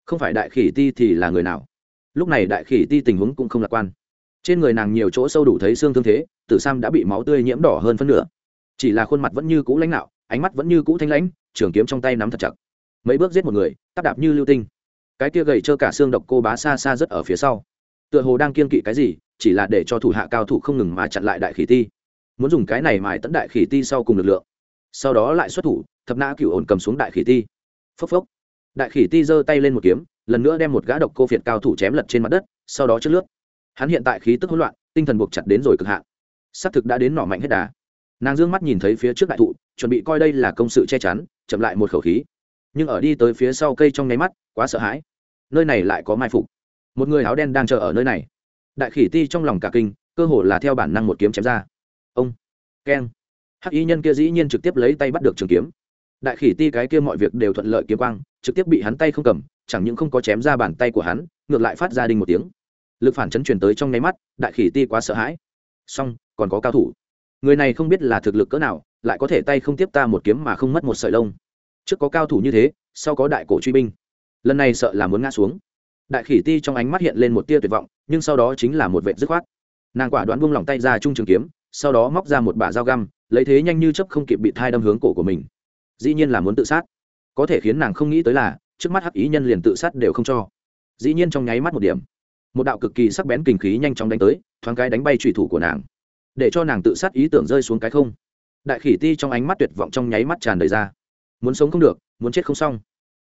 Không phải đại khỉ ti thì là người nào? Lúc này đại khỉ ti tình huống cũng không lạc quan. Trên người nàng nhiều chỗ sâu đủ thấy xương thương thế, tử sam đã bị máu tươi nhiễm đỏ hơn phân nửa. Chỉ là khuôn mặt vẫn như cũ lãnh nạo ánh mắt vẫn như cũ thanh lãnh trường kiếm trong tay nắm thật chặt. Mấy bước giết một người tắp đạp như lưu tinh. Cái kia gầy trơ cả xương độc cô bá xa xa rất ở phía sau. Tựa hồ đang kiên kỵ cái gì, chỉ là để cho thủ hạ cao thủ không ngừng mà chặn lại đại khỉ ti. Muốn dùng cái này mài tẫn đại khỉ ti sau cùng lực lượng. Sau đó lại xuất thủ, thập nã cựu ổn cầm xuống đại khỉ ti. Phốc phốc. Đại khỉ ti giơ tay lên một kiếm, lần nữa đem một gã độc cô phiệt cao thủ chém lật trên mặt đất, sau đó chất lướt. Hắn hiện tại khí tức hỗn loạn, tinh thần buộc chặt đến rồi cực hạn. Xác thực đã đến nỏ mạnh hết đà. Nàng dương mắt nhìn thấy phía trước đại thụ chuẩn bị coi đây là công sự che chắn, chậm lại một khẩu khí. Nhưng ở đi tới phía sau cây trong nháy mắt, quá sợ hãi. Nơi này lại có mai phục. Một người áo đen đang chờ ở nơi này. Đại khỉ ti trong lòng cả kinh, cơ hồ là theo bản năng một kiếm chém ra. Ông, keng. Hắc y nhân kia dĩ nhiên trực tiếp lấy tay bắt được trường kiếm. Đại khỉ ti cái kia mọi việc đều thuận lợi kiếm quang, trực tiếp bị hắn tay không cầm, chẳng những không có chém ra bàn tay của hắn, ngược lại phát ra đinh một tiếng. Lực phản chấn truyền tới trong nháy mắt, đại khỉ ti quá sợ hãi. Song còn có cao thủ. Người này không biết là thực lực cỡ nào lại có thể tay không tiếp ta một kiếm mà không mất một sợi lông. Trước có cao thủ như thế, sau có đại cổ truy binh. Lần này sợ là muốn ngã xuống. Đại khỉ ti trong ánh mắt hiện lên một tia tuyệt vọng, nhưng sau đó chính là một vệ dứt khoát. Nàng quả đoán buông lỏng tay ra trung trường kiếm, sau đó móc ra một bả dao găm, lấy thế nhanh như chấp không kịp bị thai đâm hướng cổ của mình. Dĩ nhiên là muốn tự sát. Có thể khiến nàng không nghĩ tới là, trước mắt hắc ý nhân liền tự sát đều không cho. Dĩ nhiên trong nháy mắt một điểm, một đạo cực kỳ sắc bén kinh khí nhanh chóng đánh tới, thoáng cái đánh bay trùy thủ của nàng. Để cho nàng tự sát ý tưởng rơi xuống cái không đại khỉ ti trong ánh mắt tuyệt vọng trong nháy mắt tràn đầy ra. Muốn sống không được, muốn chết không xong.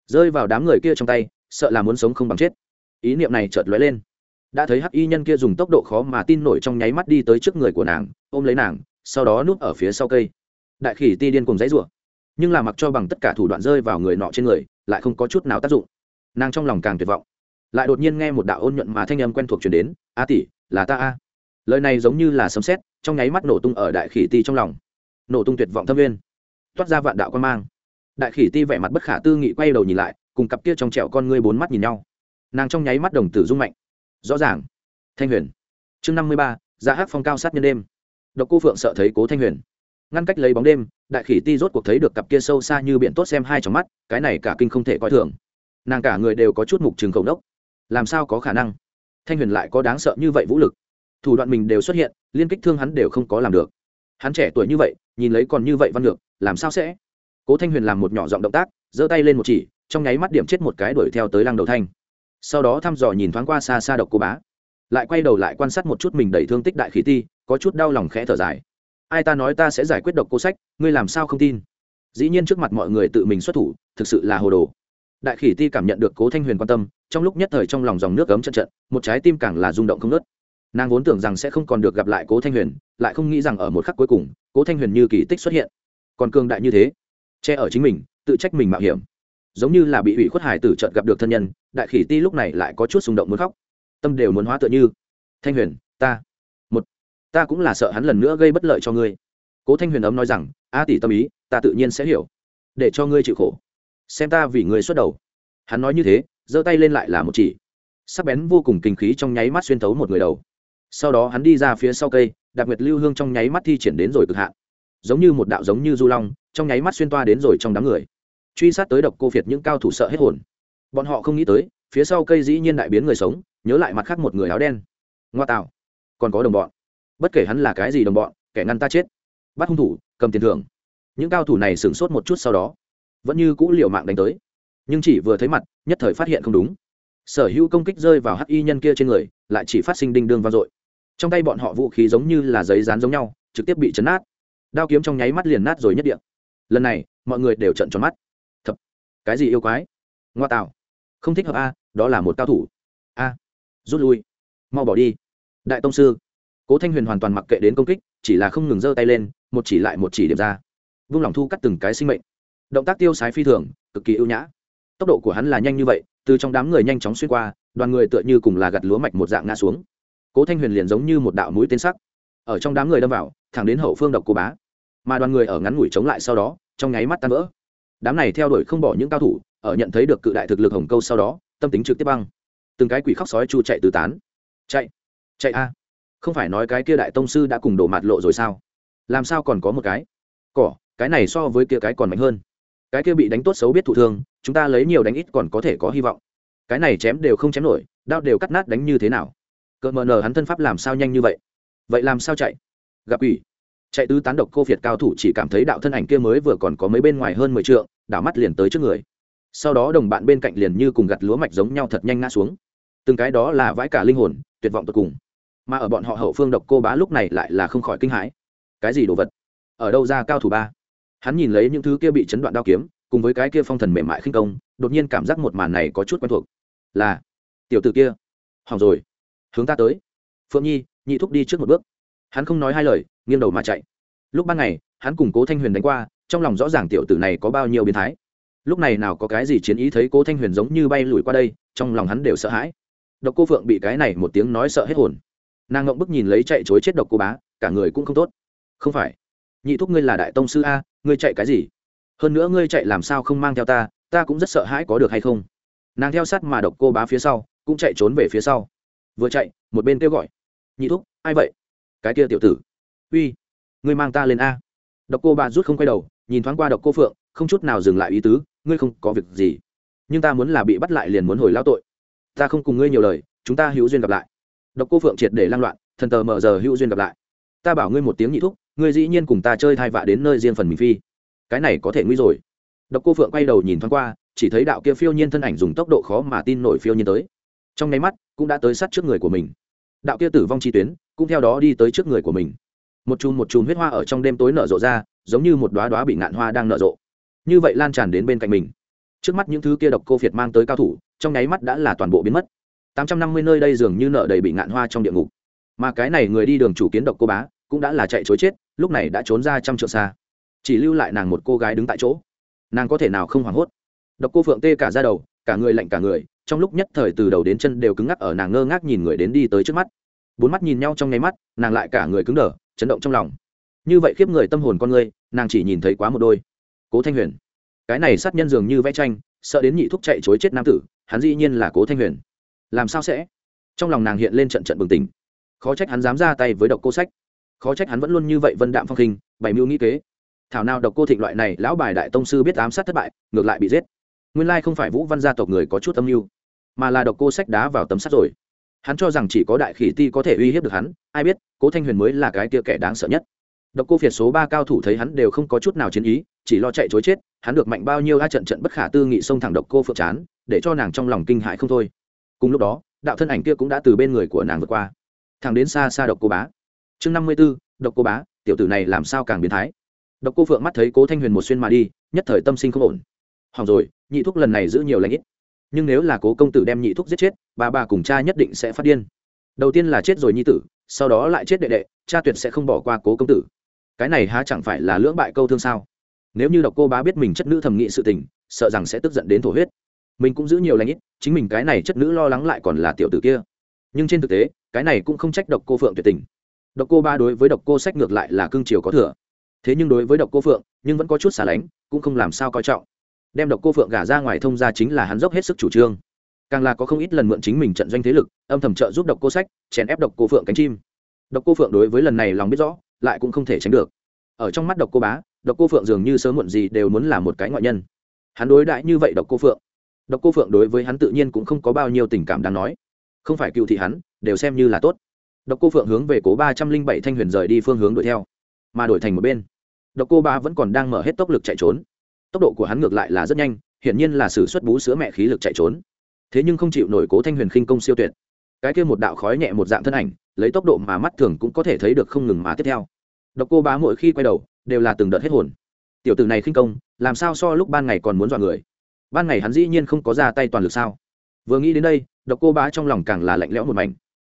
Rơi vào đám người kia trong tay, sợ là muốn sống không bằng chết. Ý niệm này chợt lóe lên. Đã thấy hắc y nhân kia dùng tốc độ khó mà tin nổi trong nháy mắt đi tới trước người của nàng, ôm lấy nàng, sau đó núp ở phía sau cây. Đại khỉ ti điên cùng dãy rủa. Nhưng là mặc cho bằng tất cả thủ đoạn rơi vào người nọ trên người, lại không có chút nào tác dụng. Nàng trong lòng càng tuyệt vọng. Lại đột nhiên nghe một đạo ôn nhuận mà thanh âm quen thuộc chuyển đến, a tỷ, là ta a. Lời này giống như là sấm sét, trong nháy mắt nổ tung ở đại khỉ ti trong lòng nổ tung tuyệt vọng thâm viên. Toát ra vạn đạo quan mang. Đại khỉ ti vẻ mặt bất khả tư nghị quay đầu nhìn lại, cùng cặp kia trong trẹo con ngươi bốn mắt nhìn nhau. Nàng trong nháy mắt đồng tử rung mạnh. Rõ ràng. Thanh huyền. Chương năm mươi ba dạ giá hát phong cao sát nhân đêm. Độc cô phượng sợ thấy cố thanh huyền. Ngăn cách lấy bóng đêm, đại khỉ ti rốt cuộc thấy được cặp kia sâu xa như biển tốt xem hai trong mắt, cái này cả kinh không thể coi thường. Nàng cả người đều có chút mục trường khẩu đốc làm sao có khả năng? Thanh huyền lại có đáng sợ như vậy vũ lực. Thủ đoạn mình đều xuất hiện, liên kích thương hắn đều không có làm được hắn trẻ tuổi như vậy nhìn lấy còn như vậy văn lược, làm sao sẽ? Cố thanh huyền làm một nhỏ giọng động tác giơ tay lên một chỉ trong nháy mắt điểm chết một cái đuổi theo tới lăng đầu thanh. Sau đó thăm dò nhìn thoáng qua xa xa độc cô bá. Lại quay đầu lại quan sát một chút mình đầy thương tích đại khí ti có chút đau lòng khẽ thở dài. Ai ta nói ta sẽ giải quyết độc cô sách ngươi làm sao không tin? Dĩ nhiên trước mặt mọi người tự mình xuất thủ thực sự là hồ đồ. Đại khỉ ti cảm nhận được cố thanh huyền quan tâm trong lúc nhất thời trong lòng dòng nước cấm trận trận một trái tim càng là rung động không nớt nàng vốn tưởng rằng sẽ không còn được gặp lại cố thanh huyền, lại không nghĩ rằng ở một khắc cuối cùng, cố thanh huyền như kỳ tích xuất hiện. Còn cường đại như thế, che ở chính mình, tự trách mình mạo hiểm. Giống như là bị ủy khuất hải tử trợt gặp được thân nhân, đại khỉ ti lúc này lại có chút xung động muốn khóc. Tâm đều muốn hóa tựa như, thanh huyền, ta, một, ta cũng là sợ hắn lần nữa gây bất lợi cho ngươi. Cố thanh huyền ấm nói rằng, a tỷ tâm ý, ta tự nhiên sẽ hiểu, để cho ngươi chịu khổ. Xem ta vì ngươi xuất đầu. Hắn nói như thế, giơ tay lên lại là một chỉ. Sắc bén vô cùng kinh khí trong nháy mắt xuyên thấu một người đầu sau đó hắn đi ra phía sau cây đặc biệt lưu hương trong nháy mắt thi triển đến rồi cực hạn. Giống như một đạo giống như du long, trong nháy mắt xuyên toa đến rồi trong đám người. Truy sát tới độc cô việt những cao thủ sợ hết hồn. Bọn họ không nghĩ tới, phía sau cây dĩ nhiên đại biến người sống, nhớ lại mặt khác một người áo đen. Ngoa tạo. Còn có đồng bọn. Bất kể hắn là cái gì đồng bọn, kẻ ngăn ta chết. Bắt hung thủ, cầm tiền thưởng. Những cao thủ này sửng sốt một chút sau đó, vẫn như cũ liều mạng đánh tới. Nhưng chỉ vừa thấy mặt, nhất thời phát hiện không đúng sở hữu công kích rơi vào hắc y nhân kia trên người, lại chỉ phát sinh đinh đương vang dội. Trong tay bọn họ vũ khí giống như là giấy dán giống nhau, trực tiếp bị chấn nát. Đao kiếm trong nháy mắt liền nát rồi nhất điện lần này, mọi người đều trận tròn mắt. Thật cái gì yêu quái? Ngoa tạo. Không thích hợp a, đó là một cao thủ. A, rút lui. Mau bỏ đi. Đại tông sư. Cố thanh huyền hoàn toàn mặc kệ đến công kích, chỉ là không ngừng giơ tay lên, một chỉ lại một chỉ điểm ra. Vung lòng thu cắt từng cái sinh mệnh. Động tác tiêu sái phi thường, cực kỳ ưu nhã. Tốc độ của hắn là nhanh như vậy từ trong đám người nhanh chóng xuyên qua, đoàn người tựa như cùng là gặt lúa mạch một dạng ngã xuống. Cố thanh huyền liền giống như một đạo mũi tên sắc, ở trong đám người đâm vào, thẳng đến hậu phương độc cô bá. Mà đoàn người ở ngắn ngủi chống lại sau đó, trong nháy mắt tan vỡ. Đám này theo đuổi không bỏ những cao thủ, ở nhận thấy được cự đại thực lực hồng câu sau đó, tâm tính trực tiếp băng. Từng cái quỷ khóc sói chu chạy từ tán. Chạy chạy a. Không phải nói cái kia đại tông sư đã cùng đổ mặt lộ rồi sao? Làm sao còn có một cái? Cỏ, cái này so với kia cái còn mạnh hơn. Cái kia bị đánh tốt xấu biết thụ thương chúng ta lấy nhiều đánh ít còn có thể có hy vọng. Cái này chém đều không chém nổi, đao đều cắt nát đánh như thế nào? Cỡ mờ nờ hắn thân pháp làm sao nhanh như vậy? Vậy làm sao chạy? Gặp ủy chạy tứ tán độc cô việt cao thủ chỉ cảm thấy đạo thân ảnh kia mới vừa còn có mấy bên ngoài hơn mười t đảo mắt liền tới trước người. Sau đó đồng bạn bên cạnh liền như cùng gặt lúa mạch giống nhau thật nhanh ngã xuống. Từng cái đó là vãi cả linh hồn, tuyệt vọng tột cùng. Mà ở bọn họ hậu phương độc cô bá lúc này lại là không khỏi kinh hãi. Cái gì đồ vật? Ở đâu ra cao thủ ba? Hắn nhìn lấy những thứ kia bị chấn đoạn đao kiếm cùng với cái kia phong thần mềm mại khinh công, đột nhiên cảm giác một màn này có chút quen thuộc. Là, tiểu t ử kia. Hỏng rồi. Hướng ta tới. Phượng nhi, nhị thúc đi trước một bước. Hắn không nói hai lời, nghiêng đầu mà chạy. Lúc ban ngày, hắn cùng cố thanh huyền đánh qua, trong lòng rõ ràng tiểu tử này có bao nhiêu biến thái. Lúc này nào có cái gì chiến ý thấy cố thanh huyền giống như bay lùi qua đây, trong lòng hắn đều sợ hãi. Độc cô phượng bị cái này một tiếng nói sợ hết hồn. Nàng ngộng bức nhìn lấy chạy chối chết độc cô bá, cả người cũng không tốt. Không phải. Nhị thúc ngươi là đại tông sư a, ngươi chạy cái gì? Hơn nữa ngươi chạy làm sao không mang theo ta ta cũng rất sợ hãi có được hay không. Nàng theo sát mà độc cô bá phía sau, cũng chạy trốn về phía sau. Vừa chạy, một bên kêu gọi. Nhị thúc, ai vậy? Cái kia tiểu tử. Uy, ngươi mang ta lên a. Độc cô bá rút không quay đầu, nhìn thoáng qua độc cô phượng, không chút nào dừng lại ý tứ, ngươi không có việc gì. Nhưng ta muốn là bị bắt lại liền muốn hồi lao tội. Ta không cùng ngươi nhiều lời, chúng ta hữu duyên gặp lại. Độc cô phượng triệt để lan loạn, thần tờ mở giờ hữu duyên gặp lại. Ta bảo ngươi một tiếng nhị thúc, ngươi dĩ nhiên cùng ta chơi thai vạ đến nơi riêng phần mình phi cái này có thể nguy rồi. Độc cô phượng quay đầu nhìn thoáng qua, chỉ thấy đạo kia phiêu nhiên thân ảnh dùng tốc độ khó mà tin nổi phiêu nhiên tới. Trong nháy mắt, cũng đã tới sát trước người của mình. Đạo kia tử vong chi tuyến, cũng theo đó đi tới trước người của mình. Một chùm một chùm huyết hoa ở trong đêm tối nở rộ ra, giống như một đoá đoá bị ngạn hoa đang nở rộ. Như vậy lan tràn đến bên cạnh mình. Trước mắt những thứ kia độc cô phiệt mang tới cao thủ, trong nháy mắt đã là toàn bộ biến mất. Tám trăm năm mươi nơi đây dường như nợ đầy bị ngạn hoa trong địa ngục. Mà cái này người đi đường chủ kiến độc cô bá, cũng đã là chạy chối chết, lúc này đã trốn ra trăm trượng xa chỉ lưu lại nàng một cô gái đứng tại chỗ. Nàng có thể nào không hoảng hốt? Độc cô phượng tê cả ra đầu, cả người lạnh cả người, trong lúc nhất thời từ đầu đến chân đều cứng ngắc ở nàng ngơ ngác nhìn người đến đi tới trước mắt. Bốn mắt nhìn nhau trong nháy mắt, nàng lại cả người cứng đờ, chấn động trong lòng. Như vậy khiếp người tâm hồn con người, nàng chỉ nhìn thấy quá một đôi. Cố thanh huyền. Cái này sát nhân dường như vẽ tranh, sợ đến nhị thúc chạy chối chết nam tử, hắn dĩ nhiên là cố thanh huyền. Làm sao sẽ? Trong lòng nàng hiện lên trận trận bừng tỉnh. Khó trách hắn dám ra tay với độc cô sách. Khó trách hắn vẫn luôn như vậy vân đạm phong khinh, bày mưu nghĩ kế thảo nào độc cô thịnh loại này, lão bài đại tông sư biết ám sát thất bại, ngược lại bị giết. Nguyên lai không phải vũ văn gia tộc người có chút âm mưu, mà là độc cô sách đá vào tấm sắt rồi. Hắn cho rằng chỉ có đại khỉ ti có thể uy hiếp được hắn, ai biết, cố thanh huyền mới là cái kia kẻ đáng sợ nhất. Độc cô phiệt số ba cao thủ thấy hắn đều không có chút nào chiến ý, chỉ lo chạy chối chết, hắn được mạnh bao nhiêu a trận trận bất khả tư nghị xông thẳng độc cô phượng chán, để cho nàng trong lòng kinh hãi không thôi. Cùng lúc đó, đạo thân ảnh kia cũng đã từ bên người của nàng vượt qua. Thẳng đến xa xa độc cô bá. Chương năm mươi b ố độc cô bá, tiểu tử này làm sao càng biến thái? Độc cô phượng mắt thấy cố thanh huyền một xuyên mà đi, nhất thời tâm sinh không ổn. Hỏng rồi, nhị thúc lần này giữ nhiều lãnh ít. Nhưng nếu là cố công tử đem nhị thúc giết chết, bà bà cùng cha nhất định sẽ phát điên. Đầu tiên là chết rồi nhi tử, sau đó lại chết đệ đệ, cha tuyệt sẽ không bỏ qua cố công tử. Cái này há chẳng phải là lưỡng bại câu thương sao? Nếu như độc cô bá biết mình chất nữ thầm nghị sự tình, sợ rằng sẽ tức giận đến thổ huyết. Mình cũng giữ nhiều lãnh ít, chính mình cái này chất nữ lo lắng lại còn là tiểu tử kia. Nhưng trên thực tế, cái này cũng không trách độc cô phượng tuyệt tình. Độc cô ba đối với độc cô sách ngược lại là cương triều có thừa thế nhưng đối với độc cô phượng nhưng vẫn có chút xả lánh cũng không làm sao coi trọng đem độc cô phượng gả ra ngoài thông ra chính là hắn dốc hết sức chủ trương càng là có không ít lần mượn chính mình trận doanh thế lực âm thầm trợ giúp độc cô sách chèn ép độc cô phượng cánh chim độc cô phượng đối với lần này lòng biết rõ lại cũng không thể tránh được ở trong mắt độc cô bá độc cô phượng dường như sớm muộn gì đều muốn là một cái ngoại nhân hắn đối đãi như vậy độc cô phượng độc cô phượng đối với hắn tự nhiên cũng không có bao nhiêu tình cảm đáng nói không phải cựu thị hắn đều xem như là tốt độc cô phượng hướng về cố ba trăm linh bảy thanh huyền rời đi phương hướng đuổi theo mà đổi thành một bên. Độc cô ba vẫn còn đang mở hết tốc lực chạy trốn. Tốc độ của hắn ngược lại là rất nhanh, hiển nhiên là sử xuất bú sữa mẹ khí lực chạy trốn. Thế nhưng không chịu nổi cố thanh huyền khinh công siêu tuyệt. Cái kia một đạo khói nhẹ một dạng thân ảnh, lấy tốc độ mà mắt thường cũng có thể thấy được không ngừng mà tiếp theo. Độc cô bá mỗi khi quay đầu, đều là từng đợt hết hồn. Tiểu tử này khinh công, làm sao so lúc ban ngày còn muốn dọa người? Ban ngày hắn dĩ nhiên không có ra tay toàn lực sao? Vừa nghĩ đến đây, độc cô bá trong lòng càng là lạnh lẽo một mảnh.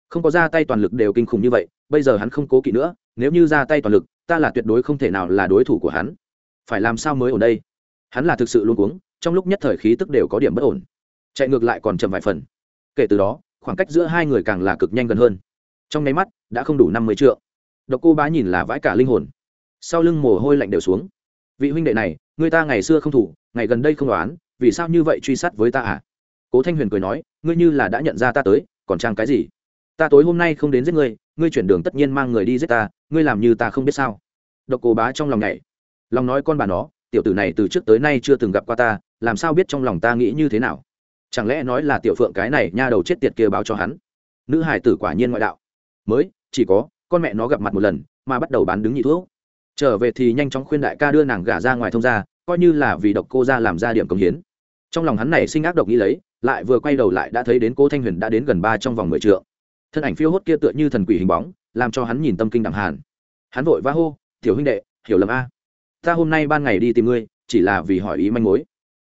Không có ra tay toàn lực đều kinh khủng như vậy, bây giờ hắn không cố kỵ nữa, nếu như ra tay toàn lực ta là tuyệt đối không thể nào là đối thủ của hắn. Phải làm sao mới ở đây? Hắn là thực sự luôn cuống, trong lúc nhất thời khí tức đều có điểm bất ổn. Chạy ngược lại còn chậm vài phần. Kể từ đó, khoảng cách giữa hai người càng là cực nhanh gần hơn. Trong nháy mắt, đã không đủ năm mươi triệu độc cô bá nhìn là vãi cả linh hồn. Sau lưng mồ hôi lạnh đều xuống. Vị huynh đệ này, người ta ngày xưa không thủ, ngày gần đây không đoán, vì sao như vậy truy sát với ta à? Cố thanh huyền cười nói, ngươi như là đã nhận ra ta tới, còn trang cái gì? Ta tối hôm nay không đến giết ngươi ngươi chuyển đường tất nhiên mang người đi giết ta ngươi làm như ta không biết sao. Độc cô bá trong lòng nhảy. Lòng nói con bà nó tiểu tử này từ trước tới nay chưa từng gặp qua ta làm sao biết trong lòng ta nghĩ như thế nào? Chẳng lẽ nói là tiểu phượng cái này nha đầu chết tiệt kia báo cho hắn? Nữ hải tử quả nhiên ngoại đạo. Mới chỉ có con mẹ nó gặp mặt một lần mà bắt đầu bán đứng nhị thuốc. Trở về thì nhanh chóng khuyên đại ca đưa nàng gả ra ngoài thông gia, coi như là vì độc cô ra làm ra điểm công hiến. Trong lòng hắn này sinh ác độc nghĩ lấy lại vừa quay đầu lại đã thấy đến cô thanh huyền đã đến gần ba trong vòng mười trượng thân ảnh phiêu hốt kia tựa như thần quỷ hình bóng, làm cho hắn nhìn tâm kinh đẳng hàn. Hắn vội vã hô, tiểu huynh đệ, hiểu lầm a. Ta hôm nay ban ngày đi tìm ngươi, chỉ là vì hỏi ý manh mối.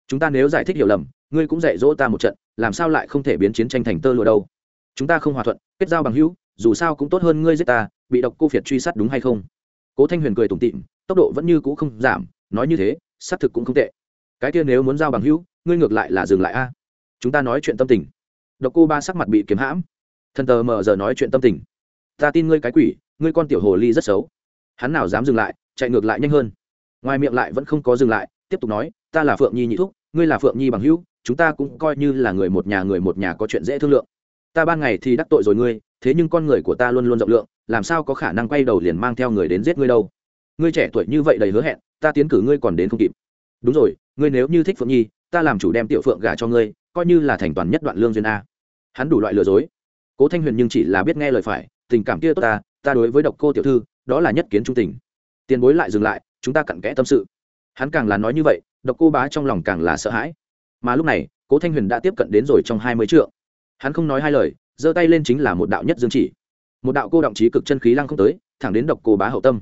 Chúng ta nếu giải thích hiểu lầm, ngươi cũng dạy dỗ ta một trận, làm sao lại không thể biến chiến tranh thành tơ lụa đâu? Chúng ta không hòa thuận, kết giao bằng hữu, dù sao cũng tốt hơn ngươi giết ta, bị độc cô phiệt truy sát đúng hay không? Cố thanh huyền cười tủm tịm tốc độ vẫn như cũ không giảm, nói như thế, xác thực cũng không tệ. Cái kia nếu muốn giao bằng hữu, ngươi ngược lại là dừng lại a. Chúng ta nói chuyện tâm tình. Độc cô ba sắc mặt bị kiếm hãm thần tờ mờ giờ nói chuyện tâm tình. Ta tin ngươi cái quỷ, ngươi con tiểu hồ ly rất xấu. Hắn nào dám dừng lại, chạy ngược lại nhanh hơn. Ngoài miệng lại vẫn không có dừng lại, tiếp tục nói, ta là phượng nhi nhị thúc, ngươi là phượng nhi bằng hữu, chúng ta cũng coi như là người một nhà người một nhà có chuyện dễ thương lượng. Ta ban ngày thì đắc tội rồi ngươi, thế nhưng con người của ta luôn luôn rộng lượng, làm sao có khả năng quay đầu liền mang theo người đến giết ngươi đâu. Ngươi trẻ tuổi như vậy đầy hứa hẹn, ta tiến cử ngươi còn đến không kịp. Đúng rồi, ngươi nếu như thích phượng nhi, ta làm chủ đem tiểu phượng gả cho ngươi, coi như là thành toàn nhất đoạn lương duyên a. Hắn đủ loại lừa dối cố thanh huyền nhưng chỉ là biết nghe lời phải, tình cảm kia tốt ta ta đối với độc cô tiểu thư, đó là nhất kiến trung tình. Tiền bối lại dừng lại, chúng ta cặn kẽ tâm sự. Hắn càng là nói như vậy, độc cô bá trong lòng càng là sợ hãi. Mà lúc này, cố thanh huyền đã tiếp cận đến rồi trong hai mươi trượng. Hắn không nói hai lời, giơ tay lên chính là một đạo nhất dương chỉ. Một đạo cô động trí cực chân khí lăng không tới, thẳng đến độc cô bá hậu tâm.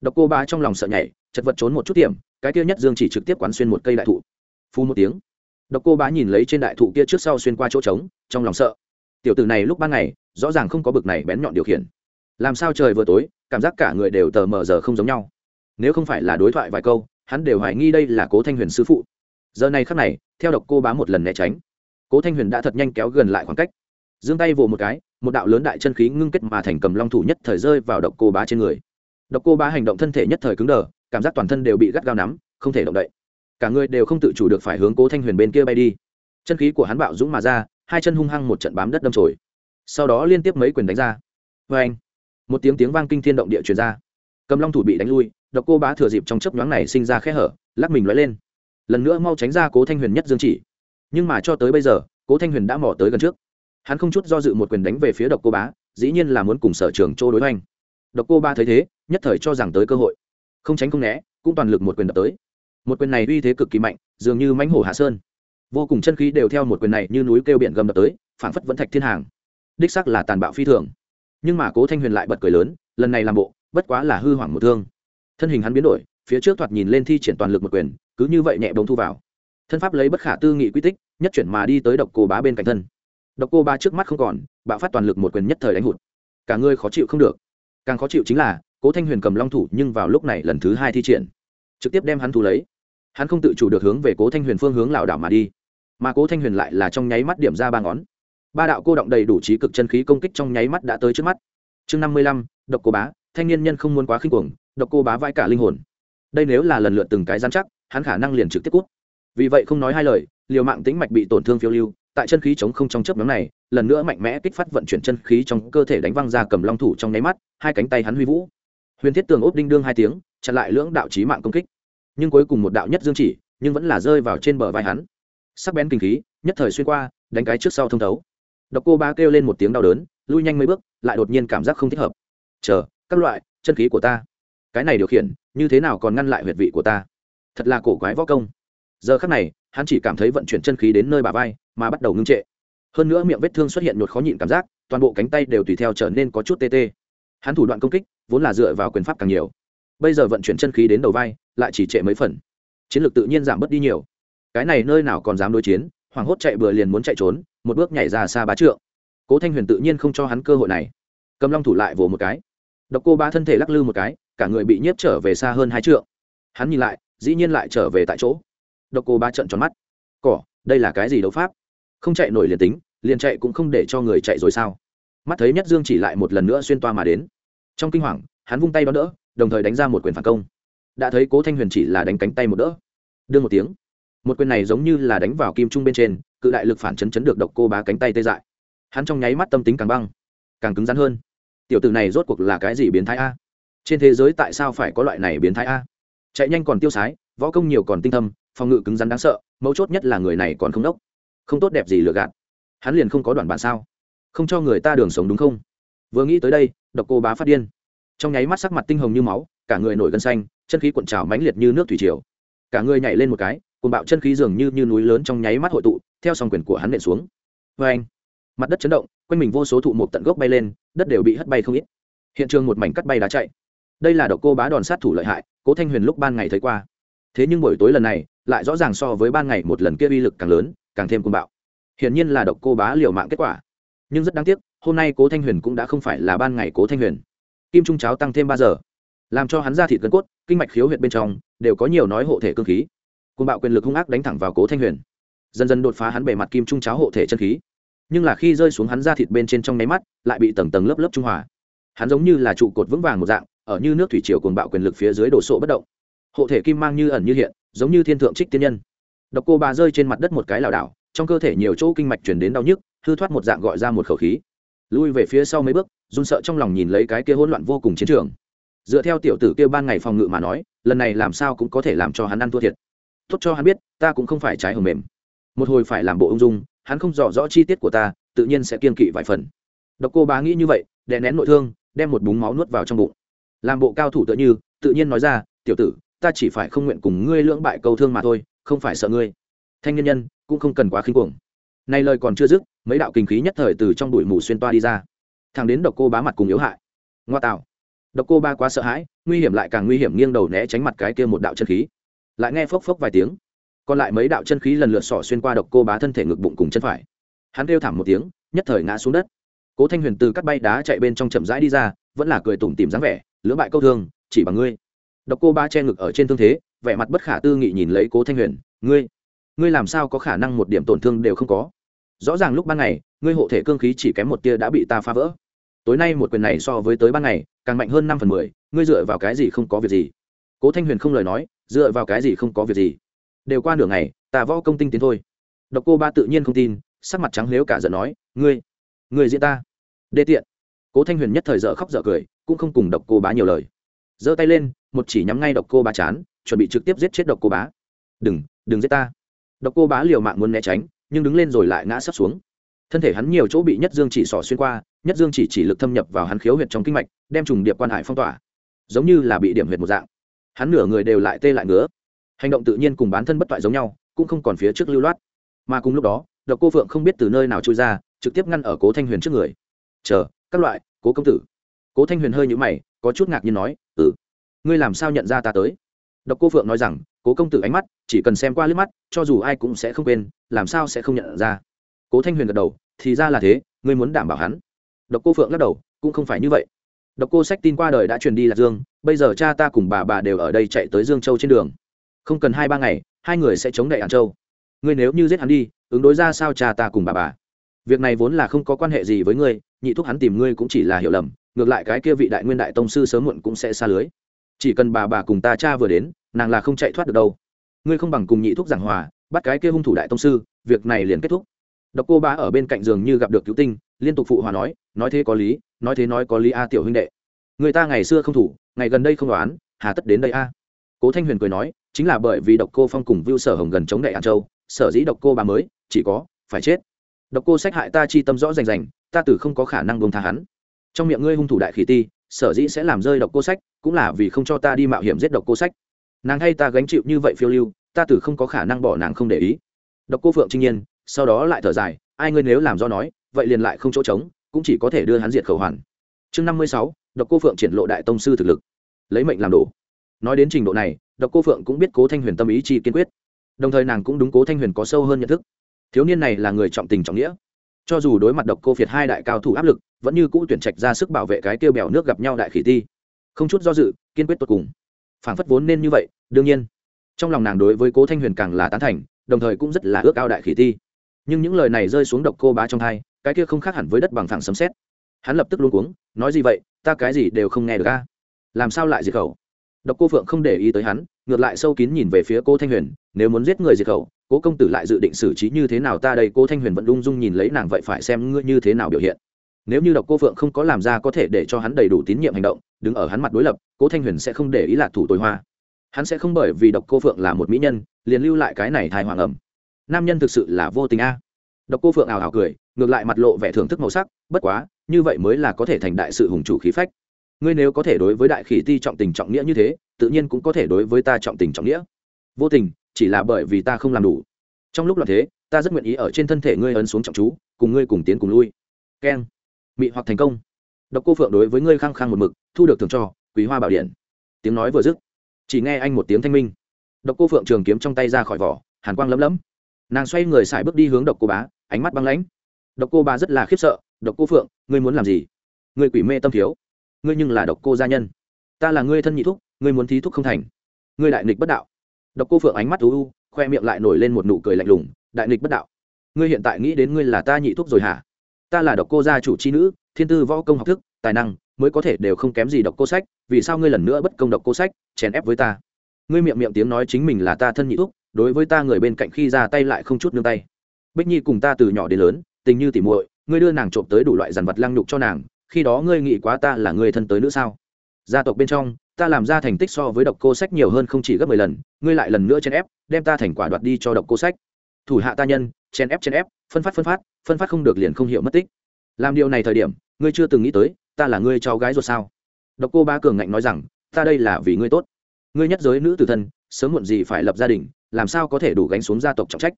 Độc cô bá trong lòng sợ nhảy, chật vật trốn một chút điểm cái kia nhất dương chỉ trực tiếp quán xuyên một cây đại thụ. Phu một tiếng, độc cô bá nhìn lấy trên đại thụ kia trước sau xuyên qua chỗ trống, trong lòng sợ tiểu tử này lúc ban ngày, rõ ràng không có bực này bén nhọn điều khiển. Làm sao trời vừa tối, cảm giác cả người đều tờ mờ giờ không giống nhau. Nếu không phải là đối thoại vài câu, hắn đều hoài nghi đây là cố thanh huyền sư phụ. Giờ này khắc này, theo độc cô bá một lần né tránh, cố thanh huyền đã thật nhanh kéo gần lại khoảng cách. Giương tay vỗ một cái, một đạo lớn đại chân khí ngưng kết mà thành cầm long thủ nhất thời rơi vào độc cô bá trên người. Độc cô bá hành động thân thể nhất thời cứng đờ, cảm giác toàn thân đều bị gắt gao nắm, không thể động đậy. Cả người đều không tự chủ được phải hướng cố thanh huyền bên kia bay đi. Chân khí của hắn bạo dũng mà ra hai chân hung hăng một trận bám đất đâm trồi sau đó liên tiếp mấy quyền đánh ra. Vê anh, một tiếng tiếng vang kinh thiên động địa truyền ra. Cầm long thủ bị đánh lui, độc cô bá thừa dịp trong chấp nhoáng này sinh ra khe hở, lắc mình lóe lên. Lần nữa mau tránh ra cố thanh huyền nhất dương chỉ. Nhưng mà cho tới bây giờ, cố thanh huyền đã mò tới gần trước. Hắn không chút do dự một quyền đánh về phía độc cô bá, dĩ nhiên là muốn cùng sở trường châu đối hoành. Độc cô ba thấy thế, nhất thời cho rằng tới cơ hội. Không tránh không né, cũng toàn lực một quyền đập tới. Một quyền này uy thế cực kỳ mạnh, dường như mãnh hổ hạ sơn vô cùng chân khí đều theo một quyền này như núi kêu biển gầm đập tới, phảng phất vẫn thạch thiên hàng. Đích sắc là tàn bạo phi thường. Nhưng mà cố thanh huyền lại bật cười lớn, lần này làm bộ, bất quá là hư hoảng một thương. Thân hình hắn biến đổi, phía trước thoạt nhìn lên thi triển toàn lực một quyền, cứ như vậy nhẹ bóng thu vào. Thân pháp lấy bất khả tư nghị quy tích, nhất chuyển mà đi tới độc cô bá bên cạnh thân. Độc cô bá trước mắt không còn, bạo phát toàn lực một quyền nhất thời đánh hụt. Cả người khó chịu không được. Càng khó chịu chính là, cố thanh huyền cầm long thủ nhưng vào lúc này lần thứ hai thi triển, trực tiếp đem hắn thu lấy. Hắn không tự chủ được hướng về cố thanh huyền phương hướng lảo đảo mà đi mà cố thanh huyền lại là trong nháy mắt điểm ra ba ngón ba đạo cô động đầy đủ trí cực chân khí công kích trong nháy mắt đã tới trước mắt chương năm mươi lăm, độc cô bá, thanh niên nhân không muốn quá khinh cuồng, độc cô bá vãi cả linh hồn. đây nếu là lần lượt từng cái giám chắc, hắn khả năng liền trực tiếp cút. vì vậy không nói hai lời, liều mạng tính mạch bị tổn thương phiêu lưu, tại chân khí chống không trong chớp nhóm này, lần nữa mạnh mẽ kích phát vận chuyển chân khí trong cơ thể đánh văng ra cầm long thủ trong nháy mắt, hai cánh tay hắn huy vũ. huyền thiết tường ốp đinh đương hai tiếng, chặn lại lưỡng đạo chí mạng công kích. nhưng cuối cùng một đạo nhất dương chỉ, nhưng vẫn là rơi vào trên bờ vai hắn sắc bén kinh khí, nhất thời xuyên qua, đánh cái trước sau thông thấu. Độc cô ba kêu lên một tiếng đau đớn, lui nhanh mấy bước, lại đột nhiên cảm giác không thích hợp. Chờ, các loại, chân khí của ta. Cái này điều khiển, như thế nào còn ngăn lại huyệt vị của ta? Thật là cổ quái võ công. Giờ khắc này, hắn chỉ cảm thấy vận chuyển chân khí đến nơi bà vai, mà bắt đầu ngưng trệ. Hơn nữa miệng vết thương xuất hiện nhột khó nhịn cảm giác, toàn bộ cánh tay đều tùy theo trở nên có chút tê tê. Hắn thủ đoạn công kích, vốn là dựa vào quyền pháp càng nhiều. Bây giờ vận chuyển chân khí đến đầu vai, lại chỉ trệ mấy phần. Chiến lược tự nhiên giảm bớt đi nhiều cái này nơi nào còn dám đối chiến hoảng hốt chạy bừa liền muốn chạy trốn, một bước nhảy ra xa bá trượng. Cố thanh huyền tự nhiên không cho hắn cơ hội này. Cầm long thủ lại vỗ một cái. Độc cô ba thân thể lắc lư một cái, cả người bị nhiếp trở về xa hơn hai trượng. Hắn nhìn lại, dĩ nhiên lại trở về tại chỗ. Độc cô ba trận tròn mắt. Cỏ, đây là cái gì đấu pháp? Không chạy nổi liền tính, liền chạy cũng không để cho người chạy rồi sao? Mắt thấy nhất dương chỉ lại một lần nữa xuyên toa mà đến. Trong kinh hoàng, hắn vung tay đón đỡ, đồng thời đánh ra một quyền phản công. Đã thấy cố thanh huyền chỉ là đánh cánh tay một đỡ. Đưa một tiếng một quyền này giống như là đánh vào kim trung bên trên, cự đại lực phản chấn chấn được độc cô bá cánh tay tê dại. Hắn trong nháy mắt tâm tính càng băng, càng cứng rắn hơn. Tiểu tử này rốt cuộc là cái gì biến thái a? Trên thế giới tại sao phải có loại này biến thái a? Chạy nhanh còn tiêu sái, võ công nhiều còn tinh thâm, phòng ngự cứng rắn đáng sợ, mấu chốt nhất là người này còn không đốc. Không tốt đẹp gì lừa gạt. Hắn liền không có đoạn bản sao? Không cho người ta đường sống đúng không? Vừa nghĩ tới đây, độc cô bá phát điên. Trong nháy mắt sắc mặt tinh hồng như máu, cả người nổi gân xanh, chân khí cuộn trào mãnh liệt như nước thủy triều. Cả người nhảy lên một cái cuồng bạo chân khí dường như, như núi lớn trong nháy mắt hội tụ theo song quyền của hắn nện xuống. Vê anh mặt đất chấn động quanh mình vô số thụ một tận gốc bay lên đất đều bị hất bay không ít. Hiện trường một mảnh cắt bay đá chạy. Đây là độc cô bá đòn sát thủ lợi hại cố thanh huyền lúc ban ngày thấy qua. Thế nhưng buổi tối lần này lại rõ ràng so với ban ngày một lần kia uy lực càng lớn càng thêm cuồng bạo. Hiển nhiên là độc cô bá liều mạng kết quả. Nhưng rất đáng tiếc hôm nay cố thanh huyền cũng đã không phải là ban ngày cố thanh huyền. Kim trung cháo tăng thêm ba giờ làm cho hắn ra thịt gân cốt kinh mạch khiếu huyệt bên trong đều có nhiều nói hộ thể cơ khí côn bạo quyền lực hung ác đánh thẳng vào cố thanh huyền dần dần đột phá hắn bề mặt kim trung cháo hộ thể chân khí nhưng là khi rơi xuống hắn ra thịt bên trên trong nháy mắt lại bị tầng tầng lớp lớp trung hòa hắn giống như là trụ cột vững vàng một dạng ở như nước thủy triều cuồng bạo quyền lực phía dưới đổ sộ bất động hộ thể kim mang như ẩn như hiện giống như thiên thượng trích tiên nhân độc cô bà rơi trên mặt đất một cái lảo đảo trong cơ thể nhiều chỗ kinh mạch chuyển đến đau nhức hư thoát một dạng gọi ra một khẩu khí lui về phía sau mấy bước run sợ trong lòng nhìn lấy cái kia hỗn loạn vô cùng chiến trường dựa theo tiểu tử kia ban ngày phòng ngự mà nói lần này làm sao cũng có thể làm cho hắn ăn thua thiệt tốt cho hắn biết, ta cũng không phải trái hầm mềm. Một hồi phải làm bộ ung dung, hắn không rõ rõ chi tiết của ta, tự nhiên sẽ kiên kỵ vài phần. Độc cô bá nghĩ như vậy, đè nén nội thương, đem một búng máu nuốt vào trong bụng. Làm bộ cao thủ tựa như, tự nhiên nói ra, tiểu tử, ta chỉ phải không nguyện cùng ngươi lưỡng bại câu thương mà thôi, không phải sợ ngươi. Thanh nhân nhân cũng không cần quá khinh cuồng. Nay lời còn chưa dứt, mấy đạo kinh khí nhất thời từ trong bụi mù xuyên toa đi ra. Thằng đến độc cô bá mặt cùng yếu hại. Ngoa tạo. Độc cô ba quá sợ hãi, nguy hiểm lại càng nguy hiểm nghiêng đầu né tránh mặt cái kia một đạo chân khí lại nghe phốc phốc vài tiếng. Còn lại mấy đạo chân khí lần lượt sỏ xuyên qua độc cô bá thân thể ngực bụng cùng chân phải. Hắn kêu thảm một tiếng, nhất thời ngã xuống đất. Cố thanh huyền từ cắt bay đá chạy bên trong chậm rãi đi ra, vẫn là cười tủm tìm dáng vẻ, lưỡng bại câu thương, chỉ bằng ngươi. Độc cô ba che ngực ở trên thương thế, vẻ mặt bất khả tư nghị nhìn lấy cố thanh huyền, ngươi ngươi làm sao có khả năng một điểm tổn thương đều không có? Rõ ràng lúc ban ngày, ngươi hộ thể cương khí chỉ kém một tia đã bị ta phá vỡ. Tối nay một quyền này so với tới ban ngày, càng mạnh hơn năm phần mười, ngươi dựa vào cái gì không có việc gì? Cố thanh huyền không lời nói dựa vào cái gì không có việc gì? Đều qua nửa ngày ta võ công tinh tiến thôi. Độc cô ba tự nhiên không tin, sắc mặt trắng nếu cả giận nói, ngươi ngươi diễn ta. Đê tiện. Cố thanh huyền nhất thời dở khóc dở cười, cũng không cùng độc cô bá nhiều lời. Giơ tay lên, một chỉ nhắm ngay độc cô bá chán, chuẩn bị trực tiếp giết chết độc cô bá. Đừng đừng giết ta. Độc cô bá liều mạng muốn né tránh, nhưng đứng lên rồi lại ngã sấp xuống. Thân thể hắn nhiều chỗ bị nhất dương chỉ sỏ xuyên qua, nhất dương chỉ chỉ lực thâm nhập vào hắn khiếu huyệt trong kinh mạch, đem trùng điệp quan hải phong tỏa. Giống như là bị điểm huyệt một dạng hắn nửa người đều lại tê lại ngứa. Hành động tự nhiên cùng bán thân bất toại giống nhau, cũng không còn phía trước lưu loát. Mà cùng lúc đó, độc cô phượng không biết từ nơi nào trôi ra, trực tiếp ngăn ở cố thanh huyền trước người. Chờ, các loại, cố công tử. Cố thanh huyền hơi nhũ mày, có chút ngạc nhiên nói ừ ngươi làm sao nhận ra ta tới? Độc cô phượng nói rằng, cố công tử ánh mắt, chỉ cần xem qua liếc mắt, cho dù ai cũng sẽ không quên, làm sao sẽ không nhận ra? Cố thanh huyền gật đầu, thì ra là thế, ngươi muốn đảm bảo hắn. Độc cô phượng lắc đầu, cũng không phải như vậy độc cô sách tin qua đời đã truyền đi lạc dương, bây giờ cha ta cùng bà bà đều ở đây chạy tới dương châu trên đường. Không cần hai ba ngày, hai người sẽ chống đậy hàn châu. Ngươi nếu như giết hắn đi, ứng đối ra sao cha ta cùng bà bà? Việc này vốn là không có quan hệ gì với ngươi, nhị thúc hắn tìm ngươi cũng chỉ là hiểu lầm, ngược lại cái kia vị đại nguyên đại tông sư sớm muộn cũng sẽ xa lưới. Chỉ cần bà bà cùng ta cha vừa đến, nàng là không chạy thoát được đâu. Ngươi không bằng cùng nhị thúc giảng hòa, bắt cái kia hung thủ đại tông sư, việc này liền kết thúc. Độc cô bá ở bên cạnh giường như gặp được cứu tinh, liên tục phụ hòa nói nói thế có lý nói thế nói có lý a à, tiểu huynh đệ. Người ta ngày xưa không thủ, ngày gần đây không đoán, hà tất đến đây a. Cố thanh huyền cười nói, chính là bởi vì độc cô phong cùng vưu sở hồng gần chống đại an châu, sở dĩ độc cô bà mới, chỉ có, phải chết. Độc cô sách hại ta chi tâm rõ rành rành, ta tử không có khả năng buông tha hắn. Trong miệng ngươi hung thủ đại khỉ ti, sở dĩ sẽ làm rơi độc cô sách, cũng là vì không cho ta đi mạo hiểm giết độc cô sách. Nàng hay ta gánh chịu như vậy phiêu lưu, ta tử không có khả năng bỏ nàng không để ý. Độc cô phượng trinh nhiên, sau đó lại thở dài, ai ngươi nếu làm do nói, vậy liền lại không chỗ trống cũng chỉ có thể đưa hắn diệt khẩu hoàn. Chương năm mươi sáu, độc cô phượng triển lộ đại tông sư thực lực. Lấy mệnh làm đủ nói đến trình độ này, độc cô phượng cũng biết cố thanh huyền tâm ý chi kiên quyết. Đồng thời nàng cũng đúng cố thanh huyền có sâu hơn nhận thức. Thiếu niên này là người trọng tình trọng nghĩa. Cho dù đối mặt độc cô phiệt hai đại cao thủ áp lực, vẫn như cũ tuyển trạch ra sức bảo vệ cái kia bèo nước gặp nhau đại khỉ ti. Không chút do dự, kiên quyết tột cùng. Phản phất vốn nên như vậy, đương nhiên, trong lòng nàng đối với cố thanh huyền càng là tán thành, đồng thời cũng rất là ước ao đại khỉ ti. Nhưng những lời này rơi xuống độc cô bá trong thai cái kia không khác hẳn với đất bằng phẳng sấm xét hắn lập tức luôn cuống, nói gì vậy, ta cái gì đều không nghe được ca làm sao lại diệt khẩu? Độc cô phượng không để ý tới hắn, ngược lại sâu kín nhìn về phía cô thanh huyền, nếu muốn giết người diệt khẩu, cố công tử lại dự định xử trí như thế nào ta đây? Cô thanh huyền vẫn lung dung nhìn lấy nàng, vậy phải xem ngươi như thế nào biểu hiện. Nếu như độc cô phượng không có làm ra có thể để cho hắn đầy đủ tín nhiệm hành động, đứng ở hắn mặt đối lập, cố thanh huyền sẽ không để ý lạc thủ tối hoa. Hắn sẽ không bởi vì độc cô phượng là một mỹ nhân, liền lưu lại cái này thai hoàng ẩm. Nam nhân thực sự là vô tình a. Độc cô phượng ảo ảo cười ngược lại mặt lộ vẻ thưởng thức màu sắc, bất quá, như vậy mới là có thể thành đại sự hùng chủ khí phách. Ngươi nếu có thể đối với đại khỉ ti trọng tình trọng nghĩa như thế, tự nhiên cũng có thể đối với ta trọng tình trọng nghĩa. Vô tình, chỉ là bởi vì ta không làm đủ. Trong lúc loạn thế, ta rất nguyện ý ở trên thân thể ngươi ấn xuống trọng chú, cùng ngươi cùng tiến cùng lui. Keng. Mị hoặc thành công. Độc cô phượng đối với ngươi khăng khăng một mực, thu được thường cho, quý hoa bảo điện. Tiếng nói vừa dứt, chỉ nghe anh một tiếng thanh minh. Độc cô phượng trường kiếm trong tay ra khỏi vỏ, hàn quang lấm lấm. Nàng xoay người xài bước đi hướng độc cô bá, ánh mắt băng lãnh độc cô bà rất là khiếp sợ, độc cô phượng, ngươi muốn làm gì? Ngươi quỷ mê tâm thiếu. Ngươi nhưng là độc cô gia nhân. Ta là ngươi thân nhị thúc, ngươi muốn thí thúc không thành. Ngươi đại nghịch bất đạo. Độc cô phượng ánh mắt u u, khoe miệng lại nổi lên một nụ cười lạnh lùng, đại nghịch bất đạo? Ngươi hiện tại nghĩ đến ngươi là ta nhị thúc rồi hả? Ta là độc cô gia chủ c h i nữ, thiên tư võ công học thức, tài năng mới có thể đều không kém gì độc cô sách, vì sao ngươi lần nữa bất công độc cô sách, chèn ép với ta? Ngươi miệng miệng tiếng nói chính mình là ta thân nhị thúc, đối với ta người bên cạnh khi ra tay lại không chút nương tay. Bích nhi cùng ta từ nhỏ đến lớn tình như tỉ muội, ngươi đưa nàng trộm tới đủ loại dàn vật lăng nhục cho nàng, khi đó ngươi nghĩ quá ta là người thân tới nữa sao? Gia tộc bên trong, ta làm ra thành tích so với độc cô sách nhiều hơn không chỉ gấp mười lần, ngươi lại lần nữa chen ép, đem ta thành quả đoạt đi cho độc cô sách. Thủ hạ ta nhân chen ép chen ép, phân phát phân phát phân phát không được liền không hiểu mất tích. Làm điều này thời điểm, ngươi chưa từng nghĩ tới, ta là ngươi cháu gái ruột sao? Độc cô ba cường ngạnh nói rằng, ta đây là vì ngươi tốt. Ngươi nhất giới nữ tử thân, sớm muộn gì phải lập gia đình, làm sao có thể đủ gánh xuống gia tộc trọng trách?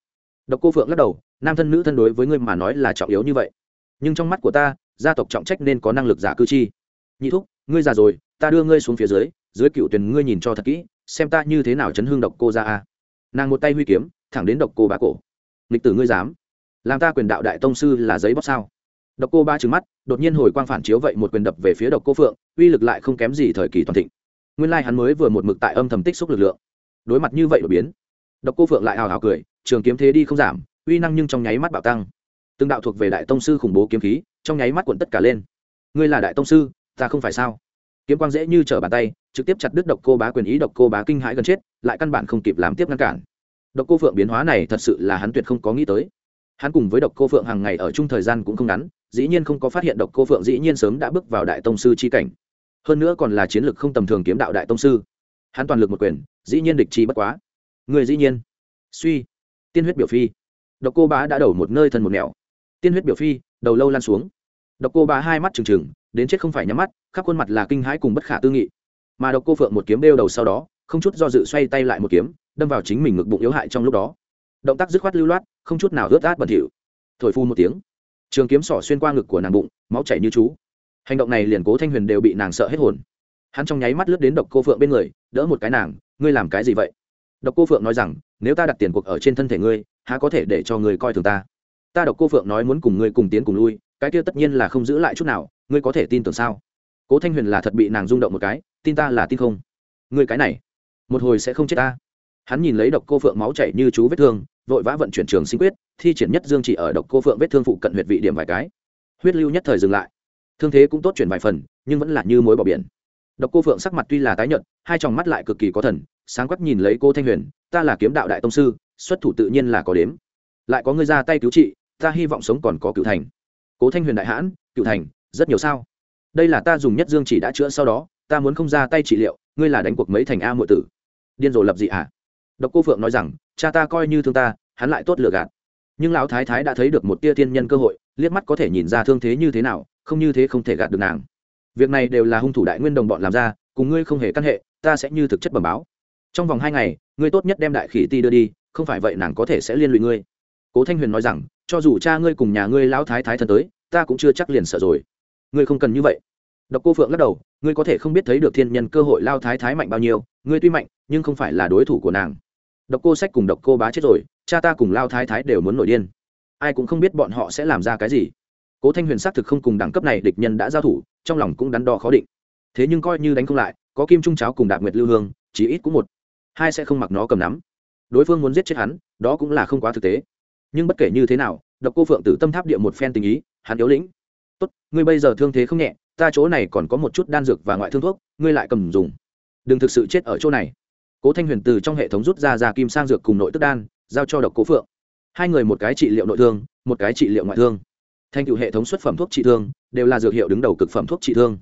Độc cô phượng lắc đầu nam thân nữ thân đối với ngươi mà nói là trọng yếu như vậy. Nhưng trong mắt của ta, gia tộc trọng trách nên có năng lực giả cư chi. Nhị thúc, ngươi già rồi, ta đưa ngươi xuống phía dưới dưới cựu tuyển ngươi nhìn cho thật kỹ, xem ta như thế nào chấn hương độc cô ra a. Nàng một tay huy kiếm, thẳng đến độc cô bá cổ. Lịch tử ngươi dám. Làm ta quyền đạo đại tông sư là giấy bóc sao? Độc cô ba trừng mắt, đột nhiên hồi quang phản chiếu vậy một quyền đập về phía độc cô phượng, uy lực lại không kém gì thời kỳ toàn thịnh. Nguyên lai hắn mới vừa một mực tại âm thầm tích xúc lực lượng. Đối mặt như vậy đột biến, độc cô phượng lại hào hào cười, trường kiếm thế đi không giảm uy năng nhưng trong nháy mắt bạo tăng. Từng đạo thuộc về đại tông sư khủng bố kiếm khí, trong nháy mắt cuộn tất cả lên. Ngươi là đại tông sư, ta không phải sao? Kiếm quang dễ như trở bàn tay, trực tiếp chặt đứt độc cô bá quyền ý, độc cô bá kinh hãi gần chết, lại căn bản không kịp làm tiếp ngăn cản. Độc cô phượng biến hóa này thật sự là hắn tuyệt không có nghĩ tới. Hắn cùng với độc cô phượng hàng ngày ở chung thời gian cũng không ngắn, dĩ nhiên không có phát hiện độc cô phượng dĩ nhiên sớm đã bước vào đại tông sư chi cảnh. Hơn nữa còn là chiến lược không tầm thường kiếm đạo đại tông sư. Hắn toàn lực một quyền, dĩ nhiên địch chi bất quá. Người dĩ nhiên. Suy. Tiên huyết biểu phi độc cô bá đã đầu một nơi thân một nẻo. Tiên huyết biểu phi, đầu lâu lan xuống. Độc cô bá hai mắt trừng trừng, đến chết không phải nhắm mắt, khắp khuôn mặt là kinh hãi cùng bất khả tư nghị. Mà độc cô phượng một kiếm đeo đầu sau đó, không chút do dự xoay tay lại một kiếm, đâm vào chính mình ngực bụng yếu hại trong lúc đó. Động tác dứt khoát lưu loát, không chút nào ướt át bẩn thỉu. Thổi phu một tiếng. Trường kiếm sỏ xuyên qua ngực của nàng bụng, máu chảy như chú. Hành động này liền cố thanh huyền đều bị nàng sợ hết hồn. Hắn trong nháy mắt lướt đến độc cô phượng bên người, đỡ một cái nàng, ngươi làm cái gì vậy? Độc cô phượng nói rằng, nếu ta đặt tiền cuộc ở trên thân thể ngươi há có thể để cho người coi thường ta? Ta độc cô phượng nói muốn cùng ngươi cùng tiến cùng lui, cái kia tất nhiên là không giữ lại chút nào, ngươi có thể tin tưởng sao? Cố thanh huyền là thật bị nàng rung động một cái, tin ta là tin không? Ngươi cái này, một hồi sẽ không chết ta. Hắn nhìn lấy độc cô phượng máu chảy như chú vết thương, vội vã vận chuyển trường sinh quyết, thi triển nhất dương chỉ ở độc cô phượng vết thương phụ cận huyệt vị điểm vài cái. Huyết lưu nhất thời dừng lại. Thương thế cũng tốt chuyển vài phần, nhưng vẫn là như mối bỏ biển. Độc cô phượng sắc mặt tuy là tái nhợt, hai tròng mắt lại cực kỳ có thần, sáng quắc nhìn lấy cô thanh huyền, ta là kiếm đạo đại tông sư xuất thủ tự nhiên là có đếm. Lại có người ra tay cứu trị, ta hy vọng sống còn có cựu thành. Cố thanh huyền đại hãn, cựu thành, rất nhiều sao? Đây là ta dùng nhất dương chỉ đã chữa sau đó, ta muốn không ra tay trị liệu, ngươi là đánh cuộc mấy thành a muội tử. Điên rồ lập dị ạ. À? độc cô phượng nói rằng, cha ta coi như thương ta, hắn lại tốt lừa gạt. Nhưng lão thái thái đã thấy được một tia thiên nhân cơ hội, liếc mắt có thể nhìn ra thương thế như thế nào, không như thế không thể gạt được nàng. Việc này đều là hung thủ đại nguyên đồng bọn làm ra, cùng ngươi không hề căn hệ, ta sẽ như thực chất bẩm báo. Trong vòng hai ngày, ngươi tốt nhất đem đại khỉ ti đưa đi không phải vậy nàng có thể sẽ liên lụy ngươi. Cố thanh huyền nói rằng, cho dù cha ngươi cùng nhà ngươi lão thái thái thân tới, ta cũng chưa chắc liền sợ rồi. Ngươi không cần như vậy. Độc cô phượng lắc đầu, ngươi có thể không biết thấy được thiên nhân cơ hội lao thái thái mạnh bao nhiêu, ngươi tuy mạnh, nhưng không phải là đối thủ của nàng. Độc cô sách cùng độc cô bá chết rồi, cha ta cùng lao thái thái đều muốn nổi điên. Ai cũng không biết bọn họ sẽ làm ra cái gì. Cố thanh huyền xác thực không cùng đẳng cấp này địch nhân đã giao thủ, trong lòng cũng đắn đo khó định. Thế nhưng coi như đánh không lại, có kim trung cháo cùng đạc nguyệt lưu hương chỉ ít cũng một. Hai sẽ không mặc nó cầm nắm đối phương muốn giết chết hắn, đó cũng là không quá thực tế. Nhưng bất kể như thế nào, độc cô phượng tử tâm tháp địa một phen tình ý, hắn yếu lĩnh. Tốt, ngươi bây giờ thương thế không nhẹ, ta chỗ này còn có một chút đan dược và ngoại thương thuốc, ngươi lại cầm dùng. Đừng thực sự chết ở chỗ này. Cố thanh huyền từ trong hệ thống rút ra ra kim sang dược cùng nội tức đan, giao cho độc cố phượng. Hai người một cái trị liệu nội thương, một cái trị liệu ngoại thương. Thành tựu hệ thống xuất phẩm thuốc trị thương, đều là dược hiệu đứng đầu cực phẩm thuốc trị thương.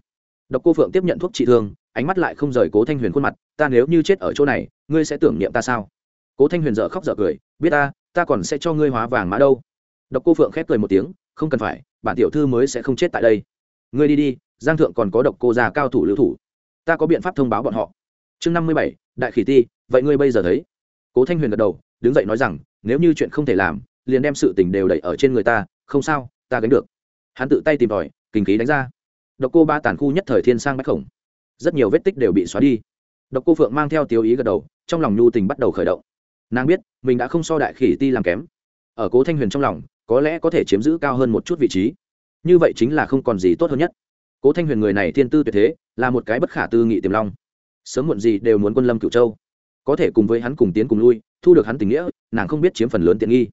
Độc cô phượng tiếp nhận thuốc trị thương, ánh mắt lại không rời cố thanh huyền khuôn mặt, ta nếu như chết ở chỗ này, ngươi sẽ tưởng niệm ta sao? Cố thanh huyền dợ khóc dợ cười, biết ta ta còn sẽ cho ngươi hóa vàng mã đâu. Độc cô phượng khép cười một tiếng, không cần phải, bản tiểu thư mới sẽ không chết tại đây. Ngươi đi đi, giang thượng còn có độc cô già cao thủ lưu thủ. Ta có biện pháp thông báo bọn họ. Chương năm mươi bảy, đại khỉ ti, vậy ngươi bây giờ thấy. Cố thanh huyền gật đầu, đứng dậy nói rằng, nếu như chuyện không thể làm, liền đem sự tình đều đẩy ở trên người ta, không sao, ta gánh được. Hắn tự tay tìm tòi, kinh khí đánh ra. Độc cô ba tàn khu nhất thời thiên sang bách khổng. Rất nhiều vết tích đều bị xóa đi. Độc cô phượng mang theo tiêu ý gật đầu, trong lòng nhu tình bắt đầu khởi động nàng biết, mình đã không so đại khỉ ti làm kém. Ở cố thanh huyền trong lòng, có lẽ có thể chiếm giữ cao hơn một chút vị trí. Như vậy chính là không còn gì tốt hơn nhất. Cố thanh huyền người này thiên tư tuyệt thế, là một cái bất khả tư nghị tiềm long. Sớm muộn gì đều muốn quân lâm cửu châu. Có thể cùng với hắn cùng tiến cùng lui, thu được hắn tình nghĩa, nàng không biết chiếm phần lớn tiện nghi.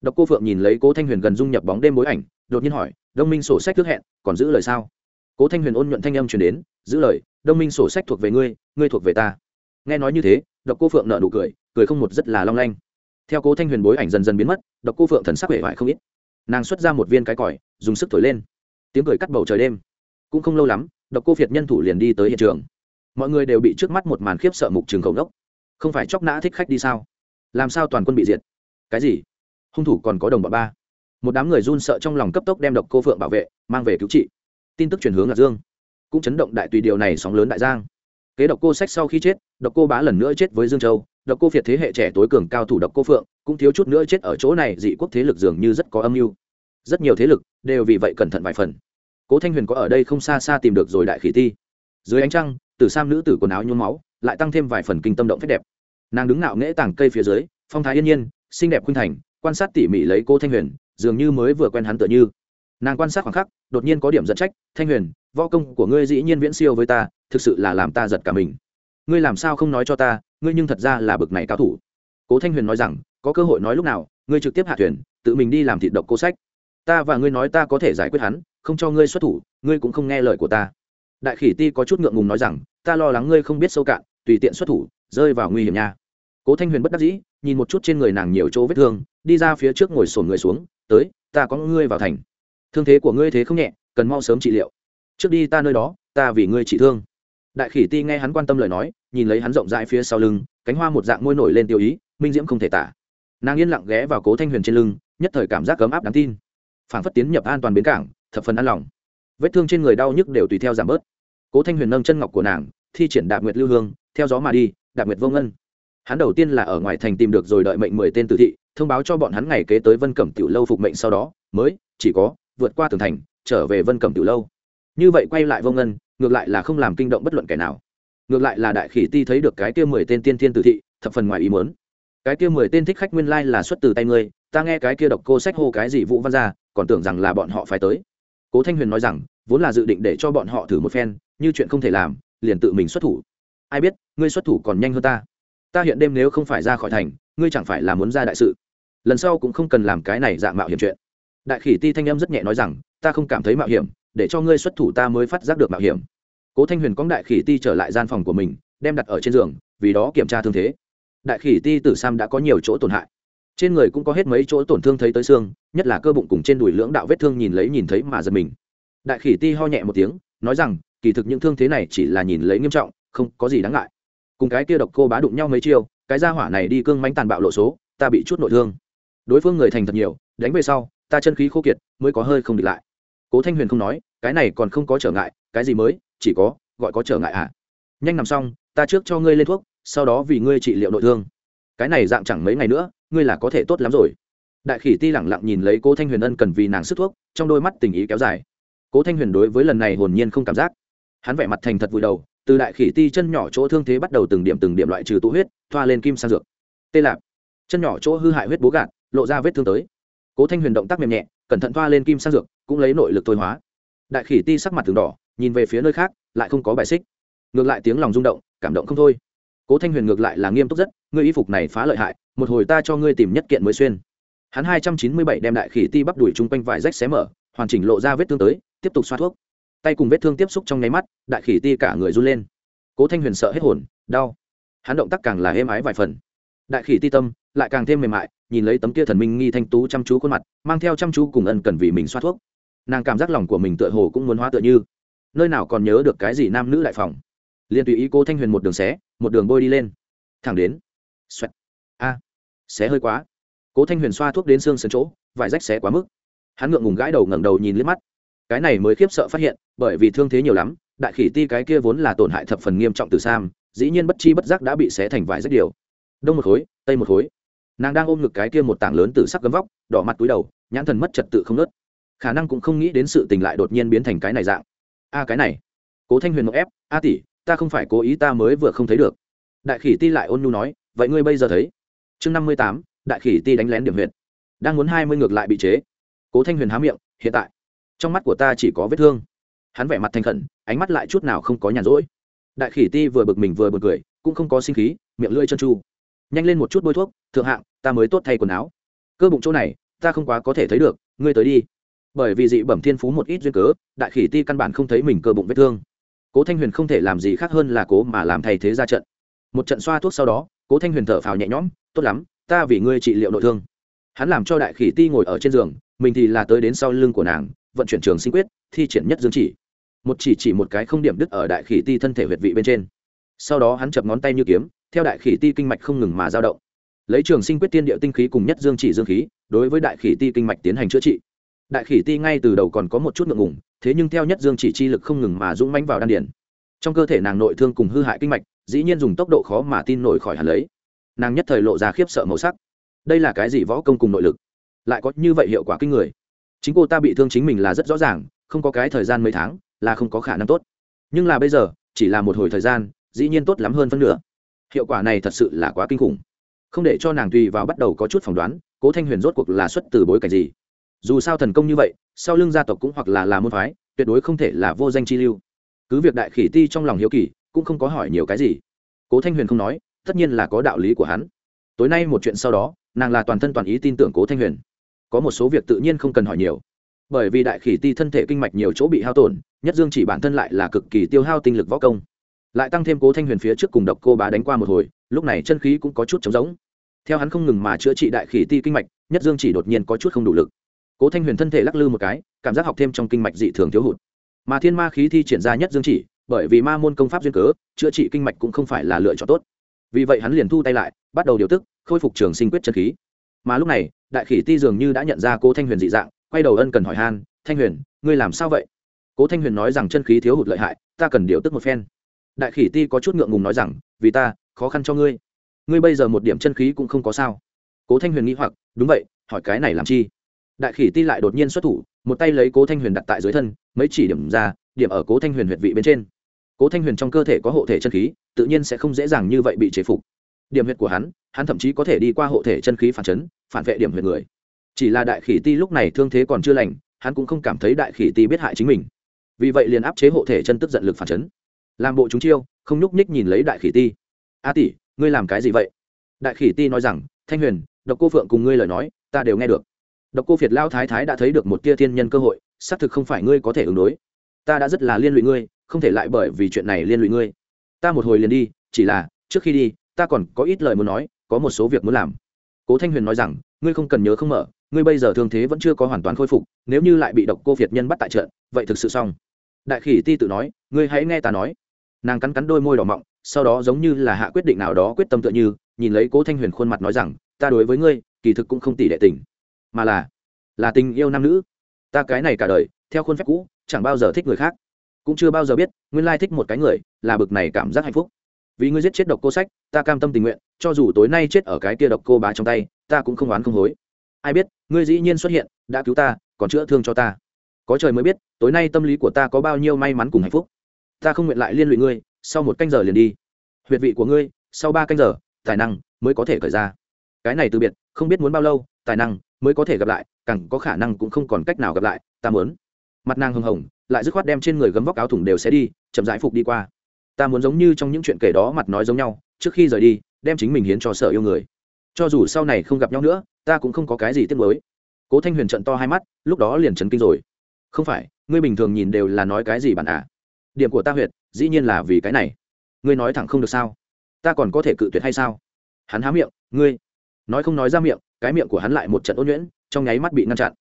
Độc cô phượng nhìn lấy cố thanh huyền gần dung nhập bóng đêm bối ảnh, đột nhiên hỏi, đông minh sổ sách trước hẹn, còn giữ lời sao? Cố thanh huyền ôn nhuận thanh âm truyền đến, giữ lời, đông minh sổ sách thuộc về ngươi ngươi thuộc về ta. Nghe nói như thế, độc cô phượng nợ nụ cười cười không một rất là long lanh. Theo cố thanh huyền bối ảnh dần dần biến mất, độc cô phượng thần sắc vẻ vải không ít. Nàng xuất ra một viên cái còi, dùng sức thổi lên. Tiếng cười cắt bầu trời đêm. Cũng không lâu lắm, độc cô việt nhân thủ liền đi tới hiện trường. Mọi người đều bị trước mắt một màn khiếp sợ mục trường cầu đốc không phải chóc nã thích khách đi sao? Làm sao toàn quân bị diệt? Cái gì? Hung thủ còn có đồng bọn ba. Một đám người run sợ trong lòng cấp tốc đem độc cô phượng bảo vệ, mang về cứu trị. Tin tức chuyển hướng lạc dương. Cũng chấn động đại tùy điều này sóng lớn đại giang. Kế độc cô sách sau khi chết, độc cô bá lần nữa chết với dương châu độc cô việt thế hệ trẻ tối cường cao thủ độc cô phượng, cũng thiếu chút nữa chết ở chỗ này, dị quốc thế lực dường như rất có âm mưu. Rất nhiều thế lực đều vì vậy cẩn thận vài phần. Cố thanh huyền có ở đây không xa xa tìm được rồi đại khỉ ti. Dưới ánh trăng từ sam nữ tử quần áo nhuốm máu, lại tăng thêm vài phần kinh tâm động phép đẹp. Nàng đứng nạo nghễ tảng cây phía dưới, phong thái yên nhiên, xinh đẹp khuynh thành, quan sát tỉ mỉ lấy cô thanh huyền, dường như mới vừa quen hắn tựa như. Nàng quan sát khoảng khắc, đột nhiên có điểm dẫn trách, thanh huyền, võ công của ngươi dĩ nhiên viễn siêu với ta, thực sự là làm ta giật cả mình ngươi làm sao không nói cho ta, ngươi nhưng thật ra là bực này cao thủ. Cố thanh huyền nói rằng, có cơ hội nói lúc nào, ngươi trực tiếp hạ thuyền, tự mình đi làm thịt độc cô sách. Ta và ngươi nói ta có thể giải quyết hắn, không cho ngươi xuất thủ, ngươi cũng không nghe lời của ta. Đại khỉ ti có chút ngượng ngùng nói rằng, ta lo lắng ngươi không biết sâu cạn, tùy tiện xuất thủ, rơi vào nguy hiểm nha. Cố thanh huyền bất đắc dĩ, nhìn một chút trên người nàng nhiều chỗ vết thương, đi ra phía trước ngồi sổn người xuống, tới, ta có ngươi vào thành. Thương thế của ngươi thế không nhẹ, cần mau sớm trị liệu. Trước đi ta nơi đó, ta vì ngươi trị thương đại khỉ ti nghe hắn quan tâm lời nói, nhìn lấy hắn rộng rãi phía sau lưng, cánh hoa một dạng môi nổi lên tiêu ý, minh diễm không thể tả. Nàng yên lặng ghé vào cố thanh huyền trên lưng, nhất thời cảm giác cấm áp đáng tin. Phản phất tiến nhập an toàn bến cảng, thập phần an lòng. Vết thương trên người đau nhức đều tùy theo giảm bớt. Cố thanh huyền nâng chân ngọc của nàng, thi triển đạp nguyệt lưu hương, theo gió mà đi, đạp nguyệt vô ngân. Hắn đầu tiên là ở ngoài thành tìm được rồi đợi mệnh mười tên tử thị, thông báo cho bọn hắn ngày kế tới vân cẩm tiểu lâu phục mệnh sau đó, mới, chỉ có, vượt qua tường thành, trở về vân cẩm tiểu lâu. Như vậy quay lại vô ngân ngược lại là không làm kinh động bất luận kẻ nào. Ngược lại là đại khỉ ti thấy được cái kia mười tên tiên thiên tử thị, thập phần ngoài ý muốn. Cái kia mười tên thích khách nguyên lai là xuất từ tay ngươi, ta nghe cái kia độc cô sách hô cái gì vũ văn ra, còn tưởng rằng là bọn họ phải tới. Cố thanh huyền nói rằng, vốn là dự định để cho bọn họ thử một phen, như chuyện không thể làm, liền tự mình xuất thủ. Ai biết, ngươi xuất thủ còn nhanh hơn ta. Ta hiện đêm nếu không phải ra khỏi thành, ngươi chẳng phải là muốn ra đại sự. Lần sau cũng không cần làm cái này dạng mạo hiểm chuyện. Đại khỉ ti thanh âm rất nhẹ nói rằng, ta không cảm thấy mạo hiểm để cho ngươi xuất thủ ta mới phát giác được mạo hiểm. Cố thanh huyền cóng đại khỉ ti trở lại gian phòng của mình, đem đặt ở trên giường, vì đó kiểm tra thương thế. Đại khỉ ti tử sam đã có nhiều chỗ tổn hại. Trên người cũng có hết mấy chỗ tổn thương thấy tới xương, nhất là cơ bụng cùng trên đùi lưỡng đạo vết thương nhìn lấy nhìn thấy mà giật mình. Đại khỉ ti ho nhẹ một tiếng, nói rằng, kỳ thực những thương thế này chỉ là nhìn lấy nghiêm trọng, không có gì đáng ngại. Cùng cái kia độc cô bá đụng nhau mấy chiêu, cái gia hỏa này đi cương mánh tàn bạo lộ số, ta bị chút nội thương. Đối phương người thành thật nhiều, đánh về sau, ta chân khí khô kiệt, mới có hơi không địch lại cố thanh huyền không nói, cái này còn không có trở ngại, cái gì mới, chỉ có, gọi có trở ngại à? Nhanh nằm xong, ta trước cho ngươi lên thuốc, sau đó vì ngươi trị liệu nội thương. Cái này dạng chẳng mấy ngày nữa, ngươi là có thể tốt lắm rồi. Đại khỉ ti lẳng lặng nhìn lấy cố thanh huyền ân cần vì nàng sức thuốc, trong đôi mắt tình ý kéo dài. Cố thanh huyền đối với lần này hồn nhiên không cảm giác. Hắn vẻ mặt thành thật vùi đầu, từ đại khỉ ti chân nhỏ chỗ thương thế bắt đầu từng điểm từng điểm loại trừ tụ huyết, thoa lên kim sang dược. Tê lạp. Chân nhỏ chỗ hư hại huyết bố gạt, lộ ra vết thương tới. Cố thanh huyền động tác mềm nhẹ cẩn thận thoa lên kim sang dược, cũng lấy nội lực thôi hóa. Đại khỉ ti sắc mặt từng đỏ, nhìn về phía nơi khác, lại không có bài xích. Ngược lại tiếng lòng rung động, cảm động không thôi. Cố thanh huyền ngược lại là nghiêm túc rất, ngươi y phục này phá lợi hại, một hồi ta cho ngươi tìm nhất kiện mới xuyên. Hắn hai trăm chín mươi bảy đem đại khỉ ti bắp đuổi chung quanh vải rách xé mở, hoàn chỉnh lộ ra vết thương tới, tiếp tục xoa thuốc. Tay cùng vết thương tiếp xúc trong nháy mắt, đại khỉ ti cả người run lên. Cố thanh huyền sợ hết hồn, đau. Hắn động tác càng là êm ái vài phần. Đại khỉ ti tâm lại càng thêm mềm mại nhìn lấy tấm kia thần minh nghi thanh tú chăm chú khuôn mặt, mang theo chăm chú cùng ân cần vì mình xoa thuốc. Nàng cảm giác lòng của mình tựa hồ cũng muốn hóa tựa như. Nơi nào còn nhớ được cái gì nam nữ đại phòng? Liền tùy ý cố thanh huyền một đường xé, một đường bôi đi lên. Thẳng đến. Xoẹt. A. Xé hơi quá. Cố thanh huyền xoa thuốc đến xương sân chỗ, vải rách xé quá mức. Hắn ngượng ngùng gãi đầu ngẩng đầu nhìn liếc mắt. Cái này mới khiếp sợ phát hiện, bởi vì thương thế nhiều lắm, đại khỉ ti cái kia vốn là tổn hại thập phần nghiêm trọng từ sam, dĩ nhiên bất chi bất giác đã bị xé thành vải rách điều. Đông một khối, tây một khối nàng đang ôm ngực cái kia một tảng lớn từ sắc gấm vóc, đỏ mặt túi đầu, nhãn thần mất trật tự không nớt. Khả năng cũng không nghĩ đến sự tình lại đột nhiên biến thành cái này dạng. A, cái này. Cố thanh huyền một ép, a tỷ, ta không phải cố ý, ta mới vừa không thấy được. Đại khỉ ti lại ôn nhu nói, vậy ngươi bây giờ thấy. Chương năm mươi tám, đại khỉ ti đánh lén điểm huyện đang muốn hai mươi ngược lại bị chế. Cố thanh huyền há miệng, hiện tại, trong mắt của ta chỉ có vết thương. Hắn vẻ mặt thành khẩn, ánh mắt lại chút nào không có nhàn rỗi. Đại khỉ ti vừa bực mình vừa bực cười, cũng không có sinh khí, miệng lưỡi chân chu nhanh lên một chút bôi thuốc, thượng hạng, ta mới tốt thay quần áo. Cơ bụng chỗ này, ta không quá có thể thấy được, ngươi tới đi. Bởi vì dị bẩm thiên phú một ít duyên cớ, đại khỉ ti căn bản không thấy mình cơ bụng vết thương. Cố thanh huyền không thể làm gì khác hơn là cố mà làm thay thế ra trận. Một trận xoa thuốc sau đó, cố thanh huyền thở phào nhẹ nhõm, tốt lắm, ta vì ngươi trị liệu nội thương. Hắn làm cho đại khỉ ti ngồi ở trên giường, mình thì là tới đến sau lưng của nàng, vận chuyển trường sinh quyết, thi triển nhất dương chỉ. Một chỉ chỉ một cái không điểm đứt ở đại khỉ ti thân thể huyệt vị bên trên. Sau đó hắn chập ngón tay như kiếm theo đại khỉ ti kinh mạch không ngừng mà dao động. Lấy trường sinh quyết tiên địa tinh khí cùng nhất dương chỉ dương khí, đối với đại khỉ ti kinh mạch tiến hành chữa trị. Đại khỉ ti ngay từ đầu còn có một chút ngượng ngùng, thế nhưng theo nhất dương chỉ chi lực không ngừng mà dũng mánh vào đan điển. Trong cơ thể nàng nội thương cùng hư hại kinh mạch, dĩ nhiên dùng tốc độ khó mà tin nổi khỏi hẳn lấy. Nàng nhất thời lộ ra khiếp sợ màu sắc. Đây là cái gì võ công cùng nội lực? Lại có như vậy hiệu quả kinh người. Chính cô ta bị thương chính mình là rất rõ ràng, không có cái thời gian mấy tháng là không có khả năng tốt. Nhưng là bây giờ, chỉ là một hồi thời gian, dĩ nhiên tốt lắm hơn phân nửa hiệu quả này thật sự là quá kinh khủng. Không để cho nàng tùy vào bắt đầu có chút phỏng đoán, cố thanh huyền rốt cuộc là xuất từ bối cảnh gì? Dù sao thần công như vậy, sau lưng gia tộc cũng hoặc là là môn phái, tuyệt đối không thể là vô danh chi lưu. Cứ việc đại khỉ ti trong lòng hiếu kỳ, cũng không có hỏi nhiều cái gì. Cố thanh huyền không nói, tất nhiên là có đạo lý của hắn. Tối nay một chuyện sau đó, nàng là toàn thân toàn ý tin tưởng cố thanh huyền. Có một số việc tự nhiên không cần hỏi nhiều. Bởi vì đại khỉ ti thân thể kinh mạch nhiều chỗ bị hao tổn, nhất dương chỉ bản thân lại là cực kỳ tiêu hao tinh lực võ công lại tăng thêm cố thanh huyền phía trước cùng độc cô bá đánh qua một hồi, lúc này chân khí cũng có chút trống giống theo hắn không ngừng mà chữa trị đại khỉ ti kinh mạch, nhất dương chỉ đột nhiên có chút không đủ lực. Cố thanh huyền thân thể lắc lư một cái, cảm giác học thêm trong kinh mạch dị thường thiếu hụt. Mà thiên ma khí thi triển ra nhất dương chỉ, bởi vì ma môn công pháp duyên cớ, chữa trị kinh mạch cũng không phải là lựa chọn tốt. Vì vậy hắn liền thu tay lại, bắt đầu điều tức, khôi phục trường sinh quyết chân khí. Mà lúc này, đại khỉ ti dường như đã nhận ra cố thanh huyền dị dạng, quay đầu ân cần hỏi han, thanh huyền, ngươi làm sao vậy? Cố thanh huyền nói rằng chân khí thiếu hụt lợi hại, ta cần điều tức một phen đại khỉ ti có chút ngượng ngùng nói rằng, vì ta, khó khăn cho ngươi. Ngươi bây giờ một điểm chân khí cũng không có sao. Cố thanh huyền nghĩ hoặc, đúng vậy, hỏi cái này làm chi? Đại khỉ ti lại đột nhiên xuất thủ, một tay lấy cố thanh huyền đặt tại dưới thân, mấy chỉ điểm ra, điểm ở cố thanh huyền huyệt vị bên trên. Cố thanh huyền trong cơ thể có hộ thể chân khí, tự nhiên sẽ không dễ dàng như vậy bị chế phục. Điểm huyệt của hắn hắn thậm chí có thể đi qua hộ thể chân khí phản chấn, phản vệ điểm huyệt người. Chỉ là đại khỉ ti lúc này thương thế còn chưa lành, hắn cũng không cảm thấy đại khỉ ti biết hại chính mình. Vì vậy liền áp chế hộ thể chân tức giận lực phản chấn làm bộ chúng chiêu, không nhúc nhích nhìn lấy đại khỉ ti. A tỷ, ngươi làm cái gì vậy? Đại khỉ ti nói rằng, thanh huyền, độc cô phượng cùng ngươi lời nói, ta đều nghe được. Độc cô việt lao thái thái đã thấy được một tia thiên nhân cơ hội, xác thực không phải ngươi có thể ứng đối. Ta đã rất là liên lụy ngươi, không thể lại bởi vì chuyện này liên lụy ngươi. Ta một hồi liền đi, chỉ là, trước khi đi, ta còn có ít lời muốn nói, có một số việc muốn làm. Cố thanh huyền nói rằng, ngươi không cần nhớ không mở, ngươi bây giờ thương thế vẫn chưa có hoàn toàn khôi phục, nếu như lại bị độc cô việt nhân bắt tại trận, vậy thực sự xong. Đại khỉ ti tự nói, ngươi hãy nghe ta nói nàng cắn cắn đôi môi đỏ mọng, sau đó giống như là hạ quyết định nào đó quyết tâm tựa như, nhìn lấy cố thanh huyền khuôn mặt nói rằng, ta đối với ngươi, kỳ thực cũng không tỷ đệ tình, mà là là tình yêu nam nữ. Ta cái này cả đời, theo khuôn phép cũ, chẳng bao giờ thích người khác, cũng chưa bao giờ biết, nguyên lai thích một cái người, là bực này cảm giác hạnh phúc. Vì ngươi giết chết độc cô sách, ta cam tâm tình nguyện, cho dù tối nay chết ở cái kia độc cô bá trong tay, ta cũng không oán không hối. Ai biết, ngươi dĩ nhiên xuất hiện, đã cứu ta, còn chữa thương cho ta. Có trời mới biết, tối nay tâm lý của ta có bao nhiêu may mắn cùng hạnh phúc ta không nguyện lại liên lụy ngươi, sau một canh giờ liền đi. Huyệt vị của ngươi, sau ba canh giờ, tài năng mới có thể khởi ra. Cái này từ biệt, không biết muốn bao lâu, tài năng mới có thể gặp lại, càng có khả năng cũng không còn cách nào gặp lại, ta muốn. Mặt nàng hồng hồng, lại dứt khoát đem trên người gấm vóc áo thủng đều sẽ đi, chậm rãi phục đi qua. Ta muốn giống như trong những chuyện kể đó mặt nói giống nhau, trước khi rời đi, đem chính mình hiến cho sở yêu người. Cho dù sau này không gặp nhau nữa, ta cũng không có cái gì tiếc mới cố thanh huyền trận to hai mắt, lúc đó liền chấn kinh rồi. Không phải, ngươi bình thường nhìn đều là nói cái gì bạn à điểm của ta huyệt, dĩ nhiên là vì cái này. Ngươi nói thẳng không được sao? Ta còn có thể cự tuyệt hay sao? Hắn há miệng, ngươi. Nói không nói ra miệng, cái miệng của hắn lại một trận ôn nhuyễn, trong nháy mắt bị ngăn chặn.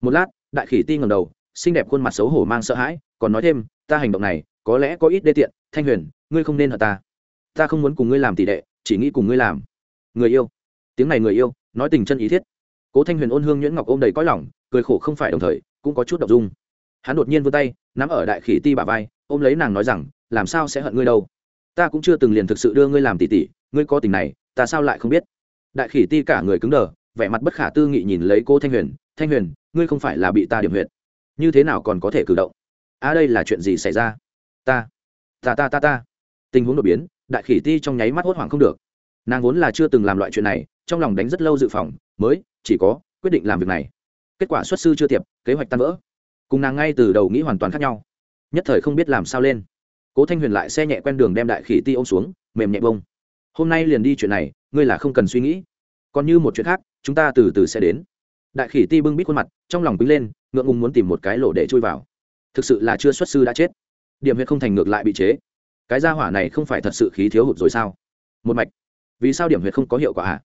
Một lát, đại khỉ ti ngầm đầu, xinh đẹp khuôn mặt xấu hổ mang sợ hãi, còn nói thêm, ta hành động này, có lẽ có ít đê tiện, thanh huyền, ngươi không nên hận ta. Ta không muốn cùng ngươi làm tỷ đệ, chỉ nghĩ cùng ngươi làm. Người yêu. Tiếng này người yêu, nói tình chân ý thiết. Cố thanh huyền ôn hương nhuyễn ngọc ôm đầy cõi lỏng cười khổ không phải đồng thời, cũng có chút đ ộ n g dung hắn đột nhiên vươn tay, nắm ở đại khỉ ti bà vai, ôm lấy nàng nói rằng, làm sao sẽ hận ngươi đâu? Ta cũng chưa từng liền thực sự đưa ngươi làm tỷ tỷ ngươi có tình này, ta sao lại không biết? Đại khỉ ti cả người cứng đờ, vẻ mặt bất khả tư nghị nhìn lấy cô thanh huyền thanh huyền, ngươi không phải là bị ta điểm huyệt. Như thế nào còn có thể cử động? A à đây là chuyện gì xảy ra? Ta ta ta ta ta. Tình huống đột biến, đại khỉ ti trong nháy mắt hốt hoảng không được. Nàng vốn là chưa từng làm loại chuyện này, trong lòng đánh rất lâu dự phòng, mới chỉ có quyết định làm việc này. Kết quả xuất sư chưa tiệp, kế hoạch tan vỡ cùng nàng ngay từ đầu nghĩ hoàn toàn khác nhau. Nhất thời không biết làm sao lên. Cố thanh huyền lại xe nhẹ quen đường đem đại khỉ ti ô m xuống, mềm nhẹ bông. Hôm nay liền đi chuyện này, ngươi là không cần suy nghĩ. Còn như một chuyện khác, chúng ta từ từ sẽ đến. Đại khỉ ti bưng bít khuôn mặt, trong lòng bính lên, ngượng ngùng muốn tìm một cái lỗ để chui vào. Thực sự là chưa xuất sư đã chết. Điểm huyệt không thành ngược lại bị chế. Cái gia hỏa này không phải thật sự khí thiếu hụt rồi sao? Một mạch. Vì sao điểm huyệt không có hiệu quả hả?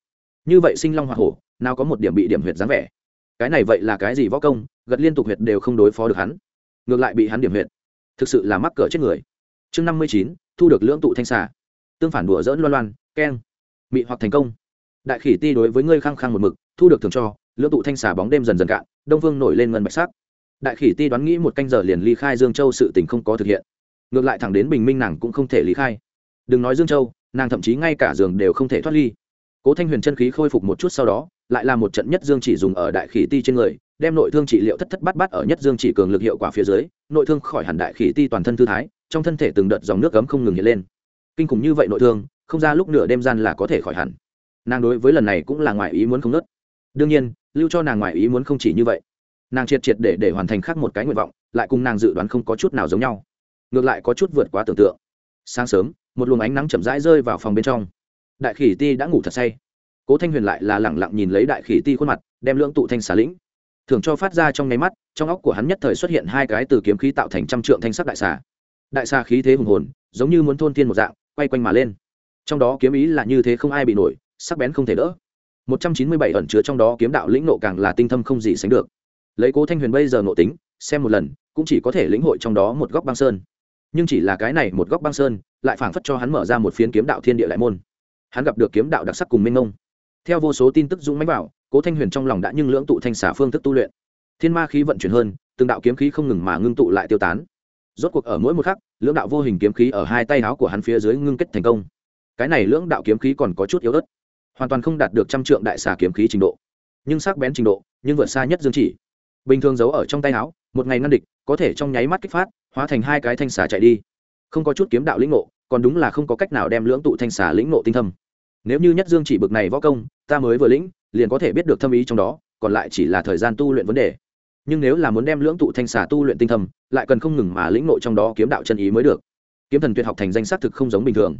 Như vậy sinh long hoa hổ, nào có một điểm bị điểm huyệt dáng vẻ? Cái này vậy là cái gì võ công gật liên tục huyệt đều không đối phó được hắn. Ngược lại bị hắn điểm huyệt. Thực sự là mắc cỡ chết người. Chương năm mươi chín thu được lưỡng tụ thanh xà, tương phản đùa dỡn loan loan keng. Mị hoặc thành công. Đại khỉ ti đối với ngươi khăng khăng một mực thu được thường cho lưỡng tụ thanh xà bóng đêm dần dần cạn đông vương nổi lên ngân bạch sắc. Đại khỉ ti đoán nghĩ một canh giờ liền ly khai dương châu sự tình không có thực hiện. Ngược lại thẳng đến bình minh nàng cũng không thể lý khai. Đừng nói dương châu nàng thậm chí ngay cả giường đều không thể thoát ly cố thanh huyền chân khí khôi phục một chút sau đó, lại là một trận nhất dương chỉ dùng ở đại khỉ ti trên người, đem nội thương trị liệu thất thất bát bát ở nhất dương chỉ cường lực hiệu quả phía dưới, nội thương khỏi hẳn đại khỉ ti toàn thân thư thái, trong thân thể từng đợt dòng nước cấm không ngừng hiện lên. Kinh khủng như vậy nội thương, không ra lúc nửa đêm gian là có thể khỏi hẳn. Nàng đối với lần này cũng là ngoài ý muốn không nớt đương nhiên, lưu cho nàng ngoài ý muốn không chỉ như vậy. Nàng triệt triệt để để hoàn thành khác một cái nguyện vọng, lại cùng nàng dự đoán không có chút nào giống nhau. Ngược lại có chút vượt quá tưởng tượng. Sáng sớm, một luồng ánh nắng chậm rãi rơi vào phòng bên trong đại khỉ ti đã ngủ thật say. Cố thanh huyền lại là lẳng lặng nhìn lấy đại khỉ ti khuôn mặt, đem lưỡng tụ thanh xà lĩnh. Thường cho phát ra trong nháy mắt, trong óc của hắn nhất thời xuất hiện hai cái từ kiếm khí tạo thành trăm trượng thanh sắc đại xà. Đại xà khí thế hùng hồn, giống như muốn thôn thiên một dạng, quay quanh mà lên. Trong đó kiếm ý là như thế không ai bị nổi, sắc bén không thể đỡ. Một trăm chín mươi bảy ẩn chứa trong đó kiếm đạo lĩnh nộ càng là tinh thâm không gì sánh được. Lấy cố thanh huyền bây giờ nội tính, xem một lần, cũng chỉ có thể lĩnh hội trong đó một góc băng sơn. Nhưng chỉ là cái này một góc băng sơn, lại phảng phất cho hắn mở ra một phiến kiếm đạo thiên địa lại môn hắn gặp được kiếm đạo đặc sắc cùng minh ngông. Theo vô số tin tức dũng mãnh vào, cố thanh huyền trong lòng đã nhưng lưỡng tụ thanh xả phương thức tu luyện. Thiên ma khí vận chuyển hơn, từng đạo kiếm khí không ngừng mà ngưng tụ lại tiêu tán. Rốt cuộc ở mỗi một khắc, lưỡng đạo vô hình kiếm khí ở hai tay áo của hắn phía dưới ngưng kết thành công. Cái này lưỡng đạo kiếm khí còn có chút yếu ớt, hoàn toàn không đạt được trăm trượng đại xà kiếm khí trình độ, nhưng sắc bén trình độ, nhưng vượt xa nhất dương chỉ. Bình thường giấu ở trong tay áo, một ngày ngăn địch, có thể trong nháy mắt kích phát, hóa thành hai cái thanh xà chạy đi. Không có chút kiếm đạo lĩnh ngộ còn đúng là không có cách nào đem lưỡng tụ thanh xà lĩnh nộ tinh thâm. Nếu như nhất dương chỉ bực này võ công, ta mới vừa lĩnh, liền có thể biết được thâm ý trong đó, còn lại chỉ là thời gian tu luyện vấn đề. Nhưng nếu là muốn đem lưỡng tụ thanh xà tu luyện tinh thâm, lại cần không ngừng mà lĩnh nộ trong đó kiếm đạo chân ý mới được. Kiếm thần tuyệt học thành danh xác thực không giống bình thường.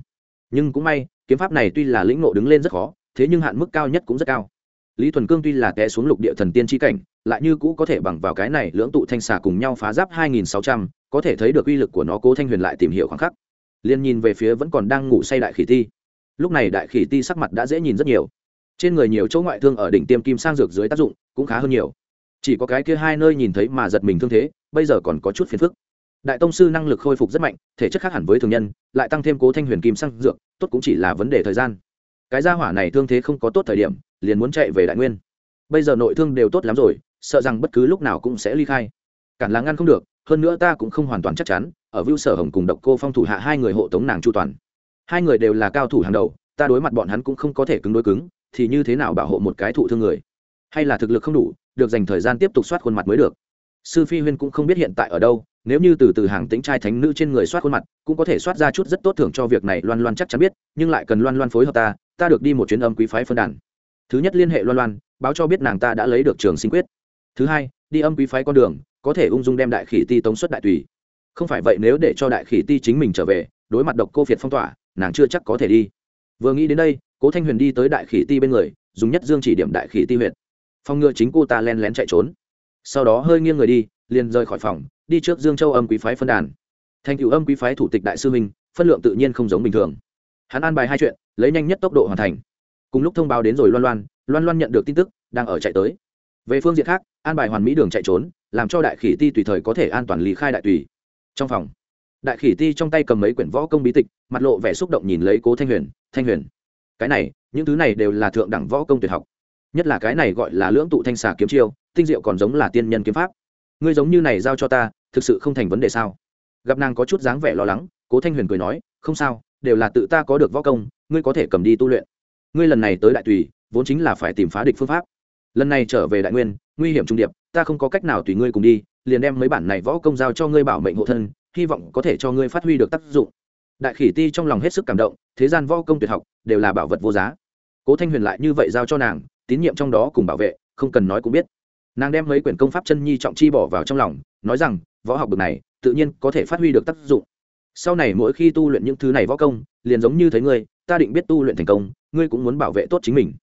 Nhưng cũng may, kiếm pháp này tuy là lĩnh nộ đứng lên rất khó, thế nhưng hạn mức cao nhất cũng rất cao. Lý thuần cương tuy là té xuống lục địa thần tiên tri cảnh, lại như cũ có thể bằng vào cái này lưỡng tụ thanh xà cùng nhau phá giáp hai nghìn sáu trăm, có thể thấy được uy lực của nó cố thanh huyền lại tìm hiểu khoảng khắc liên nhìn về phía vẫn còn đang ngủ say đại khỉ ti. Lúc này đại khỉ ti sắc mặt đã dễ nhìn rất nhiều. Trên người nhiều chỗ ngoại thương ở đỉnh tiêm kim sang dược dưới tác dụng cũng khá hơn nhiều. Chỉ có cái kia hai nơi nhìn thấy mà giật mình thương thế, bây giờ còn có chút phiền phức. Đại tông sư năng lực khôi phục rất mạnh, thể chất khác hẳn với thường nhân, lại tăng thêm cố thanh huyền kim sang dược, tốt cũng chỉ là vấn đề thời gian. Cái gia hỏa này thương thế không có tốt thời điểm, liền muốn chạy về đại nguyên. Bây giờ nội thương đều tốt lắm rồi, sợ rằng bất cứ lúc nào cũng sẽ ly khai. Cản là ngăn không được, hơn nữa ta cũng không hoàn toàn chắc chắn ở vưu sở hồng cùng độc cô phong thủ hạ hai người hộ tống nàng chu toàn. Hai người đều là cao thủ hàng đầu, ta đối mặt bọn hắn cũng không có thể cứng đối cứng, thì như thế nào bảo hộ một cái thụ thương người? Hay là thực lực không đủ, được dành thời gian tiếp tục soát khuôn mặt mới được. Sư phi huyên cũng không biết hiện tại ở đâu, nếu như từ từ hàng tính trai thánh nữ trên người soát khuôn mặt, cũng có thể soát ra chút rất tốt thưởng cho việc này loan loan chắc chắn biết, nhưng lại cần loan loan phối hợp ta ta được đi một chuyến âm quý phái phân đàn. Thứ nhất liên hệ loan loan, báo cho biết nàng ta đã lấy được trường sinh quyết. Thứ hai, đi âm quý phái con đường, có thể ung dung đem đại khỉ ti tống xuất đại tùy không phải vậy nếu để cho đại khỉ ti chính mình trở về, đối mặt độc cô việt phong tỏa, nàng chưa chắc có thể đi. Vừa nghĩ đến đây, cố thanh huyền đi tới đại khỉ ti bên người, dùng nhất dương chỉ điểm đại khỉ ti huyện phong ngựa chính cô ta len lén chạy trốn. Sau đó hơi nghiêng người đi, liền rời khỏi phòng, đi trước dương châu âm quý phái phân đàn. Thành cựu âm quý phái thủ tịch đại sư minh phân lượng tự nhiên không giống bình thường. Hắn an bài hai chuyện, lấy nhanh nhất tốc độ hoàn thành. Cùng lúc thông báo đến rồi loan loan loan loan nhận được tin tức, đang ở chạy tới. Về phương diện khác, an bài hoàn mỹ đường chạy trốn, làm cho đại khỉ ti tùy thời có thể an toàn lý khai đại tùy trong phòng. Đại khỉ ti trong tay cầm mấy quyển võ công bí tịch, mặt lộ vẻ xúc động nhìn lấy cố thanh huyền thanh huyền, cái này, những thứ này đều là thượng đẳng võ công tuyệt học. Nhất là cái này gọi là lưỡng tụ thanh xà kiếm chiêu, tinh diệu còn giống là tiên nhân kiếm pháp. Ngươi giống như này giao cho ta, thực sự không thành vấn đề sao? Gặp nàng có chút dáng vẻ lo lắng, cố thanh huyền cười nói, không sao, đều là tự ta có được võ công, ngươi có thể cầm đi tu luyện. Ngươi lần này tới đại tùy, vốn chính là phải tìm phá địch phương pháp. Lần này trở về đại nguyên, nguy hiểm trung điệp, ta không có cách nào tùy ngươi cùng đi liền đem mấy bản này võ công giao cho ngươi bảo mệnh hộ thân, hy vọng có thể cho ngươi phát huy được tác dụng. Đại khỉ ti trong lòng hết sức cảm động, thế gian võ công tuyệt học, đều là bảo vật vô giá. Cố thanh huyền lại như vậy giao cho nàng, tín nhiệm trong đó cùng bảo vệ, không cần nói cũng biết. Nàng đem mấy quyển công pháp chân nhi trọng chi bỏ vào trong lòng, nói rằng, võ học bực này, tự nhiên có thể phát huy được tác dụng. Sau này mỗi khi tu luyện những thứ này võ công, liền giống như thấy ngươi, ta định biết tu luyện thành công, ngươi cũng muốn bảo vệ tốt chính mình.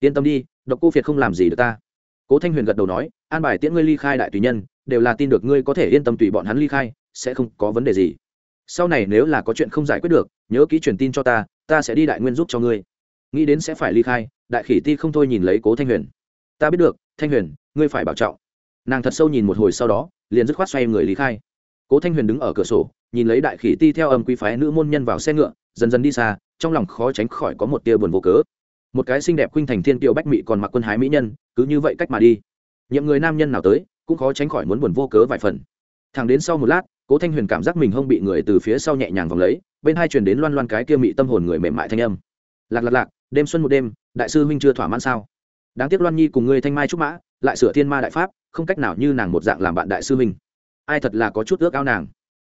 Yên tâm đi, độc cô việt không làm gì được ta. Cố thanh huyền gật đầu nói an bài tiễn ngươi ly khai đại tùy nhân, đều là tin được ngươi có thể yên tâm tùy bọn hắn ly khai, sẽ không có vấn đề gì. Sau này nếu là có chuyện không giải quyết được, nhớ ký truyền tin cho ta ta sẽ đi đại nguyên giúp cho ngươi. Nghĩ đến sẽ phải ly khai, đại khỉ ti không thôi nhìn lấy cố thanh huyền. Ta biết được, thanh huyền, ngươi phải bảo trọng. Nàng thật sâu nhìn một hồi sau đó, liền dứt khoát xoay người lý khai. Cố thanh huyền đứng ở cửa sổ, nhìn lấy đại khỉ ti theo âm quý phái nữ môn nhân vào xe ngựa, dần dần đi xa, trong lòng khó tránh khỏi có một tia buồn vô cớ. Một cái xinh đẹp khuynh thành thiên tiêu bách mị còn mặc quân hái mỹ nhân, cứ như vậy cách mà đi nhiệm người nam nhân nào tới, cũng khó tránh khỏi muốn buồn vô cớ vài phần. Thẳng đến sau một lát, cố thanh huyền cảm giác mình hông bị người từ phía sau nhẹ nhàng vòng lấy, bên hai truyền đến loan loan cái kia mị tâm hồn người mềm mại thanh âm. Lạc lạc lạc, đêm xuân một đêm, đại sư huynh chưa thỏa mãn sao? Đáng tiếc loan nhi cùng ngươi thanh mai trúc mã, lại sửa thiên ma đại pháp, không cách nào như nàng một dạng làm bạn đại sư huynh. Ai thật là có chút ước ao nàng.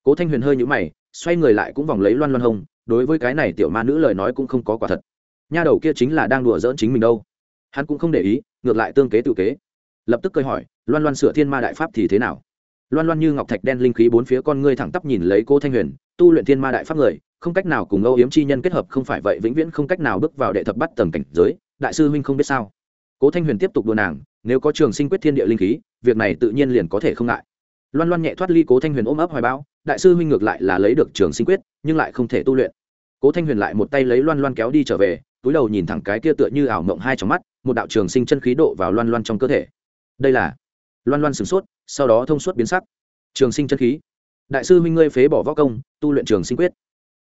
Cố thanh huyền hơi nhũ mày, xoay người lại cũng vòng lấy loan loan hông, đối với cái này tiểu ma nữ lời nói cũng không có quả thật. Nha đầu kia chính là đang đùa giỡn chính mình đâu. Hắn cũng không để ý, ngược lại tương kế tự kế lập tức cười hỏi, loan loan sửa thiên ma đại pháp thì thế nào? Loan loan như ngọc thạch đen linh khí bốn phía con ngươi thẳng tắp nhìn lấy cô thanh huyền, tu luyện thiên ma đại pháp người, không cách nào cùng âu yếm chi nhân kết hợp, không phải vậy vĩnh viễn không cách nào bước vào đệ thập bắt tầng cảnh giới, đại sư huynh không biết sao? Cố thanh huyền tiếp tục đùa nàng, nếu có trường sinh quyết thiên địa linh khí, việc này tự nhiên liền có thể không ngại. Loan loan nhẹ thoát ly cố thanh huyền ôm ấp hoài bão, đại sư huynh ngược lại là lấy được trường sinh quyết, nhưng lại không thể tu luyện. Cố thanh huyền lại một tay lấy loan loan kéo đi trở về, túi đầu nhìn thẳng cái kia tựa như ảo mộng hai trong mắt, một đạo trường sinh chân khí độ vào loan loan trong cơ thể đây là loan loan sửng sốt, sau đó thông suốt biến sắc. Trường sinh chân khí. Đại sư minh ngươi phế bỏ võ công, tu luyện trường sinh quyết.